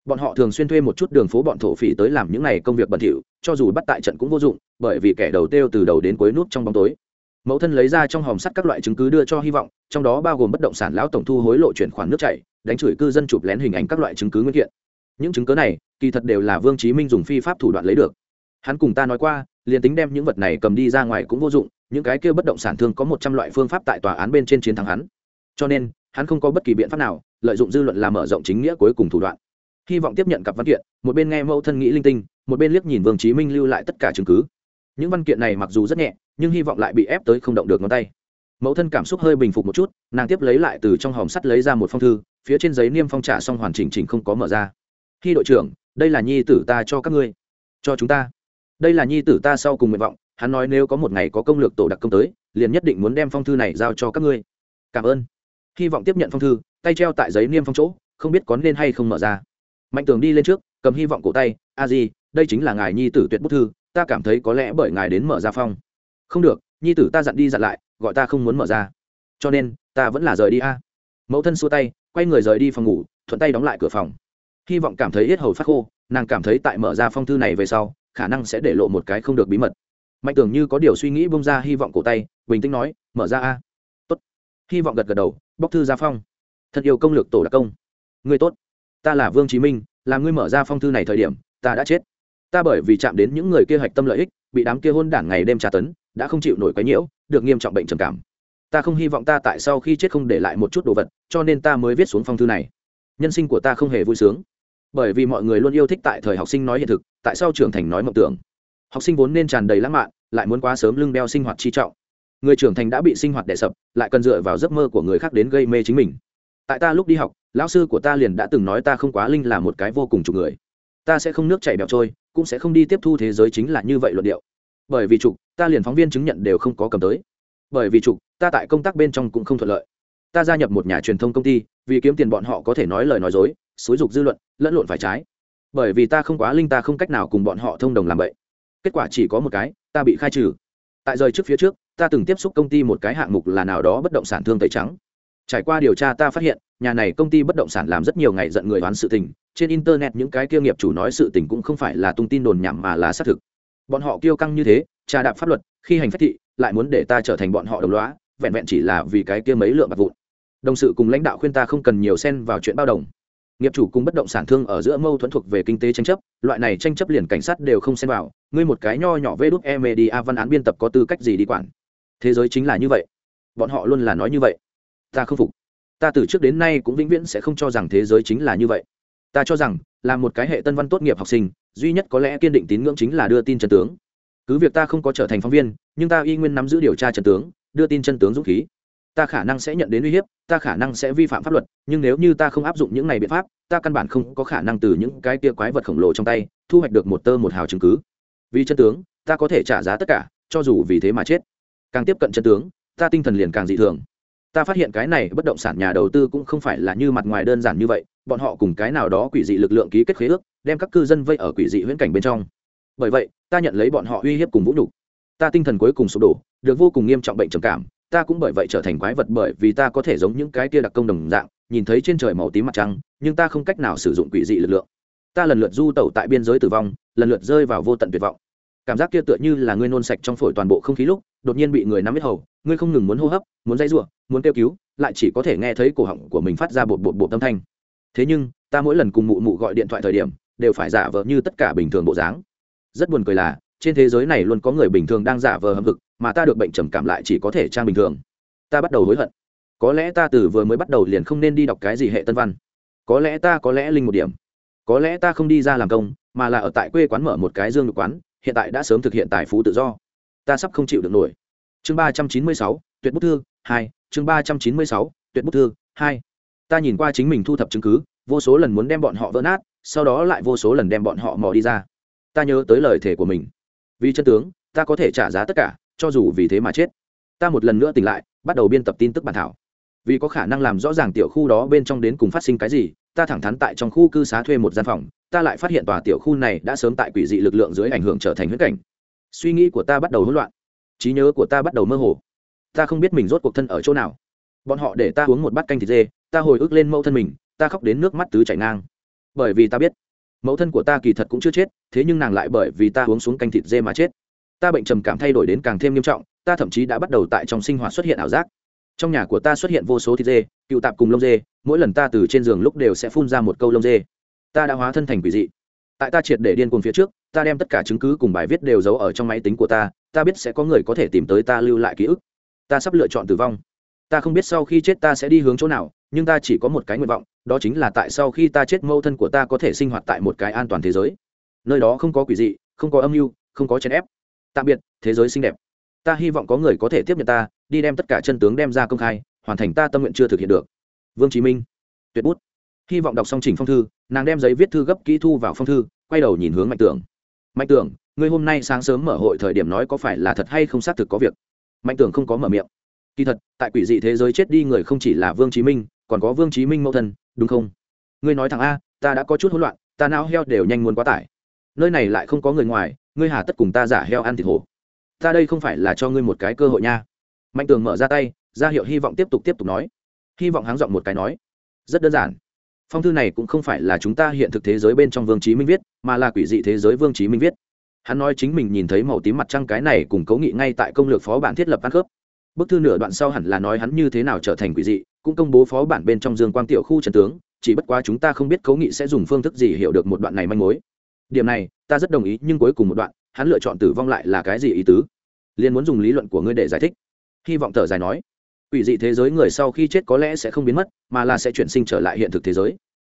Bọn họ thường xuyên thuê một chút đường phố bọn thổ phỉ tới làm những này công việc bẩn thỉu, cho dù bắt tại trận cũng vô dụng, bởi vì kẻ đầu tiêu từ đầu đến cuối nút trong bóng tối. Mẫu thân lấy ra trong hòm sắt các loại chứng cứ đưa cho hy vọng, trong đó bao gồm bất động sản lão tổng thu hối lộ chuyển khoản nước chảy, đánh chửi cư dân chụp lén hình ảnh các loại chứng cứ nguyên kiện. Những chứng cứ này, kỳ thật đều là vương chí minh dùng phi pháp thủ đoạn lấy được. Hắn cùng ta nói qua liền tính đem những vật này cầm đi ra ngoài cũng vô dụng, những cái kia bất động sản thương có một trăm loại phương pháp tại tòa án bên trên chiến thắng hắn. Cho nên, hắn không có bất kỳ biện pháp nào, lợi dụng dư luận làm mở rộng chính nghĩa cuối cùng thủ đoạn. Hy vọng tiếp nhận cặp văn kiện, một bên nghe mẫu thân nghĩ linh tinh, một bên liếc nhìn vương chí minh lưu lại tất cả chứng cứ. Những văn kiện này mặc dù rất nhẹ, nhưng hy vọng lại bị ép tới không động được ngón tay. Mẫu thân cảm xúc hơi bình phục một chút, nàng tiếp lấy lại từ trong hòm sắt lấy ra một phong thư, phía trên giấy niêm phong trả xong hoàn chỉnh chỉnh không có mở ra. Khi đội trưởng, đây là nhi tử ta cho các ngươi, cho chúng ta đây là nhi tử ta sau cùng nguyện vọng, hắn nói nếu có một ngày có công lược tổ đặc công tới, liền nhất định muốn đem phong thư này giao cho các ngươi. Cảm ơn. Hy vọng tiếp nhận phong thư, tay treo tại giấy niêm phong chỗ, không biết có nên hay không mở ra. Mạnh tường đi lên trước, cầm hy vọng cổ tay, a di, đây chính là ngài nhi tử tuyệt bút thư, ta cảm thấy có lẽ bởi ngài đến mở ra phong. Không được, nhi tử ta dặn đi dặn lại, gọi ta không muốn mở ra. Cho nên, ta vẫn là rời đi a. Mẫu thân xua tay, quay người rời đi phòng ngủ, thuận tay đóng lại cửa phòng. Hy vọng cảm thấy yết hầu phát khô, nàng cảm thấy tại mở ra phong thư này về sau khả năng sẽ để lộ một cái không được bí mật. Mạnh tưởng như có điều suy nghĩ bông ra hy vọng cổ tay, bình tĩnh nói, mở ra a. Tốt. Hy vọng gật gật đầu, bóc thư ra phong. Thật yêu công lược tổ đặc công. Ngươi tốt. Ta là vương chí minh, là ngươi mở ra phong thư này thời điểm, ta đã chết. Ta bởi vì chạm đến những người kia hạch tâm lợi ích, bị đám kia hôn đảng ngày đêm tra tấn, đã không chịu nổi quấy nhiễu, được nghiêm trọng bệnh trầm cảm. Ta không hy vọng ta tại sau khi chết không để lại một chút đồ vật, cho nên ta mới viết xuống phong thư này. Nhân sinh của ta không hề vui sướng bởi vì mọi người luôn yêu thích tại thời học sinh nói hiện thực, tại sao trưởng thành nói mộng tưởng. Học sinh vốn nên tràn đầy lãng mạn, lại muốn quá sớm lưng đeo sinh hoạt chi trọng. Người trưởng thành đã bị sinh hoạt đè sập, lại cần dựa vào giấc mơ của người khác đến gây mê chính mình. Tại ta lúc đi học, lão sư của ta liền đã từng nói ta không quá linh là một cái vô cùng trục người. Ta sẽ không nước chảy bẹo trôi, cũng sẽ không đi tiếp thu thế giới chính là như vậy luận điệu. Bởi vì trục, ta liền phóng viên chứng nhận đều không có cầm tới. Bởi vì trục, ta tại công tác bên trong cũng không thuận lợi. Ta gia nhập một nhà truyền thông công ty, vì kiếm tiền bọn họ có thể nói lời nói dối xúi dục dư luận, lẫn lộn phải trái. Bởi vì ta không quá linh, ta không cách nào cùng bọn họ thông đồng làm vậy. Kết quả chỉ có một cái, ta bị khai trừ. Tại rời trước phía trước, ta từng tiếp xúc công ty một cái hạng mục là nào đó bất động sản thương tẩy trắng. Trải qua điều tra ta phát hiện, nhà này công ty bất động sản làm rất nhiều ngày giận người đoán sự tình. Trên internet những cái kia nghiệp chủ nói sự tình cũng không phải là tung tin đồn nhảm mà là xác thực. Bọn họ kiêu căng như thế, trà đạp pháp luật, khi hành phép thị, lại muốn để ta trở thành bọn họ đồng loá vẹn vẹn chỉ là vì cái kia mấy lượng bạc vụn. Đồng sự cùng lãnh đạo khuyên ta không cần nhiều xen vào chuyện bao đồng nghiệp chủ cùng bất động sản thương ở giữa mâu thuẫn thuộc về kinh tế tranh chấp, loại này tranh chấp liền cảnh sát đều không xen vào, ngươi một cái nho nhỏ vê đúc e media văn án biên tập có tư cách gì đi quản? Thế giới chính là như vậy. Bọn họ luôn là nói như vậy. Ta không phục. Ta từ trước đến nay cũng vĩnh viễn sẽ không cho rằng thế giới chính là như vậy. Ta cho rằng, là một cái hệ tân văn tốt nghiệp học sinh, duy nhất có lẽ kiên định tín ngưỡng chính là đưa tin chân tướng. Cứ việc ta không có trở thành phóng viên, nhưng ta y nguyên nắm giữ điều tra chân tướng, đưa tin chân tướng dũng khí ta khả năng sẽ nhận đến uy hiếp, ta khả năng sẽ vi phạm pháp luật, nhưng nếu như ta không áp dụng những này biện pháp, ta căn bản không có khả năng từ những cái tia quái vật khổng lồ trong tay, thu hoạch được một tơ một hào chứng cứ. Vì chân tướng, ta có thể trả giá tất cả, cho dù vì thế mà chết. Càng tiếp cận chân tướng, ta tinh thần liền càng dị thường. Ta phát hiện cái này bất động sản nhà đầu tư cũng không phải là như mặt ngoài đơn giản như vậy, bọn họ cùng cái nào đó quỷ dị lực lượng ký kết khế ước, đem các cư dân vây ở quỷ dị huyễn cảnh bên trong. Bởi vậy, ta nhận lấy bọn họ uy hiếp cùng vũ nhục. Ta tinh thần cuối cùng sụp đổ, được vô cùng nghiêm trọng bệnh trầm cảm ta cũng bởi vậy trở thành quái vật bởi vì ta có thể giống những cái kia đặc công đồng dạng, nhìn thấy trên trời màu tím mặt trăng, nhưng ta không cách nào sử dụng quỷ dị lực lượng. Ta lần lượt du tẩu tại biên giới tử vong, lần lượt rơi vào vô tận tuyệt vọng. Cảm giác kia tựa như là ngươi nôn sạch trong phổi toàn bộ không khí lúc, đột nhiên bị người nắm hết hầu, ngươi không ngừng muốn hô hấp, muốn dây ruộng muốn kêu cứu, lại chỉ có thể nghe thấy cổ họng của mình phát ra bột bột bột âm thanh. Thế nhưng, ta mỗi lần cùng mụ mụ gọi điện thoại thời điểm, đều phải giả vờ như tất cả bình thường bộ dáng. Rất buồn cười là, trên thế giới này luôn có người bình thường đang giả vờ hâm hực mà ta được bệnh trầm cảm lại chỉ có thể trang bình thường. Ta bắt đầu hối hận. Có lẽ ta từ vừa mới bắt đầu liền không nên đi đọc cái gì hệ tân văn. Có lẽ ta có lẽ linh một điểm. Có lẽ ta không đi ra làm công, mà là ở tại quê quán mở một cái dương được quán, hiện tại đã sớm thực hiện tài phú tự do. Ta sắp không chịu được nổi. Chương ba trăm chín mươi sáu, tuyệt bút thư hai, chương ba trăm chín mươi sáu, tuyệt bút thư hai. Ta nhìn qua chính mình thu thập chứng cứ, vô số lần muốn đem bọn họ vỡ nát, sau đó lại vô số lần đem bọn họ mò đi ra. Ta nhớ tới lời thề của mình. Vì chân tướng, ta có thể trả giá tất cả cho dù vì thế mà chết. Ta một lần nữa tỉnh lại, bắt đầu biên tập tin tức bản thảo. Vì có khả năng làm rõ ràng tiểu khu đó bên trong đến cùng phát sinh cái gì, ta thẳng thắn tại trong khu cư xá thuê một gian phòng, ta lại phát hiện tòa tiểu khu này đã sớm tại quỷ dị lực lượng dưới ảnh hưởng trở thành huyết cảnh. Suy nghĩ của ta bắt đầu hỗn loạn. Trí nhớ của ta bắt đầu mơ hồ. Ta không biết mình rốt cuộc thân ở chỗ nào. Bọn họ để ta uống một bát canh thịt dê, ta hồi ức lên mẫu thân mình, ta khóc đến nước mắt tứ chảy ngang. Bởi vì ta biết, mẫu thân của ta kỳ thật cũng chưa chết, thế nhưng nàng lại bởi vì ta uống xuống canh thịt dê mà chết ta bệnh trầm cảm thay đổi đến càng thêm nghiêm trọng, ta thậm chí đã bắt đầu tại trong sinh hoạt xuất hiện ảo giác. Trong nhà của ta xuất hiện vô số thịt dê, cựu tạp cùng lông dê, mỗi lần ta từ trên giường lúc đều sẽ phun ra một câu lông dê. Ta đã hóa thân thành quỷ dị. Tại ta triệt để điên cuồng phía trước, ta đem tất cả chứng cứ cùng bài viết đều giấu ở trong máy tính của ta ta biết sẽ có người có thể tìm tới ta lưu lại ký ức. Ta sắp lựa chọn tử vong. Ta không biết sau khi chết ta sẽ đi hướng chỗ nào, nhưng ta chỉ có một cái nguyện vọng, đó chính là tại sau khi ta chết mâu thân của ta có thể sinh hoạt tại một cái an toàn thế giới. Nơi đó không có quỷ dị, không có âm mưu, không có chèn ép tạm biệt, thế giới xinh đẹp. Ta hy vọng có người có thể tiếp nhận ta, đi đem tất cả chân tướng đem ra công khai, hoàn thành ta tâm nguyện chưa thực hiện được. Vương chí minh, tuyệt bút. Hy vọng đọc xong trình phong thư, nàng đem giấy viết thư gấp kỹ thu vào phong thư, quay đầu nhìn hướng mạnh tưởng mạnh tưởng ngươi hôm nay sáng sớm mở hội thời điểm nói có phải là thật hay không xác thực có việc? Mạnh tưởng không có mở miệng. Kỳ thật, tại quỷ dị thế giới chết đi người không chỉ là vương chí minh, còn có vương chí minh mẫu thân, đúng không? Ngươi nói thằng a, ta đã có chút hỗn loạn, ta não heo đều nhanh muốn quá tải. Nơi này lại không có người ngoài ngươi hà tất cùng ta giả heo ăn thịt hổ. Ta đây không phải là cho ngươi một cái cơ hội nha. Mạnh tường mở ra tay, ra hiệu hy vọng tiếp tục tiếp tục nói. Hy vọng háng giọng một cái nói. Rất đơn giản. Phong thư này cũng không phải là chúng ta hiện thực thế giới bên trong vương trí minh viết, mà là quỷ dị thế giới vương trí minh viết. Hắn nói chính mình nhìn thấy màu tím mặt trăng cái này cùng cấu nghị ngay tại công lược phó bản thiết lập ăn khớp. Bức thư nửa đoạn sau hẳn là nói hắn như thế nào trở thành quỷ dị, cũng công bố phó bản bên trong dương quang tiểu khu trần tướng, chỉ bất quá chúng ta không biết cấu nghị sẽ dùng phương thức gì hiểu được một đoạn này manh mối. Điểm này ta rất đồng ý, nhưng cuối cùng một đoạn, hắn lựa chọn tử vong lại là cái gì ý tứ? Liền muốn dùng lý luận của ngươi để giải thích. Hy vọng thở dài nói, quỷ dị thế giới người sau khi chết có lẽ sẽ không biến mất, mà là sẽ chuyển sinh trở lại hiện thực thế giới.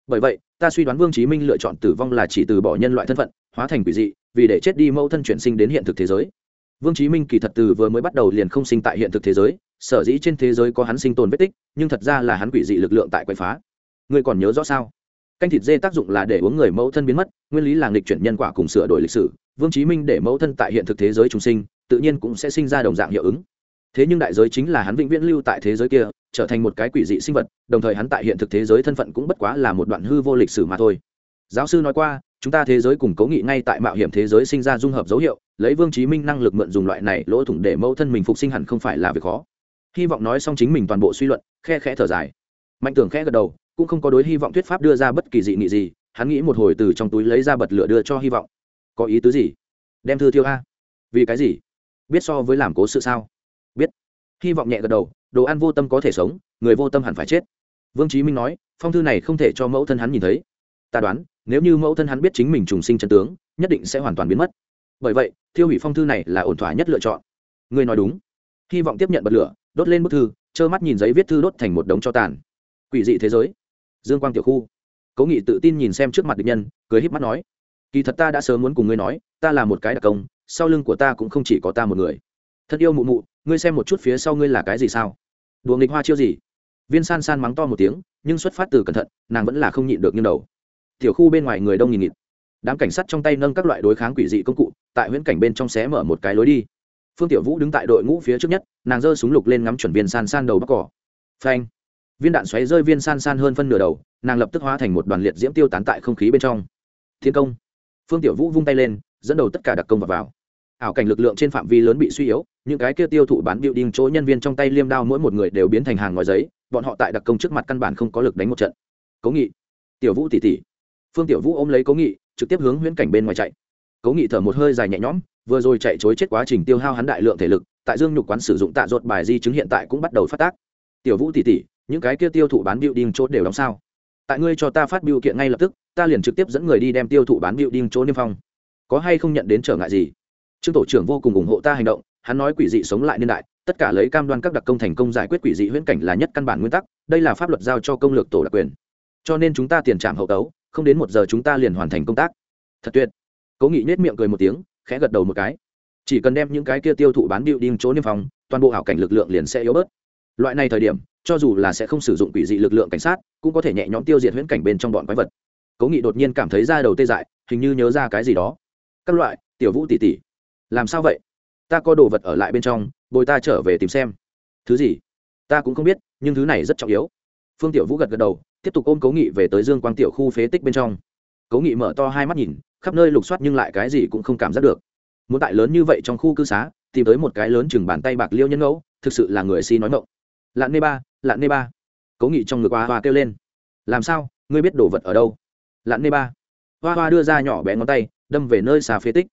Bởi vậy, ta suy đoán vương chí minh lựa chọn tử vong là chỉ từ bỏ nhân loại thân phận, hóa thành quỷ dị, vì để chết đi mẫu thân chuyển sinh đến hiện thực thế giới. Vương chí minh kỳ thật từ vừa mới bắt đầu liền không sinh tại hiện thực thế giới, sở dĩ trên thế giới có hắn sinh tồn vết tích, nhưng thật ra là hắn quỷ dị lực lượng tại quậy phá. Ngươi còn nhớ rõ sao? Canh thịt dê tác dụng là để uống người mẫu thân biến mất, nguyên lý là nghịch chuyển nhân quả cùng sửa đổi lịch sử. Vương chí minh để mẫu thân tại hiện thực thế giới trùng sinh, tự nhiên cũng sẽ sinh ra đồng dạng hiệu ứng. Thế nhưng đại giới chính là hắn vĩnh viễn lưu tại thế giới kia, trở thành một cái quỷ dị sinh vật, đồng thời hắn tại hiện thực thế giới thân phận cũng bất quá là một đoạn hư vô lịch sử mà thôi. Giáo sư nói qua, chúng ta thế giới cùng cố nghị ngay tại mạo hiểm thế giới sinh ra dung hợp dấu hiệu, lấy vương chí minh năng lực mượn dùng loại này lỗ thủng để mẫu thân mình phục sinh hẳn không phải là việc khó. Hy vọng nói xong chính mình toàn bộ suy luận, khe khẽ thở dài. Mạnh tưởng khẽ gật đầu cũng không có đối hy vọng thuyết pháp đưa ra bất kỳ dị nghị gì, hắn nghĩ một hồi từ trong túi lấy ra bật lửa đưa cho hy vọng. Có ý tứ gì? Đem thư thiêu a. Vì cái gì? Biết so với làm cố sự sao? Biết. Hy vọng nhẹ gật đầu, đồ ăn vô tâm có thể sống, người vô tâm hẳn phải chết. Vương trí minh nói, phong thư này không thể cho mẫu thân hắn nhìn thấy. Ta đoán, nếu như mẫu thân hắn biết chính mình trùng sinh chân tướng, nhất định sẽ hoàn toàn biến mất. Bởi vậy, thiêu hủy phong thư này là ổn thỏa nhất lựa chọn. Ngươi nói đúng. Hy vọng tiếp nhận bật lửa, đốt lên bức thư, trơ mắt nhìn giấy viết thư đốt thành một đống cho tàn. Quỷ dị thế giới dương quang tiểu khu. Cố nghị tự tin nhìn xem trước mặt địch nhân, cười híp mắt nói, kỳ thật ta đã sớm muốn cùng ngươi nói, ta là một cái đặc công, sau lưng của ta cũng không chỉ có ta một người. Thật yêu mụ mụ, ngươi xem một chút phía sau ngươi là cái gì sao? Đùa nghịch hoa chiêu gì? Viên san san mắng to một tiếng, nhưng xuất phát từ cẩn thận, nàng vẫn là không nhịn được như đầu. Tiểu khu bên ngoài người đông nghìn nghịt. Đám cảnh sát trong tay nâng các loại đối kháng quỷ dị công cụ, tại huyễn cảnh bên trong xé mở một cái lối đi. Phương tiểu vũ đứng tại đội ngũ phía trước nhất, nàng giơ súng lục lên ngắm chuẩn viên san san đầu bắc cỏ. Phanh viên đạn xoáy rơi viên san san hơn phân nửa đầu nàng lập tức hóa thành một đoàn liệt diễm tiêu tán tại không khí bên trong. Thiên công. Phương tiểu vũ vung tay lên dẫn đầu tất cả đặc công vào, vào. ảo cảnh lực lượng trên phạm vi lớn bị suy yếu những cái kia tiêu thụ bán biểu đinh chỗ nhân viên trong tay liêm đao mỗi một người đều biến thành hàng ngòi giấy bọn họ tại đặc công trước mặt căn bản không có lực đánh một trận. Cố nghị. Tiểu vũ tỉ tỉ. Phương tiểu vũ ôm lấy cố nghị trực tiếp hướng huyễn cảnh bên ngoài chạy. Cố nghị thở một hơi dài nhẹ nhõm vừa rồi chạy chối chết quá trình tiêu hao hắn đại lượng thể lực tại dương nhục quán sử dụng tạ ruột bài di chứng hiện tại cũng bắt đầu phát tác. Tiểu vũ tỉ tỉ những cái kia tiêu thụ bán biểu đinh chốt đều đóng sao? Tại ngươi cho ta phát biểu kiện ngay lập tức ta liền trực tiếp dẫn người đi đem tiêu thụ bán biểu đinh chỗ niêm phong. Có hay không nhận đến trở ngại gì? Trương tổ trưởng vô cùng ủng hộ ta hành động hắn nói quỷ dị sống lại niên đại tất cả lấy cam đoan các đặc công thành công giải quyết quỷ dị huyễn cảnh là nhất căn bản nguyên tắc đây là pháp luật giao cho công lược tổ đặc quyền. Cho nên chúng ta tiền trạm hậu tấu không đến một giờ chúng ta liền hoàn thành công tác. Thật tuyệt. Cố nghị nết miệng cười một tiếng khẽ gật đầu một cái. Chỉ cần đem những cái kia tiêu thụ bán điệu đinh chỗ niêm phong, toàn bộ hảo cảnh lực lượng liền sẽ yếu bớt. Loại này thời điểm cho dù là sẽ không sử dụng quỷ dị lực lượng cảnh sát, cũng có thể nhẹ nhõm tiêu diệt huyễn cảnh bên trong bọn quái vật. Cố nghị đột nhiên cảm thấy da đầu tê dại, hình như nhớ ra cái gì đó. Các loại, tiểu vũ tỷ tỷ, làm sao vậy? Ta có đồ vật ở lại bên trong, bồi ta trở về tìm xem. Thứ gì? Ta cũng không biết, nhưng thứ này rất trọng yếu. Phương tiểu vũ gật gật đầu, tiếp tục ôm cố nghị về tới dương quang tiểu khu phế tích bên trong. Cố nghị mở to hai mắt nhìn, khắp nơi lục soát nhưng lại cái gì cũng không cảm giác được. Muốn tại lớn như vậy trong khu cư xá, tìm tới một cái lớn chừng bàn tay bạc liêu nhân ngẫu, thực sự là người si nói mộng lạn nê ba lạn nê ba. Cố nghị trong ngực hoa hoa kêu lên. Làm sao? Ngươi biết đồ vật ở đâu? Lạn nê ba. Hoa hoa đưa ra nhỏ bé ngón tay, đâm về nơi xà phế tích.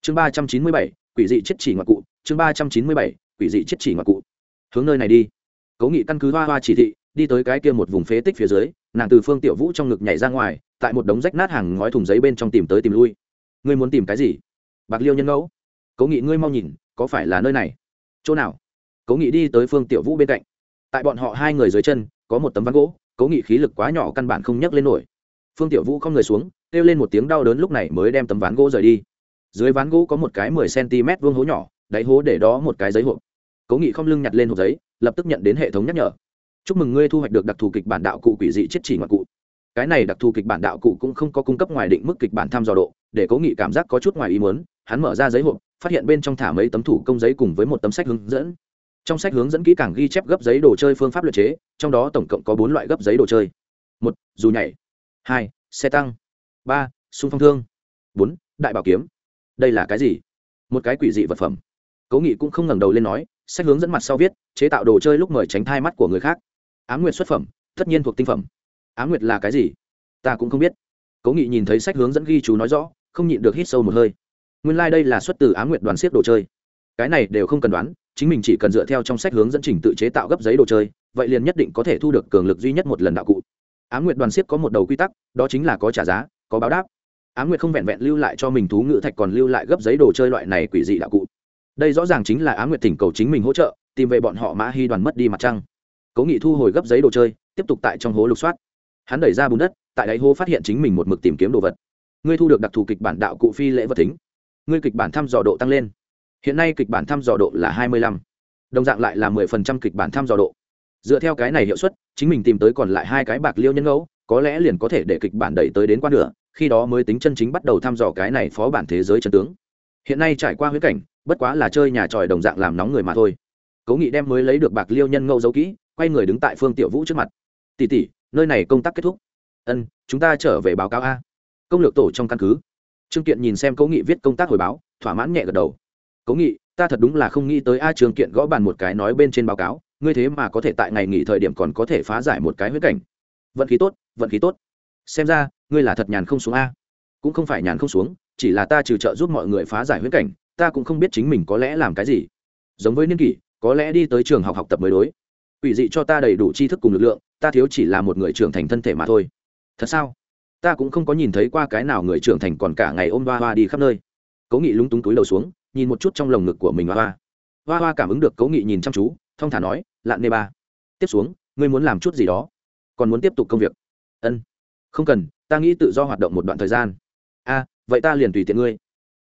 Chương ba trăm chín mươi bảy, quỷ dị chết chỉ ngoại cụ. Chương ba trăm chín mươi bảy, quỷ dị chết chỉ ngoại cụ. Hướng nơi này đi. Cố nghị căn cứ hoa hoa chỉ thị, đi tới cái kia một vùng phế tích phía dưới, nàng từ phương tiểu vũ trong ngực nhảy ra ngoài, tại một đống rách nát hàng ngói thùng giấy bên trong tìm tới tìm lui. Ngươi muốn tìm cái gì? Bạc liêu nhân ngẫu. Cố nghị ngươi mau nhìn, có phải là nơi này? Chỗ nào? Cố nghị đi tới phương tiểu vũ bên cạnh tại bọn họ hai người dưới chân, có một tấm ván gỗ, cố nghị khí lực quá nhỏ căn bản không nhấc lên nổi. Phương tiểu vũ không người xuống, kêu lên một tiếng đau đớn lúc này mới đem tấm ván gỗ rời đi. Dưới ván gỗ có một cái mười cm vuông hố nhỏ, đáy hố để đó một cái giấy hộp. Cố nghị không lưng nhặt lên hộp giấy, lập tức nhận đến hệ thống nhắc nhở. Chúc mừng ngươi thu hoạch được đặc thù kịch bản đạo cụ quỷ dị chết chỉ ngoại cụ. Cái này đặc thù kịch bản đạo cụ cũng không có cung cấp ngoài định mức kịch bản thăm dò độ, để cố nghị cảm giác có chút ngoài ý muốn, hắn mở ra giấy hộp, phát hiện bên trong thả mấy tấm thủ công giấy cùng với một tấm sách hướng dẫn trong sách hướng dẫn kỹ càng ghi chép gấp giấy đồ chơi phương pháp luật chế, trong đó tổng cộng có bốn loại gấp giấy đồ chơi. Một, dù nhảy. Hai, xe tăng. Ba, xung phong thương. Bốn, đại bảo kiếm. Đây là cái gì? Một cái quỷ dị vật phẩm. Cố nghị cũng không ngẩng đầu lên nói, sách hướng dẫn mặt sau viết, chế tạo đồ chơi lúc mời tránh thai mắt của người khác. Á nguyệt xuất phẩm, tất nhiên thuộc tinh phẩm. Á nguyệt là cái gì? Ta cũng không biết. Cố nghị nhìn thấy sách hướng dẫn ghi chú nói rõ, không nhịn được hít sâu một hơi. Nguyên lai、like、đây là xuất từ á nguyệt đoàn siết đồ chơi. Cái này đều không cần đoán chính mình chỉ cần dựa theo trong sách hướng dẫn trình tự chế tạo gấp giấy đồ chơi, vậy liền nhất định có thể thu được cường lực duy nhất một lần đạo cụ. Á nguyệt đoàn siếc có một đầu quy tắc, đó chính là có trả giá, có báo đáp. Á nguyệt không vẹn vẹn lưu lại cho mình thú ngữ thạch còn lưu lại gấp giấy đồ chơi loại này quỷ dị đạo cụ. Đây rõ ràng chính là á nguyệt thỉnh cầu chính mình hỗ trợ, tìm về bọn họ mã hy đoàn mất đi mặt trăng. Cố nghị thu hồi gấp giấy đồ chơi, tiếp tục tại trong hố lục soát. Hắn đẩy ra bùn đất, tại đáy hố phát hiện chính mình một mực tìm kiếm đồ vật. Ngươi thu được đặc thù kịch bản đạo cụ phi lễ vật tính. Ngươi kịch bản thăm dò độ tăng lên hiện nay kịch bản thăm dò độ là hai mươi lăm, đồng dạng lại là mười phần trăm kịch bản thăm dò độ. Dựa theo cái này hiệu suất, chính mình tìm tới còn lại hai cái bạc liêu nhân ngẫu, có lẽ liền có thể để kịch bản đẩy tới đến quan nửa, khi đó mới tính chân chính bắt đầu thăm dò cái này phó bản thế giới chân tướng. Hiện nay trải qua huyết cảnh, bất quá là chơi nhà tròi đồng dạng làm nóng người mà thôi. Cố nghị đem mới lấy được bạc liêu nhân ngẫu giấu kỹ, quay người đứng tại phương tiểu vũ trước mặt. Tỷ tỷ, nơi này công tác kết thúc. Ân, chúng ta trở về báo cáo a. Công lược tổ trong căn cứ. Trương kiện nhìn xem cố nghị viết công tác hồi báo, thỏa mãn nhẹ gật đầu cố nghị, ta thật đúng là không nghĩ tới a trường kiện gõ bàn một cái nói bên trên báo cáo, ngươi thế mà có thể tại ngày nghỉ thời điểm còn có thể phá giải một cái huyết cảnh. Vận khí tốt, vận khí tốt. Xem ra, ngươi là thật nhàn không xuống a. Cũng không phải nhàn không xuống, chỉ là ta trừ trợ giúp mọi người phá giải huyết cảnh, ta cũng không biết chính mình có lẽ làm cái gì. Giống với niên kỷ, có lẽ đi tới trường học học tập mới đối. Ủy dị cho ta đầy đủ tri thức cùng lực lượng, ta thiếu chỉ là một người trưởng thành thân thể mà thôi. Thật sao? Ta cũng không có nhìn thấy qua cái nào người trưởng thành còn cả ngày ôm ba hoa đi khắp nơi. Cố nghị lúng túng túi đầu xuống nhìn một chút trong lồng ngực của mình hoa hoa. Hoa hoa cảm ứng được cố nghị nhìn chăm chú, thong thả nói, lạn nê ba, tiếp xuống, ngươi muốn làm chút gì đó? Còn muốn tiếp tục công việc? Ân, không cần, ta nghĩ tự do hoạt động một đoạn thời gian. A, vậy ta liền tùy tiện ngươi.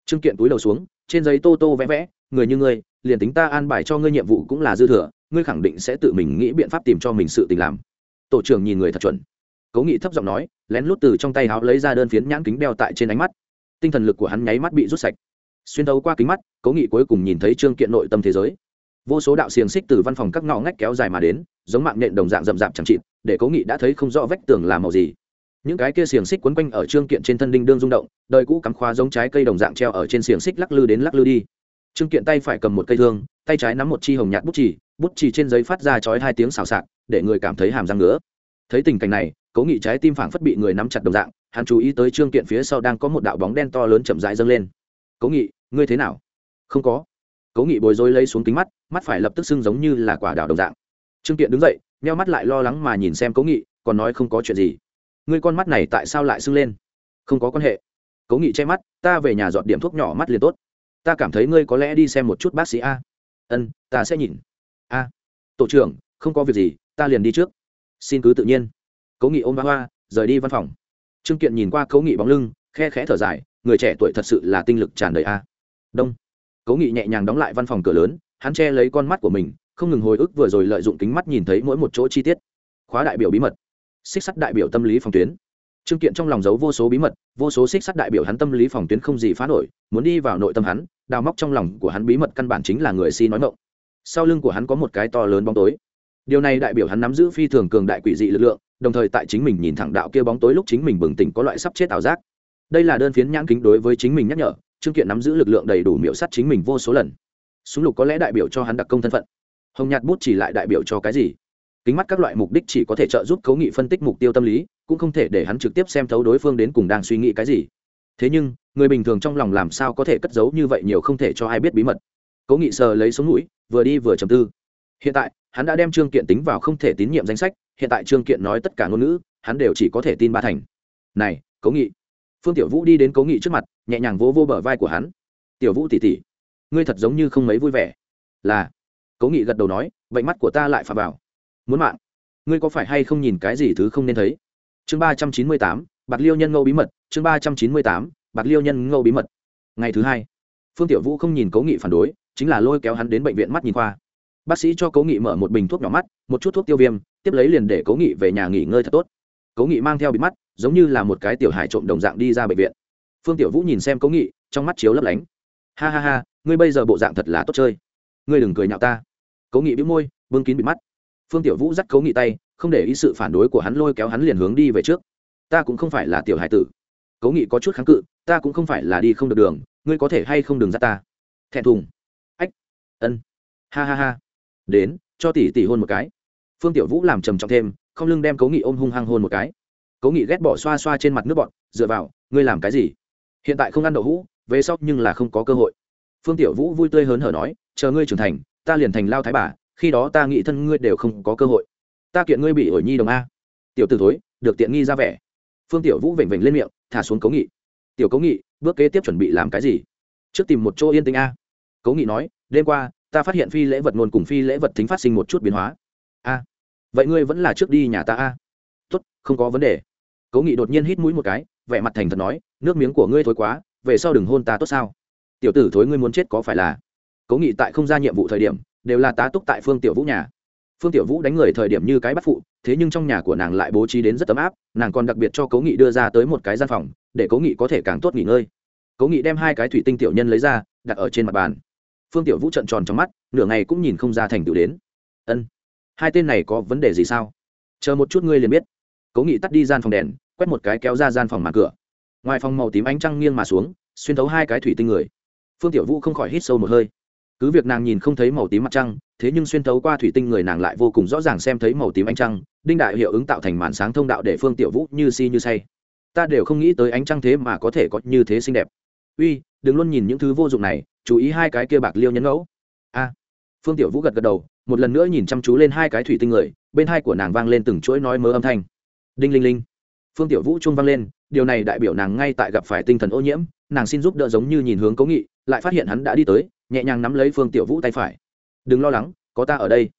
Trương kiện túi đầu xuống, trên giấy tô tô vẽ vẽ, người như ngươi, liền tính ta an bài cho ngươi nhiệm vụ cũng là dư thừa, ngươi khẳng định sẽ tự mình nghĩ biện pháp tìm cho mình sự tình làm. Tổ trưởng nhìn người thật chuẩn. Cố nghị thấp giọng nói, lén lút từ trong tay áo lấy ra đơn phiến nhãn kính đeo tại trên ánh mắt. Tinh thần lực của hắn nháy mắt bị rút sạch xuyên thấu qua kính mắt, cố nghị cuối cùng nhìn thấy trương kiện nội tâm thế giới. Vô số đạo xiềng xích từ văn phòng các ngõ ngách kéo dài mà đến, giống mạng nện đồng dạng rậm rạp chẳng chịt, để cố nghị đã thấy không rõ vách tường là màu gì. Những cái kia xiềng xích quấn quanh ở trương kiện trên thân đinh đương rung động, đời cũ cắm khóa giống trái cây đồng dạng treo ở trên xiềng xích lắc lư đến lắc lư đi. Trương kiện tay phải cầm một cây thương, tay trái nắm một chi hồng nhạt bút chì bút chì trên giấy phát ra chói hai tiếng xào xạc, để người cảm thấy hàm răng nữa thấy tình cảnh này, cố nghị trái tim phảng phất bị người nắm chặt đồng dạng, hắn chú ý tới trương kiện phía sau đang có một đạo bóng đen to lớn chậm rãi dâng lên. Cố nghị ngươi thế nào? Không có. Cố nghị bồi dối lấy xuống kính mắt mắt phải lập tức sưng giống như là quả đào đồng dạng. Trương kiện đứng dậy meo mắt lại lo lắng mà nhìn xem cố nghị, còn nói không có chuyện gì. Ngươi con mắt này tại sao lại sưng lên? Không có quan hệ. Cố nghị che mắt, ta về nhà dọn điểm thuốc nhỏ mắt liền tốt. Ta cảm thấy ngươi có lẽ đi xem một chút bác sĩ a. Ân, ta sẽ nhìn. A. Tổ trưởng, không có việc gì, ta liền đi trước. Xin cứ tự nhiên. Cố nghị ôm ba hoa, rời đi văn phòng. Trương kiện nhìn qua cố nghị bóng lưng, khe khẽ thở dài, người trẻ tuổi thật sự là tinh lực tràn đầy a đông. Cố nghị nhẹ nhàng đóng lại văn phòng cửa lớn, hắn che lấy con mắt của mình, không ngừng hồi ức vừa rồi lợi dụng kính mắt nhìn thấy mỗi một chỗ chi tiết. Khóa đại biểu bí mật. Xích sắt đại biểu tâm lý phòng tuyến. Trương kiện trong lòng giấu vô số bí mật, vô số xích sắt đại biểu hắn tâm lý phòng tuyến không gì phá nổi, muốn đi vào nội tâm hắn, đào móc trong lòng của hắn bí mật căn bản chính là người si nói mộng. Sau lưng của hắn có một cái to lớn bóng tối. Điều này đại biểu hắn nắm giữ phi thường cường đại quỷ dị lực lượng, đồng thời tại chính mình nhìn thẳng đạo kia bóng tối lúc chính mình bừng tỉnh có loại sắp chết ảo giác. Đây là đơn phiến nhãn kính đối với chính mình nhắc nhở trương kiện nắm giữ lực lượng đầy đủ miễu sắt chính mình vô số lần. Súng lục có lẽ đại biểu cho hắn đặc công thân phận. Hồng nhạt bút chỉ lại đại biểu cho cái gì? Kính mắt các loại mục đích chỉ có thể trợ giúp cấu nghị phân tích mục tiêu tâm lý, cũng không thể để hắn trực tiếp xem thấu đối phương đến cùng đang suy nghĩ cái gì. Thế nhưng, người bình thường trong lòng làm sao có thể cất giấu như vậy nhiều không thể cho ai biết bí mật? Cố nghị sờ lấy sống mũi, vừa đi vừa trầm tư. Hiện tại, hắn đã đem trương kiện tính vào không thể tín nhiệm danh sách, hiện tại trương kiện nói tất cả ngôn ngữ, hắn đều chỉ có thể tin ba thành. Này cố nghị phương tiểu vũ đi đến cố nghị trước mặt, nhẹ nhàng vỗ vô bờ vai của hắn. Tiểu vũ tỉ tỉ ngươi thật giống như không mấy vui vẻ. Là. Cố nghị gật đầu nói, vậy mắt của ta lại phà vào. Muốn mạng. Ngươi có phải hay không nhìn cái gì thứ không nên thấy? Chương ba trăm chín mươi tám, bạc liêu nhân ngẫu bí mật. Chương ba trăm chín mươi tám, bạc liêu nhân ngẫu bí mật. Ngày thứ hai, phương tiểu vũ không nhìn cố nghị phản đối, chính là lôi kéo hắn đến bệnh viện mắt nhìn khoa bác sĩ cho cố nghị mở một bình thuốc nhỏ mắt, một chút thuốc tiêu viêm, tiếp lấy liền để cố nghị về nhà nghỉ ngơi thật tốt. Cố nghị mang theo bịt mắt giống như là một cái tiểu hải trộm đồng dạng đi ra bệnh viện. Phương tiểu vũ nhìn xem cố nghị, trong mắt chiếu lấp lánh. Ha ha ha, ngươi bây giờ bộ dạng thật là tốt chơi. Ngươi đừng cười nhạo ta. Cố nghị bĩu môi, bưng kín bịt mắt. Phương tiểu vũ dắt cố nghị tay, không để ý sự phản đối của hắn lôi kéo hắn liền hướng đi về trước. Ta cũng không phải là tiểu hải tử. Cố nghị có chút kháng cự, ta cũng không phải là đi không được đường, ngươi có thể hay không đừng dắt ta. Thẹn thùng. Ách. Ân. Ha ha ha. Đến, cho tỷ tỷ hôn một cái. Phương tiểu vũ làm trầm trọng thêm, không lưng đem cố nghị ôm hung hăng hôn một cái cố nghị ghét bỏ xoa xoa trên mặt nước bọn, dựa vào, ngươi làm cái gì? Hiện tại không ăn đậu hũ, về sau nhưng là không có cơ hội. Phương tiểu vũ vui tươi hớn hở nói, chờ ngươi trưởng thành, ta liền thành lao thái bà, khi đó ta nghĩ thân ngươi đều không có cơ hội. Ta kiện ngươi bị ổi nhi đồng a. Tiểu t ử thối, được tiện nghi ra vẻ. Phương tiểu vũ vểnh vểnh lên miệng, thả xuống cố nghị. Tiểu cố nghị, bước kế tiếp chuẩn bị làm cái gì? Trước tìm một chỗ yên tĩnh a. Cố nghị nói, đêm qua, ta phát hiện phi lễ vật ngôn cùng phi lễ vật thính phát sinh một chút biến hóa. A, vậy ngươi vẫn là trước đi nhà ta a. Tốt, không có vấn đề cố nghị đột nhiên hít mũi một cái, vẻ mặt thành thật nói, nước miếng của ngươi thối quá, về sau đừng hôn ta tốt sao? Tiểu tử thối ngươi muốn chết có phải là? Cố nghị tại không ra nhiệm vụ thời điểm, đều là tá túc tại phương tiểu vũ nhà. Phương tiểu vũ đánh người thời điểm như cái bắt phụ, thế nhưng trong nhà của nàng lại bố trí đến rất ấm áp, nàng còn đặc biệt cho cố nghị đưa ra tới một cái gian phòng, để cố nghị có thể càng tốt nghỉ ngơi. Cố nghị đem hai cái thủy tinh tiểu nhân lấy ra, đặt ở trên mặt bàn. Phương tiểu vũ trận tròn trong mắt, nửa ngày cũng nhìn không ra thành tựu đến. Ân, hai tên này có vấn đề gì sao? Chờ một chút ngươi liền biết cố nghị tắt đi gian phòng đèn, quét một cái kéo ra gian phòng màn cửa. Ngoài phòng màu tím ánh trăng nghiêng mà xuống, xuyên thấu hai cái thủy tinh người. Phương tiểu vũ không khỏi hít sâu một hơi. Cứ việc nàng nhìn không thấy màu tím mặt trăng, thế nhưng xuyên thấu qua thủy tinh người nàng lại vô cùng rõ ràng xem thấy màu tím ánh trăng, đinh đại hiệu ứng tạo thành màn sáng thông đạo để phương tiểu vũ như si như say. Ta đều không nghĩ tới ánh trăng thế mà có thể có như thế xinh đẹp. Uy, đừng luôn nhìn những thứ vô dụng này, chú ý hai cái kia bạc liêu nhấn ngẫu. A. Phương tiểu vũ gật gật đầu, một lần nữa nhìn chăm chú lên hai cái thủy tinh người, bên hai của nàng vang lên từng chuỗi nói mớ âm thanh đinh linh linh. Phương tiểu vũ trung vang lên, điều này đại biểu nàng ngay tại gặp phải tinh thần ô nhiễm, nàng xin giúp đỡ giống như nhìn hướng cố nghị, lại phát hiện hắn đã đi tới, nhẹ nhàng nắm lấy phương tiểu vũ tay phải. Đừng lo lắng, có ta ở đây.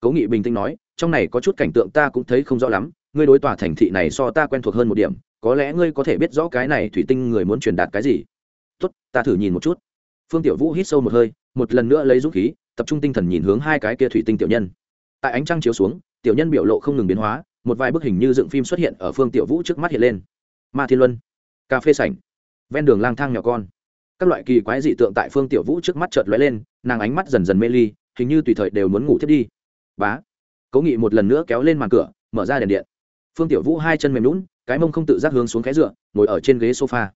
Cố nghị bình tĩnh nói, trong này có chút cảnh tượng ta cũng thấy không rõ lắm, ngươi đối tòa thành thị này so ta quen thuộc hơn một điểm, có lẽ ngươi có thể biết rõ cái này thủy tinh người muốn truyền đạt cái gì. Tốt, ta thử nhìn một chút. Phương tiểu vũ hít sâu một hơi, một lần nữa lấy dũng khí, tập trung tinh thần nhìn hướng hai cái kia thủy tinh tiểu nhân. Tại ánh trăng chiếu xuống, tiểu nhân biểu lộ không ngừng biến hóa một vài bức hình như dựng phim xuất hiện ở phương tiểu vũ trước mắt hiện lên. Ma thiên luân, cà phê sảnh, ven đường lang thang nhỏ con. Các loại kỳ quái dị tượng tại phương tiểu vũ trước mắt chợt lóe lên, nàng ánh mắt dần dần mê ly, hình như tùy thời đều muốn ngủ thiết đi. Bá, cố nghị một lần nữa kéo lên màn cửa, mở ra đèn điện. Phương tiểu vũ hai chân mềm lún cái mông không tự giác hướng xuống cái dựa, ngồi ở trên ghế sofa.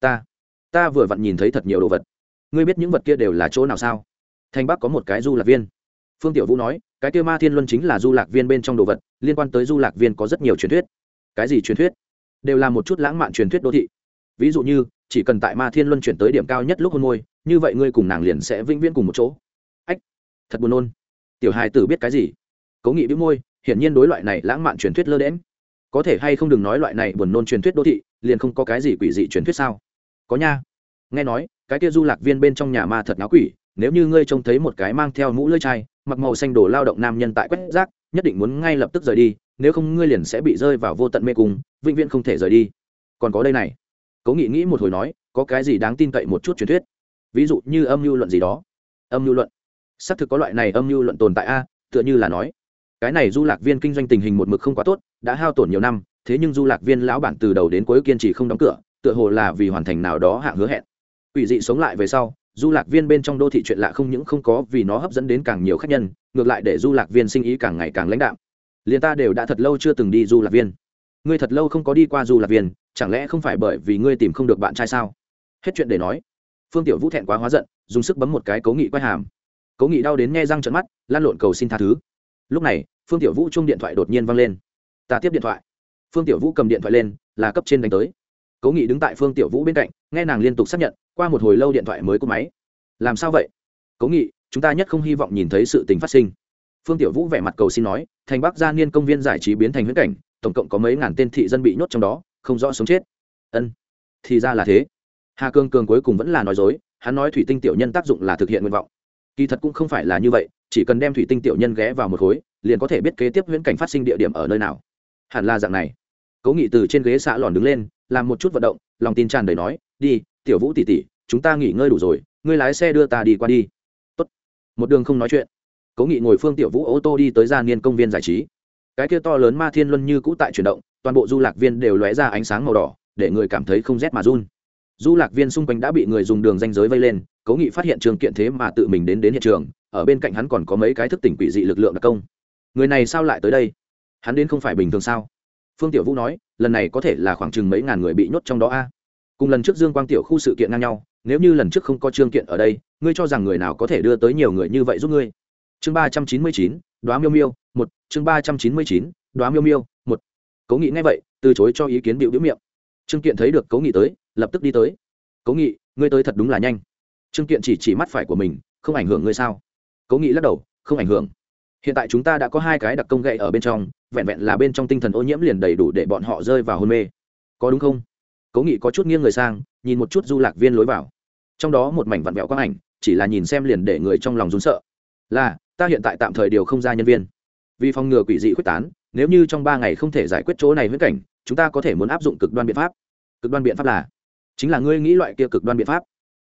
Ta ta vừa vặn nhìn thấy thật nhiều đồ vật. Ngươi biết những vật kia đều là chỗ nào sao? Thanh bắc có một cái du lạc viên phương tiểu vũ nói, cái kia ma thiên luân chính là du lạc viên bên trong đồ vật, liên quan tới du lạc viên có rất nhiều truyền thuyết. Cái gì truyền thuyết? Đều là một chút lãng mạn truyền thuyết đô thị. Ví dụ như, chỉ cần tại ma thiên luân chuyển tới điểm cao nhất lúc hôn môi, như vậy ngươi cùng nàng liền sẽ vĩnh viễn cùng một chỗ. Ách, thật buồn nôn. Tiểu hài tử biết cái gì? Cố nghị bĩu môi, hiển nhiên đối loại này lãng mạn truyền thuyết lơ đễm có thể hay không đừng nói loại này buồn nôn truyền thuyết đô thị, liền không có cái gì quỷ dị truyền thuyết sao? Có nha. Nghe nói, cái kia du lạc viên bên trong nhà ma thật ngáo quỷ, nếu như ngươi trông thấy một cái mang theo mũ lưỡi chai mặc màu xanh đồ lao động nam nhân tại quét rác, nhất định muốn ngay lập tức rời đi, nếu không ngươi liền sẽ bị rơi vào vô tận mê cung, vĩnh viễn không thể rời đi. Còn có đây này. Cố nghị nghĩ một hồi nói, có cái gì đáng tin cậy một chút truyền thuyết? Ví dụ như âm mưu luận gì đó. Âm mưu luận. Xác thực có loại này âm mưu luận tồn tại a, tựa như là nói, cái này du lạc viên kinh doanh tình hình một mực không quá tốt, đã hao tổn nhiều năm, thế nhưng du lạc viên lão bản từ đầu đến cuối kiên trì không đóng cửa, tựa hồ là vì hoàn thành nào đó hạng hứa hẹn. Ủy dị sống lại về sau du lạc viên bên trong đô thị chuyện lạ không những không có vì nó hấp dẫn đến càng nhiều khách nhân, ngược lại để du lạc viên sinh ý càng ngày càng lãnh đạm. Liền ta đều đã thật lâu chưa từng đi du lạc viên. Ngươi thật lâu không có đi qua du lạc viên, chẳng lẽ không phải bởi vì ngươi tìm không được bạn trai sao? Hết chuyện để nói. Phương tiểu vũ thẹn quá hóa giận, dùng sức bấm một cái cố nghị quay hàm. Cố nghị đau đến nghe răng trận mắt, lan lộn cầu xin tha thứ. Lúc này, phương tiểu vũ chung điện thoại đột nhiên văng lên. Ta tiếp điện thoại. Phương tiểu vũ cầm điện thoại lên, là cấp trên đánh tới cố nghị đứng tại phương tiểu vũ bên cạnh, nghe nàng liên tục xác nhận, qua một hồi lâu điện thoại mới cúp máy. Làm sao vậy? Cố nghị, chúng ta nhất không hy vọng nhìn thấy sự tình phát sinh. Phương tiểu vũ vẻ mặt cầu xin nói, thành bắc gia niên công viên giải trí biến thành huyễn cảnh, tổng cộng có mấy ngàn tên thị dân bị nhốt trong đó, không rõ sống chết. Ân, thì ra là thế. Hà cương cường cuối cùng vẫn là nói dối, hắn nói thủy tinh tiểu nhân tác dụng là thực hiện nguyện vọng. Kỳ thật cũng không phải là như vậy, chỉ cần đem thủy tinh tiểu nhân ghé vào một khối, liền có thể biết kế tiếp huyễn cảnh phát sinh địa điểm ở nơi nào. Hẳn là dạng này. Cố nghị từ trên ghế xạ lòn đứng lên làm một chút vận động, lòng tin tràn đầy nói, đi, tiểu vũ tỉ tỉ chúng ta nghỉ ngơi đủ rồi, ngươi lái xe đưa ta đi qua đi. Tốt. một đường không nói chuyện. Cố nghị ngồi phương tiểu vũ ô tô đi tới gia niên công viên giải trí. Cái kia to lớn ma thiên luân như cũ tại chuyển động, toàn bộ du lạc viên đều lóe ra ánh sáng màu đỏ, để người cảm thấy không rét mà run. Du lạc viên xung quanh đã bị người dùng đường danh giới vây lên, cố nghị phát hiện trường kiện thế mà tự mình đến đến hiện trường, ở bên cạnh hắn còn có mấy cái thức tỉnh quỷ dị lực lượng đặc công. Người này sao lại tới đây? Hắn đến không phải bình thường sao? Phương tiểu vũ nói, lần này có thể là khoảng chừng mấy ngàn người bị nhốt trong đó a. Cùng lần trước dương quang tiểu khu sự kiện ngang nhau, nếu như lần trước không có trương kiện ở đây, ngươi cho rằng người nào có thể đưa tới nhiều người như vậy giúp ngươi? Chương ba trăm chín mươi chín, đoá miêu miêu, một. Chương ba trăm chín mươi chín, đoá miêu miêu, một. Cố nghị ngay vậy, từ chối cho ý kiến bịu biểu miệng. Trương kiện thấy được cố nghị tới, lập tức đi tới. Cố nghị, ngươi tới thật đúng là nhanh. Trương kiện chỉ chỉ mắt phải của mình, không ảnh hưởng ngươi sao? Cố nghị lắc đầu, không ảnh hưởng hiện tại chúng ta đã có hai cái đặc công gậy ở bên trong, vẹn vẹn là bên trong tinh thần ô nhiễm liền đầy đủ để bọn họ rơi vào hôn mê. Có đúng không? Cố nghị có chút nghiêng người sang, nhìn một chút du lạc viên lối vào. Trong đó một mảnh vặn vẹo quang ảnh, chỉ là nhìn xem liền để người trong lòng rún sợ. Là, ta hiện tại tạm thời điều không ra nhân viên. Vì phòng ngừa quỷ dị quyết tán, nếu như trong ba ngày không thể giải quyết chỗ này huyết cảnh, chúng ta có thể muốn áp dụng cực đoan biện pháp. Cực đoan biện pháp là, chính là ngươi nghĩ loại kia cực đoan biện pháp.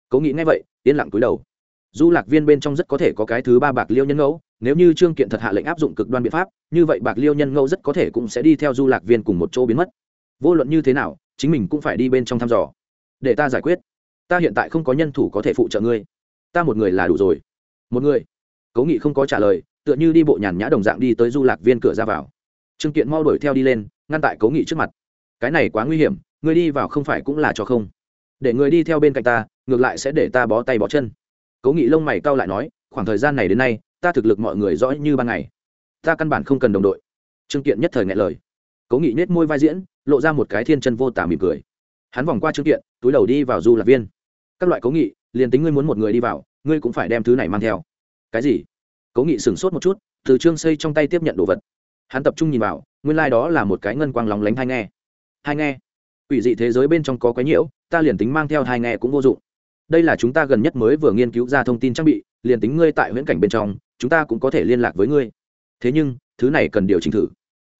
Cố nghĩ ngay vậy, yên lặng cúi đầu. Du lạc viên bên trong rất có thể có cái thứ ba bạc liêu nhân ngẫu nếu như trương kiện thật hạ lệnh áp dụng cực đoan biện pháp, như vậy bạc liêu nhân ngẫu rất có thể cũng sẽ đi theo du lạc viên cùng một chỗ biến mất. Vô luận như thế nào, chính mình cũng phải đi bên trong thăm dò. Để ta giải quyết. Ta hiện tại không có nhân thủ có thể phụ trợ ngươi. Ta một người là đủ rồi. Một người. Cố nghị không có trả lời, tựa như đi bộ nhàn nhã đồng dạng đi tới du lạc viên cửa ra vào. Trương kiện mau đuổi theo đi lên, ngăn tại cố nghị trước mặt. Cái này quá nguy hiểm, ngươi đi vào không phải cũng là cho không? Để người đi theo bên cạnh ta, ngược lại sẽ để ta bó tay bó chân. Cố nghị lông mày cau lại nói, khoảng thời gian này đến nay ta thực lực mọi người rõ như ban ngày. Ta căn bản không cần đồng đội. Trương kiện nhất thời ngại lời. Cố nghị nết môi vai diễn, lộ ra một cái thiên chân vô tả mỉm cười. Hắn vòng qua trương kiện, túi đầu đi vào du lạc viên. Các loại cố nghị, liền tính ngươi muốn một người đi vào, ngươi cũng phải đem thứ này mang theo. Cái gì? Cố nghị sửng sốt một chút, từ trương xây trong tay tiếp nhận đồ vật. Hắn tập trung nhìn vào, nguyên lai、like、đó là một cái ngân quang lóng lánh hai nghe. Hai nghe? Ủy dị thế giới bên trong có quái nhiễu, ta liền tính mang theo hai nghe cũng vô dụng. Đây là chúng ta gần nhất mới vừa nghiên cứu ra thông tin trang bị, liền tính ngươi tại huyễn cảnh bên trong chúng ta cũng có thể liên lạc với ngươi. Thế nhưng, thứ này cần điều chỉnh thử.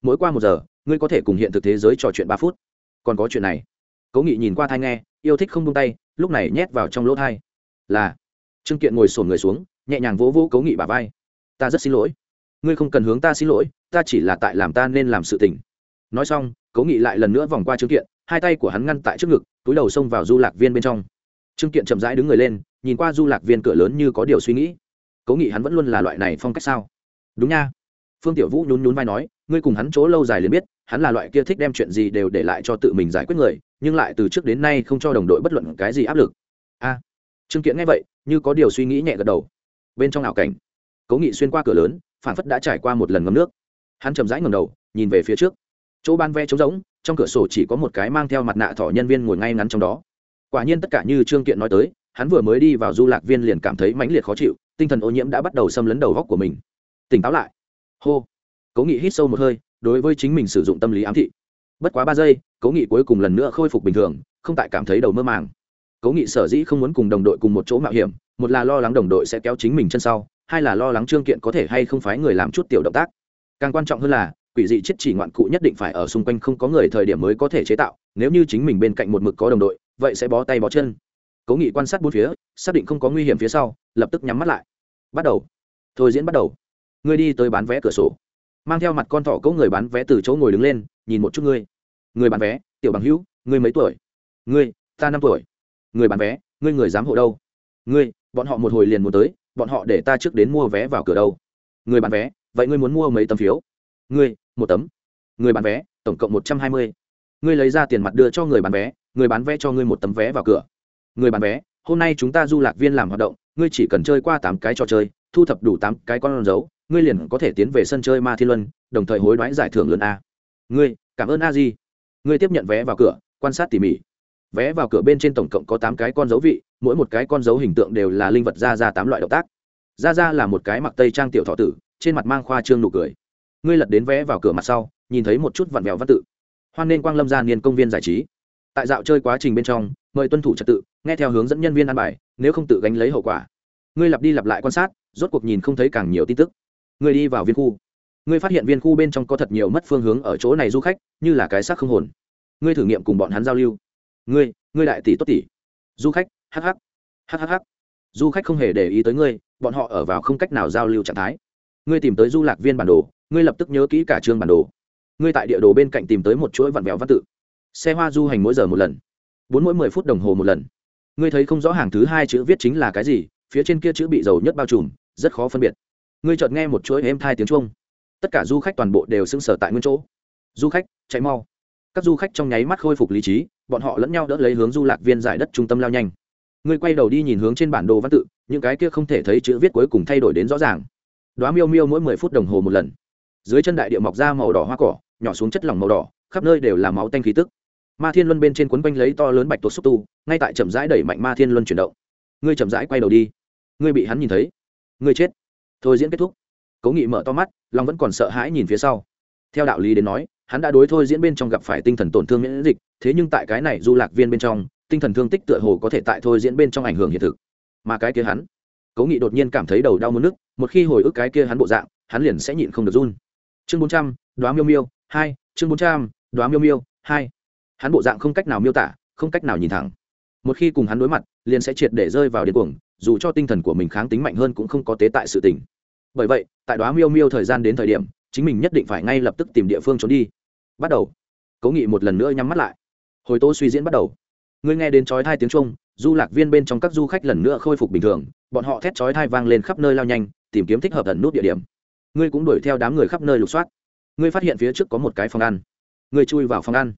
Mỗi qua một giờ, ngươi có thể cùng hiện thực thế giới trò chuyện ba phút. Còn có chuyện này. Cố nghị nhìn qua thai nghe, yêu thích không tung tay, lúc này nhét vào trong lỗ thai. Là. Trương kiện ngồi sổn người xuống, nhẹ nhàng vỗ vỗ cố nghị bà vai. Ta rất xin lỗi. Ngươi không cần hướng ta xin lỗi, ta chỉ là tại làm ta nên làm sự tình. Nói xong, cố nghị lại lần nữa vòng qua trương kiện, hai tay của hắn ngăn tại trước ngực, túi đầu xông vào du lạc viên bên trong. Trương kiện chậm rãi đứng người lên, nhìn qua du lạc viên cửa lớn như có điều suy nghĩ cố nghị hắn vẫn luôn là loại này phong cách sao? Đúng nha. Phương tiểu vũ nhún nhún vai nói, ngươi cùng hắn chỗ lâu dài liền biết, hắn là loại kia thích đem chuyện gì đều để lại cho tự mình giải quyết người, nhưng lại từ trước đến nay không cho đồng đội bất luận cái gì áp lực. A. Trương kiện nghe vậy, như có điều suy nghĩ nhẹ gật đầu. Bên trong ảo cảnh cố nghị xuyên qua cửa lớn phản phất đã trải qua một lần ngấm nước. Hắn chầm rãi ngầm đầu, nhìn về phía trước. Chỗ ban ve trống rỗng, trong cửa sổ chỉ có một cái mang theo mặt nạ thỏ nhân viên ngồi ngay ngắn trong đó. Quả nhiên tất cả như trương kiện nói tới, hắn vừa mới đi vào du lạc viên liền cảm thấy mãnh liệt khó chịu tinh thần ô nhiễm đã bắt đầu xâm lấn đầu góc của mình. Tỉnh táo lại. Hô. Cố nghị hít sâu một hơi, đối với chính mình sử dụng tâm lý ám thị. Bất quá ba giây, cố nghị cuối cùng lần nữa khôi phục bình thường, không tại cảm thấy đầu mơ màng. Cố nghị sở dĩ không muốn cùng đồng đội cùng một chỗ mạo hiểm, một là lo lắng đồng đội sẽ kéo chính mình chân sau, hai là lo lắng trương kiện có thể hay không phái người làm chút tiểu động tác. Càng quan trọng hơn là, quỷ dị chết chỉ ngoạn cụ nhất định phải ở xung quanh không có người thời điểm mới có thể chế tạo, nếu như chính mình bên cạnh một mực có đồng đội, vậy sẽ bó tay bó chân. Cố nghị quan sát bốn phía xác định không có nguy hiểm phía sau, lập tức nhắm mắt lại. Bắt đầu. Thôi diễn bắt đầu. Ngươi đi tới bán vé cửa sổ. Mang theo mặt con thỏ cỗ người bán vé từ chỗ ngồi đứng lên, nhìn một chút ngươi. Người bán vé, tiểu bằng hữu, ngươi mấy tuổi? Ngươi, ta năm tuổi. Người bán vé, ngươi người dám hộ đâu? Ngươi, bọn họ một hồi liền muốn tới, bọn họ để ta trước đến mua vé vào cửa đâu? Người bán vé, vậy ngươi muốn mua mấy tấm phiếu? Ngươi, một tấm. Người bán vé, tổng cộng một trăm hai mươi. Ngươi lấy ra tiền mặt đưa cho người bán vé, người bán vé cho ngươi một tấm vé vào cửa. Người bán vé hôm nay chúng ta du lạc viên làm hoạt động, ngươi chỉ cần chơi qua tám cái trò chơi, thu thập đủ tám cái con dấu, ngươi liền có thể tiến về sân chơi ma thiên luân, đồng thời hối đoái giải thưởng lớn a. Ngươi, cảm ơn a di. Ngươi tiếp nhận vé vào cửa, quan sát tỉ mỉ. Vé vào cửa bên trên tổng cộng có tám cái con dấu vị, mỗi một cái con dấu hình tượng đều là linh vật ra ra tám loại động tác. Ra ra là một cái mặc tây trang tiểu thọ tử, trên mặt mang khoa trương nụ cười. Ngươi lật đến vé vào cửa mặt sau, nhìn thấy một chút vặn vẹo văn tự. Hoan nên quang lâm ra niên công viên giải trí. Tại dạo chơi quá trình bên trong mời tuân thủ trật tự, nghe theo hướng dẫn nhân viên ăn bài, nếu không tự gánh lấy hậu quả. Ngươi lặp đi lặp lại quan sát, rốt cuộc nhìn không thấy càng nhiều tin tức. Ngươi đi vào viên khu. Ngươi phát hiện viên khu bên trong có thật nhiều mất phương hướng ở chỗ này du khách, như là cái xác không hồn. Ngươi thử nghiệm cùng bọn hắn giao lưu. Ngươi ngươi đại tỷ tốt tỷ. Du khách hh hhh du khách không hề để ý tới ngươi, bọn họ ở vào không cách nào giao lưu trạng thái. Ngươi tìm tới du lạc viên bản đồ, ngươi lập tức nhớ kỹ cả chương bản đồ. Ngươi tại địa đồ bên cạnh tìm tới một chuỗi vặn vẹo văn tự. Xe hoa du hành mỗi giờ một lần bốn mỗi mười phút đồng hồ một lần. Ngươi thấy không rõ hàng thứ hai chữ viết chính là cái gì, phía trên kia chữ bị dầu nhất bao trùm, rất khó phân biệt. Ngươi chợt nghe một chuỗi êm thai tiếng chuông. Tất cả du khách toàn bộ đều sững sờ tại nguyên chỗ. Du khách, chạy mau. Các du khách trong nháy mắt khôi phục lý trí, bọn họ lẫn nhau đỡ lấy hướng du lạc viên giải đất trung tâm lao nhanh. Ngươi quay đầu đi nhìn hướng trên bản đồ văn tự, những cái kia không thể thấy chữ viết cuối cùng thay đổi đến rõ ràng. Đoá miêu miêu mỗi mười phút đồng hồ một lần. Dưới chân đại địa mọc ra màu đỏ hoa cỏ, nhỏ xuống chất lỏng màu đỏ, khắp nơi đều là máu tanh khí tức ma thiên luân bên trên quấn quanh lấy to lớn bạch tuộc xúc tu, ngay tại chậm rãi đẩy mạnh ma thiên luân chuyển động. Ngươi chậm rãi quay đầu đi. Ngươi bị hắn nhìn thấy. Ngươi chết. Thôi diễn kết thúc. Cố nghị mở to mắt long vẫn còn sợ hãi nhìn phía sau. Theo đạo lý đến nói, hắn đã đối thôi diễn bên trong gặp phải tinh thần tổn thương miễn dịch, thế nhưng tại cái này du lạc viên bên trong, tinh thần thương tích tựa hồ có thể tại thôi diễn bên trong ảnh hưởng hiện thực. Mà cái kia hắn, cố nghị đột nhiên cảm thấy đầu đau mất nước một khi hồi ức cái kia hắn bộ dạng, hắn liền sẽ nhịn không được run. Chương bốn trăm, đoá miêu miêu, hai, chương bốn trăm, đoá miêu miêu, hai hắn bộ dạng không cách nào miêu tả, không cách nào nhìn thẳng. Một khi cùng hắn đối mặt, liền sẽ triệt để rơi vào điên cuồng, dù cho tinh thần của mình kháng tính mạnh hơn cũng không có tế tại sự tình. Bởi vậy, tại đoá miêu miêu thời gian đến thời điểm, chính mình nhất định phải ngay lập tức tìm địa phương trốn đi. Bắt đầu. Cố nghị một lần nữa nhắm mắt lại. Hồi tố suy diễn bắt đầu. Ngươi nghe đến chói thai tiếng trung du lạc viên bên trong các du khách lần nữa khôi phục bình thường, bọn họ thét chói thai vang lên khắp nơi lao nhanh, tìm kiếm thích hợp ẩn nút địa điểm. Ngươi cũng đuổi theo đám người khắp nơi lục soát. Ngươi phát hiện phía trước có một cái phòng ăn. Ngươi chui vào phòng ăn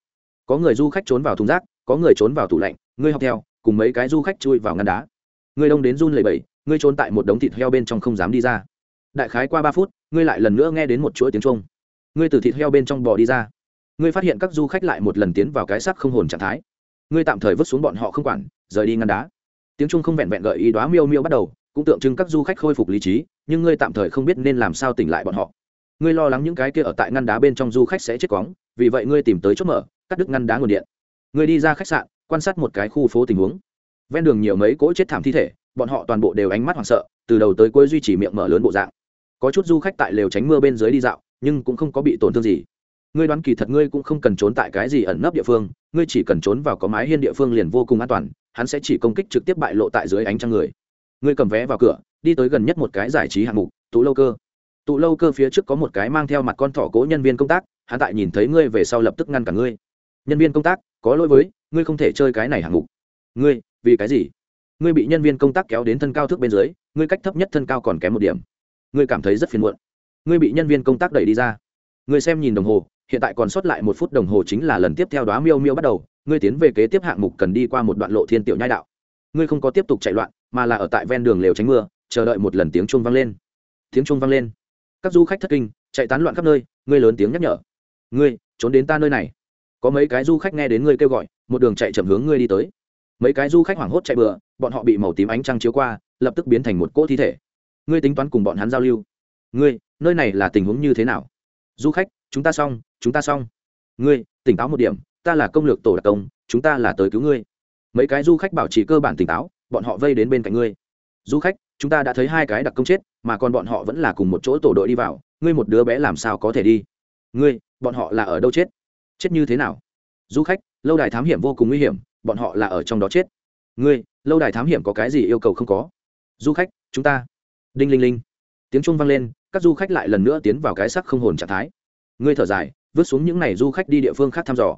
có người du khách trốn vào thùng rác, có người trốn vào tủ lạnh, ngươi học theo, cùng mấy cái du khách chui vào ngăn đá. Ngươi đông đến run lầy bẫy ngươi trốn tại một đống thịt heo bên trong không dám đi ra. Đại khái qua ba phút, ngươi lại lần nữa nghe đến một chuỗi tiếng trung ngươi từ thịt heo bên trong bò đi ra. Ngươi phát hiện các du khách lại một lần tiến vào cái sắc không hồn trạng thái. Ngươi tạm thời vứt xuống bọn họ không quản, rời đi ngăn đá. Tiếng trung không vẹn vẹn gợi ý đoá miêu miêu bắt đầu, cũng tượng trưng các du khách khôi phục lý trí, nhưng ngươi tạm thời không biết nên làm sao tỉnh lại bọn họ. Ngươi lo lắng những cái kia ở tại ngăn đá bên trong du khách sẽ chết quóng, vì vậy ngươi tìm tới chốt mở cắt đứt ngăn đá nguồn điện. Người đi ra khách sạn, quan sát một cái khu phố tình huống. Ven đường nhiều mấy cỗ chết thảm thi thể, bọn họ toàn bộ đều ánh mắt hoảng sợ, từ đầu tới cuối duy trì miệng mở lớn bộ dạng. Có chút du khách tại lều tránh mưa bên dưới đi dạo, nhưng cũng không có bị tổn thương gì. Ngươi đoán kỳ thật ngươi cũng không cần trốn tại cái gì ẩn nấp địa phương, ngươi chỉ cần trốn vào có mái hiên địa phương liền vô cùng an toàn, hắn sẽ chỉ công kích trực tiếp bại lộ tại dưới ánh trăng người. Ngươi cầm vé vào cửa, đi tới gần nhất một cái giải trí hạng mục, tụ lâu cơ. Tụ lâu cơ phía trước có một cái mang theo mặt con thỏ cố nhân viên công tác, hắn tại nhìn thấy ngươi về sau lập tức ngăn cả ngươi nhân viên công tác, có lỗi với, ngươi không thể chơi cái này hạng mục. Ngươi, vì cái gì? Ngươi bị nhân viên công tác kéo đến thân cao thước bên dưới, ngươi cách thấp nhất thân cao còn kém một điểm. Ngươi cảm thấy rất phiền muộn. Ngươi bị nhân viên công tác đẩy đi ra. Ngươi xem nhìn đồng hồ, hiện tại còn sót lại một phút đồng hồ chính là lần tiếp theo đó miêu miêu bắt đầu, ngươi tiến về kế tiếp hạng mục cần đi qua một đoạn lộ thiên tiểu nhai đạo. Ngươi không có tiếp tục chạy loạn, mà là ở tại ven đường lều tránh mưa, chờ đợi một lần tiếng chuông vang lên. Tiếng chuông vang lên. Các du khách thất kinh, chạy tán loạn khắp nơi, ngươi lớn tiếng nhắc nhở. Ngươi, trốn đến ta nơi này có mấy cái du khách nghe đến ngươi kêu gọi, một đường chạy chậm hướng ngươi đi tới. Mấy cái du khách hoảng hốt chạy bừa, bọn họ bị màu tím ánh trăng chiếu qua, lập tức biến thành một cỗ thi thể. Ngươi tính toán cùng bọn hắn giao lưu. Ngươi, nơi này là tình huống như thế nào? Du khách, chúng ta xong, chúng ta xong. Ngươi, tỉnh táo một điểm, ta là công lược tổ đặc công, chúng ta là tới cứu ngươi. Mấy cái du khách bảo trì cơ bản tỉnh táo, bọn họ vây đến bên cạnh ngươi. Du khách, chúng ta đã thấy hai cái đặc công chết, mà còn bọn họ vẫn là cùng một chỗ tổ đội đi vào, ngươi một đứa bé làm sao có thể đi? Ngươi, bọn họ là ở đâu chết? Chết như thế nào? Du khách, lâu đài thám hiểm vô cùng nguy hiểm, bọn họ là ở trong đó chết. Ngươi, lâu đài thám hiểm có cái gì yêu cầu không có? Du khách, chúng ta. Đinh linh linh. Tiếng trung vang lên, các du khách lại lần nữa tiến vào cái sắc không hồn trạng thái. Ngươi thở dài, vứt xuống những n à y du khách đi địa phương khác thăm dò.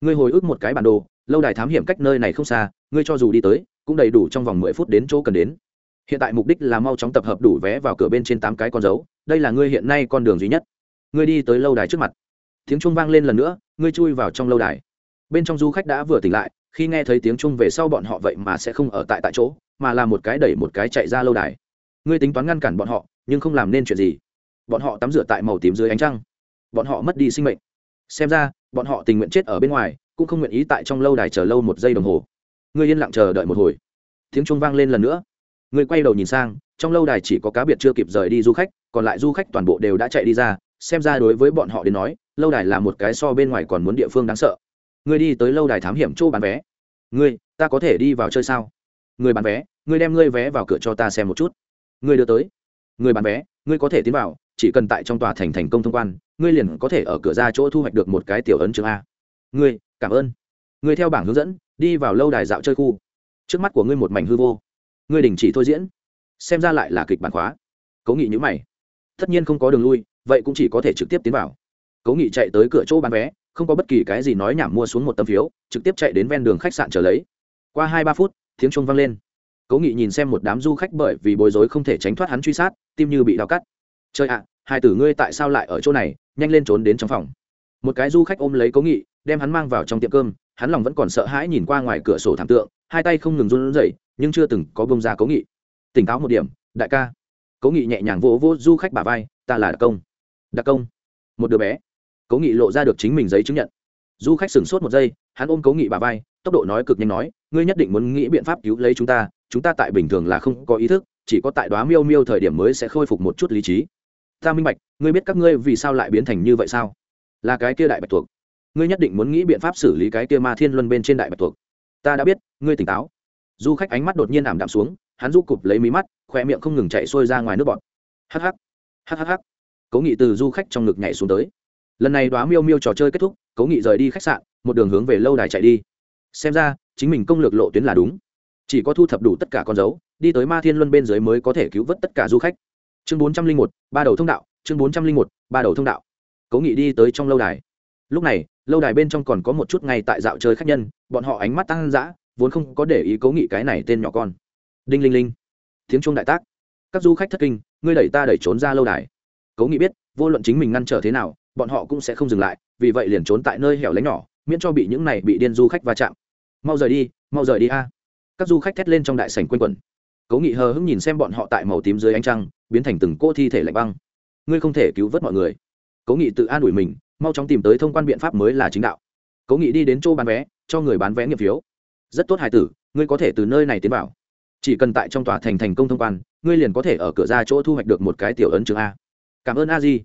Ngươi hồi ức một cái bản đồ, lâu đài thám hiểm cách nơi này không xa, ngươi cho dù đi tới, cũng đầy đủ trong vòng mười phút đến chỗ cần đến. Hiện tại mục đích là mau chóng tập hợp đủ vé vào cửa bên trên tám cái con dấu, đây là ngươi hiện nay con đường duy nhất. Ngươi đi tới lâu đài trước mặt. Tiếng trung vang lên lần nữa ngươi chui vào trong lâu đài. Bên trong du khách đã vừa tỉnh lại, khi nghe thấy tiếng chung về sau bọn họ vậy mà sẽ không ở tại tại chỗ, mà là một cái đẩy một cái chạy ra lâu đài. Ngươi tính toán ngăn cản bọn họ, nhưng không làm nên chuyện gì. Bọn họ tắm rửa tại màu tím dưới ánh trăng. Bọn họ mất đi sinh mệnh. Xem ra, bọn họ tình nguyện chết ở bên ngoài, cũng không nguyện ý tại trong lâu đài chờ lâu một giây đồng hồ. Ngươi yên lặng chờ đợi một hồi. Tiếng chuông vang lên lần nữa. Ngươi quay đầu nhìn sang, trong lâu đài chỉ có cá biệt chưa kịp rời đi du khách, còn lại du khách toàn bộ đều đã chạy đi ra xem ra đối với bọn họ đến nói, lâu đài là một cái so bên ngoài còn muốn địa phương đáng sợ. Ngươi đi tới lâu đài thám hiểm chỗ bán vé. Ngươi, ta có thể đi vào chơi sao? Người bán vé, ngươi đem ngươi vé vào cửa cho ta xem một chút. Ngươi đưa tới. Người bán vé, ngươi có thể tiến vào, chỉ cần tại trong tòa thành thành công thông quan, ngươi liền có thể ở cửa ra chỗ thu hoạch được một cái tiểu ấn chương a. Ngươi, cảm ơn. Ngươi theo bảng hướng dẫn, đi vào lâu đài dạo chơi khu. Trước mắt của ngươi một mảnh hư vô. Ngươi đình chỉ thôi diễn. Xem ra lại là kịch bản khóa. Cố nghị nhữ mày. Tất nhiên không có đường lui vậy cũng chỉ có thể trực tiếp tiến vào. Cố nghị chạy tới cửa chỗ bán vé, không có bất kỳ cái gì nói nhảm mua xuống một tấm phiếu, trực tiếp chạy đến ven đường khách sạn trở lấy. Qua hai ba phút, tiếng chuông vang lên. Cố nghị nhìn xem một đám du khách bởi vì bối rối không thể tránh thoát hắn truy sát, tim như bị đau cắt. Trời ạ, hai tử ngươi tại sao lại ở chỗ này, nhanh lên trốn đến trong phòng. Một cái du khách ôm lấy cố nghị, đem hắn mang vào trong tiệm cơm, hắn lòng vẫn còn sợ hãi nhìn qua ngoài cửa sổ thảm tượng, hai tay không ngừng run rẩy, nhưng chưa từng có bông ra cố nghị. Tỉnh táo một điểm, đại ca. Cố nghị nhẹ nhàng vỗ vỗ du khách bà vai, ta là đặc công đặc công. Một đứa bé. Cố nghị lộ ra được chính mình giấy chứng nhận. Du khách sửng sốt một giây hắn ôm cố nghị bà vai tốc độ nói cực nhanh nói ngươi nhất định muốn nghĩ biện pháp cứu lấy chúng ta chúng ta tại bình thường là không có ý thức chỉ có tại đoá miêu miêu thời điểm mới sẽ khôi phục một chút lý trí. Ta minh bạch ngươi biết các ngươi vì sao lại biến thành như vậy sao? Là cái kia đại bạch thuộc, ngươi nhất định muốn nghĩ biện pháp xử lý cái kia ma thiên luân bên trên đại bạch thuộc. ta đã biết ngươi tỉnh táo. Du khách ánh mắt đột nhiên ảm đạm xuống hắn du cụp lấy mí mắt khoe miệng không ngừng chạy xuôi ra ngoài nước bọt. Hh hh cố nghị từ du khách trong ngực nhảy xuống tới. Lần này đoá miêu miêu trò chơi kết thúc, cố nghị rời đi khách sạn, một đường hướng về lâu đài chạy đi. Xem ra, chính mình công lược lộ tuyến là đúng. Chỉ có thu thập đủ tất cả con dấu, đi tới ma thiên luân bên dưới mới có thể cứu vớt tất cả du khách. Chương bốn trăm linh một, ba đầu thông đạo, chương bốn trăm linh một, ba đầu thông đạo. Cố nghị đi tới trong lâu đài. Lúc này, lâu đài bên trong còn có một chút ngay tại dạo chơi khách nhân, bọn họ ánh mắt tăng dã, vốn không có để ý cố nghị cái này tên nhỏ con. Đinh linh linh. Tiếng chuông đại tác. Các du khách thất kinh, ngươi đẩy ta đẩy trốn ra lâu đài cố nghị biết, vô luận chính mình ngăn trở thế nào, bọn họ cũng sẽ không dừng lại, vì vậy liền trốn tại nơi hẻo lánh nhỏ, miễn cho bị những này bị điên du khách va chạm. Mau rời đi, mau rời đi a. Các du khách thét lên trong đại sảnh quanh quẩn. Cố nghị hờ hững nhìn xem bọn họ tại màu tím dưới ánh trăng, biến thành từng cô thi thể lạnh băng. Ngươi không thể cứu vớt mọi người. Cố nghị tự an ủi mình, mau chóng tìm tới thông quan biện pháp mới là chính đạo. Cố nghị đi đến chỗ bán vé, cho người bán vé nghiệp phiếu. Rất tốt hài tử, ngươi có thể từ nơi này tiến vào. Chỉ cần tại trong tòa thành thành công thông quan, ngươi liền có thể ở cửa ra chỗ thu hoạch được một cái tiểu ấn trường a cảm ơn a di.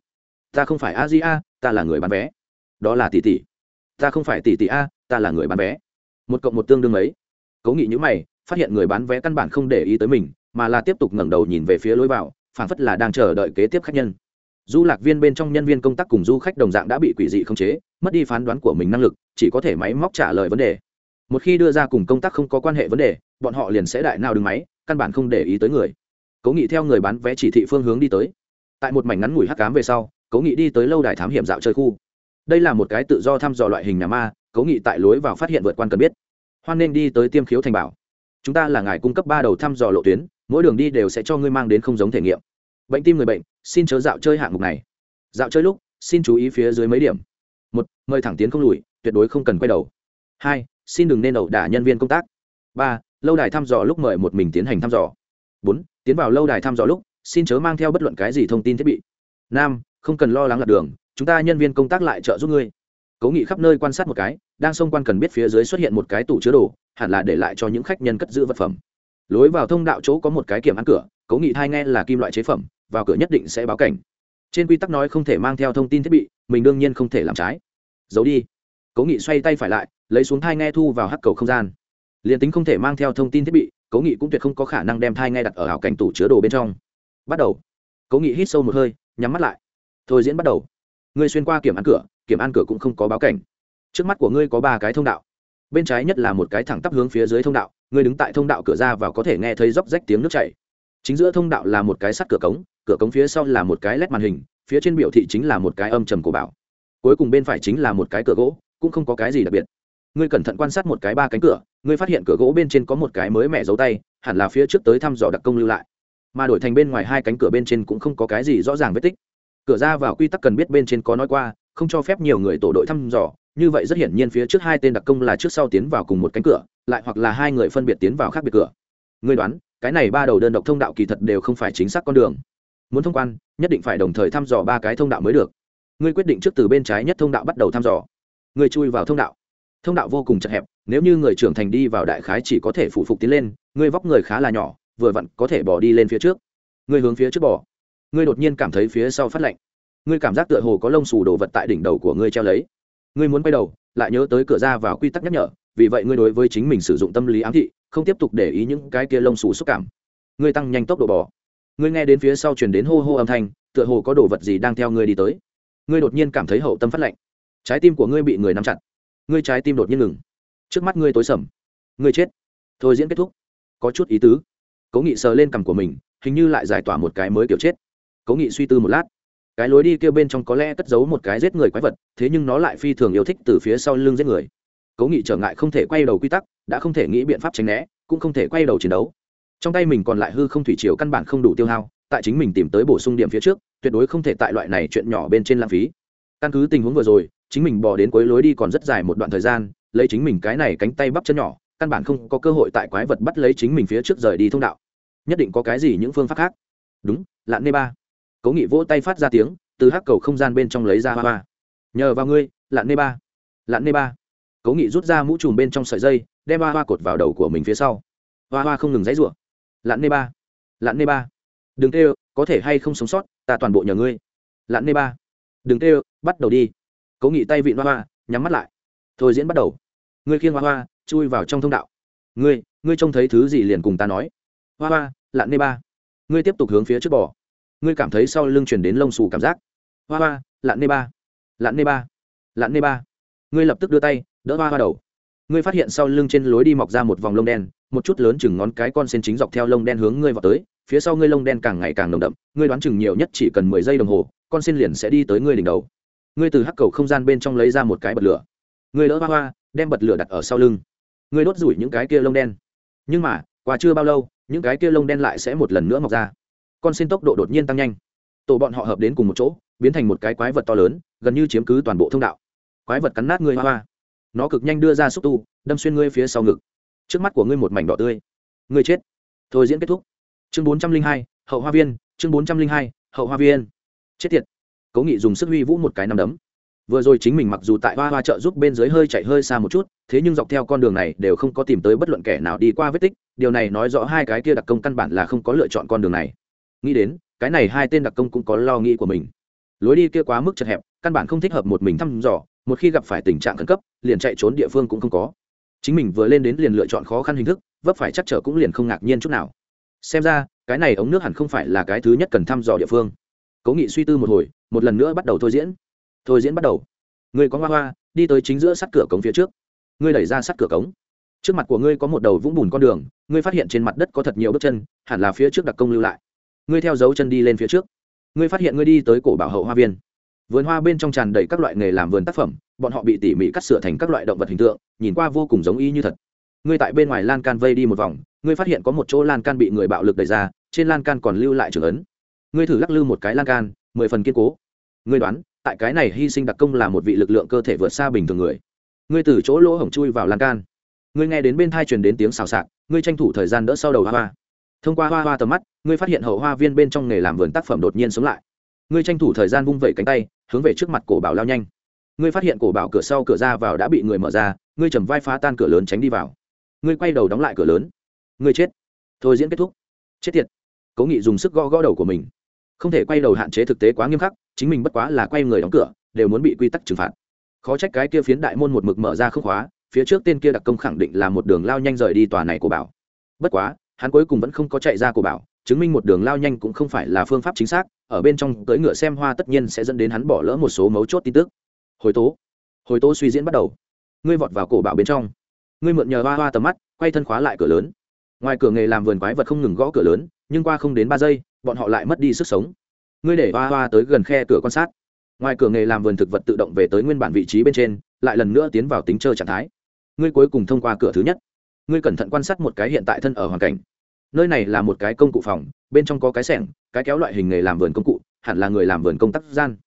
Ta không phải a di a, ta là người bán vé. Đó là tỷ tỷ. Ta không phải tỷ tỷ a, ta là người bán vé. Một cộng một tương đương ấy cố nghị nhữ mày, phát hiện người bán vé căn bản không để ý tới mình, mà là tiếp tục ngẩng đầu nhìn về phía lối vào, phảng phất là đang chờ đợi kế tiếp khách nhân. Du lạc viên bên trong nhân viên công tác cùng du khách đồng dạng đã bị quỷ dị khống chế, mất đi phán đoán của mình năng lực, chỉ có thể máy móc trả lời vấn đề. Một khi đưa ra cùng công tác không có quan hệ vấn đề, bọn họ liền sẽ đại nào đứng máy, căn bản không để ý tới người. Cố nghị theo người bán vé chỉ thị phương hướng đi tới tại một mảnh ngắn ngủi hắc cám về sau, cố nghị đi tới lâu đài thám hiểm dạo chơi khu. Đây là một cái tự do thăm dò loại hình nhà ma, cố nghị tại lối vào phát hiện vượt quan cần biết. Hoan nên đi tới tiêm khiếu thành bảo. Chúng ta là ngài cung cấp ba đầu thăm dò lộ tuyến, mỗi đường đi đều sẽ cho ngươi mang đến không giống thể nghiệm. Bệnh tim người bệnh, xin chớ dạo chơi hạng mục này. Dạo chơi lúc, xin chú ý phía dưới mấy điểm. Một, mời thẳng tiến không lùi, tuyệt đối không cần quay đầu. Hai, xin đừng nên ẩu đả nhân viên công tác. Ba, lâu đài thăm dò lúc mời một mình tiến hành thăm dò. Bốn, tiến vào lâu đài thăm dò lúc xin chớ mang theo bất luận cái gì thông tin thiết bị. Nam, không cần lo lắng lạc đường chúng ta nhân viên công tác lại trợ giúp ngươi. Cố nghị khắp nơi quan sát một cái đang xông quan cần biết phía dưới xuất hiện một cái tủ chứa đồ hẳn là để lại cho những khách nhân cất giữ vật phẩm. Lối vào thông đạo chỗ có một cái kiểm ăn cửa cố nghị thai nghe là kim loại chế phẩm vào cửa nhất định sẽ báo cảnh. Trên quy tắc nói không thể mang theo thông tin thiết bị mình đương nhiên không thể làm trái. Giấu đi. Cố nghị xoay tay phải lại lấy xuống thai nghe thu vào hắc cầu không gian. Liền tính không thể mang theo thông tin thiết bị cố nghị cũng tuyệt không có khả năng đem thai nghe đặt ở ảo cảnh tủ chứa đồ bên trong bắt đầu. Cố nghị hít sâu một hơi, nhắm mắt lại. Thôi diễn bắt đầu. Ngươi xuyên qua kiểm ăn cửa, kiểm ăn cửa cũng không có báo cảnh. Trước mắt của ngươi có ba cái thông đạo. Bên trái nhất là một cái thẳng tắp hướng phía dưới thông đạo, ngươi đứng tại thông đạo cửa ra và có thể nghe thấy róc rách tiếng nước chảy. Chính giữa thông đạo là một cái sắt cửa cống cửa cống phía sau là một cái led màn hình, phía trên biểu thị chính là một cái âm trầm của bảo. Cuối cùng bên phải chính là một cái cửa gỗ, cũng không có cái gì đặc biệt. Ngươi cẩn thận quan sát một cái ba cánh cửa, ngươi phát hiện cửa gỗ bên trên có một cái mới mẹ dấu tay, hẳn là phía trước tới thăm dò đặc công lưu lại mà đổi thành bên ngoài hai cánh cửa bên trên cũng không có cái gì rõ ràng vết tích. Cửa ra vào quy tắc cần biết bên trên có nói qua, không cho phép nhiều người tổ đội thăm dò. Như vậy rất hiển nhiên phía trước hai tên đặc công là trước sau tiến vào cùng một cánh cửa, lại hoặc là hai người phân biệt tiến vào khác biệt cửa. Ngươi đoán, cái này ba đầu đơn độc thông đạo kỳ thật đều không phải chính xác con đường. Muốn thông quan, nhất định phải đồng thời thăm dò ba cái thông đạo mới được. Ngươi quyết định trước từ bên trái nhất thông đạo bắt đầu thăm dò. Ngươi chui vào thông đạo. Thông đạo vô cùng chật hẹp, nếu như người trưởng thành đi vào đại khái chỉ có thể phụ phục tiến lên, ngươi vóc người khá là nhỏ vừa vặn có thể bỏ đi lên phía trước. Ngươi hướng phía trước bỏ. Ngươi đột nhiên cảm thấy phía sau phát lạnh. Ngươi cảm giác tựa hồ có lông xù đồ vật tại đỉnh đầu của ngươi treo lấy. Ngươi muốn quay đầu, lại nhớ tới cửa ra vào quy tắc nhắc nhở, vì vậy ngươi đối với chính mình sử dụng tâm lý ám thị, không tiếp tục để ý những cái kia lông xù xúc cảm. Ngươi tăng nhanh tốc độ bỏ. Ngươi nghe đến phía sau truyền đến hô hô âm thanh, tựa hồ có đồ vật gì đang theo ngươi đi tới. Ngươi đột nhiên cảm thấy hậu tâm phát lạnh. Trái tim của ngươi bị người nắm chặt. Ngươi trái tim đột nhiên ngừng. Trước mắt ngươi tối sầm. Ngươi chết. Thôi diễn kết thúc. Có chút ý tứ cố nghị sờ lên cằm của mình, hình như lại giải tỏa một cái mới kiểu chết. Cố nghị suy tư một lát. Cái lối đi kêu bên trong có lẽ cất giấu một cái giết người quái vật, thế nhưng nó lại phi thường yêu thích từ phía sau lưng giết người. Cố nghị trở ngại không thể quay đầu quy tắc, đã không thể nghĩ biện pháp tránh né, cũng không thể quay đầu chiến đấu. Trong tay mình còn lại hư không thủy chiều căn bản không đủ tiêu hao, tại chính mình tìm tới bổ sung điểm phía trước, tuyệt đối không thể tại loại này chuyện nhỏ bên trên lãng phí. Căn cứ tình huống vừa rồi, chính mình bỏ đến cuối lối đi còn rất dài một đoạn thời gian, lấy chính mình cái này cánh tay bắp chân nhỏ căn bản không có cơ hội tại quái vật bắt lấy chính mình phía trước rời đi thông đạo. Nhất định có cái gì những phương pháp khác. Đúng, lạn nê ba. Cố nghị vỗ tay phát ra tiếng, từ hắc cầu không gian bên trong lấy ra hoa hoa. Nhờ vào ngươi, lạn nê ba. Lạn nê ba. Cố nghị rút ra mũ trùm bên trong sợi dây, đem hoa hoa cột vào đầu của mình phía sau. Hoa hoa không ngừng dãy rủa lạn nê ba. Lạn nê ba. Đừng tê có thể hay không sống sót, ta toàn bộ nhờ ngươi. Lạn nê ba. Đừng tê bắt đầu đi. Cố nghị tay vịn hoa hoa, nhắm mắt lại. Thôi diễn bắt đầu. Ngươi khiêng hoa hoa chui vào trong thông đạo. Ngươi ngươi trông thấy thứ gì liền cùng ta nói. Hoa hoa lạn nê ba. Ngươi tiếp tục hướng phía trước bò. Ngươi cảm thấy sau lưng chuyển đến lông xù cảm giác. Hoa hoa lạn nê ba. Lạn nê ba. Lạn nê ba. Ngươi lập tức đưa tay, đỡ hoa hoa đầu. Ngươi phát hiện sau lưng trên lối đi mọc ra một vòng lông đen, một chút lớn chừng ngón cái con sen chính dọc theo lông đen hướng ngươi vào tới, phía sau ngươi lông đen càng ngày càng nồng đậm, ngươi đoán chừng nhiều nhất chỉ cần mười giây đồng hồ, con sen liền sẽ đi tới ngươi đỉnh đầu. Ngươi từ hắc cầu không gian bên trong lấy ra một cái bật lửa. Ngươi đỡ hoa hoa, đem bật lửa đặt ở sau lưng ngươi đốt rủi những cái kia lông đen. Nhưng mà, qua chưa bao lâu, những cái kia lông đen lại sẽ một lần nữa mọc ra. Con xin tốc độ đột nhiên tăng nhanh. Tổ bọn họ hợp đến cùng một chỗ, biến thành một cái quái vật to lớn, gần như chiếm cứ toàn bộ thông đạo. Quái vật cắn nát ngươi, hoa hoa. Nó cực nhanh đưa ra xúc tu, đâm xuyên ngươi phía sau ngực. Trước mắt của ngươi một mảnh đỏ tươi. Ngươi chết. Thôi diễn kết thúc. Chương bốn trăm linh hai, hậu hoa viên, chương bốn trăm linh hai, hậu hoa viên. Chết tiệt. Cố nghị dùng sức huy vũ một cái nằm đấm vừa rồi chính mình mặc dù tại hoa hoa trợ giúp bên dưới hơi chạy hơi xa một chút, thế nhưng dọc theo con đường này đều không có tìm tới bất luận kẻ nào đi qua vết tích, điều này nói rõ hai cái kia đặc công căn bản là không có lựa chọn con đường này. Nghĩ đến, cái này hai tên đặc công cũng có lo nghĩ của mình. Lối đi kia quá mức chật hẹp, căn bản không thích hợp một mình thăm dò, một khi gặp phải tình trạng khẩn cấp, liền chạy trốn địa phương cũng không có. Chính mình vừa lên đến liền lựa chọn khó khăn hình thức, vấp phải chắc trở cũng liền không ngạc nhiên chút nào. Xem ra, cái này ống nước hẳn không phải là cái thứ nhất cần thăm dò địa phương. Cố nghị suy tư một hồi, một lần nữa bắt đầu thôi diễn thôi diễn bắt đầu. Người có hoa hoa, đi tới chính giữa sắt cửa cống phía trước. Ngươi đẩy ra sắt cửa cống. Trước mặt của ngươi có một đầu vũng bùn con đường, ngươi phát hiện trên mặt đất có thật nhiều bước chân, hẳn là phía trước đặc công lưu lại. Ngươi theo dấu chân đi lên phía trước. Ngươi phát hiện ngươi đi tới cổ bảo hậu hoa viên. Vườn hoa bên trong tràn đầy các loại nghề làm vườn tác phẩm, bọn họ bị tỉ mỉ cắt sửa thành các loại động vật hình tượng, nhìn qua vô cùng giống y như thật. Ngươi tại bên ngoài lan can vây đi một vòng, ngươi phát hiện có một chỗ lan can bị người bạo lực đẩy ra, trên lan can còn lưu lại trường ấn. Ngươi thử lắc lư một cái lan can, mười phần kiên cố. Ngươi đoán tại cái này hy sinh đặc công là một vị lực lượng cơ thể vượt xa bình thường người. Ngươi từ chỗ lỗ hổng chui vào lan can. Ngươi nghe đến bên thai truyền đến tiếng xào xạc, ngươi tranh thủ thời gian đỡ sau đầu hoa hoa. Thông qua hoa hoa tầm mắt, ngươi phát hiện hậu hoa viên bên trong nghề làm vườn tác phẩm đột nhiên sống lại. Ngươi tranh thủ thời gian vung vẩy cánh tay, hướng về trước mặt cổ bảo lao nhanh. Ngươi phát hiện cổ bảo cửa sau cửa ra vào đã bị người mở ra, ngươi chầm vai phá tan cửa lớn tránh đi vào. Ngươi quay đầu đóng lại cửa lớn. Ngươi chết. Thôi diễn kết thúc. Chết tiệt. Cố nghị dùng sức gõ gõ đầu của mình không thể quay đầu hạn chế thực tế quá nghiêm khắc, chính mình bất quá là quay người đóng cửa, đều muốn bị quy tắc trừng phạt. Khó trách cái kia phiến đại môn một mực mở ra không khóa, phía trước tên kia đặc công khẳng định là một đường lao nhanh rời đi tòa này của bảo. Bất quá, hắn cuối cùng vẫn không có chạy ra của bảo, chứng minh một đường lao nhanh cũng không phải là phương pháp chính xác, ở bên trong cưỡi ngựa xem hoa tất nhiên sẽ dẫn đến hắn bỏ lỡ một số mấu chốt tin tức. Hồi tố hồi tố suy diễn bắt đầu. Ngươi vọt vào cổ bảo bên trong. Ngươi mượn nhờ hoa hoa tầm mắt, quay thân khóa lại cửa lớn. Ngoài cửa nghề làm vườn quái vật không ngừng gõ cửa lớn, nhưng qua không đến ba giây bọn họ lại mất đi sức sống. Ngươi để hoa hoa tới gần khe cửa quan sát. Ngoài cửa nghề làm vườn thực vật tự động về tới nguyên bản vị trí bên trên, lại lần nữa tiến vào tính chơi trạng thái. Ngươi cuối cùng thông qua cửa thứ nhất. Ngươi cẩn thận quan sát một cái hiện tại thân ở hoàn cảnh. Nơi này là một cái công cụ phòng, bên trong có cái sẻng, cái kéo loại hình nghề làm vườn công cụ, hẳn là người làm vườn công tác gian.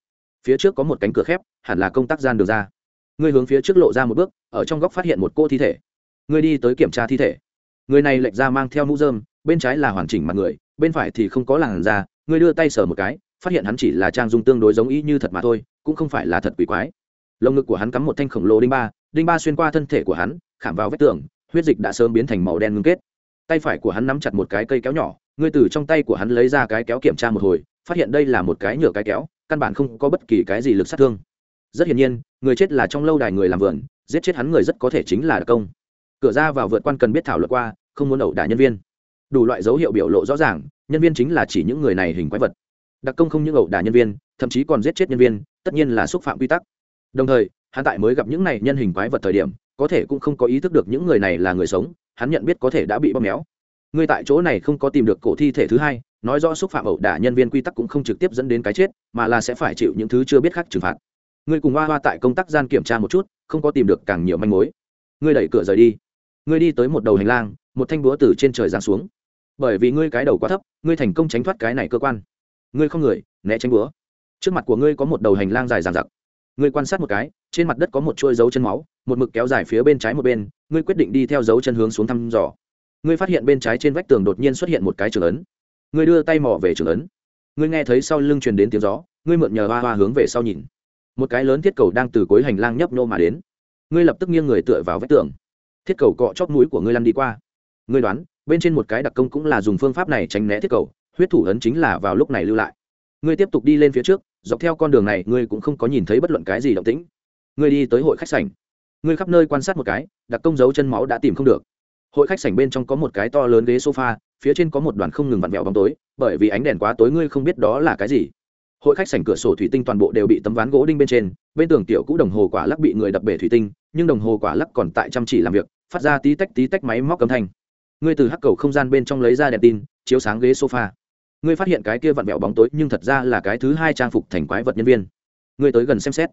Phía trước có một cánh cửa khép, hẳn là công tác gian được ra. Ngươi hướng phía trước lộ ra một bước, ở trong góc phát hiện một cô thi thể. Ngươi đi tới kiểm tra thi thể. Người này lệch ra mang theo mũ dơm bên trái là hoàn chỉnh mặt người bên phải thì không có làn da, ngươi đưa tay sờ một cái, phát hiện hắn chỉ là trang dung tương đối giống ý như thật mà thôi, cũng không phải là thật quỷ quái. Lồng ngực của hắn cắm một thanh khổng lồ đinh ba đinh ba xuyên qua thân thể của hắn, khảm vào vết tường, huyết dịch đã sớm biến thành màu đen ngưng kết. Tay phải của hắn nắm chặt một cái cây kéo nhỏ, ngươi từ trong tay của hắn lấy ra cái kéo kiểm tra một hồi, phát hiện đây là một cái nhựa cái kéo, căn bản không có bất kỳ cái gì lực sát thương. Rất hiển nhiên, người chết là trong lâu đài người làm vườn, giết chết hắn người rất có thể chính là đặc công. Cửa ra vào vượt quan cần biết thảo luận qua, không muốn ẩu đả nhân viên đủ loại dấu hiệu biểu lộ rõ ràng, nhân viên chính là chỉ những người này hình quái vật. Đặc công không những ẩu đả nhân viên, thậm chí còn giết chết nhân viên, tất nhiên là xúc phạm quy tắc. Đồng thời, hắn tại mới gặp những này nhân hình quái vật thời điểm, có thể cũng không có ý thức được những người này là người sống, hắn nhận biết có thể đã bị bóp méo. Người tại chỗ này không có tìm được cổ thi thể thứ hai, nói rõ xúc phạm ẩu đả nhân viên quy tắc cũng không trực tiếp dẫn đến cái chết, mà là sẽ phải chịu những thứ chưa biết khác trừng phạt. Ngươi cùng hoa hoa tại công tác gian kiểm tra một chút, không có tìm được càng nhiều manh mối. Ngươi đẩy cửa rời đi. Ngươi đi tới một đầu hành lang, một thanh búa từ trên trời giáng xuống bởi vì ngươi cái đầu quá thấp, ngươi thành công tránh thoát cái này cơ quan. Ngươi không người, né tránh búa. Trước mặt của ngươi có một đầu hành lang dài dàn giặc ngươi quan sát một cái, trên mặt đất có một chuôi dấu chân máu, một mực kéo dài phía bên trái một bên, ngươi quyết định đi theo dấu chân hướng xuống thăm dò. Ngươi phát hiện bên trái trên vách tường đột nhiên xuất hiện một cái trường ấn. Ngươi đưa tay mò về trường ấn. Ngươi nghe thấy sau lưng truyền đến tiếng gió, ngươi mượn nhờ hoa hoa hướng về sau nhìn. Một cái lớn thiết cầu đang từ cuối hành lang nhấp nô mà đến. Ngươi lập tức nghiêng người tựa vào vách tường. Thiết cầu cọ chót mũi của ngươi lăn đi qua. Ngươi đoán bên trên một cái đặc công cũng là dùng phương pháp này tránh né thiết cầu, huyết thủ ấn chính là vào lúc này lưu lại. Ngươi tiếp tục đi lên phía trước, dọc theo con đường này, ngươi cũng không có nhìn thấy bất luận cái gì động tĩnh. Ngươi đi tới hội khách sảnh. Ngươi khắp nơi quan sát một cái, đặc công dấu chân máu đã tìm không được. Hội khách sảnh bên trong có một cái to lớn ghế sofa, phía trên có một đoàn không ngừng vặn vẹo bóng tối, bởi vì ánh đèn quá tối ngươi không biết đó là cái gì. Hội khách sảnh cửa sổ thủy tinh toàn bộ đều bị tấm ván gỗ đinh bên trên, bên tường tiểu cũ đồng hồ quả lắc bị người đập bể thủy tinh, nhưng đồng hồ quả lắc còn tại chăm chỉ làm việc, phát ra tí tách tí tách máy móc cấm thanh ngươi từ hắc cầu không gian bên trong lấy ra đèn tin, chiếu sáng ghế sofa. Ngươi phát hiện cái kia vặn vẹo bóng tối, nhưng thật ra là cái thứ hai trang phục thành quái vật nhân viên. Ngươi tới gần xem xét.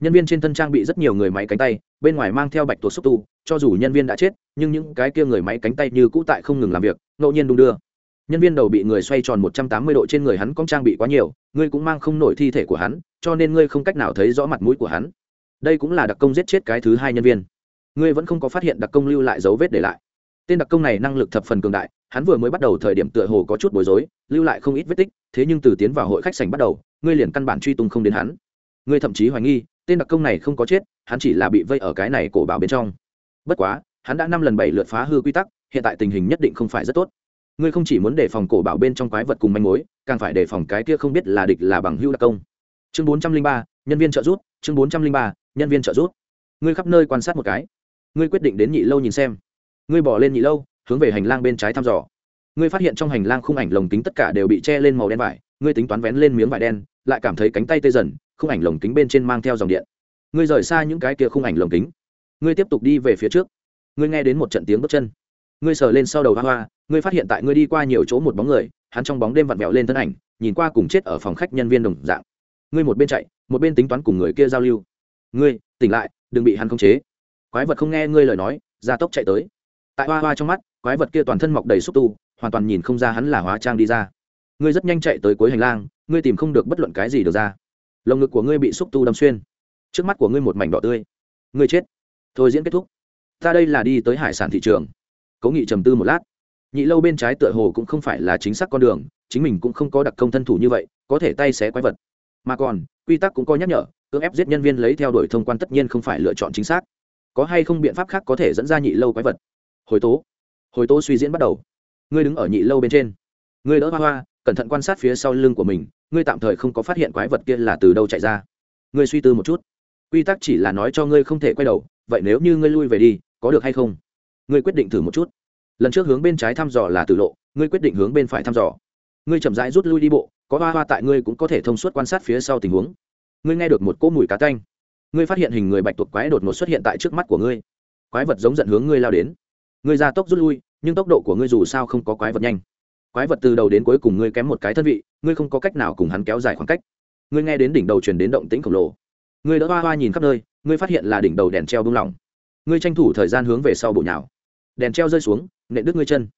Nhân viên trên thân trang bị rất nhiều người máy cánh tay, bên ngoài mang theo bạch tuộc xúc tu, cho dù nhân viên đã chết, nhưng những cái kia người máy cánh tay như cũ tại không ngừng làm việc, ngẫu nhiên đung đưa. Nhân viên đầu bị người xoay tròn một trăm tám mươi độ trên người hắn có trang bị quá nhiều, ngươi cũng mang không nổi thi thể của hắn, cho nên ngươi không cách nào thấy rõ mặt mũi của hắn. Đây cũng là đặc công giết chết cái thứ hai nhân viên. Ngươi vẫn không có phát hiện đặc công lưu lại dấu vết để lại tên đặc công này năng lực thập phần cường đại, hắn vừa mới bắt đầu thời điểm tựa hồ có chút bối rối, lưu lại không ít vết tích, thế nhưng từ tiến vào hội khách sành bắt đầu, ngươi liền căn bản truy tung không đến hắn. Ngươi thậm chí hoài nghi, tên đặc công này không có chết, hắn chỉ là bị vây ở cái này cổ bảo bên trong. Bất quá, hắn đã năm lần bảy lượt phá hư quy tắc, hiện tại tình hình nhất định không phải rất tốt. Ngươi không chỉ muốn đề phòng cổ bảo bên trong quái vật cùng manh mối, càng phải đề phòng cái kia không biết là địch là bằng hưu đặc công. Chương bốn trăm linh ba, nhân viên trợ giúp, chương bốn trăm linh ba, nhân viên trợ giúp. Ngươi khắp nơi quan sát một cái. Ngươi quyết định đến nhị lâu nhìn xem ngươi bỏ lên nhị lâu, hướng về hành lang bên trái thăm dò. Ngươi phát hiện trong hành lang khung ảnh lồng kính tất cả đều bị che lên màu đen vải, ngươi tính toán vén lên miếng vải đen, lại cảm thấy cánh tay tê dần, khung ảnh lồng kính bên trên mang theo dòng điện. Ngươi rời xa những cái kia khung ảnh lồng kính. Ngươi tiếp tục đi về phía trước. Ngươi nghe đến một trận tiếng bước chân. Ngươi sờ lên sau đầu hoa hoa, ngươi phát hiện tại ngươi đi qua nhiều chỗ một bóng người, hắn trong bóng đêm vặn vẹo lên thân ảnh, nhìn qua cùng chết ở phòng khách nhân viên đồng dạng. Ngươi một bên chạy, một bên tính toán cùng người kia giao lưu. Ngươi, tỉnh lại, đừng bị hắn khống chế. Quái vật không nghe ngươi lời nói ra tốc chạy tới tại hoa hoa trong mắt, quái vật kia toàn thân mọc đầy xúc tu, hoàn toàn nhìn không ra hắn là hóa trang đi ra. Ngươi rất nhanh chạy tới cuối hành lang, ngươi tìm không được bất luận cái gì được ra. Lồng ngực của ngươi bị xúc tu đâm xuyên. Trước mắt của ngươi một mảnh đỏ tươi. Ngươi chết. Thôi diễn kết thúc. Ta đây là đi tới hải sản thị trường. Cố nghị trầm tư một lát. Nhị lâu bên trái tựa hồ cũng không phải là chính xác con đường, chính mình cũng không có đặc công thân thủ như vậy, có thể tay xé quái vật. Mà còn, quy tắc cũng có nhắc nhở, cưỡng ép giết nhân viên lấy theo đuổi thông quan tất nhiên không phải lựa chọn chính xác. Có hay không biện pháp khác có thể dẫn ra nhị lâu quái vật? Hồi tố. Hồi tố suy diễn bắt đầu. Ngươi đứng ở nhị lâu bên trên. Ngươi đỡ hoa hoa, cẩn thận quan sát phía sau lưng của mình, ngươi tạm thời không có phát hiện quái vật kia là từ đâu chạy ra. Ngươi suy tư một chút. Quy tắc chỉ là nói cho ngươi không thể quay đầu, vậy nếu như ngươi lui về đi, có được hay không? Ngươi quyết định thử một chút. Lần trước hướng bên trái thăm dò là tử lộ, ngươi quyết định hướng bên phải thăm dò. Ngươi chậm rãi rút lui đi bộ, có hoa hoa tại ngươi cũng có thể thông suốt quan sát phía sau tình huống. Ngươi nghe được một cỗ mùi cá tanh. Ngươi phát hiện hình người bạch tuộc quái đột ngột xuất hiện tại trước mắt của ngươi. Quái vật giống giận hướng ngươi lao đến ngươi ra tốc rút lui, nhưng tốc độ của ngươi dù sao không có quái vật nhanh. Quái vật từ đầu đến cuối cùng ngươi kém một cái thân vị, ngươi không có cách nào cùng hắn kéo dài khoảng cách. Ngươi nghe đến đỉnh đầu truyền đến động tĩnh khổng lồ. Ngươi đỡ hoa hoa nhìn khắp nơi, ngươi phát hiện là đỉnh đầu đèn treo bung lỏng. Ngươi tranh thủ thời gian hướng về sau bộ nhào. Đèn treo rơi xuống, nện đứt ngươi chân.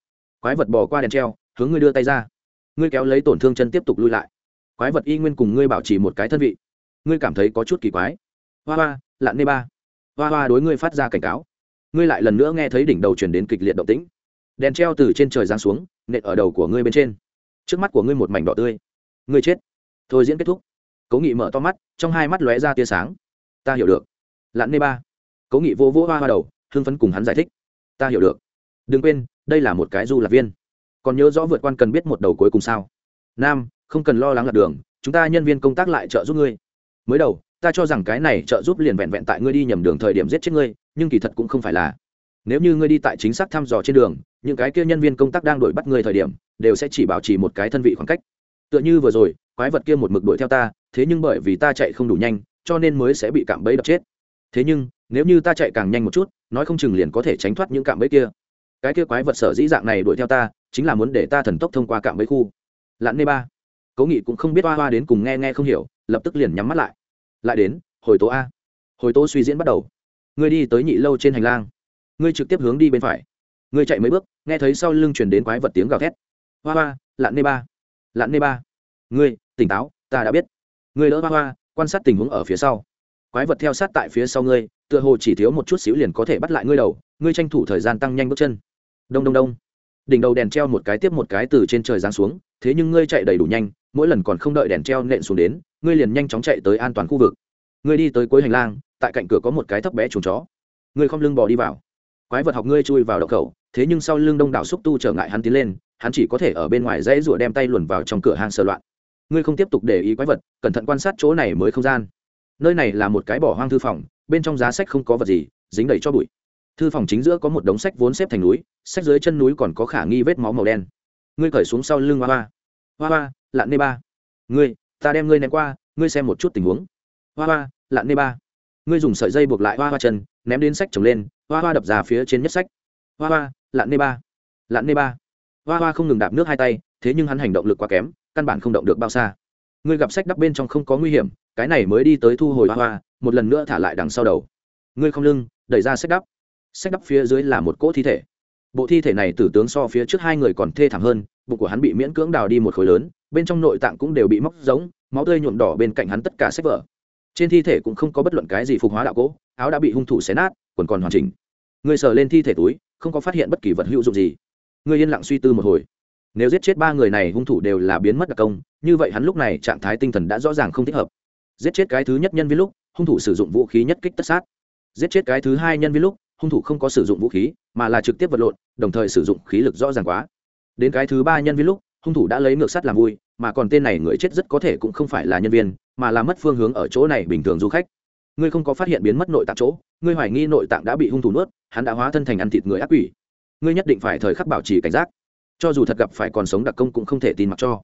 Quái vật bỏ qua đèn treo, hướng ngươi đưa tay ra. Ngươi kéo lấy tổn thương chân tiếp tục lui lại. Quái vật y nguyên cùng ngươi bảo trì một cái thân vị. Ngươi cảm thấy có chút kỳ quái. Hoa hoa lặn nê ba. Hoa hoa đối ngươi phát ra cảnh cáo ngươi lại lần nữa nghe thấy đỉnh đầu chuyển đến kịch liệt động tĩnh. Đèn treo từ trên trời giáng xuống, nện ở đầu của ngươi bên trên. Trước mắt của ngươi một mảnh đỏ tươi. Ngươi chết. Thôi diễn kết thúc. Cố nghị mở to mắt, trong hai mắt lóe ra tia sáng. Ta hiểu được. Lặn nê ba. Cố nghị vô vỗ hoa hoa đầu, hưng phấn cùng hắn giải thích. Ta hiểu được. Đừng quên, đây là một cái du lạc viên. Còn nhớ rõ vượt quan cần biết một đầu cuối cùng sao? Nam, không cần lo lắng lạc đường, chúng ta nhân viên công tác lại trợ giúp ngươi. Mới đầu, ta cho rằng cái này trợ giúp liền vẹn vẹn tại ngươi đi nhầm đường thời điểm giết chết ngươi nhưng kỳ thật cũng không phải là. Nếu như ngươi đi tại chính xác thăm dò trên đường, những cái kia nhân viên công tác đang đuổi bắt ngươi thời điểm, đều sẽ chỉ bảo trì một cái thân vị khoảng cách. Tựa như vừa rồi, quái vật kia một mực đuổi theo ta, thế nhưng bởi vì ta chạy không đủ nhanh, cho nên mới sẽ bị cạm bẫy đập chết. Thế nhưng, nếu như ta chạy càng nhanh một chút, nói không chừng liền có thể tránh thoát những cạm bẫy kia. Cái kia quái vật sở dĩ dạng này đuổi theo ta, chính là muốn để ta thần tốc thông qua cạm bẫy khu. Lặn nê ba. Cố nghị cũng không biết hoa hoa đến cùng nghe nghe không hiểu, lập tức liền nhắm mắt lại. Lại đến, hồi tố a. Hồi tố suy diễn bắt đầu ngươi đi tới nhị lâu trên hành lang. Ngươi trực tiếp hướng đi bên phải. Ngươi chạy mấy bước, nghe thấy sau lưng chuyển đến quái vật tiếng gào thét. Hoa hoa lặn nê ba. Lặn nê ba. Ngươi, tỉnh táo, ta đã biết. Ngươi đỡ hoa hoa, quan sát tình huống ở phía sau. Quái vật theo sát tại phía sau ngươi, tựa hồ chỉ thiếu một chút xíu liền có thể bắt lại ngươi đầu, ngươi tranh thủ thời gian tăng nhanh bước chân. Đông đông đông. Đỉnh đầu đèn treo một cái tiếp một cái từ trên trời giáng xuống, thế nhưng ngươi chạy đầy đủ nhanh, mỗi lần còn không đợi đèn treo nện xuống đến, ngươi liền nhanh chóng chạy tới an toàn khu vực. Ngươi đi tới cuối hành lang tại cạnh cửa có một cái thấp bé chuồng chó. Người không lưng bò đi vào. Quái vật học ngươi chui vào đậu khẩu, thế nhưng sau lưng đông đảo xúc tu trở ngại hắn tiến lên, hắn chỉ có thể ở bên ngoài dãy rủa đem tay luồn vào trong cửa hàng sơ loạn. Ngươi không tiếp tục để ý quái vật, cẩn thận quan sát chỗ này mới không gian. Nơi này là một cái bỏ hoang thư phòng, bên trong giá sách không có vật gì, dính đầy cho bụi. Thư phòng chính giữa có một đống sách vốn xếp thành núi, sách dưới chân núi còn có khả nghi vết máu màu đen. Ngươi cởi xuống sau lưng hoa hoa. Hoa hoa lặn nê ba. Ngươi, ta đem ngươi ném qua, ngươi xem một chút tình huống. Hoa hoa lặn nê ba ngươi dùng sợi dây buộc lại hoa hoa chân, ném đến sách trồng lên, hoa hoa đập ra phía trên nhất sách. Hoa hoa lặn nê ba. Lặn nê ba. Hoa hoa không ngừng đạp nước hai tay, thế nhưng hắn hành động lực quá kém, căn bản không động được bao xa. Ngươi gặp sách đắp bên trong không có nguy hiểm, cái này mới đi tới thu hồi hoa hoa, một lần nữa thả lại đằng sau đầu. Ngươi không lưng, đẩy ra sách đắp. Sách đắp phía dưới là một cỗ thi thể. Bộ thi thể này tử tướng so phía trước hai người còn thê thảm hơn, bụng của hắn bị miễn cưỡng đào đi một khối lớn, bên trong nội tạng cũng đều bị móc giống, máu tươi nhuộm đỏ bên cạnh hắn tất cả sách vở trên thi thể cũng không có bất luận cái gì phục hóa đạo cỗ, áo đã bị hung thủ xé nát, quần còn hoàn chỉnh. Người sờ lên thi thể túi, không có phát hiện bất kỳ vật hữu dụng gì. Người yên lặng suy tư một hồi. Nếu giết chết ba người này, hung thủ đều là biến mất đặc công, như vậy hắn lúc này trạng thái tinh thần đã rõ ràng không thích hợp. Giết chết cái thứ nhất nhân viên lúc, hung thủ sử dụng vũ khí nhất kích tất sát. Giết chết cái thứ hai nhân viên lúc, hung thủ không có sử dụng vũ khí, mà là trực tiếp vật lộn, đồng thời sử dụng khí lực rõ ràng quá. Đến cái thứ ba nhân viên lúc, hung thủ đã lấy ngược sắt làm vui, mà còn tên này người chết rất có thể cũng không phải là nhân viên mà là mất phương hướng ở chỗ này bình thường du khách. Ngươi không có phát hiện biến mất nội tạng chỗ, ngươi hoài nghi nội tạng đã bị hung thủ nuốt, hắn đã hóa thân thành ăn thịt người ác quỷ. Ngươi nhất định phải thời khắc bảo trì cảnh giác. Cho dù thật gặp phải còn sống đặc công cũng không thể tin mặc cho.